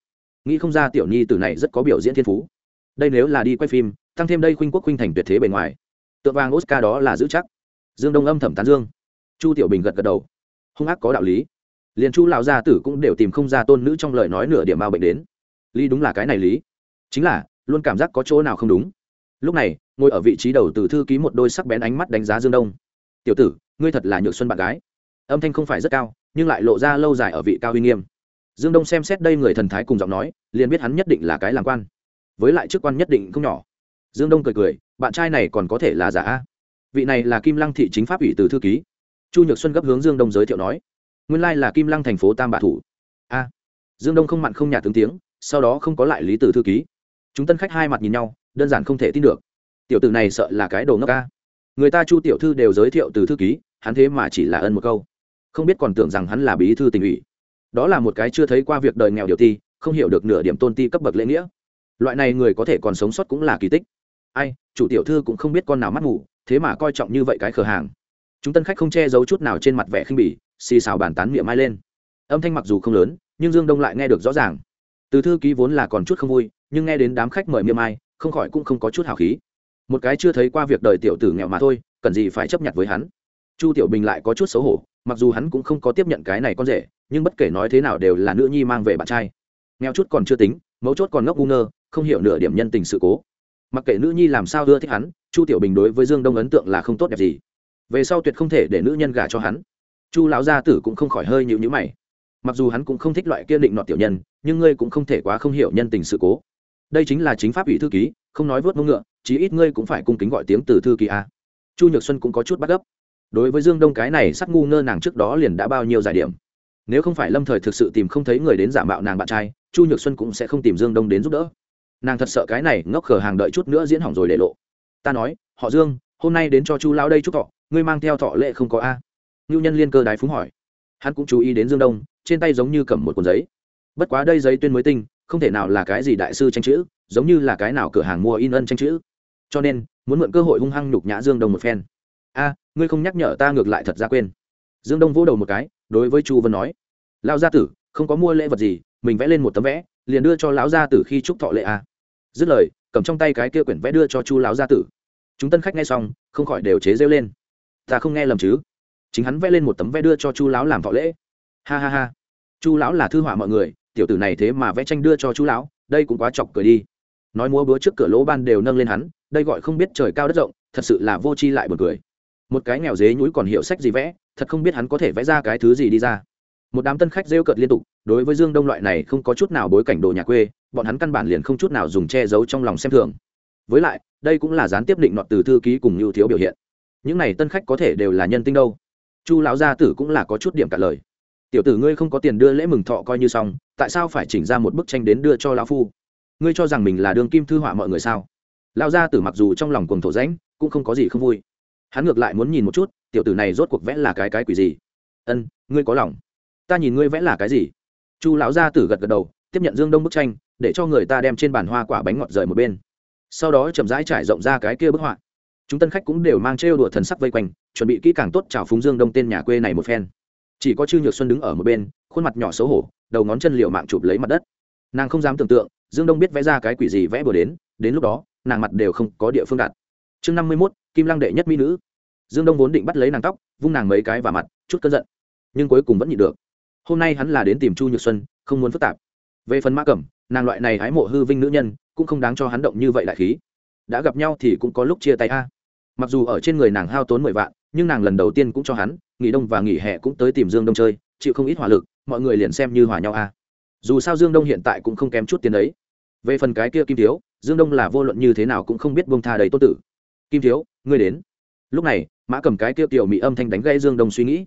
Speaker 1: Nghĩ không ra tiểu nhi từ này rất có biểu diễn thiên phú. Đây nếu là đi quay phim, tăng thêm đây khuynh quốc khuynh thành tuyệt thế bề ngoài. Tượng vàng oscar đó là giữ chắc. Dương đông âm thẩm tán dương. Chu tiểu bình gật gật đầu. Hung ác có đạo lý. Liền chu lão gia tử cũng đều tìm không ra tôn nữ trong lời nói nửa điểm bao bệnh đến. Lý đúng là cái này lý. Chính là luôn cảm giác có chỗ nào không đúng. Lúc này, ngồi ở vị trí đầu từ thư ký một đôi sắc bén ánh mắt đánh giá dương đông. Tiểu tử, ngươi thật là nhược xuân bạn gái. Âm thanh không phải rất cao, nhưng lại lộ ra lâu dài ở vị cao uy nghiêm. Dương đông xem xét đây người thần thái cùng giọng nói, liền biết hắn nhất định là cái làm quan. Với lại chức quan nhất định không nhỏ. Dương đông cười cười, bạn trai này còn có thể là giả a. vị này là kim lăng thị chính pháp ủy từ thư ký. Chu nhược xuân gấp hướng dương đông giới thiệu nói, nguyên lai là kim lăng thành phố tam bạ thủ. A. Dương đông không mặn không nhạt tướng tiếng, sau đó không có lại lý từ thư ký chúng tân khách hai mặt nhìn nhau, đơn giản không thể tin được. Tiểu tử này sợ là cái đồ ngốc ca người ta chu tiểu thư đều giới thiệu từ thư ký, hắn thế mà chỉ là ân một câu. Không biết còn tưởng rằng hắn là bí thư tỉnh ủy. Đó là một cái chưa thấy qua việc đời nghèo điều ti không hiểu được nửa điểm tôn ti cấp bậc lễ nghĩa. Loại này người có thể còn sống sót cũng là kỳ tích. Ai, chủ tiểu thư cũng không biết con nào mắt ngủ thế mà coi trọng như vậy cái cửa hàng. Chúng tân khách không che giấu chút nào trên mặt vẻ khinh bỉ, xì xào bàn tán miệng mai lên. Âm thanh mặc dù không lớn, nhưng dương đông lại nghe được rõ ràng. Từ thư ký vốn là còn chút không vui nhưng nghe đến đám khách mời miệng mai không khỏi cũng không có chút hào khí. Một cái chưa thấy qua việc đời tiểu tử nghèo mà thôi, cần gì phải chấp nhận với hắn. Chu tiểu bình lại có chút xấu hổ, mặc dù hắn cũng không có tiếp nhận cái này con rể, nhưng bất kể nói thế nào đều là nữ nhi mang về bạn trai. Nghèo chút còn chưa tính, mấu chốt còn ngốc ngu ngơ, không hiểu nửa điểm nhân tình sự cố. Mặc kệ nữ nhi làm sao ưa thích hắn, chu tiểu bình đối với dương đông ấn tượng là không tốt đẹp gì. Về sau tuyệt không thể để nữ nhân gả cho hắn. Chu lão gia tử cũng không khỏi hơi nhịu nhữ mày. Mặc dù hắn cũng không thích loại kia định nọ tiểu nhân, nhưng ngươi cũng không thể quá không hiểu nhân tình sự cố đây chính là chính pháp ủy thư ký, không nói vớt mông ngựa, chí ít ngươi cũng phải cung kính gọi tiếng từ thư ký a. Chu nhược xuân cũng có chút bắt gấp. Đối với dương đông cái này sắc ngu ngơ nàng trước đó liền đã bao nhiêu giải điểm. Nếu không phải lâm thời thực sự tìm không thấy người đến giả mạo nàng bạn trai, chu nhược xuân cũng sẽ không tìm dương đông đến giúp đỡ. Nàng thật sợ cái này ngốc khờ hàng đợi chút nữa diễn hỏng rồi để lộ. Ta nói, họ dương, hôm nay đến cho chu lão đây chúc thọ, ngươi mang theo thọ lệ không có a? Ngưu nhân liên cơ đái phúng hỏi. Hắn cũng chú ý đến dương đông, trên tay giống như cầm một cuốn giấy. Bất quá đây giấy tuyên mới tinh không thể nào là cái gì đại sư tranh chữ, giống như là cái nào cửa hàng mua in ân tranh chữ. Cho nên, muốn mượn cơ hội hung hăng nhục nhã dương đông một phen. A, ngươi không nhắc nhở ta ngược lại thật ra quên. Dương đông vỗ đầu một cái, đối với chu vân nói, lão gia tử, không có mua lễ vật gì, mình vẽ lên một tấm vẽ, liền đưa cho lão gia tử khi chúc thọ lệ a. Dứt lời, cầm trong tay cái kia quyển vẽ đưa cho chu lão gia tử. Chúng tân khách nghe xong, không khỏi đều chế rêu lên. Ta không nghe lầm chứ? Chính hắn vẽ lên một tấm vẽ đưa cho chu lão làm thọ lễ. Ha ha ha. Chu lão là thư họa mọi người tiểu tử này thế mà vẽ tranh đưa cho chú lão, đây cũng quá chọc cười đi. Nói múa búa trước cửa lỗ ban đều nâng lên hắn, đây gọi không biết trời cao đất rộng, thật sự là vô tri lại buồn cười. Một cái nghèo dế nhúi còn hiểu sách gì vẽ, thật không biết hắn có thể vẽ ra cái thứ gì đi ra. Một đám tân khách rêu cợt liên tục, đối với dương đông loại này không có chút nào bối cảnh đồ nhà quê, bọn hắn căn bản liền không chút nào dùng che giấu trong lòng xem thường. Với lại, đây cũng là gián tiếp định nọt từ thư ký cùng như thiếu biểu hiện. Những này tân khách có thể đều là nhân tinh đâu. Chu lão gia tử cũng là có chút điểm cả lời tiểu tử ngươi không có tiền đưa lễ mừng thọ coi như xong, tại sao phải chỉnh ra một bức tranh đến đưa cho lão phu? Ngươi cho rằng mình là đường kim thư họa mọi người sao? Lão gia tử mặc dù trong lòng cuồng thổ rãnh, cũng không có gì không vui. Hắn ngược lại muốn nhìn một chút, tiểu tử này rốt cuộc vẽ là cái cái quỷ gì? Ân, ngươi có lòng. Ta nhìn ngươi vẽ là cái gì? Chu lão gia tử gật gật đầu, tiếp nhận dương đông bức tranh, để cho người ta đem trên bàn hoa quả bánh ngọt rời một bên. Sau đó chậm rãi trải rộng ra cái kia bức họa. Chúng tân khách cũng đều mang trêu đùa thần sắc vây quanh, chuẩn bị kỹ càng tốt chào phúng dương đông tên nhà quê này một phen chỉ có chư nhược xuân đứng ở một bên, khuôn mặt nhỏ xấu hổ, đầu ngón chân liều mạng chụp lấy mặt đất. Nàng không dám tưởng tượng, dương đông biết vẽ ra cái quỷ gì vẽ bừa đến đến lúc đó, nàng mặt đều không có địa phương đặt. Chương năm mươi mốt, kim lăng đệ nhất mỹ nữ. Dương đông vốn định bắt lấy nàng tóc, vung nàng mấy cái vào mặt, chút cơn giận. Nhưng cuối cùng vẫn nhịn được. Hôm nay hắn là đến tìm chu nhược xuân, không muốn phức tạp. Về phần mã cẩm, nàng loại này hái mộ hư vinh nữ nhân, cũng không đáng cho hắn động như vậy đại khí. Đã gặp nhau thì cũng có lúc chia tay a mặc dù ở trên người nàng hao tốn mười vạn, nhưng nàng lần đầu tiên cũng cho hắn, nghỉ đông và nghỉ hè cũng tới tìm dương đông chơi, chịu không ít hỏa lực, mọi người liền xem như hòa nhau a. Dù sao dương đông hiện tại cũng không kém chút tiền đấy. Về phần cái kia kim thiếu, dương đông là vô luận như thế nào cũng không biết bông tha đầy tốt tử. Kim thiếu, ngươi đến. Lúc này, mã cầm cái kia tiểu mỹ âm thanh đánh gây dương đông suy nghĩ.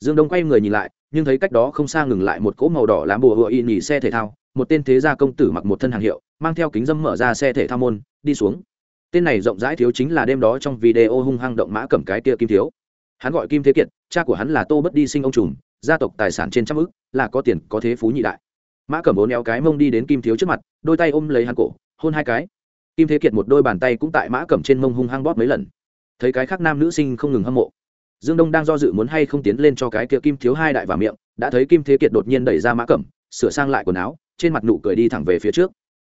Speaker 1: Dương đông quay người nhìn lại, nhưng thấy cách đó không xa ngừng lại một cỗ màu đỏ lá bùa hựa y nhì xe thể thao, một tên thế gia công tử mặc một thân hàng hiệu, mang theo kính dâm mở ra xe thể thao môn, đi xuống tên này rộng rãi thiếu chính là đêm đó trong video hung hăng động mã cầm cái kia kim thiếu. Hắn gọi kim thế kiệt, cha của hắn là tô bất đi sinh ông trùm, gia tộc tài sản trên trăm ức, là có tiền, có thế phú nhị đại. Mã cầm bốn éo cái mông đi đến kim thiếu trước mặt, đôi tay ôm lấy hắn cổ, hôn hai cái. Kim thế kiệt một đôi bàn tay cũng tại mã cầm trên mông hung hăng bóp mấy lần. Thấy cái khác nam nữ sinh không ngừng hâm mộ. Dương đông đang do dự muốn hay không tiến lên cho cái kia kim thiếu hai đại và miệng, đã thấy kim thế kiệt đột nhiên đẩy ra mã cẩm, sửa sang lại quần áo, trên mặt nụ cười đi thẳng về phía trước.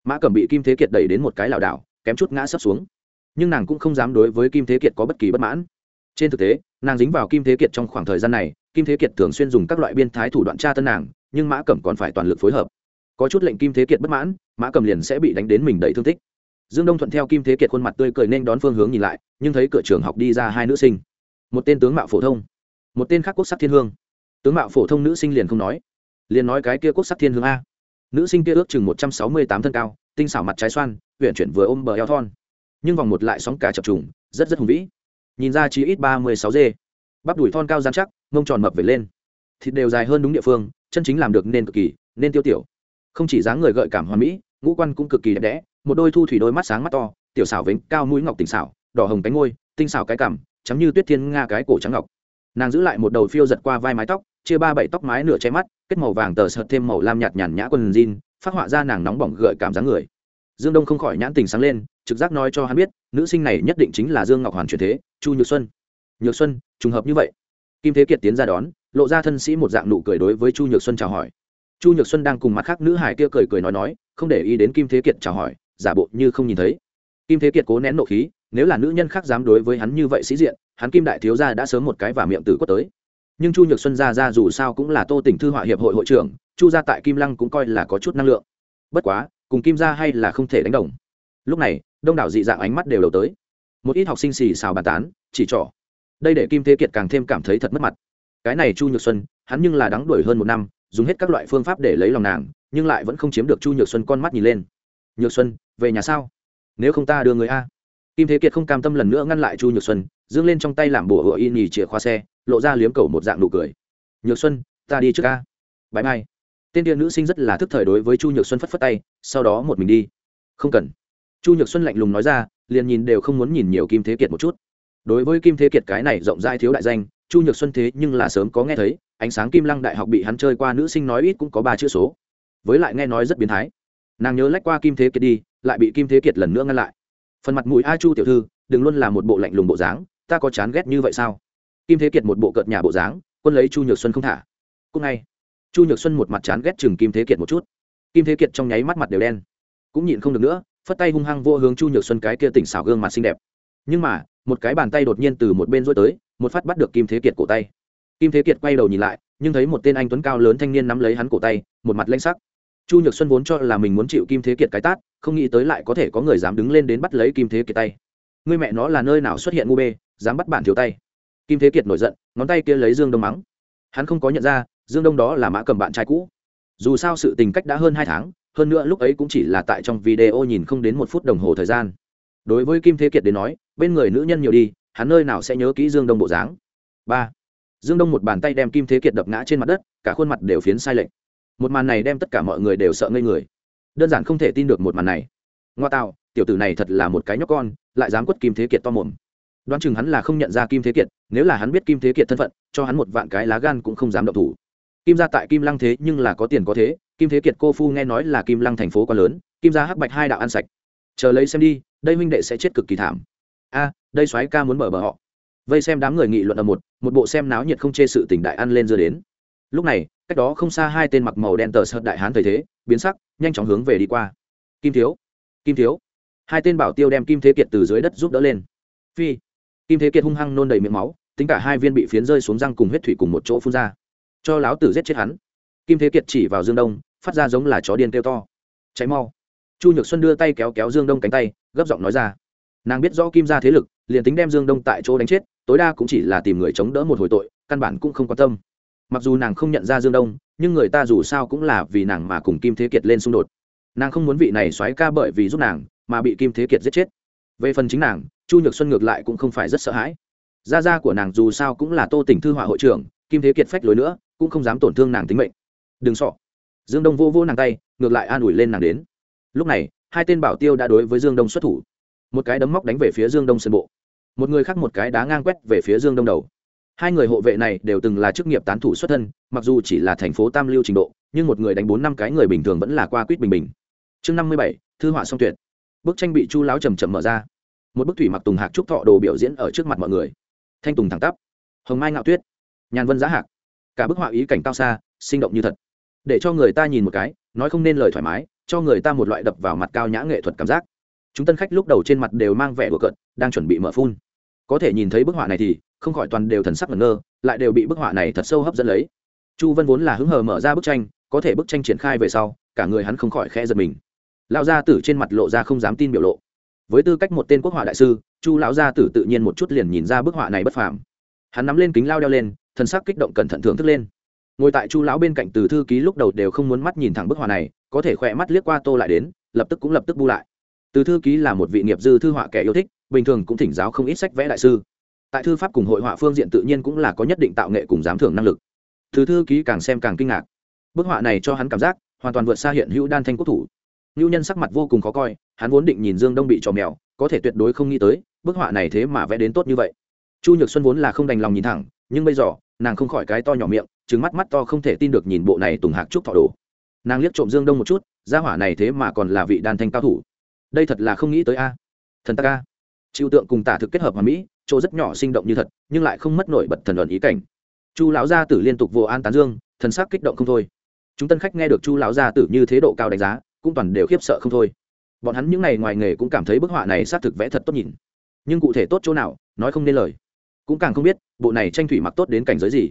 Speaker 1: Mã cẩm bị kim thế kiệt đẩy đến một cái lảo đảo kém chút ngã sấp xuống. Nhưng nàng cũng không dám đối với kim thế kiệt có bất kỳ bất mãn. Trên thực tế, nàng dính vào kim thế kiệt trong khoảng thời gian này, kim thế kiệt thường xuyên dùng các loại biên thái thủ đoạn tra tân nàng, nhưng mã cẩm còn phải toàn lực phối hợp. Có chút lệnh kim thế kiệt bất mãn, mã cẩm liền sẽ bị đánh đến mình đầy thương tích. Dương đông thuận theo kim thế kiệt khuôn mặt tươi cười nên đón phương hướng nhìn lại, nhưng thấy cửa trường học đi ra hai nữ sinh. Một tên tướng mạo phổ thông, một tên khác quốc sắc thiên hương. Tướng mạo phổ thông nữ sinh liền không nói, liền nói cái kia quốc sắc thiên hương a. Nữ sinh kia ước chừng một trăm sáu mươi tám thân cao tinh xảo mặt trái xoan huyện chuyển vừa ôm bờ eo thon. Nhưng vòng một lại sóng cả chập trùng, rất rất hùng vĩ. Nhìn ra chỉ ít ba mươi sáu dê. Bắp đùi thon cao dán chắc, mông tròn mập về lên. Thịt đều dài hơn đúng địa phương, chân chính làm được nên cực kỳ, nên tiêu tiểu. Không chỉ dáng người gợi cảm hoàn mỹ, ngũ quan cũng cực kỳ đẹp đẽ, một đôi thu thủy đôi mắt sáng mắt to, tiểu xảo vĩnh cao mũi ngọc tỉnh xảo, đỏ hồng cánh ngôi, tinh xảo cái cằm chấm như tuyết thiên nga cái cổ trắng ngọc. Nàng giữ lại một đầu phiêu giật qua vai mái tóc, chia ba bảy tóc mái nửa che mắt, kết màu vàng tờ sợt thêm màu lam nhạt nhàn nhã quần jean phát họa ra nàng nóng bỏng gợi cảm dáng người. Dương đông không khỏi nhãn tình sáng lên, trực giác nói cho hắn biết, nữ sinh này nhất định chính là dương ngọc hoàn truyền thế, chu nhược xuân. Nhược xuân, trùng hợp như vậy. Kim thế kiệt tiến ra đón, lộ ra thân sĩ một dạng nụ cười đối với chu nhược xuân chào hỏi. Chu nhược xuân đang cùng mặt khác nữ hải kia cười cười nói nói, không để ý đến kim thế kiệt chào hỏi, giả bộ như không nhìn thấy. Kim thế kiệt cố nén nộ khí, nếu là nữ nhân khác dám đối với hắn như vậy sĩ diện, hắn kim đại thiếu gia đã sớm một cái và miệng tử quất tới. Nhưng chu nhược xuân ra ra dù sao cũng là tô tỉnh thư họa hiệp hội hội trưởng chu gia tại kim lăng cũng coi là có chút năng lượng. Bất quá, cùng kim gia hay là không thể đánh đồng. Lúc này, đông đảo dị dạng ánh mắt đều đầu tới. Một ít học sinh xì xào bàn tán, chỉ trỏ. Đây để kim thế kiệt càng thêm cảm thấy thật mất mặt. Cái này chu nhược xuân, hắn nhưng là đắng đuổi hơn một năm, dùng hết các loại phương pháp để lấy lòng nàng, nhưng lại vẫn không chiếm được chu nhược xuân con mắt nhìn lên. Nhược xuân, về nhà sao? Nếu không ta đưa người a. Kim thế kiệt không cam tâm lần nữa ngăn lại chu nhược xuân, dương lên trong tay làm bùa hựa y nhì chìa khóa xe, lộ ra liếm cầu một dạng nụ cười. Nhược xuân, ta đi trước a. bãi mai tên tiên nữ sinh rất là thức thời đối với chu nhược xuân phất phất tay, sau đó một mình đi. Không cần. Chu nhược xuân lạnh lùng nói ra, liền nhìn đều không muốn nhìn nhiều kim thế kiệt một chút. Đối với kim thế kiệt cái này rộng rãi thiếu đại danh, chu nhược xuân thế nhưng là sớm có nghe thấy, ánh sáng kim lăng đại học bị hắn chơi qua nữ sinh nói ít cũng có ba chữ số. Với lại nghe nói rất biến thái. Nàng nhớ lách qua kim thế kiệt đi, lại bị kim thế kiệt lần nữa ngăn lại. Phần mặt mũi a chu tiểu thư, đừng luôn là một bộ lạnh lùng bộ dáng, ta có chán ghét như vậy sao? Kim thế kiệt một bộ cợt nhà bộ dáng, quân lấy chu nhược xuân không thả. Cúc ngay chu nhược xuân một mặt chán ghét chừng kim thế kiệt một chút. Kim thế kiệt trong nháy mắt mặt đều đen. Cũng nhịn không được nữa, phất tay hung hăng vô hướng chu nhược xuân cái kia tỉnh xảo gương mặt xinh đẹp. Nhưng mà, một cái bàn tay đột nhiên từ một bên rối tới, một phát bắt được kim thế kiệt cổ tay. Kim thế kiệt quay đầu nhìn lại, nhưng thấy một tên anh tuấn cao lớn thanh niên nắm lấy hắn cổ tay, một mặt lanh sắc. Chu nhược xuân vốn cho là mình muốn chịu kim thế kiệt cái tát, không nghĩ tới lại có thể có người dám đứng lên đến bắt lấy kim thế kiệt tay. Người mẹ nó là nơi nào xuất hiện ngu bê, dám bắt bản thiếu tay. Kim thế kiệt nổi giận, ngón tay kia lấy dương đông mắng. Hắn không có nhận ra dương đông đó là mã cầm bạn trai cũ. Dù sao sự tình cách đã hơn hai tháng, hơn nữa lúc ấy cũng chỉ là tại trong video nhìn không đến một phút đồng hồ thời gian. Đối với kim thế kiệt đến nói, bên người nữ nhân nhiều đi, hắn nơi nào sẽ nhớ kỹ dương đông bộ dáng. Ba. Dương đông một bàn tay đem kim thế kiệt đập ngã trên mặt đất, cả khuôn mặt đều phiến sai lệch. Một màn này đem tất cả mọi người đều sợ ngây người. Đơn giản không thể tin được một màn này. Ngoa tạo, tiểu tử này thật là một cái nhóc con, lại dám quất kim thế kiệt to mồm. Đoán chừng hắn là không nhận ra kim thế kiệt, nếu là hắn biết kim thế kiệt thân phận, cho hắn một vạn cái lá gan cũng không dám động thủ kim gia tại kim lăng thế nhưng là có tiền có thế, kim thế kiệt cô phu nghe nói là kim lăng thành phố quá lớn, kim gia hắc bạch hai đạo ăn sạch. Chờ lấy xem đi, đây huynh đệ sẽ chết cực kỳ thảm. A, đây soái ca muốn mở bờ họ. Vây xem đám người nghị luận ở một một bộ xem náo nhiệt không chê sự tỉnh đại ăn lên dưa đến. Lúc này, cách đó không xa hai tên mặc màu đen tờ sợt đại hán thời thế, biến sắc, nhanh chóng hướng về đi qua. Kim thiếu kim thiếu. Hai tên bảo tiêu đem kim thế kiệt từ dưới đất giúp đỡ lên. Phi. Kim thế kiệt hung hăng nôn đầy miệng máu, tính cả hai viên bị phiến rơi xuống răng cùng huyết thủy cùng một chỗ phun ra cho láo tử giết chết hắn. Kim thế kiệt chỉ vào dương đông, phát ra giống là chó điên kêu to. Cháy mau. Chu nhược xuân đưa tay kéo kéo dương đông cánh tay, gấp giọng nói ra. Nàng biết rõ kim ra thế lực, liền tính đem dương đông tại chỗ đánh chết, tối đa cũng chỉ là tìm người chống đỡ một hồi tội, căn bản cũng không quan tâm. Mặc dù nàng không nhận ra dương đông, nhưng người ta dù sao cũng là vì nàng mà cùng kim thế kiệt lên xung đột. Nàng không muốn vị này xoáy ca bởi vì giúp nàng mà bị kim thế kiệt giết chết. Về phần chính nàng, chu nhược xuân ngược lại cũng không phải rất sợ hãi. Gia gia của nàng dù sao cũng là tô tỉnh thư họa hội trưởng, kim thế kiệt phách lối nữa cũng không dám tổn thương nàng tính mệnh. Đừng sọ dương đông vô vô nàng tay, ngược lại an ủi lên nàng đến. Lúc này, hai tên bảo tiêu đã đối với dương đông xuất thủ. Một cái đấm móc đánh về phía dương đông sân bộ. Một người khác một cái đá ngang quét về phía dương đông đầu. Hai người hộ vệ này đều từng là chức nghiệp tán thủ xuất thân, mặc dù chỉ là thành phố tam lưu trình độ, nhưng một người đánh bốn năm cái người bình thường vẫn là qua quýt bình bình. Chương năm mươi bảy, thư họa song tuyệt. Bức tranh bị chu láo chầm chậm mở ra. Một bức thủy mặc tùng hạc trúc thọ đồ biểu diễn ở trước mặt mọi người. Thanh tùng thẳng tắp. Hồng mai ngạo tuyết. Nhàn vân giá hạc cả bức họa ý cảnh cao xa, sinh động như thật. Để cho người ta nhìn một cái, nói không nên lời thoải mái, cho người ta một loại đập vào mặt cao nhã nghệ thuật cảm giác. Chúng tân khách lúc đầu trên mặt đều mang vẻ đùa cợt, đang chuẩn bị mở phun. Có thể nhìn thấy bức họa này thì, không khỏi toàn đều thần sắc ngẩn ngơ, lại đều bị bức họa này thật sâu hấp dẫn lấy. Chu vân vốn là hứng hờ mở ra bức tranh, có thể bức tranh triển khai về sau, cả người hắn không khỏi khẽ giật mình. Lão gia tử trên mặt lộ ra không dám tin biểu lộ. Với tư cách một tên quốc họa đại sư, chu lão gia tử tự nhiên một chút liền nhìn ra bức họa này bất phàm. Hắn nắm lên kính lao đeo lên thần sắc kích động cẩn thận thưởng thức lên. Ngồi tại chu lão bên cạnh từ thư ký lúc đầu đều không muốn mắt nhìn thẳng bức họa này, có thể khỏe mắt liếc qua tô lại đến, lập tức cũng lập tức bu lại. Từ thư ký là một vị nghiệp dư thư họa kẻ yêu thích, bình thường cũng thỉnh giáo không ít sách vẽ đại sư. Tại thư pháp cùng hội họa phương diện tự nhiên cũng là có nhất định tạo nghệ cùng giám thưởng năng lực. Từ thư ký càng xem càng kinh ngạc. Bức họa này cho hắn cảm giác, hoàn toàn vượt xa hiện hữu đan thanh quốc thủ. Ngưu nhân sắc mặt vô cùng khó coi, hắn vốn định nhìn dương đông bị trò mèo, có thể tuyệt đối không nghĩ tới, bức họa này thế mà vẽ đến tốt như vậy. Chu nhược xuân vốn là không đành lòng nhìn thẳng, nhưng bây giờ nàng không khỏi cái to nhỏ miệng trứng mắt mắt to không thể tin được nhìn bộ này tùng hạc trúc thọ đồ. Nàng liếc trộm dương đông một chút, gia hỏa này thế mà còn là vị đan thanh cao thủ. Đây thật là không nghĩ tới a. Thần ta ca chịu tượng cùng tả thực kết hợp hòa mỹ, chỗ rất nhỏ sinh động như thật, nhưng lại không mất nổi bật thần luận ý cảnh. Chu lão gia tử liên tục vô an tán dương, thần sắc kích động không thôi. Chúng tân khách nghe được chu lão gia tử như thế độ cao đánh giá, cũng toàn đều khiếp sợ không thôi. Bọn hắn những ngày ngoài nghề cũng cảm thấy bức họa này xác thực vẽ thật tốt nhìn. Nhưng cụ thể tốt chỗ nào, nói không nên lời cũng càng không biết bộ này tranh thủy mặc tốt đến cảnh giới gì.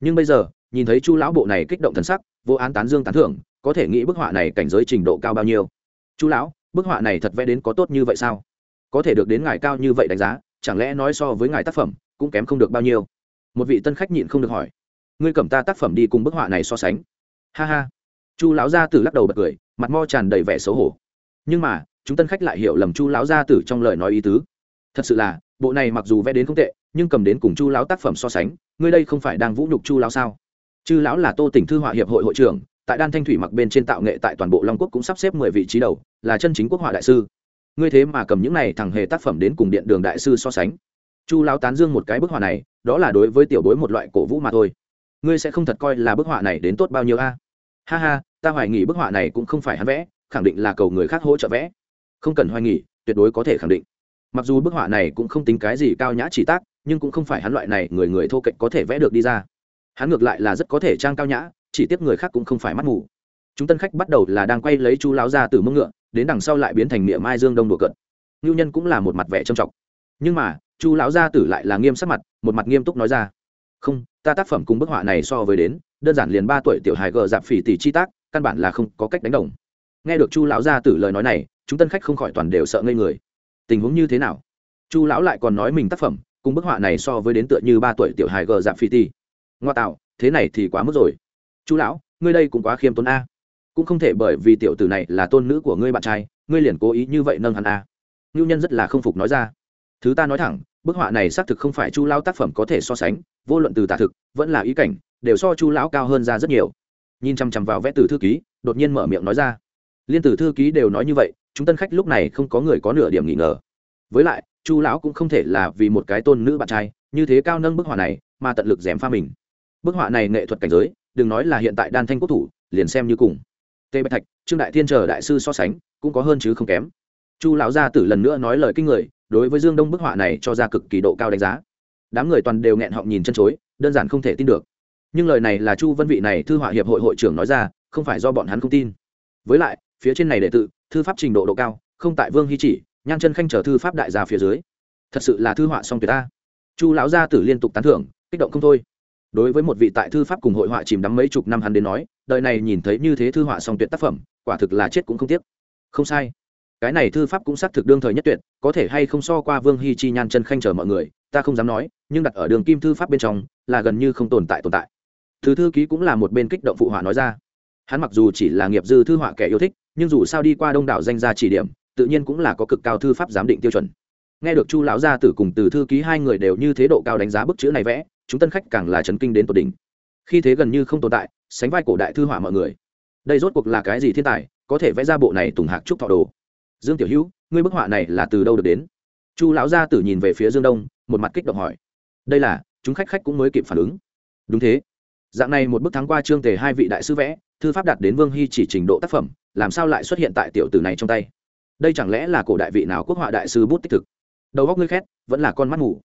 Speaker 1: Nhưng bây giờ, nhìn thấy chu lão bộ này kích động thần sắc, vô án tán dương tán thưởng, có thể nghĩ bức họa này cảnh giới trình độ cao bao nhiêu? Chu lão, bức họa này thật vẽ đến có tốt như vậy sao? Có thể được đến ngài cao như vậy đánh giá, chẳng lẽ nói so với ngài tác phẩm, cũng kém không được bao nhiêu? Một vị tân khách nhịn không được hỏi. Ngươi cầm ta tác phẩm đi cùng bức họa này so sánh. Ha ha. Chu lão gia tử lắc đầu bật cười, mặt mo tràn đầy vẻ xấu hổ. Nhưng mà, chúng tân khách lại hiểu lầm chu lão gia tử trong lời nói ý tứ. Thật sự là, bộ này mặc dù vẽ đến không tệ nhưng cầm đến cùng chu lão tác phẩm so sánh, ngươi đây không phải đang vũ nhục chu lão sao? Chư lão là tô tỉnh thư họa hiệp hội hội trưởng, tại đan thanh thủy mặc bên trên tạo nghệ tại toàn bộ long quốc cũng sắp xếp mười vị trí đầu, là chân chính quốc họa đại sư. Ngươi thế mà cầm những này thằng hề tác phẩm đến cùng điện đường đại sư so sánh. Chu lão tán dương một cái bức họa này, đó là đối với tiểu bối một loại cổ vũ mà thôi. Ngươi sẽ không thật coi là bức họa này đến tốt bao nhiêu a? Ha ha, ta hoài nghỉ bức họa này cũng không phải hắn vẽ, khẳng định là cầu người khác hỗ trợ vẽ. Không cần hoài nghỉ tuyệt đối có thể khẳng định. Mặc dù bức họa này cũng không tính cái gì cao nhã chỉ tác nhưng cũng không phải hắn loại này người người thô kệch có thể vẽ được đi ra. Hắn ngược lại là rất có thể trang cao nhã, chỉ tiếc người khác cũng không phải mắt mù. Chúng tân khách bắt đầu là đang quay lấy chú láo ra từ mông ngựa, đến đằng sau lại biến thành miệng mai dương đông đùa cợt. Ngưu nhân cũng là một mặt vẻ trầm trọng. Nhưng mà chu lão gia tử lại là nghiêm sắc mặt, một mặt nghiêm túc nói ra. Không, ta tác phẩm cùng bức họa này so với đến, đơn giản liền ba tuổi tiểu hài gờ dạp phỉ tỷ chi tác, căn bản là không có cách đánh đồng. Nghe được chu lão gia tử lời nói này, chúng tân khách không khỏi toàn đều sợ ngây người. Tình huống như thế nào? Chu lão lại còn nói mình tác phẩm cùng bức họa này so với đến tựa như ba tuổi tiểu hài gờ dạp phi ti. Ngoa tạo, thế này thì quá mức rồi. Chú lão, ngươi đây cũng quá khiêm tốn a. Cũng không thể bởi vì tiểu tử này là tôn nữ của ngươi bạn trai, ngươi liền cố ý như vậy nâng hắn a. Ngưu nhân rất là không phục nói ra. Thứ ta nói thẳng, bức họa này xác thực không phải chu lão tác phẩm có thể so sánh, vô luận từ tả thực, vẫn là ý cảnh, đều so chu lão cao hơn ra rất nhiều. Nhìn chằm chằm vào vẽ từ thư ký, đột nhiên mở miệng nói ra. Liên tử thư ký đều nói như vậy, chúng tân khách lúc này không có người có nửa điểm nghỉ ngờ. Với lại chu lão cũng không thể là vì một cái tôn nữ bạn trai, như thế cao nâng bức họa này, mà tận lực dèm pha mình. Bức họa này nghệ thuật cảnh giới, đừng nói là hiện tại đan thanh quốc thủ, liền xem như cùng. Tê bạch thạch, trương đại thiên chờ đại sư so sánh, cũng có hơn chứ không kém. Chu lão gia tử lần nữa nói lời kinh người, đối với dương đông bức họa này cho ra cực kỳ độ cao đánh giá. Đám người toàn đều nghẹn họng nhìn chân chối, đơn giản không thể tin được. Nhưng lời này là chu vân vị này thư họa hiệp hội hội trưởng nói ra, không phải do bọn hắn không tin. Với lại, phía trên này đệ tự thư pháp trình độ độ cao, không tại vương hy chỉ nhan chân khanh trở thư pháp đại gia phía dưới. Thật sự là thư họa song tuyệt ta. Chu lão gia tử liên tục tán thưởng, kích động không thôi. Đối với một vị tại thư pháp cùng hội họa chìm đắm mấy chục năm hắn đến nói, đời này nhìn thấy như thế thư họa song tuyệt tác phẩm, quả thực là chết cũng không tiếc. Không sai. Cái này thư pháp cũng xác thực đương thời nhất tuyệt, có thể hay không so qua vương hy chi nhan chân khanh chờ mọi người, ta không dám nói, nhưng đặt ở đường kim thư pháp bên trong, là gần như không tồn tại tồn tại. Thứ thư ký cũng là một bên kích động phụ họa nói ra. Hắn mặc dù chỉ là nghiệp dư thư họa kẻ yêu thích, nhưng dù sao đi qua đông đảo danh gia chỉ điểm tự nhiên cũng là có cực cao thư pháp giám định tiêu chuẩn. Nghe được chu lão gia tử cùng từ thư ký hai người đều như thế độ cao đánh giá bức chữ này vẽ, chúng tân khách càng là chấn kinh đến tột đỉnh. Khi thế gần như không tồn tại, sánh vai cổ đại thư họa mọi người. Đây rốt cuộc là cái gì thiên tài, có thể vẽ ra bộ này tùng hạc trúc thọ đồ? Dương tiểu hữu, ngươi bức họa này là từ đâu được đến? Chu lão gia tử nhìn về phía dương đông, một mặt kích động hỏi. Đây là, chúng khách khách cũng mới kịp phản ứng. Đúng thế. Dạng này một bức thắng qua trương tề hai vị đại sư vẽ, thư pháp đạt đến vương hy chỉ trình độ tác phẩm, làm sao lại xuất hiện tại tiểu tử này trong tay? Đây chẳng lẽ là cổ đại vị nào quốc họa đại sư bút tích thực? Đầu góc ngươi khét, vẫn là con mắt ngủ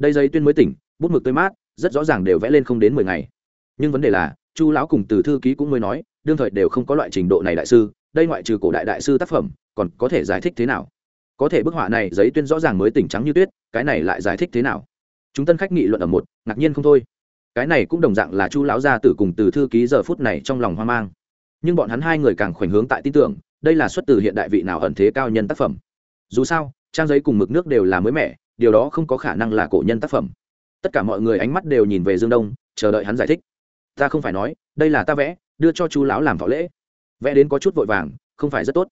Speaker 1: đây giấy tuyên mới tỉnh, bút mực tươi mát, rất rõ ràng đều vẽ lên không đến mười ngày. Nhưng vấn đề là, chu lão cùng từ thư ký cũng mới nói, đương thời đều không có loại trình độ này đại sư, đây ngoại trừ cổ đại đại sư tác phẩm, còn có thể giải thích thế nào? Có thể bức họa này giấy tuyên rõ ràng mới tỉnh trắng như tuyết, cái này lại giải thích thế nào? Chúng tân khách nghị luận ở một, ngạc nhiên không thôi. Cái này cũng đồng dạng là chu lão gia tử cùng từ thư ký giờ phút này trong lòng hoang mang. Nhưng bọn hắn hai người càng khoảnh hướng tại tin tưởng đây là xuất từ hiện đại vị nào ẩn thế cao nhân tác phẩm. Dù sao, trang giấy cùng mực nước đều là mới mẻ, điều đó không có khả năng là cổ nhân tác phẩm. Tất cả mọi người ánh mắt đều nhìn về dương đông, chờ đợi hắn giải thích. Ta không phải nói, đây là ta vẽ, đưa cho chú lão làm thọ lễ. Vẽ đến có chút vội vàng, không phải rất tốt.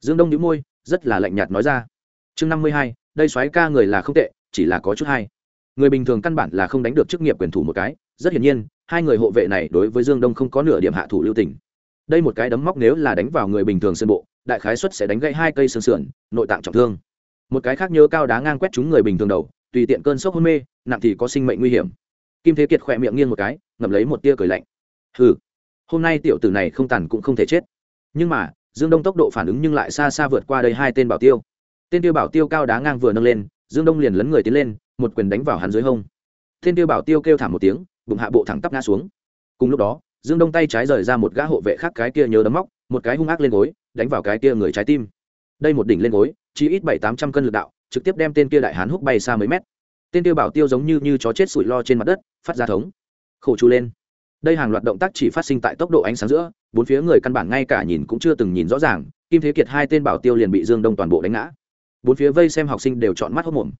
Speaker 1: Dương đông đĩu môi, rất là lạnh nhạt nói ra. Chương năm mươi hai, đây soái ca người là không tệ, chỉ là có chút hay. Người bình thường căn bản là không đánh được chức nghiệp quyền thủ một cái. Rất hiển nhiên, hai người hộ vệ này đối với dương đông không có nửa điểm hạ thủ lưu tình đây một cái đấm móc nếu là đánh vào người bình thường sân bộ, đại khái xuất sẽ đánh gãy hai cây xương sườn, nội tạng trọng thương. Một cái khác nhớ cao đá ngang quét trúng người bình thường đầu, tùy tiện cơn sốc hôn mê, nặng thì có sinh mệnh nguy hiểm. Kim thế kiệt khỏe miệng nghiêng một cái, ngậm lấy một tia cười lạnh. Hừ, hôm nay tiểu tử này không tàn cũng không thể chết. Nhưng mà, dương đông tốc độ phản ứng nhưng lại xa xa vượt qua đây hai tên bảo tiêu. Tên tiêu bảo tiêu cao đá ngang vừa nâng lên, dương đông liền lấn người tiến lên, một quyền đánh vào hắn dưới hông. Tên tiêu bảo tiêu kêu thảm một tiếng, bụng hạ bộ thẳng tắp ngã xuống. Cùng lúc đó dương đông tay trái rời ra một gã hộ vệ khác cái kia nhớ đấm móc, một cái hung ác lên gối, đánh vào cái kia người trái tim. Đây một đỉnh lên gối, chỉ ít bảy tám trăm cân lực đạo, trực tiếp đem tên kia đại hán húc bay xa mấy mét. Tên kia bảo tiêu giống như như chó chết sủi lo trên mặt đất, phát ra thống. Khổ chú lên. Đây hàng loạt động tác chỉ phát sinh tại tốc độ ánh sáng giữa, bốn phía người căn bản ngay cả nhìn cũng chưa từng nhìn rõ ràng, kim thế kiệt hai tên bảo tiêu liền bị dương đông toàn bộ đánh ngã. Bốn phía vây xem học sinh đều chọn mắt hốc mồm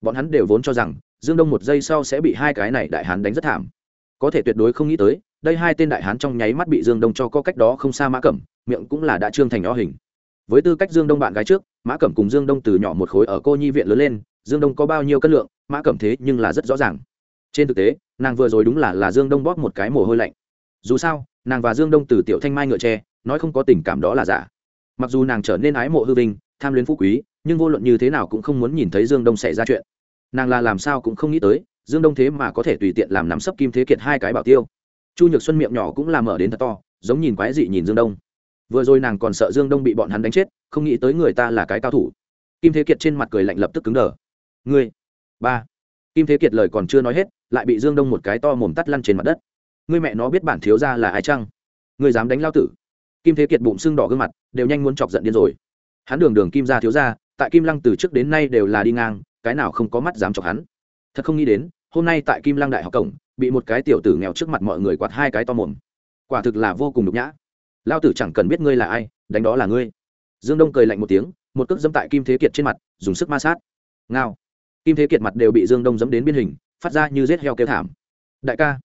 Speaker 1: bọn hắn đều vốn cho rằng, dương đông một giây sau sẽ bị hai cái này đại hán đánh rất thảm. Có thể tuyệt đối không nghĩ tới đây hai tên đại hán trong nháy mắt bị dương đông cho có cách đó không xa mã cẩm, miệng cũng là đã trương thành o hình. Với tư cách dương đông bạn gái trước, mã cẩm cùng dương đông từ nhỏ một khối ở cô nhi viện lớn lên, dương đông có bao nhiêu cân lượng, mã cẩm thế nhưng là rất rõ ràng. Trên thực tế, nàng vừa rồi đúng là là dương đông bóp một cái mồ hôi lạnh. Dù sao, nàng và dương đông từ tiểu thanh mai ngựa tre, nói không có tình cảm đó là giả. Mặc dù nàng trở nên ái mộ hư vinh, tham luyến phú quý, nhưng vô luận như thế nào cũng không muốn nhìn thấy dương đông xảy ra chuyện. Nàng là làm sao cũng không nghĩ tới, dương đông thế mà có thể tùy tiện làm nắm sấp kim thế kiệt hai cái bảo tiêu chu nhược xuân miệng nhỏ cũng làm mở đến thật to, giống nhìn quái dị nhìn dương đông. Vừa rồi nàng còn sợ dương đông bị bọn hắn đánh chết, không nghĩ tới người ta là cái cao thủ. Kim thế kiệt trên mặt cười lạnh lập tức cứng đờ. Ngươi, ba. Kim thế kiệt lời còn chưa nói hết, lại bị dương đông một cái to mồm tắt lăn trên mặt đất. Ngươi mẹ nó biết bản thiếu ra là ai chăng? Ngươi dám đánh lao tử? Kim thế kiệt bụng sưng đỏ gương mặt, đều nhanh muốn chọc giận điên rồi. Hắn đường đường kim ra thiếu ra tại kim lăng từ trước đến nay đều là đi ngang, cái nào không có mắt dám chọc hắn. Thật không nghĩ đến, hôm nay tại kim lăng đại học cổng bị một cái tiểu tử nghèo trước mặt mọi người quạt hai cái to mồm. Quả thực là vô cùng nhục nhã. Lao tử chẳng cần biết ngươi là ai, đánh đó là ngươi. Dương đông cười lạnh một tiếng, một cước dẫm tại kim thế kiệt trên mặt, dùng sức ma sát. Ngao. Kim thế kiệt mặt đều bị dương đông dẫm đến biên hình, phát ra như rết heo kêu thảm. Đại ca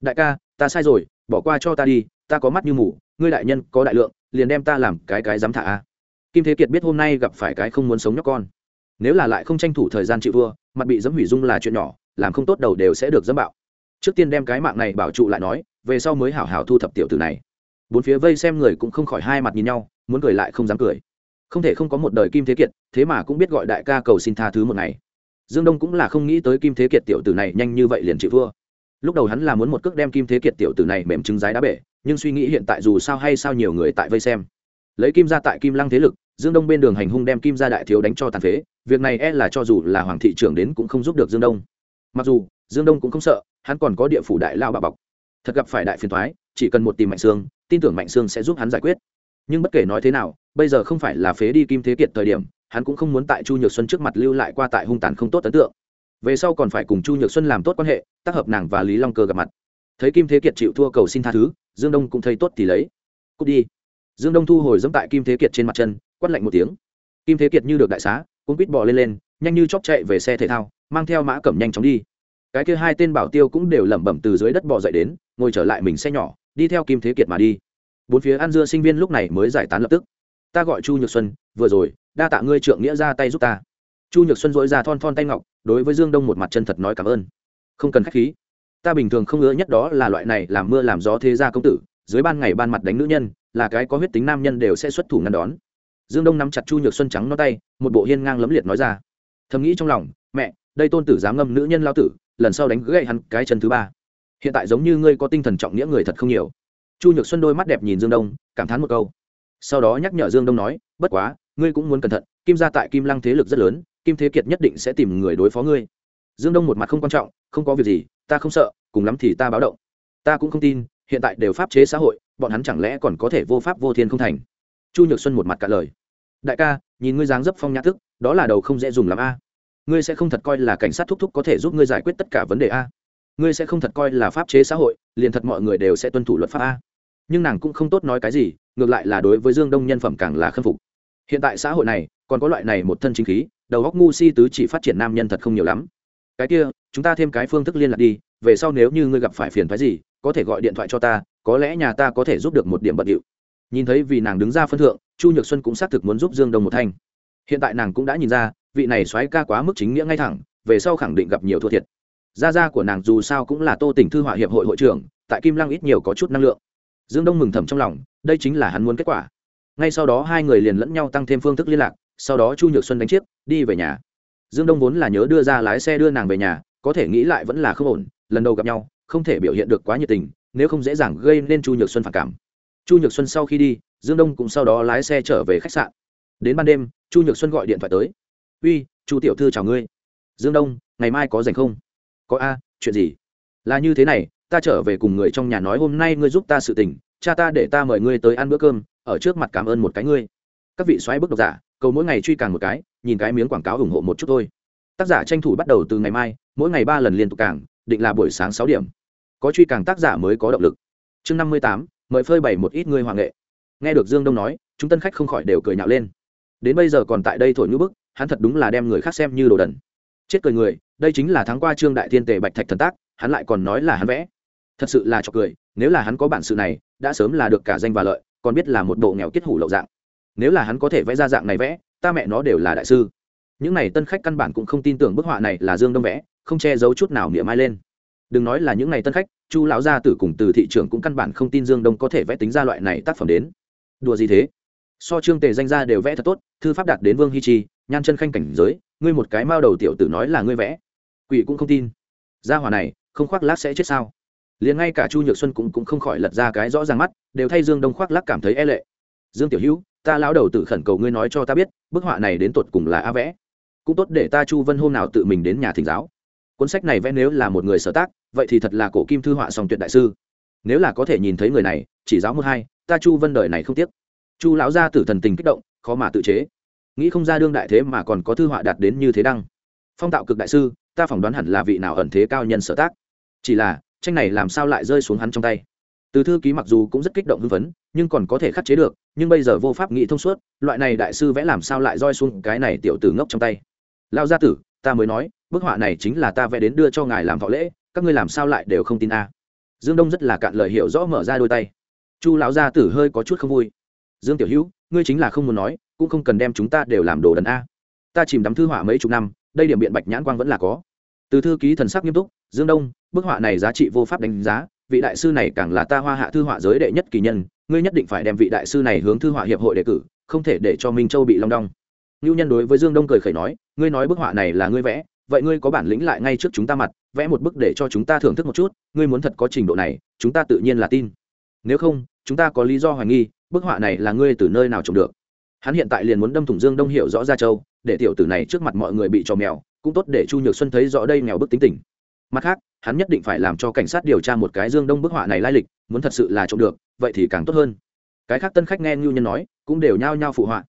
Speaker 1: đại ca, ta sai rồi, bỏ qua cho ta đi, ta có mắt như mù, ngươi đại nhân có đại lượng, liền đem ta làm cái cái dám thả a. Kim thế kiệt biết hôm nay gặp phải cái không muốn sống nhóc con. Nếu là lại không tranh thủ thời gian chịu vua, mặt bị dẫm hủy dung là chuyện nhỏ, làm không tốt đầu đều sẽ được dẫm bạo trước tiên đem cái mạng này bảo trụ lại nói, về sau mới hảo hảo thu thập tiểu tử này. Bốn phía vây xem người cũng không khỏi hai mặt nhìn nhau, muốn cười lại không dám cười. Không thể không có một đời kim thế kiệt, thế mà cũng biết gọi đại ca cầu xin tha thứ một ngày. Dương đông cũng là không nghĩ tới kim thế kiệt tiểu tử này nhanh như vậy liền chịu thua. Lúc đầu hắn là muốn một cước đem kim thế kiệt tiểu tử này mềm trứng rái đá bể, nhưng suy nghĩ hiện tại dù sao hay sao nhiều người tại vây xem. Lấy kim ra tại kim lăng thế lực, dương đông bên đường hành hung đem kim ra đại thiếu đánh cho tàn phế, việc này e là cho dù là hoàng thị trưởng đến cũng không giúp được dương đông. Mặc dù, dương đông cũng không sợ hắn còn có địa phủ đại lao bà bọc. Thật gặp phải đại phiền thoái chỉ cần một tìm mạnh sương, tin tưởng mạnh sương sẽ giúp hắn giải quyết. Nhưng bất kể nói thế nào bây giờ không phải là phế đi kim thế kiệt thời điểm hắn cũng không muốn tại chu nhược xuân trước mặt lưu lại qua tại hung tàn không tốt ấn tượng. Về sau còn phải cùng chu nhược xuân làm tốt quan hệ tác hợp nàng và lý long cơ gặp mặt. Thấy kim thế kiệt chịu thua cầu xin tha thứ dương đông cũng thấy tốt thì lấy. Cút đi. Dương đông thu hồi dẫm tại kim thế kiệt trên mặt chân quát lạnh một tiếng. Kim thế kiệt như được đại xá cũng quýt bỏ lên lên nhanh như chóc chạy về xe thể thao mang theo mã cẩm nhanh chóng đi cái kia hai tên bảo tiêu cũng đều lẩm bẩm từ dưới đất bò dậy đến, ngồi trở lại mình xe nhỏ, đi theo kim thế kiệt mà đi. Bốn phía ăn dưa sinh viên lúc này mới giải tán lập tức. Ta gọi chu nhược xuân, vừa rồi, đa tạ ngươi trượng nghĩa ra tay giúp ta. Chu nhược xuân dội ra thon thon tay ngọc, đối với dương đông một mặt chân thật nói cảm ơn. Không cần k h á c h khí. Ta bình thường không ngỡ nhất đó là loại này làm mưa làm gió thế gia công tử, dưới ban ngày ban mặt đánh nữ nhân, là cái có huyết tính nam nhân đều sẽ xuất thủ ngăn đón. Dương đông nắm chặt chu nhược xuân trắng nó tay, một bộ hiên ngang lấm liệt nói ra. Thầm nghĩ trong lòng, mẹ, đây tôn tử dám ngâm nữ nhân lao tử lần sau đánh gãy hắn cái chân thứ ba. Hiện tại giống như ngươi có tinh thần trọng nghĩa người thật không nhiều. Chu nhược xuân đôi mắt đẹp nhìn dương đông, cảm thán một câu. Sau đó nhắc nhở dương đông nói, bất quá, ngươi cũng muốn cẩn thận, kim gia tại kim lăng thế lực rất lớn, kim thế kiệt nhất định sẽ tìm người đối phó ngươi. Dương đông một mặt không quan trọng, không có việc gì, ta không sợ, cùng lắm thì ta báo động. Ta cũng không tin, hiện tại đều pháp chế xã hội, bọn hắn chẳng lẽ còn có thể vô pháp vô thiên không thành? Chu nhược xuân một mặt cả lời. Đại ca, nhìn ngươi dáng dấp phong nhã thức, đó là đầu không dễ dùng lắm a ngươi sẽ không thật coi là cảnh sát thúc thúc có thể giúp ngươi giải quyết tất cả vấn đề a. Ngươi sẽ không thật coi là pháp chế xã hội, liền thật mọi người đều sẽ tuân thủ luật pháp a. Nhưng nàng cũng không tốt nói cái gì, ngược lại là đối với dương đông nhân phẩm càng là khâm phục. Hiện tại xã hội này, còn có loại này một thân chính khí, đầu góc ngu si tứ chỉ phát triển nam nhân thật không nhiều lắm. Cái kia, chúng ta thêm cái phương thức liên lạc đi, về sau nếu như ngươi gặp phải phiền phái gì, có thể gọi điện thoại cho ta, có lẽ nhà ta có thể giúp được một điểm bận điệu. Nhìn thấy vì nàng đứng ra phân thượng, chu nhược xuân cũng xác thực muốn giúp dương đông một thanh. Hiện tại nàng cũng đã nhìn ra vị này xoáy ca quá mức chính nghĩa ngay thẳng, về sau khẳng định gặp nhiều thua thiệt. Gia gia của nàng dù sao cũng là tô tỉnh thư họa hiệp hội hội trưởng, tại kim lăng ít nhiều có chút năng lượng. Dương đông mừng thầm trong lòng, đây chính là hắn muốn kết quả. Ngay sau đó hai người liền lẫn nhau tăng thêm phương thức liên lạc, sau đó chu nhược xuân đánh chiếc, đi về nhà. Dương đông vốn là nhớ đưa ra lái xe đưa nàng về nhà, có thể nghĩ lại vẫn là không ổn, lần đầu gặp nhau, không thể biểu hiện được quá nhiệt tình, nếu không dễ dàng gây nên chu nhược xuân phản cảm. Chu nhược xuân sau khi đi, dương đông cũng sau đó lái xe trở về khách sạn. Đến ban đêm, chu nhược xuân gọi điện thoại tới uy, chu tiểu thư chào ngươi. Dương đông, ngày mai có rảnh không? Có a, chuyện gì? Là như thế này, ta trở về cùng người trong nhà nói hôm nay ngươi giúp ta sự tình, cha ta để ta mời ngươi tới ăn bữa cơm, ở trước mặt cảm ơn một cái ngươi. Các vị xoáy bức độc giả, cầu mỗi ngày truy càng một cái, nhìn cái miếng quảng cáo ủng hộ một chút thôi. Tác giả tranh thủ bắt đầu từ ngày mai, mỗi ngày ba lần liên tục càng, định là buổi sáng sáu điểm. Có truy càng tác giả mới có động lực. Chương năm mươi tám, mời phơi bày một ít ngươi hoàng nghệ. Nghe được dương đông nói, chúng tân khách không khỏi đều cười nhạo lên. Đến bây giờ còn tại đây thổi ngữ bức hắn thật đúng là đem người khác xem như đồ đần. Chết cười người, đây chính là tháng qua trương đại thiên tề bạch thạch thần tác, hắn lại còn nói là hắn vẽ. Thật sự là cho cười, nếu là hắn có bản sự này, đã sớm là được cả danh và lợi, còn biết là một bộ nghèo kết hủ lậu dạng. Nếu là hắn có thể vẽ ra dạng này vẽ, ta mẹ nó đều là đại sư. Những này tân khách căn bản cũng không tin tưởng bức họa này là dương đông vẽ, không che giấu chút nào niệm mai lên. Đừng nói là những này tân khách, chu lão gia tử cùng từ thị trường cũng căn bản không tin dương đông có thể vẽ tính ra loại này tác phẩm đến. Đùa gì thế? So trương tề danh ra đều vẽ thật tốt, thư pháp đạt đến vương hi chi nhan chân khanh cảnh giới ngươi một cái mao đầu tiểu tử nói là ngươi vẽ. Quỷ cũng không tin. Gia hỏa này không khoác lác sẽ chết sao? Liền ngay cả chu nhược xuân cũng, cũng không khỏi lật ra cái rõ ràng mắt đều thay dương đông khoác lác cảm thấy e lệ. Dương tiểu hữu ta lão đầu tử khẩn cầu ngươi nói cho ta biết bức họa này đến tột cùng là a vẽ. Cũng tốt để ta chu vân hôm nào tự mình đến nhà thỉnh giáo. Cuốn sách này vẽ nếu là một người sở tác vậy thì thật là cổ kim thư họa song tuyệt đại sư. Nếu là có thể nhìn thấy người này chỉ giáo một hai ta chu vân đời này không tiếc. Chu lão gia tử thần tình kích động khó mà tự chế nghĩ không ra đương đại thế mà còn có thư họa đạt đến như thế đăng. Phong tạo cực đại sư, ta phỏng đoán hẳn là vị nào ẩn thế cao nhân sở tác. Chỉ là, tranh này làm sao lại rơi xuống hắn trong tay? Từ thư ký mặc dù cũng rất kích động hưng phấn, nhưng còn có thể khắc chế được, nhưng bây giờ vô pháp nghĩ thông suốt, loại này đại sư vẽ làm sao lại roi xuống cái này tiểu tử ngốc trong tay? Lao gia tử, ta mới nói, bức họa này chính là ta vẽ đến đưa cho ngài làm thọ lễ, các ngươi làm sao lại đều không tin a? Dương đông rất là cạn lời hiểu rõ mở ra đôi tay. Chu lão gia tử hơi có chút không vui. Dương tiểu hữu, ngươi chính là không muốn nói cũng không cần đem chúng ta đều làm đồ đần a. Ta chìm đắm thư họa mấy chục năm, đây điểm biện bạch nhãn quang vẫn là có. Từ thư ký thần sắc nghiêm túc, dương đông, bức họa này giá trị vô pháp đánh giá, vị đại sư này càng là ta hoa hạ thư họa giới đệ nhất kỳ nhân, ngươi nhất định phải đem vị đại sư này hướng thư họa hiệp hội đề cử, không thể để cho minh châu bị long đong. Ngưu nhân đối với dương đông cười khẩy nói, ngươi nói bức họa này là ngươi vẽ, vậy ngươi có bản lĩnh lại ngay trước chúng ta mặt, vẽ một bức để cho chúng ta thưởng thức một chút, ngươi muốn thật có trình độ này, chúng ta tự nhiên là tin. Nếu không, chúng ta có lý do hoài nghi, bức họa này là ngươi từ nơi nào trồng được hắn hiện tại liền muốn đâm thủng dương đông hiểu rõ ra châu, để tiểu tử này trước mặt mọi người bị trò mèo, cũng tốt để chu nhược xuân thấy rõ đây nghèo bức tính tình. Mặt khác, hắn nhất định phải làm cho cảnh sát điều tra một cái dương đông bức họa này lai lịch, muốn thật sự là trộm được, vậy thì càng tốt hơn. Cái khác tân khách nghe ngưu nhân nói, cũng đều nhao nhao phụ họa.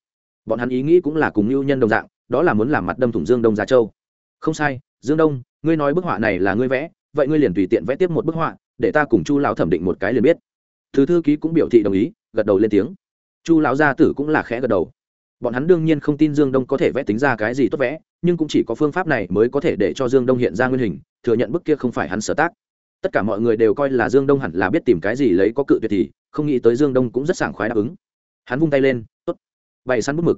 Speaker 1: Bọn hắn ý nghĩ cũng là cùng ngưu nhân đồng dạng, đó là muốn làm mặt đâm thủng dương đông ra châu. Không sai, dương đông, ngươi nói bức họa này là ngươi vẽ, vậy ngươi liền tùy tiện vẽ tiếp một bức họa, để ta cùng chu lão thẩm định một cái liền biết. Thứ thư ký cũng biểu thị đồng ý, gật đầu lên tiếng chu lão gia tử cũng là khẽ gật đầu. Bọn hắn đương nhiên không tin dương đông có thể vẽ tính ra cái gì tốt vẽ, nhưng cũng chỉ có phương pháp này mới có thể để cho dương đông hiện ra nguyên hình, thừa nhận bức kia không phải hắn sở tác. Tất cả mọi người đều coi là dương đông hẳn là biết tìm cái gì lấy có cự tuyệt thì, không nghĩ tới dương đông cũng rất sảng khoái đáp ứng. Hắn vung tay lên, tốt, bày săn bút mực.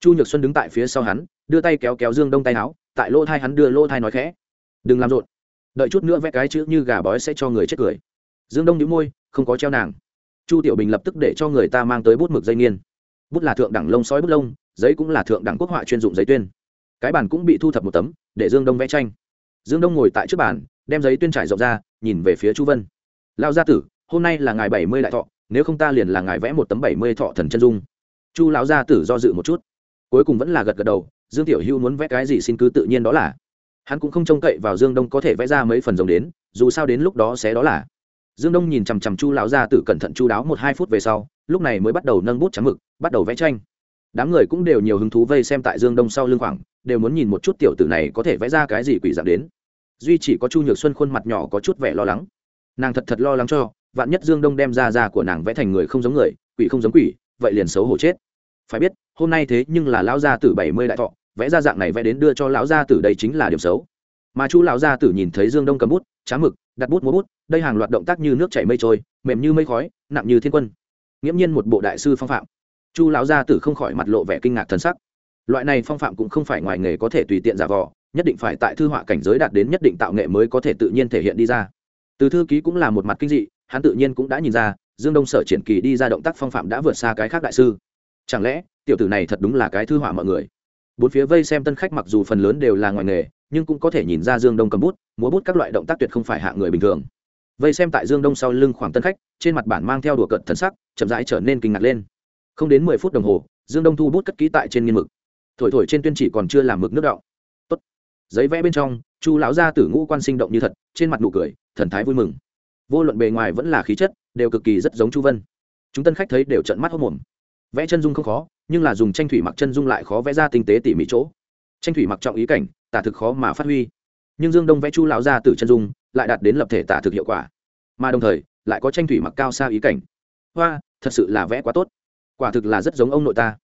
Speaker 1: Chu nhược xuân đứng tại phía sau hắn, đưa tay kéo kéo dương đông tay áo, tại lỗ thai hắn đưa lỗ thai nói khẽ, đừng làm rộn. Đợi chút nữa vẽ cái chữ như gà bói sẽ cho người chết cười. Dương đông nhíu môi, không có treo nàng chu tiểu bình lập tức để cho người ta mang tới bút mực dây nghiên. Bút là thượng đẳng lông sói bút lông, giấy cũng là thượng đẳng quốc họa chuyên dụng giấy tuyên. Cái bàn cũng bị thu thập một tấm, để dương đông vẽ tranh. Dương đông ngồi tại trước bàn, đem giấy tuyên trải rộng ra, nhìn về phía chu vân. Lao gia tử, hôm nay là ngày bảy mươi đại thọ, nếu không ta liền là ngài vẽ một tấm bảy mươi thọ thần chân dung. Chu lão gia tử do dự một chút. Cuối cùng vẫn là gật gật đầu, dương tiểu hưu muốn vẽ cái gì xin cứ tự nhiên đó là. Hắn cũng không trông cậy vào dương đông có thể vẽ ra mấy phần giống đến, dù sao đến lúc đó sẽ đó là dương đông nhìn chằm chằm chu lão gia tử cẩn thận chu đáo một hai phút về sau, lúc này mới bắt đầu nâng bút trắng mực, bắt đầu vẽ tranh. Đám người cũng đều nhiều hứng thú vây xem tại dương đông sau lưng khoảng, đều muốn nhìn một chút tiểu tử này có thể vẽ ra cái gì quỷ dạng đến. Duy chỉ có chu nhược xuân khuôn mặt nhỏ có chút vẻ lo lắng. Nàng thật thật lo lắng cho, vạn nhất dương đông đem ra ra của nàng vẽ thành người không giống người, quỷ không giống quỷ, vậy liền xấu hổ chết. Phải biết, hôm nay thế nhưng là lão gia tử bảy mươi đại thọ, vẽ ra dạng này vẽ đến đưa cho lão gia tử đây chính là điểm xấu mà chu lão gia tử nhìn thấy dương đông cầm bút, trá mực, đặt bút múa bút, đây hàng loạt động tác như nước chảy mây trôi, mềm như mây khói, nặng như thiên quân. Nghiễm nhiên một bộ đại sư phong phạm. Chu lão gia tử không khỏi mặt lộ vẻ kinh ngạc thân sắc. Loại này phong phạm cũng không phải ngoài nghề có thể tùy tiện giả vò, nhất định phải tại thư họa cảnh giới đạt đến nhất định tạo nghệ mới có thể tự nhiên thể hiện đi ra. Từ thư ký cũng là một mặt kinh dị, hắn tự nhiên cũng đã nhìn ra, dương đông sở triển kỳ đi ra động tác phong phạm đã vượt xa cái khác đại sư. Chẳng lẽ, tiểu tử này thật đúng là cái thư họa mọi người? Bốn phía vây xem tân khách mặc dù phần lớn đều là ngoài nghề, nhưng cũng có thể nhìn ra dương đông cầm bút, múa bút các loại động tác tuyệt không phải hạ người bình thường. Vây xem tại dương đông sau lưng khoảng tân khách, trên mặt bản mang theo đùa cận thần sắc, chậm rãi trở nên kinh ngạc lên. Không đến mười phút đồng hồ, dương đông thu bút cất ký tại trên nghiên mực. Thổi thổi trên tuyên chỉ còn chưa làm mực nước đọng. Tốt. Giấy vẽ bên trong, chu lão gia tử ngũ quan sinh động như thật, trên mặt nụ cười, thần thái vui mừng. Vô luận bề ngoài vẫn là khí chất, đều cực kỳ rất giống chu vân. Chúng tân khách thấy đều trận mắt hốc mồm vẽ chân dung không khó, nhưng là dùng tranh thủy mặc chân dung lại khó vẽ ra tinh tế tỉ mỉ chỗ. Tranh thủy mặc trọng ý cảnh, tả thực khó mà phát huy. Nhưng dương đông vẽ chu lão gia tử chân dung, lại đạt đến lập thể tả thực hiệu quả. Mà đồng thời, lại có tranh thủy mặc cao xa ý cảnh. Hoa, thật sự là vẽ quá tốt. Quả thực là rất giống ông nội ta.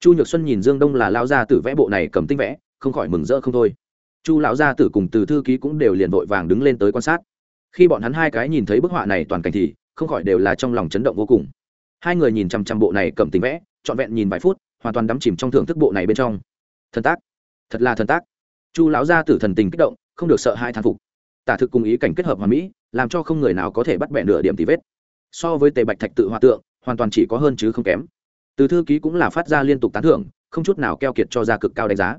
Speaker 1: Chu nhược xuân nhìn dương đông là lao gia tử vẽ bộ này cầm tinh vẽ, không khỏi mừng rỡ không thôi. Chu lão gia tử cùng từ thư ký cũng đều liền vội vàng đứng lên tới quan sát. Khi bọn hắn hai cái nhìn thấy bức họa này toàn cảnh thì, không khỏi đều là trong lòng chấn động vô cùng hai người nhìn chằm chằm bộ này cầm tính vẽ, trọn vẹn nhìn vài phút, hoàn toàn đắm chìm trong thưởng thức bộ này bên trong. Thần tác. Thật là thần tác. Chu lão gia tử thần tình kích động, không được sợ hai thán phục. Tả thực cùng ý cảnh kết hợp hòa mỹ, làm cho không người nào có thể bắt bẻ nửa điểm tì vết. So với tề bạch thạch tự hòa tượng, hoàn toàn chỉ có hơn chứ không kém. Từ thư ký cũng là phát ra liên tục tán thưởng, không chút nào keo kiệt cho ra cực cao đánh giá.